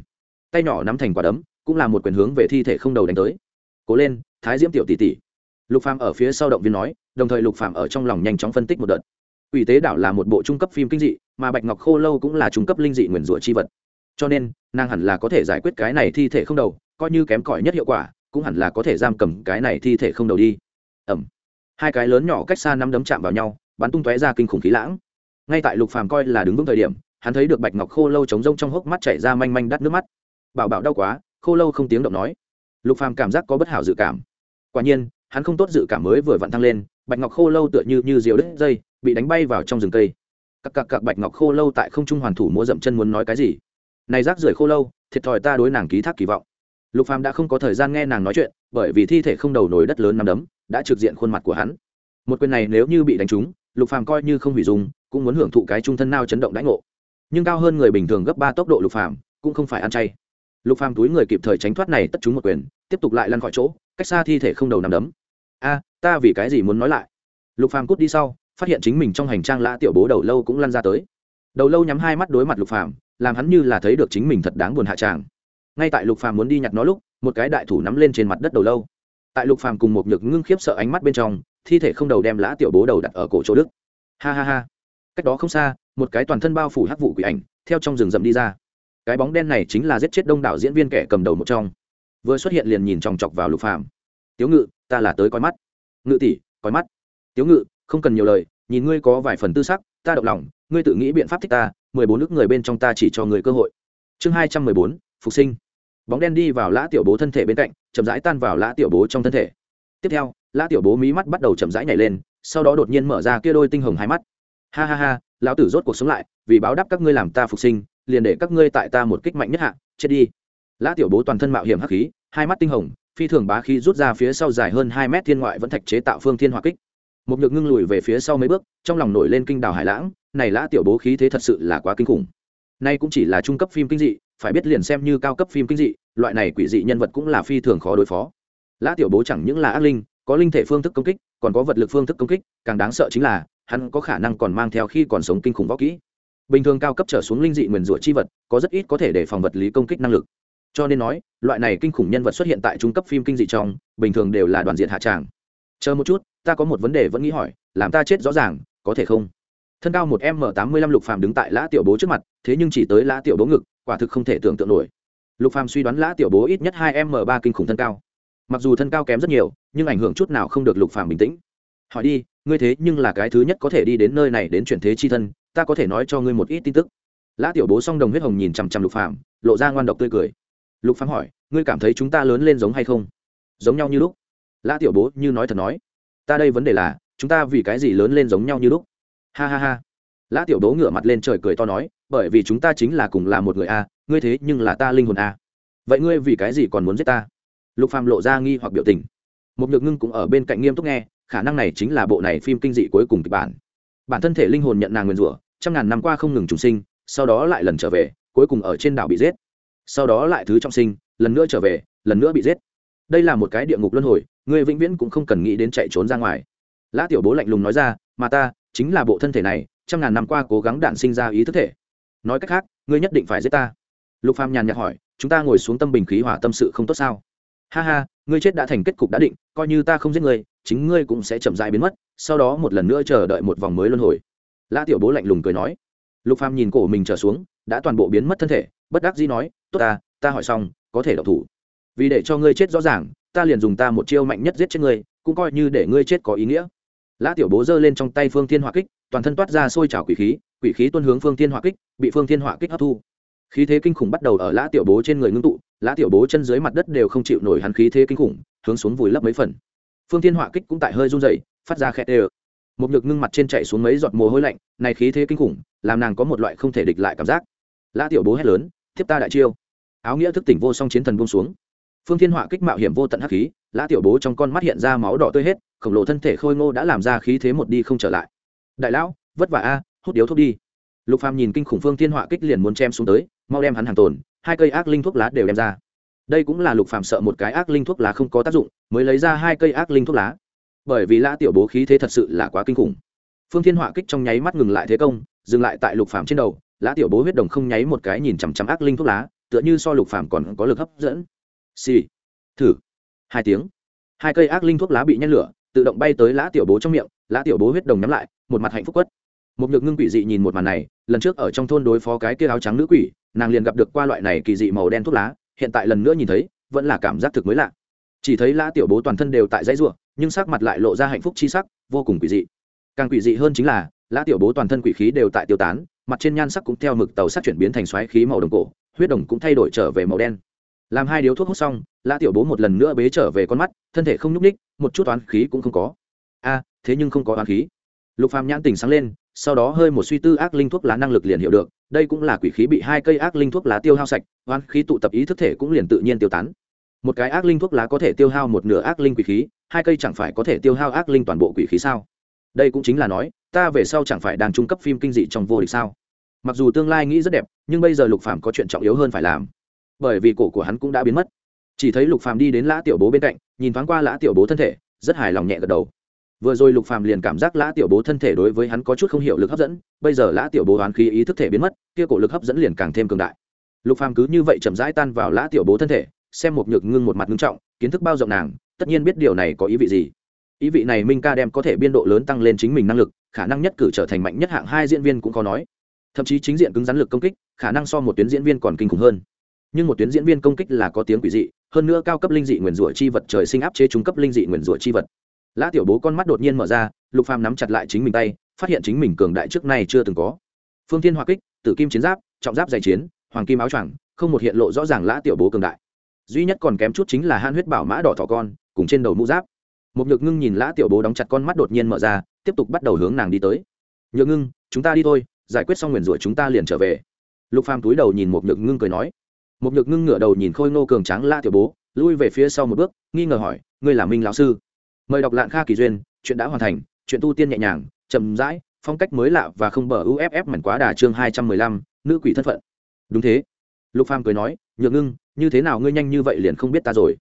Tay nhỏ nắm thành quả đấm, cũng là một quyền hướng về thi thể không đầu đánh tới. Cố lên, thái diễm tiểu tỷ tỷ. Lục phàm ở phía sau động viên nói, đồng thời lục phàm ở trong lòng nhanh chóng phân tích một đợt. Ủy tế đảo là một bộ trung cấp phim kinh dị, mà bạch ngọc khô lâu cũng là trung cấp linh dị nguyền rủa chi vật. Cho nên, nàng hẳn là có thể giải quyết cái này thi thể không đầu, coi như kém cỏi nhất hiệu quả cũng hẳn là có thể giam cầm cái này thi thể không đầu đi. Ẩm. Hai cái lớn nhỏ cách xa năm đấm chạm vào nhau, bắn tung tóe ra kinh khủng khí lãng. Ngay tại lục phàm coi là đứng vững thời điểm, hắn thấy được bạch ngọc khô lâu trống rông trong hốc mắt chảy ra manh manh đắt nước mắt. Bảo bảo đau quá, khô lâu không tiếng động nói. Lục phàm cảm giác có bất hảo dự cảm. Quả nhiên, hắn không tốt dự cảm mới vừa vặn thăng lên, bạch ngọc khô lâu tựa như như diều đứt dây, bị đánh bay vào trong rừng cây. Cặc cặc cặc, bạch ngọc khô lâu tại không trung hoàn thủ múa dậm chân muốn nói cái gì? Này rác rưởi khô lâu, thiệt thòi ta đối nàng ký thác kỳ vọng lục phàm đã không có thời gian nghe nàng nói chuyện, bởi vì thi thể không đầu nổi đất lớn nằm đấm, đã trực diện khuôn mặt của hắn. Một quyền này nếu như bị đánh trúng, lục phàm coi như không hủy dùng cũng muốn hưởng thụ cái trung thân nao chấn động đãi ngộ. Nhưng cao hơn người bình thường gấp ba tốc độ lục phàm cũng không phải ăn chay. Lục phàm túi người kịp thời tránh thoát này tất trúng một quyền, tiếp tục lại lăn khỏi chỗ, cách xa thi thể không đầu nằm đấm. A, ta vì cái gì muốn nói lại? Lục phàm cút đi sau, phát hiện chính mình trong hành trang lã tiểu bố đầu lâu cũng lăn ra tới. Đầu lâu nhắm hai mắt đối mặt lục phàm, làm hắn như là thấy được chính mình thật đáng buồn hạ tràng ngay tại lục phàm muốn đi nhặt nó lúc, một cái đại thủ nắm lên trên mặt đất đầu lâu. Tại lục phàm cùng một nhược ngưng khiếp sợ ánh mắt bên trong, thi thể không đầu đem lã tiểu bố đầu đặt ở cổ chỗ đức. Ha ha ha. Cách đó không xa, một cái toàn thân bao phủ hắc vụ quỷ ảnh, theo trong rừng rậm đi ra. Cái bóng đen này chính là giết chết đông đảo diễn viên kẻ cầm đầu một trong. Vừa xuất hiện liền nhìn chòng chọc vào lục phàm. Tiếu ngự, ta là tới coi mắt. Ngự tỷ, coi mắt. Tiếu ngự, không cần nhiều lời, nhìn ngươi có vài phần tư sắc, ta động lòng, ngươi tự nghĩ biện pháp thích ta, mười bốn nước người bên trong ta chỉ cho người cơ hội. Chương hai trăm mười bốn, phục sinh bóng đen đi vào lã tiểu bố thân thể bên cạnh, chậm rãi tan vào lã tiểu bố trong thân thể. Tiếp theo, lã tiểu bố mí mắt bắt đầu chậm rãi nhảy lên, sau đó đột nhiên mở ra kia đôi tinh hồng hai mắt. Ha ha ha, lão tử rốt cuộc sống lại, vì báo đáp các ngươi làm ta phục sinh, liền để các ngươi tại ta một kích mạnh nhất hạ, chết đi. Lã tiểu bố toàn thân mạo hiểm hắc khí, hai mắt tinh hồng, phi thường bá khí rút ra phía sau dài hơn hai mét thiên ngoại vẫn thạch chế tạo phương thiên hỏa kích. Một nhược ngưng lùi về phía sau mấy bước, trong lòng nổi lên kinh đảo hải lãng, này lã tiểu bố khí thế thật sự là quá kinh khủng nay cũng chỉ là trung cấp phim kinh dị, phải biết liền xem như cao cấp phim kinh dị, loại này quỷ dị nhân vật cũng là phi thường khó đối phó. Lã tiểu bố chẳng những là ác linh, có linh thể phương thức công kích, còn có vật lực phương thức công kích, càng đáng sợ chính là, hắn có khả năng còn mang theo khi còn sống kinh khủng võ kỹ. Bình thường cao cấp trở xuống linh dị nguyền rủa chi vật, có rất ít có thể để phòng vật lý công kích năng lực. Cho nên nói, loại này kinh khủng nhân vật xuất hiện tại trung cấp phim kinh dị trong, bình thường đều là đoàn diện hạ tràng. Chờ một chút, ta có một vấn đề vẫn nghĩ hỏi, làm ta chết rõ ràng, có thể không? Thân cao một m tám mươi lăm lục phàm đứng tại lã tiểu bố trước mặt, thế nhưng chỉ tới lã tiểu bố ngực, quả thực không thể tưởng tượng nổi. Lục phàm suy đoán lã tiểu bố ít nhất hai m ba kinh khủng thân cao. Mặc dù thân cao kém rất nhiều, nhưng ảnh hưởng chút nào không được lục phàm bình tĩnh. Hỏi đi, ngươi thế nhưng là cái thứ nhất có thể đi đến nơi này đến chuyển thế chi thân, ta có thể nói cho ngươi một ít tin tức. Lã tiểu bố song đồng huyết hồng nhìn chằm chằm lục phàm, lộ ra ngoan độc tươi cười. Lục phàm hỏi, ngươi cảm thấy chúng ta lớn lên giống hay không? Giống nhau như lúc. Lã tiểu bố như nói thật nói, ta đây vấn đề là, chúng ta vì cái gì lớn lên giống nhau như lúc? Ha ha ha. Lã tiểu đố ngửa mặt lên trời cười to nói, bởi vì chúng ta chính là cùng là một người a, ngươi thế nhưng là ta linh hồn a. Vậy ngươi vì cái gì còn muốn giết ta? Lục phàm lộ ra nghi hoặc biểu tình. Một nhược ngưng cũng ở bên cạnh nghiêm túc nghe, khả năng này chính là bộ này phim kinh dị cuối cùng kịch bản. Bản thân thể linh hồn nhận nàng nguyên rủa, trăm ngàn năm qua không ngừng trùng sinh, sau đó lại lần trở về, cuối cùng ở trên đảo bị giết. Sau đó lại thứ trọng sinh, lần nữa trở về, lần nữa bị giết. Đây là một cái địa ngục luân hồi, ngươi vĩnh viễn cũng không cần nghĩ đến chạy trốn ra ngoài. Lã tiểu bố lạnh lùng nói ra, mà ta chính là bộ thân thể này, trăm ngàn năm qua cố gắng đản sinh ra ý thức thể. Nói cách khác, ngươi nhất định phải giết ta. Lục phàm nhàn nhạt hỏi, chúng ta ngồi xuống tâm bình khí hòa tâm sự không tốt sao? Ha ha, ngươi chết đã thành kết cục đã định, coi như ta không giết ngươi, chính ngươi cũng sẽ chậm dại biến mất, sau đó một lần nữa chờ đợi một vòng mới luân hồi. Lã tiểu bố lạnh lùng cười nói. Lục phàm nhìn cổ mình trở xuống, đã toàn bộ biến mất thân thể, bất đắc dĩ nói, tốt ta ta hỏi xong, có thể độc thủ. Vì để cho ngươi chết rõ ràng, ta liền dùng ta một chiêu mạnh nhất giết chết ngươi, cũng coi như để ngươi chết có ý nghĩa lã tiểu bố giơ lên trong tay phương thiên hỏa kích, toàn thân toát ra sôi trào quỷ khí quỷ khí tuôn hướng phương thiên hỏa kích, bị phương thiên hỏa kích hấp thu. Khí thế kinh khủng bắt đầu ở lã tiểu bố trên người ngưng tụ, lã tiểu bố chân dưới mặt đất đều không chịu nổi hắn khí thế kinh khủng, hướng xuống vùi lấp mấy phần. Phương thiên hỏa kích cũng tại hơi run dậy phát ra khét ê một nhược ngưng mặt trên chạy xuống mấy giọt mồ hôi lạnh, này khí thế kinh khủng, làm nàng có một loại không thể địch lại cảm giác. Lã tiểu bố hét lớn, thiếp ta đại chiêu. Áo nghĩa thức tỉnh vô song chiến thần buông xuống phương thiên họa kích mạo hiểm vô tận hắc khí, lã tiểu bố trong con mắt hiện ra máu đỏ tươi hết, khổng lồ thân thể khôi ngô đã làm ra khí thế một đi không trở lại. Đại lão, vất vả a, hút điếu thuốc đi. Lục phàm nhìn kinh khủng phương thiên họa kích liền muốn chém xuống tới, mau đem hắn hàng tồn, hai cây ác linh thuốc lá đều đem ra. Đây cũng là lục phàm sợ một cái ác linh thuốc lá không có tác dụng, mới lấy ra hai cây ác linh thuốc lá. Bởi vì lã tiểu bố khí thế thật sự là quá kinh khủng. Phương thiên họa kích trong nháy mắt ngừng lại thế công, dừng lại tại lục phàm trên đầu, lã tiểu bố huyết đồng không nháy một cái nhìn chằm chằm ác linh thuốc lá, tựa như so lục phàm còn có lực hấp dẫn xì、sì. thử. Hai tiếng. Hai cây ác linh thuốc lá bị nhen lửa, tự động bay tới lã tiểu bố trong miệng, lã tiểu bố huyết đồng nhắm lại, một mặt hạnh phúc quất. Một nhược ngưng quỷ dị nhìn một màn này, lần trước ở trong thôn đối phó cái kia áo trắng nữ quỷ, nàng liền gặp được qua loại này kỳ dị màu đen thuốc lá, hiện tại lần nữa nhìn thấy, vẫn là cảm giác thực mới lạ. Chỉ thấy lã tiểu bố toàn thân đều tại dãy ruộng nhưng sắc mặt lại lộ ra hạnh phúc chi sắc, vô cùng quỷ dị. Càng quỷ dị hơn chính là, lã tiểu bố toàn thân quỷ khí đều tại tiêu tán, mặt trên nhan sắc cũng theo mực tàu sắc chuyển biến thành xoáy khí màu đồng cổ, huyết đồng cũng thay đổi trở về màu đen làm hai điếu thuốc hút xong, lã tiểu bố một lần nữa bế trở về con mắt, thân thể không nhúc ních một chút toán khí cũng không có. A, thế nhưng không có toán khí. Lục phàm nhãn tỉnh sáng lên, sau đó hơi một suy tư ác linh thuốc lá năng lực liền hiểu được, đây cũng là quỷ khí bị hai cây ác linh thuốc lá tiêu hao sạch, oán khí tụ tập ý thức thể cũng liền tự nhiên tiêu tán. Một cái ác linh thuốc lá có thể tiêu hao một nửa ác linh quỷ khí, hai cây chẳng phải có thể tiêu hao ác linh toàn bộ quỷ khí sao? Đây cũng chính là nói, ta về sau chẳng phải đang trung cấp phim kinh dị trong vô địch sao? Mặc dù tương lai nghĩ rất đẹp, nhưng bây giờ lục phàm có chuyện trọng yếu hơn phải làm bởi vì cổ của hắn cũng đã biến mất. Chỉ thấy lục phàm đi đến lã tiểu bố bên cạnh, nhìn thoáng qua lã tiểu bố thân thể, rất hài lòng nhẹ gật đầu. Vừa rồi lục phàm liền cảm giác lã tiểu bố thân thể đối với hắn có chút không hiểu lực hấp dẫn, bây giờ lã tiểu bố hoán khí ý thức thể biến mất, kia cổ lực hấp dẫn liền càng thêm cường đại. Lục phàm cứ như vậy chậm rãi tan vào lã tiểu bố thân thể, xem một nhược ngưng một mặt ngưng trọng, kiến thức bao rộng nàng, tất nhiên biết điều này có ý vị gì. Ý vị này minh ca đem có thể biên độ lớn tăng lên chính mình năng lực, khả năng nhất cử trở thành mạnh nhất hạng hai diễn viên cũng có nói. Thậm chí chính diện cứng rắn lực công kích, khả năng so một tuyến diễn viên còn kinh khủng hơn nhưng một tuyến diễn viên công kích là có tiếng quỷ dị, hơn nữa cao cấp linh dị nguyền rủa chi vật trời sinh áp chế trung cấp linh dị nguyền rủa chi vật. Lã tiểu bố con mắt đột nhiên mở ra, lục phàm nắm chặt lại chính mình tay, phát hiện chính mình cường đại trước nay chưa từng có. Phương thiên hoa kích, tử kim chiến giáp, trọng giáp dày chiến, hoàng kim áo choàng, không một hiện lộ rõ ràng lã tiểu bố cường đại. Duy nhất còn kém chút chính là han huyết bảo mã đỏ thỏ con, cùng trên đầu mũ giáp. Một nhược ngưng nhìn lã tiểu bố đóng chặt con mắt đột nhiên mở ra, tiếp tục bắt đầu hướng nàng đi tới. Nhược ngưng, chúng ta đi thôi, giải quyết xong nguyền rủa chúng ta liền trở về. Lục phàm túi đầu nhìn một nhược ngưng cười nói một nhược ngưng ngửa đầu nhìn khôi ngô cường tráng la tiểu bố, lui về phía sau một bước, nghi ngờ hỏi, ngươi là minh lão sư? Mời đọc lạng kha kỳ duyên, chuyện đã hoàn thành, chuyện tu tiên nhẹ nhàng, chậm rãi, phong cách mới lạ và không bờ uff mảnh quá đà chương hai trăm mười lăm, nữ quỷ thân phận. Đúng thế. Lục phàm cười nói, nhược ngưng, như thế nào ngươi nhanh như vậy liền không biết ta rồi?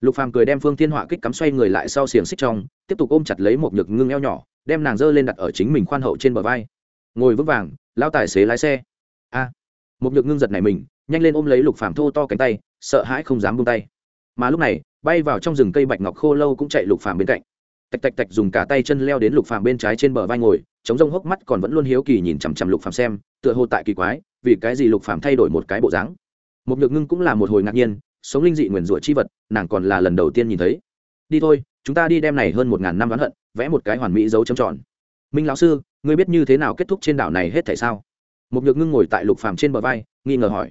Lục phàm cười đem phương thiên họa kích cắm xoay người lại sau xiềng xích trong, tiếp tục ôm chặt lấy một nhược ngưng eo nhỏ, đem nàng dơ lên đặt ở chính mình khoan hậu trên bờ vai. Ngồi vững vàng, lao tài xế lái xe. A. Một nhược ngưng giật này mình nhanh lên ôm lấy lục phàm thô to cánh tay, sợ hãi không dám buông tay. Mà lúc này, bay vào trong rừng cây bạch ngọc khô lâu cũng chạy lục phàm bên cạnh. Tạch tạch tạch dùng cả tay chân leo đến lục phàm bên trái trên bờ vai ngồi, chống rông hốc mắt còn vẫn luôn hiếu kỳ nhìn chằm chằm lục phàm xem, tựa hồ tại kỳ quái, vì cái gì lục phàm thay đổi một cái bộ dáng. Một nhược ngưng cũng là một hồi ngạc nhiên, sống linh dị nguyền rủa chi vật, nàng còn là lần đầu tiên nhìn thấy. Đi thôi, chúng ta đi đem này hơn một ngàn năm oán hận, vẽ một cái hoàn mỹ dấu trầm tròn. Minh lão sư, ngươi biết như thế nào kết thúc trên đảo này hết thảy sao? Một nhược ngưng ngồi tại lục phàm trên bờ vai, nghi ngờ hỏi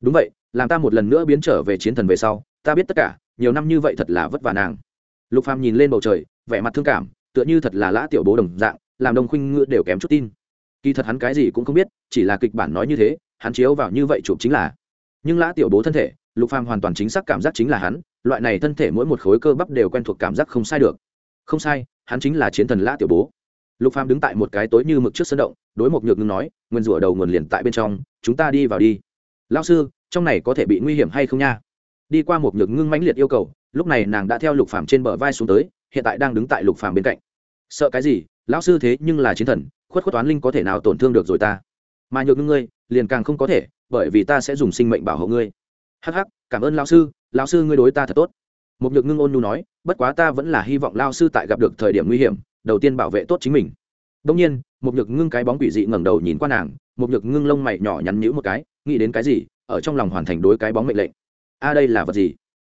đúng vậy, làm ta một lần nữa biến trở về chiến thần về sau, ta biết tất cả, nhiều năm như vậy thật là vất vả nàng. Lục phàm nhìn lên bầu trời, vẻ mặt thương cảm, tựa như thật là lã tiểu bố đồng dạng, làm đồng khuynh ngựa đều kém chút tin. Kỳ thật hắn cái gì cũng không biết, chỉ là kịch bản nói như thế, hắn chiếu vào như vậy chụp chính là. Nhưng lã tiểu bố thân thể, lục phàm hoàn toàn chính xác cảm giác chính là hắn, loại này thân thể mỗi một khối cơ bắp đều quen thuộc cảm giác không sai được. Không sai, hắn chính là chiến thần lã tiểu bố. Lục phàm đứng tại một cái tối như mực trước sân động, đối một nhược ngưng nói, nguyên rủa đầu nguồn liền tại bên trong, chúng ta đi vào đi lão sư, trong này có thể bị nguy hiểm hay không nha? Đi qua một nhược ngưng mãnh liệt yêu cầu, lúc này nàng đã theo lục phàm trên bờ vai xuống tới, hiện tại đang đứng tại lục phàm bên cạnh. Sợ cái gì? Lão sư thế nhưng là chiến thần, khuất khuất toán linh có thể nào tổn thương được rồi ta? Mà nhược ngưng ngươi, liền càng không có thể, bởi vì ta sẽ dùng sinh mệnh bảo hộ ngươi. Hắc hắc, cảm ơn lão sư lão sư ngươi đối ta thật tốt. Một nhược ngưng ôn nhu nói, bất quá ta vẫn là hy vọng lão sư tại gặp được thời điểm nguy hiểm, đầu tiên bảo vệ tốt chính mình. Đông nhiên, một nhược ngưng cái bóng quỷ dị ngẩng đầu nhìn qua nàng, một nhược ngưng lông mày nhỏ nhắn nhữ một cái nghĩ đến cái gì, ở trong lòng hoàn thành đối cái bóng mệnh lệnh. A đây là vật gì?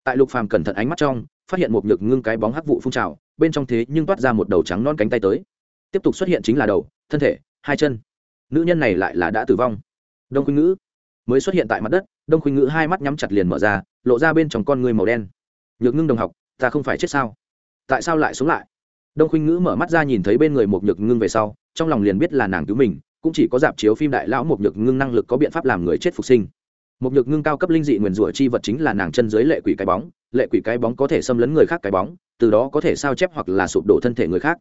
Tại lục phàm cẩn thận ánh mắt trong, phát hiện một nhược ngưng cái bóng hắc vụ phun trào, bên trong thế nhưng toát ra một đầu trắng non cánh tay tới. Tiếp tục xuất hiện chính là đầu, thân thể, hai chân. Nữ nhân này lại là đã tử vong. Đông khuynh ngữ. Mới xuất hiện tại mặt đất, đông khuynh ngữ hai mắt nhắm chặt liền mở ra, lộ ra bên trong con người màu đen. Nhược ngưng đồng học, ta không phải chết sao? Tại sao lại sống lại? Đông khuynh ngữ mở mắt ra nhìn thấy bên người một nhược ngưng về sau, trong lòng liền biết là nàng cứu mình cũng chỉ có dạp chiếu phim đại lão một nhược ngưng năng lực có biện pháp làm người chết phục sinh. Một nhược ngưng cao cấp linh dị nguyền rủa chi vật chính là nàng chân dưới lệ quỷ cái bóng, lệ quỷ cái bóng có thể xâm lấn người khác cái bóng, từ đó có thể sao chép hoặc là sụp đổ thân thể người khác.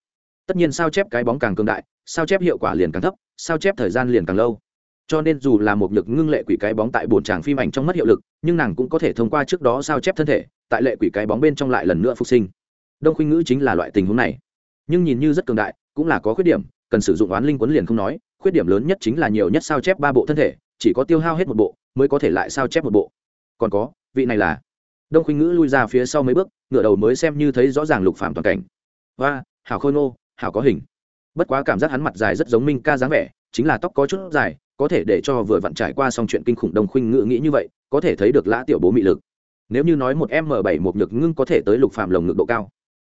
Tất nhiên sao chép cái bóng càng cường đại, sao chép hiệu quả liền càng thấp, sao chép thời gian liền càng lâu. Cho nên dù là một nhược ngưng lệ quỷ cái bóng tại bồn tràng phim ảnh trong mất hiệu lực, nhưng nàng cũng có thể thông qua trước đó sao chép thân thể, tại lệ quỷ cái bóng bên trong lại lần nữa phục sinh. Đông khuynh ngữ chính là loại tình huống này. Nhưng nhìn như rất cường đại, cũng là có khuyết điểm, cần sử dụng oán linh quấn liền không nói khuyết điểm lớn nhất chính là nhiều nhất sao chép ba bộ thân thể, chỉ có tiêu hao hết một bộ mới có thể lại sao chép một bộ. Còn có, vị này là đông khuynh ngữ lui ra phía sau mấy bước ngựa đầu mới xem như thấy rõ ràng lục phạm toàn cảnh. Và hảo khôi nô hảo có hình. Bất quá cảm giác hắn mặt dài rất giống minh ca dáng vẻ, chính là tóc có chút dài, có thể để cho vừa vặn trải qua xong chuyện kinh khủng đông khuynh ngữ nghĩ như vậy, có thể thấy được lã tiểu bố mị lực. Nếu như nói một m bảy một nhược ngưng có thể tới lục phạm lồng ngực độ cao.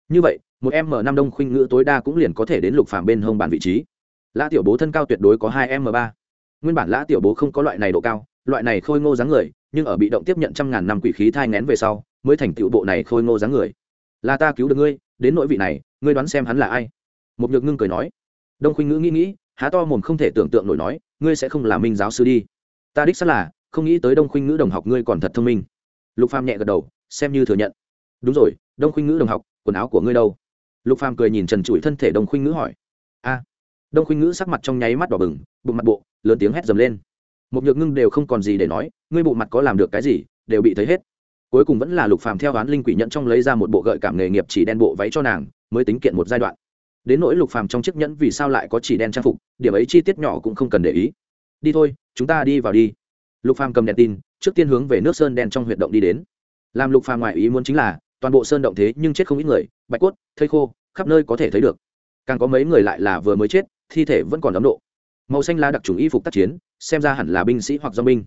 Như vậy, một m năm đông khuynh ngữ tối đa cũng liền có thể đến lục phạm bên hông bàn vị trí lã tiểu bố thân cao tuyệt đối có hai m ba. Nguyên bản lã tiểu bố không có loại này độ cao, loại này khôi ngô dáng người, nhưng ở bị động tiếp nhận trăm ngàn năm quỷ khí thai ngén về sau, mới thành tựu bộ này khôi ngô dáng người. Là ta cứu được ngươi, đến nỗi vị này, ngươi đoán xem hắn là ai? Một nhược ngưng cười nói. Đông khuynh ngữ nghĩ nghĩ, há to mồm không thể tưởng tượng nổi nói, ngươi sẽ không là minh giáo sư đi. Ta đích xác là, không nghĩ tới đông khuynh ngữ đồng học ngươi còn thật thông minh. Lục phàm nhẹ gật đầu, xem như thừa nhận. Đúng rồi, đông khuynh ngữ đồng học, quần áo của ngươi đâu? Lục phàm cười nhìn trần trụi thân thể đông khuynh ngữ hỏi đông khuynh ngữ sắc mặt trong nháy mắt đỏ bừng, bụng mặt bộ, lớn tiếng hét dầm lên. Một nhược ngưng đều không còn gì để nói, ngươi bộ mặt có làm được cái gì, đều bị thấy hết. Cuối cùng vẫn là lục phàm theo án linh quỷ nhận trong lấy ra một bộ gợi cảm nghề nghiệp chỉ đen bộ váy cho nàng, mới tính kiện một giai đoạn. Đến nỗi lục phàm trong chiếc nhẫn vì sao lại có chỉ đen trang phục, điểm ấy chi tiết nhỏ cũng không cần để ý. Đi thôi, chúng ta đi vào đi. Lục phàm cầm đèn tin, trước tiên hướng về nước sơn đen trong huyệt động đi đến. Làm lục phàm ngoại ý muốn chính là, toàn bộ sơn động thế nhưng chết không ít người, bạch cốt, thây khô, khắp nơi có thể thấy được càng có mấy người lại là vừa mới chết, thi thể vẫn còn ấm độ. Màu xanh lá đặc trùng y phục tác chiến, xem ra hẳn là binh sĩ hoặc do binh.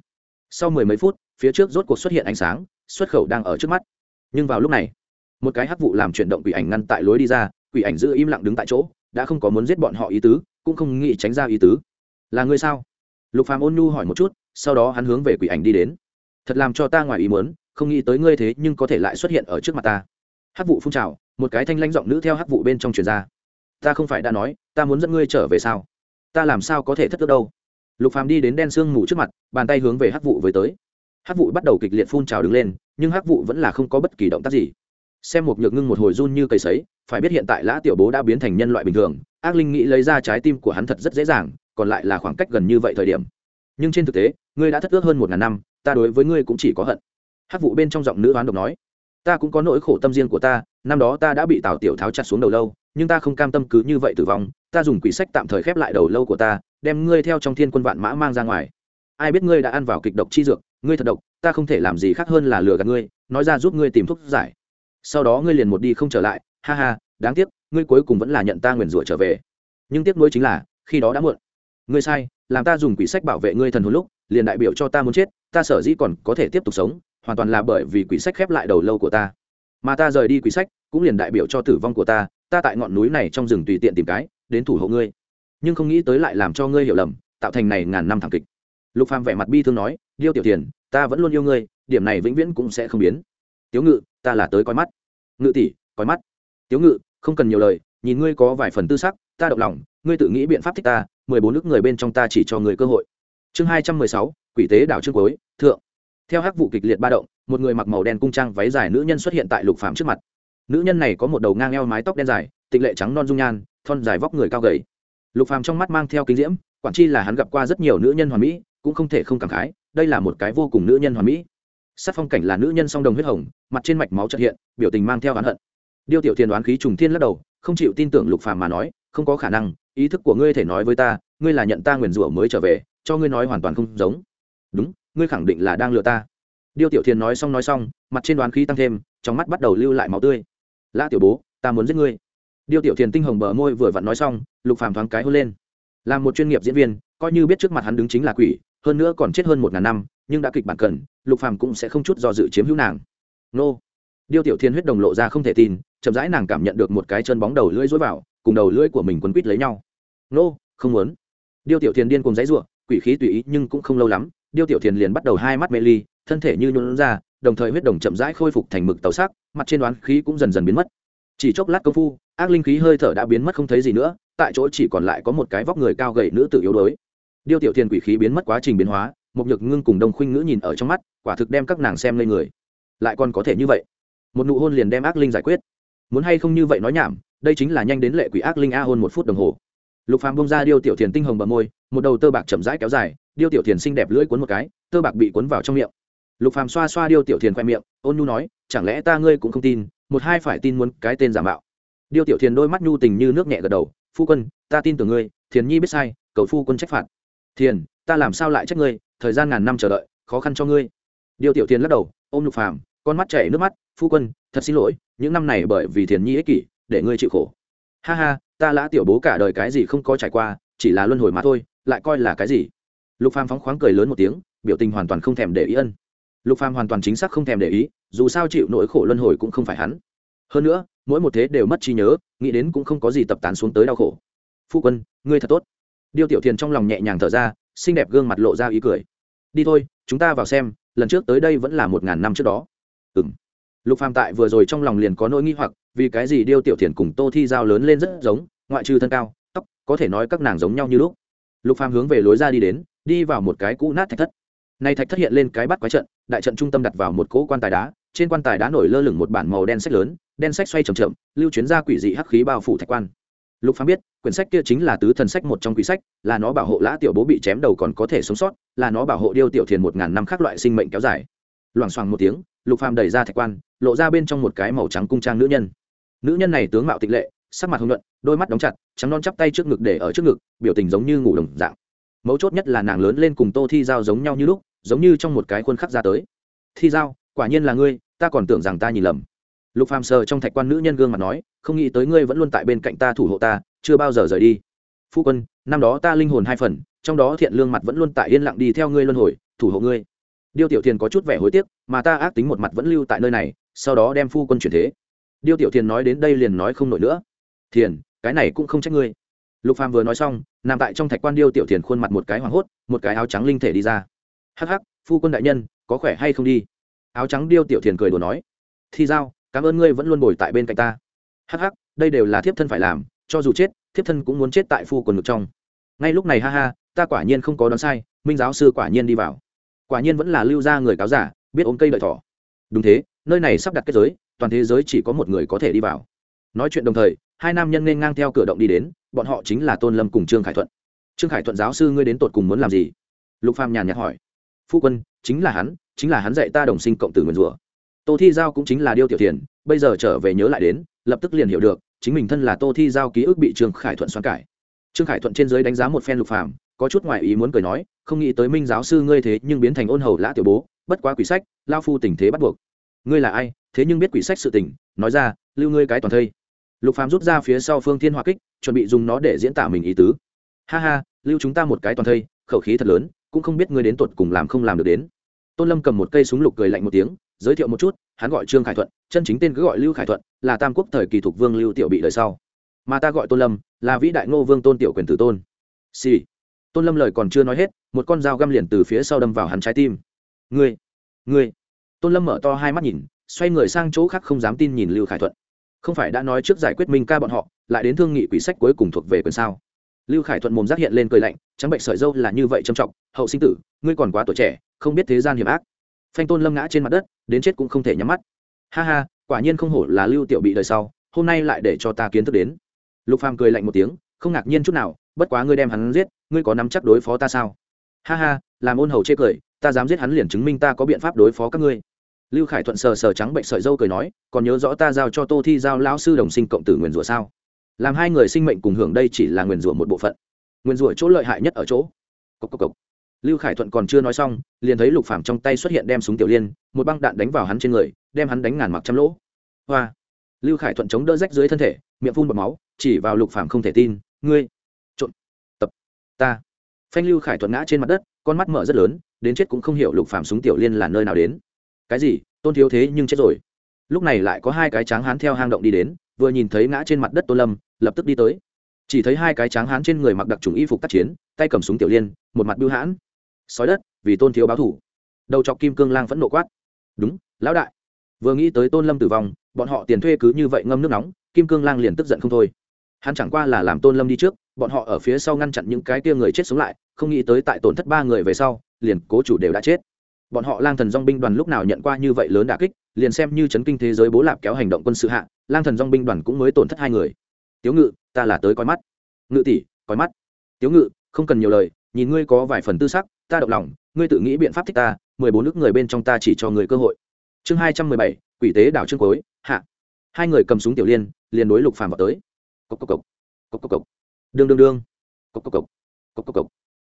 Sau mười mấy phút, phía trước rốt cuộc xuất hiện ánh sáng, xuất khẩu đang ở trước mắt. Nhưng vào lúc này, một cái hắc vụ làm chuyển động quỷ ảnh ngăn tại lối đi ra, quỷ ảnh giữ im lặng đứng tại chỗ, đã không có muốn giết bọn họ ý tứ, cũng không nghĩ tránh ra ý tứ. Là người sao? Lục phàm ôn nhu hỏi một chút, sau đó hắn hướng về quỷ ảnh đi đến. Thật làm cho ta ngoài ý muốn, không nghĩ tới ngươi thế nhưng có thể lại xuất hiện ở trước mặt ta. Hắc vụ phun trào, một cái thanh lãnh giọng nữ theo hắc vụ bên trong truyền ra ta không phải đã nói, ta muốn dẫn ngươi trở về sao? Ta làm sao có thể thất thức đâu? Lục phàm đi đến đen xương mù trước mặt, bàn tay hướng về hắc vụ với tới. Hắc vụ bắt đầu kịch liệt phun trào đứng lên, nhưng hắc vụ vẫn là không có bất kỳ động tác gì. Xem một nhược ngưng một hồi run như cây sấy, phải biết hiện tại lã tiểu bố đã biến thành nhân loại bình thường, ác linh nghĩ lấy ra trái tim của hắn thật rất dễ dàng, còn lại là khoảng cách gần như vậy thời điểm. Nhưng trên thực tế, ngươi đã thất ước hơn một ngàn năm, ta đối với ngươi cũng chỉ có hận. Hắc vụ bên trong giọng nữ oán độc nói, ta cũng có nỗi khổ tâm riêng của ta, năm đó ta đã bị tào tiểu tháo chặt xuống đầu lâu nhưng ta không cam tâm cứ như vậy tử vong, ta dùng quỷ sách tạm thời khép lại đầu lâu của ta, đem ngươi theo trong thiên quân vạn mã mang ra ngoài. Ai biết ngươi đã ăn vào kịch độc chi dược, ngươi thật độc, ta không thể làm gì khác hơn là lừa gạt ngươi, nói ra giúp ngươi tìm thuốc giải. Sau đó ngươi liền một đi không trở lại, ha ha, đáng tiếc, ngươi cuối cùng vẫn là nhận ta nguyền rủa trở về. Nhưng tiếc nuối chính là, khi đó đã muộn. Ngươi sai, làm ta dùng quỷ sách bảo vệ ngươi thần hồn lúc, liền đại biểu cho ta muốn chết, ta sở dĩ còn có thể tiếp tục sống, hoàn toàn là bởi vì quỷ sách khép lại đầu lâu của ta. Mà ta rời đi quỷ sách, cũng liền đại biểu cho tử vong của ta ta tại ngọn núi này trong rừng tùy tiện tìm cái, đến thủ hộ ngươi. Nhưng không nghĩ tới lại làm cho ngươi hiểu lầm, tạo thành này ngàn năm thảm kịch. Lục phàm vẻ mặt bi thương nói, điêu tiểu tiền ta vẫn luôn yêu ngươi, điểm này vĩnh viễn cũng sẽ không biến. Tiếu ngự, ta là tới coi mắt. Ngự tỷ, coi mắt. Tiếu ngự, không cần nhiều lời, nhìn ngươi có vài phần tư sắc, ta động lòng, ngươi tự nghĩ biện pháp thích ta, mười bốn nước người bên trong ta chỉ cho người cơ hội. Chương hai trăm mười sáu, quỷ tế đảo trương cuối, thượng. Theo hắc vụ kịch liệt ba động, một người mặc màu đen cung trang váy dài nữ nhân xuất hiện tại lục Phàm trước mặt nữ nhân này có một đầu ngang eo mái tóc đen dài, tịnh lệ trắng non dung nhan, thon dài vóc người cao gầy. Lục phàm trong mắt mang theo kinh diễm, quản chi là hắn gặp qua rất nhiều nữ nhân hoàn mỹ, cũng không thể không cảm khái, đây là một cái vô cùng nữ nhân hoàn mỹ. Sát phong cảnh là nữ nhân song đồng huyết hồng, mặt trên mạch máu trật hiện, biểu tình mang theo oán hận. Điêu tiểu thiền đoán khí trùng thiên lắc đầu, không chịu tin tưởng lục phàm mà nói, không có khả năng, ý thức của ngươi thể nói với ta, ngươi là nhận ta nguyền rủa mới trở về, cho ngươi nói hoàn toàn không giống. Đúng, ngươi khẳng định là đang lừa ta. Điêu tiểu thiền nói xong nói xong, mặt trên đoán khí tăng thêm, trong mắt bắt đầu lưu lại máu tươi lã tiểu bố, ta muốn giết ngươi. Điêu tiểu thiền tinh hồng bờ môi vừa vặn nói xong, lục phàm thoáng cái hôn lên. Làm một chuyên nghiệp diễn viên, coi như biết trước mặt hắn đứng chính là quỷ, hơn nữa còn chết hơn một ngàn năm, nhưng đã kịch bản cần, lục phàm cũng sẽ không chút do dự chiếm hữu nàng. Nô. Điêu tiểu thiên huyết đồng lộ ra không thể tin, chậm rãi nàng cảm nhận được một cái chân bóng đầu lưỡi dối vào, cùng đầu lưỡi của mình quấn quít lấy nhau. Nô, không muốn. Điêu tiểu thiên điên cùng dãy ruộng quỷ khí tùy ý nhưng cũng không lâu lắm, điêu tiểu thiên liền bắt đầu hai mắt mê ly, thân thể như nhuận ra đồng thời huyết đồng chậm rãi khôi phục thành mực tàu sắc, mặt trên đoán khí cũng dần dần biến mất. Chỉ chốc lát công phu, ác linh khí hơi thở đã biến mất không thấy gì nữa, tại chỗ chỉ còn lại có một cái vóc người cao gầy nữ tử yếu đuối. Điêu tiểu thiên quỷ khí biến mất quá trình biến hóa một nhược ngưng cùng đông khuynh ngữ nhìn ở trong mắt, quả thực đem các nàng xem lên người. Lại còn có thể như vậy. Một nụ hôn liền đem ác linh giải quyết. Muốn hay không như vậy nói nhảm, đây chính là nhanh đến lệ quỷ ác linh a hôn một phút đồng hồ. Lục phàm bông ra điêu tiểu thiền tinh hồng bờ môi, một đầu tơ bạc chậm rãi kéo dài, điêu tiểu thiền xinh đẹp lưỡi cuốn một cái, tơ bạc bị cuốn vào trong miệng lục phàm xoa xoa điêu tiểu thiền khoe miệng, ôn nhu nói, chẳng lẽ ta ngươi cũng không tin, một hai phải tin muốn cái tên giả mạo? Điêu tiểu thiền đôi mắt nhu tình như nước nhẹ gật đầu, phu quân, ta tin tưởng ngươi, thiền nhi biết sai, cầu phu quân trách phạt. Thiền, ta làm sao lại trách ngươi, thời gian ngàn năm chờ đợi, khó khăn cho ngươi. Điêu tiểu thiền lắc đầu, ôm lục phàm, con mắt chảy nước mắt, phu quân, thật xin lỗi, những năm này bởi vì thiền nhi ích kỷ, để ngươi chịu khổ. Ha ha, ta lã tiểu bố cả đời cái gì không có trải qua, chỉ là luân hồi mà thôi, lại coi là cái gì? Lục phàm phóng khoáng cười lớn một tiếng, biểu tình hoàn toàn không thèm để ý ân lục phàm hoàn toàn chính xác không thèm để ý, dù sao chịu nỗi khổ luân hồi cũng không phải hắn. Hơn nữa, mỗi một thế đều mất trí nhớ, nghĩ đến cũng không có gì tập tán xuống tới đau khổ. Phu quân, ngươi thật tốt. Điêu tiểu thiền trong lòng nhẹ nhàng thở ra, xinh đẹp gương mặt lộ ra ý cười. Đi thôi, chúng ta vào xem, lần trước tới đây vẫn là một ngàn năm trước đó. Ừng lục phàm tại vừa rồi trong lòng liền có nỗi nghi hoặc, vì cái gì điêu tiểu thiền cùng tô thi giao lớn lên rất giống, ngoại trừ thân cao, tóc, có thể nói các nàng giống nhau như lúc. Lục phàm hướng về lối ra đi đến, đi vào một cái cũ nát thạch thất. Nay thạch thất hiện lên cái bắt quái trận đại trận trung tâm đặt vào một cỗ quan tài đá, trên quan tài đá nổi lơ lửng một bản màu đen sách lớn, đen sách xoay chậm chậm, lưu chuyến ra quỷ dị hắc khí bao phủ thạch quan. Lục phàm biết, quyển sách kia chính là tứ thần sách một trong quỷ sách, là nó bảo hộ lã tiểu bố bị chém đầu còn có thể sống sót, là nó bảo hộ điêu tiểu thiền một ngàn năm khác loại sinh mệnh kéo dài. Loảng xoảng một tiếng, lục phàm đẩy ra thạch quan, lộ ra bên trong một cái màu trắng cung trang nữ nhân. Nữ nhân này tướng mạo tịch lệ, sắc mặt hồng nhuận, đôi mắt đóng chặt, trắng non chắp tay trước ngực để ở trước ngực, biểu tình giống như ngủ đồng dạng. Mấu chốt nhất là nàng lớn lên cùng tô thi giao giống nhau như lúc giống như trong một cái khuôn khắc ra tới. Thi giao, quả nhiên là ngươi, ta còn tưởng rằng ta nhìn lầm. Lục phàm sờ trong thạch quan nữ nhân gương mặt nói, không nghĩ tới ngươi vẫn luôn tại bên cạnh ta thủ hộ ta, chưa bao giờ rời đi. Phu quân, năm đó ta linh hồn hai phần, trong đó thiện lương mặt vẫn luôn tại yên lặng đi theo ngươi luân hồi, thủ hộ ngươi. Điêu tiểu thiền có chút vẻ hối tiếc, mà ta ác tính một mặt vẫn lưu tại nơi này, sau đó đem phu quân chuyển thế. Điêu tiểu thiền nói đến đây liền nói không nổi nữa. Thiền, cái này cũng không trách ngươi. Lục phàm vừa nói xong, nằm tại trong thạch quan điêu tiểu thiền khuôn mặt một cái hoảng hốt, một cái áo trắng linh thể đi ra hắc hắc, phu quân đại nhân, có khỏe hay không đi? Áo trắng điêu tiểu thiền cười đùa nói. Thi giao, cảm ơn ngươi vẫn luôn ngồi tại bên cạnh ta. Hắc hắc, đây đều là thiếp thân phải làm, cho dù chết, thiếp thân cũng muốn chết tại phu quần ngực trong. Ngay lúc này ha ha, ta quả nhiên không có đoán sai, minh giáo sư quả nhiên đi vào. Quả nhiên vẫn là lưu ra người cáo giả, biết ôm cây đợi thỏ. Đúng thế, nơi này sắp đặt kết giới, toàn thế giới chỉ có một người có thể đi vào. Nói chuyện đồng thời, hai nam nhân nên ngang theo cửa động đi đến, bọn họ chính là tôn lâm cùng trương khải thuận. Trương khải thuận giáo sư ngươi đến tột cùng muốn làm gì? Lục phàm nhàn nhạt hỏi phu quân, chính là hắn, chính là hắn dạy ta đồng sinh cộng tử nguyền rủa. Tô thi giao cũng chính là điêu tiểu thiền, bây giờ trở về nhớ lại đến, lập tức liền hiểu được, chính mình thân là tô thi giao ký ức bị trương khải thuận xoan cải. Trương khải thuận trên giới đánh giá một phen lục phàm, có chút ngoại ý muốn cười nói, không nghĩ tới minh giáo sư ngươi thế nhưng biến thành ôn hầu lã tiểu bố, bất quá quỷ sách, lao phu tình thế bắt buộc. Ngươi là ai? Thế nhưng biết quỷ sách sự tình, nói ra, lưu ngươi cái toàn thây. Lục phàm rút ra phía sau phương thiên hoa kích, chuẩn bị dùng nó để diễn tả mình ý tứ. Ha ha, lưu chúng ta một cái toàn thây, khẩu khí thật lớn cũng không biết ngươi đến tuột cùng làm không làm được đến. Tôn lâm cầm một cây súng lục cười lạnh một tiếng, giới thiệu một chút, hắn gọi trương khải thuận, chân chính tên cứ gọi lưu khải thuận, là tam quốc thời kỳ thuộc vương lưu tiểu bị đời sau. Mà ta gọi tôn lâm, là vĩ đại ngô vương tôn tiểu quyền tử tôn. Xì、sì. tôn lâm lời còn chưa nói hết, một con dao găm liền từ phía sau đâm vào hắn trái tim. Ngươi ngươi. Tôn lâm mở to hai mắt nhìn, xoay người sang chỗ khác không dám tin nhìn lưu khải thuận. Không phải đã nói trước giải quyết minh ca bọn họ, lại đến thương nghị quỷ sách cuối cùng thuộc về quyền sao? Lưu khải thuận mồm giác hiện lên cười lạnh, trắng bệnh sợi dâu là như vậy trầm trọng, hậu sinh tử, ngươi còn quá tuổi trẻ, không biết thế gian hiểm ác. Phanh tôn lâm ngã trên mặt đất, đến chết cũng không thể nhắm mắt. Ha ha, quả nhiên không hổ là lưu tiểu bị đời sau, hôm nay lại để cho ta kiến thức đến. Lục phàm cười lạnh một tiếng, không ngạc nhiên chút nào, bất quá ngươi đem hắn giết, ngươi có nắm chắc đối phó ta sao? Ha ha, làm ôn hầu chê cười, ta dám giết hắn liền chứng minh ta có biện pháp đối phó các ngươi. Lưu khải thuận sờ sờ trắng bệnh sợi dâu cười nói, còn nhớ rõ ta giao cho tô thi giao lão sư đồng sinh cộng tử nguyền rủa sao? Làm hai người sinh mệnh cùng hưởng đây chỉ là nguyền rủa một bộ phận. Nguyền rủa chỗ lợi hại nhất ở chỗ. Cốc cốc cốc. lưu khải thuận còn chưa nói xong, liền thấy lục phàm trong tay xuất hiện đem súng tiểu liên, một băng đạn đánh vào hắn trên người, đem hắn đánh ngàn mặc trăm lỗ. Hoa. Lưu khải thuận chống đỡ rách dưới thân thể, miệng phun bọt máu, chỉ vào lục phàm không thể tin, ngươi trộn tập, ta. Phanh lưu khải thuận ngã trên mặt đất, con mắt mở rất lớn, đến chết cũng không hiểu lục phàm súng tiểu liên là nơi nào đến. Cái gì? Tôn thiếu thế nhưng chết rồi. Lúc này lại có hai cái tráng hán theo hang động đi đến vừa nhìn thấy ngã trên mặt đất tôn lâm, lập tức đi tới. Chỉ thấy hai cái tráng hán trên người mặc đặc trùng y phục tác chiến, tay cầm súng tiểu liên, một mặt bưu hãn. Sói đất, vì tôn thiếu báo thủ. Đầu chọc kim cương lang vẫn nộ quát. Đúng, lão đại. Vừa nghĩ tới tôn lâm tử vong, bọn họ tiền thuê cứ như vậy ngâm nước nóng, kim cương lang liền tức giận không thôi. Hắn chẳng qua là làm tôn lâm đi trước, bọn họ ở phía sau ngăn chặn những cái tia người chết sống lại, không nghĩ tới tại tổn thất ba người về sau, liền cố chủ đều đã chết bọn họ lang thần dong binh đoàn lúc nào nhận qua như vậy lớn đả kích, liền xem như chấn kinh thế giới bố lạp kéo hành động quân sự hạ, lang thần dong binh đoàn cũng mới tổn thất hai người. Tiếu ngự, ta là tới coi mắt. Ngự tỷ, coi mắt. Tiếu ngự, không cần nhiều lời, nhìn ngươi có vài phần tư sắc, ta động lòng, ngươi tự nghĩ biện pháp thích ta, mười bốn nước người bên trong ta chỉ cho người cơ hội. Chương hai trăm mười bảy, quỷ tế đảo trương cối hạ. Hai người cầm súng tiểu liên, liền đối lục phàm vào tới. Cốc cốc cốc cốc cốc cốc đương đương đương. Cốc cốc cốc cốc cốc cốc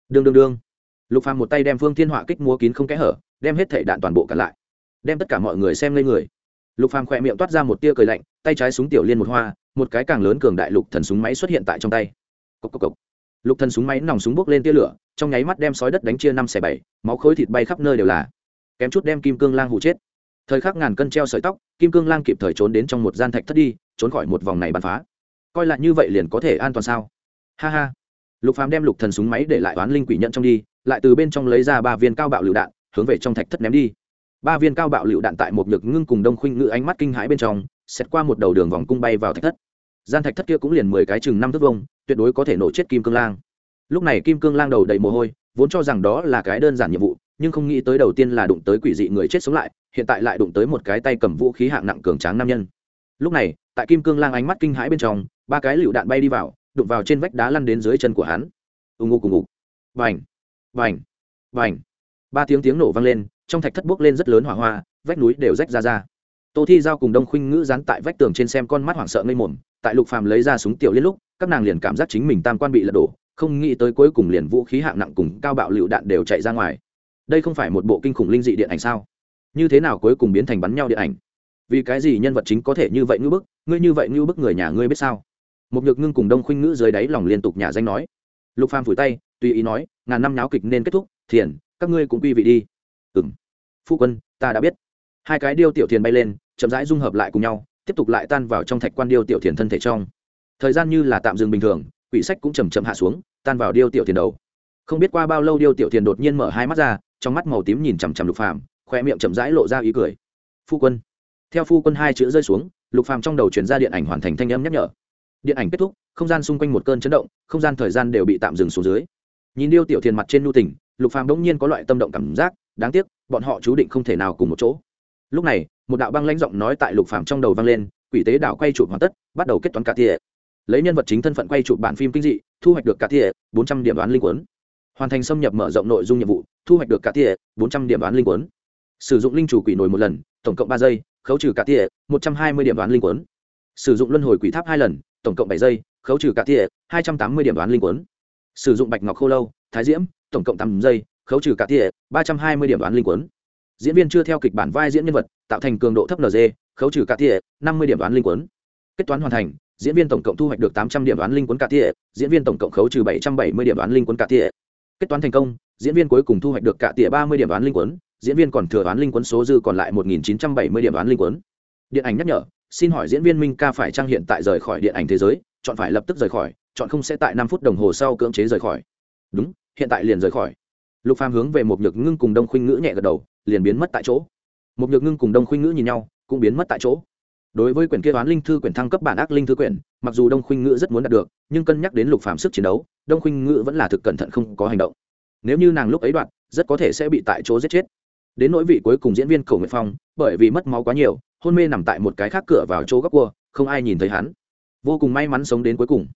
đương đương đương. Lục phàm một tay đem phương thiên họa kích múa kín không kẽ hở đem hết thể đạn toàn bộ cả lại. Đem tất cả mọi người xem lên người. Lục phàm khỏe miệng toát ra một tia cười lạnh, tay trái súng tiểu liên một hoa, một cái càng lớn cường đại lục thần súng máy xuất hiện tại trong tay. Cốc cốc cốc. Lục thần súng máy nòng súng bốc lên tia lửa, trong nháy mắt đem sói đất đánh chia năm xẻ bảy, máu khối thịt bay khắp nơi đều là. Kém chút đem kim cương lang hụ chết. Thời khắc ngàn cân treo sợi tóc, kim cương lang kịp thời trốn đến trong một gian thạch thất đi, trốn khỏi một vòng này bắn phá. Coi lại như vậy liền có thể an toàn sao? Ha ha. Lục phàm đem lục thần súng máy để lại oán linh quỷ nhận trong đi, lại từ bên trong lấy ra ba viên cao bạo lựu đạn hướng về trong thạch thất ném đi. Ba viên cao bạo lựu đạn tại một nhược ngưng cùng đông khuynh ngự ánh mắt kinh hãi bên trong xét qua một đầu đường vòng cung bay vào thạch thất. Gian thạch thất kia cũng liền mười cái chừng năm thước vông tuyệt đối có thể nổ chết kim cương lang. Lúc này kim cương lang đầu đầy mồ hôi, vốn cho rằng đó là cái đơn giản nhiệm vụ, nhưng không nghĩ tới đầu tiên là đụng tới quỷ dị người chết sống lại, hiện tại lại đụng tới một cái tay cầm vũ khí hạng nặng cường tráng nam nhân. Lúc này, tại kim cương lang ánh mắt kinh hãi bên trong, ba cái lựu đạn bay đi vào, đụng vào trên vách đá lăn đến dưới chân của hắn. Ù ngục ù ngục. Vành vành vành ba tiếng tiếng nổ vang lên, trong thạch thất bốc lên rất lớn hỏa hoa, vách núi đều rách ra ra. Tô thi giao cùng đông khuynh ngữ dán tại vách tường trên xem con mắt hoảng sợ ngây mồm, tại lục phàm lấy ra súng tiểu liên lúc, các nàng liền cảm giác chính mình tam quan bị lật đổ, không nghĩ tới cuối cùng liền vũ khí hạng nặng cùng cao bạo lựu đạn đều chạy ra ngoài. Đây không phải một bộ kinh khủng linh dị điện ảnh sao? Như thế nào cuối cùng biến thành bắn nhau điện ảnh? Vì cái gì nhân vật chính có thể như vậy ngư bức? Ngươi như vậy ngư bức người nhà ngươi biết sao? Một nhược ngưng cùng đông khuynh ngữ dưới đáy lòng liên tục nhà danh nói. Lục phàm phủi tay, tùy ý nói, ngàn năm nháo kịch nên kết thúc, thiền các ngươi cũng quy vị đi. Ừng phu quân, ta đã biết. Hai cái điêu tiểu thiền bay lên, chậm rãi dung hợp lại cùng nhau, tiếp tục lại tan vào trong thạch quan điêu tiểu thiền thân thể trong. Thời gian như là tạm dừng bình thường, quỷ sách cũng chầm chậm hạ xuống, tan vào điêu tiểu thiền đầu. Không biết qua bao lâu điêu tiểu thiền đột nhiên mở hai mắt ra, trong mắt màu tím nhìn chằm chằm lục phàm khoe miệng chậm rãi lộ ra ý cười. Phu quân. Theo phu quân hai chữ rơi xuống, lục phàm trong đầu chuyển ra điện ảnh hoàn thành thanh âm nhắc nhở. Điện ảnh kết thúc, không gian xung quanh một cơn chấn động, không gian thời gian đều bị tạm dừng xuống dưới. Nhìn điêu tiểu thiền mặt trên nu tỉnh lục phàm đống nhiên có loại tâm động cảm giác, đáng tiếc, bọn họ chú định không thể nào cùng một chỗ. Lúc này, một đạo băng lãnh giọng nói tại lục phàm trong đầu vang lên, quỷ tế đạo quay chụp hoàn tất, bắt đầu kết toán cả thiệ lấy nhân vật chính thân phận quay chụp bản phim kinh dị, thu hoạch được cả thiệ bốn trăm điểm đoán linh quấn hoàn thành xâm nhập mở rộng nội dung nhiệm vụ, thu hoạch được cả thiệ bốn trăm điểm đoán linh quấn sử dụng linh chủ quỷ nổi một lần, tổng cộng ba giây, khấu trừ cả thiệ một trăm hai mươi điểm đoán linh quấn sử dụng luân hồi quỷ tháp hai lần, tổng cộng bảy giây, khấu trừ cả thiệ hai trăm tám mươi điểm đoán linh quấn sử dụng bạch ngọc khô lâu, thái diễm tổng cộng tám giây, khấu trừ cả thiệ ba trăm hai mươi điểm đoán linh quấn diễn viên chưa theo kịch bản vai diễn nhân vật, tạo thành cường độ thấp nd khấu trừ cả thiệ năm mươi điểm đoán linh quấn kết toán hoàn thành, diễn viên tổng cộng thu hoạch được tám trăm điểm đoán linh quấn cả thiệ diễn viên tổng cộng khấu trừ bảy trăm bảy mươi điểm đoán linh quấn cả thiệ kết toán thành công, diễn viên cuối cùng thu hoạch được cả thiệ ba mươi điểm đoán linh quấn diễn viên còn thừa đoán linh quấn số dư còn lại một nghìn chín trăm bảy mươi điểm đoán linh quấn điện ảnh nhắc nhở, xin hỏi diễn viên minh ca phải trang hiện tại rời khỏi điện ảnh thế giới, chọn phải lập tức rời khỏi, chọn không sẽ tại năm phút đồng hồ sau cưỡng chế rời khỏi. Đúng hiện tại liền rời khỏi. Lục phàm hướng về một nhược ngưng cùng đông khuynh ngữ nhẹ gật đầu, liền biến mất tại chỗ. Một nhược ngưng cùng đông khuynh ngữ nhìn nhau, cũng biến mất tại chỗ. Đối với quyển kia toán linh thư quyển thăng cấp bản ác linh thư quyển, mặc dù đông khuynh ngữ rất muốn đạt được, nhưng cân nhắc đến lục phàm sức chiến đấu, đông khuynh ngữ vẫn là thực cẩn thận không có hành động. Nếu như nàng lúc ấy đoạn rất có thể sẽ bị tại chỗ giết chết. Đến nỗi vị cuối cùng diễn viên cầu nguyện phong, bởi vì mất máu quá nhiều, hôn mê nằm tại một cái khác cửa vào chỗ góc cua, không ai nhìn thấy hắn. Vô cùng may mắn sống đến cuối cùng.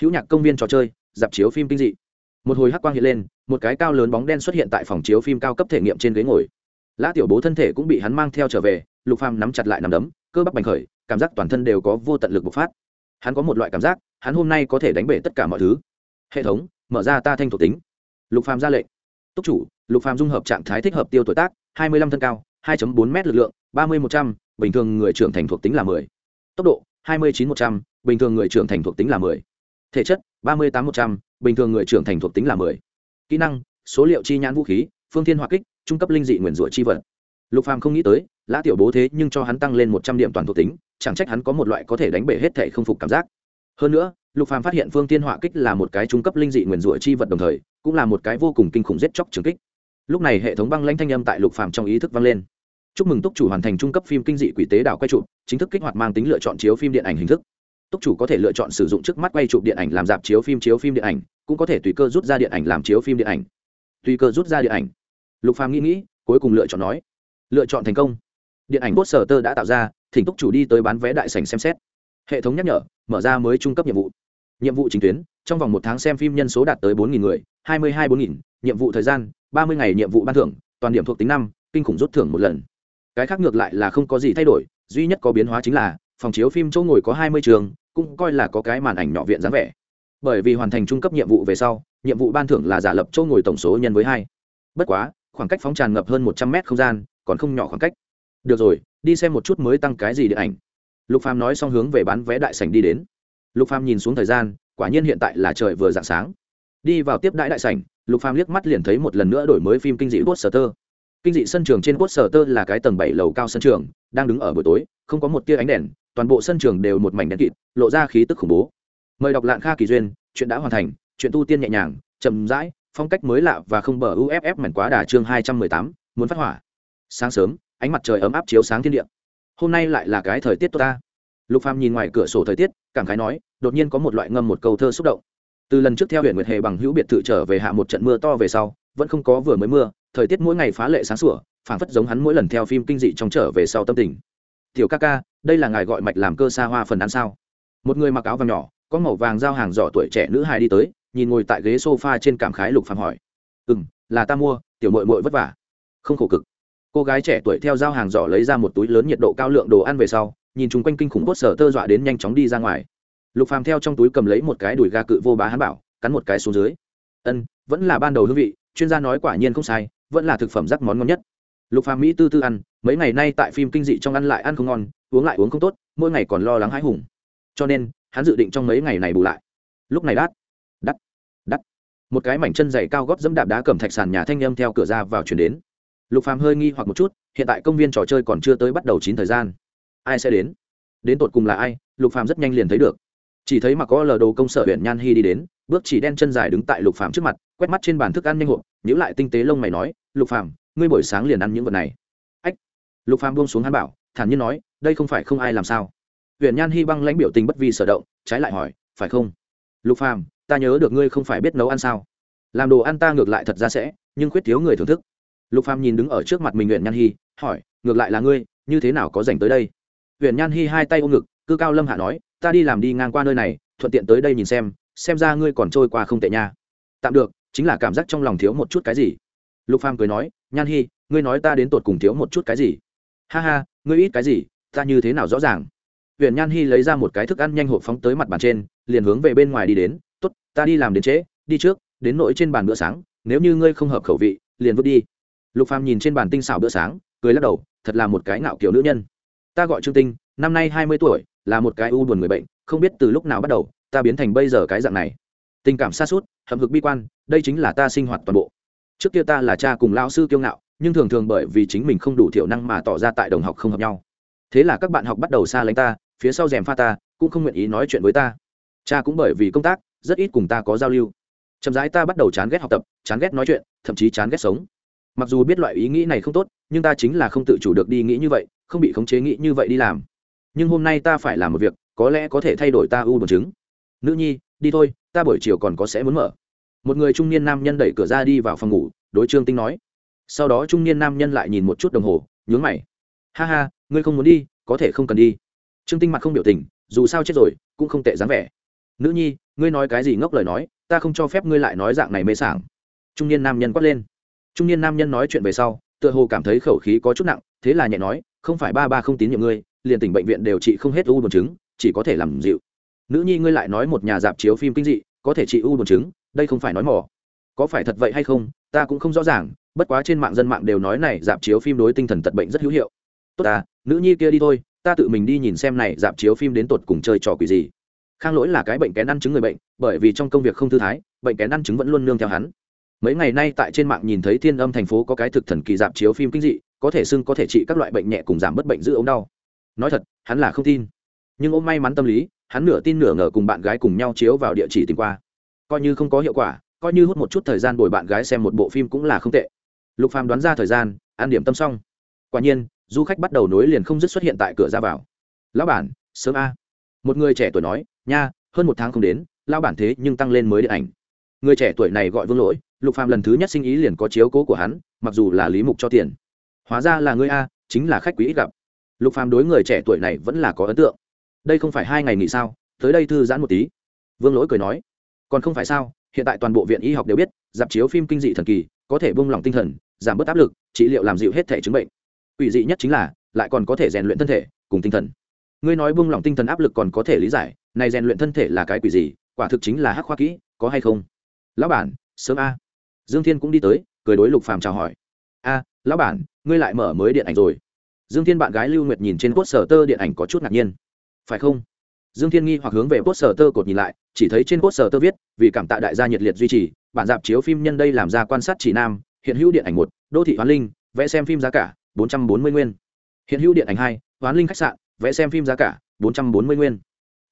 Hữu nhạc công viên trò chơi, dạp chiếu phim kinh dị một hồi hắc quang hiện lên, một cái cao lớn bóng đen xuất hiện tại phòng chiếu phim cao cấp thể nghiệm trên ghế ngồi. Lã tiểu bố thân thể cũng bị hắn mang theo trở về, lục phàm nắm chặt lại nằm đấm, cơ bắp bành khởi, cảm giác toàn thân đều có vô tận lực bộc phát. Hắn có một loại cảm giác, hắn hôm nay có thể đánh bể tất cả mọi thứ. Hệ thống, mở ra ta thanh thuộc tính. Lục phàm ra lệnh. Túc chủ, lục phàm dung hợp trạng thái thích hợp tiêu tuổi tác, hai mươi lăm thân cao 2.4 m lực lượng, ba mươi một trăm, bình thường người trưởng thành thuộc tính là 10. tốc độ, hai mươi chín một trăm, bình thường người trưởng thành thuộc tính là 10 thể chất, ba mươi tám một trăm, bình thường người trưởng thành thuộc tính là 10. kỹ năng, số liệu chi nhãn vũ khí, phương thiên hỏa kích, trung cấp linh dị nguyền rủa chi vật. Lục phàm không nghĩ tới, lã tiểu bố thế nhưng cho hắn tăng lên một trăm điểm toàn thuộc tính, chẳng trách hắn có một loại có thể đánh bể hết thể không phục cảm giác. Hơn nữa, lục phàm phát hiện phương thiên hỏa kích là một cái trung cấp linh dị nguyền rủa chi vật đồng thời, cũng là một cái vô cùng kinh khủng giết chóc trường kích. Lúc này hệ thống băng lãnh thanh âm tại lục phàm trong ý thức vang lên. Chúc mừng túc chủ hoàn thành trung cấp phim kinh dị quỷ tế đảo quay trụ chính thức kích hoạt mang tính lựa chọn chiếu phim điện ảnh hình thức túc chủ có thể lựa chọn sử dụng trước mắt quay chụp điện ảnh làm dạp chiếu phim chiếu phim điện ảnh, cũng có thể tùy cơ rút ra điện ảnh làm chiếu phim điện ảnh. Tùy cơ rút ra điện ảnh. Lục phàm nghĩ nghĩ, cuối cùng lựa chọn nói, lựa chọn thành công. Điện ảnh poster tơ đã tạo ra, thỉnh túc chủ đi tới bán vé đại sảnh xem xét. Hệ thống nhắc nhở, mở ra mới trung cấp nhiệm vụ. Nhiệm vụ chính tuyến, trong vòng một tháng xem phim nhân số đạt tới bốn người, hai mươi hai bốn nhiệm vụ thời gian, ba mươi ngày nhiệm vụ ban thưởng, toàn điểm thuộc tính năm, kinh khủng rút thưởng một lần. Cái khác ngược lại là không có gì thay đổi, duy nhất có biến hóa chính là, phòng chiếu phim chỗ ngồi có hai mươi trường cũng coi là có cái màn ảnh nhỏ viện dáng vẻ. Bởi vì hoàn thành trung cấp nhiệm vụ về sau, nhiệm vụ ban thưởng là giả lập chỗ ngồi tổng số nhân với hai. Bất quá, khoảng cách phóng tràn ngập hơn một trăm mét không gian, còn không nhỏ khoảng cách. Được rồi, đi xem một chút mới tăng cái gì điện ảnh. Lục phàm nói xong hướng về bán vé đại sảnh đi đến. Lục phàm nhìn xuống thời gian, quả nhiên hiện tại là trời vừa dạng sáng. Đi vào tiếp đãi đại sảnh, lục phàm liếc mắt liền thấy một lần nữa đổi mới phim kinh dị poster kinh dị sân trường trên quốc sở tơ là cái tầng bảy lầu cao sân trường, đang đứng ở buổi tối, không có một tia ánh đèn, toàn bộ sân trường đều một mảnh đen kịt, lộ ra khí tức khủng bố. Mời đọc lạng kha kỳ duyên, chuyện đã hoàn thành, chuyện tu tiên nhẹ nhàng, chậm rãi, phong cách mới lạ và không bờ uff mảnh quá đà chương hai trăm mười tám, muốn phát hỏa. Sáng sớm, ánh mặt trời ấm áp chiếu sáng thiên địa. Hôm nay lại là cái thời tiết tốt ta. Lục phàm nhìn ngoài cửa sổ thời tiết, cảm khái nói, đột nhiên có một loại ngâm một câu thơ xúc động. Từ lần trước theo huyện nguyệt hề bằng hữu biệt thự trở về hạ một trận mưa to về sau, vẫn không có vừa mới mưa thời tiết mỗi ngày phá lệ sáng sủa, phảng phất giống hắn mỗi lần theo phim kinh dị trong trở về sau tâm tình. Tiểu ca ca, đây là ngài gọi mạch làm cơ xa hoa phần ăn sao? Một người mặc áo vàng nhỏ, có màu vàng giao hàng giỏ tuổi trẻ nữ hài đi tới, nhìn ngồi tại ghế sofa trên cảm khái lục phàm hỏi. Ừ m là ta mua, tiểu mội mội vất vả. Không khổ cực. Cô gái trẻ tuổi theo giao hàng giỏ lấy ra một túi lớn nhiệt độ cao lượng đồ ăn về sau, nhìn chung quanh kinh khủng bốt sở tơ dọa đến nhanh chóng đi ra ngoài. Lục phàm theo trong túi cầm lấy một cái đùi ga cự vô bá hắn bảo, cắn một cái xuống dưới. Ân, vẫn là ban đầu hương vị, chuyên gia nói quả nhiên không sai vẫn là thực phẩm rắc món ngon nhất. Lục phàm mỹ tư tư ăn, mấy ngày nay tại phim kinh dị trong ăn lại ăn không ngon, uống lại uống không tốt, mỗi ngày còn lo lắng hãi hùng. Cho nên, hắn dự định trong mấy ngày này bù lại. Lúc này đắt đắt đắt. Một cái mảnh chân dày cao gót dẫm đạp đá cầm thạch sàn nhà thanh âm theo cửa ra vào chuyển đến. Lục phàm hơi nghi hoặc một chút, hiện tại công viên trò chơi còn chưa tới bắt đầu chín thời gian. Ai sẽ đến? Đến tột cùng là ai? Lục phàm rất nhanh liền thấy được. Chỉ thấy mặc có lờ đồ công sở huyện nhan hy đi đến, bước chỉ đen chân dài đứng tại lục phàm trước mặt quét mắt trên bàn thức ăn nhanh hộp nhữ lại tinh tế lông mày nói, lục phàm, ngươi buổi sáng liền ăn những vật này. Ách. Lục phàm buông xuống hắn bảo, thản nhiên nói, đây không phải không ai làm sao. Huyện nhan hy băng lãnh biểu tình bất vi sở động, trái lại hỏi, phải không? Lục phàm, ta nhớ được ngươi không phải biết nấu ăn sao. Làm đồ ăn ta ngược lại thật ra sẽ, nhưng khuyết thiếu người thưởng thức. Lục phàm nhìn đứng ở trước mặt mình huyện nhan hy hỏi, ngược lại là ngươi, như thế nào có dành tới đây? Huyện nhan hy hai tay ôm ngực, cư cao lâm hạ nói, ta đi làm đi ngang qua nơi này, thuận tiện tới đây nhìn xem xem ra ngươi còn trôi qua không tệ nha. Tạm được chính là cảm giác trong lòng thiếu một chút cái gì. Lục phàm cười nói, nhan hi, ngươi nói ta đến tột cùng thiếu một chút cái gì? Ha ha, ngươi ít cái gì, ta như thế nào rõ ràng? Huyện nhan hi lấy ra một cái thức ăn nhanh hộp phóng tới mặt bàn trên, liền hướng về bên ngoài đi đến, tốt, ta đi làm đến trễ, đi trước, đến nỗi trên bàn bữa sáng, nếu như ngươi không hợp khẩu vị, liền vứt đi. Lục phàm nhìn trên bàn tinh xảo bữa sáng, cười lắc đầu, thật là một cái ngạo kiểu nữ nhân. Ta gọi trương tinh, năm nay hai mươi tuổi, là một cái u buồn người bệnh, không biết từ lúc nào bắt đầu, ta biến thành bây giờ cái dạng này tình cảm xa suốt, hậm hực bi quan, đây chính là ta sinh hoạt toàn bộ. Trước kia ta là cha cùng lao sư kiêu ngạo, nhưng thường thường bởi vì chính mình không đủ thiểu năng mà tỏ ra tại đồng học không hợp nhau. Thế là các bạn học bắt đầu xa lánh ta, phía sau rèm pha ta, cũng không nguyện ý nói chuyện với ta. Cha cũng bởi vì công tác, rất ít cùng ta có giao lưu. Chậm rãi ta bắt đầu chán ghét học tập, chán ghét nói chuyện, thậm chí chán ghét sống. Mặc dù biết loại ý nghĩ này không tốt, nhưng ta chính là không tự chủ được đi nghĩ như vậy, không bị khống chế nghĩ như vậy đi làm. Nhưng hôm nay ta phải làm một việc, có lẽ có thể thay đổi ta u buồn chứng. Nữ nhi đi thôi, ta buổi chiều còn có sẽ muốn mở. Một người trung niên nam nhân đẩy cửa ra đi vào phòng ngủ, đối trương tinh nói. Sau đó trung niên nam nhân lại nhìn một chút đồng hồ, nhướng mày. Ha ha, ngươi không muốn đi, có thể không cần đi. Trương tinh mặt không biểu tình, dù sao chết rồi, cũng không tệ dáng vẻ. Nữ nhi, ngươi nói cái gì ngốc lời nói, ta không cho phép ngươi lại nói dạng này mê sảng. Trung niên nam nhân quát lên. Trung niên nam nhân nói chuyện về sau, tựa hồ cảm thấy khẩu khí có chút nặng, thế là nhẹ nói, không phải ba ba không tín nhiệm ngươi, liền tỉnh bệnh viện đều trị không hết u buồn chứng, chỉ có thể làm dịu nữ nhi ngươi lại nói một nhà dạp chiếu phim kinh dị, có thể trị u buồn chứng đây không phải nói mỏ có phải thật vậy hay không, ta cũng không rõ ràng, bất quá trên mạng dân mạng đều nói này dạp chiếu phim đối tinh thần tật bệnh rất hữu hiệu. Tốt ta, nữ nhi kia đi thôi, ta tự mình đi nhìn xem này dạp chiếu phim đến tột cùng chơi trò quỷ gì. Khang lỗi là cái bệnh kén ăn chứng người bệnh, bởi vì trong công việc không thư thái, bệnh kén ăn chứng vẫn luôn nương theo hắn. Mấy ngày nay tại trên mạng nhìn thấy thiên âm thành phố có cái thực thần kỳ dạp chiếu phim kinh dị, có thể xưng có thể trị các loại bệnh nhẹ cùng giảm bất bệnh giữ ống đau. Nói thật, hắn là không tin. Nhưng ôm may mắn tâm lý hắn nửa tin nửa ngờ cùng bạn gái cùng nhau chiếu vào địa chỉ tìm qua. Coi như không có hiệu quả, coi như hút một chút thời gian bồi bạn gái xem một bộ phim cũng là không tệ. Lục phàm đoán ra thời gian an điểm tâm xong. Quả nhiên, du khách bắt đầu nối liền không dứt xuất hiện tại cửa ra vào. Lão bản, sớm a. Một người trẻ tuổi nói, nha, hơn một tháng không đến, lão bản thế nhưng tăng lên mới điện ảnh. Người trẻ tuổi này gọi vương lỗi, lục phàm lần thứ nhất sinh ý liền có chiếu cố của hắn, mặc dù là lý mục cho tiền. Hóa ra là ngươi a, chính là khách quý ít gặp. Lục phàm đối người trẻ tuổi này vẫn là có ấn tượng đây không phải hai ngày nghỉ sao, tới đây thư giãn một tí. Vương lỗi cười nói, còn không phải sao, hiện tại toàn bộ viện y học đều biết, dạp chiếu phim kinh dị thần kỳ, có thể bông lỏng tinh thần, giảm bớt áp lực, trị liệu làm dịu hết thể chứng bệnh. Ủy dị nhất chính là, lại còn có thể rèn luyện thân thể, cùng tinh thần. Ngươi nói bông lỏng tinh thần áp lực còn có thể lý giải, này rèn luyện thân thể là cái quỷ gì, quả thực chính là hắc khoa kỹ, có hay không? Lão bản, sớm a. Dương thiên cũng đi tới, cười đối lục phàm chào hỏi. A, lão bản, ngươi lại mở mới điện ảnh rồi. Dương thiên bạn gái lưu nguyệt nhìn trên cốt sở tơ điện ảnh có chút ngạc nhiên phải không? Dương thiên nghi hoặc hướng về poster sở tơ cột nhìn lại, chỉ thấy trên poster tơ viết, vì cảm tạ đại gia nhiệt liệt duy trì, bản dạp chiếu phim nhân đây làm ra quan sát chỉ nam, hiện hữu điện ảnh một, đô thị hoán linh, vẽ xem phim giá cả, bốn trăm bốn mươi nguyên. Hiện hữu điện ảnh hai, hoán linh khách sạn, vẽ xem phim giá cả, bốn trăm bốn mươi nguyên.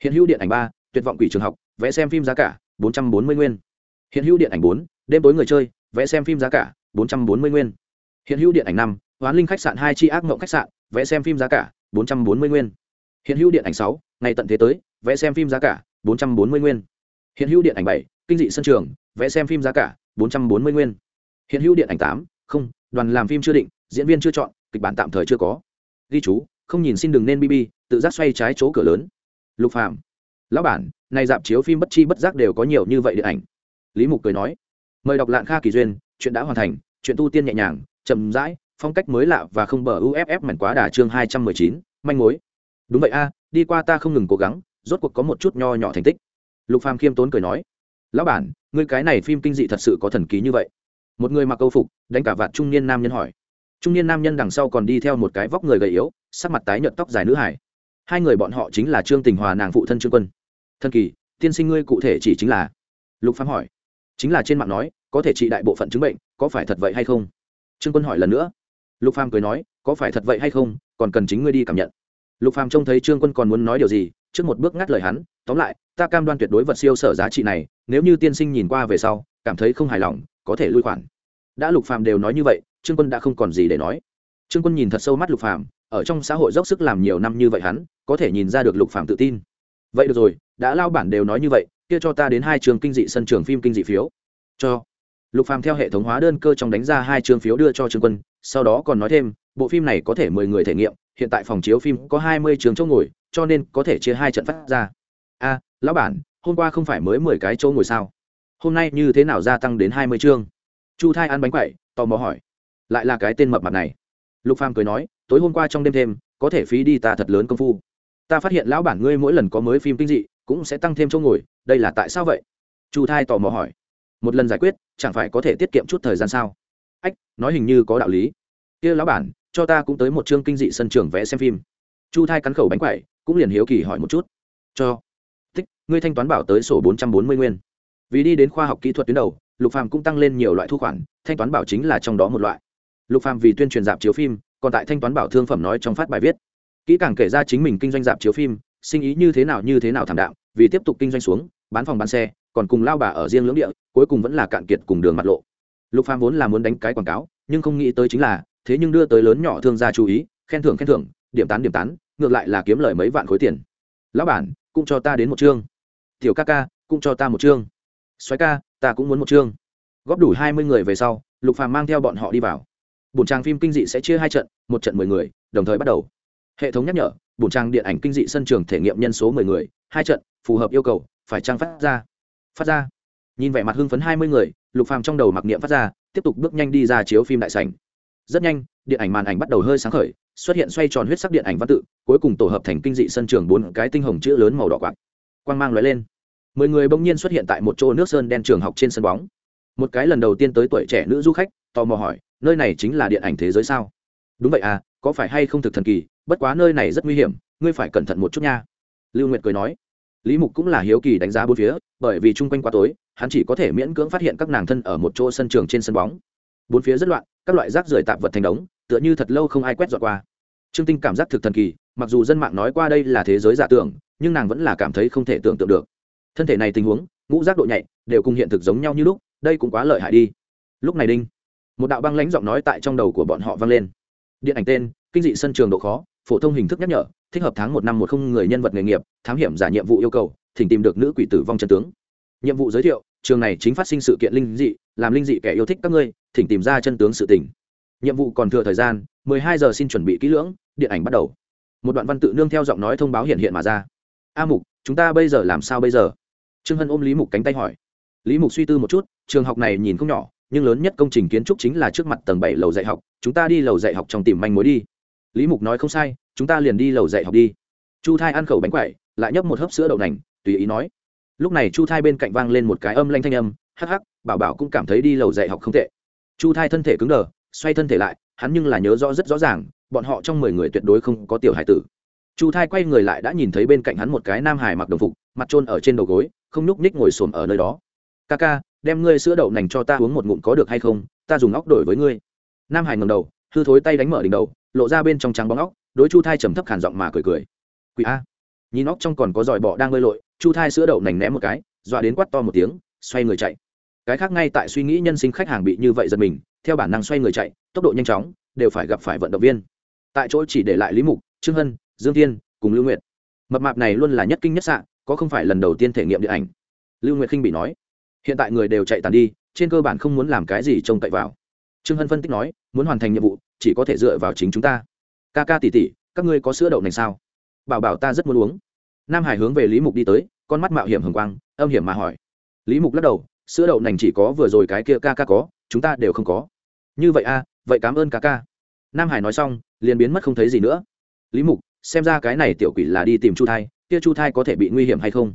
Hiện hữu điện ảnh ba, tuyệt vọng quỷ trường học, vẽ xem phim giá cả, bốn trăm bốn mươi nguyên. Hiện hữu điện ảnh bốn, đêm tối người chơi, vẽ xem phim giá cả, bốn trăm bốn mươi nguyên. Hiện hữu điện ảnh năm, hoán linh khách sạn hai chi ác mộng khách sạn, vẽ xem phim giá cả, bốn trăm bốn mươi nguyên hiện hữu điện ảnh sáu, ngày tận thế tới, vẽ xem phim giá cả, bốn trăm bốn mươi nguyên. Hiện hữu điện ảnh bảy, kinh dị sân trường, vẽ xem phim giá cả, bốn trăm bốn mươi nguyên. Hiện hữu điện ảnh tám, không, đoàn làm phim chưa định, diễn viên chưa chọn, kịch bản tạm thời chưa có. Ghi chú, không nhìn xin đừng nên bb tự giác xoay trái chỗ cửa lớn. Lục phạm lão bản, này dạp chiếu phim bất chi bất giác đều có nhiều như vậy điện ảnh. Lý mục cười nói, mời đọc lạng kha kỳ duyên, chuyện đã hoàn thành, chuyện tu tiên nhẹ nhàng, chậm rãi, phong cách mới lạ và không bờ uff mảnh quá đà chương hai trăm mười chín, manh mối đúng vậy a, đi qua ta không ngừng cố gắng, rốt cuộc có một chút nho nhỏ thành tích. Lục phàm khiêm tốn cười nói, lão bản, ngươi cái này phim kinh dị thật sự có thần ký như vậy. Một người mặc câu phục, đánh cả vạt trung niên nam nhân hỏi. Trung niên nam nhân đằng sau còn đi theo một cái vóc người gầy yếu, sắc mặt tái nhợt tóc dài nữ hải. Hai người bọn họ chính là trương tình hòa nàng phụ thân trương quân. Thần kỳ tiên sinh ngươi cụ thể chỉ chính là? Lục phàm hỏi. Chính là trên mạng nói, có thể trị đại bộ phận chứng bệnh, có phải thật vậy hay không? Trương quân hỏi lần nữa. Lục phàm cười nói, có phải thật vậy hay không, còn cần chính ngươi đi cảm nhận lục phàm trông thấy trương quân còn muốn nói điều gì, trước một bước ngắt lời hắn, tóm lại, ta cam đoan tuyệt đối vật siêu sở giá trị này, nếu như tiên sinh nhìn qua về sau, cảm thấy không hài lòng, có thể lui khoản. Đã lục phàm đều nói như vậy, trương quân đã không còn gì để nói. Trương quân nhìn thật sâu mắt lục phàm, ở trong xã hội dốc sức làm nhiều năm như vậy hắn, có thể nhìn ra được lục phàm tự tin. Vậy được rồi, đã lao bản đều nói như vậy, kia cho ta đến hai trường kinh dị sân trường phim kinh dị phiếu. Cho. Lục phàm theo hệ thống hóa đơn cơ trong đánh ra hai trường phiếu đưa cho trương quân, sau đó còn nói thêm, bộ phim này có thể mười người thể nghiệm hiện tại phòng chiếu phim có hai mươi trường chỗ ngồi, cho nên có thể chia hai trận phát ra. A, lão bản, hôm qua không phải mới mười cái chỗ ngồi sao? Hôm nay như thế nào gia tăng đến hai mươi chương? Chu thai ăn bánh quậy tò mò hỏi. Lại là cái tên mập mặt này. Lục phàm cười nói, tối hôm qua trong đêm thêm, có thể phí đi ta thật lớn công phu. Ta phát hiện lão bản ngươi mỗi lần có mới phim kinh dị, cũng sẽ tăng thêm chỗ ngồi, đây là tại sao vậy? Chu thai tò mò hỏi. Một lần giải quyết, chẳng phải có thể tiết kiệm chút thời gian sao? Ách, nói hình như có đạo lý. Kia lão bản cho ta cũng tới một chương kinh dị sân trường vẽ xem phim. Chu thai cắn khẩu bánh quậy cũng liền hiếu kỳ hỏi một chút. Cho. Thích, ngươi thanh toán bảo tới sổ bốn trăm bốn mươi nguyên. Vì đi đến khoa học kỹ thuật tuyến đầu, lục phàm cũng tăng lên nhiều loại thu khoản, thanh toán bảo chính là trong đó một loại. Lục phàm vì tuyên truyền dạp chiếu phim, còn tại thanh toán bảo thương phẩm nói trong phát bài viết. Kỹ càng kể ra chính mình kinh doanh dạp chiếu phim, sinh ý như thế nào như thế nào thảm đạm, vì tiếp tục kinh doanh xuống, bán phòng bán xe, còn cùng lao bà ở riêng lưỡng địa, cuối cùng vẫn là cạn kiệt cùng đường mặt lộ. Lục phàm vốn là muốn đánh cái quảng cáo, nhưng không nghĩ tới chính là thế nhưng đưa tới lớn nhỏ thương gia chú ý, khen thưởng khen thưởng, điểm tán điểm tán, ngược lại là kiếm lời mấy vạn khối tiền. Lão bản, cũng cho ta đến một chương. Tiểu ca ca, cũng cho ta một chương. Xoáy ca, ta cũng muốn một chương. Góp đủ hai mươi người về sau, lục phàm mang theo bọn họ đi vào. Bổn trang phim kinh dị sẽ chia hai trận, một trận mười người, đồng thời bắt đầu. Hệ thống nhắc nhở, bổn trang điện ảnh kinh dị sân trường thể nghiệm nhân số mười người, hai trận, phù hợp yêu cầu, phải trang phát ra. Phát ra. Nhìn vẻ mặt hưng phấn hai mươi người, lục phàm trong đầu mặc niệm phát ra, tiếp tục bước nhanh đi ra chiếu phim đại sảnh rất nhanh, điện ảnh màn ảnh bắt đầu hơi sáng khởi, xuất hiện xoay tròn huyết sắc điện ảnh văn tự, cuối cùng tổ hợp thành kinh dị sân trường bốn cái tinh hồng chữ lớn màu đỏ quạt. Quang mang lóe lên. Mười người bỗng nhiên xuất hiện tại một chỗ nước sơn đen trường học trên sân bóng. Một cái lần đầu tiên tới tuổi trẻ nữ du khách, tò mò hỏi, nơi này chính là điện ảnh thế giới sao? Đúng vậy à có phải hay không thực thần kỳ, bất quá nơi này rất nguy hiểm, ngươi phải cẩn thận một chút nha. Lưu nguyệt cười nói. Lý mục cũng là hiếu kỳ đánh giá bốn phía, bởi vì chung quanh quá tối, hắn chỉ có thể miễn cưỡng phát hiện các nàng thân ở một chỗ sân trường trên sân bóng. Bốn phía rất loạn các loại rác rưởi tạp vật thành đống, tựa như thật lâu không ai quét dọn qua. Trương tinh cảm giác thực thần kỳ, mặc dù dân mạng nói qua đây là thế giới giả tưởng, nhưng nàng vẫn là cảm thấy không thể tưởng tượng được. Thân thể này tình huống, ngũ giác độ nhạy, đều cùng hiện thực giống nhau như lúc, đây cũng quá lợi hại đi. Lúc này đinh, một đạo băng lãnh giọng nói tại trong đầu của bọn họ vang lên. Điện ảnh tên, kinh dị sân trường độ khó, phổ thông hình thức nhắc nhở, thích hợp tháng một năm một không người nhân vật nghề nghiệp, thám hiểm giả nhiệm vụ yêu cầu, thỉnh tìm được nữ quỷ tử vong chân tướng. Nhiệm vụ giới thiệu, trường này chính phát sinh sự kiện linh dị, làm linh dị kẻ yêu thích các ngươi thỉnh tìm ra chân tướng sự tình. Nhiệm vụ còn thừa thời gian 12 giờ xin chuẩn bị kỹ lưỡng, điện ảnh bắt đầu. Một đoạn văn tự nương theo giọng nói thông báo hiện hiện mà ra. A mục, chúng ta bây giờ làm sao bây giờ? Trương hân ôm lý mục cánh tay hỏi. Lý mục suy tư một chút, trường học này nhìn không nhỏ, nhưng lớn nhất công trình kiến trúc chính là trước mặt tầng bảy lầu dạy học, chúng ta đi lầu dạy học trong tìm manh mối đi. Lý mục nói không sai, chúng ta liền đi lầu dạy học đi. Chu thai ăn khẩu bánh quậy lại nhấp một hớp sữa đậu nành, tùy ý nói. Lúc này chu thai bên cạnh vang lên một cái âm lanh thanh âm, hắc hắc, bảo bảo cũng cảm thấy đi lầu dạy học không tệ chu thai thân thể cứng đờ, xoay thân thể lại, hắn nhưng là nhớ rõ rất rõ ràng, bọn họ trong mười người tuyệt đối không có tiểu hải tử. Chu thai quay người lại đã nhìn thấy bên cạnh hắn một cái nam hải mặc đồng phục, mặt trôn ở trên đầu gối, không nhúc ních ngồi xổm ở nơi đó. Ca ca, đem ngươi sữa đậu nành cho ta uống một ngụm có được hay không? Ta dùng óc đổi với ngươi. Nam hải ngầm đầu, hư thối tay đánh mở đỉnh đầu, lộ ra bên trong trắng bóng óc, đối chu thai trầm thấp khản giọng mà cười cười. Quỷ a. Nhìn óc trong còn có giỏi bọ đang bơi lội, chu thai sữa đậu nành ném một cái, dọa đến quát to một tiếng, xoay người chạy cái khác ngay tại suy nghĩ nhân sinh khách hàng bị như vậy giật mình, theo bản năng xoay người chạy, tốc độ nhanh chóng, đều phải gặp phải vận động viên. Tại chỗ chỉ để lại lý mục, trương hân, dương thiên cùng lưu nguyệt. Mập mạp này luôn là nhất kinh nhất sạn có không phải lần đầu tiên thể nghiệm điện ảnh. Lưu nguyệt khinh bị nói, hiện tại người đều chạy tàn đi, trên cơ bản không muốn làm cái gì trông cậy vào. Trương hân phân tích nói, muốn hoàn thành nhiệm vụ, chỉ có thể dựa vào chính chúng ta. Ca ca tỉ tỉ các ngươi có sữa đậu nành sao? Bảo bảo ta rất muốn uống. Nam hải hướng về lý mục đi tới, con mắt mạo hiểm hồng quang, âm hiểm mà hỏi. Lý mục lắc đầu sữa đậu nành chỉ có vừa rồi cái kia ca ca có chúng ta đều không có. Như vậy a à, vậy cảm ơn ca ca. Nam hải nói xong liền biến mất không thấy gì nữa. Lý mục xem ra cái này tiểu quỷ là đi tìm chu thai kia chu thai có thể bị nguy hiểm hay không?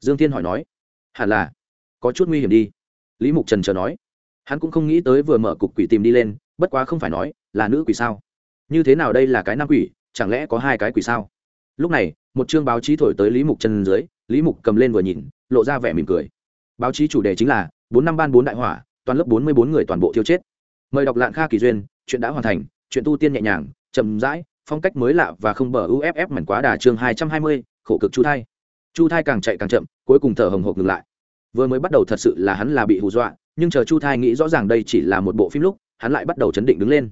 Dương thiên hỏi nói. Hẳn là có chút nguy hiểm đi. Lý mục trần chờ nói. Hắn cũng không nghĩ tới vừa mở cục quỷ tìm đi lên bất quá không phải nói là nữ quỷ sao? Như thế nào đây là cái nam quỷ chẳng lẽ có hai cái quỷ sao? Lúc này một chương báo chí thổi tới lý mục chân dưới lý mục cầm lên vừa nhìn lộ ra vẻ mỉm cười báo chí chủ đề chính là bốn năm ban bốn đại hỏa, toàn lớp bốn mươi bốn người toàn bộ thiêu chết. Mời đọc lạng kha kỳ duyên, chuyện đã hoàn thành, chuyện tu tiên nhẹ nhàng, chậm rãi, phong cách mới lạ và không bờ uff mảnh quá đà chương hai trăm hai mươi, khổ cực chu thai. Chu thai càng chạy càng chậm, cuối cùng thở hồng hộc ngừng lại. Vừa mới bắt đầu thật sự là hắn là bị hù dọa, nhưng chờ chu thai nghĩ rõ ràng đây chỉ là một bộ phim lúc, hắn lại bắt đầu chấn định đứng lên.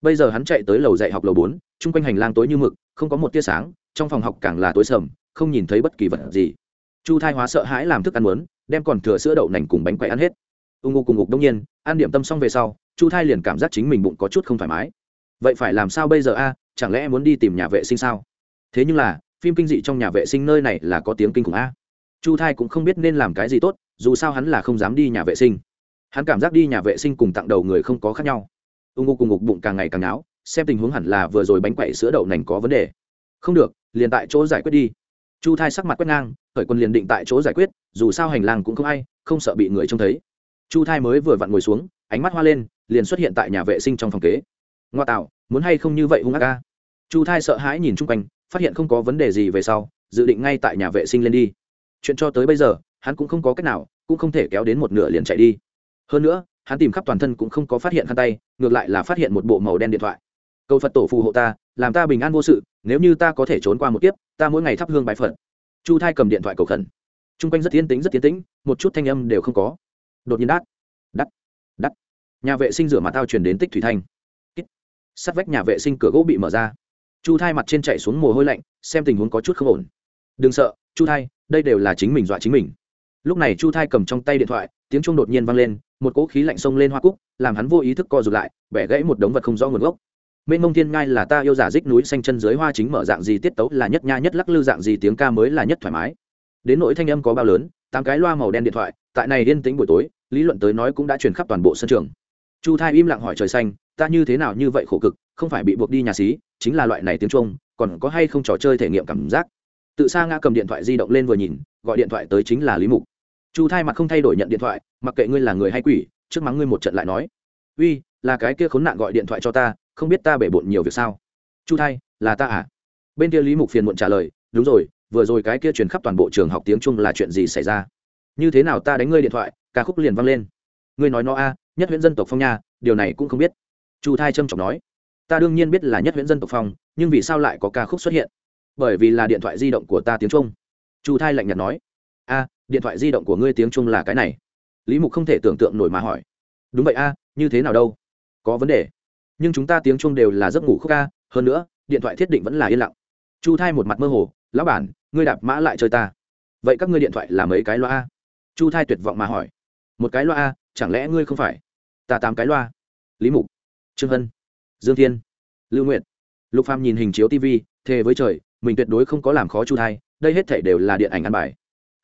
Bây giờ hắn chạy tới lầu dạy học lầu bốn, chung quanh hành lang tối như mực, không có một tia sáng, trong phòng học càng là tối sầm, không nhìn thấy bất kỳ vật gì chu thai hóa sợ hãi làm thức ăn muốn, đem còn thừa sữa đậu nành cùng bánh quậy ăn hết. Ung ngô cùng ngục đông nhiên, ăn điểm tâm xong về sau, chu thai liền cảm giác chính mình bụng có chút không thoải mái. Vậy phải làm sao bây giờ a? Chẳng lẽ muốn đi tìm nhà vệ sinh sao? Thế nhưng là, phim kinh dị trong nhà vệ sinh nơi này là có tiếng kinh khủng a. Chu thai cũng không biết nên làm cái gì tốt, dù sao hắn là không dám đi nhà vệ sinh. Hắn cảm giác đi nhà vệ sinh cùng tặng đầu người không có khác nhau. Ung ngô cùng ngục bụng càng ngày càng náo, xem tình huống hẳn là vừa rồi bánh quậy sữa đậu nành có vấn đề. Không được, liền tại chỗ giải quyết đi chu thai sắc mặt quét ngang, khởi quân liền định tại chỗ giải quyết, dù sao hành lang cũng không ai, không sợ bị người trông thấy. Chu thai mới vừa vặn ngồi xuống, ánh mắt hoa lên, liền xuất hiện tại nhà vệ sinh trong phòng kế. Ngoa tạo, muốn hay không như vậy hung ác ca chu thai sợ hãi nhìn chung quanh, phát hiện không có vấn đề gì về sau, dự định ngay tại nhà vệ sinh lên đi. Chuyện cho tới bây giờ, hắn cũng không có cách nào, cũng không thể kéo đến một nửa liền chạy đi. Hơn nữa, hắn tìm khắp toàn thân cũng không có phát hiện khăn tay, ngược lại là phát hiện một bộ màu đen điện thoại cầu phật tổ phù hộ ta, làm ta bình an vô sự, nếu như ta có thể trốn qua một kiếp, ta mỗi ngày thắp hương bài phật. Chu thai cầm điện thoại cầu khẩn. T r u n g quanh rất yên tĩnh, rất tiến tĩnh, một chút thanh âm đều không có. Đột nhiên đắt đắt đắt. Nhà vệ sinh rửa mặt tao truyền đến tích thủy thanh. Sắt vách nhà vệ sinh cửa gỗ bị mở ra. Chu thai mặt trên chạy xuống mồ hôi lạnh, xem tình huống có chút không ổn. Đừng sợ, chu thai, đây đều là chính mình dọa chính mình. Lúc này chu thai cầm trong tay điện thoại, tiếng chuông đột nhiên vang lên, một cỗ khí lạnh xông lên hoa cúc, làm hắn vô ý thức co rụt lại, bẻ gãy một đống vật không rõ nguồn gốc mênh mông thiên ngai là ta yêu giả dích núi xanh chân dưới hoa chính mở dạng gì tiết tấu là nhất nha nhất lắc lư dạng gì tiếng ca mới là nhất thoải mái. Đến nỗi thanh âm có bao lớn, tám cái loa màu đen điện thoại, tại này yên tĩnh buổi tối, lý luận tới nói cũng đã truyền khắp toàn bộ sân trường. Chu thai im lặng hỏi trời xanh, ta như thế nào như vậy khổ cực, không phải bị buộc đi nhà xí, chính là loại này tiếng trung, còn có hay không trò chơi thể nghiệm cảm giác? Tự xa ngã cầm điện thoại di động lên vừa nhìn, gọi điện thoại tới chính là lý mục. Chu thai mặt không thay đổi nhận điện thoại, mặc kệ ngươi là người hay quỷ, trước mắng ngươi một trận lại nói. Uy, là cái kia khốn nạn gọi điện thoại cho ta không biết ta bể bộn nhiều việc sao? Chu thay là ta à? Bên kia lý mục phiền muộn trả lời, đúng rồi, vừa rồi cái kia truyền khắp toàn bộ trường học tiếng trung là chuyện gì xảy ra? Như thế nào ta đánh ngươi điện thoại, ca khúc liền vang lên. Ngươi nói nó a, nhất huyễn dân tộc phong nha, điều này cũng không biết. Chu thai trâm trọng nói, ta đương nhiên biết là nhất huyễn dân tộc phong, nhưng vì sao lại có ca khúc xuất hiện? Bởi vì là điện thoại di động của ta tiếng trung. Chu thai lạnh nhạt nói, a, điện thoại di động của ngươi tiếng trung là cái này. Lý mục không thể tưởng tượng nổi mà hỏi, đúng vậy a, như thế nào đâu? Có vấn đề nhưng chúng ta tiếng chuông đều là giấc ngủ khúc ca, hơn nữa, điện thoại thiết định vẫn là yên lặng. Chu thai một mặt mơ hồ, lão bản, ngươi đạp mã lại chơi ta. Vậy các ngươi điện thoại là mấy cái loa a? Chu thai tuyệt vọng mà hỏi. Một cái loa a, chẳng lẽ ngươi không phải? Ta tám cái loa. Lý mục, trương hân, dương thiên, lưu nguyện lục phàm nhìn hình chiếu tv thề với trời, mình tuyệt đối không có làm khó chu thai, đây hết thể đều là điện ảnh ăn bài.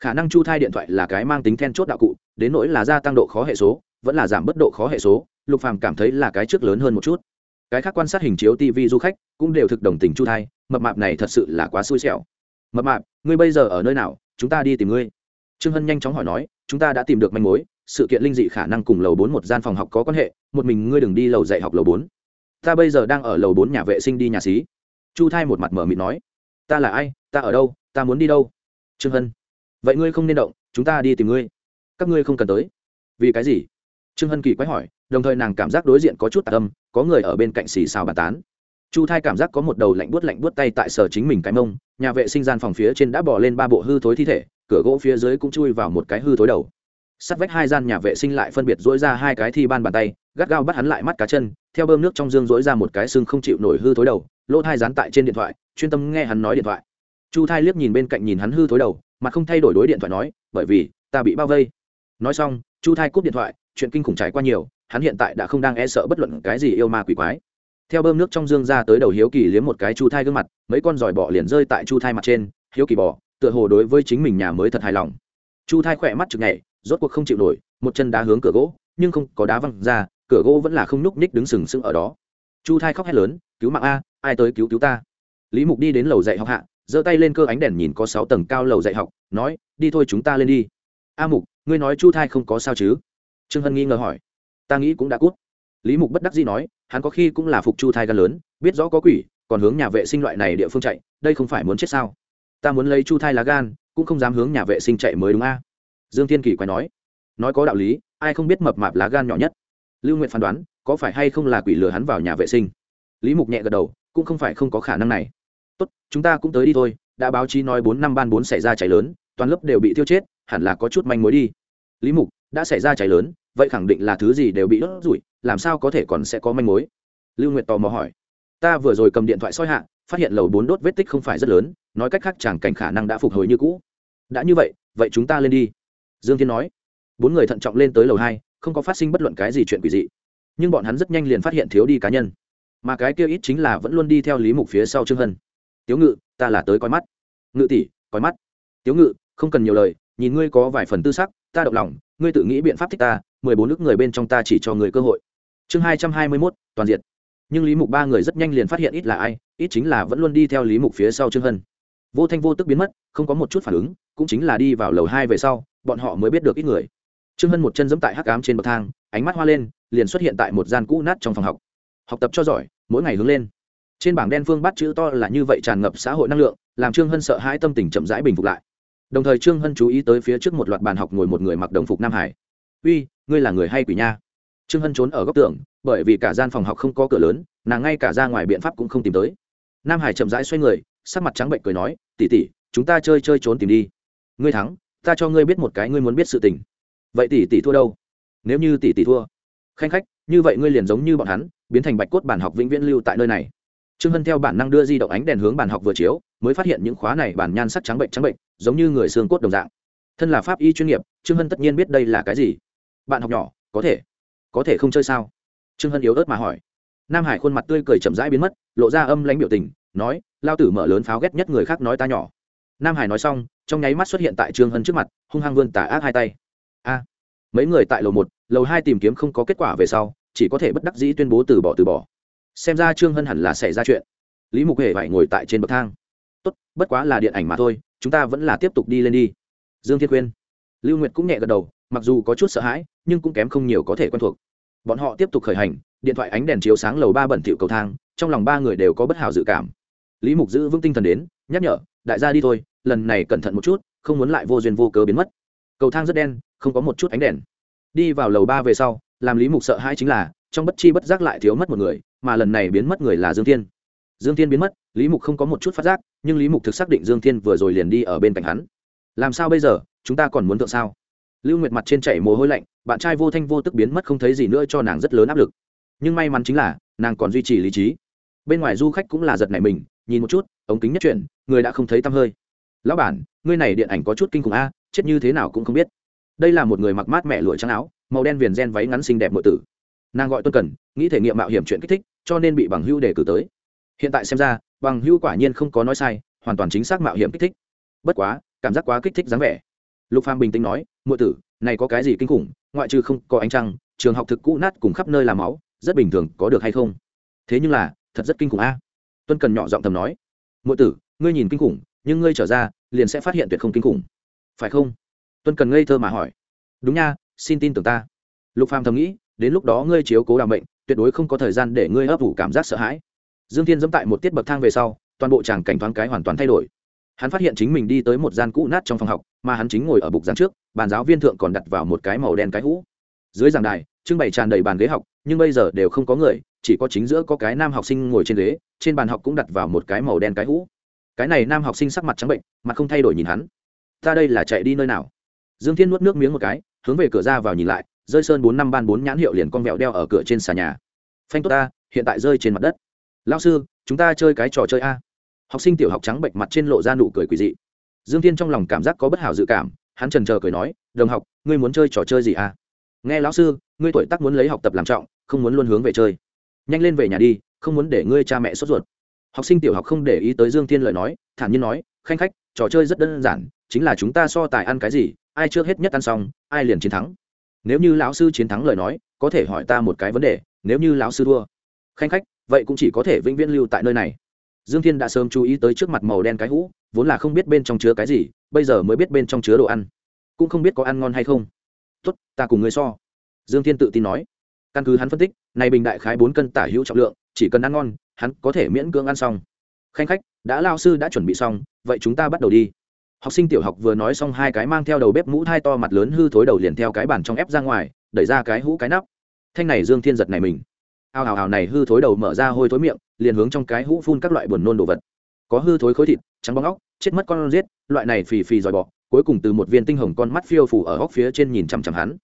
Khả năng chu thai điện thoại là cái mang tính then chốt đạo cụ, đến nỗi là gia tăng độ khó hệ số, vẫn là giảm bất độ khó hệ số lục phàm cảm thấy là cái trước lớn hơn một chút. Cái khác quan sát hình chiếu tv du khách cũng đều thực đồng tình chu thai, mập mạp này thật sự là quá xui xẻo. Mập mạp, ngươi bây giờ ở nơi nào? Chúng ta đi tìm ngươi. Trương hân nhanh chóng hỏi nói, chúng ta đã tìm được manh mối, sự kiện linh dị khả năng cùng lầu bốn một gian phòng học có quan hệ, một mình ngươi đừng đi lầu dạy học lầu bốn. Ta bây giờ đang ở lầu bốn nhà vệ sinh đi nhà xí. Chu thai một mặt mở mịt nói, ta là ai? Ta ở đâu? Ta muốn đi đâu? Trương hân, vậy ngươi không nên động, chúng ta đi tìm ngươi. Các ngươi không cần tới. Vì cái gì? Trương hân kỳ quái hỏi đồng thời nàng cảm giác đối diện có chút tạc âm, có người ở bên cạnh xì xào bàn tán. Chu thai cảm giác có một đầu lạnh buốt lạnh buốt tay tại sở chính mình cái mông, nhà vệ sinh gian phòng phía trên đã bỏ lên ba bộ hư thối thi thể, cửa gỗ phía dưới cũng chui vào một cái hư thối đầu. Sắt vách hai gian nhà vệ sinh lại phân biệt dỗi ra hai cái thi ban bàn tay, gắt gao bắt hắn lại mắt cá chân, theo bơm nước trong dương dỗi ra một cái xương không chịu nổi hư thối đầu, lỗ thai dán tại trên điện thoại, chuyên tâm nghe hắn nói điện thoại. Chu thai liếc nhìn bên cạnh nhìn hắn hư thối đầu mà không thay đổi đối điện thoại nói, bởi vì, ta bị bao vây. Nói xong, chu thai cúp điện thoại chuyện kinh khủng trải qua nhiều, hắn hiện tại đã không đang e sợ bất luận cái gì yêu ma quỷ quái. Theo bơm nước trong dương ra tới đầu hiếu kỳ liếm một cái chu thai gương mặt, mấy con giỏi bọ liền rơi tại chu thai mặt trên. Hiếu kỳ bò tựa hồ đối với chính mình nhà mới thật hài lòng. Chu thai khỏe mắt chực nhảy, rốt cuộc không chịu nổi, một chân đá hướng cửa gỗ, nhưng không có đá văng ra, cửa gỗ vẫn là không nhúc ních đứng sừng sững ở đó. Chu thai khóc hét lớn, cứu mạng a, ai tới cứu cứu ta? Lý mục đi đến lầu dạy học hạ, giơ tay lên cơ ánh đèn nhìn có sáu tầng cao lầu dạy học, nói, đi thôi chúng ta lên đi. A mục, ngươi nói chu thai không có sao chứ? Trương hân nghi ngờ hỏi. Ta nghĩ cũng đã cút. Lý mục bất đắc dĩ nói, hắn có khi cũng là phục chu thai gan lớn, biết rõ có quỷ, còn hướng nhà vệ sinh loại này địa phương chạy, đây không phải muốn chết sao? Ta muốn lấy chu thai lá gan, cũng không dám hướng nhà vệ sinh chạy mới đúng a. Dương thiên kỳ quay nói. Nói có đạo lý, ai không biết mập mạp lá gan nhỏ nhất? Lưu nguyện phán đoán, có phải hay không là quỷ lừa hắn vào nhà vệ sinh? Lý mục nhẹ gật đầu, cũng không phải không có khả năng này. Tốt, chúng ta cũng tới đi thôi, đã báo chí nói bốn năm ban bốn xảy ra cháy lớn, toàn lớp đều bị tiêu chết, hẳn là có chút manh mối đi. Lý mục, đã xảy ra cháy lớn vậy khẳng định là thứ gì đều bị đốt rủi làm sao có thể còn sẽ có manh mối? Lưu nguyệt tò mò hỏi. Ta vừa rồi cầm điện thoại soi hạ, phát hiện lầu bốn đốt vết tích không phải rất lớn, nói cách khác chẳng cảnh khả năng đã phục hồi như cũ. Đã như vậy vậy chúng ta lên đi. Dương thiên nói. Bốn người thận trọng lên tới lầu hai, không có phát sinh bất luận cái gì chuyện quỷ dị. Nhưng bọn hắn rất nhanh liền phát hiện thiếu đi cá nhân. Mà cái kia ít chính là vẫn luôn đi theo lý mục phía sau trương hân. Tiếu ngự, ta là tới coi mắt. Ngự tỷ, coi mắt. Tiếu ngự, không cần nhiều lời, nhìn ngươi có vài phần tư sắc, ta động lòng, ngươi tự nghĩ biện pháp thích ta mười bốn nước người bên trong ta chỉ cho người cơ hội. Chương hai trăm hai mươi mốt, toàn diện nhưng lý mục ba người rất nhanh liền phát hiện ít là ai, ít chính là vẫn luôn đi theo lý mục phía sau trương hân. Vô thanh vô tức biến mất, không có một chút phản ứng, cũng chính là đi vào lầu hai về sau, bọn họ mới biết được ít người. Trương hân một chân giẫm tại hắc ám trên bậc thang, ánh mắt hoa lên, liền xuất hiện tại một gian cũ nát trong phòng học. Học tập cho giỏi, mỗi ngày hướng lên. Trên bảng đen phương bắt chữ to là như vậy tràn ngập xã hội năng lượng, làm trương hân sợ hãi tâm tình chậm rãi bình phục lại. Đồng thời trương hân chú ý tới phía trước một loạt bàn học ngồi một người mặc đồng phục nam hải. Uy ngươi là người hay quỷ nha? Trương hân trốn ở góc tường, bởi vì cả gian phòng học không có cửa lớn, nàng ngay cả ra ngoài biện pháp cũng không tìm tới. Nam hải chậm rãi xoay người, sắc mặt trắng bệnh cười nói tỉ tỉ chúng ta chơi chơi trốn tìm đi. Ngươi thắng, ta cho ngươi biết một cái ngươi muốn biết sự tình. Vậy tỷ tỷ thua đâu? Nếu như tỷ tỷ thua. Khanh khách, như vậy ngươi liền giống như bọn hắn, biến thành bạch cốt bản học vĩnh viễn lưu tại nơi này. Trương hân theo bản năng đưa di động ánh đèn hướng bàn học vừa chiếu, mới phát hiện những khóa này bản nhan sắc trắng bệnh trắng bệnh, giống như người xương cốt đồng dạng. Thân là pháp y chuyên nghiệp, trương hân tất nhiên biết đây là cái gì bạn học nhỏ, có thể có thể không chơi sao? Trương hân yếu ớt mà hỏi. Nam hải khuôn mặt tươi cười chậm rãi biến mất, lộ ra âm lãnh biểu tình, nói, lao tử mở lớn pháo ghét nhất người khác nói ta nhỏ. Nam hải nói xong, trong nháy mắt xuất hiện tại trương hân trước mặt, hung hăng vươn tả ác hai tay. A, mấy người tại lầu một, lầu hai tìm kiếm không có kết quả về sau, chỉ có thể bất đắc dĩ tuyên bố từ bỏ từ bỏ. Xem ra trương hân hẳn là xảy ra chuyện. Lý mục hề phải ngồi tại trên bậc thang. Tốt, bất quá là điện ảnh mà thôi, chúng ta vẫn là tiếp tục đi lên đi. Dương thiên khuyên. Lưu nguyệt cũng nhẹ gật đầu, mặc dù có chút sợ hãi nhưng cũng kém không nhiều có thể quen thuộc. Bọn họ tiếp tục khởi hành, điện thoại ánh đèn chiếu sáng lầu ba bẩn thỉu cầu thang, trong lòng ba người đều có bất hảo dự cảm. Lý mục giữ vững tinh thần đến, nhắc nhở, đại gia đi thôi, lần này cẩn thận một chút, không muốn lại vô duyên vô cớ biến mất. Cầu thang rất đen, không có một chút ánh đèn. Đi vào lầu ba về sau, làm lý mục sợ hãi chính là, trong bất chi bất giác lại thiếu mất một người, mà lần này biến mất người là dương thiên. Dương thiên biến mất, lý mục không có một chút phát giác, nhưng lý mục thực xác định dương thiên vừa rồi liền đi ở bên cạnh hắn. Làm sao bây giờ? Chúng ta còn muốn tượng sao? Lưu nguyệt mặt trên chảy mồ hôi lạnh, bạn trai vô thanh vô tức biến mất không thấy gì nữa cho nàng rất lớn áp lực. Nhưng may mắn chính là, nàng còn duy trì lý trí. Bên ngoài du khách cũng là giật nảy mình, nhìn một chút, ống kính nhất chuyển, người đã không thấy tăm hơi. Lão bản, ngươi này điện ảnh có chút kinh khủng a, chết như thế nào cũng không biết. Đây là một người mặc mát mẹ lụa trắng áo, màu đen viền gen váy ngắn xinh đẹp nội tử. Nàng gọi tuân cần, nghĩ thể nghiệm mạo hiểm chuyện kích thích, cho nên bị bằng hưu để cử tới. Hiện tại xem ra, bằng hưu quả nhiên không có nói sai, hoàn toàn chính xác mạo hiểm kích thích. Bất quá, cảm giác quá kích thích dáng vẻ lục phàm bình tĩnh nói, muội tử, này có cái gì kinh khủng, ngoại trừ không có ánh trăng, trường học thực cũ nát cùng khắp nơi là máu, rất bình thường, có được hay không? Thế nhưng là, thật rất kinh khủng a. Tuân cần nhỏ giọng thầm nói, muội tử, ngươi nhìn kinh khủng, nhưng ngươi trở ra, liền sẽ phát hiện tuyệt không kinh khủng. Phải không? Tuân cần ngây thơ mà hỏi. Đúng nha, xin tin tưởng ta. Lục phàm thầm nghĩ, đến lúc đó ngươi chiếu cố đảm bệnh tuyệt đối không có thời gian để ngươi ấp ủ cảm giác sợ hãi. Dương thiên dẫm tại một tiết bậc thang về sau, toàn bộ tràng cảnh thoáng cái hoàn toàn thay đổi hắn phát hiện chính mình đi tới một gian cũ nát trong phòng học, mà hắn chính ngồi ở bục giảng trước, bàn giáo viên thượng còn đặt vào một cái màu đen cái hũ. Dưới giảng đài, trưng bày tràn đầy bàn ghế học, nhưng bây giờ đều không có người, chỉ có chính giữa có cái nam học sinh ngồi trên ghế, trên bàn học cũng đặt vào một cái màu đen cái hũ. Cái này nam học sinh sắc mặt trắng bệnh, mặt không thay đổi nhìn hắn. Ta đây là chạy đi nơi nào? Dương thiên nuốt nước miếng một cái, hướng về cửa ra vào nhìn lại, rơi sơn bốn năm ban bốn nhãn hiệu liền con vẹo đeo ở cửa trên xà nhà. Phanh tốt ta, hiện tại rơi trên mặt đất. Lao sư, chúng ta chơi cái trò chơi a học sinh tiểu học trắng bệnh mặt trên lộ ra nụ cười quỳ dị. Dương thiên trong lòng cảm giác có bất hảo dự cảm, hắn trần trờ cười nói, đồng học, ngươi muốn chơi trò chơi gì à? nghe lão sư, ngươi tuổi tác muốn lấy học tập làm trọng, không muốn luôn hướng về chơi. Nhanh lên về nhà đi, không muốn để ngươi cha mẹ sốt ruột. Học sinh tiểu học không để ý tới dương thiên lời nói, thản nhiên nói, khanh khách, trò chơi rất đơn giản, chính là chúng ta so tài ăn cái gì, ai trước hết nhất ăn xong, ai liền chiến thắng. Nếu như lão sư chiến thắng lời nói, có thể hỏi ta một cái vấn đề, nếu như lão sư thua? Khanh khách, vậy cũng chỉ có thể vĩnh viễn lưu tại nơi này dương thiên đã sớm chú ý tới trước mặt màu đen cái hũ, vốn là không biết bên trong chứa cái gì, bây giờ mới biết bên trong chứa đồ ăn. Cũng không biết có ăn ngon hay không. Tốt, ta cùng người so. Dương thiên tự tin nói. Căn cứ hắn phân tích, này bình đại khái bốn cân tả hữu trọng lượng, chỉ cần ăn ngon, hắn có thể miễn cưỡng ăn xong. Khanh khách, đã lao sư đã chuẩn bị xong, vậy chúng ta bắt đầu đi. Học sinh tiểu học vừa nói xong hai cái mang theo đầu bếp mũ thai to mặt lớn hư thối đầu liền theo cái bàn trong ép ra ngoài, đẩy ra cái hũ cái nắp. Thanh này dương thiên giật này mình. Ao hào hào này hư thối đầu mở ra hôi thối miệng liền hướng trong cái hũ phun các loại buồn nôn đồ vật. Có hư thối khối thịt trắng bóng óc chết mất con rết, loại này phì phì dòi bọ cuối cùng từ một viên tinh hồng con mắt phiêu phủ ở góc phía trên nhìn chằm chằm hắn.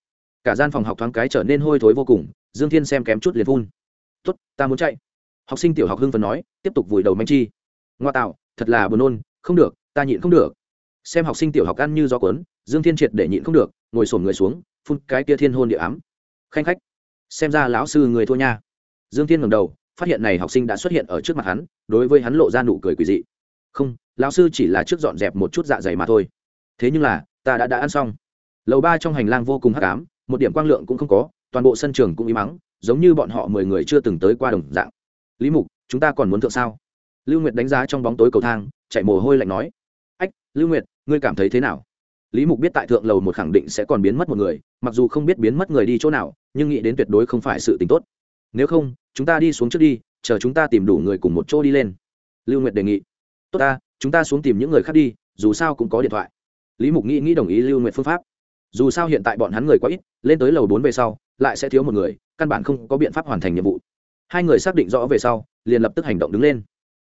Cả gian phòng học thoáng cái trở nên hôi thối vô cùng dương thiên xem kém chút liền phun. Tốt ta muốn chạy. Học sinh tiểu học hưng phấn nói tiếp tục vùi đầu manh chi. Ngoa tạo thật là buồn nôn không được ta nhịn không được. Xem học sinh tiểu học ăn như gió cuốn dương thiên triệt để nhịn không được ngồi sổm người xuống phun cái kia thiên hôn địa ám. Khanh khách xem ra lão sư người thua nha. Dương thiên ngẩng đầu phát hiện này học sinh đã xuất hiện ở trước mặt hắn, đối với hắn lộ ra nụ cười quỳ dị. Không, lão sư chỉ là trước dọn dẹp một chút dạ dày mà thôi. Thế nhưng là, ta đã đã ăn xong. Lầu ba trong hành lang vô cùng hắc ám, một điểm quang lượng cũng không có, toàn bộ sân trường cũng im mắng, giống như bọn họ mười người chưa từng tới qua đồng dạng. Lý mục, chúng ta còn muốn thượng sao? Lưu nguyệt đánh giá trong bóng tối cầu thang, chạy mồ hôi lạnh nói. Ách, lưu nguyệt, ngươi cảm thấy thế nào? Lý mục biết tại thượng lầu một khẳng định sẽ còn biến mất một người, mặc dù không biết biến mất người đi chỗ nào, nhưng nghĩ đến tuyệt đối không phải sự t ì n h tốt nếu không, chúng ta đi xuống trước đi, chờ chúng ta tìm đủ người cùng một chỗ đi lên. Lưu nguyệt đề nghị. Tốt ta, chúng ta xuống tìm những người khác đi, dù sao cũng có điện thoại. Lý mục nghĩ nghĩ đồng ý lưu nguyệt phương pháp. Dù sao hiện tại bọn hắn người quá ít, lên tới lầu bốn về sau, lại sẽ thiếu một người, căn bản không có biện pháp hoàn thành nhiệm vụ. Hai người xác định rõ về sau, liền lập tức hành động đứng lên.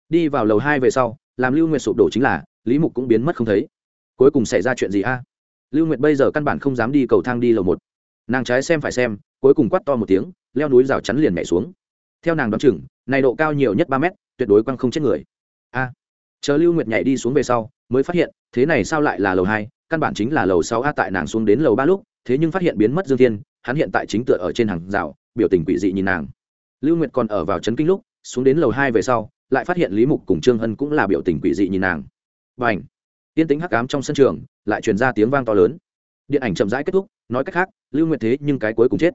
Đi vào lầu hai về sau, làm lưu nguyệt sụp đổ chính là, lý mục cũng biến mất không thấy. Cuối cùng xảy ra chuyện gì a? Lưu nguyệt bây giờ căn bản không dám đi cầu thang đi lầu một. Nàng trái xem phải xem, cuối cùng quắt to một tiếng leo núi rào chắn liền nhảy xuống. Theo nàng đoán chừng, này độ cao nhiều nhất ba mét, tuyệt đối quăng không chết người. A. Chờ lưu nguyệt nhảy đi xuống về sau, mới phát hiện, thế này sao lại là lầu hai, căn bản chính là lầu sáu a tại nàng xuống đến lầu ba lúc, thế nhưng phát hiện biến mất dương thiên, hắn hiện tại chính tựa ở trên hàng rào, biểu tình quỷ dị nhìn nàng. Lưu nguyệt còn ở vào trấn kinh lúc, xuống đến lầu hai về sau, lại phát hiện lý mục cùng trương hân cũng là biểu tình quỷ dị nhìn nàng. Và ảnh tiên tính hắc ám trong sân trường, lại truyền ra tiếng vang to lớn. Điện ảnh chậm rãi kết thúc, nói cách khác, lưu nguyệt thế nhưng cái cuối cùng chết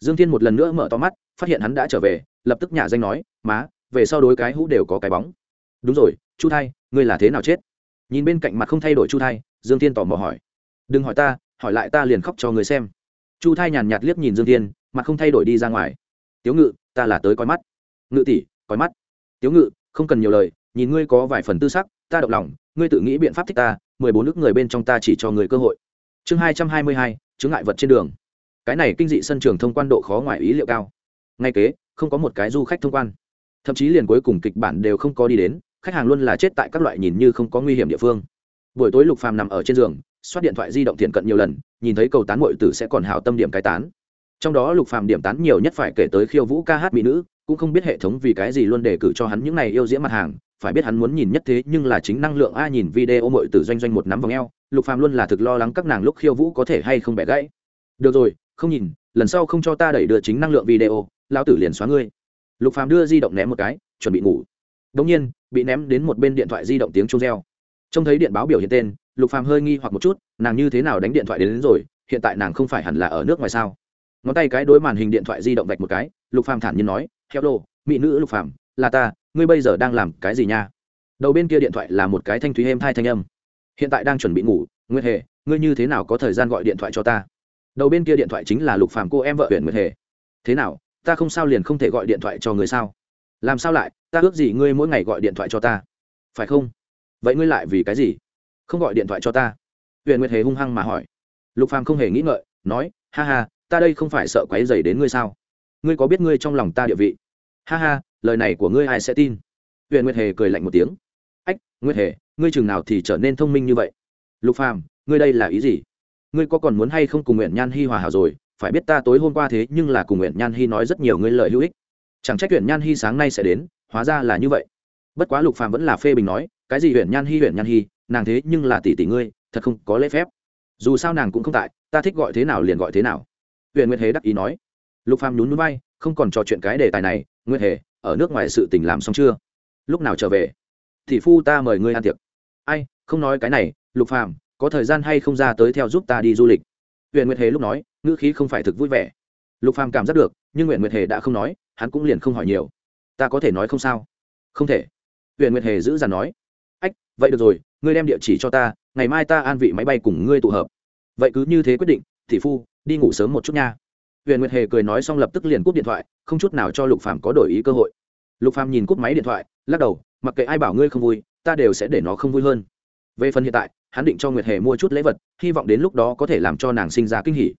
dương thiên một lần nữa mở to mắt, phát hiện hắn đã trở về, lập tức nhả danh nói, má, về sau đối cái hũ đều có cái bóng. Đúng rồi, chu thai, ngươi là thế nào chết? Nhìn bên cạnh mặt không thay đổi chu thai, dương thiên tò mò hỏi. Đừng hỏi ta, hỏi lại ta liền khóc cho người xem. Chu thai nhàn nhạt liếc nhìn dương thiên, mặt không thay đổi đi ra ngoài. Tiếu ngự, ta là tới coi mắt. Ngự tỷ, coi mắt. Tiếu ngự, không cần nhiều lời, nhìn ngươi có vài phần tư sắc, ta động lòng, ngươi tự nghĩ biện pháp thích ta, mười bốn nước người bên trong ta chỉ cho người cơ hội. Chương hai trăm hai mươi hai chứng ngại vật trên đường cái này kinh dị sân trường thông quan độ khó ngoài ý liệu cao. Ngay kế, không có một cái du khách thông quan. Thậm chí liền cuối cùng kịch bản đều không có đi đến, khách hàng luôn là chết tại các loại nhìn như không có nguy hiểm địa phương. Buổi tối lục phàm nằm ở trên giường, xoát điện thoại di động thiện cận nhiều lần, nhìn thấy cầu tán muội tử sẽ còn hào tâm điểm cái tán. Trong đó lục phàm điểm tán nhiều nhất phải kể tới khiêu vũ ca hát mỹ nữ, cũng không biết hệ thống vì cái gì luôn đề cử cho hắn những này yêu diễm mặt hàng, phải biết hắn muốn nhìn nhất thế nhưng là chính năng lượng a nhìn video muội tử doanh doanh một nắm vòng eo, lục phàm luôn là thực lo lắng các nàng lúc khiêu vũ có thể hay không bẻ gãy. Được rồi không nhìn lần sau không cho ta đẩy đưa chính năng lượng video lão tử liền xóa ngươi. Lục phàm đưa di động ném một cái chuẩn bị ngủ. Đống nhiên bị ném đến một bên điện thoại di động tiếng chuông reo. Trông thấy điện báo biểu hiện tên lục phàm hơi nghi hoặc một chút nàng như thế nào đánh điện thoại đến, đến rồi hiện tại nàng không phải hẳn là ở nước ngoài sao? Ngón tay cái đối màn hình điện thoại di động vạch một cái lục phàm thản nhiên nói hello mỹ nữ lục phàm là ta ngươi bây giờ đang làm cái gì nha? Đầu bên kia điện thoại là một cái thanh thúy êm thai thanh âm. Hiện tại đang chuẩn bị ngủ nguyệt hề ngươi như thế nào có thời gian gọi điện thoại cho ta? Đầu bên kia điện thoại chính là lục phàm cô em vợ huyện nguyệt hề. Thế nào, ta không sao liền không thể gọi điện thoại cho người sao? Làm sao lại, ta ước gì ngươi mỗi ngày gọi điện thoại cho ta? Phải không? Vậy ngươi lại vì cái gì? Không gọi điện thoại cho ta? Huyện nguyệt hề hung hăng mà hỏi. Lục phàm không hề nghĩ ngợi, nói, ha ha, ta đây không phải sợ quấy dày đến ngươi sao? Ngươi có biết ngươi trong lòng ta địa vị? Ha ha, lời này của ngươi ai sẽ tin? Huyện nguyệt hề cười lạnh một tiếng. Ách, nguyệt hề, ngươi chừng nào thì trở nên thông minh như vậy? Lục phàm, ngươi đây là ý gì? Ngươi có còn muốn hay không cùng nguyện nhan hi hòa hảo rồi? Phải biết ta tối hôm qua thế nhưng là cùng nguyện nhan hi nói rất nhiều ngươi lợi hữu ích. Chẳng trách nguyện nhan hi sáng nay sẽ đến, hóa ra là như vậy. Bất quá lục phàm vẫn là phê bình nói, cái gì huyện nhan hi huyện nhan hi, nàng thế nhưng là tỷ tỷ ngươi, thật không có lễ phép. Dù sao nàng cũng không tại, ta thích gọi thế nào liền gọi thế nào. Huyện nguyệt hề đắc ý nói. Lục phàm nhún núi bay, không còn trò chuyện cái đề tài này. Nguyệt hề, ở nước ngoài sự tình làm xong chưa? Lúc nào trở về? Thì phu ta mời ngươi ăn tiệc. Ai, không nói cái này, lục phàm có thời gian hay không ra tới theo giúp ta đi du lịch? Huyện nguyệt hề lúc nói, ngữ khí không phải thực vui vẻ. Lục phàm cảm giác được, nhưng huyện nguyệt hề đã không nói, hắn cũng liền không hỏi nhiều. Ta có thể nói không sao? Không thể. Huyện nguyệt hề giữ dằn nói. Ách, vậy được rồi, ngươi đem địa chỉ cho ta, ngày mai ta an vị máy bay cùng ngươi tụ hợp. Vậy cứ như thế quyết định thị phu, đi ngủ sớm một chút nha. Huyện nguyệt hề cười nói xong lập tức liền cúp điện thoại, không chút nào cho lục phàm có đổi ý cơ hội. Lục phàm nhìn cúp máy điện thoại, lắc đầu, mặc kệ ai bảo ngươi không vui, ta đều sẽ để nó không vui hơn. Về phần hiện tại hắn định cho nguyệt hề mua chút lễ vật, hy vọng đến lúc đó có thể làm cho nàng sinh ra kinh hỉ.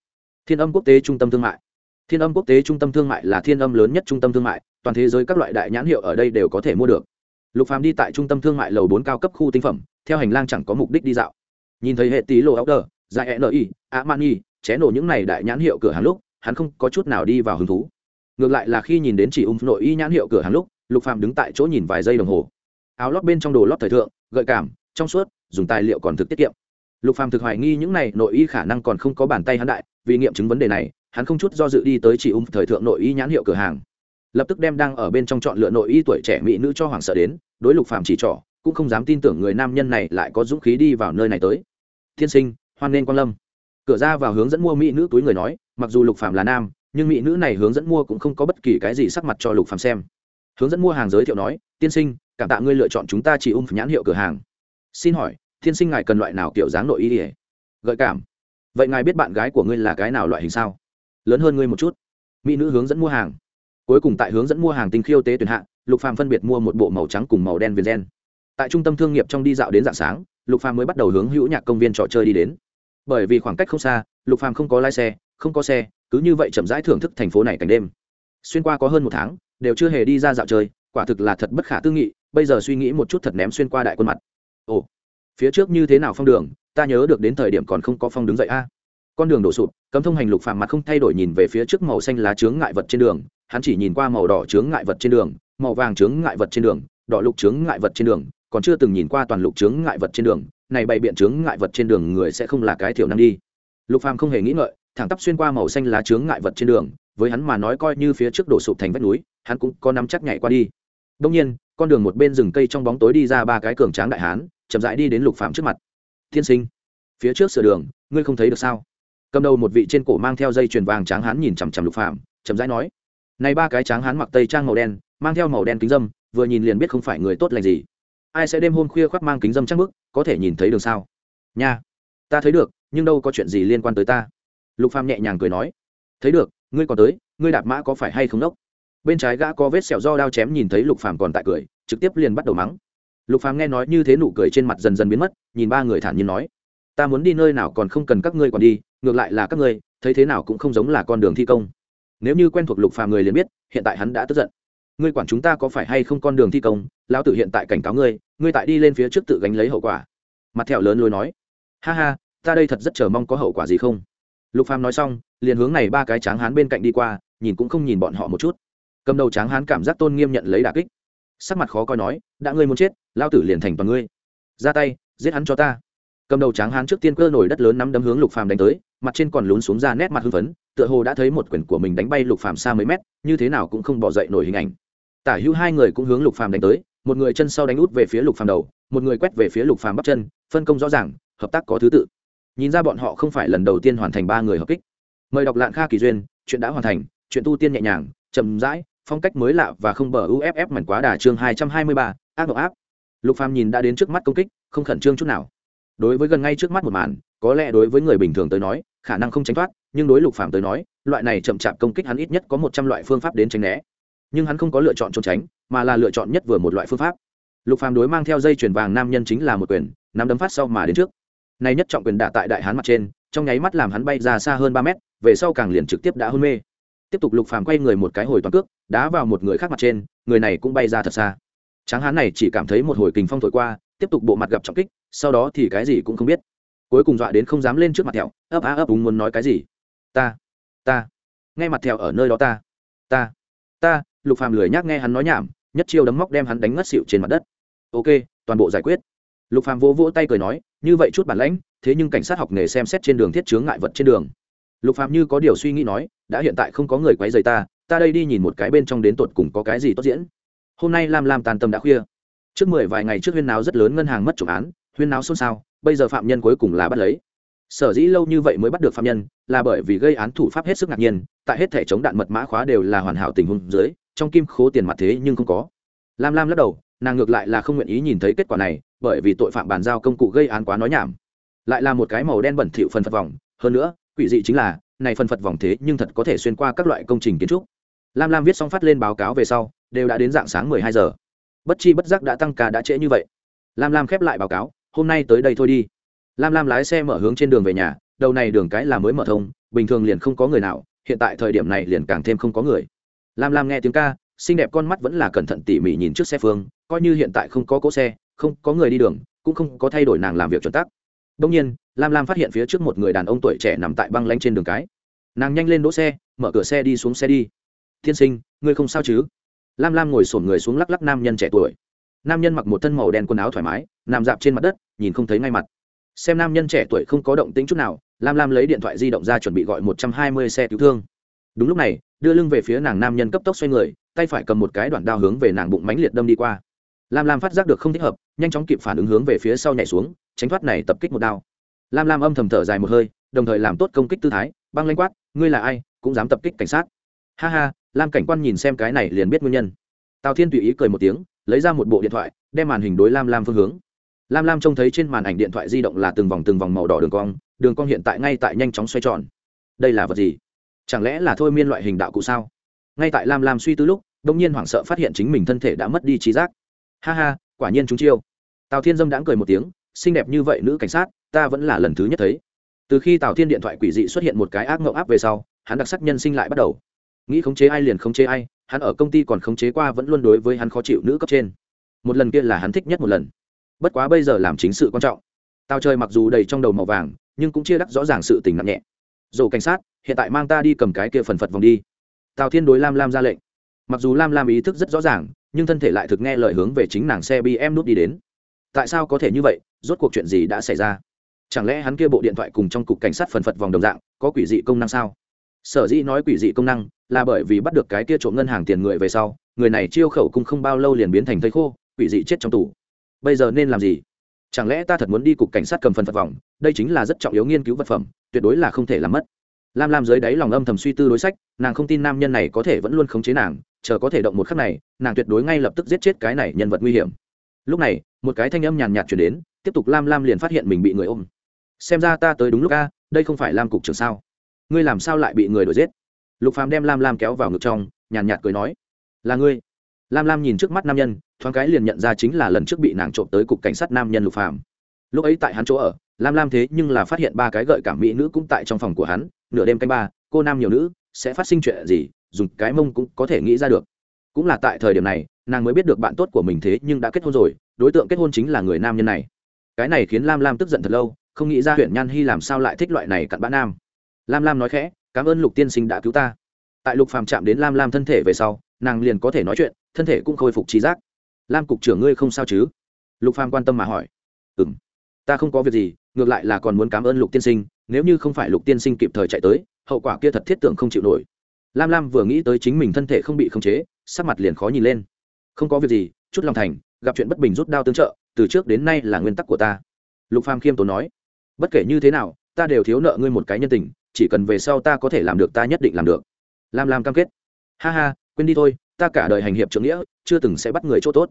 Thiên âm quốc tế trung tâm thương mại. Thiên âm quốc tế trung tâm thương mại là thiên âm lớn nhất trung tâm thương mại, toàn thế giới các loại đại nhãn hiệu ở đây đều có thể mua được. Lục phàm đi tại trung tâm thương mại lầu bốn cao cấp khu tinh phẩm, theo hành lang chẳng có mục đích đi dạo. Nhìn thấy hệ tí lộ áo đờ, dài ni amani ché nổ những này đại nhãn hiệu cửa hàng lúc, hắn không có chút nào đi vào hứng thú. Ngược lại là khi nhìn đến chỉ ung nội y nhãn hiệu cửa hàng lúc, lục phàm đứng tại chỗ nhìn vài giây đồng hồ. Áo lót bên trong đồ lót thời thượng, gợi cảm trong suốt, dùng tài liệu còn thực tiết kiệm. Lục phàm thực hoài nghi những này nội y khả năng còn không có bàn tay hắn đại, vì nghiệm chứng vấn đề này, hắn không chút do dự đi tới chỉ ung thời thượng nội y nhãn hiệu cửa hàng. Lập tức đem đang ở bên trong chọn lựa nội y tuổi trẻ mỹ nữ cho hoàng sợ đến, đối lục phàm chỉ trỏ, cũng không dám tin tưởng người nam nhân này lại có dũng khí đi vào nơi này tới. Thiên sinh, hoan nên quan lâm. Cửa ra vào hướng dẫn mua mỹ nữ túi người nói, mặc dù lục phàm là nam, nhưng mỹ nữ này hướng dẫn mua cũng không có bất kỳ cái gì sắc mặt cho lục phàm xem. Hướng dẫn mua hàng giới thiệu nói, tiên sinh, cảm tạ ngươi lựa chọn chúng ta chỉ ung nhãn hiệu cửa hàng xin hỏi, thiên sinh ngài cần loại nào kiểu dáng nội y ỉa gợi cảm. Vậy ngài biết bạn gái của ngươi là cái nào loại hình sao? Lớn hơn ngươi một chút. Mỹ nữ hướng dẫn mua hàng. Cuối cùng tại hướng dẫn mua hàng tinh khiêu tế tuyển hạng lục phàm phân biệt mua một bộ màu trắng cùng màu đen viền gen. Tại trung tâm thương nghiệp trong đi dạo đến dạng sáng, lục phàm mới bắt đầu hướng hữu nhạc công viên trò chơi đi đến. Bởi vì khoảng cách không xa, lục phàm không có lái xe, không có xe, cứ như vậy chậm rãi thưởng thức thành phố này cảnh đêm. Xuyên qua có hơn một tháng, đều chưa hề đi ra dạo chơi, quả thực là thật bất khả tư nghị, bây giờ suy nghĩ một chút thật ném xuyên qua đại quân mặt ồ, phía trước như thế nào phong đường, ta nhớ được đến thời điểm còn không có phong đứng dậy a. Con đường đổ sụp, cấm thông hành lục phàm mặt không thay đổi nhìn về phía trước màu xanh lá chướng ngại vật trên đường, hắn chỉ nhìn qua màu đỏ chướng ngại vật trên đường, màu vàng chướng ngại vật trên đường, đỏ lục chướng ngại vật trên đường, còn chưa từng nhìn qua toàn lục chướng ngại vật trên đường, này bày biện chướng ngại vật trên đường người sẽ không là cái thiểu năng đi. Lục phàm không hề nghĩ ngợi, thẳng tắp xuyên qua màu xanh lá chướng ngại vật trên đường, với hắn mà nói coi như phía trước đổ sụp thành vách núi, hắn cũng có nắm chắc nhảy qua đi. Đông nhiên, con đường một bên rừng cây trong bóng tối đi ra ba cái cường tráng đại hán chậm rãi đi đến lục phạm trước mặt. Thiên sinh, phía trước sửa đường, ngươi không thấy được sao? Cầm đầu một vị trên cổ mang theo dây chuyền vàng tráng hán nhìn chằm chằm lục phạm chậm rãi nói, này ba cái tráng hán mặc tây trang màu đen, mang theo màu đen kính dâm, vừa nhìn liền biết không phải người tốt lành gì. Ai sẽ đêm hôm khuya khoác mang kính dâm chắc mức có thể nhìn thấy đường sao? Nha, ta thấy được, nhưng đâu có chuyện gì liên quan tới ta. Lục phàm nhẹ nhàng cười nói, thấy được, ngươi còn tới, ngươi đạp mã có phải hay không đốc? Bên trái gã có vết sẹo do đao chém nhìn thấy lục phàm còn tại cười, trực tiếp liền bắt đầu mắng lục phàm nghe nói như thế nụ cười trên mặt dần dần biến mất, nhìn ba người thản nhiên nói, ta muốn đi nơi nào còn không cần các ngươi còn đi, ngược lại là các ngươi, thấy thế nào cũng không giống là con đường thi công. Nếu như quen thuộc lục phàm người liền biết, hiện tại hắn đã tức giận. Ngươi quản chúng ta có phải hay không con đường thi công, lão tử hiện tại cảnh cáo ngươi ngươi tại đi lên phía trước tự gánh lấy hậu quả. Mặt thẹo lớn lối nói, ha ha, ta đây thật rất chờ mong có hậu quả gì không? Lục phàm nói xong, liền hướng này ba cái tráng hán bên cạnh đi qua, nhìn cũng không nhìn bọn họ một chút. Cầm đầu tráng hán cảm giác tôn nghiêm nhận lấy đả kích sắc mặt khó coi nói, đã ngươi muốn chết, lao tử liền thành toàn ngươi. Ra tay, giết hắn cho ta. Cầm đầu tráng hán trước tiên cơ nổi đất lớn nắm đấm hướng lục phàm đánh tới, mặt trên còn lún xuống ra nét mặt hưng phấn, tựa hồ đã thấy một quyển của mình đánh bay lục phàm xa mấy mét, như thế nào cũng không bỏ dậy nổi hình ảnh. Tả hữu hai người cũng hướng lục phàm đánh tới, một người chân sau đánh út về phía lục phàm đầu, một người quét về phía lục phàm bắp chân, phân công rõ ràng, hợp tác có thứ tự. Nhìn ra bọn họ không phải lần đầu tiên hoàn thành ba người hợp kích. Mời đọc lạng kha kỳ duyên, chuyện đã hoàn thành, chuyện tu tiên nhẹ nhàng, chậm rãi phong cách mới lạ và không bờ uff mảnh quá đà chương hai trăm hai mươi ba, ác độ áp lục phàm nhìn đã đến trước mắt công kích, không khẩn trương chút nào. Đối với gần ngay trước mắt một màn, có lẽ đối với người bình thường tới nói, khả năng không tránh thoát, nhưng đối lục phàm tới nói, loại này chậm chạp công kích hắn ít nhất có một trăm loại phương pháp đến tránh né. Nhưng hắn không có lựa chọn trốn tránh, mà là lựa chọn nhất vừa một loại phương pháp. Lục phàm đối mang theo dây chuyền vàng nam nhân chính là một quyền, nắm đấm phát sau mà đến trước. Này nhất trọng quyền đả tại đại hán mặt trên, trong nháy mắt làm hắn bay ra xa hơn ba mét, về sau càng liền trực tiếp đã hôn mê tiếp tục lục phàm quay người một cái hồi toàn cước, đá vào một người khác mặt trên, người này cũng bay ra thật xa. Tráng hán này chỉ cảm thấy một hồi kình phong thổi qua, tiếp tục bộ mặt gặp trọng kích, sau đó thì cái gì cũng không biết. Cuối cùng dọa đến không dám lên trước mặt thẹo, ấp á ấp úng muốn nói cái gì? Ta ta, nghe mặt thẹo ở nơi đó ta ta ta, lục phàm lười nhác nghe hắn nói nhảm, nhất chiêu đấm móc đem hắn đánh ngất xỉu trên mặt đất. Ok, toàn bộ giải quyết. Lục phàm vỗ vỗ tay cười nói, như vậy chút bản lãnh, thế nhưng cảnh sát học nghề xem xét trên đường thiết chướng ngại vật trên đường lục Phạm như có điều suy nghĩ nói, đã hiện tại không có người quấy rầy ta ta đây đi nhìn một cái bên trong đến tột cùng có cái gì tốt diễn. Hôm nay lam lam tàn tâm đã khuya. Trước mười vài ngày trước huyên náo rất lớn ngân hàng mất trộm án, huyên náo xôn xao, bây giờ phạm nhân cuối cùng là bắt lấy. Sở dĩ lâu như vậy mới bắt được phạm nhân, là bởi vì gây án thủ pháp hết sức ngạc nhiên, tại hết thể chống đạn mật mã khóa đều là hoàn hảo tình huống dưới, trong kim khố tiền mặt thế nhưng không có. Lam lam lắc đầu, nàng ngược lại là không nguyện ý nhìn thấy kết quả này, bởi vì tội phạm bàn giao công cụ gây án quá nói nhảm. Lại là một cái màu đen bẩn thỉu phần phật vòng, hơn nữa quỷ dị chính là, này phần phật vòng thế nhưng thật có thể xuyên qua các loại công trình kiến trúc. Lam lam viết xong phát lên báo cáo về sau, đều đã đến dạng sáng mười hai giờ. Bất chi bất giác đã tăng ca đã trễ như vậy. Lam lam khép lại báo cáo, hôm nay tới đây thôi đi. Lam lam lái xe mở hướng trên đường về nhà, đầu này đường cái là mới mở thông, bình thường liền không có người nào, hiện tại thời điểm này liền càng thêm không có người. Lam lam nghe tiếng ca, xinh đẹp con mắt vẫn là cẩn thận tỉ mỉ nhìn trước xe phương, coi như hiện tại không có cỗ xe, không có người đi đường, cũng không có thay đổi nàng làm việc chuẩn tắc đông nhiên, lam lam phát hiện phía trước một người đàn ông tuổi trẻ nằm tại băng lanh trên đường cái. Nàng nhanh lên đỗ xe, mở cửa xe đi xuống xe đi. Tiên sinh, ngươi không sao chứ? Lam lam ngồi sổn người xuống lắc lắc nam nhân trẻ tuổi. Nam nhân mặc một thân màu đen quần áo thoải mái, nằm dạp trên mặt đất, nhìn không thấy ngay mặt. Xem nam nhân trẻ tuổi không có động tính chút nào, lam lam lấy điện thoại di động ra chuẩn bị gọi một trăm hai mươi xe cứu thương. Đúng lúc này, đưa lưng về phía nàng nam nhân cấp tốc xoay người, tay phải cầm một cái đoạn đao hướng về nàng bụng mánh liệt đâm đi qua. Lam lam phát giác được không thích hợp nhanh chóng kịp phản ứng hướng về phía sau nhảy xuống, tránh thoát này tập kích một đao. Lam lam âm thầm thở dài một hơi, đồng thời làm tốt công kích tư thái, băng lanh quát, ngươi là ai, cũng dám tập kích cảnh sát. Ha ha, lam cảnh quan nhìn xem cái này liền biết nguyên nhân. Tào thiên tùy ý cười một tiếng, lấy ra một bộ điện thoại, đem màn hình đối lam lam phương hướng. Lam lam trông thấy trên màn ảnh điện thoại di động là từng vòng từng vòng màu đỏ đường cong đường cong hiện tại ngay tại nhanh chóng xoay tròn. Đây là vật gì? Chẳng lẽ là thôi miên loại hình đạo cụ sao? Ngay tại lam lam suy tư lúc đông nhiên hoảng sợ phát hiện chính mình thân thể đã mất đi trí giác. Ha ha quả nhiên chúng chiêu. Tào thiên dâm đãng cười một tiếng, xinh đẹp như vậy nữ cảnh sát, ta vẫn là lần thứ nhất thấy. Từ khi tào thiên điện thoại quỷ dị xuất hiện một cái ác mộng áp về sau, hắn đặc sắc nhân sinh lại bắt đầu. Nghĩ khống chế ai liền khống chế ai, hắn ở công ty còn khống chế qua vẫn luôn đối với hắn khó chịu nữ cấp trên. Một lần kia là hắn thích nhất một lần. Bất quá bây giờ làm chính sự quan trọng. Tao chơi mặc dù đầy trong đầu màu vàng, nhưng cũng chia đắc rõ ràng sự tình nặng nhẹ. Dồ cảnh sát, hiện tại mang ta đi cầm cái kia phần phật vòng đi. Tào thiên đối lam lam ra lệnh. Mặc dù lam lam ý thức rất rõ ràng nhưng thân thể lại thực nghe lời hướng về chính nàng xe bm nút đi đến. Tại sao có thể như vậy? Rốt cuộc chuyện gì đã xảy ra? Chẳng lẽ hắn kia bộ điện thoại cùng trong cục cảnh sát phần phật vòng đồng dạng, có quỷ dị công năng sao? Sở dĩ nói quỷ dị công năng là bởi vì bắt được cái kia trộm ngân hàng tiền người về sau, người này chiêu khẩu cung không bao lâu liền biến thành thây khô, quỷ dị chết trong tủ bây giờ nên làm gì? Chẳng lẽ ta thật muốn đi cục cảnh sát cầm phần phật vòng? Đây chính là rất trọng yếu nghiên cứu vật phẩm, tuyệt đối là không thể làm mất lam lam dưới đáy lòng âm thầm suy tư đối sách, nàng không tin nam nhân này có thể vẫn luôn khống chế nàng, chờ có thể động một khắc này, nàng tuyệt đối ngay lập tức giết chết cái này nhân vật nguy hiểm. Lúc này, một cái thanh âm nhàn nhạt chuyển đến, tiếp tục lam lam liền phát hiện mình bị người ôm. Xem ra ta tới đúng lúc a, đây không phải lam cục trưởng sao? Ngươi làm sao lại bị người đuổi giết? Lục phàm đem lam lam kéo vào ngực trong, nhàn nhạt cười nói, là ngươi. Lam lam nhìn trước mắt nam nhân, thoáng cái liền nhận ra chính là lần trước bị nàng trộm tới cục cảnh sát nam nhân lục phàm. Lúc ấy tại hắn chỗ ở, lam lam thế nhưng là phát hiện ba cái gợi cảm mỹ nữ cũng tại trong phòng của hắn nửa đêm canh ba, cô nam nhiều nữ, sẽ phát sinh chuyện gì, dùng cái mông cũng có thể nghĩ ra được. Cũng là tại thời điểm này, nàng mới biết được bạn tốt của mình thế nhưng đã kết hôn rồi, đối tượng kết hôn chính là người nam nhân này. Cái này khiến lam lam tức giận thật lâu, không nghĩ ra huyện nhan hy làm sao lại thích loại này cặn bã nam. Lam lam nói khẽ, cảm ơn lục tiên sinh đã cứu ta. Tại lục phàm chạm đến lam lam thân thể về sau, nàng liền có thể nói chuyện, thân thể cũng khôi phục trí giác. Lam cục trưởng ngươi không sao chứ? Lục phàm quan tâm mà hỏi. Ừm, ta không có việc gì, ngược lại là còn muốn cảm ơn lục tiên sinh nếu như không phải lục tiên sinh kịp thời chạy tới, hậu quả kia thật thiết tưởng không chịu nổi. Lam lam vừa nghĩ tới chính mình thân thể không bị khống chế, sắc mặt liền khó nhìn lên. Không có việc gì, chút lòng thành, gặp chuyện bất bình rút đao tương trợ, từ trước đến nay là nguyên tắc của ta. Lục phàm khiêm tốn nói, bất kể như thế nào, ta đều thiếu nợ ngươi một cái nhân tình, chỉ cần về sau ta có thể làm được ta nhất định làm được. Lam lam cam kết, ha ha, quên đi thôi, ta cả đời hành hiệp trưởng nghĩa, chưa từng sẽ bắt người chỗ tốt.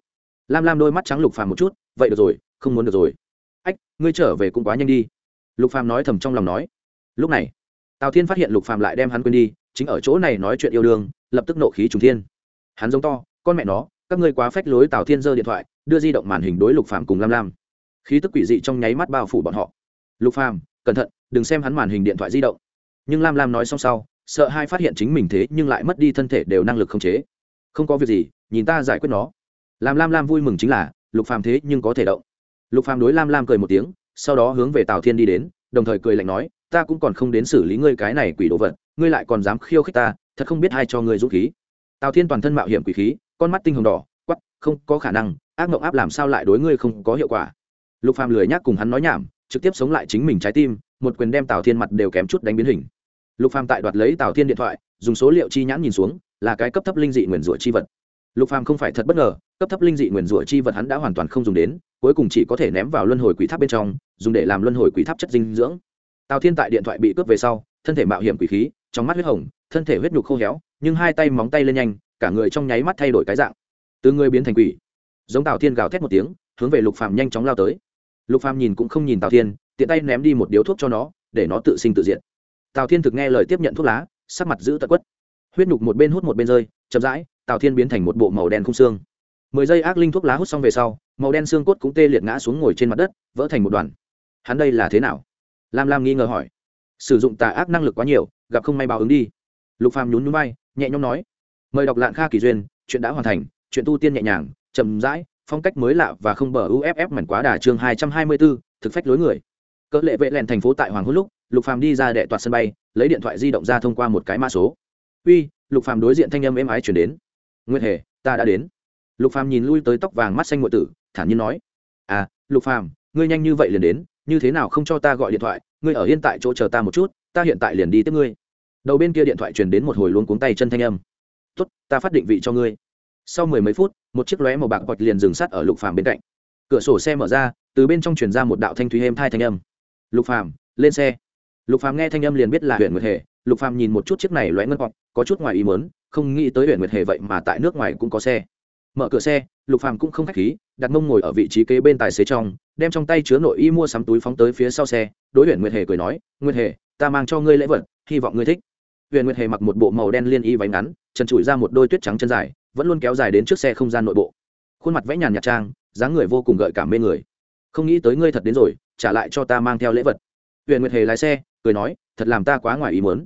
Lam lam đôi mắt trắng lục phàm một chút, vậy được rồi, không muốn được rồi. Ách, ngươi trở về cũng quá nhanh đi lục phàm nói thầm trong lòng nói, lúc này, tào thiên phát hiện lục phàm lại đem hắn quên đi, chính ở chỗ này nói chuyện yêu đương, lập tức nộ khí trùng thiên. Hắn giống to, con mẹ nó, các ngươi quá phách lối tào thiên giơ điện thoại, đưa di động màn hình đối lục phàm cùng lam lam. Khí tức quỷ dị trong nháy mắt bao phủ bọn họ. Lục phàm, cẩn thận, đừng xem hắn màn hình điện thoại di động. Nhưng lam lam nói xong sau, sợ hai phát hiện chính mình thế nhưng lại mất đi thân thể đều năng lực không chế. Không có việc gì, nhìn ta giải quyết nó. Làm lam lam vui mừng chính là, lục phàm thế nhưng có thể động. Lục phàm đối lam lam cười một tiếng sau đó hướng về tào thiên đi đến, đồng thời cười lạnh nói, ta cũng còn không đến xử lý ngươi cái này quỷ đồ vật, ngươi lại còn dám khiêu khích ta, thật không biết ai cho ngươi dũng khí. Tào thiên toàn thân mạo hiểm quỷ khí, con mắt tinh hồng đỏ quắp không, có khả năng, ác mộng áp làm sao lại đối ngươi không có hiệu quả? Lục phàm lười nhác cùng hắn nói nhảm, trực tiếp sống lại chính mình trái tim, một quyền đem tào thiên mặt đều kém chút đánh biến hình. Lục phàm tại đoạt lấy tào thiên điện thoại, dùng số liệu chi nhãn nhìn xuống, là cái cấp thấp linh dị nguyền rủa chi vật. Lục phàm không phải thật bất ngờ cấp thấp linh dị nguyền rủa chi vật hắn đã hoàn toàn không dùng đến, cuối cùng chỉ có thể ném vào luân hồi quỷ tháp bên trong, dùng để làm luân hồi quỷ tháp chất dinh dưỡng. Tào thiên tại điện thoại bị cướp về sau, thân thể mạo hiểm quỷ khí, trong mắt huyết hồng, thân thể huyết nhục khô héo, nhưng hai tay móng tay lên nhanh, cả người trong nháy mắt thay đổi cái dạng. Từ người biến thành quỷ, giống tào thiên gào thét một tiếng, hướng về lục phàm nhanh chóng lao tới. Lục phàm nhìn cũng không nhìn tào thiên, tiện tay ném đi một điếu thuốc cho nó, để nó tự sinh tự diệt. Tào thiên thực nghe lời tiếp nhận thuốc lá, sắc mặt giữ tận quất. Huyết nhục một bên hút một bên rơi, chậm rãi, tào thiên biến thành một bộ màu đen khung xương mười giây ác linh thuốc lá hút xong về sau, màu đen xương cốt cũng tê liệt ngã xuống ngồi trên mặt đất, vỡ thành một đoàn. Hắn đây là thế nào? Lam lam nghi ngờ hỏi. Sử dụng tà ác năng lực quá nhiều, gặp không may báo ứng đi. Lục phàm nhún nhún vai, nhẹ nhõm nói. Mời đọc lạng kha kỳ duyên, chuyện đã hoàn thành, chuyện tu tiên nhẹ nhàng, chậm rãi, phong cách mới lạ và không bờ uff mảnh quá đà chương hai trăm hai mươi bốn, thực phách lối người. Cỡ lệ vệ lẹn thành phố tại hoàng hôn lúc, lục phàm đi ra đệ toạt sân bay, lấy điện thoại di động ra thông qua một cái mã số. Uy, lục phàm đối diện thanh âm êm ái chuyển đến. Nguyên hề, ta đã đến lục phàm nhìn lui tới tóc vàng mắt xanh ngụy tử, thản nhiên nói à lục phàm, ngươi nhanh như vậy liền đến, như thế nào không cho ta gọi điện thoại, ngươi ở yên tại chỗ chờ ta một chút, ta hiện tại liền đi tiếp ngươi. Đầu bên kia điện thoại truyền đến một hồi luôn cuống tay chân thanh âm. Tốt, ta phát định vị cho ngươi. Sau mười mấy phút, một chiếc lóe màu bạc bọt liền dừng sắt ở lục phàm bên cạnh. Cửa sổ xe mở ra, từ bên trong truyền ra một đạo thanh thúy êm thai thanh âm. Lục phàm, lên xe. Lục phàm nghe thanh âm liền biết là huyện nguyệt hề. Lục phàm nhìn một chút chiếc này lóe ngân bọt có chút ngoài ý mớn không nghĩ tới huyện nguyệt hề vậy mà tại nước ngoài cũng có xe mở cửa xe, lục phàm cũng không khách khí, đặt mông ngồi ở vị trí kế bên tài xế trong, đem trong tay chứa nội y mua sắm túi phóng tới phía sau xe, đối huyện nguyệt hề cười nói, nguyệt hề, ta mang cho ngươi lễ vật, hy vọng ngươi thích. Huyện nguyệt hề mặc một bộ màu đen liên y váy ngắn chân trụi ra một đôi tuyết trắng chân dài, vẫn luôn kéo dài đến trước xe không gian nội bộ. Khuôn mặt vẽ nhàn nhạt trang, dáng người vô cùng gợi cảm mê người. Không nghĩ tới ngươi thật đến rồi, trả lại cho ta mang theo lễ vật. Huyện nguyệt hề lái xe, cười nói, thật làm ta quá ngoài ý muốn.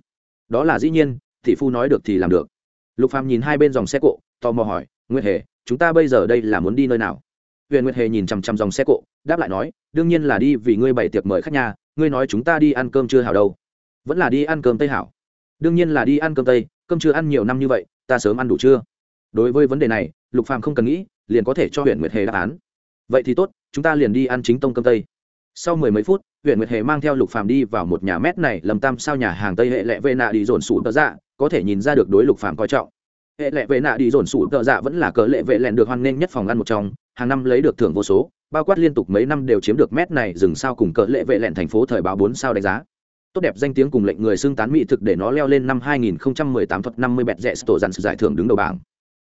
Đó là dĩ nhiên thị phu nói được thì làm được. Lục phàm nhìn hai bên dòng xe cộ, tò mò hỏi, nguyệt hề chúng ta bây giờ đây là muốn đi nơi nào? Huyện nguyệt hề nhìn chằm chằm dòng xe cộ, đáp lại nói, đương nhiên là đi vì ngươi bày tiệc mời khách nhà, ngươi nói chúng ta đi ăn cơm chưa hảo đâu. Vẫn là đi ăn cơm tây hảo. Đương nhiên là đi ăn cơm tây, cơm chưa ăn nhiều năm như vậy, ta sớm ăn đủ chưa? Đối với vấn đề này, lục phàm không cần nghĩ, liền có thể cho huyện nguyệt hề đáp án. Vậy thì tốt, chúng ta liền đi ăn chính tông cơm tây. Sau mười mấy phút huyện nguyệt hề mang theo lục phàm đi vào một nhà mét này lầm tam sao nhà hàng tây hệ lệ vệ nạ đi dồn sủ tờ dạ có thể nhìn ra được đối lục phàm coi trọng hệ lệ vệ nạ đi dồn sủ tợ dạ vẫn là cờ lệ vệ lẹn được hoan nghênh nhất phòng ăn một trong, hàng năm lấy được thưởng vô số, bao quát liên tục mấy năm đều chiếm được mét này dừng sao cùng cờ lệ vệ lẹn thành phố thời báo bốn sao đánh giá. Tốt đẹp danh tiếng cùng lệnh người xưng tán mỹ thực để nó leo lên năm 2018 thuật 50 bẹt rẻ tổ dàn sự giải thưởng đứng đầu bảng.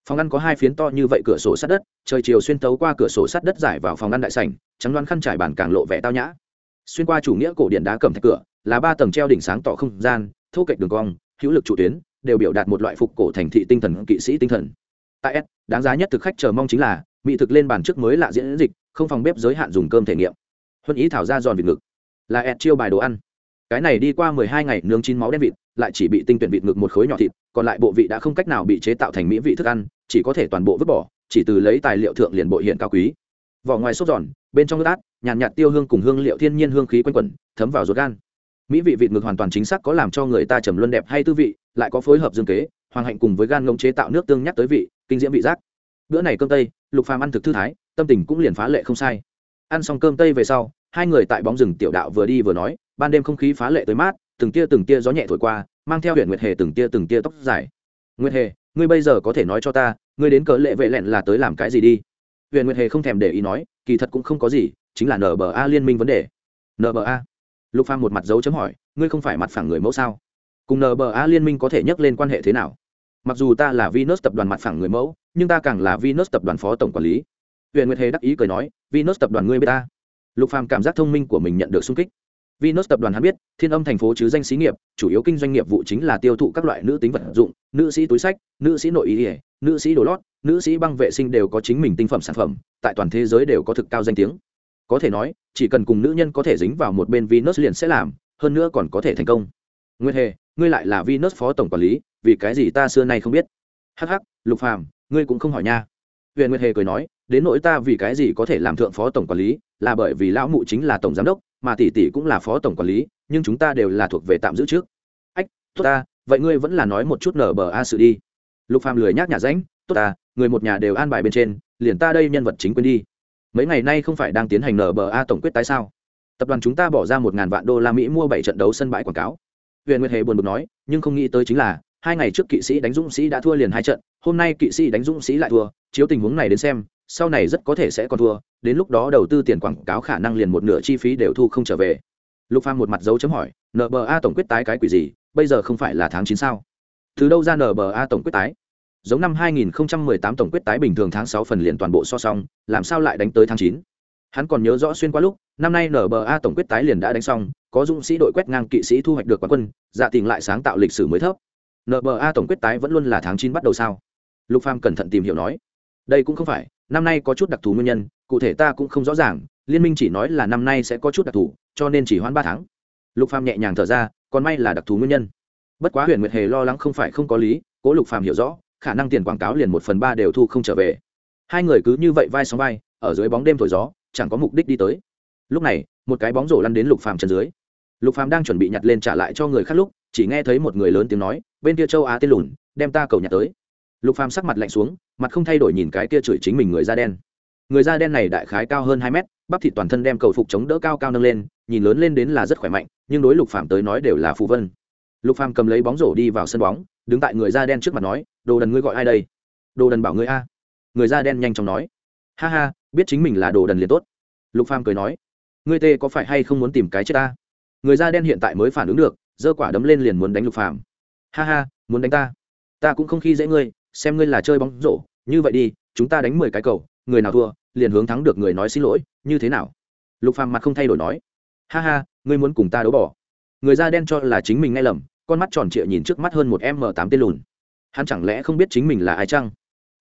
Phòng ăn có hai phiến to như vậy, cửa sổ sát đất, trời chiều xuyên tấu qua cửa sổ sát đất giải vào phòng ăn đại sảnh, trắng đoán khăn trải bàn càng lộ vẻ tao nhã. Xuyên qua chủ nghĩa cổ điện đá cầm thạch cửa, là ba tầng treo đỉnh sáng tỏ không gian, thô kệch đường cong, hữu lực trụ tuyến đều biểu đạt một loại phục cổ thành thị tinh thần, kỵ sĩ tinh thần. Tại s, đáng giá nhất thực khách chờ mong chính là, mỹ thực lên bàn trước mới lạ diễn dịch, không phòng bếp giới hạn dùng cơm thể nghiệm. Huân ý thảo ra giòn vịt ngực. Là s chiêu bài đồ ăn. Cái này đi qua mười hai ngày nướng chín máu đen vịt, lại chỉ bị tinh tuyển vịt ngực một khối nhỏ thịt, còn lại bộ vị đã không cách nào bị chế tạo thành mỹ vị thức ăn, chỉ có thể toàn bộ vứt bỏ, chỉ từ lấy tài liệu thượng liền bộ hiện cao quý. Vỏ ngoài xốp giòn, bên trong nước át, nhàn nhạt tiêu hương cùng hương liệu thiên nhiên hương khí quanh quẩn, thấm vào ruột gan mỹ vị vịt ngực hoàn toàn chính xác có làm cho người ta trầm luân đẹp hay tư vị, lại có phối hợp dương kế, hoàng hạnh cùng với gan ngông chế tạo nước tương nhắc tới vị, kinh diễm vị giác. Bữa này cơm tây, lục phàm ăn thực thư thái, tâm tình cũng liền phá lệ không sai. Ăn xong cơm tây về sau, hai người tại bóng rừng tiểu đạo vừa đi vừa nói, ban đêm không khí phá lệ tới mát, từng tia từng tia gió nhẹ thổi qua, mang theo huyện nguyệt hề từng tia từng tia tóc dài. Nguyệt hề, ngươi bây giờ có thể nói cho ta, ngươi đến cớ lệ vệ lẹn là tới làm cái gì đi? Huyện nguyệt hề không thèm để ý nói, kỳ thật cũng không có gì, chính là nba liên minh vấn đề. Nba lục phàm một mặt dấu chấm hỏi ngươi không phải mặt phẳng người mẫu sao cùng nba liên minh có thể nhắc lên quan hệ thế nào mặc dù ta là Venus tập đoàn mặt phẳng người mẫu, nhưng ta càng là Venus tập đoàn phó tổng quản lý. huyện Nguyệt Hề đắc ý cười nói, Venus tập đoàn ngươi biết ta. Lục Phàm cảm giác thông minh của mình nhận được sung kích. Venus tập đoàn hắn biết, Thiên Âm thành phố chứ danh xí nghiệp, chủ yếu kinh doanh nghiệp vụ chính là tiêu thụ các loại nữ tính vật dụng, nữ sĩ túi sách, nữ sĩ nội y, nữ sĩ đồ lót, nữ sĩ băng vệ sinh đều có chính mình tinh phẩm sản phẩm, tại toàn thế giới đều có thực cao danh tiếng. Có thể nói, chỉ cần cùng nữ nhân có thể dính vào một bên Venus liền sẽ làm, hơn nữa còn có thể thành công. Nguyệt Hề, ngươi lại là Venus phó tổng quản lý, vì cái gì ta xưa nay không biết? Hắc hắc, Lục Phàm, ngươi cũng không hỏi nha. Huyền Nguyệt Hề cười nói, đến nỗi ta vì cái gì có thể làm thượng phó tổng quản lý, là bởi vì lão mụ chính là tổng giám đốc, mà tỷ tỷ cũng là phó tổng quản lý, nhưng chúng ta đều là thuộc về tạm giữ trước. Ách, tốt ta, vậy ngươi vẫn là nói một chút nở bờ a sự đi. Lục Phàm lười nhác nhà ránh, tốt ta, người một nhà đều an bài bên trên, liền ta đây nhân vật chính quên đi. Mấy ngày nay không phải đang tiến hành nba tổng quyết tái sao? Tập đoàn chúng ta bỏ ra một ngàn vạn đô la Mỹ mua bảy trận đấu sân bãi quảng cáo. Huyền Nguyệt Hề buồn bực nói, nhưng không nghĩ tới chính là hai ngày trước kỵ sĩ đánh dũng sĩ đã thua liền hai trận, hôm nay kỵ sĩ đánh dũng sĩ lại thua, chiếu tình huống này đến xem, sau này rất có thể sẽ còn thua, đến lúc đó đầu tư tiền quảng cáo khả năng liền một nửa chi phí đều thu không trở về. Lục Phàm một mặt dấu chấm hỏi, NBA tổng quyết tái cái quỷ gì, bây giờ không phải là tháng chín sao? Từ đâu ra NBA tổng quyết tái? Giống năm 2018 tổng quyết tái bình thường tháng 6 phần liền toàn bộ so xong, làm sao lại đánh tới tháng 9? Hắn còn nhớ rõ xuyên qua lúc, năm nay NBA tổng quyết tái liền đã đánh xong, có dũng sĩ đội quét ngang kỵ sĩ thu hoạch được quán quân, dạ tình lại sáng tạo lịch sử mới thấp. NBA tổng quyết tái vẫn luôn là tháng 9 bắt đầu sao? Lục Phàm cẩn thận tìm hiểu nói. Đây cũng không phải, năm nay có chút đặc thù nguyên nhân, cụ thể ta cũng không rõ ràng, liên minh chỉ nói là năm nay sẽ có chút đặc thù, cho nên chỉ hoãn 3 tháng. Lục Phàm nhẹ nhàng thở ra, còn may là đặc thù nguyên nhân. Bất quá Huyền Nguyệt Hề lo lắng không phải không có lý, Cố Lục Phàm hiểu rõ, khả năng tiền quảng cáo liền một phần ba đều thu không trở về. Hai người cứ như vậy vai sóng vai, ở dưới bóng đêm thổi gió, chẳng có mục đích đi tới. Lúc này, một cái bóng rổ lăn đến Lục Phàm chân dưới. Lục Phàm đang chuẩn bị nhặt lên trả lại cho người khác lúc, chỉ nghe thấy một người lớn tiếng nói, bên kia châu Á tên lùn, đem ta cầu nhặt tới. Lục Phàm sắc mặt lạnh xuống, mặt không thay đổi nhìn cái kia chửi chính mình người da đen. Người da đen này đại khái cao hơn hai mét, bắp thịt toàn thân đem cầu phục chống đỡ cao cao nâng lên, nhìn lớn lên đến là rất khỏe mạnh, nhưng đối Lục Phàm tới nói đều là phù vân. Lục Phàm cầm lấy bóng rổ đi vào sân bóng, đứng tại người da đen trước mặt nói, "Đồ đần ngươi gọi ai đây?" "Đồ đần bảo ngươi a." Người da đen nhanh chóng nói, "Ha ha, biết chính mình là đồ đần liền tốt." Lục Phàm cười nói, "Ngươi tê có phải hay không muốn tìm cái chết ta?" Người da đen hiện tại mới phản ứng được, giơ quả đấm lên liền muốn đánh Lục Phàm. "Ha ha, muốn đánh ta? Ta cũng không khi dễ ngươi, xem ngươi là chơi bóng rổ, như vậy đi, chúng ta đánh mười cái cầu, người nào thua, liền hướng thắng được người nói xin lỗi, như thế nào?" Lục Phàm mặt không thay đổi nói, "Ha ha, ngươi muốn cùng ta đấu bỏ?" Người da đen cho là chính mình ngay lầm, con mắt tròn trịa nhìn trước mắt hơn một m tám tên lùn. Hắn chẳng lẽ không biết chính mình là ai chăng?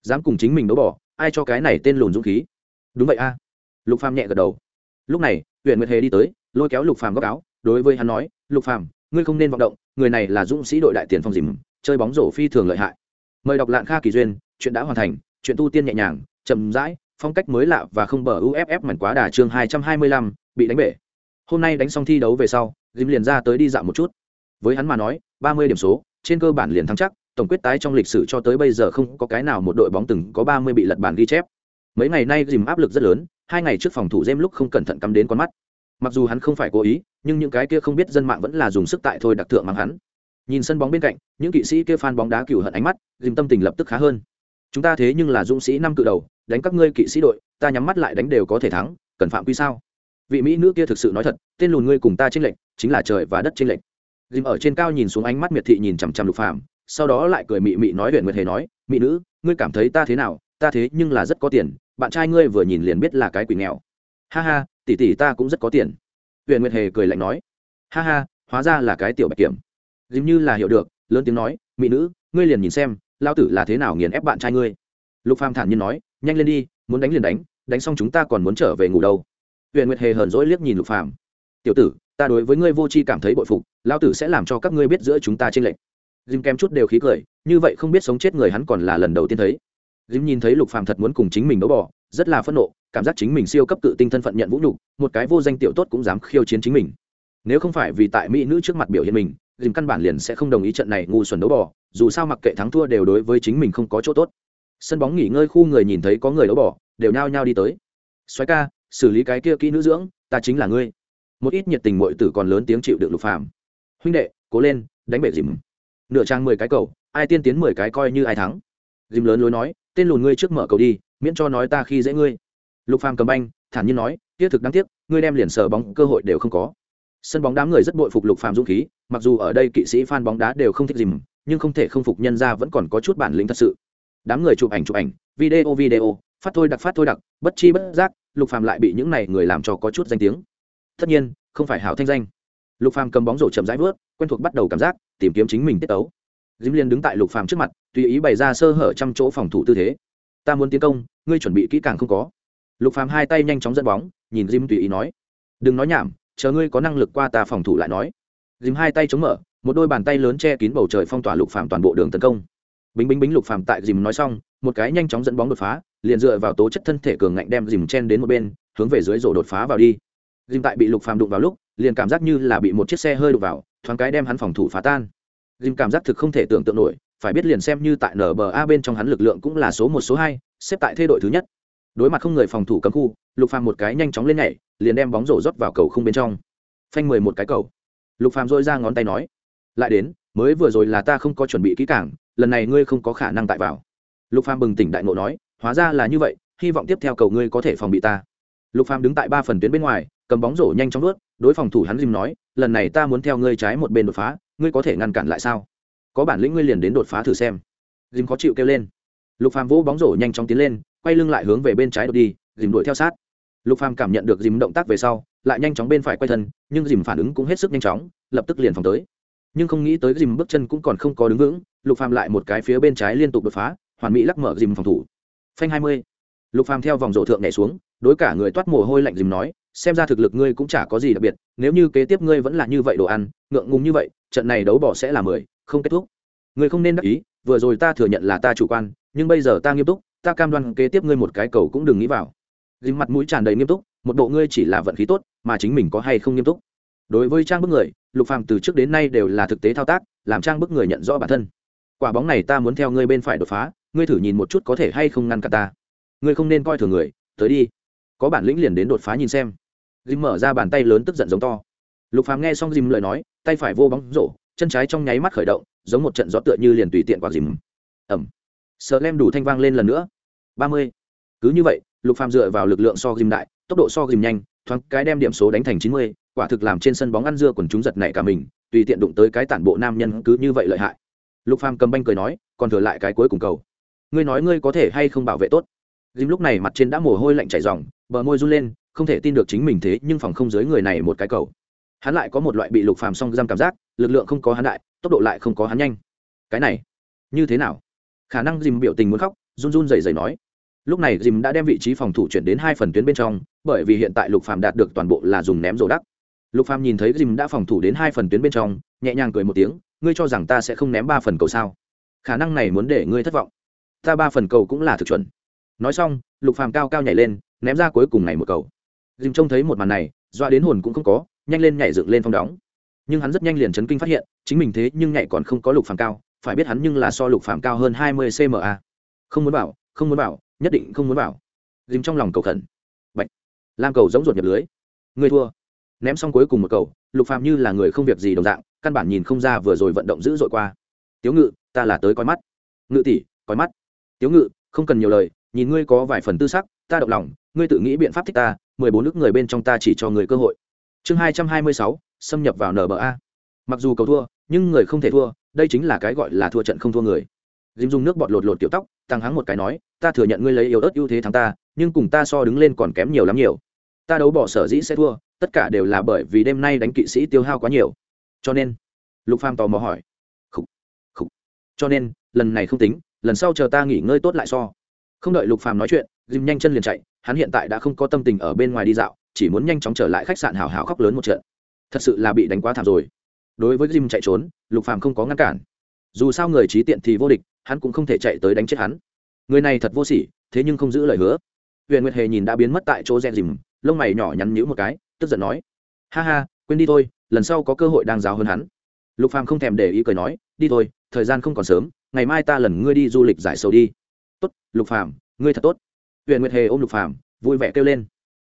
Dám cùng chính mình đấu bỏ ai cho cái này tên lùn dũng khí? Đúng vậy a. Lục phàm nhẹ gật đầu. Lúc này huyện nguyệt hề đi tới lôi kéo lục phàm góc áo đối với hắn nói lục phàm ngươi không nên vọng động người này là dũng sĩ đội đại tiền phong dìm chơi bóng rổ phi thường lợi hại. Mời đọc lạng kha kỳ duyên chuyện đã hoàn thành chuyện tu tiên nhẹ nhàng chậm rãi phong cách mới lạ và không bờ uff mảnh quá đà chương hai trăm hai mươi lăm bị đánh bể. Hôm nay đánh xong thi đấu về sau dìm liền ra tới đi dạo một chút. Với hắn mà nói, ba mươi điểm số, trên cơ bản liền thắng chắc, tổng quyết tái trong lịch sử cho tới bây giờ không có cái nào một đội bóng từng có ba mươi bị lật bàn ghi chép. Mấy ngày nay dìm áp lực rất lớn, hai ngày trước phòng thủ dêm lúc không cẩn thận cắm đến con mắt. Mặc dù hắn không phải cố ý, nhưng những cái kia không biết dân mạng vẫn là dùng sức tại thôi đặc thượng mang hắn. Nhìn sân bóng bên cạnh, những kỵ sĩ kia phan bóng đá cửu hận ánh mắt dìm tâm tình lập tức khá hơn. Chúng ta thế nhưng là dũng sĩ năm cự đầu, đánh các ngươi kỵ sĩ đội, ta nhắm mắt lại đánh đều có thể thắng, cần phạm quy sao? Vị mỹ nữ kia thực sự nói thật, tên lùn ngươi cùng ta trên lệnh chính là trời và đất trên lệnh dìm ở trên cao nhìn xuống ánh mắt miệt thị nhìn chằm chằm lục phàm, sau đó lại cười mị mị nói huyện nguyệt hề nói, mỹ nữ, ngươi cảm thấy ta thế nào? Ta thế nhưng là rất có tiền, bạn trai ngươi vừa nhìn liền biết là cái quỷ nghèo. Ha ha, tỷ tỷ ta cũng rất có tiền. Huyện nguyệt hề cười lạnh nói. Ha ha, hóa ra là cái tiểu bạch kiểm. Dìm như là hiểu được, lớn tiếng nói, mỹ nữ, ngươi liền nhìn xem lao tử là thế nào nghiền ép bạn trai ngươi? Lục phàm thản nhiên nói, nhanh lên đi, muốn đánh liền đánh đánh xong chúng ta còn muốn trở về ngủ đâu huyện nguyệt hề hờn dỗi liếc nhìn lục phàm. Tiểu tử, ta đối với ngươi vô tri cảm thấy bội phục, Lão tử sẽ làm cho các ngươi biết giữa chúng ta trên lệnh dìm kém chút đều khí cười, như vậy không biết sống chết người hắn còn là lần đầu tiên thấy. Dìm nhìn thấy lục phàm thật muốn cùng chính mình đấu bỏ rất là phẫn nộ, cảm giác chính mình siêu cấp tự tinh thân phận nhận vũ nhục, một cái vô danh tiểu tốt cũng dám khiêu chiến chính mình. Nếu không phải vì tại mỹ nữ trước mặt biểu hiện mình, dìm căn bản liền sẽ không đồng ý trận này ngu xuẩn đấu bỏ dù sao mặc kệ thắng thua đều đối với chính mình không có chỗ tốt. Sân bóng nghỉ ngơi khu người nhìn thấy có người đấu bỏ đều nhao nhao đi tới. Xoáy ca xử lý cái kia kỹ nữ dưỡng, ta chính là ngươi. Một ít nhiệt tình muội tử còn lớn tiếng chịu được lục phàm. Huynh đệ, cố lên, đánh bể dìm. Nửa trang mười cái cầu, ai tiên tiến mười cái coi như ai thắng. Dìm lớn lối nói, tên lùn ngươi trước mở cầu đi, miễn cho nói ta khi dễ ngươi. Lục phàm cầm banh, thản nhiên nói tiếc thực đáng tiếc, ngươi đem liền sờ bóng cơ hội đều không có. Sân bóng đám người rất bội phục lục phàm dũng khí, mặc dù ở đây kỵ sĩ fan bóng đá đều không thích dìm, nhưng không thể không phục nhân ra vẫn còn có chút bản lĩnh thật sự. Đám người chụp ảnh chụp ảnh, video video phát thôi đặc phát thôi đặc, bất chi bất giác, lục phàm lại bị những này người làm cho có chút danh tiếng. Tất nhiên, không phải hảo thanh danh. Lục phàm cầm bóng rổ chậm rãi vớt, quen thuộc bắt đầu cảm giác, tìm kiếm chính mình tiết tấu. Dìm liên đứng tại lục phàm trước mặt, tùy ý bày ra sơ hở trăm chỗ phòng thủ tư thế. Ta muốn tiến công, ngươi chuẩn bị kỹ càng không có. Lục phàm hai tay nhanh chóng dẫn bóng, nhìn dìm tùy ý nói. Đừng nói nhảm, chờ ngươi có năng lực qua ta phòng thủ lại nói. Dìm hai tay chống mở, một đôi bàn tay lớn che kín bầu trời phong tỏa lục phàm toàn bộ đường tấn công bính bính bính lục phàm tại dìm nói xong, một cái nhanh chóng dẫn bóng đột phá, liền dựa vào tố chất thân thể cường ngạnh đem dìm chen đến một bên, hướng về dưới rổ đột phá vào đi. Dìm tại bị lục phàm đụng vào lúc, liền cảm giác như là bị một chiếc xe hơi đụng vào, thoáng cái đem hắn phòng thủ phá tan. Dìm cảm giác thực không thể tưởng tượng nổi, phải biết liền xem như tại nba bên trong hắn lực lượng cũng là số một, số hai, xếp tại thế đội thứ nhất. Đối mặt không người phòng thủ cấm khu, lục phàm một cái nhanh chóng lên nhảy, liền đem bóng rổ rót vào cầu không bên trong. Phanh mười một cái cầu. Lục phàm dội ra ngón tay nói, lại đến, mới vừa rồi là ta không có chuẩn bị kỹ càng lần này ngươi không có khả năng tại vào. Lục phàm bừng tỉnh đại ngộ nói, hóa ra là như vậy, hy vọng tiếp theo cầu ngươi có thể phòng bị ta. Lục phàm đứng tại ba phần tuyến bên ngoài, cầm bóng rổ nhanh chóng nuốt đối phòng thủ hắn dìm nói, lần này ta muốn theo ngươi trái một bên đột phá, ngươi có thể ngăn cản lại sao? Có bản lĩnh ngươi liền đến đột phá thử xem. Dìm khó chịu kêu lên. Lục phàm vỗ bóng rổ nhanh chóng tiến lên, quay lưng lại hướng về bên trái đột đi dìm đuổi theo sát. Lục phàm cảm nhận được dìm động tác về sau, lại nhanh chóng bên phải quay thân, nhưng dìm phản ứng cũng hết sức nhanh chóng, lập tức liền phòng tới. Nhưng không nghĩ tới dìm bước chân cũng còn không có đứng vững lục phàm lại một cái phía bên trái liên tục đột phá, hoàn mỹ lắc mở dìm phòng thủ. Phanh hai mươi. Lục phàm theo vòng rổ thượng nhảy xuống, đối cả người toát mồ hôi lạnh dìm nói, xem ra thực lực ngươi cũng chả có gì đặc biệt, nếu như kế tiếp ngươi vẫn là như vậy đồ ăn, ngượng ngùng như vậy, trận này đấu bỏ sẽ là mười, không kết thúc. Ngươi không nên đắc ý, vừa rồi ta thừa nhận là ta chủ quan, nhưng bây giờ ta nghiêm túc, ta cam đoan kế tiếp ngươi một cái cầu cũng đừng nghĩ vào. Dìm mặt mũi tràn đầy nghiêm túc, một bộ ngươi chỉ là vận khí tốt, mà chính mình có hay không nghiêm túc. Đối với trang bức người, lục phàm từ trước đến nay đều là thực tế thao tác, làm trang bức người nhận rõ bản thân quả bóng này ta muốn theo ngươi bên phải đột phá, ngươi thử nhìn một chút có thể hay không ngăn cản ta. Ngươi không nên coi thường người, tới đi. Có bản lĩnh liền đến đột phá nhìn xem. Dìm mở ra bàn tay lớn tức giận giống to. Lục phàm nghe xong dìm lời nói, tay phải vô bóng rổ, chân trái trong nháy mắt khởi động, giống một trận gió tựa như liền tùy tiện quả dìm ẩm sợ lem đủ thanh vang lên lần nữa. Ba mươi. Cứ như vậy, lục phàm dựa vào lực lượng so dìm đại, tốc độ so dìm nhanh, thoáng cái đem điểm số đánh thành chín mươi, quả thực làm trên sân bóng ăn dưa quần chúng giật nảy cả mình, tùy tiện đụng tới cái tản bộ nam nhân cứ như vậy lợi hại lục phàm cầm banh cười nói, còn thừa lại cái cuối cùng cầu. Ngươi nói ngươi có thể hay không bảo vệ tốt? Dìm lúc này mặt trên đã mồ hôi lạnh chảy ròng, bờ môi run lên, không thể tin được chính mình thế nhưng phòng không dưới người này một cái cầu. Hắn lại có một loại bị lục phàm song giam cảm giác, lực lượng không có hắn đại, tốc độ lại không có hắn nhanh. Cái này, như thế nào? Khả năng dìm biểu tình muốn khóc, run run rẩy rẩy nói. Lúc này dìm đã đem vị trí phòng thủ chuyển đến hai phần tuyến bên trong, bởi vì hiện tại lục phàm đạt được toàn bộ là dùng ném rổ đắc. Lục phàm nhìn thấy dìm đã phòng thủ đến hai phần tuyến bên trong, nhẹ nhàng cười một tiếng ngươi cho rằng ta sẽ không ném ba phần cầu sao? Khả năng này muốn để ngươi thất vọng. Ta ba phần cầu cũng là thực chuẩn. Nói xong, lục phàm cao cao nhảy lên, ném ra cuối cùng này một cầu. Dìm trông thấy một màn này doa đến hồn cũng không có, nhanh lên nhảy dựng lên phong đóng. Nhưng hắn rất nhanh liền chấn kinh phát hiện, chính mình thế nhưng nhảy còn không có lục phàm cao, phải biết hắn nhưng là so lục phàm cao hơn hai mươi cma không muốn bảo, không muốn bảo, nhất định không muốn bảo. Dìm trong lòng cầu khẩn. Bạch. lam cầu giống ruột nhập lưới. Ngươi thua ném xong cuối cùng một cầu, lục phàm như là người không việc gì đồng dạng, căn bản nhìn không ra vừa rồi vận động dữ dội qua. Tiếu ngự, ta là tới coi mắt. Ngự tỷ, coi mắt. Tiếu ngự, không cần nhiều lời, nhìn ngươi có vài phần tư sắc, ta động lòng, ngươi tự nghĩ biện pháp thích ta, mười bốn nước người bên trong ta chỉ cho người cơ hội. Chương hai trăm hai mươi sáu, xâm nhập vào nba mặc dù cầu thua, nhưng người không thể thua, đây chính là cái gọi là thua trận không thua người. Dìm dùng nước bọt lột lột tiểu tóc, tăng hắng một cái nói, ta thừa nhận ngươi lấy yếu ớt ưu thế thắng ta, nhưng cùng ta so đứng lên còn kém nhiều lắm nhiều. Ta đấu bỏ sở dĩ sẽ thua tất cả đều là bởi vì đêm nay đánh kỵ sĩ tiêu hao quá nhiều. Cho nên, lục phàm tò mò hỏi Khủ. Khủ. cho nên, lần này không tính, lần sau chờ ta nghỉ ngơi tốt lại so. Không đợi lục phàm nói chuyện, dìm nhanh chân liền chạy, hắn hiện tại đã không có tâm tình ở bên ngoài đi dạo, chỉ muốn nhanh chóng trở lại khách sạn hào hào khóc lớn một trận. Thật sự là bị đánh quá thảm rồi. Đối với dìm chạy trốn, lục phàm không có ngăn cản. Dù sao người trí tiện thì vô địch, hắn cũng không thể chạy tới đánh chết hắn. Người này thật vô sỉ, thế nhưng không giữ lời hứa. Huyền nguyệt hề nhìn đã biến mất tại chỗ rèn dìm, lông mày nhỏ nhắn nhữ một cái tức giận nói, ha ha, quên đi thôi, lần sau có cơ hội đang giáo hơn hắn. Lục phàm không thèm để ý cười nói, đi thôi, thời gian không còn sớm, ngày mai ta lần ngươi đi du lịch giải sầu đi. Tốt, lục phàm, ngươi thật tốt. Huyện nguyệt hề ôm lục phàm, vui vẻ kêu lên,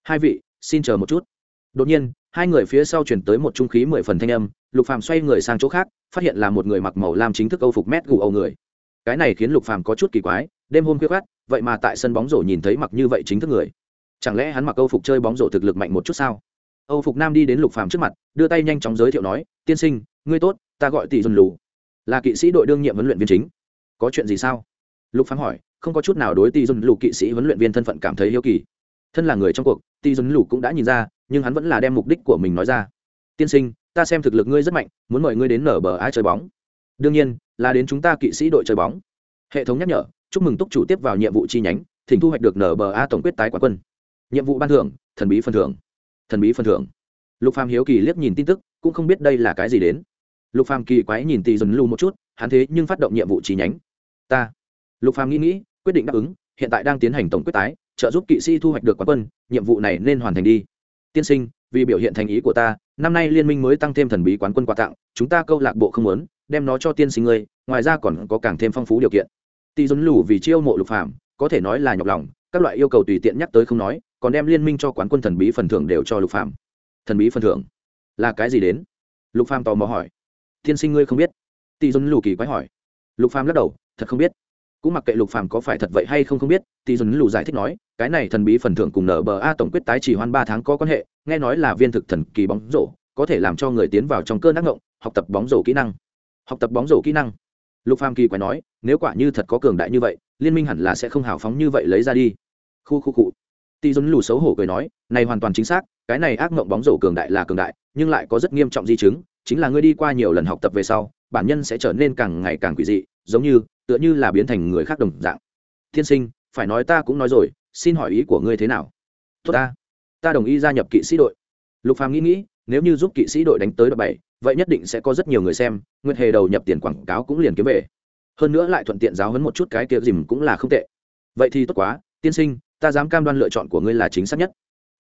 hai vị, xin chờ một chút. Đột nhiên, hai người phía sau chuyển tới một trung khí mười phần thanh âm, lục phàm xoay người sang chỗ khác, phát hiện là một người mặc màu lam chính thức âu phục mét gù âu người. Cái này khiến lục phàm có chút kỳ quái, đêm hôm khuya khát vậy mà tại sân bóng rổ nhìn thấy mặc như vậy chính thức người. Chẳng lẽ hắn mặc âu phục chơi bóng rổ thực lực mạnh một chút sao? Âu phục nam đi đến lục phàm trước mặt, đưa tay nhanh chóng giới thiệu nói, tiên sinh, ngươi tốt, ta gọi tỷ dùn lù, là kỵ sĩ đội đương nhiệm huấn luyện viên chính. Có chuyện gì sao? Lục phàm hỏi, không có chút nào đối tỷ dùn lù kỵ sĩ huấn luyện viên thân phận cảm thấy hiếu kỳ. Thân là người trong cuộc, tỷ dùn lù cũng đã nhìn ra, nhưng hắn vẫn là đem mục đích của mình nói ra. Tiên sinh, ta xem thực lực ngươi rất mạnh, muốn mời ngươi đến nở bờ ai chơi bóng. Đương nhiên, là đến chúng ta kỵ sĩ đội chơi bóng. Hệ thống nhắc nhở, chúc mừng túc chủ tiếp vào nhiệm vụ chi nhánh, thỉnh thu hoạch được nở bờ a tổng quyết tái quán quân. Nhiệm vụ ban thưởng, thần bí phần thưởng thần bí phần thưởng. Lục phàm hiếu kỳ liếc nhìn tin tức, cũng không biết đây là cái gì đến. Lục phàm kỳ quái nhìn tỷ dần lưu một chút, hắn thế nhưng phát động nhiệm vụ chi nhánh. Ta. Lục phàm nghĩ nghĩ, quyết định đáp ứng, hiện tại đang tiến hành tổng quyết tái, trợ giúp kỵ sĩ thu hoạch được quán quân, nhiệm vụ này nên hoàn thành đi. Tiên sinh, vì biểu hiện thành ý của ta, năm nay liên minh mới tăng thêm thần bí quán quân quà tặng, chúng ta câu lạc bộ không muốn, đem nó cho tiên sinh ngươi, ngoài ra còn có càng thêm phong phú điều kiện. Tỷ dần lù vì chiêu mộ lục phàm, có thể nói là nhọc lòng, các loại yêu cầu tùy tiện nhắc tới không nói còn đem liên minh cho quán quân thần bí phần thưởng đều cho lục phàm. Thần bí phần thưởng? Là cái gì đến? Lục phàm tò mò hỏi. Tiên sinh ngươi không biết? Tỷ dồn lù kỳ quái hỏi. Lục phàm lắc đầu, thật không biết. Cũng mặc kệ lục phàm có phải thật vậy hay không không biết, tỷ dùn lù giải thích nói, cái này thần bí phần thưởng cùng nở bờ a tổng quyết tái chỉ hoan ba tháng có quan hệ, nghe nói là viên thực thần kỳ bóng rổ, có thể làm cho người tiến vào trong cơn ác ngộng, học tập bóng rổ kỹ năng. Học tập bóng rổ kỹ năng. Lục phàm kỳ quái nói, nếu quả như thật có cường đại như vậy, liên minh hẳn là sẽ không hào phóng như vậy lấy ra đi. Khu khu cụ tỷ dồn lù xấu hổ cười nói, này hoàn toàn chính xác, cái này ác mộng bóng rổ cường đại là cường đại, nhưng lại có rất nghiêm trọng di chứng, chính là ngươi đi qua nhiều lần học tập về sau, bản nhân sẽ trở nên càng ngày càng quỷ dị, giống như, tựa như là biến thành người khác đồng dạng. Thiên sinh, phải nói ta cũng nói rồi, xin hỏi ý của ngươi thế nào? Tốt ta ta đồng ý gia nhập kỵ sĩ đội. Lục phàm nghĩ nghĩ, nếu như giúp kỵ sĩ đội đánh tới đội bảy, vậy nhất định sẽ có rất nhiều người xem, nguyệt hề đầu nhập tiền quảng cáo cũng liền kiếm về. Hơn nữa lại thuận tiện giáo hấn một chút cái kia dìm cũng là không tệ. Vậy thì tốt quá, tiên sinh ta dám cam đoan lựa chọn của ngươi là chính xác nhất.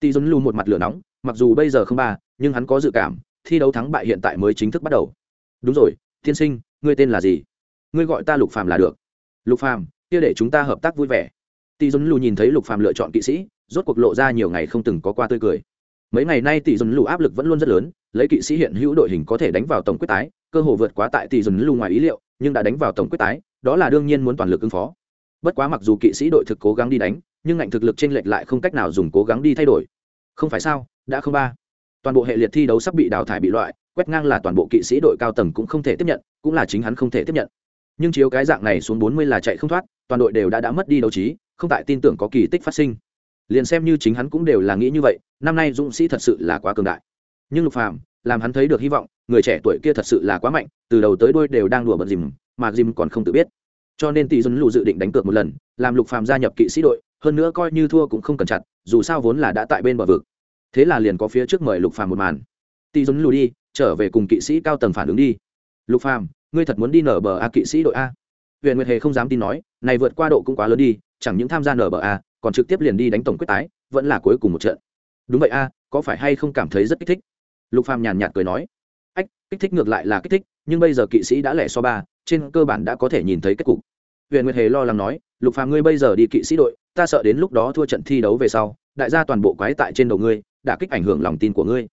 Tỷ dồn lù một mặt lửa nóng, mặc dù bây giờ không ba, nhưng hắn có dự cảm, thi đấu thắng bại hiện tại mới chính thức bắt đầu. Đúng rồi, tiên sinh, ngươi tên là gì? Ngươi gọi ta lục phàm là được. Lục phàm, kia để chúng ta hợp tác vui vẻ. Tỷ dồn lù nhìn thấy lục phàm lựa chọn kỵ sĩ, rốt cuộc lộ ra nhiều ngày không từng có qua tươi cười. Mấy ngày nay tỷ dồn lù áp lực vẫn luôn rất lớn, lấy kỵ sĩ hiện hữu đội hình có thể đánh vào tổng quyết tái, cơ hồ vượt quá tại tỷ dồn lù ngoài ý liệu, nhưng đã đánh vào tổng quyết tái, đó là đương nhiên muốn toàn lực ứng phó. Bất quá mặc dù kỵ sĩ đội thực cố gắng đi đánh nhưng ngạnh thực lực trên lệch lại không cách nào dùng cố gắng đi thay đổi. Không phải sao, đã không ba. Toàn bộ hệ liệt thi đấu sắp bị đào thải bị loại, quét ngang là toàn bộ kỵ sĩ đội cao tầng cũng không thể tiếp nhận, cũng là chính hắn không thể tiếp nhận. Nhưng chiếu cái dạng này xuống bốn mươi là chạy không thoát, toàn đội đều đã đã mất đi đấu trí, không tại tin tưởng có kỳ tích phát sinh. Liền xem như chính hắn cũng đều là nghĩ như vậy, năm nay dũng sĩ thật sự là quá cường đại. Nhưng lục phàm làm hắn thấy được hy vọng, người trẻ tuổi kia thật sự là quá mạnh, từ đầu tới đuôi đều đang đùa bận dìm mà dìm còn không tự biết cho nên tỷ dân lù dự định đánh cược một lần, làm lục phàm gia nhập kỵ sĩ đội, hơn nữa coi như thua cũng không cần chặt, dù sao vốn là đã tại bên bờ vực. Thế là liền có phía trước mời lục phàm một màn. Tỷ dân lù đi, trở về cùng kỵ sĩ cao tầng phản ứng đi. Lục phàm, ngươi thật muốn đi nở bờ a kỵ sĩ đội a? Huyền nguyệt hề không dám tin nói, này vượt qua độ cũng quá lớn đi, chẳng những tham gia nở bờ a, còn trực tiếp liền đi đánh tổng quyết tái, vẫn là cuối cùng một trận. Đúng vậy a, có phải hay không cảm thấy rất kích thích? Lục phàm nhàn nhạt cười nói. Ách, kích thích ngược lại là kích thích, nhưng bây giờ kỵ sĩ đã lẻ so ba, trên cơ bản đã có thể nhìn thấy kết cục huyện nguyệt hề lo lắng nói, lục phàm ngươi bây giờ đi kỵ sĩ đội, ta sợ đến lúc đó thua trận thi đấu về sau, đại gia toàn bộ quái tại trên đầu ngươi, đã kích ảnh hưởng lòng tin của ngươi.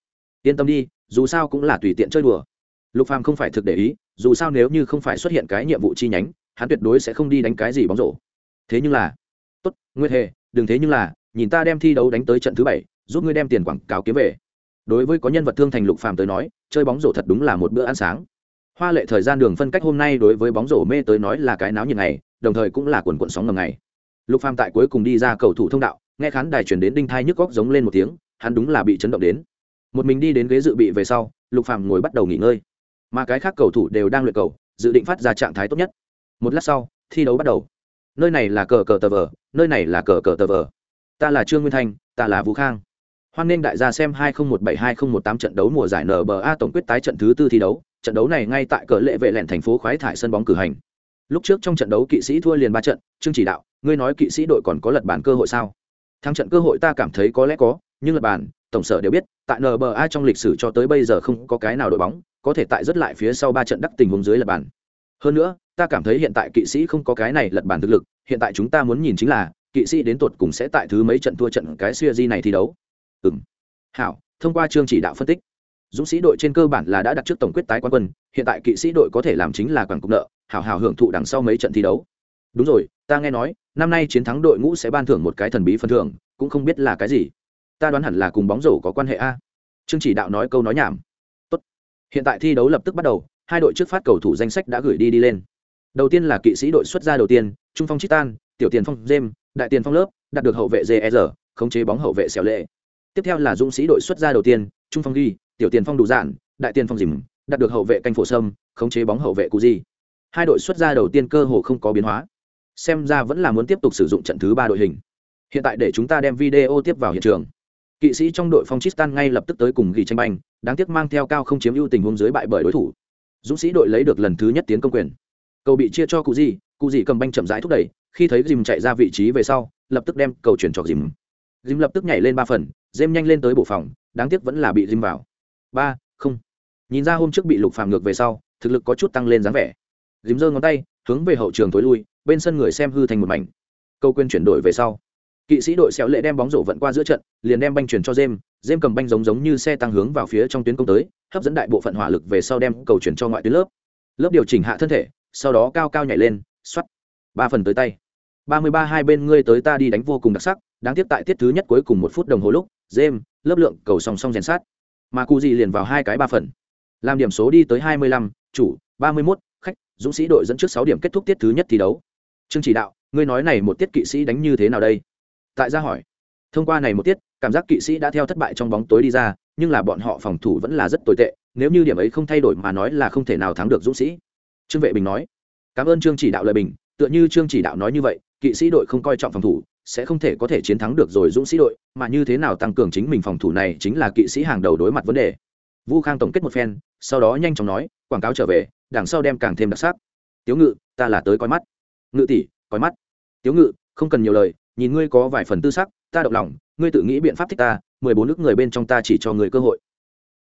Yên tâm đi, dù sao cũng là tùy tiện chơi đùa. Lục phàm không phải thực để ý, dù sao nếu như không phải xuất hiện cái nhiệm vụ chi nhánh, hắn tuyệt đối sẽ không đi đánh cái gì bóng rổ. Thế nhưng là, tốt, nguyệt hề, đừng thế nhưng là, nhìn ta đem thi đấu đánh tới trận thứ bảy, giúp ngươi đem tiền quảng cáo kiếm về. Đối với có nhân vật thương thành lục phàm tới nói, chơi bóng rổ thật đúng là một bữa ăn sáng hoa lệ thời gian đường phân cách hôm nay đối với bóng rổ mê tới nói là cái náo nhiệt ngày, đồng thời cũng là quần quận sóng ngầm ngày. Lục phàm tại cuối cùng đi ra cầu thủ thông đạo, nghe khán đài chuyển đến đinh thai nhức góc giống lên một tiếng, hắn đúng là bị chấn động đến. Một mình đi đến ghế dự bị về sau, lục phàm ngồi bắt đầu nghỉ ngơi. Mà cái khác cầu thủ đều đang luyện cầu, dự định phát ra trạng thái tốt nhất. Một lát sau, thi đấu bắt đầu. Nơi này là cờ cờ tờ vờ, nơi này là cờ cờ tờ vờ. Ta là trương nguyên thanh, ta là vũ khang hoan nghênh đại gia xem 2017-2018 trận đấu mùa giải nba tổng quyết tái trận thứ tư thi đấu. Trận đấu này ngay tại cờ lệ vệ lẹn thành phố khoái thải sân bóng cử hành. Lúc trước trong trận đấu kỵ sĩ thua liền ba trận, trương chỉ đạo, ngươi nói kỵ sĩ đội còn có lật bản cơ hội sao? Thắng trận cơ hội ta cảm thấy có lẽ có, nhưng lật bản tổng sở đều biết, tại nba trong lịch sử cho tới bây giờ không có cái nào đội bóng có thể tại rất lại phía sau ba trận đắc tình huống dưới lật bản hơn nữa, ta cảm thấy hiện tại kỵ sĩ không có cái này lật bản thực lực, hiện tại chúng ta muốn nhìn chính là, kỵ sĩ đến tột cùng sẽ tại thứ mấy trận thua trận cái siêu di này thi đấu ừ m hảo, thông qua chương chỉ đạo phân tích, dũng sĩ đội trên cơ bản là đã đặt trước tổng quyết tái quán quân, hiện tại kỵ sĩ đội có thể làm chính là quảng cục nợ, hảo hảo hưởng thụ đằng sau mấy trận thi đấu. Đúng rồi, ta nghe nói, năm nay chiến thắng đội ngũ sẽ ban thưởng một cái thần bí phần thưởng, cũng không biết là cái gì. Ta đoán hẳn là cùng bóng rổ có quan hệ a. Chương chỉ đạo nói câu nói nhảm. Tốt. hiện tại thi đấu lập tức bắt đầu, hai đội trước phát cầu thủ danh sách đã gửi đi đi lên. Đầu tiên là kỵ sĩ đội xuất ra đầu tiên, trung phong chitan, tiểu tiền phong jem đại tiền phong lớp, đạt được hậu vệ jr khống chế bóng hậu vệ xẻo lệ tiếp theo là dũng sĩ đội xuất ra đầu tiên, trung phong ghi, tiểu tiền phong đủ dạn đại tiền phong dìm, đạt được hậu vệ canh phổ sâm, khống chế bóng hậu vệ cụ di. Hai đội xuất ra đầu tiên cơ hồ không có biến hóa. Xem ra vẫn là muốn tiếp tục sử dụng trận thứ ba đội hình. Hiện tại để chúng ta đem video tiếp vào hiện trường. Kỵ sĩ trong đội phong chistan ngay lập tức tới cùng ghi tranh banh, đáng tiếc mang theo cao không chiếm ưu tình huống dưới bại bởi đối thủ. Dũng sĩ đội lấy được lần thứ nhất tiến công quyền. Cầu bị chia cho cụ di cụ di cầm banh chậm rãi thúc đẩy, khi thấy dìm chạy ra vị trí về sau, lập tức đem cầu chuyển cho dìm dìm lập tức nhảy lên ba phần dêm nhanh lên tới bộ phòng, đáng tiếc vẫn là bị dìm vào. Ba, không. Nhìn ra hôm trước bị lục phàm ngược về sau, thực lực có chút tăng lên dáng vẻ. Dìm giơ ngón tay, hướng về hậu trường tối lui, bên sân người xem hư thành một mảnh. Câu quên chuyển đổi về sau. Kỵ sĩ đội xéo lệ đem bóng rổ vận qua giữa trận, liền đem banh chuyển cho jem jem cầm banh giống giống như xe tăng hướng vào phía trong tuyến công tới, hấp dẫn đại bộ phận hỏa lực về sau đem cầu chuyển cho ngoại tuyến lớp. Lớp điều chỉnh hạ thân thể, sau đó cao cao nhảy lên xoắt ba phần tới tay. Ba mươi ba hai bên ngươi tới ta đi đánh vô cùng đặc sắc đáng tiếc tại tiết thứ nhất cuối cùng một phút đồng hồ lúc jem lớp lượng cầu song song rèn sát. Mà cụ gì liền vào hai cái ba phần. Làm điểm số đi tới hai mươi lăm, chủ, ba mươi mốt, khách, dũng sĩ đội dẫn trước sáu điểm kết thúc tiết thứ nhất thi đấu. Chương chỉ đạo, ngươi nói này một tiết kỵ sĩ đánh như thế nào đây? Tại gia hỏi. Thông qua này một tiết, cảm giác kỵ sĩ đã theo thất bại trong bóng tối đi ra, nhưng là bọn họ phòng thủ vẫn là rất tồi tệ, nếu như điểm ấy không thay đổi mà nói là không thể nào thắng được dũng sĩ. Trương vệ bình nói. Cảm ơn trương chỉ đạo lời bình, tựa như trương chỉ đạo nói như vậy, kỵ sĩ đội không coi trọng phòng thủ sẽ không thể có thể chiến thắng được rồi dũng sĩ đội, mà như thế nào tăng cường chính mình phòng thủ này chính là kỵ sĩ hàng đầu đối mặt vấn đề. Vu khang tổng kết một phen, sau đó nhanh chóng nói, quảng cáo trở về, đằng sau đem càng thêm đặc sắc. Tiếu ngự, ta là tới coi mắt. Ngự tỷ, coi mắt. Tiếu ngự, không cần nhiều lời, nhìn ngươi có vài phần tư sắc, ta động lòng, ngươi tự nghĩ biện pháp thích ta, mười bốn nước người bên trong ta chỉ cho người cơ hội.